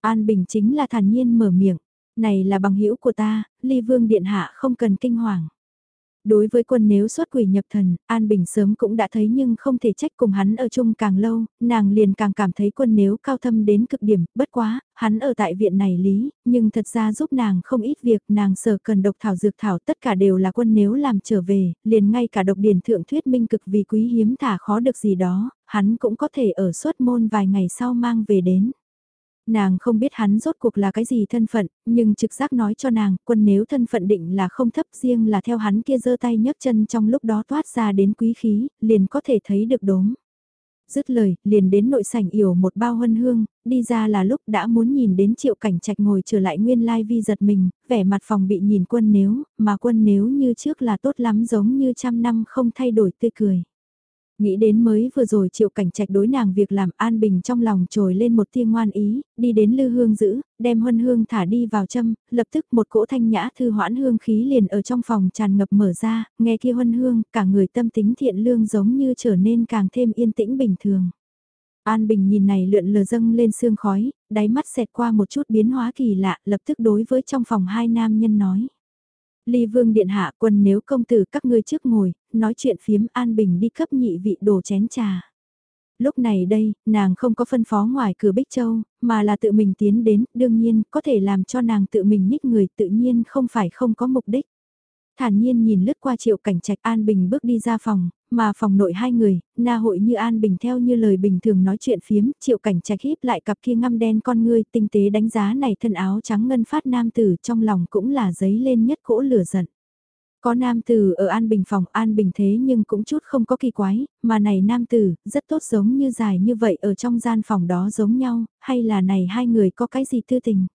An Bình chính là thản nhiên mở miệng, này là bằng hữu của ta, ly vương điện hạ không cần kinh hoàng. Đối với quân nếu xuất quỷ nhập thần, An Bình sớm cũng đã thấy nhưng không thể trách cùng hắn ở chung càng lâu, nàng liền càng cảm thấy quân nếu cao thâm đến cực điểm, bất quá, hắn ở tại viện này lý, nhưng thật ra giúp nàng không ít việc, nàng sở cần độc thảo dược thảo tất cả đều là quân nếu làm trở về, liền ngay cả độc điển thượng thuyết minh cực vì quý hiếm thả khó được gì đó, hắn cũng có thể ở suốt môn vài ngày sau mang về đến. Nàng không biết hắn rốt cuộc là cái gì thân phận, nhưng trực giác nói cho nàng, quân nếu thân phận định là không thấp riêng là theo hắn kia giơ tay nhấc chân trong lúc đó toát ra đến quý khí, liền có thể thấy được đốm. Dứt lời, liền đến nội sảnh yểu một bao hân hương, đi ra là lúc đã muốn nhìn đến triệu cảnh trạch ngồi trở lại nguyên lai vi giật mình, vẻ mặt phòng bị nhìn quân nếu, mà quân nếu như trước là tốt lắm giống như trăm năm không thay đổi tươi cười. Nghĩ đến mới vừa rồi triệu cảnh trạch đối nàng việc làm an bình trong lòng trồi lên một tia ngoan ý, đi đến lư hương giữ, đem huân hương thả đi vào châm, lập tức một cỗ thanh nhã thư hoãn hương khí liền ở trong phòng tràn ngập mở ra, nghe kia huân hương, cả người tâm tính thiện lương giống như trở nên càng thêm yên tĩnh bình thường. An Bình nhìn này lượn lờ dâng lên sương khói, đáy mắt xẹt qua một chút biến hóa kỳ lạ, lập tức đối với trong phòng hai nam nhân nói. Ly Vương Điện Hạ quân nếu công tử các ngươi trước ngồi, nói chuyện phiếm An Bình đi cấp nhị vị đổ chén trà. Lúc này đây, nàng không có phân phó ngoài cửa Bích Châu, mà là tự mình tiến đến, đương nhiên, có thể làm cho nàng tự mình nhích người tự nhiên không phải không có mục đích. Thản nhiên nhìn lướt qua triệu cảnh trạch An Bình bước đi ra phòng, mà phòng nội hai người, na hội như An Bình theo như lời bình thường nói chuyện phiếm, triệu cảnh trạch híp lại cặp kia ngăm đen con ngươi tinh tế đánh giá này thân áo trắng ngân phát nam tử trong lòng cũng là giấy lên nhất cỗ lửa giận. Có nam tử ở An Bình phòng An Bình thế nhưng cũng chút không có kỳ quái, mà này nam tử, rất tốt giống như dài như vậy ở trong gian phòng đó giống nhau, hay là này hai người có cái gì tư tình.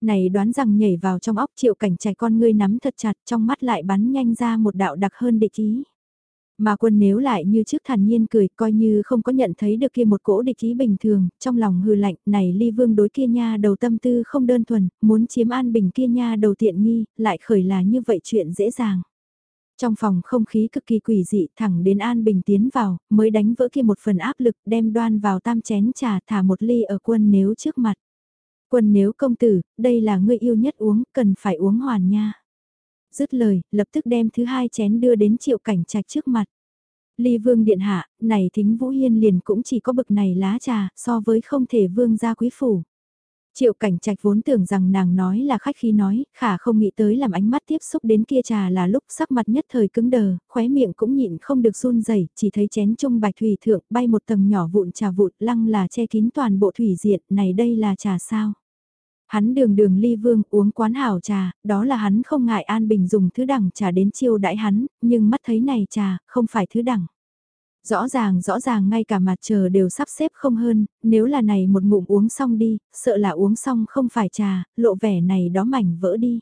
Này đoán rằng nhảy vào trong óc triệu cảnh trẻ con ngươi nắm thật chặt trong mắt lại bắn nhanh ra một đạo đặc hơn địch ý. Mà quân nếu lại như trước thản nhiên cười coi như không có nhận thấy được kia một cỗ địch ý bình thường, trong lòng hư lạnh này ly vương đối kia nha đầu tâm tư không đơn thuần, muốn chiếm an bình kia nha đầu tiện nghi, lại khởi là như vậy chuyện dễ dàng. Trong phòng không khí cực kỳ quỷ dị thẳng đến An Bình tiến vào, mới đánh vỡ kia một phần áp lực đem đoan vào tam chén trà thả một ly ở quân nếu trước mặt. Quân nếu công tử, đây là người yêu nhất uống, cần phải uống hoàn nha dứt lời, lập tức đem thứ hai chén đưa đến triệu cảnh trạch trước mặt. Ly vương điện hạ, này thính vũ hiên liền cũng chỉ có bực này lá trà, so với không thể vương gia quý phủ. Triệu cảnh trạch vốn tưởng rằng nàng nói là khách khí nói, khả không nghĩ tới làm ánh mắt tiếp xúc đến kia trà là lúc sắc mặt nhất thời cứng đờ, khóe miệng cũng nhịn không được run rẩy chỉ thấy chén trung bạch thủy thượng bay một tầng nhỏ vụn trà vụn lăng là che kín toàn bộ thủy diện, này đây là trà sao. Hắn đường đường ly vương uống quán hảo trà, đó là hắn không ngại An Bình dùng thứ đẳng trà đến chiêu đãi hắn, nhưng mắt thấy này trà, không phải thứ đẳng. Rõ ràng rõ ràng ngay cả mặt trời đều sắp xếp không hơn, nếu là này một ngụm uống xong đi, sợ là uống xong không phải trà, lộ vẻ này đó mảnh vỡ đi.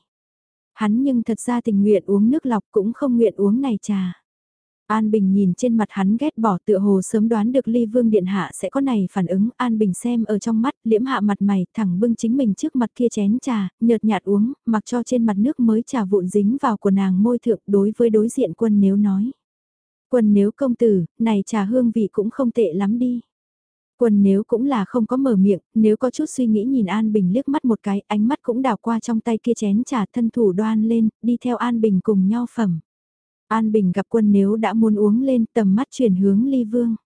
Hắn nhưng thật ra tình nguyện uống nước lọc cũng không nguyện uống này trà. An Bình nhìn trên mặt hắn ghét bỏ tựa hồ sớm đoán được ly vương điện hạ sẽ có này phản ứng. An Bình xem ở trong mắt, liễm hạ mặt mày, thẳng bưng chính mình trước mặt kia chén trà, nhợt nhạt uống, mặc cho trên mặt nước mới trà vụn dính vào của nàng môi thượng đối với đối diện quân nếu nói. Quân nếu công tử, này trà hương vị cũng không tệ lắm đi. Quân nếu cũng là không có mở miệng, nếu có chút suy nghĩ nhìn An Bình liếc mắt một cái, ánh mắt cũng đào qua trong tay kia chén trà thân thủ đoan lên, đi theo An Bình cùng nhau phẩm. An Bình gặp quân nếu đã muốn uống lên tầm mắt chuyển hướng Ly Vương.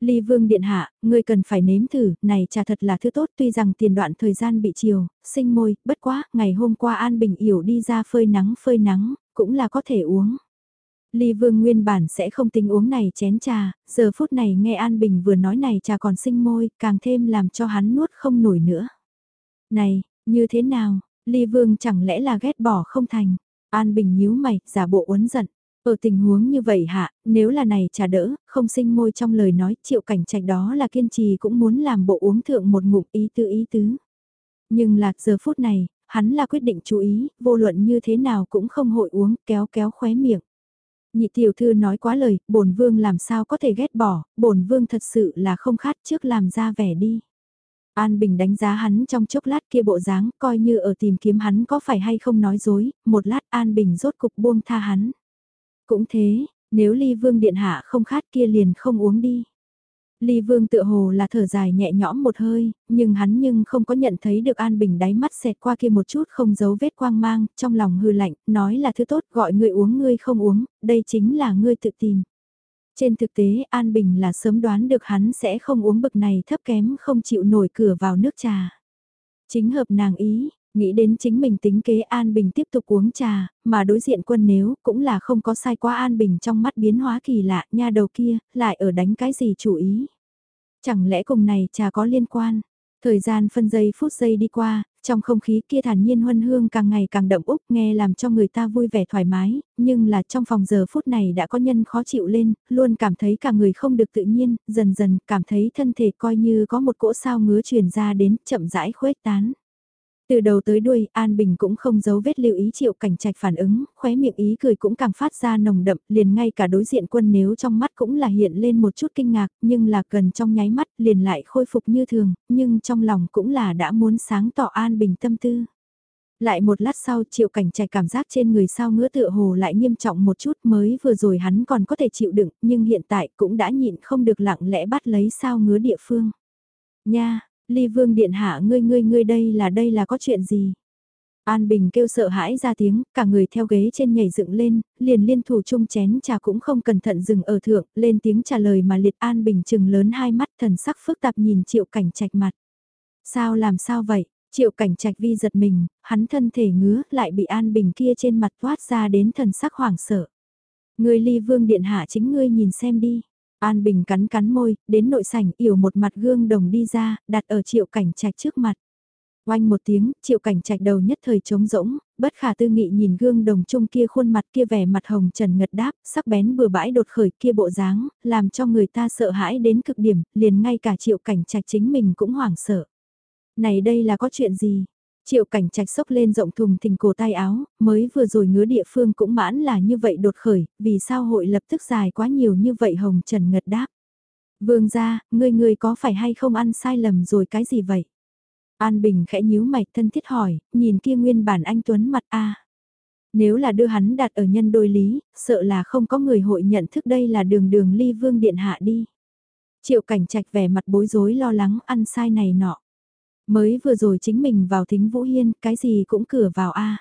Ly Vương Điện Hạ, ngươi cần phải nếm thử, này trà thật là thứ tốt tuy rằng tiền đoạn thời gian bị chiều, sinh môi, bất quá, ngày hôm qua An Bình yểu đi ra phơi nắng phơi nắng, cũng là có thể uống. Ly Vương nguyên bản sẽ không tính uống này chén trà, giờ phút này nghe An Bình vừa nói này trà còn sinh môi, càng thêm làm cho hắn nuốt không nổi nữa. Này, như thế nào, Ly Vương chẳng lẽ là ghét bỏ không thành? An Bình nhíu mày, giả bộ uốn giận. Ở tình huống như vậy hạ, nếu là này trà đỡ, không sinh môi trong lời nói triệu cảnh trạch đó là kiên trì cũng muốn làm bộ uống thượng một ngụm ý tứ ý tứ. Nhưng là giờ phút này, hắn là quyết định chú ý, vô luận như thế nào cũng không hội uống kéo kéo khóe miệng. Nhị tiểu thư nói quá lời, bổn vương làm sao có thể ghét bỏ, bổn vương thật sự là không khát trước làm ra vẻ đi. An Bình đánh giá hắn trong chốc lát kia bộ dáng, coi như ở tìm kiếm hắn có phải hay không nói dối, một lát An Bình rốt cục buông tha hắn. Cũng thế, nếu ly vương điện hạ không khát kia liền không uống đi. Ly Vương tựa hồ là thở dài nhẹ nhõm một hơi, nhưng hắn nhưng không có nhận thấy được An Bình đáy mắt xẹt qua kia một chút không giấu vết quang mang, trong lòng hư lạnh, nói là thứ tốt gọi người uống ngươi không uống, đây chính là ngươi tự tìm. Trên thực tế An Bình là sớm đoán được hắn sẽ không uống bực này thấp kém không chịu nổi cửa vào nước trà. Chính hợp nàng ý, nghĩ đến chính mình tính kế An Bình tiếp tục uống trà, mà đối diện quân nếu cũng là không có sai quá An Bình trong mắt biến hóa kỳ lạ, nha đầu kia, lại ở đánh cái gì chủ ý. Chẳng lẽ cùng này trà có liên quan? Thời gian phân giây phút giây đi qua, trong không khí kia thản nhiên huân hương càng ngày càng đậm úc nghe làm cho người ta vui vẻ thoải mái, nhưng là trong phòng giờ phút này đã có nhân khó chịu lên, luôn cảm thấy cả người không được tự nhiên, dần dần cảm thấy thân thể coi như có một cỗ sao ngứa truyền ra đến chậm rãi khuếch tán. Từ đầu tới đuôi, An Bình cũng không giấu vết lưu ý triệu cảnh trạch phản ứng, khóe miệng ý cười cũng càng phát ra nồng đậm, liền ngay cả đối diện quân nếu trong mắt cũng là hiện lên một chút kinh ngạc, nhưng là gần trong nháy mắt liền lại khôi phục như thường, nhưng trong lòng cũng là đã muốn sáng tỏ An Bình tâm tư. Lại một lát sau triệu cảnh trạch cảm giác trên người sao ngứa tựa hồ lại nghiêm trọng một chút mới vừa rồi hắn còn có thể chịu đựng, nhưng hiện tại cũng đã nhịn không được lặng lẽ bắt lấy sao ngứa địa phương. Nha, Ly Vương Điện Hạ ngươi ngươi ngươi đây là đây là có chuyện gì? An Bình kêu sợ hãi ra tiếng, cả người theo ghế trên nhảy dựng lên, liền liên thủ chung chén trà cũng không cẩn thận dừng ở thượng, lên tiếng trả lời mà liệt An Bình chừng lớn hai mắt thần sắc phức tạp nhìn triệu cảnh trạch mặt. Sao làm sao vậy? Triệu cảnh trạch vi giật mình, hắn thân thể ngứa lại bị An Bình kia trên mặt thoát ra đến thần sắc hoảng sợ. Người ly vương điện hạ chính ngươi nhìn xem đi. An Bình cắn cắn môi, đến nội sảnh yểu một mặt gương đồng đi ra, đặt ở triệu cảnh trạch trước mặt. Oanh một tiếng, triệu cảnh trạch đầu nhất thời trống rỗng, bất khả tư nghị nhìn gương đồng chung kia khuôn mặt kia vẻ mặt hồng trần ngật đáp, sắc bén bừa bãi đột khởi kia bộ dáng, làm cho người ta sợ hãi đến cực điểm, liền ngay cả triệu cảnh trạch chính mình cũng hoảng sợ. Này đây là có chuyện gì? Triệu cảnh trạch sốc lên rộng thùng thình cổ tay áo, mới vừa rồi ngứa địa phương cũng mãn là như vậy đột khởi, vì sao hội lập tức dài quá nhiều như vậy hồng trần ngật đáp. Vương ra, ngươi ngươi có phải hay không ăn sai lầm rồi cái gì vậy? An Bình khẽ nhíu mạch thân thiết hỏi, nhìn kia nguyên bản anh Tuấn mặt a Nếu là đưa hắn đặt ở nhân đôi lý, sợ là không có người hội nhận thức đây là đường đường ly vương điện hạ đi. Triệu cảnh trạch vẻ mặt bối rối lo lắng ăn sai này nọ. Mới vừa rồi chính mình vào thính Vũ Hiên, cái gì cũng cửa vào a.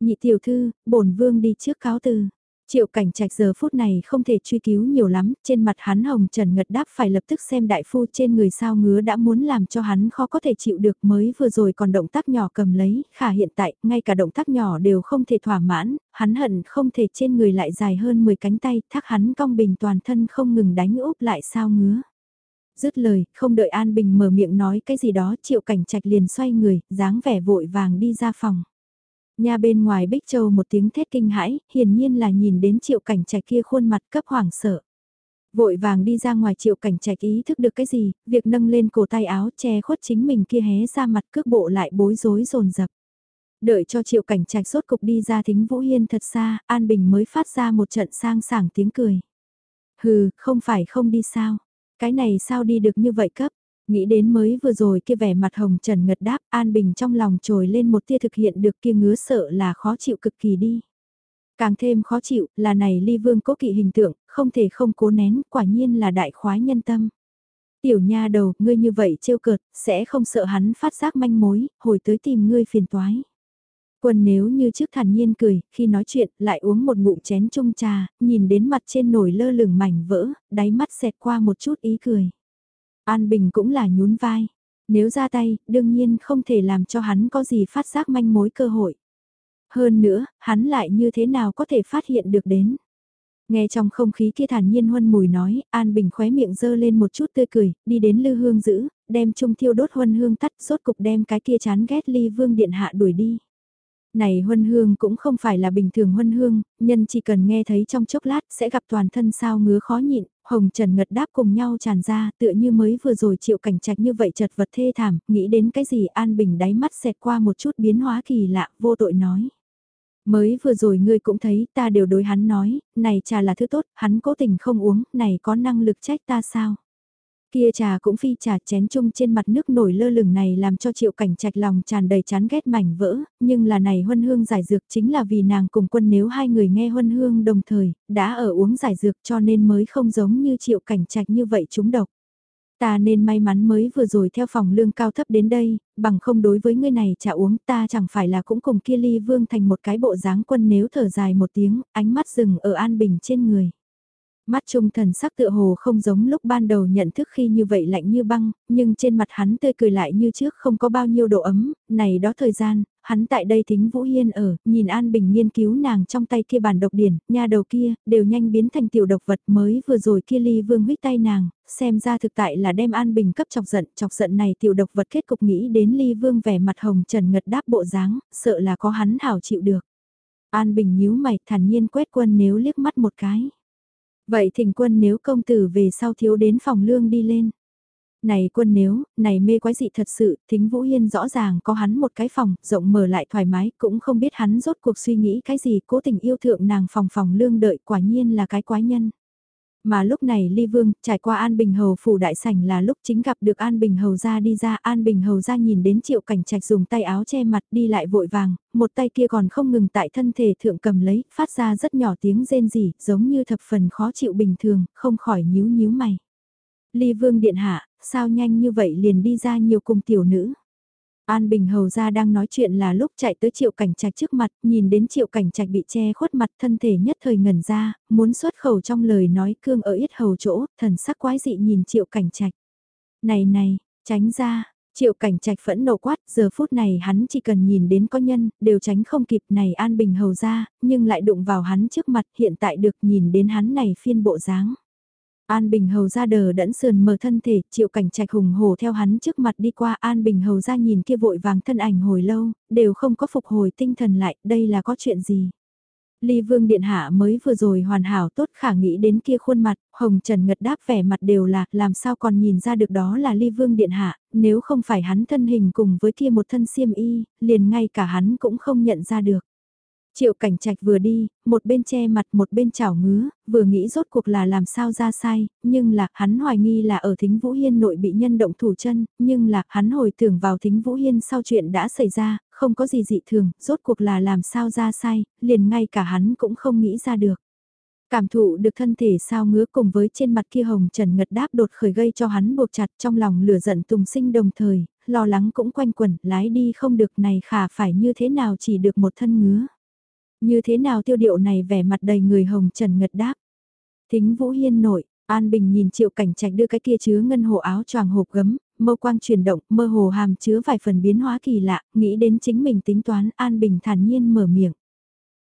Nhị tiểu thư, bổn vương đi trước cáo từ. Triệu cảnh trạch giờ phút này không thể truy cứu nhiều lắm, trên mặt hắn hồng trần ngật đáp phải lập tức xem đại phu trên người sao ngứa đã muốn làm cho hắn khó có thể chịu được mới vừa rồi còn động tác nhỏ cầm lấy, khả hiện tại, ngay cả động tác nhỏ đều không thể thỏa mãn, hắn hận không thể trên người lại dài hơn 10 cánh tay, thác hắn cong bình toàn thân không ngừng đánh úp lại sao ngứa. Dứt lời, không đợi An Bình mở miệng nói cái gì đó, triệu cảnh trạch liền xoay người, dáng vẻ vội vàng đi ra phòng. Nhà bên ngoài Bích Châu một tiếng thét kinh hãi, hiển nhiên là nhìn đến triệu cảnh trạch kia khuôn mặt cấp hoảng sợ. Vội vàng đi ra ngoài triệu cảnh trạch ý thức được cái gì, việc nâng lên cổ tay áo che khuất chính mình kia hé ra mặt cước bộ lại bối rối rồn rập. Đợi cho triệu cảnh trạch sốt cục đi ra thính Vũ Hiên thật xa, An Bình mới phát ra một trận sang sảng tiếng cười. Hừ, không phải không đi sao. Cái này sao đi được như vậy cấp? Nghĩ đến mới vừa rồi kia vẻ mặt hồng trần ngật đáp An Bình trong lòng trồi lên một tia thực hiện được kia ngứa sợ là khó chịu cực kỳ đi. Càng thêm khó chịu là này ly vương cố kỵ hình tượng, không thể không cố nén, quả nhiên là đại khoái nhân tâm. Tiểu nha đầu, ngươi như vậy trêu cợt, sẽ không sợ hắn phát giác manh mối, hồi tới tìm ngươi phiền toái. Quân nếu như trước thản nhiên cười, khi nói chuyện lại uống một ngụm chén chung trà, nhìn đến mặt trên nổi lơ lửng mảnh vỡ, đáy mắt xẹt qua một chút ý cười. An Bình cũng là nhún vai. Nếu ra tay, đương nhiên không thể làm cho hắn có gì phát giác manh mối cơ hội. Hơn nữa, hắn lại như thế nào có thể phát hiện được đến. Nghe trong không khí kia thản nhiên huân mùi nói, An Bình khóe miệng dơ lên một chút tươi cười, đi đến lư hương giữ, đem trung thiêu đốt huân hương tắt, rốt cục đem cái kia chán ghét ly vương điện hạ đuổi đi. Này huân hương cũng không phải là bình thường huân hương, nhân chỉ cần nghe thấy trong chốc lát sẽ gặp toàn thân sao ngứa khó nhịn, hồng trần ngật đáp cùng nhau tràn ra tựa như mới vừa rồi chịu cảnh trạch như vậy chật vật thê thảm, nghĩ đến cái gì an bình đáy mắt xẹt qua một chút biến hóa kỳ lạ, vô tội nói. Mới vừa rồi ngươi cũng thấy ta đều đối hắn nói, này trà là thứ tốt, hắn cố tình không uống, này có năng lực trách ta sao? Kia trà cũng phi trà chén chung trên mặt nước nổi lơ lửng này làm cho triệu cảnh trạch lòng tràn đầy chán ghét mảnh vỡ, nhưng là này huân hương giải dược chính là vì nàng cùng quân nếu hai người nghe huân hương đồng thời, đã ở uống giải dược cho nên mới không giống như triệu cảnh trạch như vậy chúng độc. Ta nên may mắn mới vừa rồi theo phòng lương cao thấp đến đây, bằng không đối với người này trà uống ta chẳng phải là cũng cùng kia ly vương thành một cái bộ dáng quân nếu thở dài một tiếng, ánh mắt rừng ở an bình trên người. Mắt trung thần sắc tựa hồ không giống lúc ban đầu nhận thức khi như vậy lạnh như băng, nhưng trên mặt hắn tươi cười lại như trước không có bao nhiêu độ ấm, này đó thời gian, hắn tại đây thính Vũ Hiên ở, nhìn An Bình nghiên cứu nàng trong tay kia bản độc điển, nha đầu kia, đều nhanh biến thành tiểu độc vật mới vừa rồi kia ly vương huyết tay nàng, xem ra thực tại là đem An Bình cấp chọc giận, chọc giận này tiểu độc vật kết cục nghĩ đến ly vương vẻ mặt hồng trần ngật đáp bộ dáng, sợ là có hắn hảo chịu được. An Bình nhíu mày thản nhiên quét quân nếu liếc mắt một cái. Vậy thỉnh quân nếu công tử về sau thiếu đến phòng lương đi lên. Này quân nếu, này mê quái dị thật sự, thính Vũ Hiên rõ ràng có hắn một cái phòng, rộng mở lại thoải mái, cũng không biết hắn rốt cuộc suy nghĩ cái gì, cố tình yêu thượng nàng phòng phòng lương đợi quả nhiên là cái quái nhân. Mà lúc này Ly Vương, trải qua An Bình Hầu phủ đại sảnh là lúc chính gặp được An Bình Hầu ra đi ra, An Bình Hầu ra nhìn đến triệu cảnh trạch dùng tay áo che mặt đi lại vội vàng, một tay kia còn không ngừng tại thân thể thượng cầm lấy, phát ra rất nhỏ tiếng rên rỉ, giống như thập phần khó chịu bình thường, không khỏi nhíu nhíu mày. Ly Vương điện hạ, sao nhanh như vậy liền đi ra nhiều cùng tiểu nữ. An Bình Hầu ra đang nói chuyện là lúc chạy tới triệu cảnh trạch trước mặt, nhìn đến triệu cảnh trạch bị che khuất mặt thân thể nhất thời ngẩn ra, muốn xuất khẩu trong lời nói cương ở yết hầu chỗ, thần sắc quái dị nhìn triệu cảnh trạch. Này này, tránh ra, triệu cảnh trạch phẫn nộ quát, giờ phút này hắn chỉ cần nhìn đến có nhân, đều tránh không kịp này An Bình Hầu ra, nhưng lại đụng vào hắn trước mặt hiện tại được nhìn đến hắn này phiên bộ dáng. An Bình Hầu ra đờ đẫn sườn mở thân thể, triệu cảnh trạch hùng hổ theo hắn trước mặt đi qua An Bình Hầu ra nhìn kia vội vàng thân ảnh hồi lâu, đều không có phục hồi tinh thần lại, đây là có chuyện gì. Ly Vương Điện Hạ mới vừa rồi hoàn hảo tốt khả nghĩ đến kia khuôn mặt, Hồng Trần ngật đáp vẻ mặt đều là, làm sao còn nhìn ra được đó là Ly Vương Điện Hạ, nếu không phải hắn thân hình cùng với kia một thân xiêm y, liền ngay cả hắn cũng không nhận ra được. Triệu cảnh trạch vừa đi, một bên che mặt một bên chảo ngứa, vừa nghĩ rốt cuộc là làm sao ra sai, nhưng là hắn hoài nghi là ở thính Vũ Hiên nội bị nhân động thủ chân, nhưng là hắn hồi tưởng vào thính Vũ Hiên sau chuyện đã xảy ra, không có gì dị thường, rốt cuộc là làm sao ra sai, liền ngay cả hắn cũng không nghĩ ra được. Cảm thụ được thân thể sao ngứa cùng với trên mặt kia hồng trần ngật đáp đột khởi gây cho hắn buộc chặt trong lòng lửa giận tùng sinh đồng thời, lo lắng cũng quanh quẩn, lái đi không được này khả phải như thế nào chỉ được một thân ngứa. Như thế nào tiêu điệu này vẻ mặt đầy người hồng trần ngật đáp. Thính Vũ Hiên nội, An Bình nhìn triệu cảnh trạch đưa cái kia chứa ngân hồ áo choàng hộp gấm, mâu quang chuyển động, mơ hồ hàm chứa vài phần biến hóa kỳ lạ, nghĩ đến chính mình tính toán, An Bình thản nhiên mở miệng.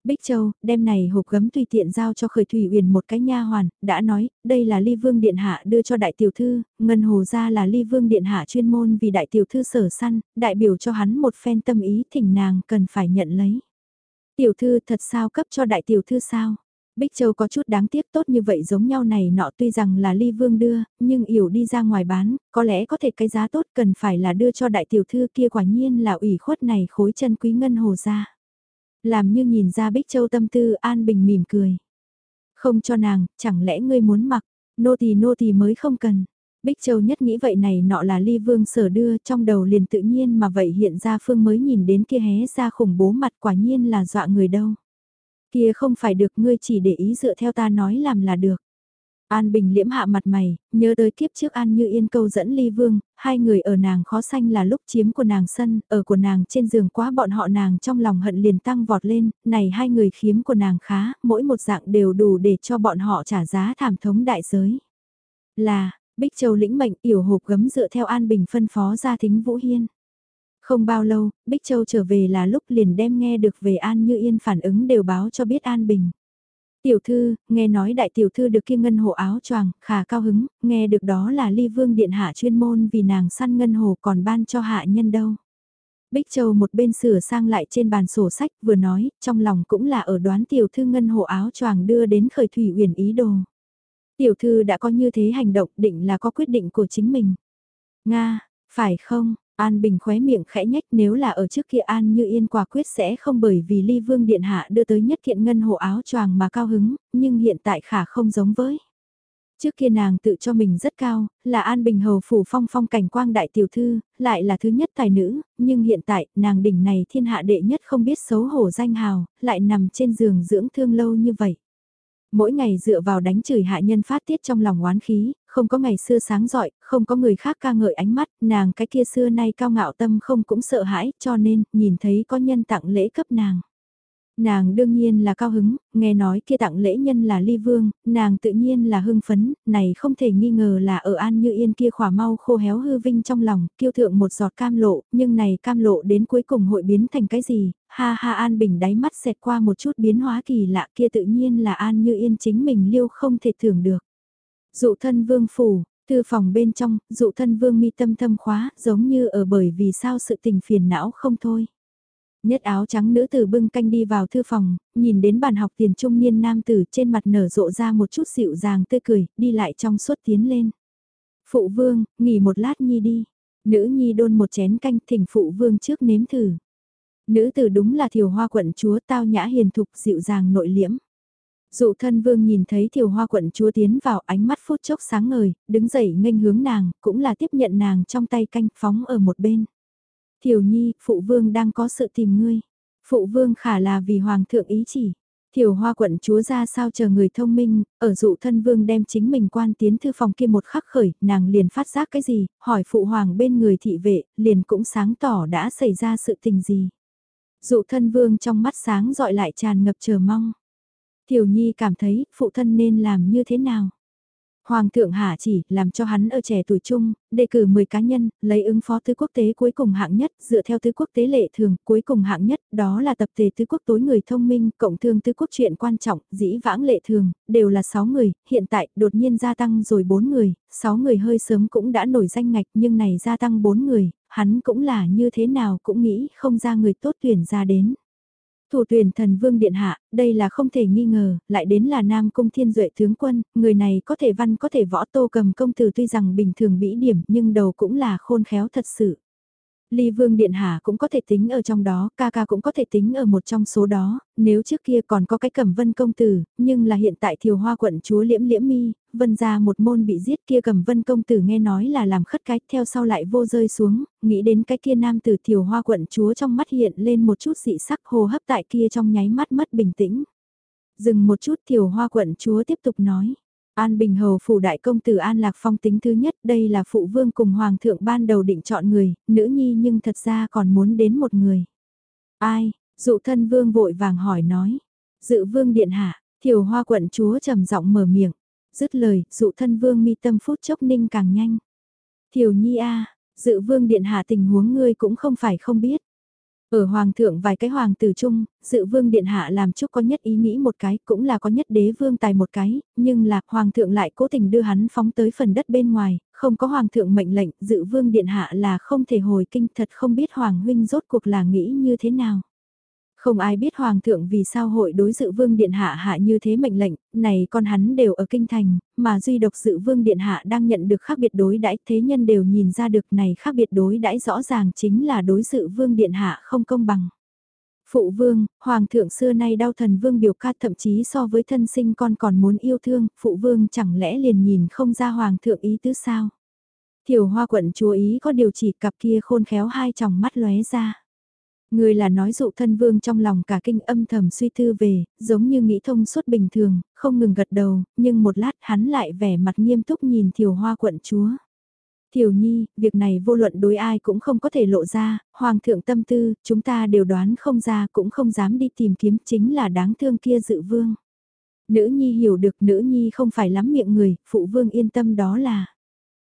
Bích Châu, đem này hộp gấm tùy tiện giao cho Khởi Thủy Uyển một cái nha hoàn, đã nói, đây là Ly Vương Điện Hạ đưa cho đại tiểu thư, ngân hồ ra là Ly Vương Điện Hạ chuyên môn vì đại tiểu thư sở săn, đại biểu cho hắn một phen tâm ý thỉnh nàng cần phải nhận lấy. Tiểu thư thật sao cấp cho đại tiểu thư sao? Bích Châu có chút đáng tiếc tốt như vậy giống nhau này nọ tuy rằng là ly vương đưa, nhưng yểu đi ra ngoài bán, có lẽ có thể cái giá tốt cần phải là đưa cho đại tiểu thư kia quả nhiên là ủy khuất này khối chân quý ngân hồ ra. Làm như nhìn ra Bích Châu tâm tư an bình mỉm cười. Không cho nàng, chẳng lẽ ngươi muốn mặc, nô tỳ nô tỳ mới không cần. Bích Châu nhất nghĩ vậy này nọ là ly vương sở đưa trong đầu liền tự nhiên mà vậy hiện ra phương mới nhìn đến kia hé ra khủng bố mặt quả nhiên là dọa người đâu. Kia không phải được ngươi chỉ để ý dựa theo ta nói làm là được. An Bình liễm hạ mặt mày, nhớ tới kiếp trước An Như Yên câu dẫn Ly Vương, hai người ở nàng khó sanh là lúc chiếm của nàng sân, ở của nàng trên giường quá bọn họ nàng trong lòng hận liền tăng vọt lên, này hai người khiếm của nàng khá, mỗi một dạng đều đủ để cho bọn họ trả giá thảm thống đại giới. Là, Bích Châu lĩnh mệnh yểu hộp gấm dựa theo An Bình phân phó ra thính Vũ Hiên. Không bao lâu, Bích Châu trở về là lúc liền đem nghe được về An Như Yên phản ứng đều báo cho biết An Bình. Tiểu thư, nghe nói đại tiểu thư được kia ngân hồ áo choàng, khả cao hứng, nghe được đó là ly vương điện hạ chuyên môn vì nàng săn ngân hồ còn ban cho hạ nhân đâu. Bích Châu một bên sửa sang lại trên bàn sổ sách vừa nói, trong lòng cũng là ở đoán tiểu thư ngân hồ áo choàng đưa đến khởi thủy uyển ý đồ. Tiểu thư đã có như thế hành động định là có quyết định của chính mình. Nga, phải không, An Bình khóe miệng khẽ nhách nếu là ở trước kia An Như Yên quả quyết sẽ không bởi vì ly vương điện hạ đưa tới nhất thiện ngân hộ áo choàng mà cao hứng, nhưng hiện tại khả không giống với. Trước kia nàng tự cho mình rất cao, là An Bình Hầu phủ phong phong cảnh quang đại tiểu thư, lại là thứ nhất tài nữ, nhưng hiện tại nàng đỉnh này thiên hạ đệ nhất không biết xấu hổ danh hào, lại nằm trên giường dưỡng thương lâu như vậy. Mỗi ngày dựa vào đánh chửi hạ nhân phát tiết trong lòng oán khí, không có ngày xưa sáng giỏi, không có người khác ca ngợi ánh mắt, nàng cái kia xưa nay cao ngạo tâm không cũng sợ hãi, cho nên, nhìn thấy có nhân tặng lễ cấp nàng. Nàng đương nhiên là cao hứng, nghe nói kia tặng lễ nhân là ly vương, nàng tự nhiên là hưng phấn, này không thể nghi ngờ là ở an như yên kia khỏa mau khô héo hư vinh trong lòng, kiêu thượng một giọt cam lộ, nhưng này cam lộ đến cuối cùng hội biến thành cái gì, ha ha an bình đáy mắt xẹt qua một chút biến hóa kỳ lạ kia tự nhiên là an như yên chính mình liêu không thể thưởng được. Dụ thân vương phủ, thư phòng bên trong, dụ thân vương mi tâm thâm khóa, giống như ở bởi vì sao sự tình phiền não không thôi. Nhất áo trắng nữ tử bưng canh đi vào thư phòng, nhìn đến bàn học tiền trung niên nam tử trên mặt nở rộ ra một chút dịu dàng tươi cười, đi lại trong suốt tiến lên. Phụ vương, nghỉ một lát nhi đi. Nữ nhi đôn một chén canh thỉnh phụ vương trước nếm thử. Nữ tử đúng là thiều hoa quận chúa tao nhã hiền thục dịu dàng nội liễm. Dụ thân vương nhìn thấy thiều hoa quận chúa tiến vào ánh mắt phút chốc sáng ngời, đứng dậy nghênh hướng nàng, cũng là tiếp nhận nàng trong tay canh phóng ở một bên. Thiều nhi, phụ vương đang có sự tìm ngươi. Phụ vương khả là vì hoàng thượng ý chỉ. Thiều hoa quận chúa ra sao chờ người thông minh, ở dụ thân vương đem chính mình quan tiến thư phòng kia một khắc khởi, nàng liền phát giác cái gì, hỏi phụ hoàng bên người thị vệ, liền cũng sáng tỏ đã xảy ra sự tình gì. Dụ thân vương trong mắt sáng dọi lại tràn ngập chờ mong. Thiều nhi cảm thấy phụ thân nên làm như thế nào. Hoàng thượng hạ chỉ làm cho hắn ở trẻ tuổi trung, đề cử 10 cá nhân, lấy ứng phó tứ quốc tế cuối cùng hạng nhất, dựa theo tứ quốc tế lệ thường, cuối cùng hạng nhất, đó là tập thể tứ quốc tối người thông minh, cộng thương tứ quốc chuyện quan trọng, dĩ vãng lệ thường, đều là 6 người, hiện tại đột nhiên gia tăng rồi 4 người, 6 người hơi sớm cũng đã nổi danh ngạch nhưng này gia tăng 4 người, hắn cũng là như thế nào cũng nghĩ không ra người tốt tuyển ra đến. Thủ tuyển thần vương điện hạ, đây là không thể nghi ngờ, lại đến là Nam Cung Thiên Duệ tướng quân, người này có thể văn có thể võ tô cầm công tử tuy rằng bình thường bĩ điểm nhưng đầu cũng là khôn khéo thật sự. Ly Vương Điện Hạ cũng có thể tính ở trong đó, ca ca cũng có thể tính ở một trong số đó, nếu trước kia còn có cái cẩm vân công tử, nhưng là hiện tại thiều hoa quận chúa liễm liễm mi, vân ra một môn bị giết kia cẩm vân công tử nghe nói là làm khất cái, theo sau lại vô rơi xuống, nghĩ đến cái kia nam tử thiều hoa quận chúa trong mắt hiện lên một chút dị sắc hồ hấp tại kia trong nháy mắt mất bình tĩnh. Dừng một chút thiều hoa quận chúa tiếp tục nói. An Bình Hầu phủ đại công tử An Lạc Phong tính thứ nhất, đây là phụ vương cùng hoàng thượng ban đầu định chọn người, nữ nhi nhưng thật ra còn muốn đến một người. Ai, dụ thân vương vội vàng hỏi nói. Dự vương điện hạ, thiểu hoa quận chúa trầm giọng mở miệng. Dứt lời, dụ thân vương mi tâm phút chốc ninh càng nhanh. Thiểu nhi a dự vương điện hạ tình huống ngươi cũng không phải không biết. Ở hoàng thượng vài cái hoàng tử chung, dự vương điện hạ làm chúc có nhất ý nghĩ một cái, cũng là có nhất đế vương tài một cái, nhưng là hoàng thượng lại cố tình đưa hắn phóng tới phần đất bên ngoài, không có hoàng thượng mệnh lệnh, dự vương điện hạ là không thể hồi kinh thật không biết hoàng huynh rốt cuộc là nghĩ như thế nào. Không ai biết Hoàng thượng vì sao hội đối dự vương điện hạ hạ như thế mệnh lệnh, này con hắn đều ở kinh thành, mà duy độc dự vương điện hạ đang nhận được khác biệt đối đãi thế nhân đều nhìn ra được này khác biệt đối đãi rõ ràng chính là đối dự vương điện hạ không công bằng. Phụ vương, hoàng thượng xưa nay đau thần vương biểu ca thậm chí so với thân sinh con còn muốn yêu thương, phụ vương chẳng lẽ liền nhìn không ra hoàng thượng ý tứ sao? Tiểu hoa quận chúa ý có điều chỉ cặp kia khôn khéo hai tròng mắt lóe ra. Người là nói dụ thân vương trong lòng cả kinh âm thầm suy tư về, giống như nghĩ thông suốt bình thường, không ngừng gật đầu, nhưng một lát hắn lại vẻ mặt nghiêm túc nhìn thiều hoa quận chúa. Thiều nhi, việc này vô luận đối ai cũng không có thể lộ ra, hoàng thượng tâm tư, chúng ta đều đoán không ra cũng không dám đi tìm kiếm chính là đáng thương kia dự vương. Nữ nhi hiểu được nữ nhi không phải lắm miệng người, phụ vương yên tâm đó là.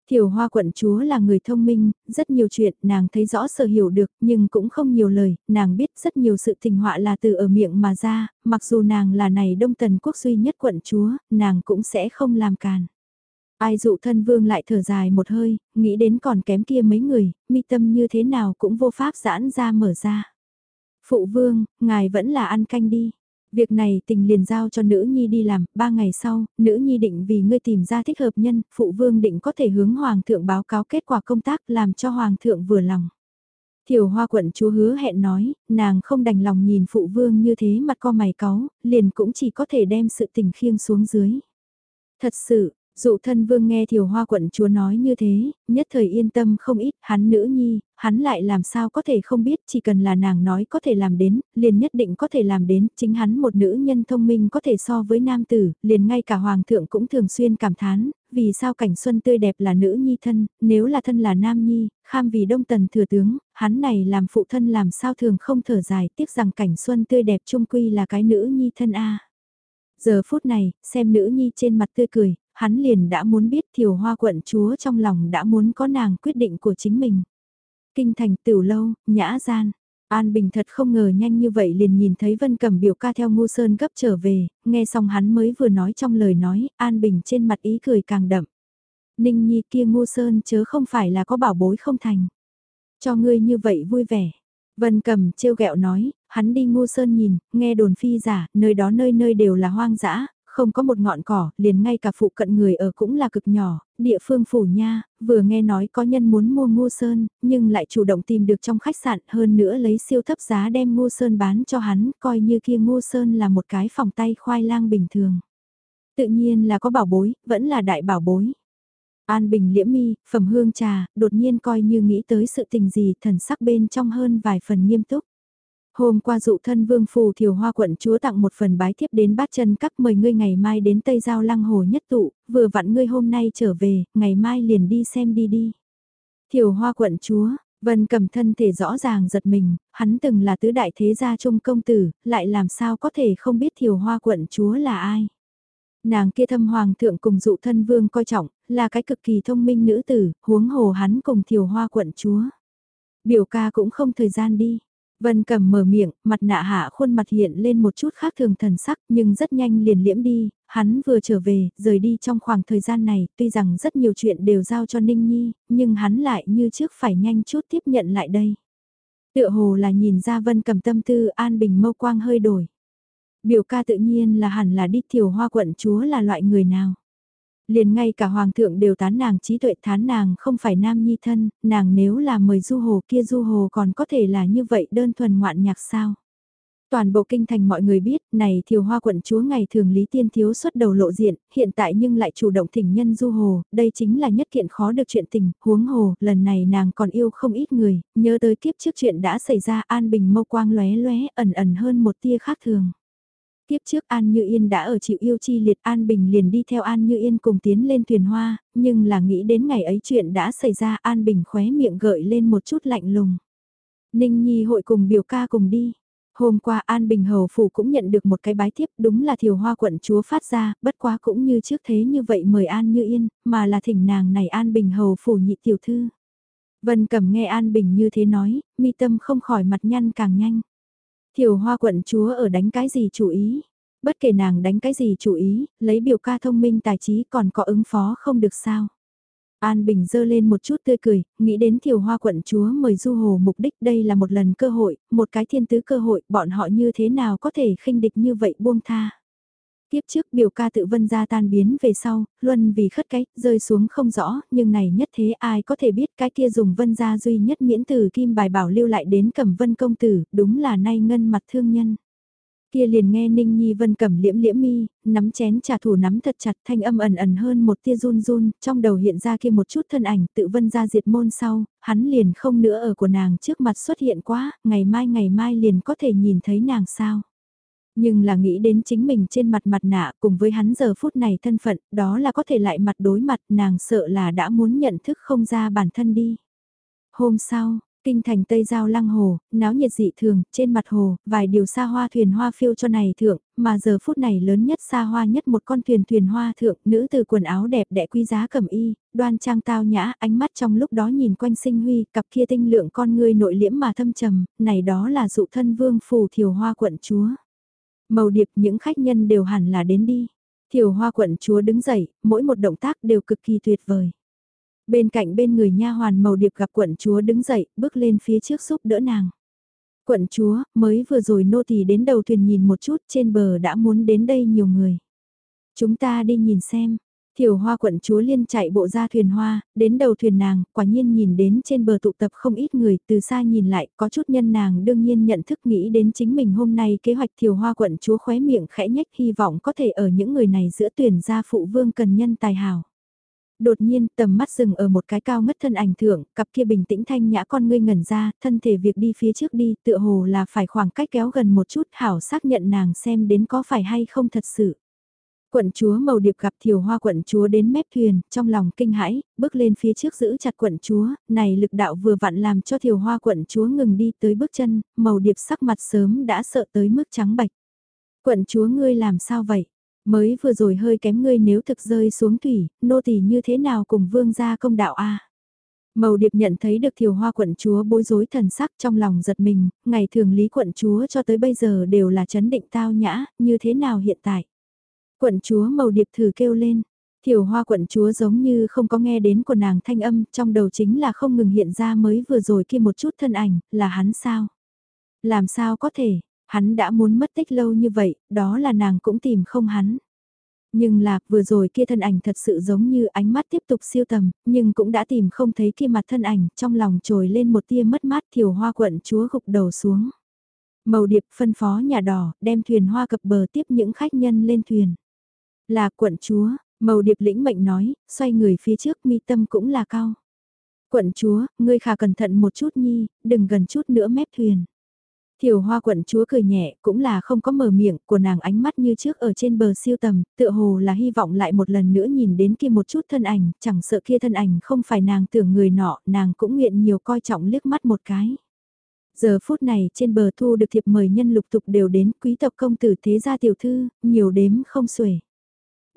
Thiều hoa quận chúa là người thông minh, rất nhiều chuyện nàng thấy rõ sở hiểu được nhưng cũng không nhiều lời, nàng biết rất nhiều sự tình họa là từ ở miệng mà ra, mặc dù nàng là này đông tần quốc duy nhất quận chúa, nàng cũng sẽ không làm càn. Ai dụ thân vương lại thở dài một hơi, nghĩ đến còn kém kia mấy người, mi tâm như thế nào cũng vô pháp giãn ra mở ra. Phụ vương, ngài vẫn là ăn canh đi. Việc này tình liền giao cho nữ nhi đi làm, ba ngày sau, nữ nhi định vì ngươi tìm ra thích hợp nhân, phụ vương định có thể hướng hoàng thượng báo cáo kết quả công tác làm cho hoàng thượng vừa lòng. Thiểu hoa quận chúa hứa hẹn nói, nàng không đành lòng nhìn phụ vương như thế mặt co mày cáu, liền cũng chỉ có thể đem sự tình khiêng xuống dưới. Thật sự, Dụ thân vương nghe thiểu hoa quận chúa nói như thế, nhất thời yên tâm không ít, hắn nữ nhi, hắn lại làm sao có thể không biết, chỉ cần là nàng nói có thể làm đến, liền nhất định có thể làm đến, chính hắn một nữ nhân thông minh có thể so với nam tử, liền ngay cả hoàng thượng cũng thường xuyên cảm thán, vì sao cảnh xuân tươi đẹp là nữ nhi thân, nếu là thân là nam nhi, kham vì đông tần thừa tướng, hắn này làm phụ thân làm sao thường không thở dài, tiếc rằng cảnh xuân tươi đẹp trung quy là cái nữ nhi thân a. Giờ phút này, xem nữ nhi trên mặt tươi cười, hắn liền đã muốn biết thiều hoa quận chúa trong lòng đã muốn có nàng quyết định của chính mình. Kinh thành tiểu lâu, nhã gian. An Bình thật không ngờ nhanh như vậy liền nhìn thấy Vân Cẩm biểu ca theo Ngô Sơn gấp trở về, nghe xong hắn mới vừa nói trong lời nói, An Bình trên mặt ý cười càng đậm. Ninh Nhi kia Ngô Sơn chớ không phải là có bảo bối không thành. Cho ngươi như vậy vui vẻ. Vân Cẩm trêu ghẹo nói, hắn đi Ngô Sơn nhìn, nghe đồn phi giả, nơi đó nơi nơi đều là hoang dã, không có một ngọn cỏ, liền ngay cả phụ cận người ở cũng là cực nhỏ, địa phương phủ nha, vừa nghe nói có nhân muốn mua ngô sơn, nhưng lại chủ động tìm được trong khách sạn hơn nữa lấy siêu thấp giá đem ngô sơn bán cho hắn, coi như kia ngô sơn là một cái phòng tay khoai lang bình thường. Tự nhiên là có bảo bối, vẫn là đại bảo bối. An Bình liễm mi, phẩm hương trà, đột nhiên coi như nghĩ tới sự tình gì thần sắc bên trong hơn vài phần nghiêm túc. Hôm qua dụ thân vương phù thiều hoa quận chúa tặng một phần bái thiếp đến bát chân các mời ngươi ngày mai đến Tây Giao Lăng Hồ nhất tụ, vừa vặn ngươi hôm nay trở về, ngày mai liền đi xem đi đi. Thiều hoa quận chúa, Vân cầm thân thể rõ ràng giật mình, hắn từng là tứ đại thế gia trung công tử, lại làm sao có thể không biết thiều hoa quận chúa là ai. Nàng kia thâm hoàng thượng cùng dụ thân vương coi trọng, là cái cực kỳ thông minh nữ tử, huống hồ hắn cùng thiều hoa quận chúa. Biểu ca cũng không thời gian đi. Vân cầm mở miệng, mặt nạ hạ khuôn mặt hiện lên một chút khác thường thần sắc nhưng rất nhanh liền liễm đi, hắn vừa trở về, rời đi trong khoảng thời gian này, tuy rằng rất nhiều chuyện đều giao cho Ninh Nhi, nhưng hắn lại như trước phải nhanh chút tiếp nhận lại đây. Tựa hồ là nhìn ra Vân cầm tâm tư an bình mâu quang hơi đổi. Biểu ca tự nhiên là hẳn là đi tiểu hoa quận chúa là loại người nào liền ngay cả hoàng thượng đều tán nàng trí tuệ thán nàng không phải nam nhi thân, nàng nếu là mời du hồ kia du hồ còn có thể là như vậy đơn thuần ngoạn nhạc sao. Toàn bộ kinh thành mọi người biết, này thiều hoa quận chúa ngày thường Lý Tiên Thiếu xuất đầu lộ diện, hiện tại nhưng lại chủ động thỉnh nhân du hồ, đây chính là nhất kiện khó được chuyện tình, huống hồ, lần này nàng còn yêu không ít người, nhớ tới kiếp trước chuyện đã xảy ra an bình mâu quang lóe lóe ẩn ẩn hơn một tia khác thường. Tiếp trước An Như Yên đã ở chịu yêu chi liệt An Bình liền đi theo An Như Yên cùng tiến lên thuyền hoa, nhưng là nghĩ đến ngày ấy chuyện đã xảy ra An Bình khóe miệng gợi lên một chút lạnh lùng. Ninh Nhi hội cùng biểu ca cùng đi. Hôm qua An Bình Hầu Phủ cũng nhận được một cái bái thiếp đúng là thiều hoa quận chúa phát ra, bất quá cũng như trước thế như vậy mời An Như Yên, mà là thỉnh nàng này An Bình Hầu Phủ nhị tiểu thư. Vân cầm nghe An Bình như thế nói, mi tâm không khỏi mặt nhăn càng nhanh. Thiều hoa quận chúa ở đánh cái gì chủ ý? Bất kể nàng đánh cái gì chủ ý, lấy biểu ca thông minh tài trí còn có ứng phó không được sao. An Bình dơ lên một chút tươi cười, nghĩ đến thiều hoa quận chúa mời du hồ mục đích đây là một lần cơ hội, một cái thiên tứ cơ hội, bọn họ như thế nào có thể khinh địch như vậy buông tha. Tiếp trước biểu ca tự vân ra tan biến về sau, luân vì khất cái, rơi xuống không rõ, nhưng này nhất thế ai có thể biết cái kia dùng vân ra duy nhất miễn từ kim bài bảo lưu lại đến cẩm vân công tử, đúng là nay ngân mặt thương nhân. Kia liền nghe Ninh Nhi Vân cẩm liễm liễm mi, nắm chén trà thủ nắm thật chặt thanh âm ẩn ẩn hơn một tia run run, trong đầu hiện ra kia một chút thân ảnh tự vân ra diệt môn sau, hắn liền không nữa ở của nàng trước mặt xuất hiện quá, ngày mai ngày mai liền có thể nhìn thấy nàng sao. Nhưng là nghĩ đến chính mình trên mặt mặt nạ cùng với hắn giờ phút này thân phận, đó là có thể lại mặt đối mặt nàng sợ là đã muốn nhận thức không ra bản thân đi. Hôm sau, kinh thành Tây Giao Lăng Hồ, náo nhiệt dị thường, trên mặt hồ, vài điều xa hoa thuyền hoa phiêu cho này thượng, mà giờ phút này lớn nhất xa hoa nhất một con thuyền thuyền hoa thượng, nữ từ quần áo đẹp đẽ quý giá cầm y, đoan trang tao nhã, ánh mắt trong lúc đó nhìn quanh sinh huy, cặp kia tinh lượng con người nội liễm mà thâm trầm, này đó là dụ thân vương phù thiều hoa quận chúa. Màu điệp những khách nhân đều hẳn là đến đi. Thiều hoa quận chúa đứng dậy, mỗi một động tác đều cực kỳ tuyệt vời. Bên cạnh bên người nha hoàn màu điệp gặp quận chúa đứng dậy, bước lên phía trước giúp đỡ nàng. Quận chúa, mới vừa rồi nô tỳ đến đầu thuyền nhìn một chút trên bờ đã muốn đến đây nhiều người. Chúng ta đi nhìn xem. Thiểu hoa quận chúa liên chạy bộ ra thuyền hoa, đến đầu thuyền nàng, quả nhiên nhìn đến trên bờ tụ tập không ít người, từ xa nhìn lại, có chút nhân nàng đương nhiên nhận thức nghĩ đến chính mình hôm nay kế hoạch thiểu hoa quận chúa khóe miệng khẽ nhách hy vọng có thể ở những người này giữa tuyển gia phụ vương cần nhân tài hào. Đột nhiên tầm mắt dừng ở một cái cao ngất thân ảnh thượng, cặp kia bình tĩnh thanh nhã con ngươi ngẩn ra, thân thể việc đi phía trước đi tựa hồ là phải khoảng cách kéo gần một chút hảo xác nhận nàng xem đến có phải hay không thật sự. Quận chúa màu điệp gặp thiều hoa quận chúa đến mép thuyền, trong lòng kinh hãi, bước lên phía trước giữ chặt quận chúa, này lực đạo vừa vặn làm cho thiều hoa quận chúa ngừng đi tới bước chân, màu điệp sắc mặt sớm đã sợ tới mức trắng bạch. Quận chúa ngươi làm sao vậy? Mới vừa rồi hơi kém ngươi nếu thực rơi xuống thủy, nô tỳ như thế nào cùng vương gia công đạo a Màu điệp nhận thấy được thiều hoa quận chúa bối rối thần sắc trong lòng giật mình, ngày thường lý quận chúa cho tới bây giờ đều là chấn định tao nhã, như thế nào hiện tại? Quận chúa màu điệp thử kêu lên, thiểu hoa quận chúa giống như không có nghe đến của nàng thanh âm, trong đầu chính là không ngừng hiện ra mới vừa rồi kia một chút thân ảnh, là hắn sao? Làm sao có thể, hắn đã muốn mất tích lâu như vậy, đó là nàng cũng tìm không hắn. Nhưng là, vừa rồi kia thân ảnh thật sự giống như ánh mắt tiếp tục siêu tầm, nhưng cũng đã tìm không thấy kia mặt thân ảnh, trong lòng trồi lên một tia mất mát thiểu hoa quận chúa gục đầu xuống. Màu điệp phân phó nhà đỏ, đem thuyền hoa cập bờ tiếp những khách nhân lên thuyền. Là quận chúa, màu điệp lĩnh mệnh nói, xoay người phía trước mi tâm cũng là cao. Quận chúa, ngươi khả cẩn thận một chút nhi, đừng gần chút nữa mép thuyền. Thiểu hoa quận chúa cười nhẹ, cũng là không có mở miệng, của nàng ánh mắt như trước ở trên bờ siêu tầm, tựa hồ là hy vọng lại một lần nữa nhìn đến kia một chút thân ảnh, chẳng sợ kia thân ảnh không phải nàng tưởng người nọ, nàng cũng nguyện nhiều coi trọng liếc mắt một cái. Giờ phút này trên bờ thu được thiệp mời nhân lục tục đều đến quý tộc công tử thế gia tiểu thư, nhiều đếm không xuể.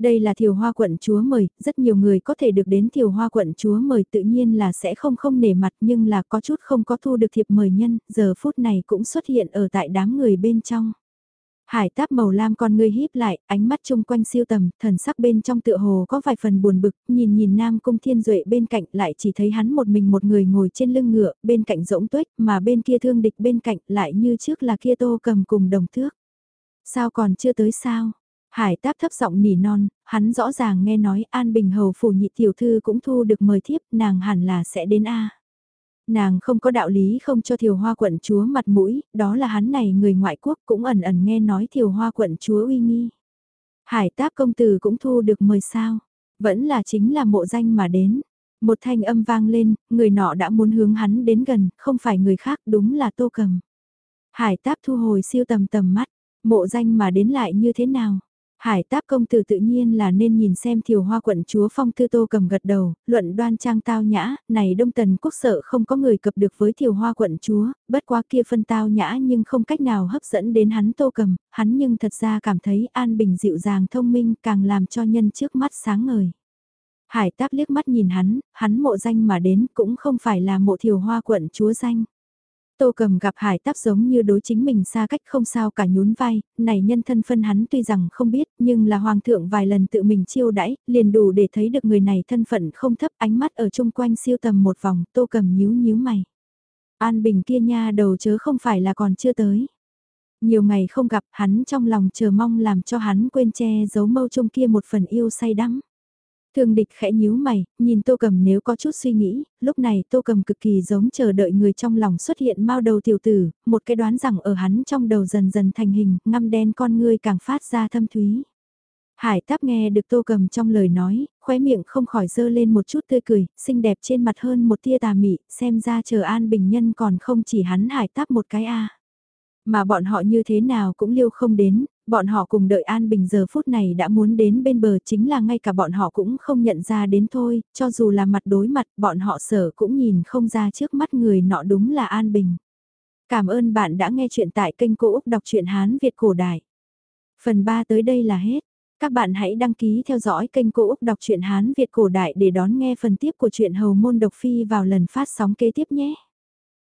Đây là thiều hoa quận chúa mời, rất nhiều người có thể được đến thiều hoa quận chúa mời tự nhiên là sẽ không không nể mặt nhưng là có chút không có thu được thiệp mời nhân, giờ phút này cũng xuất hiện ở tại đám người bên trong. Hải táp màu lam con ngươi híp lại, ánh mắt chung quanh siêu tầm, thần sắc bên trong tựa hồ có vài phần buồn bực, nhìn nhìn nam cung thiên duệ bên cạnh lại chỉ thấy hắn một mình một người ngồi trên lưng ngựa, bên cạnh rỗng tuếch, mà bên kia thương địch bên cạnh lại như trước là kia tô cầm cùng đồng thước. Sao còn chưa tới sao? Hải táp thấp giọng nỉ non, hắn rõ ràng nghe nói An Bình Hầu phủ nhị tiểu thư cũng thu được mời thiếp, nàng hẳn là sẽ đến A. Nàng không có đạo lý không cho thiều hoa quận chúa mặt mũi, đó là hắn này người ngoại quốc cũng ẩn ẩn nghe nói thiều hoa quận chúa uy nghi. Hải táp công tử cũng thu được mời sao, vẫn là chính là mộ danh mà đến. Một thanh âm vang lên, người nọ đã muốn hướng hắn đến gần, không phải người khác đúng là tô cầm. Hải táp thu hồi siêu tầm tầm mắt, mộ danh mà đến lại như thế nào? Hải táp công tử tự nhiên là nên nhìn xem thiều hoa quận chúa phong thư tô cầm gật đầu, luận đoan trang tao nhã, này đông tần quốc sợ không có người cập được với thiều hoa quận chúa, bất quá kia phân tao nhã nhưng không cách nào hấp dẫn đến hắn tô cầm, hắn nhưng thật ra cảm thấy an bình dịu dàng thông minh càng làm cho nhân trước mắt sáng ngời. Hải táp liếc mắt nhìn hắn, hắn mộ danh mà đến cũng không phải là mộ thiều hoa quận chúa danh. Tô cầm gặp hải táp giống như đối chính mình xa cách không sao cả nhún vai, này nhân thân phân hắn tuy rằng không biết nhưng là hoàng thượng vài lần tự mình chiêu đãi, liền đủ để thấy được người này thân phận không thấp ánh mắt ở chung quanh siêu tầm một vòng, tô cầm nhíu nhíu mày. An bình kia nha đầu chớ không phải là còn chưa tới. Nhiều ngày không gặp hắn trong lòng chờ mong làm cho hắn quên che giấu mâu trong kia một phần yêu say đắm. Thương địch khẽ nhíu mày, nhìn tô cầm nếu có chút suy nghĩ, lúc này tô cầm cực kỳ giống chờ đợi người trong lòng xuất hiện mau đầu tiểu tử, một cái đoán rằng ở hắn trong đầu dần dần thành hình, ngăm đen con ngươi càng phát ra thâm thúy. Hải táp nghe được tô cầm trong lời nói, khóe miệng không khỏi dơ lên một chút tươi cười, xinh đẹp trên mặt hơn một tia tà mị, xem ra chờ an bình nhân còn không chỉ hắn hải táp một cái a Mà bọn họ như thế nào cũng liêu không đến, bọn họ cùng đợi An Bình giờ phút này đã muốn đến bên bờ chính là ngay cả bọn họ cũng không nhận ra đến thôi, cho dù là mặt đối mặt bọn họ sở cũng nhìn không ra trước mắt người nọ đúng là An Bình. Cảm ơn bạn đã nghe chuyện tại kênh Cô Úc Đọc truyện Hán Việt Cổ Đại. Phần 3 tới đây là hết. Các bạn hãy đăng ký theo dõi kênh Cô Úc Đọc truyện Hán Việt Cổ Đại để đón nghe phần tiếp của truyện Hầu Môn Độc Phi vào lần phát sóng kế tiếp nhé.